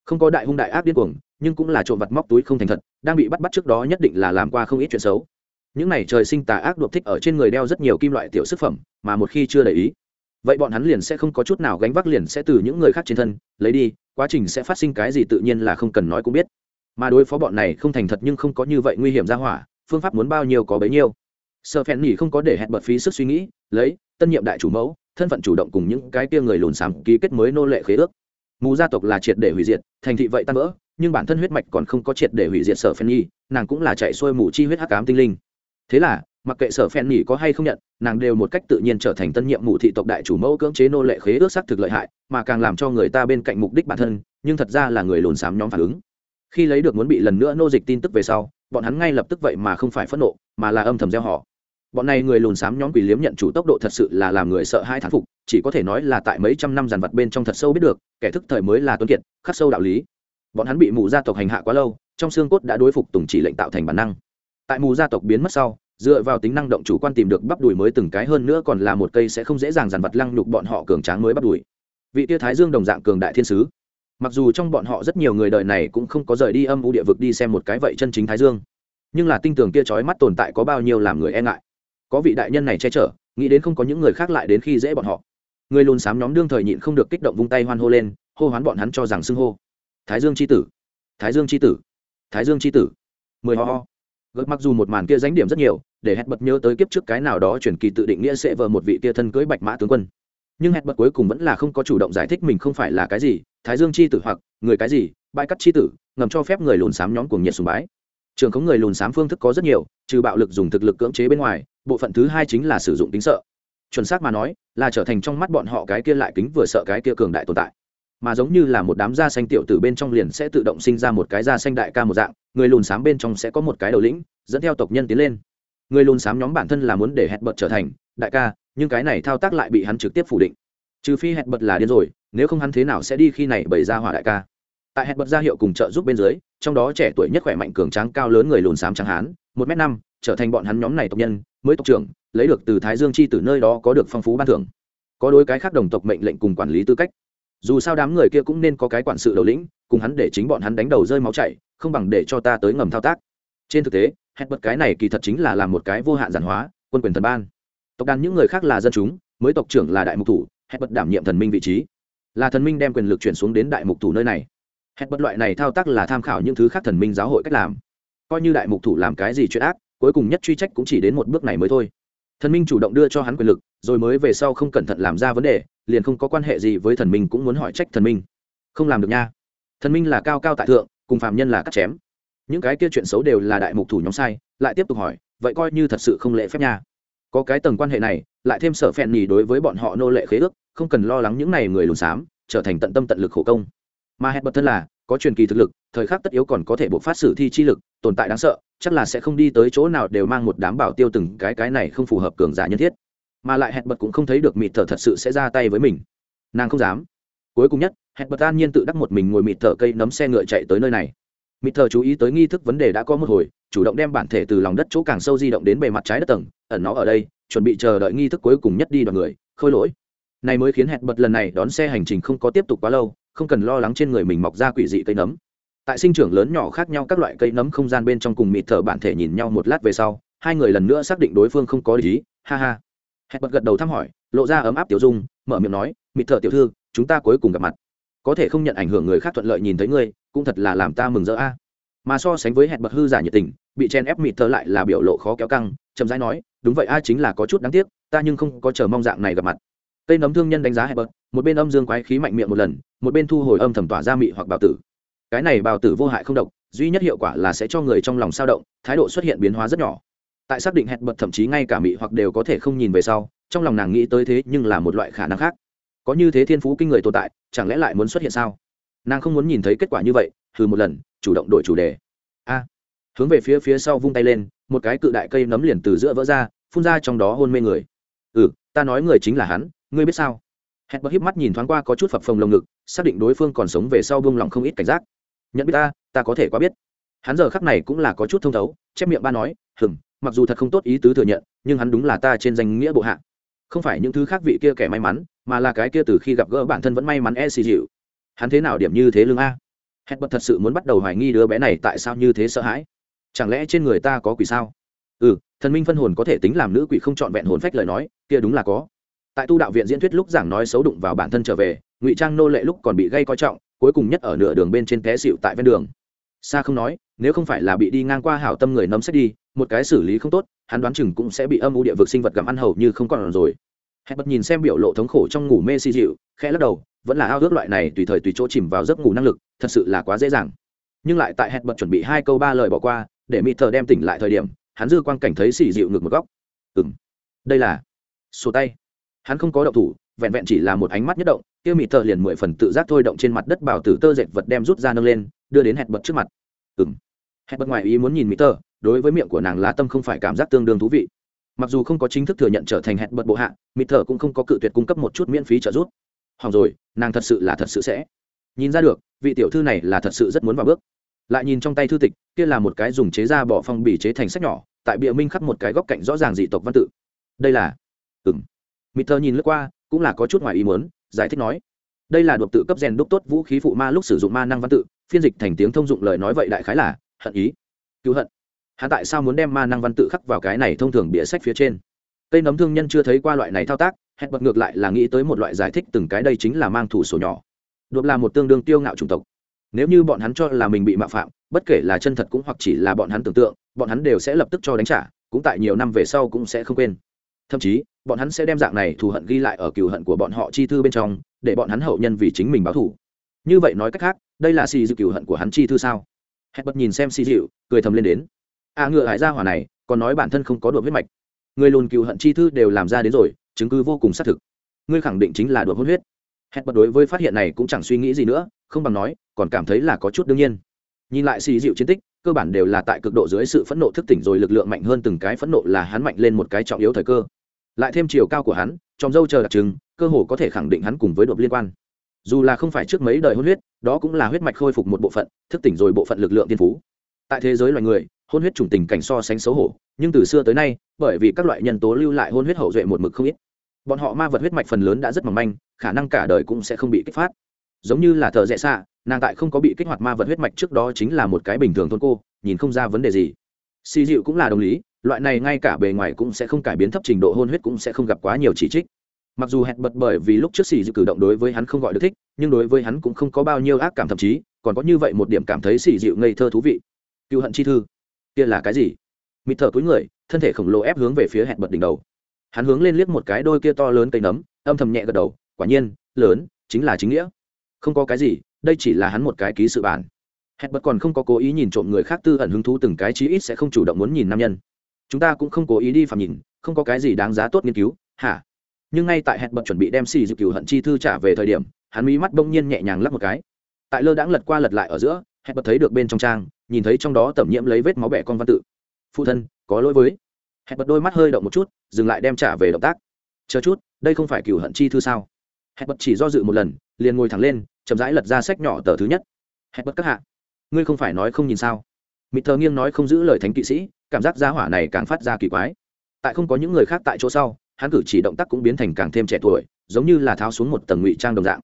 Không có đại hung đại ác điên cuồng, nhưng cũng là trộm vặt móc túi không thành thật, đang bị bắt bắt trước đó nhất định là làm qua không ít chuyện xấu. Những này trời sinh tà ác đột thích ở trên người đeo rất nhiều kim loại tiểu sức phẩm, mà một khi chưa để ý vậy bọn hắn liền sẽ không có chút nào gánh vác liền sẽ từ những người khác trên thân, lấy đi, quá trình sẽ phát sinh cái gì tự nhiên là không cần nói cũng biết. Mà đối phó bọn này không thành thật nhưng không có như vậy nguy hiểm ra hỏa, phương pháp muốn bao nhiêu có bấy nhiêu. Sợ phèn nhỉ không có để hẹn bật phí sức suy nghĩ, lấy, tân nhiệm đại chủ mẫu, thân phận chủ động cùng những cái kia người lùn xám ký kết mới nô lệ khế ước. Mù gia tộc là triệt để hủy diệt, thành thị vậy tan vỡ, nhưng bản thân huyết mạch còn không có triệt để hủy diệt sở phen nhi nàng cũng là chạy xuôi mù chi huyết hắc cám tinh linh. Thế là mặc kệ sở phen nhỉ có hay không nhận, nàng đều một cách tự nhiên trở thành tân nhiệm mù thị tộc đại chủ mẫu cưỡng chế nô lệ khế ước xác thực lợi hại, mà càng làm cho người ta bên cạnh mục đích bản thân, nhưng thật ra là người lùn xám nhóm phản ứng. Khi lấy được muốn bị lần nữa nô dịch tin tức về sau, bọn hắn ngay lập tức vậy mà không phải phẫn nộ, mà là âm thầm gieo họ. Bọn này người lùn xám nhóm quỷ liếm nhận chủ tốc độ thật sự là làm người sợ hai thán phục, chỉ có thể nói là tại mấy trăm năm dàn vật bên trong thật sâu biết được, kẻ thức thời mới là tuân kiệt, khắc sâu đạo lý. Bọn hắn bị mù gia tộc hành hạ quá lâu, trong xương cốt đã đối phục tùng chỉ lệnh tạo thành bản năng. Tại mù gia tộc biến mất sau dựa vào tính năng động chủ quan tìm được bắp đùi mới từng cái hơn nữa còn là một cây sẽ không dễ dàng dàn vật lăng nhục bọn họ cường tráng mới bắp đùi. Vị tia thái dương đồng dạng cường đại thiên sứ. Mặc dù trong bọn họ rất nhiều người đời này cũng không có rời đi âm u địa vực đi xem một cái vậy chân chính thái dương, nhưng là tinh tường kia trói mắt tồn tại có bao nhiêu làm người e ngại. Có vị đại nhân này che chở, nghĩ đến không có những người khác lại đến khi dễ bọn họ. Người lùn xám nhóm đương thời nhịn không được kích động vung tay hoan hô lên, hô hoán bọn hắn cho rằng xưng hô. Thái dương c h i tử, thái dương c h i tử, thái dương c h i tử. Mười ho ho gợt mặc dù một màn kia dánh điểm rất nhiều, để hẹn bật nhớ tới kiếp trước cái nào đó chuyển kỳ tự định nghĩa sẽ vờ một vị kia thân cưới bạch mã tướng quân. Nhưng hẹn bật cuối cùng vẫn là không có chủ động giải thích mình không phải là cái gì, thái dương c h i tử hoặc người cái gì, bãi cắt c h i tử, ngầm cho phép người lùn xám nhóm cuồng nhiệt sùng bái. Trường có người lùn xám phương thức có rất nhiều, trừ bạo lực dùng thực lực cưỡng chế bên ngoài, bộ phận thứ hai chính là sử dụng tính sợ. Chuẩn xác mà nói, là trở thành trong mắt bọn họ cái kia lại kính vừa sợ cái kia cường đại tồn tại mà giống như là một đám da xanh tiểu tử bên trong liền sẽ tự động sinh ra một cái da xanh đại ca một dạng, người lùn xám bên trong sẽ có một cái đầu lĩnh, dẫn theo tộc nhân tiến lên. Người lùn xám nhóm bản thân là muốn để hẹn bật trở thành, đại ca, nhưng cái này thao tác lại bị hắn trực tiếp phủ định. Trừ phi hẹn bật là điên rồi, nếu không hắn thế nào sẽ đi khi này bày ra hỏa đại ca. Tại hẹn bật ra hiệu cùng trợ giúp bên dưới, trong đó trẻ tuổi nhất khỏe mạnh cường tráng cao lớn người lùn xám trắng hán, một m năm, trở thành bọn hắn nhóm này tộc nhân, mới tộc trưởng, lấy được từ thái dương chi từ nơi đó có được phong phú ban thưởng. Có đối cái khác đồng tộc mệnh lệnh cùng quản lý tư cách dù sao đám người kia cũng nên có cái quản sự đầu lĩnh, cùng hắn để chính bọn hắn đánh đầu rơi máu chảy, không bằng để cho ta tới ngầm thao tác. Trên thực tế hẹn bật cái này kỳ thật chính là làm một cái vô hạn giản hóa, quân quyền thần ban. Tộc đàn những người khác là dân chúng, mới tộc trưởng là đại mục thủ hẹn bật đảm nhiệm thần minh vị trí. Là thần minh đem quyền lực chuyển xuống đến đại mục thủ nơi này. Hẹn bật loại này thao tác là tham khảo những thứ khác thần minh giáo hội cách làm. Coi như đại mục thủ làm cái gì chuyện ác, cuối cùng nhất truy trách cũng chỉ đến một bước này mới thôi. Thần minh chủ động đưa cho hắn quyền lực, rồi mới về sau không cẩn thận làm ra vấn đề liền không có quan hệ gì với thần minh cũng muốn hỏi trách thần minh. Không làm được nha. Thần minh là cao cao tại thượng, cùng phạm nhân là cắt chém. Những cái kia chuyện xấu đều là đại mục thủ nhóm sai, lại tiếp tục hỏi, vậy coi như thật sự không lễ phép nha. Có cái tầng quan hệ này, lại thêm sở phèn nhì đối với bọn họ nô lệ khế ước, không cần lo lắng những này người lùn xám, trở thành tận tâm tận lực khổ công. Mà hẹn bật thân là, có truyền kỳ thực lực, thời khắc tất yếu còn có thể buộc phát xử thi chi lực, tồn tại đáng sợ, chắc là sẽ không đi tới chỗ nào đều mang một đám bảo tiêu từng cái cái này không phù hợp cường giả nhân thiết mà lại hẹn bật cũng không thấy được mịt thở thật sự sẽ ra tay với mình. Nàng không dám. Cuối cùng nhất hẹn bật an nhiên tự đắc một mình ngồi mịt thở cây nấm xe ngựa chạy tới nơi này. Mịt thở chú ý tới nghi thức vấn đề đã có một hồi, chủ động đem bản thể từ lòng đất chỗ càng sâu di động đến bề mặt trái đất tầng, ẩn nó ở đây, chuẩn bị chờ đợi nghi thức cuối cùng nhất đi đoàn người, khôi lỗi. Này mới khiến hẹn bật lần này đón xe hành trình không có tiếp tục quá lâu, không cần lo lắng trên người mình mọc ra quỷ dị cây nấm. Tại sinh trưởng lớn nhỏ khác nhau các loại cây nấm không gian bên trong cùng mịt thở bản thể nhìn nhau một lát về sau, hai người lần nữa xác định đối phương không có lý. Ha ha hẹn bật gật đầu thăm hỏi, lộ ra ấm áp tiểu dung, mở miệng nói, mịt thở tiểu thư, chúng ta cuối cùng gặp mặt. Có thể không nhận ảnh hưởng người khác thuận lợi nhìn thấy ngươi, cũng thật là làm ta mừng rỡ a. Mà so sánh với hẹn bật hư giả nhiệt tình, bị chen ép mịt thở lại là biểu lộ khó kéo căng, chậm rãi nói, đúng vậy a, chính là có chút đáng tiếc, ta nhưng không có chờ mong dạng này gặp mặt. Cây nấm thương nhân đánh giá hẹn bật, một bên âm dương quái khí mạnh miệng một lần, một bên thu hồi âm thẩm tỏa ra mị hoặc bào tử. Cái này bào tử vô hại không độc, duy nhất hiệu quả là sẽ cho người trong lòng sao động, thái độ xuất hiện biến hóa rất nhỏ tại xác định hẹn bật thậm chí ngay cả mị hoặc đều có thể không nhìn về sau, trong lòng nàng nghĩ tới thế nhưng là một loại khả năng khác. Có như thế thiên phú kinh người tồn tại, chẳng lẽ lại muốn xuất hiện sao? Nàng không muốn nhìn thấy kết quả như vậy, thử một lần, chủ động đổi chủ đề. A. Hướng về phía phía sau vung tay lên, một cái cự đại cây nấm liền từ giữa vỡ ra, phun ra trong đó hôn mê người. Ừ ta nói người chính là hắn, ngươi biết sao? Hẹn bật híp mắt nhìn thoáng qua có chút phập phồng lồng ngực, xác định đối phương còn sống về sau buông lòng không ít cảnh giác. Nhận biết ta ta có thể quá biết. Hắn giờ khắc này cũng là có chút thông thấu, chép miệng ba nói hừng mặc dù thật không tốt ý tứ thừa nhận, nhưng hắn đúng là ta trên danh nghĩa bộ hạ. Không phải những thứ khác vị kia kẻ may mắn, mà là cái kia từ khi gặp gỡ bản thân vẫn may mắn e xì dịu. Hắn thế nào điểm như thế lương a? Hẹn bật thật sự muốn bắt đầu hoài nghi đứa bé này tại sao như thế sợ hãi. Chẳng lẽ trên người ta có quỷ sao? Ừ thần minh phân hồn có thể tính làm nữ quỷ không trọn vẹn hồn phách lời nói, kia đúng là có. Tại tu đạo viện diễn thuyết lúc giảng nói xấu đụng vào bản thân trở về, ngụy trang nô lệ lúc còn bị gây coi trọng, cuối cùng nhất ở nửa đường bên trên té xịu tại ven đường. Xa không nói, nếu không phải là bị đi ngang qua hảo tâm người nấm xét đi một cái xử lý không tốt, hắn đoán chừng cũng sẽ bị âm u địa vực sinh vật gặm ăn hầu như không còn rồi. Hẹn bật nhìn xem biểu lộ thống khổ trong ngủ mê si dịu, khẽ lắc đầu, vẫn là ao ước loại này tùy thời tùy chỗ chìm vào giấc ngủ năng lực, thật sự là quá dễ dàng. Nhưng lại tại hẹn bật chuẩn bị hai câu ba lời bỏ qua, để mỹ thờ đem tỉnh lại thời điểm, hắn dư quang cảnh thấy xì dịu ngược một góc. Ừng đây là sổ tay. Hắn không có động thủ, vẹn vẹn chỉ là một ánh mắt nhất động, kia mỹ thờ liền mười phần tự giác thôi động trên mặt đất bảo tử tơ dệt vật đem rút ra nâng lên, đưa đến hẹn bật trước mặt. Ừng hẹn bật ngoài ý muốn nhìn mỹ tờ đối với miệng của nàng lá tâm không phải cảm giác tương đương thú vị. Mặc dù không có chính thức thừa nhận trở thành hẹn bật bộ hạ mỹ thở cũng không có cự tuyệt cung cấp một chút miễn phí trợ giúp. Hỏng rồi, nàng thật sự là thật sự sẽ. Nhìn ra được, vị tiểu thư này là thật sự rất muốn vào bước. Lại nhìn trong tay thư tịch, kia là một cái dùng chế ra bỏ phong bì chế thành sách nhỏ, tại bìa minh khắc một cái góc cạnh rõ ràng dị tộc văn tự. Đây là ừng mỹ thơ nhìn lướt qua, cũng là có chút ngoài ý muốn, giải thích nói, đây là đột tự cấp rèn đúc tốt vũ khí phụ ma lúc sử dụng ma năng văn tự, phiên dịch thành tiếng thông dụng lời nói vậy đại khái là hận ý, cứu hận. Hắn tại sao muốn đem ma năng văn tự khắc vào cái này thông thường bịa sách phía trên? Cây nấm thương nhân chưa thấy qua loại này thao tác, hẹn bật ngược lại là nghĩ tới một loại giải thích từng cái đây chính là mang thủ sổ nhỏ. Đột là một tương đương tiêu ngạo chủng tộc. Nếu như bọn hắn cho là mình bị mạo phạm, bất kể là chân thật cũng hoặc chỉ là bọn hắn tưởng tượng, bọn hắn đều sẽ lập tức cho đánh trả, cũng tại nhiều năm về sau cũng sẽ không quên. Thậm chí, bọn hắn sẽ đem dạng này thù hận ghi lại ở cừu hận của bọn họ chi thư bên trong, để bọn hắn hậu nhân vì chính mình báo thù. Như vậy nói cách khác, đây là xì dự cừu hận của hắn chi thư sao? Hẹn bật nhìn xem xì dịu cười thầm lên đến. A à, ngựa hải gia hỏa này còn nói bản thân không có đột huyết mạch. Người lùn cựu hận chi thư đều làm ra đến rồi chứng cứ vô cùng xác thực. Ngươi khẳng định chính là đột hôn huyết. Hẹn bật đối với phát hiện này cũng chẳng suy nghĩ gì nữa không bằng nói còn cảm thấy là có chút đương nhiên. Nhìn lại xì dịu chiến tích cơ bản đều là tại cực độ dưới sự phẫn nộ thức tỉnh rồi lực lượng mạnh hơn từng cái phẫn nộ là hắn mạnh lên một cái trọng yếu thời cơ. Lại thêm chiều cao của hắn trong dâu chờ đặc trưng cơ hồ có thể khẳng định hắn cùng với đột liên quan dù là không phải trước mấy đời hôn huyết, đó cũng là huyết mạch khôi phục một bộ phận, thức tỉnh rồi bộ phận lực lượng tiên phú. Tại thế giới loài người, hôn huyết chủng tình cảnh so sánh xấu hổ, nhưng từ xưa tới nay, bởi vì các loại nhân tố lưu lại hôn huyết hậu duệ một mực không ít. Bọn họ ma vật huyết mạch phần lớn đã rất mỏng manh, khả năng cả đời cũng sẽ không bị kích phát. Giống như là thợ rẽ xạ, nàng tại không có bị kích hoạt ma vật huyết mạch trước đó chính là một cái bình thường thôn cô, nhìn không ra vấn đề gì. Xì dịu cũng là đồng lý, loại này ngay cả bề ngoài cũng sẽ không cải biến thấp trình độ hôn huyết cũng sẽ không gặp quá nhiều chỉ trích mặc dù hẹn bật bởi vì lúc trước xì dịu cử động đối với hắn không gọi được thích, nhưng đối với hắn cũng không có bao nhiêu ác cảm, thậm chí còn có như vậy một điểm cảm thấy xì dịu ngây thơ thú vị. Cựu hận chi thư. Kia là cái gì? Mịt thở túi người, thân thể khổng lồ ép hướng về phía hẹn bật đỉnh đầu. Hắn hướng lên liếc một cái đôi kia to lớn cây nấm, âm thầm nhẹ gật đầu, quả nhiên, lớn, chính là chính nghĩa. Không có cái gì, đây chỉ là hắn một cái ký sự bản. Hẹn bật còn không có cố ý nhìn trộm người khác tư ẩn hứng thú từng cái chí ít sẽ không chủ động muốn nhìn nam nhân. Chúng ta cũng không cố ý đi phạm nhìn, không có cái gì đáng giá tốt nghiên cứu. Hả? Nhưng ngay tại hẹn bật chuẩn bị đem xì dự cửu hận chi thư trả về thời điểm, hắn mí mắt bỗng nhiên nhẹ nhàng lắp một cái. Tại lơ đãng lật qua lật lại ở giữa, hẹn bật thấy được bên trong trang, nhìn thấy trong đó tẩm nhiễm lấy vết máu bẻ con văn tự. Phụ thân, có lỗi với. Hẹn bật đôi mắt hơi động một chút, dừng lại đem trả về động tác. Chờ chút, đây không phải cửu hận chi thư sao? Hẹn bật chỉ do dự một lần, liền ngồi thẳng lên, chậm rãi lật ra sách nhỏ tờ thứ nhất. Hẹn bật các hạ, ngươi không phải nói không nhìn sao? Mị thờ nghiêng nói không giữ lời thánh kỵ sĩ, cảm giác giá hỏa này càng phát ra kỳ quái. Tại không có những người khác tại chỗ sau hắn cử chỉ động tác cũng biến thành càng thêm trẻ tuổi, giống như là tháo xuống một tầng ngụy trang đồng dạng.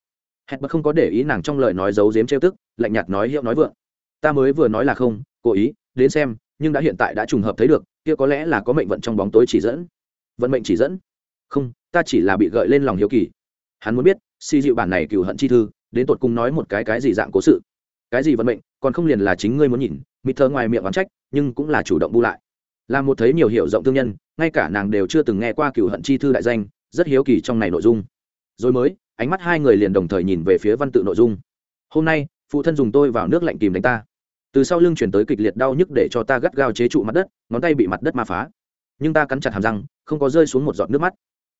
Hẹn bật không có để ý nàng trong lời nói giấu giếm trêu tức, lạnh nhạt nói hiệu nói vượng. Ta mới vừa nói là không, cố ý, đến xem, nhưng đã hiện tại đã trùng hợp thấy được, kia có lẽ là có mệnh vận trong bóng tối chỉ dẫn. Vận mệnh chỉ dẫn? Không, ta chỉ là bị gợi lên lòng hiếu kỳ. Hắn muốn biết, si dịu bản này cựu hận chi thư, đến tột cùng nói một cái cái gì dạng cố sự. Cái gì vận mệnh, còn không liền là chính ngươi muốn nhìn, mịt thơ ngoài miệng oán trách, nhưng cũng là chủ động bu lại. Là một thấy nhiều hiểu rộng thương nhân ngay cả nàng đều chưa từng nghe qua cựu hận chi thư đại danh, rất hiếu kỳ trong này nội dung. Rồi mới, ánh mắt hai người liền đồng thời nhìn về phía văn tự nội dung. Hôm nay, phụ thân dùng tôi vào nước lạnh kìm đánh ta. Từ sau lưng chuyển tới kịch liệt đau nhức để cho ta gắt gao chế trụ mặt đất, ngón tay bị mặt đất ma phá. Nhưng ta cắn chặt hàm răng, không có rơi xuống một giọt nước mắt.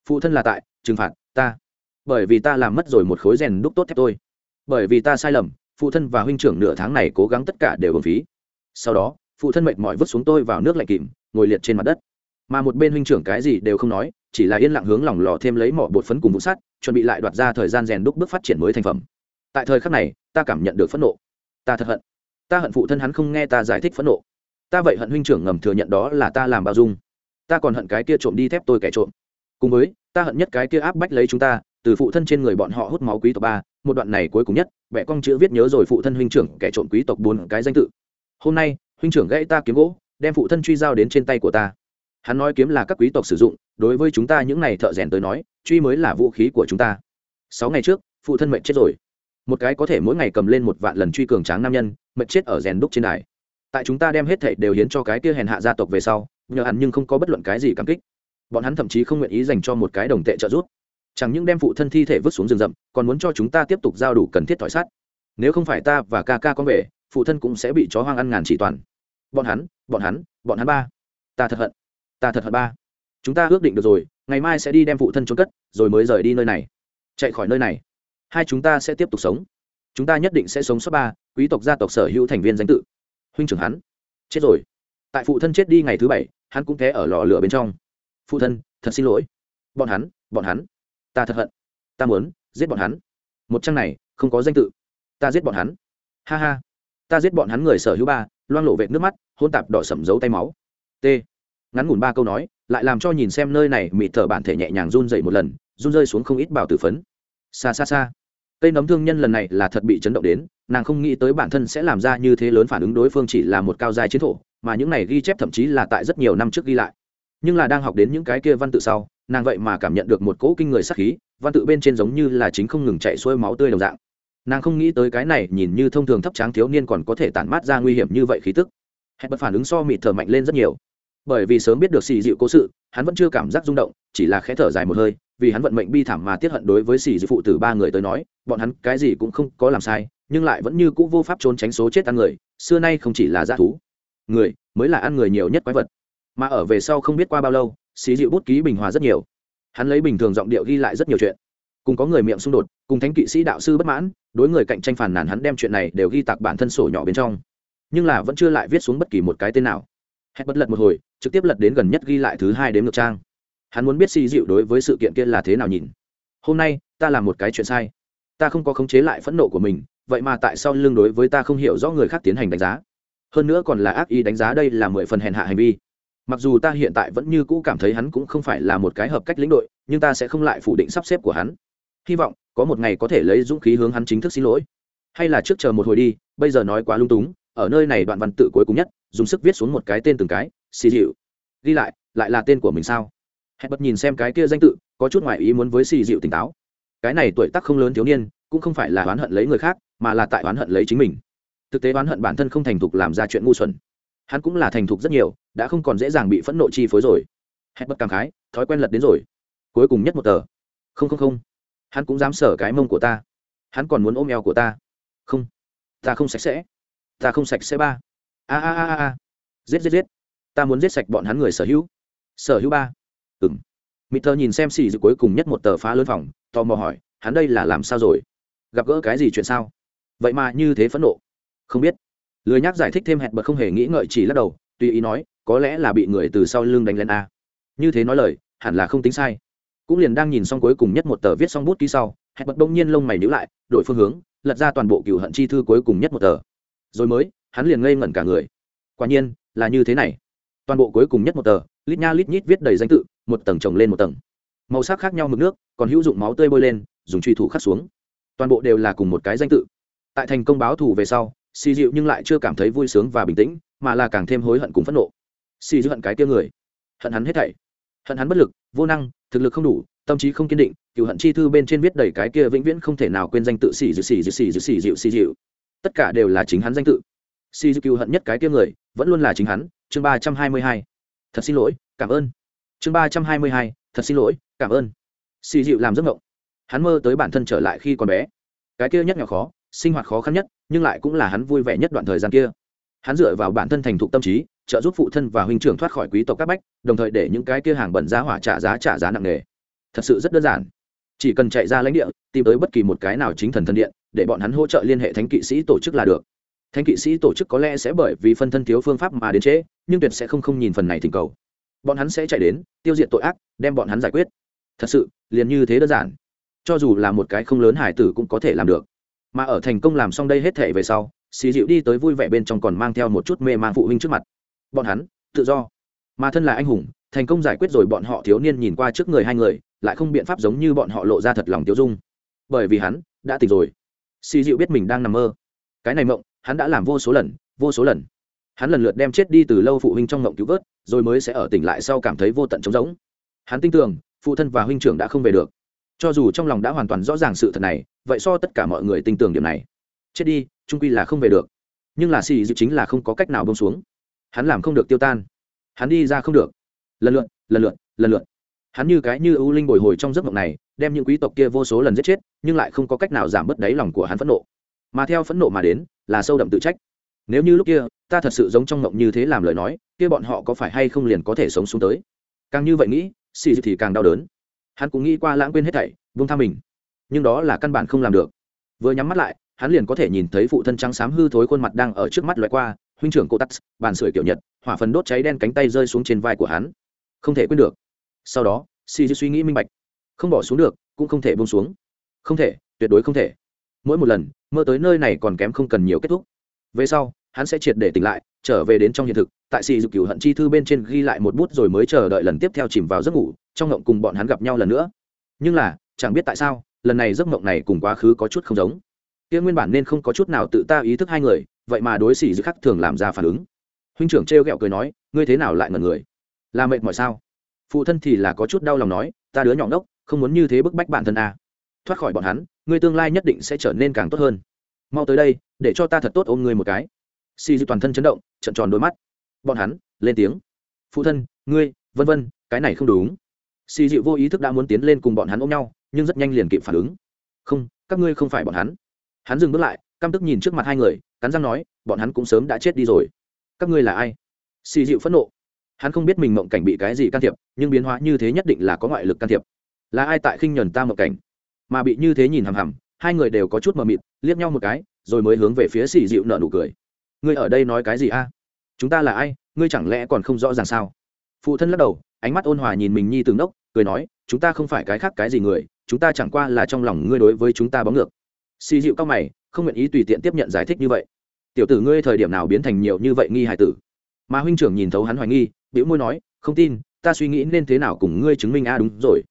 Phụ thân là tại, trừng phạt ta. Bởi vì ta làm mất rồi một khối rèn đúc tốt thép tôi. Bởi vì ta sai lầm, phụ thân và huynh trưởng nửa tháng này cố gắng tất cả đều bổng phí. Sau đó, phụ thân mệt mỏi vứt xuống tôi vào nước lạnh kìm, ngồi liệt trên mặt đất mà một bên huynh trưởng cái gì đều không nói, chỉ là yên lặng hướng lòng lò thêm lấy mỏ bột phấn cùng vụ sắt, chuẩn bị lại đoạt ra thời gian rèn đúc bước phát triển mới thành phẩm. Tại thời khắc này, ta cảm nhận được phẫn nộ. Ta thật hận. Ta hận phụ thân hắn không nghe ta giải thích phẫn nộ. Ta vậy hận huynh trưởng ngầm thừa nhận đó là ta làm bao dung. Ta còn hận cái kia trộm đi thép tôi kẻ trộm. Cùng với, ta hận nhất cái kia áp bách lấy chúng ta, từ phụ thân trên người bọn họ hút máu quý tộc ba, một đoạn này cuối cùng nhất vẽ con chữ viết nhớ rồi phụ thân huynh trưởng kẻ trộm quý tộc bốn cái danh tự. Hôm nay, huynh trưởng gãy ta kiếm gỗ, đem phụ thân truy giao đến trên tay của ta hắn nói kiếm là các quý tộc sử dụng, đối với chúng ta những này thợ rèn tới nói, truy mới là vũ khí của chúng ta. Sáu ngày trước, phụ thân mệnh chết rồi. Một cái có thể mỗi ngày cầm lên một vạn lần truy cường tráng nam nhân, mệnh chết ở rèn đúc trên đài. Tại chúng ta đem hết thảy đều hiến cho cái kia hèn hạ gia tộc về sau, nhờ hắn nhưng không có bất luận cái gì cảm kích. Bọn hắn thậm chí không nguyện ý dành cho một cái đồng tệ trợ giúp. Chẳng những đem phụ thân thi thể vứt xuống rừng rậm, còn muốn cho chúng ta tiếp tục giao đủ cần thiết thỏi sát nếu không phải ta và ca ca con về, phụ thân cũng sẽ bị chó hoang ăn ngàn chỉ toàn. Bọn hắn bọn hắn bọn hắn ba. Ta thật hận ta thật hận ba. Chúng ta ước định được rồi, ngày mai sẽ đi đem phụ thân trốn cất, rồi mới rời đi nơi này. Chạy khỏi nơi này. Hai chúng ta sẽ tiếp tục sống. Chúng ta nhất định sẽ sống sót ba, quý tộc gia tộc sở hữu thành viên danh tự. Huynh trưởng hắn. Chết rồi. Tại phụ thân chết đi ngày thứ bảy, hắn cũng té ở lò lửa bên trong. Phụ thân, thật xin lỗi. Bọn hắn bọn hắn. Ta thật hận. Ta muốn giết bọn hắn. Một trang này, không có danh tự. Ta giết bọn hắn. Ha ha. Ta giết bọn hắn người sở hữu ba, loang lộ vệt nước mắt hôn tạp đỏ sẩm dấu tay máu. T ngắn ngủn ba câu nói, lại làm cho nhìn xem nơi này mịt thở bản thể nhẹ nhàng run dậy một lần, run rơi xuống không ít bảo tử phấn. Xa xa xa cây nấm thương nhân lần này là thật bị chấn động đến, nàng không nghĩ tới bản thân sẽ làm ra như thế lớn phản ứng đối phương chỉ là một cao dài chiến thổ, mà những này ghi chép thậm chí là tại rất nhiều năm trước ghi lại. Nhưng là đang học đến những cái kia văn tự sau, nàng vậy mà cảm nhận được một cỗ kinh người sắc khí, văn tự bên trên giống như là chính không ngừng chạy xuôi máu tươi đồng dạng. Nàng không nghĩ tới cái này, nhìn như thông thường thấp tráng thiếu niên còn có thể tản mát ra nguy hiểm như vậy khí tức. Hẹn bật phản ứng so mịt thở mạnh lên rất nhiều bởi vì sớm biết được xì dịu cố sự, hắn vẫn chưa cảm giác rung động, chỉ là khẽ thở dài một hơi, vì hắn vận mệnh bi thảm mà tiết hận đối với xì dịu phụ tử ba người tới nói, bọn hắn cái gì cũng không có làm sai, nhưng lại vẫn như cũ vô pháp trốn tránh số chết ăn người, xưa nay không chỉ là g thú. Người, mới là ăn người nhiều nhất quái vật. Mà ở về sau không biết qua bao lâu, xì dịu bút ký bình hòa rất nhiều. Hắn lấy bình thường giọng điệu ghi lại rất nhiều chuyện. Cùng có người miệng xung đột, cùng thánh kỵ sĩ đạo sư bất mãn, đối người cạnh tranh phản nàn hắn đem chuyện này đều ghi tạc bản thân sổ nhỏ bên trong. Nhưng là vẫn chưa lại viết xuống bất kỳ một cái tên nào. Hét bất lật một hồi trực tiếp lật đến gần nhất ghi lại thứ hai đến ngược trang. Hắn muốn biết xì dịu đối với sự kiện kia là thế nào nhìn. Hôm nay, ta làm một cái chuyện sai. Ta không có khống chế lại phẫn nộ của mình, vậy mà tại sao lương đối với ta không hiểu rõ người khác tiến hành đánh giá. Hơn nữa còn là ác ý đánh giá đây là mười phần hèn hạ hành vi. Mặc dù ta hiện tại vẫn như cũ cảm thấy hắn cũng không phải là một cái hợp cách lĩnh đội, nhưng ta sẽ không lại phủ định sắp xếp của hắn. Hy vọng, có một ngày có thể lấy dũng khí hướng hắn chính thức xin lỗi. Hay là trước chờ một hồi đi, bây giờ nói quá lung túng ở nơi này đoạn văn tự cuối cùng nhất, dùng sức viết xuống một cái tên từng cái, xì dịu. Ghi lại lại là tên của mình sao? Hẹn bật nhìn xem cái kia danh tự, có chút ngoại ý muốn với xì dịu tỉnh táo. Cái này tuổi tác không lớn thiếu niên, cũng không phải là oán hận lấy người khác, mà là tại oán hận lấy chính mình. Thực tế oán hận bản thân không thành thục làm ra chuyện ngu xuẩn. Hắn cũng là thành thục rất nhiều, đã không còn dễ dàng bị phẫn nộ chi phối rồi. Hẹn bật cảm khái, thói quen lật đến rồi. Cuối cùng nhất một tờ. Không không không. Hắn cũng dám sở cái mông của ta. Hắn còn muốn ôm eo của ta. Không. Ta không sạch sẽ ta không sạch sẽ ba. A a a a giết giết giết. Ta muốn giết sạch bọn hắn người sở hữu. Sở hữu ba. Ừng mỹ thơ nhìn xem xì dự cuối cùng nhất một tờ phá lớn phòng, tò mò hỏi, hắn đây là làm sao rồi? Gặp gỡ cái gì chuyện sao? Vậy mà như thế phẫn nộ. Không biết. Lười nhắc giải thích thêm hẹn bật không hề nghĩ ngợi chỉ lắc đầu, tùy ý nói, có lẽ là bị người từ sau lưng đánh lên a. Như thế nói lời, hẳn là không tính sai. Cũng liền đang nhìn xong cuối cùng nhất một tờ viết xong bút ký sau, hẹn bật đông nhiên lông mày nhữ lại, đổi phương hướng, lật ra toàn bộ cựu hận chi thư cuối cùng nhất một tờ rồi mới, hắn liền ngây ngẩn cả người. Quả nhiên, là như thế này. Toàn bộ cuối cùng nhất một tờ, lít nha lít nhít viết đầy danh tự, một tầng chồng lên một tầng. Màu sắc khác nhau mực nước, còn hữu dụng máu tươi bôi lên, dùng truy thủ khắc xuống. Toàn bộ đều là cùng một cái danh tự. Tại thành công báo thù về sau xì dịu nhưng lại chưa cảm thấy vui sướng và bình tĩnh, mà là càng thêm hối hận cùng phẫn nộ. Xì dịu hận cái tia người. Hận hắn hết thảy. Hận hắn bất lực, vô năng, thực lực không đủ, tâm trí không kiên định, cựu hận chi thư bên trên viết đầy cái kia vĩnh viễn không thể nào quên danh tự xì dịu xì dịu xì dịu xì dịu xì dịu tất cả đều là chính hắn danh tự. Xì cựu hận nhất cái kia người, vẫn luôn là chính hắn, chương ba trăm hai mươi hai. Thật xin lỗi, cảm ơn. Chương ba trăm hai mươi hai, thật xin lỗi, cảm ơn. Xì dịu làm giấc ngộng hắn mơ tới bản thân trở lại khi còn bé. Cái kia nhất nhỏ khó, sinh hoạt khó khăn nhất, nhưng lại cũng là hắn vui vẻ nhất đoạn thời gian kia. Hắn dựa vào bản thân thành thục tâm trí, trợ giúp phụ thân và huynh trưởng thoát khỏi quý tộc các bách, đồng thời để những cái kia hàng bẩn giá hỏa trả giá trả giá nặng nề. Thật sự rất đơn giản chỉ cần chạy ra lãnh địa, tìm tới bất kỳ một cái nào chính thần thân điện, để bọn hắn hỗ trợ liên hệ thánh kỵ sĩ tổ chức là được. Thánh kỵ sĩ tổ chức có lẽ sẽ bởi vì phân thân thiếu phương pháp mà đến trễ, nhưng tuyệt sẽ không không nhìn phần này thỉnh cầu. Bọn hắn sẽ chạy đến, tiêu diệt tội ác, đem bọn hắn giải quyết. Thật sự, liền như thế đơn giản. Cho dù là một cái không lớn hải tử cũng có thể làm được. Mà ở thành công làm xong đây hết thể về sau, xì dịu đi tới vui vẻ bên trong còn mang theo một chút mê man phụ huynh trước mặt. Bọn hắn, tự do. Mà thân là anh hùng, thành công giải quyết rồi bọn họ thiếu niên nhìn qua trước người hai người lại không biện pháp giống như bọn họ lộ ra thật lòng tiêu dung. Bởi vì hắn đã tỉnh rồi. Xì dịu biết mình đang nằm mơ. Cái này mộng, hắn đã làm vô số lần, vô số lần. Hắn lần lượt đem chết đi từ lâu phụ huynh trong mộng cứu vớt, rồi mới sẽ ở tỉnh lại sau cảm thấy vô tận trống rỗng. Hắn tin tưởng, phụ thân và huynh trưởng đã không về được. Cho dù trong lòng đã hoàn toàn rõ ràng sự thật này, vậy so tất cả mọi người tin tưởng điểm này. Chết đi trung quy là không về được. Nhưng là xì dịu chính là không có cách nào bông xuống. Hắn làm không được tiêu tan. Hắn đi ra không được. Lần lượt lần lượt lần lượt hắn như cái như ưu linh bồi hồi trong giấc mộng này, đem những quý tộc kia vô số lần giết chết, nhưng lại không có cách nào giảm bớt đáy lòng của hắn phẫn nộ. Mà theo phẫn nộ mà đến, là sâu đậm tự trách. Nếu như lúc kia, ta thật sự giống trong mộng như thế làm lời nói, kia bọn họ có phải hay không liền có thể sống xuống tới? Càng như vậy nghĩ xì thì càng đau đớn. Hắn cũng nghĩ qua lãng quên hết thảy vung tha mình. Nhưng đó là căn bản không làm được. Vừa nhắm mắt lại, hắn liền có thể nhìn thấy phụ thân trắng xám hư thối khuôn mặt đang ở trước mắt loại qua, huynh trưởng cô tắt bàn sưởi kiểu nhật, hỏa phần đốt cháy đen cánh tay rơi xuống trên vai của hắn. Không thể quên được sau đó si suy nghĩ minh bạch. Không bỏ xuống được, cũng không thể bông xuống. Không thể, tuyệt đối không thể. Mỗi một lần mơ tới nơi này còn kém không cần nhiều kết thúc. Về sau, hắn sẽ triệt để tỉnh lại, trở về đến trong hiện thực. Tại xì dục cửu hận chi thư bên trên ghi lại một bút rồi mới chờ đợi lần tiếp theo chìm vào giấc ngủ, trong ngộng cùng bọn hắn gặp nhau lần nữa. Nhưng là, chẳng biết tại sao, lần này giấc ngộng này cùng quá khứ có chút không giống. Kia nguyên bản nên không có chút nào tự ta ý thức hai người, vậy mà đối xì giữa khắc thường làm ra phản ứng. Huynh trưởng trêu ghẹo cười nói, ngươi thế nào lại ngần người? Là mệt mỏi sao? Phụ thân thì là có chút đau lòng nói, ta đứa nhỏ ngốc, không muốn như thế bức bách bản thân à. Thoát khỏi bọn hắn, ngươi tương lai nhất định sẽ trở nên càng tốt hơn. Mau tới đây, để cho ta thật tốt ôm ngươi một cái. Xì dư toàn thân chấn động, trận tròn đôi mắt. Bọn hắn, lên tiếng. Phụ thân, ngươi, vân vân, cái này không đúng. Xì dịu vô ý thức đã muốn tiến lên cùng bọn hắn ôm nhau, nhưng rất nhanh liền kịp phản ứng. Không, các ngươi không phải bọn hắn. Hắn dừng bước lại, căm tức nhìn trước mặt hai người, cắn răng nói, bọn hắn cũng sớm đã chết đi rồi. Các ngươi là ai? Xì dịu phẫn nộ hắn không biết mình mộng cảnh bị cái gì can thiệp, nhưng biến hóa như thế nhất định là có ngoại lực can thiệp. Là ai tại khinh nhuần ta mộng cảnh? Mà bị như thế nhìn hằm hằm, hai người đều có chút mờ mịt, liếc nhau một cái, rồi mới hướng về phía xì dịu nợ nụ cười. Ngươi ở đây nói cái gì a? À? Chúng ta là ai? Ngươi chẳng lẽ còn không rõ ràng sao? Phụ thân lắc đầu, ánh mắt ôn hòa nhìn mình nhi từng đốc, cười nói, chúng ta không phải cái khác cái gì người, chúng ta chẳng qua là trong lòng ngươi đối với chúng ta bóng ngược. Xì dịu cao mày, không nguyện ý tùy tiện tiếp nhận giải thích như vậy. Tiểu tử ngươi thời điểm nào biến thành nhiều như vậy nghi hải tử? Mà huynh trưởng nhìn thấu hắn hoài nghi biểu môi nói, không tin, ta suy nghĩ nên thế nào cùng ngươi chứng minh a, đúng rồi.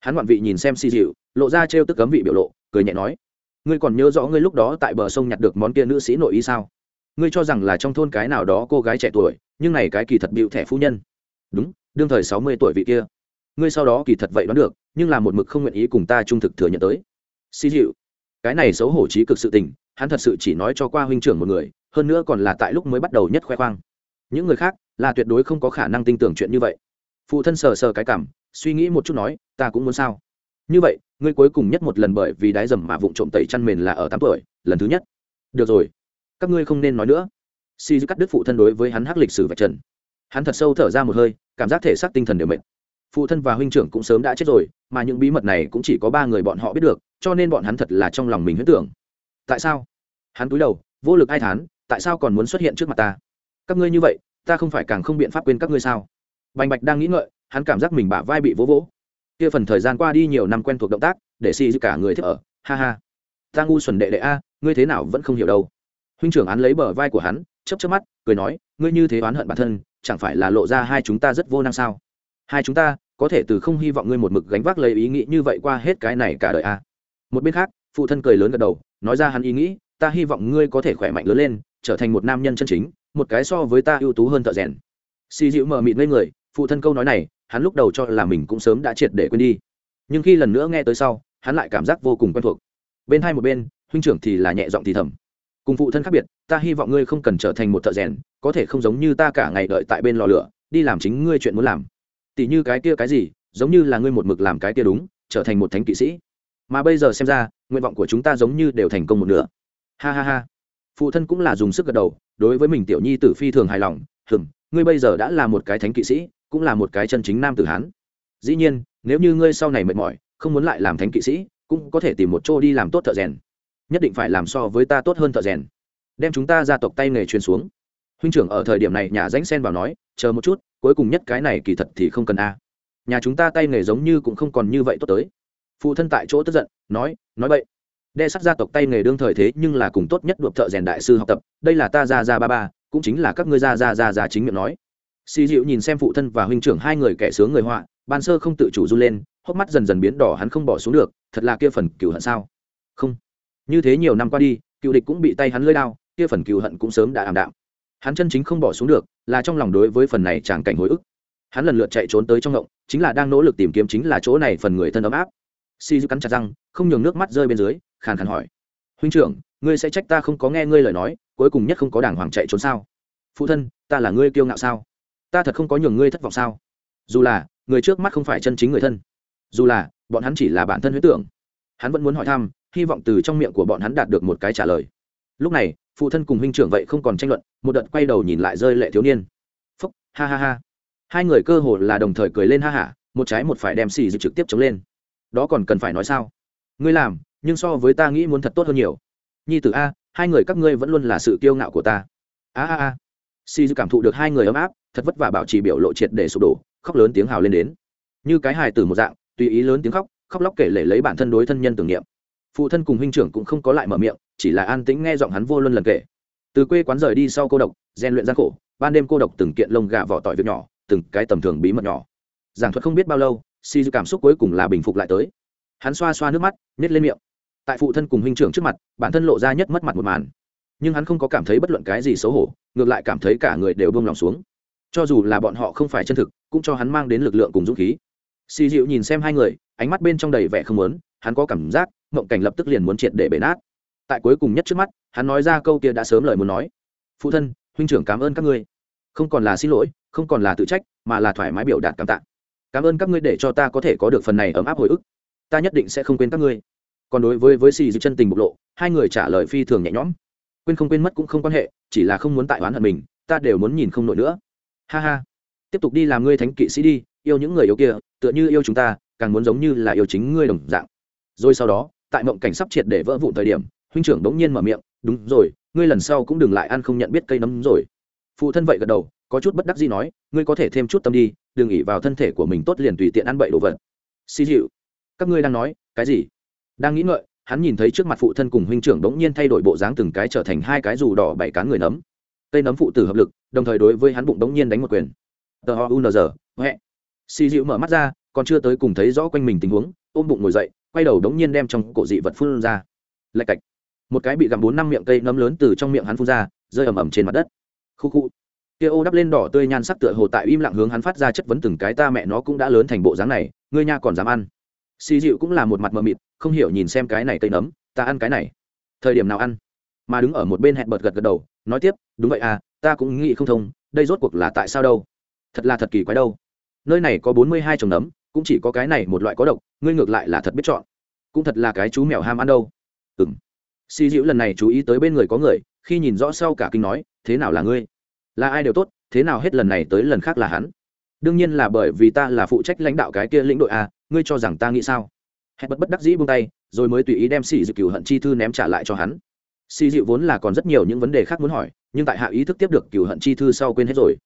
Hắn ngoạn vị nhìn xem si dịu lộ ra trêu tức cấm vị biểu lộ, cười nhẹ nói, ngươi còn nhớ rõ ngươi lúc đó tại bờ sông nhặt được món kia nữ sĩ nội y sao? Ngươi cho rằng là trong thôn cái nào đó cô gái trẻ tuổi, nhưng này cái kỳ thật bịu thẻ phu nhân. Đúng, đương thời sáu mươi tuổi vị kia. Ngươi sau đó kỳ thật vậy đoán được, nhưng là một mực không nguyện ý cùng ta trung thực thừa nhận tới. Si dịu cái này xấu hổ trí cực sự tình, hắn thật sự chỉ nói cho qua huynh trưởng một người, hơn nữa còn là tại lúc mới bắt đầu nhất khoe khoang những người khác, là tuyệt đối không có khả năng tin tưởng chuyện như vậy. Phụ thân sờ sờ cái cảm, suy nghĩ một chút nói, ta cũng muốn sao? Như vậy, ngươi cuối cùng nhất một lần bởi vì đái dầm mà vụng trộm tẩy chăn mền là ở tám tuổi, lần thứ nhất. Được rồi, các ngươi không nên nói nữa. Si cắt đứt phụ thân đối với hắn hắc lịch sử vạch trần. Hắn thật sâu thở ra một hơi, cảm giác thể xác tinh thần đều mệt. Phụ thân và huynh trưởng cũng sớm đã chết rồi, mà những bí mật này cũng chỉ có ba người bọn họ biết được, cho nên bọn hắn thật là trong lòng mình huyết tưởng. Tại sao? Hắn cúi đầu, vô lực ai thán, tại sao còn muốn xuất hiện trước mặt ta? Các ngươi như vậy, ta không phải càng không biện pháp quên các ngươi sao? Bành bạch đang nghĩ ngợi, hắn cảm giác mình bả vai bị vỗ vỗ. Kia phần thời gian qua đi nhiều năm quen thuộc động tác, để xì giữ cả người thích ở. Ha ha. Ta ngu xuẩn đệ đệ a, ngươi thế nào vẫn không hiểu đâu. Huynh trưởng án lấy bờ vai của hắn chấp chấp mắt, cười nói, ngươi như thế oán hận bản thân, chẳng phải là lộ ra hai chúng ta rất vô năng sao? Hai chúng ta, có thể từ không hy vọng ngươi một mực gánh vác lấy ý nghĩ như vậy qua hết cái này cả đời a. Một bên khác, phụ thân cười lớn gật đầu, nói ra hắn ý nghĩ, ta hy vọng ngươi có thể khỏe mạnh lớn lên, trở thành một nam nhân chân chính một cái so với ta ưu tú hơn thợ rèn. Xì dịu mờ mịt ngây người, phụ thân câu nói này, hắn lúc đầu cho là mình cũng sớm đã triệt để quên đi. Nhưng khi lần nữa nghe tới sau, hắn lại cảm giác vô cùng quen thuộc. Bên hai một bên, huynh trưởng thì là nhẹ giọng thì thầm. Cùng phụ thân khác biệt, ta hy vọng ngươi không cần trở thành một thợ rèn, có thể không giống như ta cả ngày đợi tại bên lò lửa, đi làm chính ngươi chuyện muốn làm. Tỉ như cái kia cái gì, giống như là ngươi một mực làm cái kia đúng, trở thành một thánh kỵ sĩ. Mà bây giờ xem ra, nguyện vọng của chúng ta giống như đều thành công một nửa. Ha ha ha phụ thân cũng là dùng sức gật đầu, đối với mình tiểu nhi tử phi thường hài lòng, hừm, ngươi bây giờ đã là một cái thánh kỵ sĩ, cũng là một cái chân chính nam tử hán. Dĩ nhiên, nếu như ngươi sau này mệt mỏi, không muốn lại làm thánh kỵ sĩ, cũng có thể tìm một chỗ đi làm tốt thợ rèn. Nhất định phải làm so với ta tốt hơn thợ rèn. Đem chúng ta gia tộc tay nghề truyền xuống. Huynh trưởng ở thời điểm này nhà ránh sen vào nói, chờ một chút, cuối cùng nhất cái này kỳ thật thì không cần a. Nhà chúng ta tay nghề giống như cũng không còn như vậy tốt tới. Phụ thân tại chỗ tức giận, nói nói vậy đe sắt gia tộc tay nghề đương thời thế nhưng là cùng tốt nhất đuộc thợ rèn đại sư học tập, đây là ta ra ra ba ba, cũng chính là các ngươi ra ra ra ra chính miệng nói. Xì dịu nhìn xem phụ thân và huynh trưởng hai người kẻ sướng người họa, ban sơ không tự chủ run lên, hốc mắt dần dần biến đỏ hắn không bỏ xuống được, thật là kia phần cựu hận sao? Không. Như thế nhiều năm qua đi, cựu địch cũng bị tay hắn lơi đao, kia phần cựu hận cũng sớm đã ảm đạm. Hắn chân chính không bỏ xuống được, là trong lòng đối với phần này tràn cảnh hồi ức. Hắn lần lượt chạy trốn tới trong ngộng chính là đang nỗ lực tìm kiếm chính là chỗ này phần người thân ấm áp. Si dư cắn chặt răng, không nhường nước mắt rơi bên dưới khàn khàn hỏi. Huynh trưởng, ngươi sẽ trách ta không có nghe ngươi lời nói, cuối cùng nhất không có đàng hoàng chạy trốn sao? Phụ thân, ta là ngươi kiêu ngạo sao? Ta thật không có nhường ngươi thất vọng sao? Dù là, người trước mắt không phải chân chính người thân. Dù là, bọn hắn chỉ là bản thân huyết tưởng. Hắn vẫn muốn hỏi thăm, hy vọng từ trong miệng của bọn hắn đạt được một cái trả lời. Lúc này, phụ thân cùng huynh trưởng vậy không còn tranh luận, một đợt quay đầu nhìn lại rơi lệ thiếu niên. Phúc, ha ha ha. Hai người cơ hồ là đồng thời cười lên ha hả một trái một phải đem xì dịch trực tiếp chống lên. Đó còn cần phải nói sao? Ngươi làm nhưng so với ta nghĩ muốn thật tốt hơn nhiều. Nhi tử a, hai người các ngươi vẫn luôn là sự kiêu ngạo của ta. A a a. Si cảm thụ được hai người ấm áp, thật vất vả bảo trì biểu lộ triệt để sụp đổ, khóc lớn tiếng hào lên đến. Như cái hài tử một dạng, tùy ý lớn tiếng khóc khóc lóc kể lể lấy bản thân đối thân nhân tưởng niệm. Phụ thân cùng huynh trưởng cũng không có lại mở miệng, chỉ là an tĩnh nghe giọng hắn vô luân lần kể. Từ quê quán rời đi sau cô độc, rèn luyện gian khổ, ban đêm cô độc từng kiện lông gà vỏ tỏi việc nhỏ, từng cái tầm thường bí mật nhỏ. Giảng thuật không biết bao lâu si dư cảm xúc cuối cùng là bình phục lại tới hắn xoa xoa nước mắt nhét lên miệng. Tại phụ thân cùng huynh trưởng trước mặt, bản thân lộ ra nhất mất mặt một màn. Nhưng hắn không có cảm thấy bất luận cái gì xấu hổ, ngược lại cảm thấy cả người đều bông lòng xuống. Cho dù là bọn họ không phải chân thực, cũng cho hắn mang đến lực lượng cùng dũng khí. Xì dịu nhìn xem hai người, ánh mắt bên trong đầy vẻ không muốn, hắn có cảm giác, mộng cảnh lập tức liền muốn triệt để bể nát. Tại cuối cùng nhất trước mắt, hắn nói ra câu kia đã sớm lời muốn nói. Phụ thân, huynh trưởng cảm ơn các ngươi. Không còn là xin lỗi, không còn là tự trách, mà là thoải mái biểu đạt cảm tạ. Cảm ơn các ngươi để cho ta có thể có được phần này ấm áp hồi ức ta nhất định sẽ không quên các ngươi. Còn đối với với xì dư chân tình bộc lộ, hai người trả lời phi thường nhẹ nhõm. Quên không quên mất cũng không quan hệ, chỉ là không muốn tại oán hận mình, ta đều muốn nhìn không nổi nữa. Ha ha. Tiếp tục đi làm ngươi thánh kỵ sĩ đi, yêu những người yêu kia, tựa như yêu chúng ta, càng muốn giống như là yêu chính ngươi đồng dạng. Rồi sau đó, tại mộng cảnh sắp triệt để vỡ vụn thời điểm, huynh trưởng đống nhiên mở miệng, đúng rồi, ngươi lần sau cũng đừng lại ăn không nhận biết cây nấm rồi. Phụ thân vậy gật đầu, có chút bất đắc gì nói, ngươi có thể thêm chút tâm đi, đừng ỉ vào thân thể của mình tốt liền tùy tiện ăn bậy đồ vật. Xì dịu các ngươi đang nói, cái gì? Đang nghĩ ngợi, hắn nhìn thấy trước mặt phụ thân cùng huynh trưởng đống nhiên thay đổi bộ dáng từng cái trở thành hai cái dù đỏ bảy cán người nấm. Cây nấm phụ tử hợp lực, đồng thời đối với hắn bụng đống nhiên đánh một quyền. Tờ ho unz huệ. Xì dịu mở mắt ra, còn chưa tới cùng thấy rõ quanh mình tình huống, ôm bụng ngồi dậy, quay đầu đống nhiên đem trong cổ dị vật phun ra. Lạch cạch. Một cái bị gặm bốn năm miệng cây nấm lớn từ trong miệng hắn phun ra, rơi ầm ầm trên mặt đất. Khu khu. Kia ô đắp lên đỏ tươi nhan sắc tựa hồ tại im lặng hướng hắn phát ra chất vấn từng cái, ta mẹ nó cũng đã lớn thành bộ dáng này, ngươi nha còn dám ăn xì dịu cũng là một mặt mờ mịt, không hiểu nhìn xem cái này cây nấm, ta ăn cái này. Thời điểm nào ăn? Mà đứng ở một bên hẹn bật gật gật đầu, nói tiếp, đúng vậy à ta cũng nghĩ không thông, đây rốt cuộc là tại sao đâu? Thật là thật kỳ quái đâu. Nơi này có bốn mươi hai trồng nấm, cũng chỉ có cái này một loại có độc, ngươi ngược lại là thật biết chọn. Cũng thật là cái chú mèo ham ăn đâu. Ừng xì dịu lần này chú ý tới bên người có người, khi nhìn rõ sau cả kinh nói, thế nào là ngươi? Là ai đều tốt, thế nào hết lần này tới lần khác là hắn? Đương nhiên là bởi vì ta là phụ trách lãnh đạo cái kia lĩnh đội a ngươi cho rằng ta nghĩ sao? Hẹn bất bất đắc dĩ buông tay, rồi mới tùy ý đem xì dịu cựu hận chi thư ném trả lại cho hắn. Xì dịu vốn là còn rất nhiều những vấn đề khác muốn hỏi, nhưng tại hạ ý thức tiếp được cựu hận chi thư sau quên hết rồi.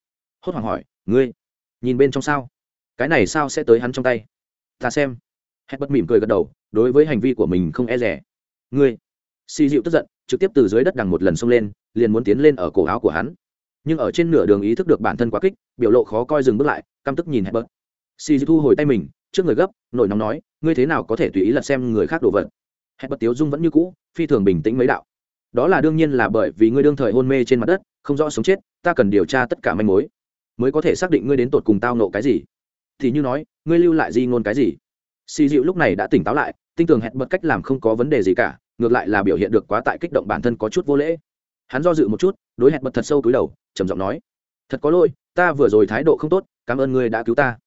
Hốt hoảng hỏi, ngươi nhìn bên trong sao? Cái này sao sẽ tới hắn trong tay? Ta xem. Hẹn bất mỉm cười gật đầu, đối với hành vi của mình không e rẻ ngươi? Xì dịu tức giận, trực tiếp từ dưới đất đằng một lần xông lên, liền muốn tiến lên ở cổ áo của hắn. Nhưng ở trên nửa đường ý thức được bản thân quá kích, biểu lộ khó coi dừng bước lại, căm tức nhìn hẹn bớt xì dịu thu hồi tay mình trước người gấp, nổi nóng nói, ngươi thế nào có thể tùy ý lật xem người khác đồ vật? Hẹn bật tiếu dung vẫn như cũ, phi thường bình tĩnh mấy đạo. Đó là đương nhiên là bởi vì ngươi đương thời hôn mê trên mặt đất, không rõ sống chết, ta cần điều tra tất cả manh mối, mới có thể xác định ngươi đến tột cùng tao nộ cái gì. Thì như nói, ngươi lưu lại di ngôn cái gì? Xì dịu lúc này đã tỉnh táo lại, tinh tường hẹn bật cách làm không có vấn đề gì cả, ngược lại là biểu hiện được quá tại kích động bản thân có chút vô lễ. Hắn do dự một chút, đối hẹn bật thật sâu túi đầu, trầm giọng nói, thật có lỗi, ta vừa rồi thái độ không tốt, cảm ơn ngươi đã cứu ta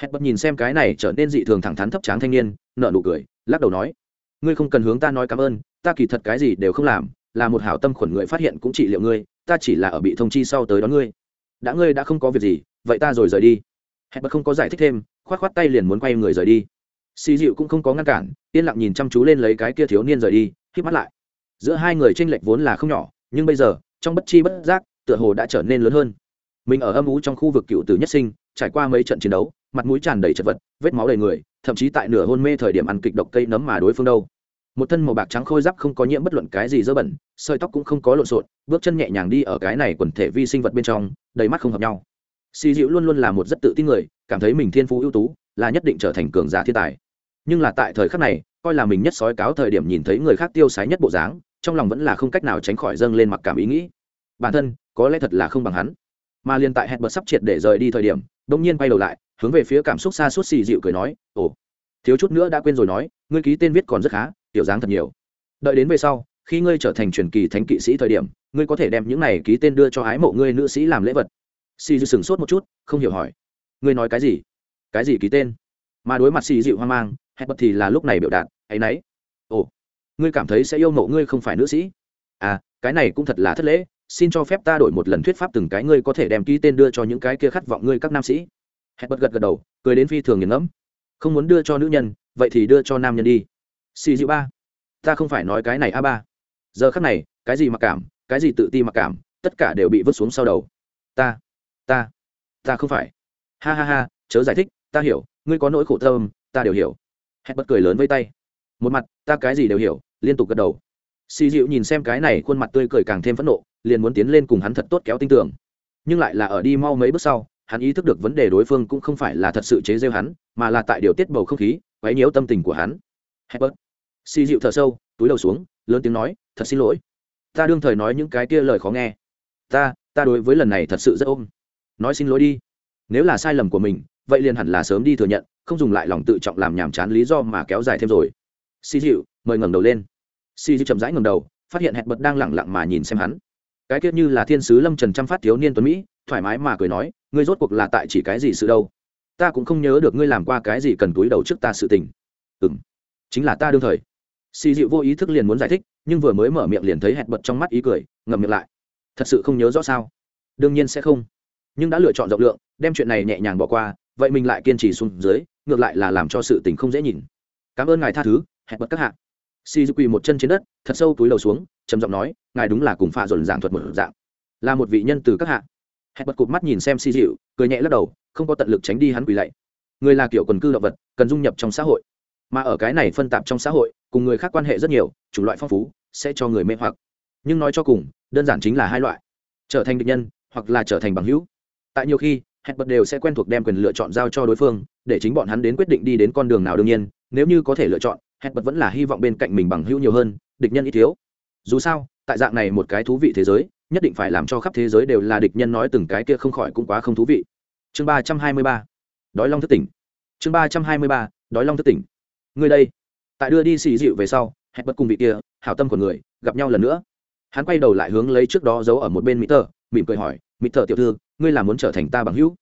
hẹn bật nhìn xem cái này trở nên dị thường thẳng thắn thấp tráng thanh niên nợ nụ cười, lắc đầu nói, ngươi không cần hướng ta nói cảm ơn, ta kỳ thật cái gì đều không làm, là một hảo tâm khuẩn người phát hiện cũng trị liệu ngươi, ta chỉ là ở bị thông chi sau tới đón ngươi. Đã ngươi đã không có việc gì, vậy ta rồi rời đi. Hẹn bật không có giải thích thêm k h o á t k h o á t tay liền muốn quay người rời đi. Xì dịu cũng không có ngăn cản, yên lặng nhìn chăm chú lên lấy cái kia thiếu niên rời đi k mắt lại. Giữa hai người tranh lệch vốn là không nhỏ, nhưng bây giờ, trong bất chi bất giác, tựa hồ đã trở nên lớn hơn. Mình ở âm ú trong khu vực cựu tử nhất sinh, trải qua mấy trận chiến đấu mặt mũi tràn đầy chật vật, vết máu đầy người, thậm chí tại nửa hôn mê thời điểm ăn kịch độc cây nấm mà đối phương đâu. Một thân màu bạc trắng khôi giáp không có nhiễm bất luận cái gì dơ bẩn, sợi tóc cũng không có lộn xộn, bước chân nhẹ nhàng đi ở cái này quần thể vi sinh vật bên trong, đầy mắt không hợp nhau. Xì dịu luôn luôn là một rất tự tin người, cảm thấy mình thiên phú ưu tú, là nhất định trở thành cường giả thiên tài. Nhưng là tại thời khắc này, coi là mình nhất sói cáo thời điểm nhìn thấy người khác tiêu sái nhất bộ dáng, trong lòng vẫn là không cách nào tránh khỏi dâng lên mặc cảm ý nghĩ. Bản thân, có lẽ thật là không bằng hắn. Mà liền tại hẹn bật sắp triệt để rời đi thời điểm đông nhiên quay đầu lại, hướng về phía cảm xúc xa suốt xì dịu cười nói, ồ, thiếu chút nữa đã quên rồi nói, ngươi ký tên viết còn rất khá, tiểu dáng thật nhiều. Đợi đến về sau, khi ngươi trở thành truyền kỳ thánh kỵ sĩ thời điểm, ngươi có thể đem những này ký tên đưa cho ái mộ ngươi nữ sĩ làm lễ vật. Xì dịu sửng sốt một chút, không hiểu hỏi, ngươi nói cái gì? Cái gì ký tên? Mà đối mặt xì dịu hoang mang hẹn bật thì là lúc này biểu đạt ấ y n ấ y ồ, ngươi cảm thấy sẽ yêu mộ ngươi không phải nữ sĩ? À cái này cũng thật là thất lễ xin cho phép ta đổi một lần thuyết pháp từng cái ngươi có thể đem ký tên đưa cho những cái kia khát vọng ngươi các nam sĩ. Hẹn bật gật gật đầu, cười đến phi thường nghiền ngẫm. Không muốn đưa cho nữ nhân, vậy thì đưa cho nam nhân đi. Xì dịu ba. Ta không phải nói cái này a ba. Giờ khắc này, cái gì mặc cảm, cái gì tự ti mặc cảm, tất cả đều bị vứt xuống sau đầu. Ta ta ta không phải. Ha ha ha, chớ giải thích, ta hiểu, ngươi có nỗi khổ tâm, ta đều hiểu. Hẹn bật cười lớn với tay. Một mặt, ta cái gì đều hiểu, liên tục gật đầu. Xì dịu nhìn xem cái này, khuôn mặt tươi cười càng thêm phẫn nộ liền muốn tiến lên cùng hắn thật tốt kéo tinh tưởng nhưng lại là ở đi mau mấy bước sau, hắn ý thức được vấn đề đối phương cũng không phải là thật sự chế rêu hắn, mà là tại điều tiết bầu không khí, quấy nhiễu tâm tình của hắn. Hebert. xì dịu thở sâu, túi đầu xuống, lớn tiếng nói, thật xin lỗi. Ta đương thời nói những cái kia lời khó nghe. Ta ta đối với lần này thật sự rất ôm. Nói xin lỗi đi. Nếu là sai lầm của mình, vậy liền hẳn là sớm đi thừa nhận, không dùng lại lòng tự trọng làm nhàm chán lý do mà kéo dài thêm rồi. Xì dịu, mời ngẩng đầu lên. Xì dịu chậm rãi ngẩng đầu, phát hiện hẹn bật đang lẳng lặng mà nhìn xem hắn cái tiết như là thiên sứ lâm trần chăm phát thiếu niên tuấn mỹ, thoải mái mà cười nói, ngươi rốt cuộc là tại chỉ cái gì sự đâu? Ta cũng không nhớ được ngươi làm qua cái gì cần túi đầu trước ta sự tình. Ừ m chính là ta đương thời. Xì dịu vô ý thức liền muốn giải thích, nhưng vừa mới mở miệng liền thấy hẹn bật trong mắt ý cười, ngậm miệng lại. Thật sự không nhớ rõ sao? Đương nhiên sẽ không. Nhưng đã lựa chọn rộng lượng, đem chuyện này nhẹ nhàng bỏ qua, vậy mình lại kiên trì xuống dưới, ngược lại là làm cho sự tình không dễ nhìn. Cảm ơn ngài tha thứ, hẹn bật các hạ si quỳ một chân trên đất, thật sâu túi lầu xuống, trầm giọng nói, ngài đúng là cùng pha dồn giảng thuật một dạng, là một vị nhân từ các hạ. Hẹn bật cụp mắt nhìn xem si dịu cười nhẹ lắc đầu, không có tận lực tránh đi hắn quỳ lạy. Người là kiểu quần cư động vật, cần dung nhập trong xã hội. Mà ở cái này phân tạp trong xã hội, cùng người khác quan hệ rất nhiều, chủng loại phong phú, sẽ cho người mê hoặc. Nhưng nói cho cùng, đơn giản chính là hai loại. Trở thành địch nhân, hoặc là trở thành bằng hữu. Tại nhiều khi, hẹn bật đều sẽ quen thuộc đem quyền lựa chọn giao cho đối phương, để chính bọn hắn đến quyết định đi đến con đường nào đương nhiên, nếu như có thể lựa chọn hẹn bật vẫn là hy vọng bên cạnh mình bằng hữu nhiều hơn, địch nhân ít thiếu. Dù sao, tại dạng này một cái thú vị thế giới, nhất định phải làm cho khắp thế giới đều là địch nhân nói từng cái kia không khỏi cũng quá không thú vị. Chương ba trăm hai mươi ba. Đói long thất tỉnh. Chương ba trăm hai mươi ba. Đói long thất tỉnh. Người đây. Tại đưa đi xì dịu về sau hẹn bật cùng vị kia, hảo tâm của người, gặp nhau lần nữa. Hắn quay đầu lại hướng lấy trước đó giấu ở một bên mỹ tờ mỉm cười hỏi mỹ tờ tiểu thư, ngươi là muốn trở thành ta bằng hữu?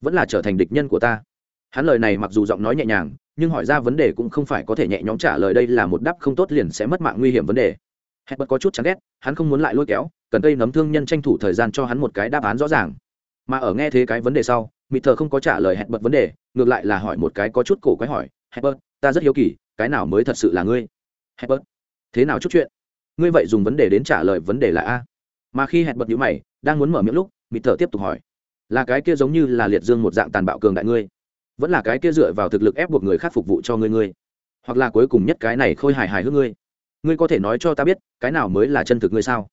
Vẫn là trở thành địch nhân của ta? Hắn lời này mặc dù giọng nói nhẹ nhàng nhưng hỏi ra vấn đề cũng không phải có thể nhẹ nhõm trả lời đây là một đáp không tốt liền sẽ mất mạng nguy hiểm vấn đề. Hẹp bật có chút chán ghét, hắn không muốn lại lôi kéo, cần cây nấm thương nhân tranh thủ thời gian cho hắn một cái đáp án rõ ràng. Mà ở nghe thế cái vấn đề sau mịt thờ không có trả lời hẹn bật vấn đề, ngược lại là hỏi một cái có chút cổ quái hỏi hẹn bật ta rất hiếu kỳ, cái nào mới thật sự là ngươi? Hẹn bật thế nào chút chuyện? Ngươi vậy dùng vấn đề đến trả lời vấn đề là a? Mà khi hẹn bật nhữ mày, đang muốn mở miệng lúc mịt thờ tiếp tục hỏi, là cái kia giống như là liệt dương một dạng tàn bạo cường đại ngươi? Vẫn là cái kia dựa vào thực lực ép buộc người khác phục vụ cho ngươi ngươi. Hoặc là cuối cùng nhất cái này khôi hài hài hước ngươi. Ngươi có thể nói cho ta biết, cái nào mới là chân thực ngươi sao?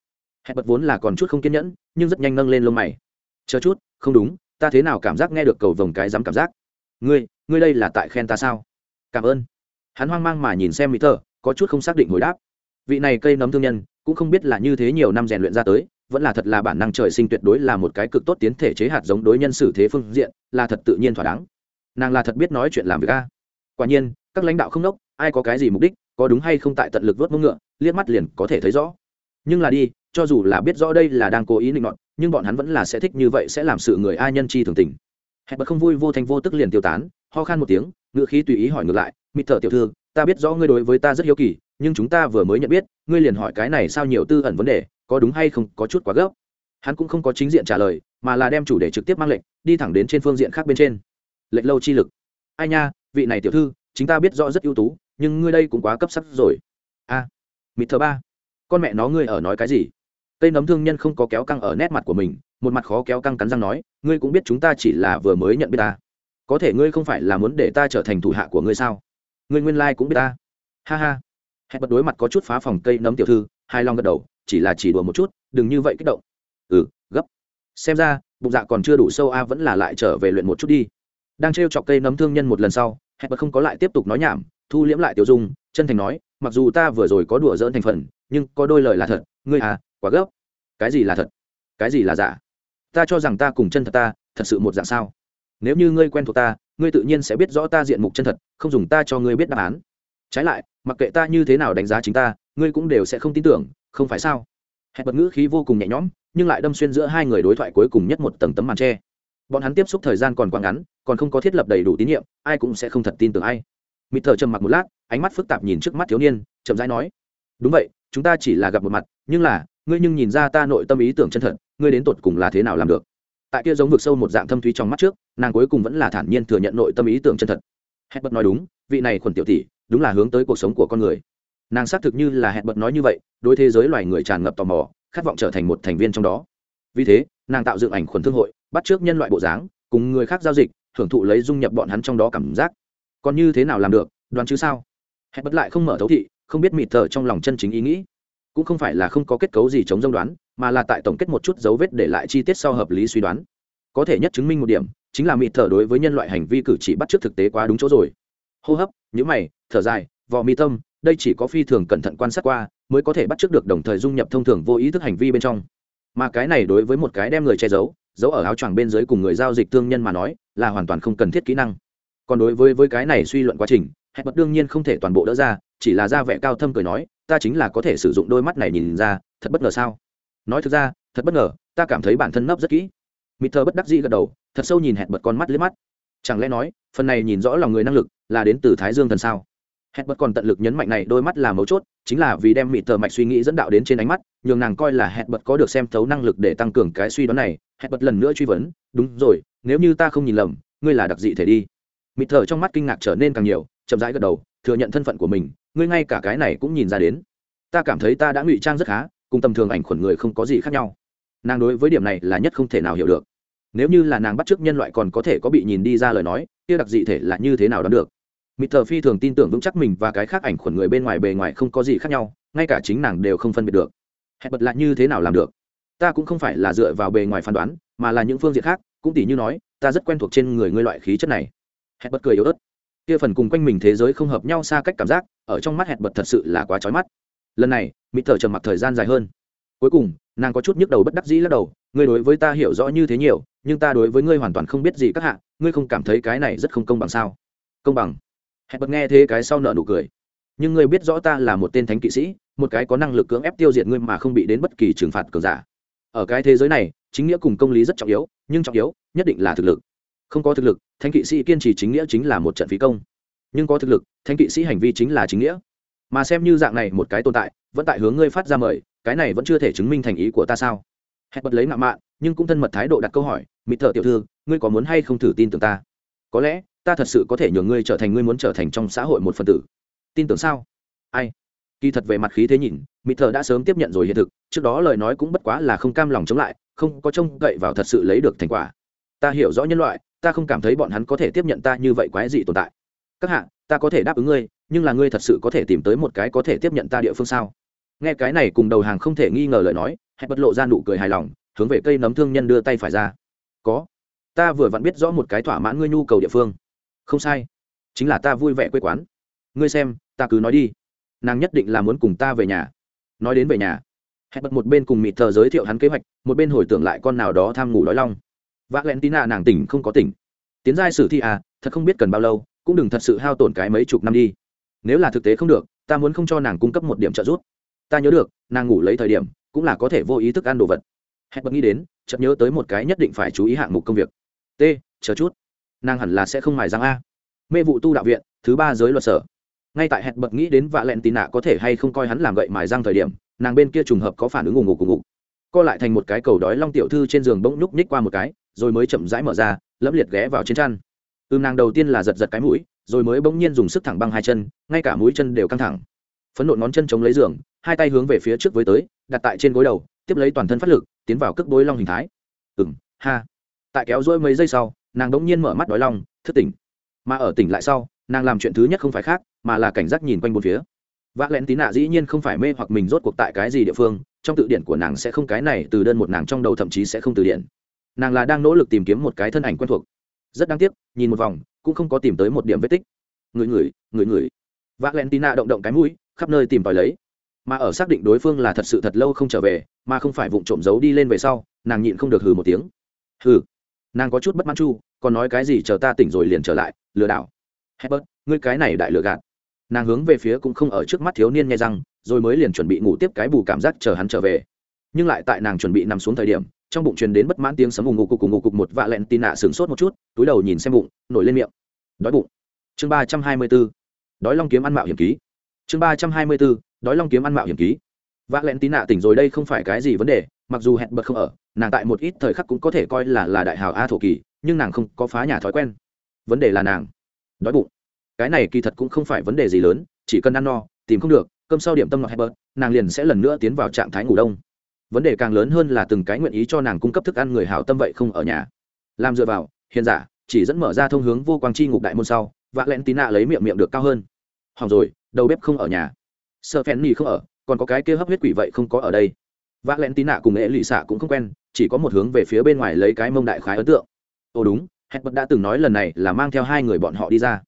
Hẹn bật vốn là còn chút không kiên nhẫn, nhưng rất nhanh nâng lên lông mày. Chờ chút, không đúng, ta thế nào cảm giác nghe được cầu vồng cái dám cảm giác? Ngươi ngươi đây là tại khen ta sao? Cảm ơn. Hắn hoang mang mà nhìn xem mỹ thơ có chút không xác định hồi đáp. Vị này cây nấm thương nhân, cũng không biết là như thế nhiều năm rèn luyện ra tới, vẫn là thật là bản năng trời sinh tuyệt đối là một cái cực tốt tiến thể chế hạt giống đối nhân xử thế phương diện, là thật tự nhiên thỏa đáng nàng là thật biết nói chuyện làm việc a. Quả nhiên, các lãnh đạo không đốc, ai có cái gì mục đích, có đúng hay không tại tận lực vớt mông ngựa, liếc mắt liền có thể thấy rõ. Nhưng là đi, cho dù là biết rõ đây là đang cố ý định luận nhưng bọn hắn vẫn là sẽ thích như vậy sẽ làm sự người ai nhân chi thường tình. Hẹn bật không vui vô thành vô tức liền tiêu tán, ho khan một tiếng, ngựa khí tùy ý hỏi ngược lại, mịt Thở tiểu thư, ta biết rõ ngươi đối với ta rất hiếu kỳ, nhưng chúng ta vừa mới nhận biết, ngươi liền hỏi cái này sao nhiều tư ẩn vấn đề, có đúng hay không, có chút quá gấp. Hắn cũng không có chính diện trả lời, mà là đem chủ đề trực tiếp mang lệnh, đi thẳng đến trên phương diện khác bên trên lệnh lâu chi lực. Ai nha vị này tiểu thư chúng ta biết rõ rất ưu tú nhưng ngươi đây cũng quá cấp sắc rồi. A à, mịt thờ ba. Con mẹ nó ngươi ở nói cái gì? Cây nấm thương nhân không có kéo căng ở nét mặt của mình một mặt khó kéo căng cắn răng nói ngươi cũng biết chúng ta chỉ là vừa mới nhận biết ta. Có thể ngươi không phải là muốn để ta trở thành thủ hạ của ngươi sao? Ngươi nguyên lai、like、cũng biết ta. Ha ha. Hẹn bật đối mặt có chút phá phòng cây nấm tiểu thư hai long gật đầu chỉ là chỉ đùa một chút đừng như vậy kích động. Ừ gấp. Xem ra bụng dạ còn chưa đủ sâu a vẫn là lại trở về luyện một chút đi đang t chọc cây nấm thương nhân một lần sau hẹn bật không có lại tiếp tục nói nhảm, thu liễm lại tiểu dung, chân thành nói, mặc dù ta vừa rồi có đùa dỡn thành phần, nhưng có đôi lời là thật, ngươi à quá gấp. Cái gì là thật? Cái gì là giả? Ta cho rằng ta cùng chân thật ta, thật sự một dạng sao? Nếu như ngươi quen thuộc ta, ngươi tự nhiên sẽ biết rõ ta diện mục chân thật, không dùng ta cho ngươi biết đáp án. Trái lại, mặc kệ ta như thế nào đánh giá chính ta, ngươi cũng đều sẽ không tin tưởng, không phải sao? Hẹn bật ngữ khí vô cùng nhẹ nhõm, nhưng lại đâm xuyên giữa hai người đối thoại cuối cùng nhất một tầng tấm màn tre bọn hắn tiếp xúc thời gian còn quá ngắn, còn không có thiết lập đầy đủ tín nhiệm, ai cũng sẽ không thật tin tưởng ai. Mịt thờ trầm mặc một lát, ánh mắt phức tạp nhìn trước mắt thiếu niên, chậm rãi nói, đúng vậy, chúng ta chỉ là gặp một mặt, nhưng là, ngươi nhưng nhìn ra ta nội tâm ý tưởng chân thật, ngươi đến tột cùng là thế nào làm được? Tại kia giống vực sâu một dạng thâm thúy trong mắt trước, nàng cuối cùng vẫn là thản nhiên thừa nhận nội tâm ý tưởng chân thật. Hẹn bật nói đúng, vị này khuẩn tiểu tỷ, đúng là hướng tới cuộc sống của con người. Nàng xác thực như là hẹn bật nói như vậy, đối thế giới loài người tràn ngập tò mò, khát vọng trở thành một thành viên trong đó. Vì thế, nàng tạo dựng ảnh khuẩn thương hội bắt trước nhân loại bộ dáng, cùng người khác giao dịch, thưởng thụ lấy dung nhập bọn hắn trong đó cảm giác. Còn như thế nào làm được, đoán chứ sao? Hẹn bất lại không mở thấu thị, không biết mịt thở trong lòng chân chính ý nghĩ. Cũng không phải là không có kết cấu gì chống dông đoán, mà là tại tổng kết một chút dấu vết để lại chi tiết sau hợp lý suy đoán. Có thể nhất chứng minh một điểm, chính là mịt thở đối với nhân loại hành vi cử chỉ bắt trước thực tế quá đúng chỗ rồi. Hô hấp nhữ mày, thở dài, vò mi tâm, đây chỉ có phi thường cẩn thận quan sát qua, mới có thể bắt trước được đồng thời dung nhập thông thường vô ý thức hành vi bên trong mà cái này đối với một cái đem người che giấu giấu ở áo choàng bên dưới cùng người giao dịch thương nhân mà nói, là hoàn toàn không cần thiết kỹ năng. Còn đối với với cái này suy luận quá trình, hẹn bật đương nhiên không thể toàn bộ đỡ ra, chỉ là ra vẻ cao thâm cười nói, ta chính là có thể sử dụng đôi mắt này nhìn ra, thật bất ngờ sao? Nói thực ra, thật bất ngờ, ta cảm thấy bản thân nấp rất kỹ. Mịt thơ bất đắc dĩ gật đầu, thật sâu nhìn hẹn bật con mắt liếc mắt. Chẳng lẽ nói, phần này nhìn rõ lòng người năng lực là đến từ thái dương thần sao? Hẹn bật còn tận lực nhấn mạnh này đôi mắt là mấu chốt, chính là vì đem mịt tờ mạch suy nghĩ dẫn đạo đến trên ánh mắt, nhường nàng coi là hẹn bật có được xem thấu năng lực để tăng cường cái suy đoán này. Hẹn bật lần nữa truy vấn, đúng rồi, nếu như ta không nhìn lầm, ngươi là đặc dị thể đi. Mịt tờ trong mắt kinh ngạc trở nên càng nhiều, chậm rãi gật đầu, thừa nhận thân phận của mình, ngươi ngay cả cái này cũng nhìn ra đến. Ta cảm thấy ta đã ngụy trang rất khá, cùng tầm thường ảnh khuẩn người không có gì khác nhau. Nàng đối với điểm này là nhất không thể nào hiểu được. Nếu như là nàng bắt chước nhân loại còn có thể có bị nhìn đi ra lời nói, kia đặc dị thể là như thế nào đoán được? Mịt thờ phi thường tin tưởng vững chắc mình và cái khác ảnh khuẩn người bên ngoài bề ngoài không có gì khác nhau, ngay cả chính nàng đều không phân biệt được. Hẹn bật lại như thế nào làm được? Ta cũng không phải là dựa vào bề ngoài phán đoán, mà là những phương diện khác, cũng tỷ như nói, ta rất quen thuộc trên người ngươi loại khí chất này. Hẹn bật cười yếu ớt. Kia phần cùng quanh mình thế giới không hợp nhau xa cách cảm giác, ở trong mắt hẹn bật thật sự là quá trói mắt. Lần này, mịt thờ trầm mặc thời gian dài hơn. Cuối cùng, nàng có chút nhức đầu bất đắc dĩ lắc đầu, ngươi đối với ta hiểu rõ như thế nhiều, nhưng ta đối với ngươi hoàn toàn không biết gì các hạ, ngươi không cảm thấy cái này rất không công bằng sao? Công bằng hẹn bật nghe thế cái sau nợ nụ cười. Nhưng ngươi biết rõ ta là một tên thánh kỵ sĩ, một cái có năng lực cưỡng ép tiêu diệt ngươi mà không bị đến bất kỳ trừng phạt cường giả. Ở cái thế giới này, chính nghĩa cùng công lý rất trọng yếu, nhưng trọng yếu nhất định là thực lực. Không có thực lực, thánh kỵ sĩ kiên trì chính nghĩa chính là một trận phí công. Nhưng có thực lực, thánh kỵ sĩ hành vi chính là chính nghĩa. Mà xem như dạng này một cái tồn tại, vẫn tại hướng ngươi phát ra mời, cái này vẫn chưa thể chứng minh thành ý của ta sao? Hẹn bật lấy ngạo mạn, nhưng cũng thân mật thái độ đặt câu hỏi, mịt thợ tiểu thư, ngươi có muốn hay không thử tin tưởng ta? Có lẽ ta thật sự có thể nhường ngươi trở thành ngươi muốn trở thành trong xã hội một phần tử. Tin tưởng sao? Ai? Kỳ thật về mặt khí thế nhìn mỹ thợ đã sớm tiếp nhận rồi hiện thực, trước đó lời nói cũng bất quá là không cam lòng chống lại, không có trông cậy vào thật sự lấy được thành quả. Ta hiểu rõ nhân loại, ta không cảm thấy bọn hắn có thể tiếp nhận ta như vậy quái dị tồn tại. Các hạ, ta có thể đáp ứng ngươi, nhưng là ngươi thật sự có thể tìm tới một cái có thể tiếp nhận ta địa phương sao? Nghe cái này cùng đầu hàng không thể nghi ngờ lời nói hãy bật lộ ra nụ cười hài lòng, hướng về cây nấm thương nhân đưa tay phải ra. Có. Ta vừa vặn biết rõ một cái thỏa mãn ngươi nhu cầu địa phương không sai. Chính là ta vui vẻ quê quán. Ngươi xem, ta cứ nói đi. Nàng nhất định là muốn cùng ta về nhà. Nói đến về nhà hẹn bật một bên cùng mịt thờ giới thiệu hắn kế hoạch, một bên hồi tưởng lại con nào đó tham ngủ đói long v ạ l e n t i n a nàng tỉnh không có tỉnh. Tiến giai sử thi à thật không biết cần bao lâu, cũng đừng thật sự hao tổn cái mấy chục năm đi. Nếu là thực tế không được, ta muốn không cho nàng cung cấp một điểm trợ giúp. Ta nhớ được, nàng ngủ lấy thời điểm, cũng là có thể vô ý thức ăn đồ vật. Hẹn bật nghĩ đến, chợt nhớ tới một cái nhất định phải chú ý hạng mục công việc. T, chờ chút nàng hẳn là sẽ không mài răng a. Mê vụ tu đạo viện, thứ ba giới luật sở. Ngay tại hẹn bật nghĩ đến vạ lẹn tì nạ có thể hay không coi hắn làm gậy mài răng thời điểm, nàng bên kia trùng hợp có phản ứng ủng ngục ủng ngục co lại thành một cái cầu đói long tiểu thư trên giường bỗng nhúc nhích qua một cái, rồi mới chậm rãi mở ra, lẫm liệt ghé vào trên chăn. Ư nàng đầu tiên là giật giật cái mũi, rồi mới bỗng nhiên dùng sức thẳng băng hai chân, ngay cả mũi chân đều căng thẳng. Phấn nộn ngón chân chống lấy giường, hai tay hướng về phía trước với tới, đặt tại trên gối đầu, tiếp lấy toàn thân phát lực, tiến vào cước bối long hình thái. Ừng ha. Tại kéo rỗi mấy giây sau nàng đ ỗ n g nhiên mở mắt đói long, thức tỉnh. Mà ở tỉnh lại sau, nàng làm chuyện thứ nhất không phải khác, mà là cảnh giác nhìn quanh bốn phía. Vác lén tín nạ dĩ nhiên không phải mê hoặc mình rốt cuộc tại cái gì địa phương, trong tự điển của nàng sẽ không cái này, từ đơn một nàng trong đầu thậm chí sẽ không từ điển nàng là đang nỗ lực tìm kiếm một cái thân ảnh quen thuộc. Rất đáng tiếc, nhìn một vòng, cũng không có tìm tới một điểm vết tích. Người người người người. Vác lén tín nạ động động cái mũi, khắp nơi tìm tòi lấy. Mà ở xác định đối phương là thật sự thật lâu không trở về, mà không phải vụng trộm giấu đi lên về sau, nàng nhịn không được hừ một tiếng. Hừ nàng có chút bất mãn chu, còn nói cái gì chờ ta tỉnh rồi liền trở lại, lừa đảo. Hebert ngươi cái này đại lừa gạt. Nàng hướng về phía cũng không ở trước mắt thiếu niên nghe răng rồi mới liền chuẩn bị ngủ tiếp cái bù cảm giác chờ hắn trở về. Nhưng lại tại nàng chuẩn bị nằm xuống thời điểm, trong bụng truyền đến bất mãn tiếng sấm ùng ngủ cục cùng ngục cục một vạ lẹn tì nạ sửng sốt một chút, túi đầu nhìn xem bụng, nổi lên miệng. Đói bụng. Chương ba trăm hai mươi b ố đói long kiếm ăn mạo hiểm ký. Chương ba trăm hai mươi b ố đói long kiếm ăn mạo hiểm ký. Vạ lẹn l nạ tỉnh rồi đây không phải cái gì vấn đề mặc dù hẹn bật không ở, nàng tại một ít thời khắc cũng có thể coi là là đại hào a thổ kỳ, nhưng nàng không có phá nhà thói quen. Vấn đề là nàng. Đói bụng. Cái này kỳ thật cũng không phải vấn đề gì lớn, chỉ cần ăn no, tìm không được, cơm sau điểm tâm ngọt hẹn bật nàng liền sẽ lần nữa tiến vào trạng thái ngủ đông. Vấn đề càng lớn hơn là từng cái nguyện ý cho nàng cung cấp thức ăn người hảo tâm vậy không ở nhà. Làm dựa vào, hiền giả, chỉ dẫn mở ra thông hướng vô quang chi ngục đại môn sau v ạ l n tí nạ lấy miệng miệng được cao hơn. Hỏng rồi, đầu bếp không ở nhà. Sợ phèn nhì không ở, còn có cái kia hấp huyết quỷ vậy không có ở đây vạ lẹn l n tí nạ cùng nghệ lụy xạ cũng không quen, chỉ có một hướng về phía bên ngoài lấy cái mông đại khái ấn tượng. Ồ đúng hẹn bật đã từng nói lần này là mang theo hai người bọn họ đi ra.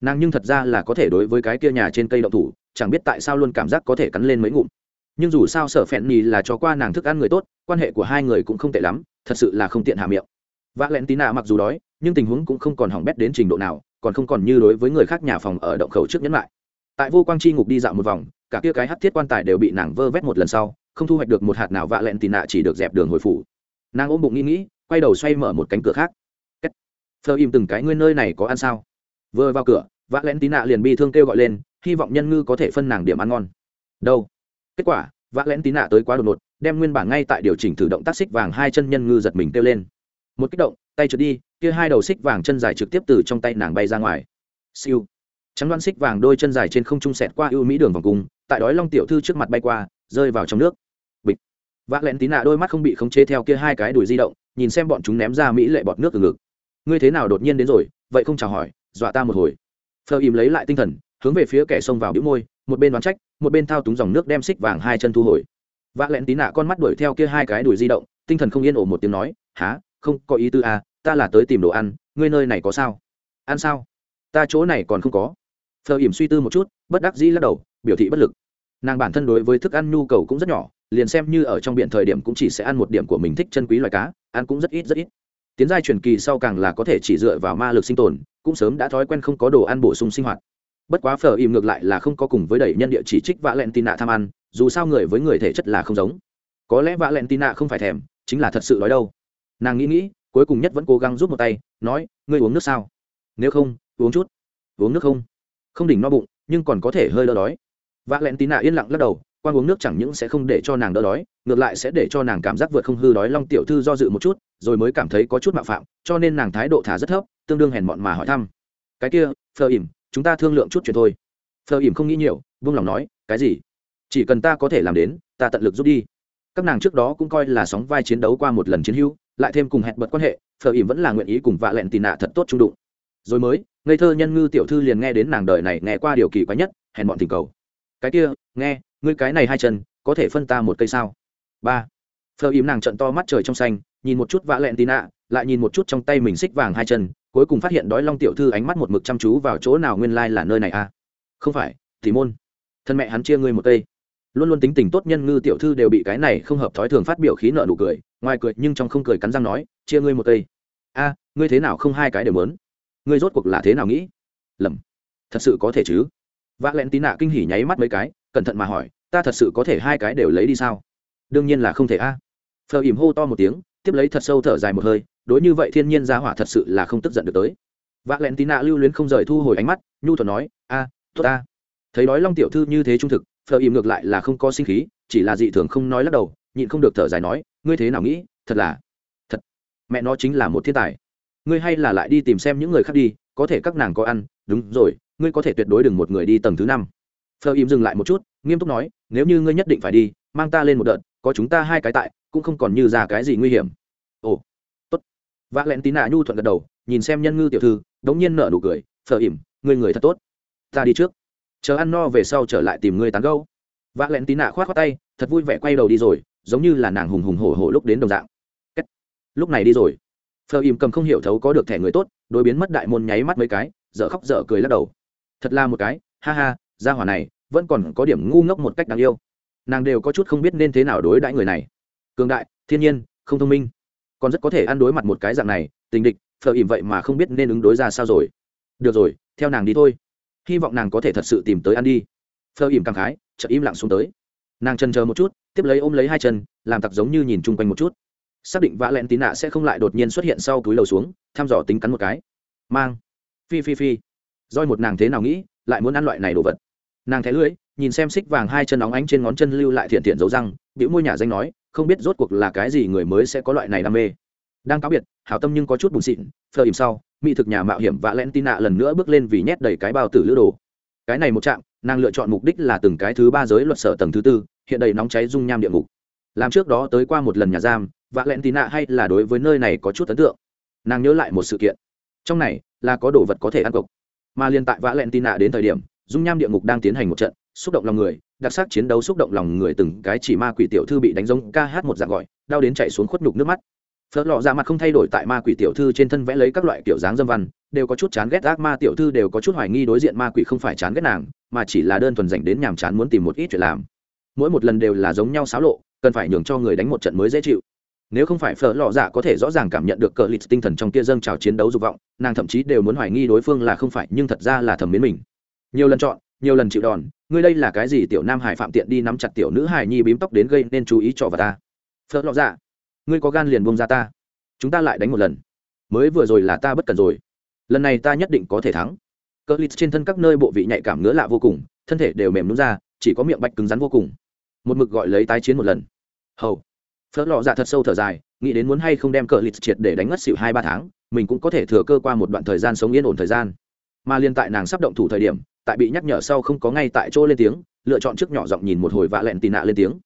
Nàng nhưng thật ra là có thể đối với cái kia nhà trên cây đậu thủ, chẳng biết tại sao luôn cảm giác có thể cắn lên mấy ngụm. Nhưng dù sao sở phẹn nhì là cho qua nàng thức ăn người tốt, quan hệ của hai người cũng không tệ lắm, thật sự là không tiện hạ miệng. Vác ạ l n tí nạ mặc dù đói, nhưng tình huống cũng không còn hỏng bét đến trình độ nào, còn không còn như đối với người khác nhà phòng ở động khẩu trước nhẫn lại. Tại vô quang chi ngục đi dạo một vòng, cả kia cái hắt thiết quan tài đều bị nàng vơ vét một lần sau không thu hoạch được một hạt nào vạ lẹn tì nạ chỉ được dẹp đường hồi phủ. Nàng ôm bụng nghĩ nghĩ, quay đầu xoay mở một cánh cửa khác. Phơ im từng cái, ngươi nơi này có ăn sao? Vừa vào cửa, vạ lẹn tì nạ liền bi thương kêu gọi lên, hy vọng nhân ngư có thể phân nàng điểm ăn ngon. Đâu? Kết quả, vạ lẹn tì nạ tới quá đột ngột, đem nguyên bản ngay tại điều chỉnh thử động tác xích vàng hai chân nhân ngư giật mình kêu lên. Một kích động, tay trượt đi, kia hai đầu xích vàng chân dài trực tiếp từ trong tay nàng bay ra ngoài. Siêu. Trắng đoan xích vàng đôi chân dài trên không trung sẹt qua ưu mỹ đường vòng cung, tại đói long tiểu thư trước mặt bay qua rơi vào trong nước. Bịch. V ạ l ẹ n tí nạ đôi mắt không bị khống chế theo kia hai cái đùi di động nhìn xem bọn chúng ném ra mỹ lệ bọt nước từ ngực. Ngươi thế nào đột nhiên đến rồi? Vậy không chào hỏi dọa ta một hồi. Phờ im lấy lại tinh thần hướng về phía kẻ xông vào đĩu môi một bên đoán trách một bên thao túng dòng nước đem xích vàng hai chân thu hồi. V ạ l ẹ n tí nạ con mắt đuổi theo kia hai cái đùi di động tinh thần không yên ổn một tiếng nói há không có ý tư à, ta là tới tìm đồ ăn ngươi nơi này có sao? Ăn sao? Ta chỗ này còn không có. Phờ ỉm suy tư một chút bất đắc dĩ lắc đầu biểu thị bất lực nàng bản thân đối với thức ăn nhu cầu cũng rất nhỏ, liền xem như ở trong biển thời điểm cũng chỉ sẽ ăn một điểm của mình thích chân quý loài cá, ăn cũng rất ít rất ít. Tiến giai truyền kỳ sau càng là có thể chỉ dựa vào ma lực sinh tồn, cũng sớm đã thói quen không có đồ ăn bổ sung sinh hoạt. Bất quá phở im ngược lại là không có cùng với đẩy nhân địa chỉ trích vạ lẹn tin nạ tham ăn, dù sao người với người thể chất là không giống. Có lẽ vạ lẹn tin nạ không phải thèm, chính là thật sự đói đâu. Nàng nghĩ nghĩ, cuối cùng nhất vẫn cố gắng giúp một tay, nói, ngươi uống nước sao? Nếu không, uống chút. Uống nước không? Không đỉnh no bụng, nhưng còn có thể hơi đỡ đói vạ lẹn tín nạ yên lặng lắc đầu quan uống nước chẳng những sẽ không để cho nàng đỡ đói, ngược lại sẽ để cho nàng cảm giác vượt không hư đói long tiểu thư do dự một chút, rồi mới cảm thấy có chút mạo phạm, cho nên nàng thái độ thả rất thấp, tương đương hèn mọn mà hỏi thăm. Cái kia, phờ ỉm, chúng ta thương lượng chút chuyện thôi. Phờ ỉm không nghĩ nhiều vương lòng nói, cái gì? Chỉ cần ta có thể làm đến, ta tận lực giúp đi. Các nàng trước đó cũng coi là sóng vai chiến đấu qua một lần chiến hữu, lại thêm cùng hẹn bật quan hệ, phờ ỉm vẫn là nguyện ý cùng vạ lẹn tì nạ thật tốt trung đụng. Rồi mới, ngây thơ nhân ngư tiểu thư liền nghe đến nàng đời này nghe qua điều kỳ quái nhất, hèn bọn tình cầu cái kia, nghe, ngươi cái này hai chân, có thể phân ta một cây sao? Ba. Phờ im nàng trận to mắt trời trong xanh, nhìn một chút vạ lẹn tì nạ, lại nhìn một chút trong tay mình xích vàng hai chân, cuối cùng phát hiện đói long tiểu thư ánh mắt một mực chăm chú vào chỗ nào nguyên lai là nơi này à? Không phải, thì môn. Thân mẹ hắn chia ngươi một cây. Luôn luôn tính tình tốt nhân ngư tiểu thư đều bị cái này không hợp thói thường phát biểu khí nợ nụ cười, ngoài cười nhưng trong không cười cắn răng nói, chia ngươi một cây. A, ngươi thế nào không hai cái đều mớn ngươi rốt cuộc là thế nào nghĩ? Lầm. Thật sự có thể chứ? Vạ lẹn l tí nạ kinh hỉ nháy mắt mấy cái, cẩn thận mà hỏi, ta thật sự có thể hai cái đều lấy đi sao? Đương nhiên là không thể a. À. phờ ìm hô to một tiếng, tiếp lấy thật sâu thở dài một hơi, đối như vậy thiên nhiên gia hỏa thật sự là không tức giận được tới. Vạ lẹn l tí nạ lưu luyến không rời thu hồi ánh mắt, nhu thuật nói, a, tốt a thấy đói long tiểu thư như thế trung thực, phờ ìm ngược lại là không có sinh khí, chỉ là dị thường không nói lắc đầu, nhịn không được thở dài nói, ngươi thế nào nghĩ, thật là, thật, mẹ nó chính là một thiên tài. Ngươi hay là lại đi tìm xem những người khác đi, có thể các nàng có ăn, đúng rồi ngươi có thể tuyệt đối đừng một người đi tầng thứ năm. Phờ im dừng lại một chút nghiêm túc nói nếu như ngươi nhất định phải đi mang ta lên một đợt có chúng ta hai cái tại cũng không còn như ra cái gì nguy hiểm. Ồ tốt. Vạ lẹn tí nạ nhu thuận gật đầu nhìn xem nhân ngư tiểu thư đống nhiên nở nụ cười phờ im, ngươi người thật tốt. Ta đi trước. Chờ ăn no về sau trở lại tìm ngươi tán gâu Vạ lẹn tí nạ khoát khoát tay thật vui vẻ quay đầu đi rồi giống như là nàng hùng hùng hổ hổ lúc đến đồng dạng. Kết. lúc này đi rồi. Phờ im cầm không hiểu thấu có được thẻ người tốt đối biến mất đại môn nháy mắt mấy cái dở khóc dở cười lắc đầu thật là một cái, ha ha, gia hỏa này, vẫn còn có điểm ngu ngốc một cách đáng yêu. Nàng đều có chút không biết nên thế nào đối đãi người này. Cường đại, thiên nhiên, không thông minh. Còn rất có thể ăn đối mặt một cái dạng này, tình địch, phờ ỉm vậy mà không biết nên ứng đối ra sao rồi. Được rồi, theo nàng đi thôi. Hy vọng nàng có thể thật sự tìm tới ăn đi. Phờ ìm cảm khái, chợt im lặng xuống tới. Nàng chân chờ một chút, tiếp lấy ôm lấy hai chân, làm tặc giống như nhìn chung quanh một chút. Xác định vã lẹn tí nạ sẽ không lại đột nhiên xuất hiện sau túi lầu xuống, thăm dò tính cắn một cái. Mang. Phi phi phi roi một nàng thế nào nghĩ, lại muốn ăn loại này đồ vật. Nàng thé lưỡi, nhìn xem xích vàng hai chân óng ánh trên ngón chân lưu lại thiện thiện dấu răng biểu môi nhà danh nói, không biết rốt cuộc là cái gì người mới sẽ có loại này đam mê. Đang cáo biệt, hảo tâm nhưng có chút bùn xịn, phờ im sau, mỹ thực nhà mạo hiểm vạ len tin nạ lần nữa bước lên vì nhét đầy cái bao tử lữ đồ. Cái này một chạm nàng lựa chọn mục đích là từng cái thứ ba giới luật sở tầng thứ tư, hiện đầy nóng cháy dung nham địa ngục. Làm trước đó tới qua một lần nhà giam vạ len tin nạ hay là đối với nơi này có chút ấn tượng. Nàng nhớ lại một sự kiện. Trong này, là có đồ vật có thể ăn cộc mà liên tại vã lẹn tin nạ đến thời điểm, dung nham địa ngục đang tiến hành một trận, xúc động lòng người, đặc sắc chiến đấu xúc động lòng người từng cái chỉ ma quỷ tiểu thư bị đánh giống ca hát một dạng gọi, đau đến chạy xuống khuất nhục nước mắt. Phớt lọ ra mặt không thay đổi tại ma quỷ tiểu thư trên thân vẽ lấy các loại kiểu dáng dâm văn, đều có chút chán ghét ác ma tiểu thư đều có chút hoài nghi đối diện ma quỷ không phải chán ghét nàng, mà chỉ là đơn thuần dành đến nhàm chán muốn tìm một ít chuyện làm. Mỗi một lần đều là giống nhau xáo lộ, cần phải nhường cho người đánh một trận mới dễ chịu nếu không phải phở lọ dạ có thể rõ ràng cảm nhận được cờ lịt tinh thần trong kia dâng trào chiến đấu dục vọng, nàng thậm chí đều muốn hoài nghi đối phương là không phải, nhưng thật ra là thẩm mến mình. Nhiều lần chọn, nhiều lần chịu đòn, ngươi đây là cái gì tiểu nam hải phạm tiện đi nắm chặt tiểu nữ hải nhi bím tóc đến gây nên chú ý cho vào ta. Phở lọ dạ ngươi có gan liền bông ra ta. Chúng ta lại đánh một lần. Mới vừa rồi là ta bất cần rồi. Lần này ta nhất định có thể thắng. Cờ lịt trên thân các nơi bộ vị nhạy cảm ngứa lạ vô cùng, thân thể đều mềm đúng ra, chỉ có miệng bạch cứng rắn vô cùng. Một mực gọi lấy tái chiến một lần. Hầu phớt lọ dạ thật sâu thở dài, nghĩ đến muốn hay không đem cờ lịch triệt để đánh ngất xỉu hai ba tháng, mình cũng có thể thừa cơ qua một đoạn thời gian sống yên ổn thời gian. Mà liên tại nàng sắp động thủ thời điểm, tại bị nhắc nhở sau không có ngay tại chỗ lên tiếng, lựa chọn trước nhỏ giọng nhìn một hồi vạ lẹn tì nạ lên tiếng.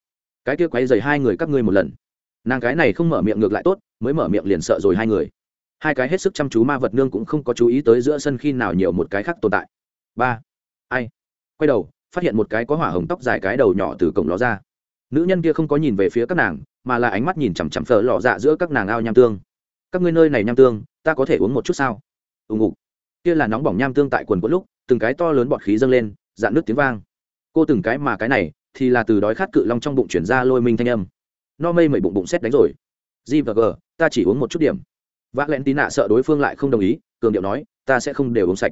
Cái kia quay dày hai người các ngươi một lần. Nàng cái này không mở miệng ngược lại tốt, mới mở miệng liền sợ rồi hai người. Hai cái hết sức chăm chú ma vật nương cũng không có chú ý tới giữa sân khi nào nhiều một cái khác tồn tại. Ba. Ai? Quay đầu, phát hiện một cái có hỏa hồng tóc dài cái đầu nhỏ từ cổng ló ra. Nữ nhân kia không có nhìn về phía các nàng mà là ánh mắt nhìn chằm chằm phở lọ dạ giữa các nàng ao nham tương. Các ngươi nơi này nham tương, ta có thể uống một chút sao? Ùng ục kia là nóng bỏng nham tương tại quần quất lúc, từng cái to lớn bọt khí dâng lên, dạn nước tiếng vang. Cô từng cái mà cái này, thì là từ đói khát cự long trong bụng chuyển ra lôi minh thanh âm. No mây mẩy bụng bụng xét đánh rồi. G và g, ta chỉ uống một chút điểm. V ạ l n tí nạ sợ đối phương lại không đồng ý, cường điệu nói, ta sẽ không đều uống sạch.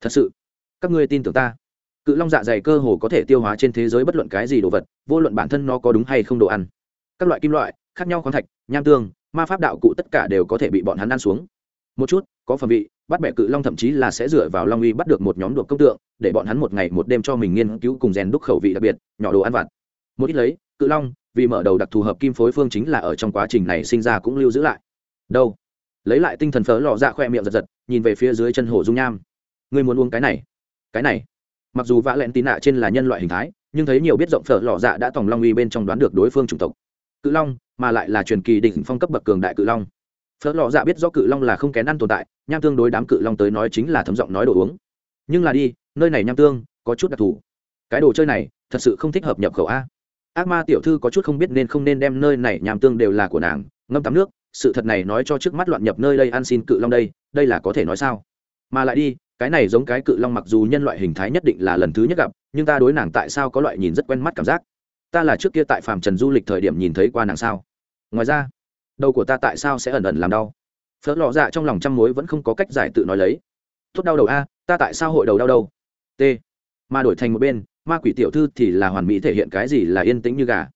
Thật sự, các ngươi tin tưởng ta. Cự long dạ dày cơ hồ có thể tiêu hóa trên thế giới bất luận cái gì đồ vật, vô luận bản thân nó có đúng hay không đồ ăn các loại kim loại, khác nhau khoáng thạch, nham tương, ma pháp đạo cụ tất cả đều có thể bị bọn hắn ăn xuống. Một chút, có phẩm vị, bắt bẻ cự long thậm chí là sẽ dựa vào long uy bắt được một nhóm đột công tượng, để bọn hắn một ngày một đêm cho mình nghiên cứu cùng rèn đúc khẩu vị đặc biệt, nhỏ đồ ăn vặt. Một ít lấy, cự long, vì mở đầu đặc thù hợp kim phối phương chính là ở trong quá trình này sinh ra cũng lưu giữ lại. Đâu? Lấy lại tinh thần phớ lò dạ khoe miệng giật giật, nhìn về phía dưới chân hồ dung nham. Ngươi muốn uống cái này? Cái này? Mặc dù vã lẹn tín nạ trên là nhân loại hình thái, nhưng thấy nhiều biết rộng phở lò dạ đã tòng long uy bên trong đoán được đối phương chủng tộc cự long, mà lại là truyền kỳ đỉnh phong cấp bậc cường đại cự long. Phớt lò dạ biết rõ cự long là không kén ăn tồn tại, nham tương đối đám cự long tới nói chính là thấm giọng nói đồ uống. Nhưng là đi, nơi này nham tương có chút đặc thù. Cái đồ chơi này, thật sự không thích hợp nhập khẩu a. Ác ma tiểu thư có chút không biết nên không nên đem nơi này nham tương đều là của nàng, ngâm tắm nước, sự thật này nói cho trước mắt loạn nhập nơi đây ăn xin cự long đây đây là có thể nói sao? Mà lại đi, cái này giống cái cự long mặc dù nhân loại hình thái nhất định là lần thứ nhất gặp, nhưng ta đối nàng tại sao có loại nhìn rất quen mắt cảm giác? Ta là trước kia tại phạm trần du lịch thời điểm nhìn thấy qua nàng sao? Ngoài ra, đầu của ta tại sao sẽ ẩn ẩn làm đau? Phớt lọ dạ trong lòng trăm mối vẫn không có cách giải tự nói lấy. Tốt đau đầu a, ta tại sao hội đầu đau đâu? T. Mà đổi thành một bên, ma quỷ tiểu thư thì là hoàn mỹ thể hiện cái gì là yên tĩnh như gà.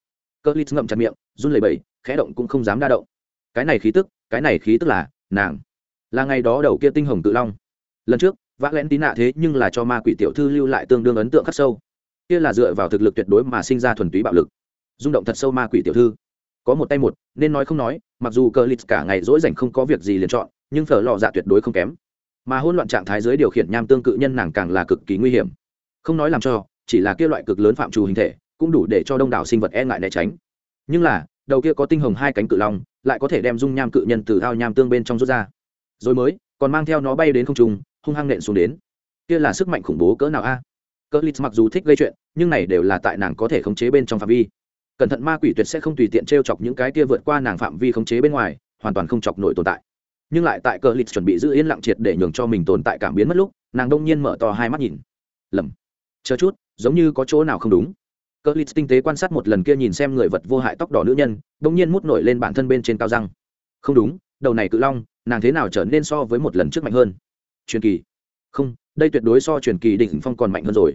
Cơ lít ngậm chặt miệng, run lẩy bẩy, khẽ động cũng không dám đa động. Cái này khí tức, cái này khí tức là nàng. Là ngày đó đầu kia tinh hồng tự long. Lần trước, vã lén tí nạ thế nhưng là cho ma quỷ tiểu thư lưu lại tương đương ấn tượng khắc sâu kia là dựa vào thực lực tuyệt đối mà sinh ra thuần túy bạo lực. Rung động thật sâu ma quỷ tiểu thư. Có một tay một, nên nói không nói, mặc dù cờ lít cả ngày dỗi dành không có việc gì liền chọn, nhưng phở lò dạ tuyệt đối không kém. Mà hỗn loạn trạng thái dưới điều khiển nham tương cự nhân nàng càng là cực kỳ nguy hiểm. Không nói làm cho, chỉ là kia loại cực lớn phạm trù hình thể, cũng đủ để cho đông đảo sinh vật e ngại né tránh. Nhưng là, đầu kia có tinh hồng hai cánh cự long, lại có thể đem dung nham cự nhân từ thao nham tương bên trong rút ra. Rồi mới, còn mang theo nó bay đến không trung, hung hăng nện xuống đến. Kia là sức mạnh khủng bố cỡ nào a? Cỡ lít mặc dù thích gây chuyện, nhưng này đều là tại nàng có thể khống chế bên trong phạm vi. Cẩn thận ma quỷ tuyệt sẽ không tùy tiện t r e o chọc những cái kia vượt qua nàng phạm vi khống chế bên ngoài, hoàn toàn không chọc nổi tồn tại. Nhưng lại tại cỡ lít chuẩn bị giữ yên lặng triệt để nhường cho mình tồn tại cảm biến mất lúc, nàng đông nhiên mở to hai mắt nhìn. Lầm. Chờ chút, giống như có chỗ nào không đúng. Cỡ lít tinh tế quan sát một lần kia nhìn xem người vật vô hại tóc đỏ nữ nhân, đông nhiên mút nổi lên bản thân bên trên cao răng. Không đúng, đầu này cự long, nàng thế nào trở nên so với một lần trước mạnh hơn? Truyền kỳ. Không đây tuyệt đối so truyền kỳ đỉnh phong còn mạnh hơn rồi.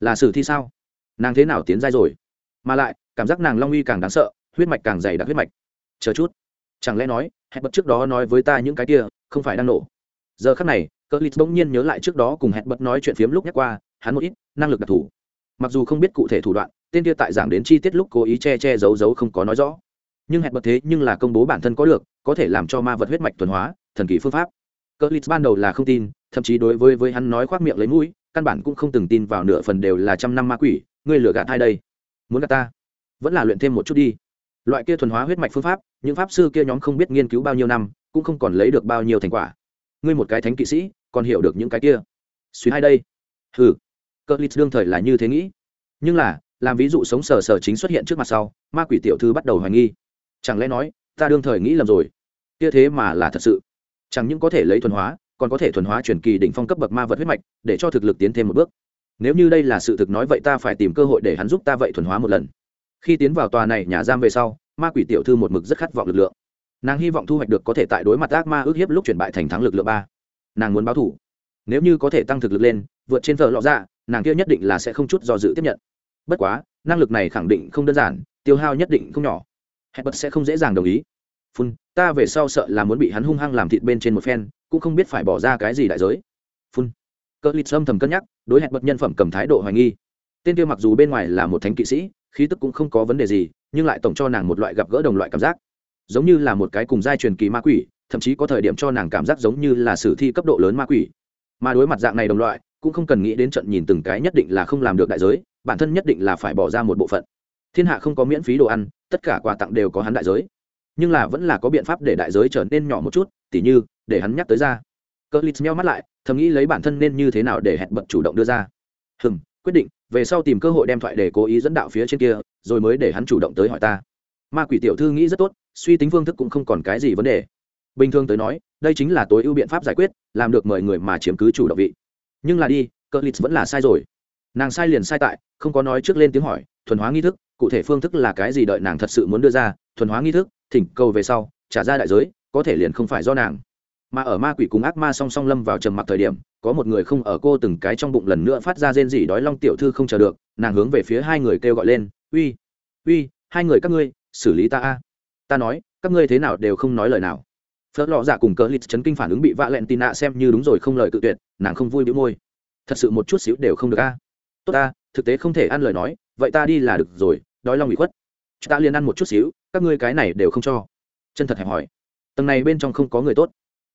Là sử thi sao? Nàng thế nào tiến giai rồi? Mà lại, cảm giác nàng long uy càng đáng sợ, huyết mạch càng dày đặc huyết mạch. Chờ chút. Chẳng lẽ nói, hẹn bật trước đó nói với ta những cái kia, không phải đang nổ. Giờ khắc này cỡ lít bỗng nhiên nhớ lại trước đó cùng hẹn bật nói chuyện phiếm lúc nhắc qua, hắn một ít năng lực đặc thù. Mặc dù không biết cụ thể thủ đoạn, tên kia tại giảng đến chi tiết lúc cố ý che che giấu giấu không có nói rõ. Nhưng hẹn bật thế nhưng là công bố bản thân có được, có thể làm cho ma vật huyết mạch tuần hóa, thần kỳ phương pháp. Cỡ lít ban đầu là không tin thậm chí đối với với hắn nói khoác miệng lấy mũi, căn bản cũng không từng tin vào nửa phần đều là trăm năm ma quỷ, ngươi lừa gạt hai đây? Muốn gạt ta? Vẫn là luyện thêm một chút đi. Loại kia thuần hóa huyết mạch phương pháp, những pháp sư kia nhóm không biết nghiên cứu bao nhiêu năm, cũng không còn lấy được bao nhiêu thành quả. Ngươi một cái thánh kỵ sĩ, còn hiểu được những cái kia. Suy hai đây. Hừ. Cơ lít đương thời là như thế nghĩ. Nhưng là, làm ví dụ sống sờ sờ chính xuất hiện trước mặt sau, ma quỷ tiểu thư bắt đầu hoài nghi. Chẳng lẽ nói, ta đương thời nghĩ lầm rồi? Kia thế mà là thật sự. Chẳng những có thể lấy thuần hóa còn có thể thuần hóa truyền kỳ đỉnh phong cấp bậc ma vật huyết mạch, để cho thực lực tiến thêm một bước. Nếu như đây là sự thực nói vậy ta phải tìm cơ hội để hắn giúp ta vậy thuần hóa một lần. Khi tiến vào tòa này nhà giam về sau, ma quỷ tiểu thư một mực rất khát vọng lực lượng. Nàng hy vọng thu hoạch được có thể tại đối mặt ác ma ước hiếp lúc chuyển bại thành thắng lực lượng ba. Nàng muốn báo thủ nếu như có thể tăng thực lực lên, vượt trên thợ lọ ra nàng kia nhất định là sẽ không chút do dự tiếp nhận. Bất quá, năng lực này khẳng định không đơn giản, tiêu hao nhất định không nhỏ. Hẹn bật sẽ không dễ dàng đồng ý. Phun, ta về sau sợ là muốn bị hắn hung hăng làm thịt bên trên một phen cũng không biết phải bỏ ra cái gì đại giới. Phun. Cỡ lít âm thầm cân nhắc, đối hẹn bật nhân phẩm cầm thái độ hoài nghi. Tên kia mặc dù bên ngoài là một thánh kỵ sĩ, khí tức cũng không có vấn đề gì, nhưng lại tổng cho nàng một loại gặp gỡ đồng loại cảm giác. Giống như là một cái cùng giai truyền kỳ ma quỷ, thậm chí có thời điểm cho nàng cảm giác giống như là sử thi cấp độ lớn ma quỷ. Mà đối mặt dạng này đồng loại, cũng không cần nghĩ đến trận nhìn từng cái nhất định là không làm được đại giới, bản thân nhất định là phải bỏ ra một bộ phận. Thiên hạ không có miễn phí đồ ăn, tất cả quà tặng đều có hắn đại giới. Nhưng là vẫn là có biện pháp để đại giới trở nên nhỏ một chút, tỉ như để hắn nhắc tới ra. Cỡ lít meo mắt lại, thầm nghĩ lấy bản thân nên như thế nào để hẹn bật chủ động đưa ra. Hừm, quyết định, về sau tìm cơ hội đem thoại để cố ý dẫn đạo phía trên kia, rồi mới để hắn chủ động tới hỏi ta. Ma quỷ tiểu thư nghĩ rất tốt, suy tính phương thức cũng không còn cái gì vấn đề. Bình thường tới nói, đây chính là tối ưu biện pháp giải quyết, làm được mời người mà chiếm cứ chủ động vị. Nhưng là đi cỡ lít vẫn là sai rồi. Nàng sai liền sai tại, không có nói trước lên tiếng hỏi, thuần hóa nghi thức, cụ thể phương thức là cái gì đợi nàng thật sự muốn đưa ra, thuần hóa nghi thức, thỉnh cầu về sau, trả ra đại giới, có thể liền không phải do nàng mà ở ma quỷ cùng ác ma song song lâm vào trầm mặc thời điểm, có một người không ở cô từng cái trong bụng lần nữa phát ra rên rỉ đói long tiểu thư không chờ được, nàng hướng về phía hai người kêu gọi lên, uy uy, hai người các ngươi, xử lý ta a. Ta nói, các ngươi thế nào đều không nói lời nào. Phớt lọ dạ cùng cỡ lít chấn kinh phản ứng bị vạ lẹn tì nạ xem như đúng rồi không lời tự tuyệt, nàng không vui bĩu môi. Thật sự một chút xíu đều không được a. Tốt ta thực tế không thể ăn lời nói, vậy ta đi là được rồi, đói long bị khuất. Ta liền ăn một chút xíu, các ngươi cái này đều không cho. Chân thật hẹp hỏi. Tầng này bên trong không có người tốt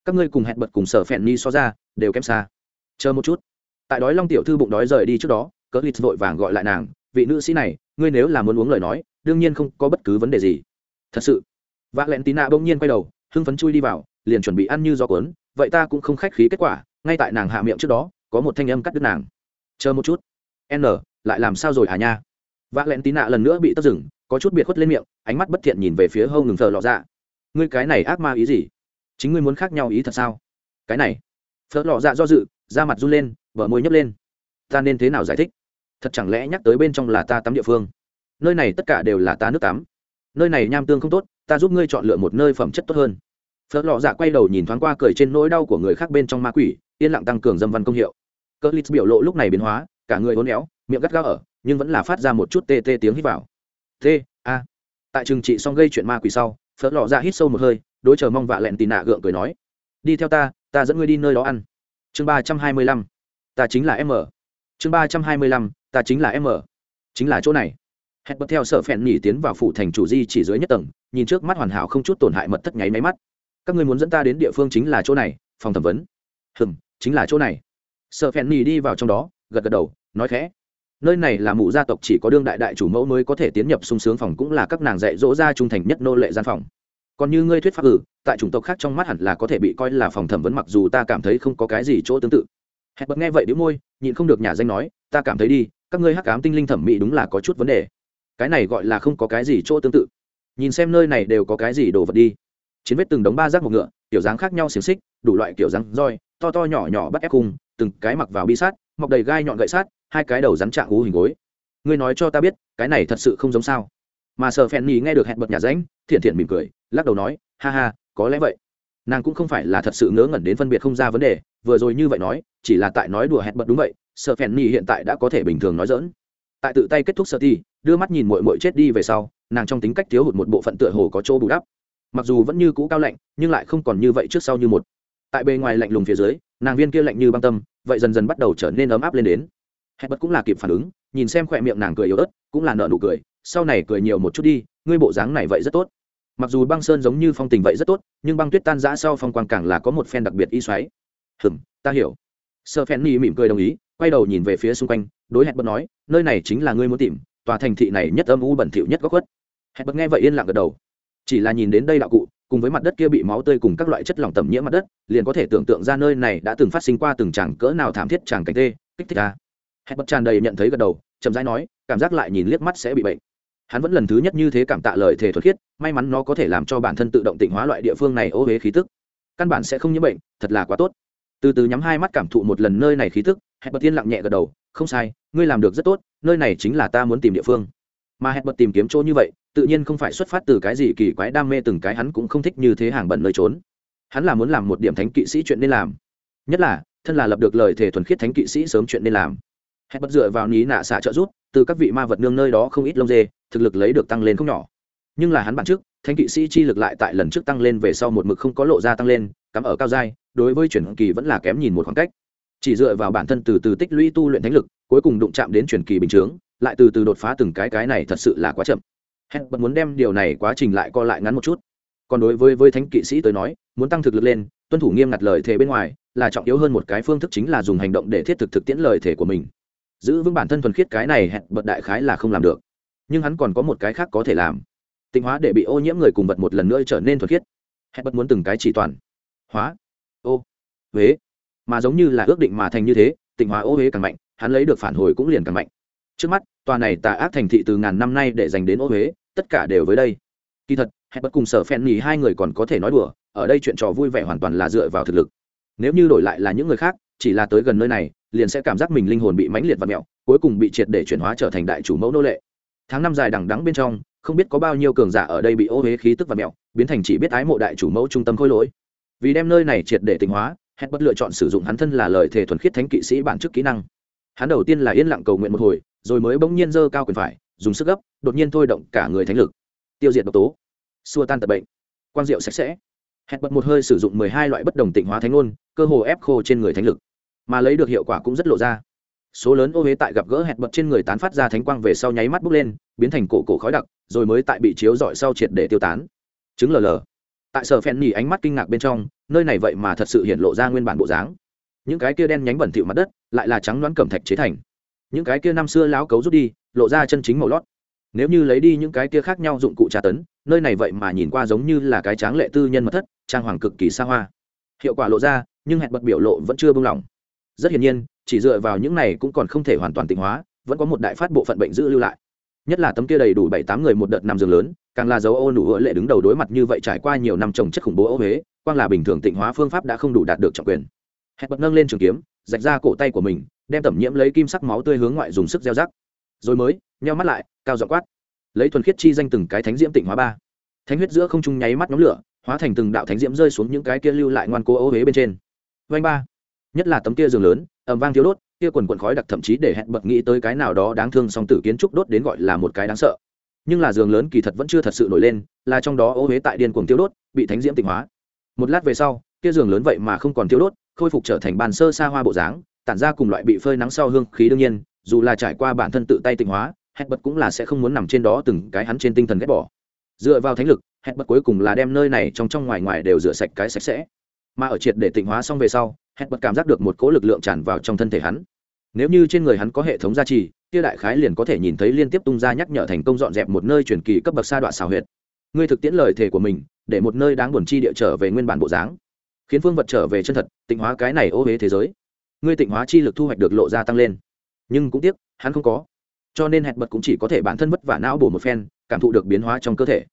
các ngươi cùng hẹn bật cùng sở phèn ni so ra, đều kém xa. Chờ một chút. Tại đói long tiểu thư bụng đói rời đi trước đó cỡ lít vội vàng gọi lại nàng, vị nữ sĩ này, ngươi nếu là muốn uống lời nói, đương nhiên không có bất cứ vấn đề gì. Thật sự? V ạ l ẹ n tí nạ bỗng nhiên quay đầu, hưng phấn chui đi vào, liền chuẩn bị ăn như gió cuốn, vậy ta cũng không khách khí kết quả, ngay tại nàng hạ miệng trước đó, có một thanh âm cắt đứt nàng. Chờ một chút. N, lại làm sao rồi à nha? V ạ l ẹ n tí nạ lần nữa bị tấp rừng có chút biệt khuất lên miệng, ánh mắt bất thiện nhìn về phía hâu ngừng thờ lọ ra ngươi cái này ác ma ý gì? Chính ngươi muốn khác nhau ý thật sao? Cái này. Phớt lọ dạ do dự, da mặt run lên vợ môi nhấp lên. Ta nên thế nào giải thích? Thật chẳng lẽ nhắc tới bên trong là ta tắm địa phương? Nơi này tất cả đều là ta nước tắm. Nơi này nham tương không tốt, ta giúp ngươi chọn lựa một nơi phẩm chất tốt hơn. Phớt lọ dạ quay đầu nhìn thoáng qua cười trên nỗi đau của người khác bên trong ma quỷ, yên lặng tăng cường dâm văn công hiệu. Cỡ lít biểu lộ lúc này biến hóa, cả người hôn éo, miệng gắt gao ở, nhưng vẫn là phát ra một chút tê tê tiếng hít vào. T a. Tại trường trị xong gây chuyện ma quỷ sau, phớt lọ dạ hít sâu một hơi đối chờ mong vạ lẹn tì nạ gượng cười nói, đi theo ta ta dẫn ngươi đi nơi đó ăn. Chương ba trăm hai mươi lăm, ta chính là m chương ba trăm hai mươi lăm, ta chính là m chính là chỗ này. Hẹn bật theo sở phèn nhỉ tiến vào phủ thành chủ di chỉ dưới nhất tầng, nhìn trước mắt hoàn hảo không chút tổn hại mật thất nháy máy mắt. Các người muốn dẫn ta đến địa phương chính là chỗ này? Phòng thẩm vấn. Hừm, chính là chỗ này. Sở phèn nhỉ đi vào trong đó, gật gật đầu, nói khẽ. Nơi này là mụ gia tộc chỉ có đương đại đại chủ mẫu mới có thể tiến nhập sung sướng phòng cũng là các nàng dạy dỗ ra trung thành nhất nô lệ gian phòng còn như ngươi thuyết pháp ử tại chủng tộc khác trong mắt hẳn là có thể bị coi là phòng thẩm vấn mặc dù ta cảm thấy không có cái gì chỗ tương tự. Hẹn bật nghe vậy đĩu môi nhịn không được nhà danh nói ta cảm thấy đi các ngươi hắc ám tinh linh thẩm mỹ đúng là có chút vấn đề. Cái này gọi là không có cái gì chỗ tương tự. Nhìn xem nơi này đều có cái gì đồ vật đi. Chiến vết từng đống ba rác một ngựa kiểu dáng khác nhau xiềng xích đủ loại kiểu dáng, roi to to nhỏ nhỏ bắt ép cung từng cái mặc vào bi sát mọc đầy gai nhọn gậy sát hai cái đầu rắn trạng ú hình gối. Ngươi nói cho ta biết cái này thật sự không giống sao. Mà sợ phèn nhì nghe được hẹn bật nhà ránh thiện thiện mỉm cười lắc đầu nói, ha ha, có lẽ vậy. Nàng cũng không phải là thật sự ngớ ngẩn đến phân biệt không ra vấn đề, vừa rồi như vậy nói, chỉ là tại nói đùa hẹn bật đúng vậy, sợ phèn nhì hiện tại đã có thể bình thường nói dỡn tại tự tay kết thúc sơ thi đưa mắt nhìn mội mội chết đi về sau, nàng trong tính cách thiếu hụt một bộ phận tựa hồ có chỗ bù đắp. Mặc dù vẫn như cũ cao lạnh, nhưng lại không còn như vậy trước sau như một. Tại bề ngoài lạnh lùng phía dưới, nàng viên kia lạnh như băng tâm, vậy dần dần bắt đầu trở nên ấm áp lên đến. Hẹn bật cũng là kịp phản ứng, nhìn xem khỏe miệng nàng cười yếu ớt, cũng là nợ nụ cười, sau này cười nhiều một chút đi, ngươi bộ dáng này vậy rất tốt mặc dù băng sơn giống như phong tình vậy rất tốt, nhưng băng tuyết tan giã sau phong quang càng là có một phen đặc biệt y xoáy. Hừm, ta hiểu. Sơ phen ni mỉm cười đồng ý, quay đầu nhìn về phía xung quanh, đối hẹn bật nói, nơi này chính là ngươi muốn tìm, tòa thành thị này nhất âm u bẩn thỉu nhất góc khuất. Hẹn bật nghe vậy yên lặng gật đầu. Chỉ là nhìn đến đây đạo cụ, cùng với mặt đất kia bị máu tươi cùng các loại chất lỏng tẩm nhiễm mặt đất, liền có thể tưởng tượng ra nơi này đã từng phát sinh qua từng tràng cỡ nào thảm thiết tràng cảnh tê, kích thích ta. Hẹn bật tràn đầy nhận thấy gật đầu, chậm rãi nói, cảm giác lại nhìn liếc mắt sẽ bị bệnh hắn vẫn lần thứ nhất như thế cảm tạ lời thể thuật khiết, may mắn nó có thể làm cho bản thân tự động tịnh hóa loại địa phương này ô huế khí tức. Căn bản sẽ không nhiễm bệnh, thật là quá tốt. Từ từ nhắm hai mắt cảm thụ một lần nơi này khí tức hẹn bật tiên lặng nhẹ gật đầu, không sai, ngươi làm được rất tốt, nơi này chính là ta muốn tìm địa phương. Mà hẹn bật tìm kiếm chỗ như vậy, tự nhiên không phải xuất phát từ cái gì kỳ quái đam mê từng cái hắn cũng không thích như thế hàng bẩn nơi trốn. Hắn là muốn làm một điểm thánh kỵ sĩ chuyện nên làm. Nhất là, thân là lập được lời thể thuần khiết thánh kỵ sĩ sớm chuyện nên làm. Hẹn bật dựa vào ní nạ xạ trợ rút từ các vị ma vật nương nơi đó không ít lông dê thực lực lấy được tăng lên không nhỏ. Nhưng là hắn bản trước, thánh kỵ sĩ chi lực lại tại lần trước tăng lên về sau một mực không có lộ ra tăng lên, cắm ở cao giai, đối với chuyển kỳ vẫn là kém nhìn một khoảng cách. Chỉ dựa vào bản thân từ từ tích lũy tu luyện thánh lực, cuối cùng đụng chạm đến chuyển kỳ bình chướng, lại từ từ đột phá từng cái cái này thật sự là quá chậm. Hẹn bật muốn đem điều này quá trình lại co lại ngắn một chút. Còn đối với với thánh kỵ sĩ tới nói, muốn tăng thực lực lên, tuân thủ nghiêm ngặt lời thề bên ngoài, là trọng yếu hơn một cái phương thức chính là dùng hành động để thiết thực thực tiễn lời thề của mình. Giữ vững bản thân thuần khiết cái này hẹn bật đại khái là không làm được nhưng hắn còn có một cái khác có thể làm. Tịnh hóa để bị ô nhiễm người cùng vật một lần nữa trở nên thuần khiết. Hẹn bật muốn từng cái chỉ toàn. Hóa. Ô. Huế. Mà giống như là ước định mà thành như thế, tịnh hóa ô huế càng mạnh, hắn lấy được phản hồi cũng liền càng mạnh. Trước mắt, tòa này tà ác thành thị từ ngàn năm nay để dành đến ô huế, tất cả đều với đây. Kỳ thật hẹn bật cùng sở phen nhì hai người còn có thể nói đùa, ở đây chuyện trò vui vẻ hoàn toàn là dựa vào thực lực. Nếu như đổi lại là những người khác, chỉ là tới gần nơi này, liền sẽ cảm giác mình linh hồn bị mãnh liệt và mẹo, cuối cùng bị triệt để chuyển hóa trở thành đại chủ mẫu nô lệ tháng năm dài đằng đắng bên trong, không biết có bao nhiêu cường giả ở đây bị ô huế khí tức và mẹo, biến thành chỉ biết ái mộ đại chủ mẫu trung tâm khôi lỗi. Vì đem nơi này triệt để tỉnh hóa hẹn bất lựa chọn sử dụng hắn thân là lời thể thuần khiết thánh kỵ sĩ bản chức kỹ năng. Hắn đầu tiên là yên lặng cầu nguyện một hồi, rồi mới bỗng nhiên dơ cao quyền phải, dùng sức gấp, đột nhiên thôi động cả người thánh lực. Tiêu diệt độc tố. Xua tan tật bệnh. Quang diệu sạch sẽ. Hẹn bật một hơi sử dụng mười hai loại bất đồng tịnh hóa thánh ngôn, cơ hồ ép khô trên người thánh lực. Mà lấy được hiệu quả cũng rất lộ ra số lớn ô huế tại gặp gỡ hẹn bật trên người tán phát ra thánh quang về sau nháy mắt bốc lên, biến thành cổ cổ khói đặc, rồi mới tại bị chiếu dọi sau triệt để tiêu tán. Chứng lờ lờ. Tại sở phen nhì ánh mắt kinh ngạc bên trong, nơi này vậy mà thật sự hiện lộ ra nguyên bản bộ dáng. Những cái kia đen nhánh bẩn thỉu mặt đất, lại là trắng đoán cẩm thạch chế thành. Những cái kia năm xưa láo cấu rút đi, lộ ra chân chính màu lót. Nếu như lấy đi những cái kia khác nhau dụng cụ tra tấn, nơi này vậy mà nhìn qua giống như là cái tráng lệ tư nhân mật thất, trang hoàng cực kỳ xa hoa. Hiệu quả lộ ra, nhưng hẹn bật biểu lộ vẫn chưa bung lỏng rất hiển nhiên chỉ dựa vào những này cũng còn không thể hoàn toàn tịnh hóa, vẫn có một đại phát bộ phận bệnh giữ lưu lại. Nhất là tấm kia đầy đủ bảy tám người một đợt nằm giường lớn, càng là dấu ô nụ hứa lệ đứng đầu đối mặt như vậy trải qua nhiều năm trồng chất khủng bố ô huế, quang là bình thường tịnh hóa phương pháp đã không đủ đạt được trọng quyền. Hẹn bật nâng lên trường kiếm, rạch ra cổ tay của mình, đem tẩm nhiễm lấy kim sắc máu tươi hướng ngoại dùng sức gieo rắc. Rồi mới, nheo mắt lại, cao dọ quát. Lấy thuần khiết chi danh từng cái thánh diễm tịnh hóa ba. Thánh huyết giữa không trung nháy mắt nhóm lửa, hóa thành từng đạo thánh diễm rơi xuống những cái kia lưu lại ngoan cố ô huế bên trên. Vanh ba. Nhất là tấm kia giường lớn ầm vang thiếu đốt, kia quần quần khói đặc thậm chí để hẹn bật nghĩ tới cái nào đó đáng thương song tử kiến trúc đốt đến gọi là một cái đáng sợ. Nhưng là giường lớn kỳ thật vẫn chưa thật sự nổi lên, là trong đó ô huế tại điên cuồng tiêu đốt, bị thánh diễm tịnh hóa. Một lát về sau, kia giường lớn vậy mà không còn tiêu đốt, khôi phục trở thành bàn sơ xa hoa bộ dáng, tản ra cùng loại bị phơi nắng sau hương khí đương nhiên, dù là trải qua bản thân tự tay tịnh hóa, hẹn bật cũng là sẽ không muốn nằm trên đó từng cái hắn trên tinh thần ghét bỏ. Dựa vào thánh lực, hẹn bật cuối cùng là đem nơi này trong trong ngoài ngoài đều rửa sạch cái sạch sẽ mà ở triệt để tịnh hóa xong về sau, hẹn bật cảm giác được một cỗ lực lượng tràn vào trong thân thể hắn. Nếu như trên người hắn có hệ thống gia trì tia đại khái liền có thể nhìn thấy liên tiếp tung ra nhắc nhở thành công dọn dẹp một nơi truyền kỳ cấp bậc sa đoạn xào huyệt. Ngươi thực tiễn lời thể của mình, để một nơi đáng buồn chi địa trở về nguyên bản bộ dáng, khiến phương vật trở về chân thật, tịnh hóa cái này ô huế thế giới. Ngươi tịnh hóa chi lực thu hoạch được lộ ra tăng lên. Nhưng cũng tiếc, hắn không có. Cho nên hẹn bật cũng chỉ có thể bản thân vất vả não bổ một phen, cảm thụ được biến hóa trong cơ thể.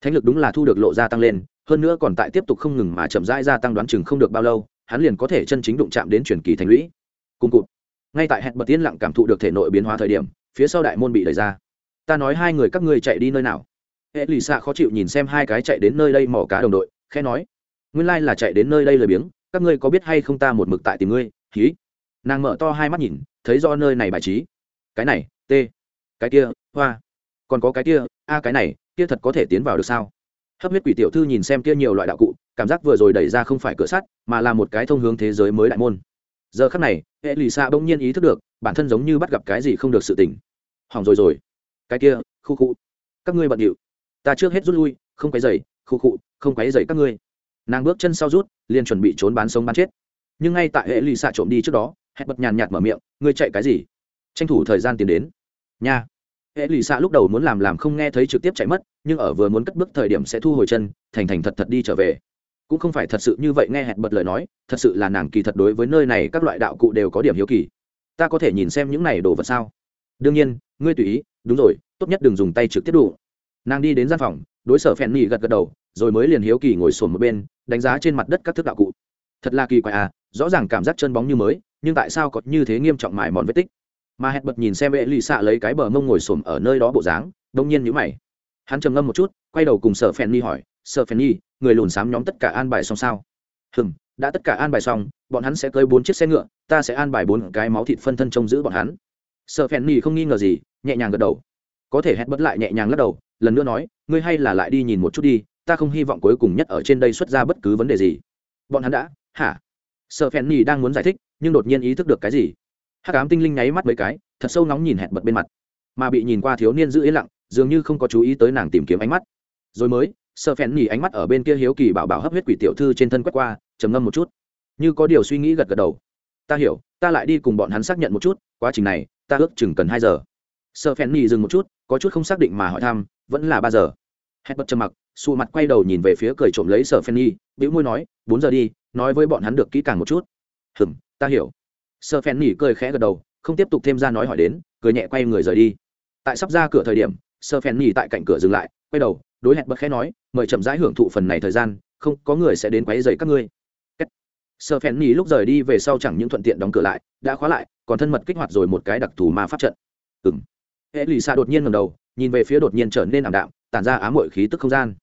Thánh lực đúng là thu được lộ ra tăng lên hơn nữa còn tại tiếp tục không ngừng mà chậm rãi gia tăng đoán chừng không được bao lâu, hắn liền có thể chân chính đụng chạm đến truyền kỳ thành lũy. Cùng cụt. Ngay tại hẹn bật tiên lặng cảm thụ được thể nội biến hóa thời điểm, phía sau đại môn bị đẩy ra. Ta nói hai người các ngươi chạy đi nơi nào? Hệ lì xạ khó chịu nhìn xem hai cái chạy đến nơi đây mỏ cá đồng đội, khẽ nói. Nguyên lai là chạy đến nơi đây lười biếng, các ngươi có biết hay không ta một mực tại tìm ngươi? Khí nàng mở to hai mắt nhìn, thấy do nơi này bài trí. Cái này, t. Cái kia, hoa. Còn có cái kia, a cái này, kia thật có thể tiến vào được sao? Hấp huyết quỷ tiểu thư nhìn xem kia nhiều loại đạo cụ, cảm giác vừa rồi đẩy ra không phải cửa sắt, mà là một cái thông hướng thế giới mới đại môn. Giờ khắc này hệ lì xạ bỗng nhiên ý thức được, bản thân giống như bắt gặp cái gì không được sự tỉnh hỏng rồi rồi. Cái kia, khu khu. Các ngươi bận điệu. Ta trước hết rút lui, không quấy dày khu khu, không quấy dày các ngươi. Nàng bước chân sau rút, liền chuẩn bị trốn bán sống bán chết. Nhưng ngay tại hệ lì xạ trộm đi trước đó, hẹn bật nhàn nhạt mở miệng, ngươi chạy cái gì? Tranh thủ thời gian tiến đến. Nha hệ lì xạ lúc đầu muốn làm làm không nghe thấy trực tiếp chạy mất, nhưng ở vừa muốn cất bước thời điểm sẽ thu hồi chân, thành thành thật thật đi trở về. Cũng không phải thật sự như vậy, nghe hẹn bật lời nói, thật sự là nàng kỳ thật đối với nơi này các loại đạo cụ đều có điểm hiếu kỳ. Ta có thể nhìn xem những này đồ vật sao? Đương nhiên, ngươi tùy ý, đúng rồi, tốt nhất đừng dùng tay trực tiếp đủ nàng đi đến gian phòng, đối sở phèn nhị gật gật đầu, rồi mới liền hiếu kỳ ngồi sồn một bên, đánh giá trên mặt đất các thức đạo cụ. Thật là kỳ quái à rõ ràng cảm giác chân bóng như mới, nhưng tại sao có như thế nghiêm trọng mài mòn vết tích? Mà hẹn bật nhìn xem vệ lì xạ lấy cái bờ mông ngồi xổm ở nơi đó bộ dáng, đông nhiên nhữ mày. Hắn trầm ngâm một chút, quay đầu cùng sở phen nhi hỏi, sở phen nhi người lùn xám nhóm tất cả an bài xong sao? Hừm, đã tất cả an bài xong, bọn hắn sẽ cơi bốn chiếc xe ngựa, ta sẽ an bài bốn cái máu thịt phân thân trông giữ bọn hắn. Sở phen nhi không nghi ngờ gì, nhẹ nhàng gật đầu. Có thể hẹn bật lại nhẹ nhàng lắc đầu, lần nữa nói, ngươi hay là lại đi nhìn một chút đi, ta không hy vọng cuối cùng nhất ở trên đây xuất ra bất cứ vấn đề gì. Bọn hắn đã, hả? Sợ phèn nhì đang muốn giải thích, nhưng đột nhiên ý thức được cái gì? Hắc ám tinh linh nháy mắt mấy cái, thật sâu nóng nhìn hẹn bật bên mặt. Mà bị nhìn qua thiếu niên giữ yên lặng, dường như không có chú ý tới nàng tìm kiếm ánh mắt. Rồi mới, sợ phèn nhì ánh mắt ở bên kia hiếu kỳ bảo bảo hấp huyết quỷ tiểu thư trên thân quét qua, trầm ngâm một chút. Như có điều suy nghĩ gật gật đầu. Ta hiểu, ta lại đi cùng bọn hắn xác nhận một chút, quá trình này, ta ước chừng cần hai giờ. Sợ phèn nhỉ dừng một chút, có chút không xác định mà hỏi thăm, vẫn là ba giờ. Hết bật trầm mặc, xù mặt quay đầu nhìn về phía cười trộm lấy sở phen nhi bĩu môi nói, bốn giờ đi, nói với bọn hắn được kỹ càng một chút. Hừm, ta hiểu. Sơ phen nỉ cười khẽ gật đầu không tiếp tục thêm ra nói hỏi đến cười nhẹ quay người rời đi. Tại sắp ra cửa thời điểm Sơ phen nỉ tại cạnh cửa dừng lại quay đầu đối hẹn bật khẽ nói mời chậm rãi hưởng thụ phần này thời gian không có người sẽ đến quấy dày các ngươi. Sơ Phèn nỉ lúc rời đi về sau chẳng những thuận tiện đóng cửa lại, đã khóa lại, còn thân mật kích hoạt rồi một cái đặc thù ma pháp trận. Ừm. xa đột nhiên ngẩng đầu, nhìn về phía đột nhiên trở nên ảm đạm, tản ra ám muội khí tức không gian.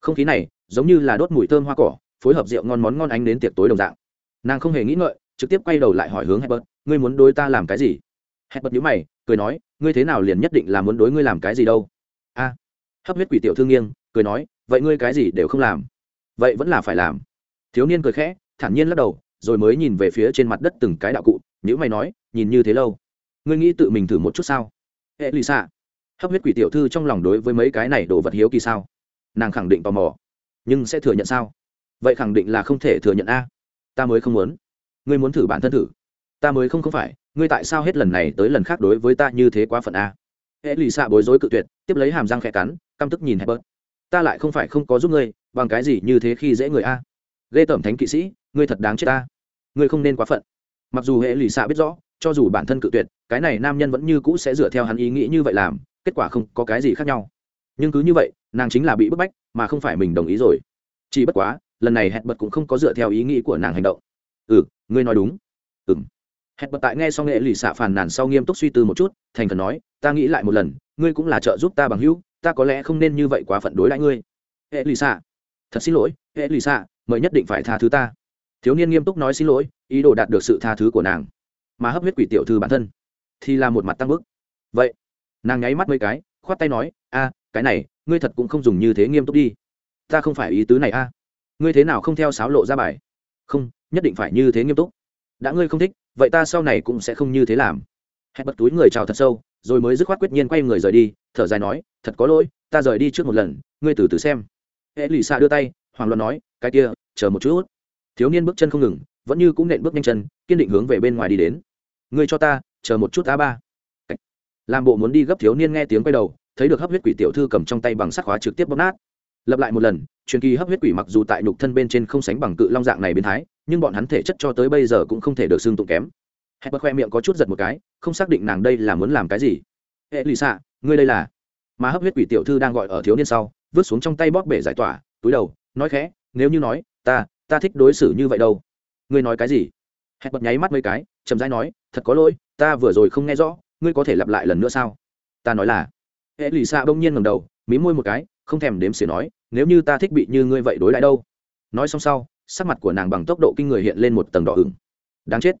Không khí này giống như là đốt mùi thơm hoa cỏ phối hợp rượu ngon món ngon ánh đến tiệc tối đồng dạng. Nàng không hề nghĩ ngợi trực tiếp quay đầu lại hỏi hướng hebert ngươi muốn đối ta làm cái gì? Hebert nhíu mày, cười nói, ngươi thế nào liền nhất định là muốn đối ngươi làm cái gì đâu? A. Hấp huyết quỷ tiểu thương nghiêng, cười nói, vậy ngươi cái gì đều không làm. Vậy vẫn là phải làm. Thiếu niên cười khẽ, thản nhiên lắc đầu, rồi mới nhìn về phía trên mặt đất từng cái đạo cụ, nhíu mày nói, nhìn như thế lâu, ngươi nghĩ tự mình thử một chút sao? Hệ lì xạ hấp huyết quỷ tiểu thư trong lòng đối với mấy cái này đồ vật hiếu kỳ sao? Nàng khẳng định tò mò. Nhưng sẽ thừa nhận sao? Vậy khẳng định là không thể thừa nhận a. Ta mới không muốn ngươi muốn thử bản thân thử. Ta mới không không phải, ngươi tại sao hết lần này tới lần khác đối với ta như thế quá phận a? Hệ lì xạ bối rối cự tuyệt, tiếp lấy hàm răng khẽ cắn, căm tức nhìn hẹp bớt ta lại không phải không có giúp ngươi, bằng cái gì như thế khi dễ người a? Ghê tởm thánh kỵ sĩ, ngươi thật đáng chết ta. Ngươi không nên quá phận. Mặc dù hệ lì xạ biết rõ, cho dù bản thân cự tuyệt, cái này nam nhân vẫn như cũ sẽ dựa theo hắn ý nghĩ như vậy làm, kết quả không có cái gì khác nhau. Nhưng cứ như vậy, nàng chính là bị bức bách, mà không phải mình đồng ý rồi. Chỉ bất quá, lần này hẹn bật cũng không có dựa theo ý nghĩ của nàng hành động. Ừ ngươi nói đúng. Ừng hẹn bật tại nghe xong nghệ lì xạ phàn nàn sau nghiêm túc suy tư một chút, thành cần nói, ta nghĩ lại một lần, ngươi cũng là trợ giúp ta bằng hữu, ta có lẽ không nên như vậy quá phận đối lại ngươi. Hệ lì xạ. Thật xin lỗi, hệ lì xạ, mời nhất định phải tha thứ ta. Thiếu niên nghiêm túc nói xin lỗi, ý đồ đạt được sự tha thứ của nàng. Mà hấp huyết quỷ tiểu thư bản thân, thì là một mặt tăng bức. Vậy? Nàng nháy mắt mấy cái, khoát tay nói, a, cái này, ngươi thật cũng không dùng như thế nghiêm túc đi. Ta không phải ý tứ này a. Ngươi thế nào không theo sáo lộ ra bài? Không nhất định phải như thế nghiêm túc. Đã ngươi không thích, vậy ta sau này cũng sẽ không như thế làm. Hẹn bật túi người chào thật sâu, rồi mới dứt khoát quyết nhiên quay người rời đi, thở dài nói, thật có lỗi, ta rời đi trước một lần, ngươi từ từ xem. Hệ lụy xạ đưa tay hoàng luân nói, cái kia, chờ một chút. Thiếu niên bước chân không ngừng, vẫn như cũng nện bước nhanh chân, kiên định hướng về bên ngoài đi đến. Ngươi cho ta, chờ một chút a ba. Làm bộ muốn đi gấp thiếu niên nghe tiếng quay đầu, thấy được hấp huyết quỷ tiểu thư cầm trong tay bằng sắt khóa trực tiếp bóp nát. Lặp lại một lần, truyền kỳ hấp huyết quỷ mặc dù tại nhục thân bên trên không sánh bằng cự long dạng này biến thái nhưng bọn hắn thể chất cho tới bây giờ cũng không thể được xương tụng kém. Hẹn bật khoe miệng có chút giật một cái, không xác định nàng đây là muốn làm cái gì. Hệ lì xạ ngươi đây là? Mà hấp huyết quỷ tiểu thư đang gọi ở thiếu niên sau, vứt xuống trong tay bóp bể giải tỏa, túi đầu, nói khẽ, nếu như nói, ta ta thích đối xử như vậy đâu. Ngươi nói cái gì? Hẹn bật nháy mắt mấy cái, chậm rãi nói, thật có lỗi, ta vừa rồi không nghe rõ, ngươi có thể lặp lại lần nữa sao? Ta nói là. Hệ lì xạ bỗng nhiên ngầm đầu mí môi một cái, không thèm đếm xỉa nói, nếu như ta thích bị như ngươi vậy đối lại đâu? Nói xong sau sắc mặt của nàng bằng tốc độ kinh người hiện lên một tầng đỏ ửng. Đáng chết.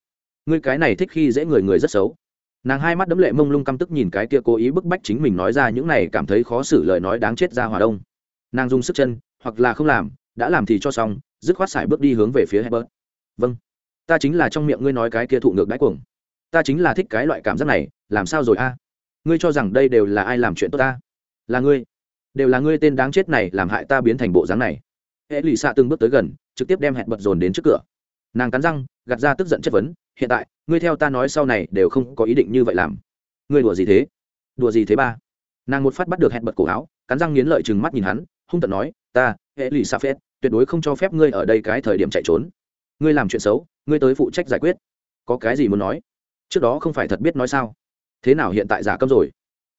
Ngươi cái này thích khi dễ người người rất xấu. Nàng hai mắt đấm lệ mông lung căm tức nhìn cái kia cố ý bức bách chính mình nói ra những này cảm thấy khó xử lời nói đáng chết ra hòa đông. Nàng dùng sức chân, hoặc là không làm, đã làm thì cho xong, dứt khoát xài bước đi hướng về phía hebert vâng. Ta chính là trong miệng ngươi nói cái kia thụ ngược đáy cuồng. Ta chính là thích cái loại cảm giác này, làm sao rồi a? Ngươi cho rằng đây đều là ai làm chuyện tốt ta? Là ngươi. Đều là ngươi tên đáng chết này làm hại ta biến thành bộ dáng này. Hệ lụy xạ từng bước tới gần trực tiếp đem hẹn bật dồn đến trước cửa. Nàng cắn răng, gạt ra tức giận chất vấn, hiện tại, ngươi theo ta nói sau này đều không có ý định như vậy làm. Ngươi đùa gì thế? Đùa gì thế ba? Nàng một phát bắt được hẹn bật cổ áo, cắn răng nghiến lợi chừng mắt nhìn hắn, hung tận nói, ta, hệ lụy sa phết, tuyệt đối không cho phép ngươi ở đây cái thời điểm chạy trốn. Ngươi làm chuyện xấu, ngươi tới phụ trách giải quyết. Có cái gì muốn nói? Trước đó không phải thật biết nói sao? Thế nào hiện tại giả câm rồi?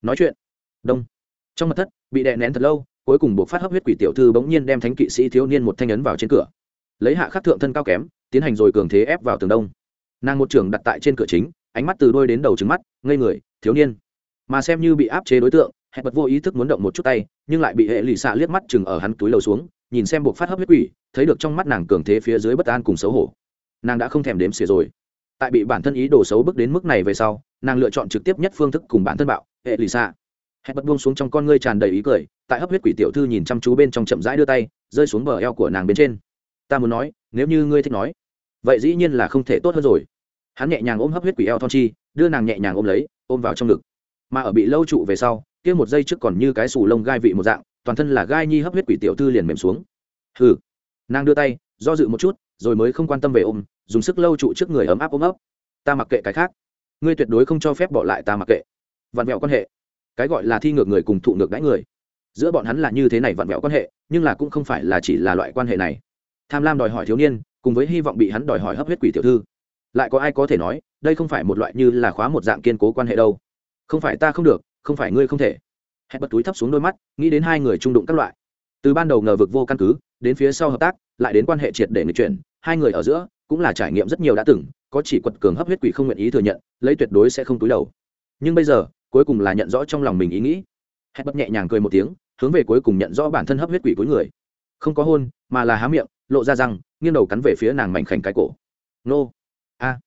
Nói chuyện. Đông. Trong mật thất, bị đè nén thật lâu, cuối cùng buộc phát hấp huyết quỷ tiểu thư bỗng nhiên đem thánh kỵ sĩ thiếu niên một thanh ấn vào trên cửa lấy hạ khắc thượng thân cao kém, tiến hành rồi cường thế ép vào tường đông. Nàng một trường đặt tại trên cửa chính, ánh mắt từ đôi đến đầu trứng mắt, ngây người, thiếu niên. Mà xem như bị áp chế đối tượng, hẹn bật vô ý thức muốn động một chút tay, nhưng lại bị hệ lụy xạ liếc mắt chừng ở hắn túi lầu xuống, nhìn xem buộc phát hấp huyết quỷ, thấy được trong mắt nàng cường thế phía dưới bất an cùng xấu hổ. Nàng đã không thèm đếm xỉa rồi. Tại bị bản thân ý đồ xấu bước đến mức này về sau, nàng lựa chọn trực tiếp nhất phương thức cùng bản thân bạo, hệ lì xạ. Hẹn bật buông xuống trong con ngươi tràn đầy ý cười, tại hấp huyết quỷ tiểu thư nhìn chăm chú bên trong chậm rãi đưa tay, rơi xuống bờ eo của nàng bên trên ta muốn nói, nếu như ngươi thích nói, vậy dĩ nhiên là không thể tốt hơn rồi. Hắn nhẹ nhàng ôm hấp huyết quỷ eo thon chi, đưa nàng nhẹ nhàng ôm lấy, ôm vào trong ngực. Mà ở bị lâu trụ về sau, kia một giây trước còn như cái sù lông gai vị một dạng, toàn thân là gai nhi hấp huyết quỷ tiểu thư liền mềm xuống. Hừ. Nàng đưa tay, do dự một chút, rồi mới không quan tâm về ôm, dùng sức lâu trụ trước người ấm áp ôm ấp. Ta mặc kệ cái khác. Ngươi tuyệt đối không cho phép bỏ lại ta mặc kệ. Vặn vẹo quan hệ. Cái gọi là thi ngược người cùng thụ ngược đãi người. Giữa bọn hắn là như thế này vặn vẹo quan hệ, nhưng là cũng không phải là chỉ là loại quan hệ này tham lam đòi hỏi thiếu niên, cùng với hy vọng bị hắn đòi hỏi hấp huyết quỷ tiểu thư. Lại có ai có thể nói, đây không phải một loại như là khóa một dạng kiên cố quan hệ đâu. Không phải ta không được, không phải ngươi không thể. Hẹn bật túi thấp xuống đôi mắt, nghĩ đến hai người trung đụng các loại. Từ ban đầu ngờ vực vô căn cứ, đến phía sau hợp tác, lại đến quan hệ triệt để người chuyển, hai người ở giữa, cũng là trải nghiệm rất nhiều đã từng, có chỉ quật cường hấp huyết quỷ không nguyện ý thừa nhận, lấy tuyệt đối sẽ không túi đầu. Nhưng bây giờ, cuối cùng là nhận rõ trong lòng mình ý nghĩ. Hẹn bật nhẹ nhàng cười một tiếng, hướng về cuối cùng nhận rõ bản thân hấp huyết quỷ cuối người. Không có hôn, mà là há miệng lộ ra răng, nghiêng đầu cắn về phía nàng mảnh khảnh cái cổ. Nô. A.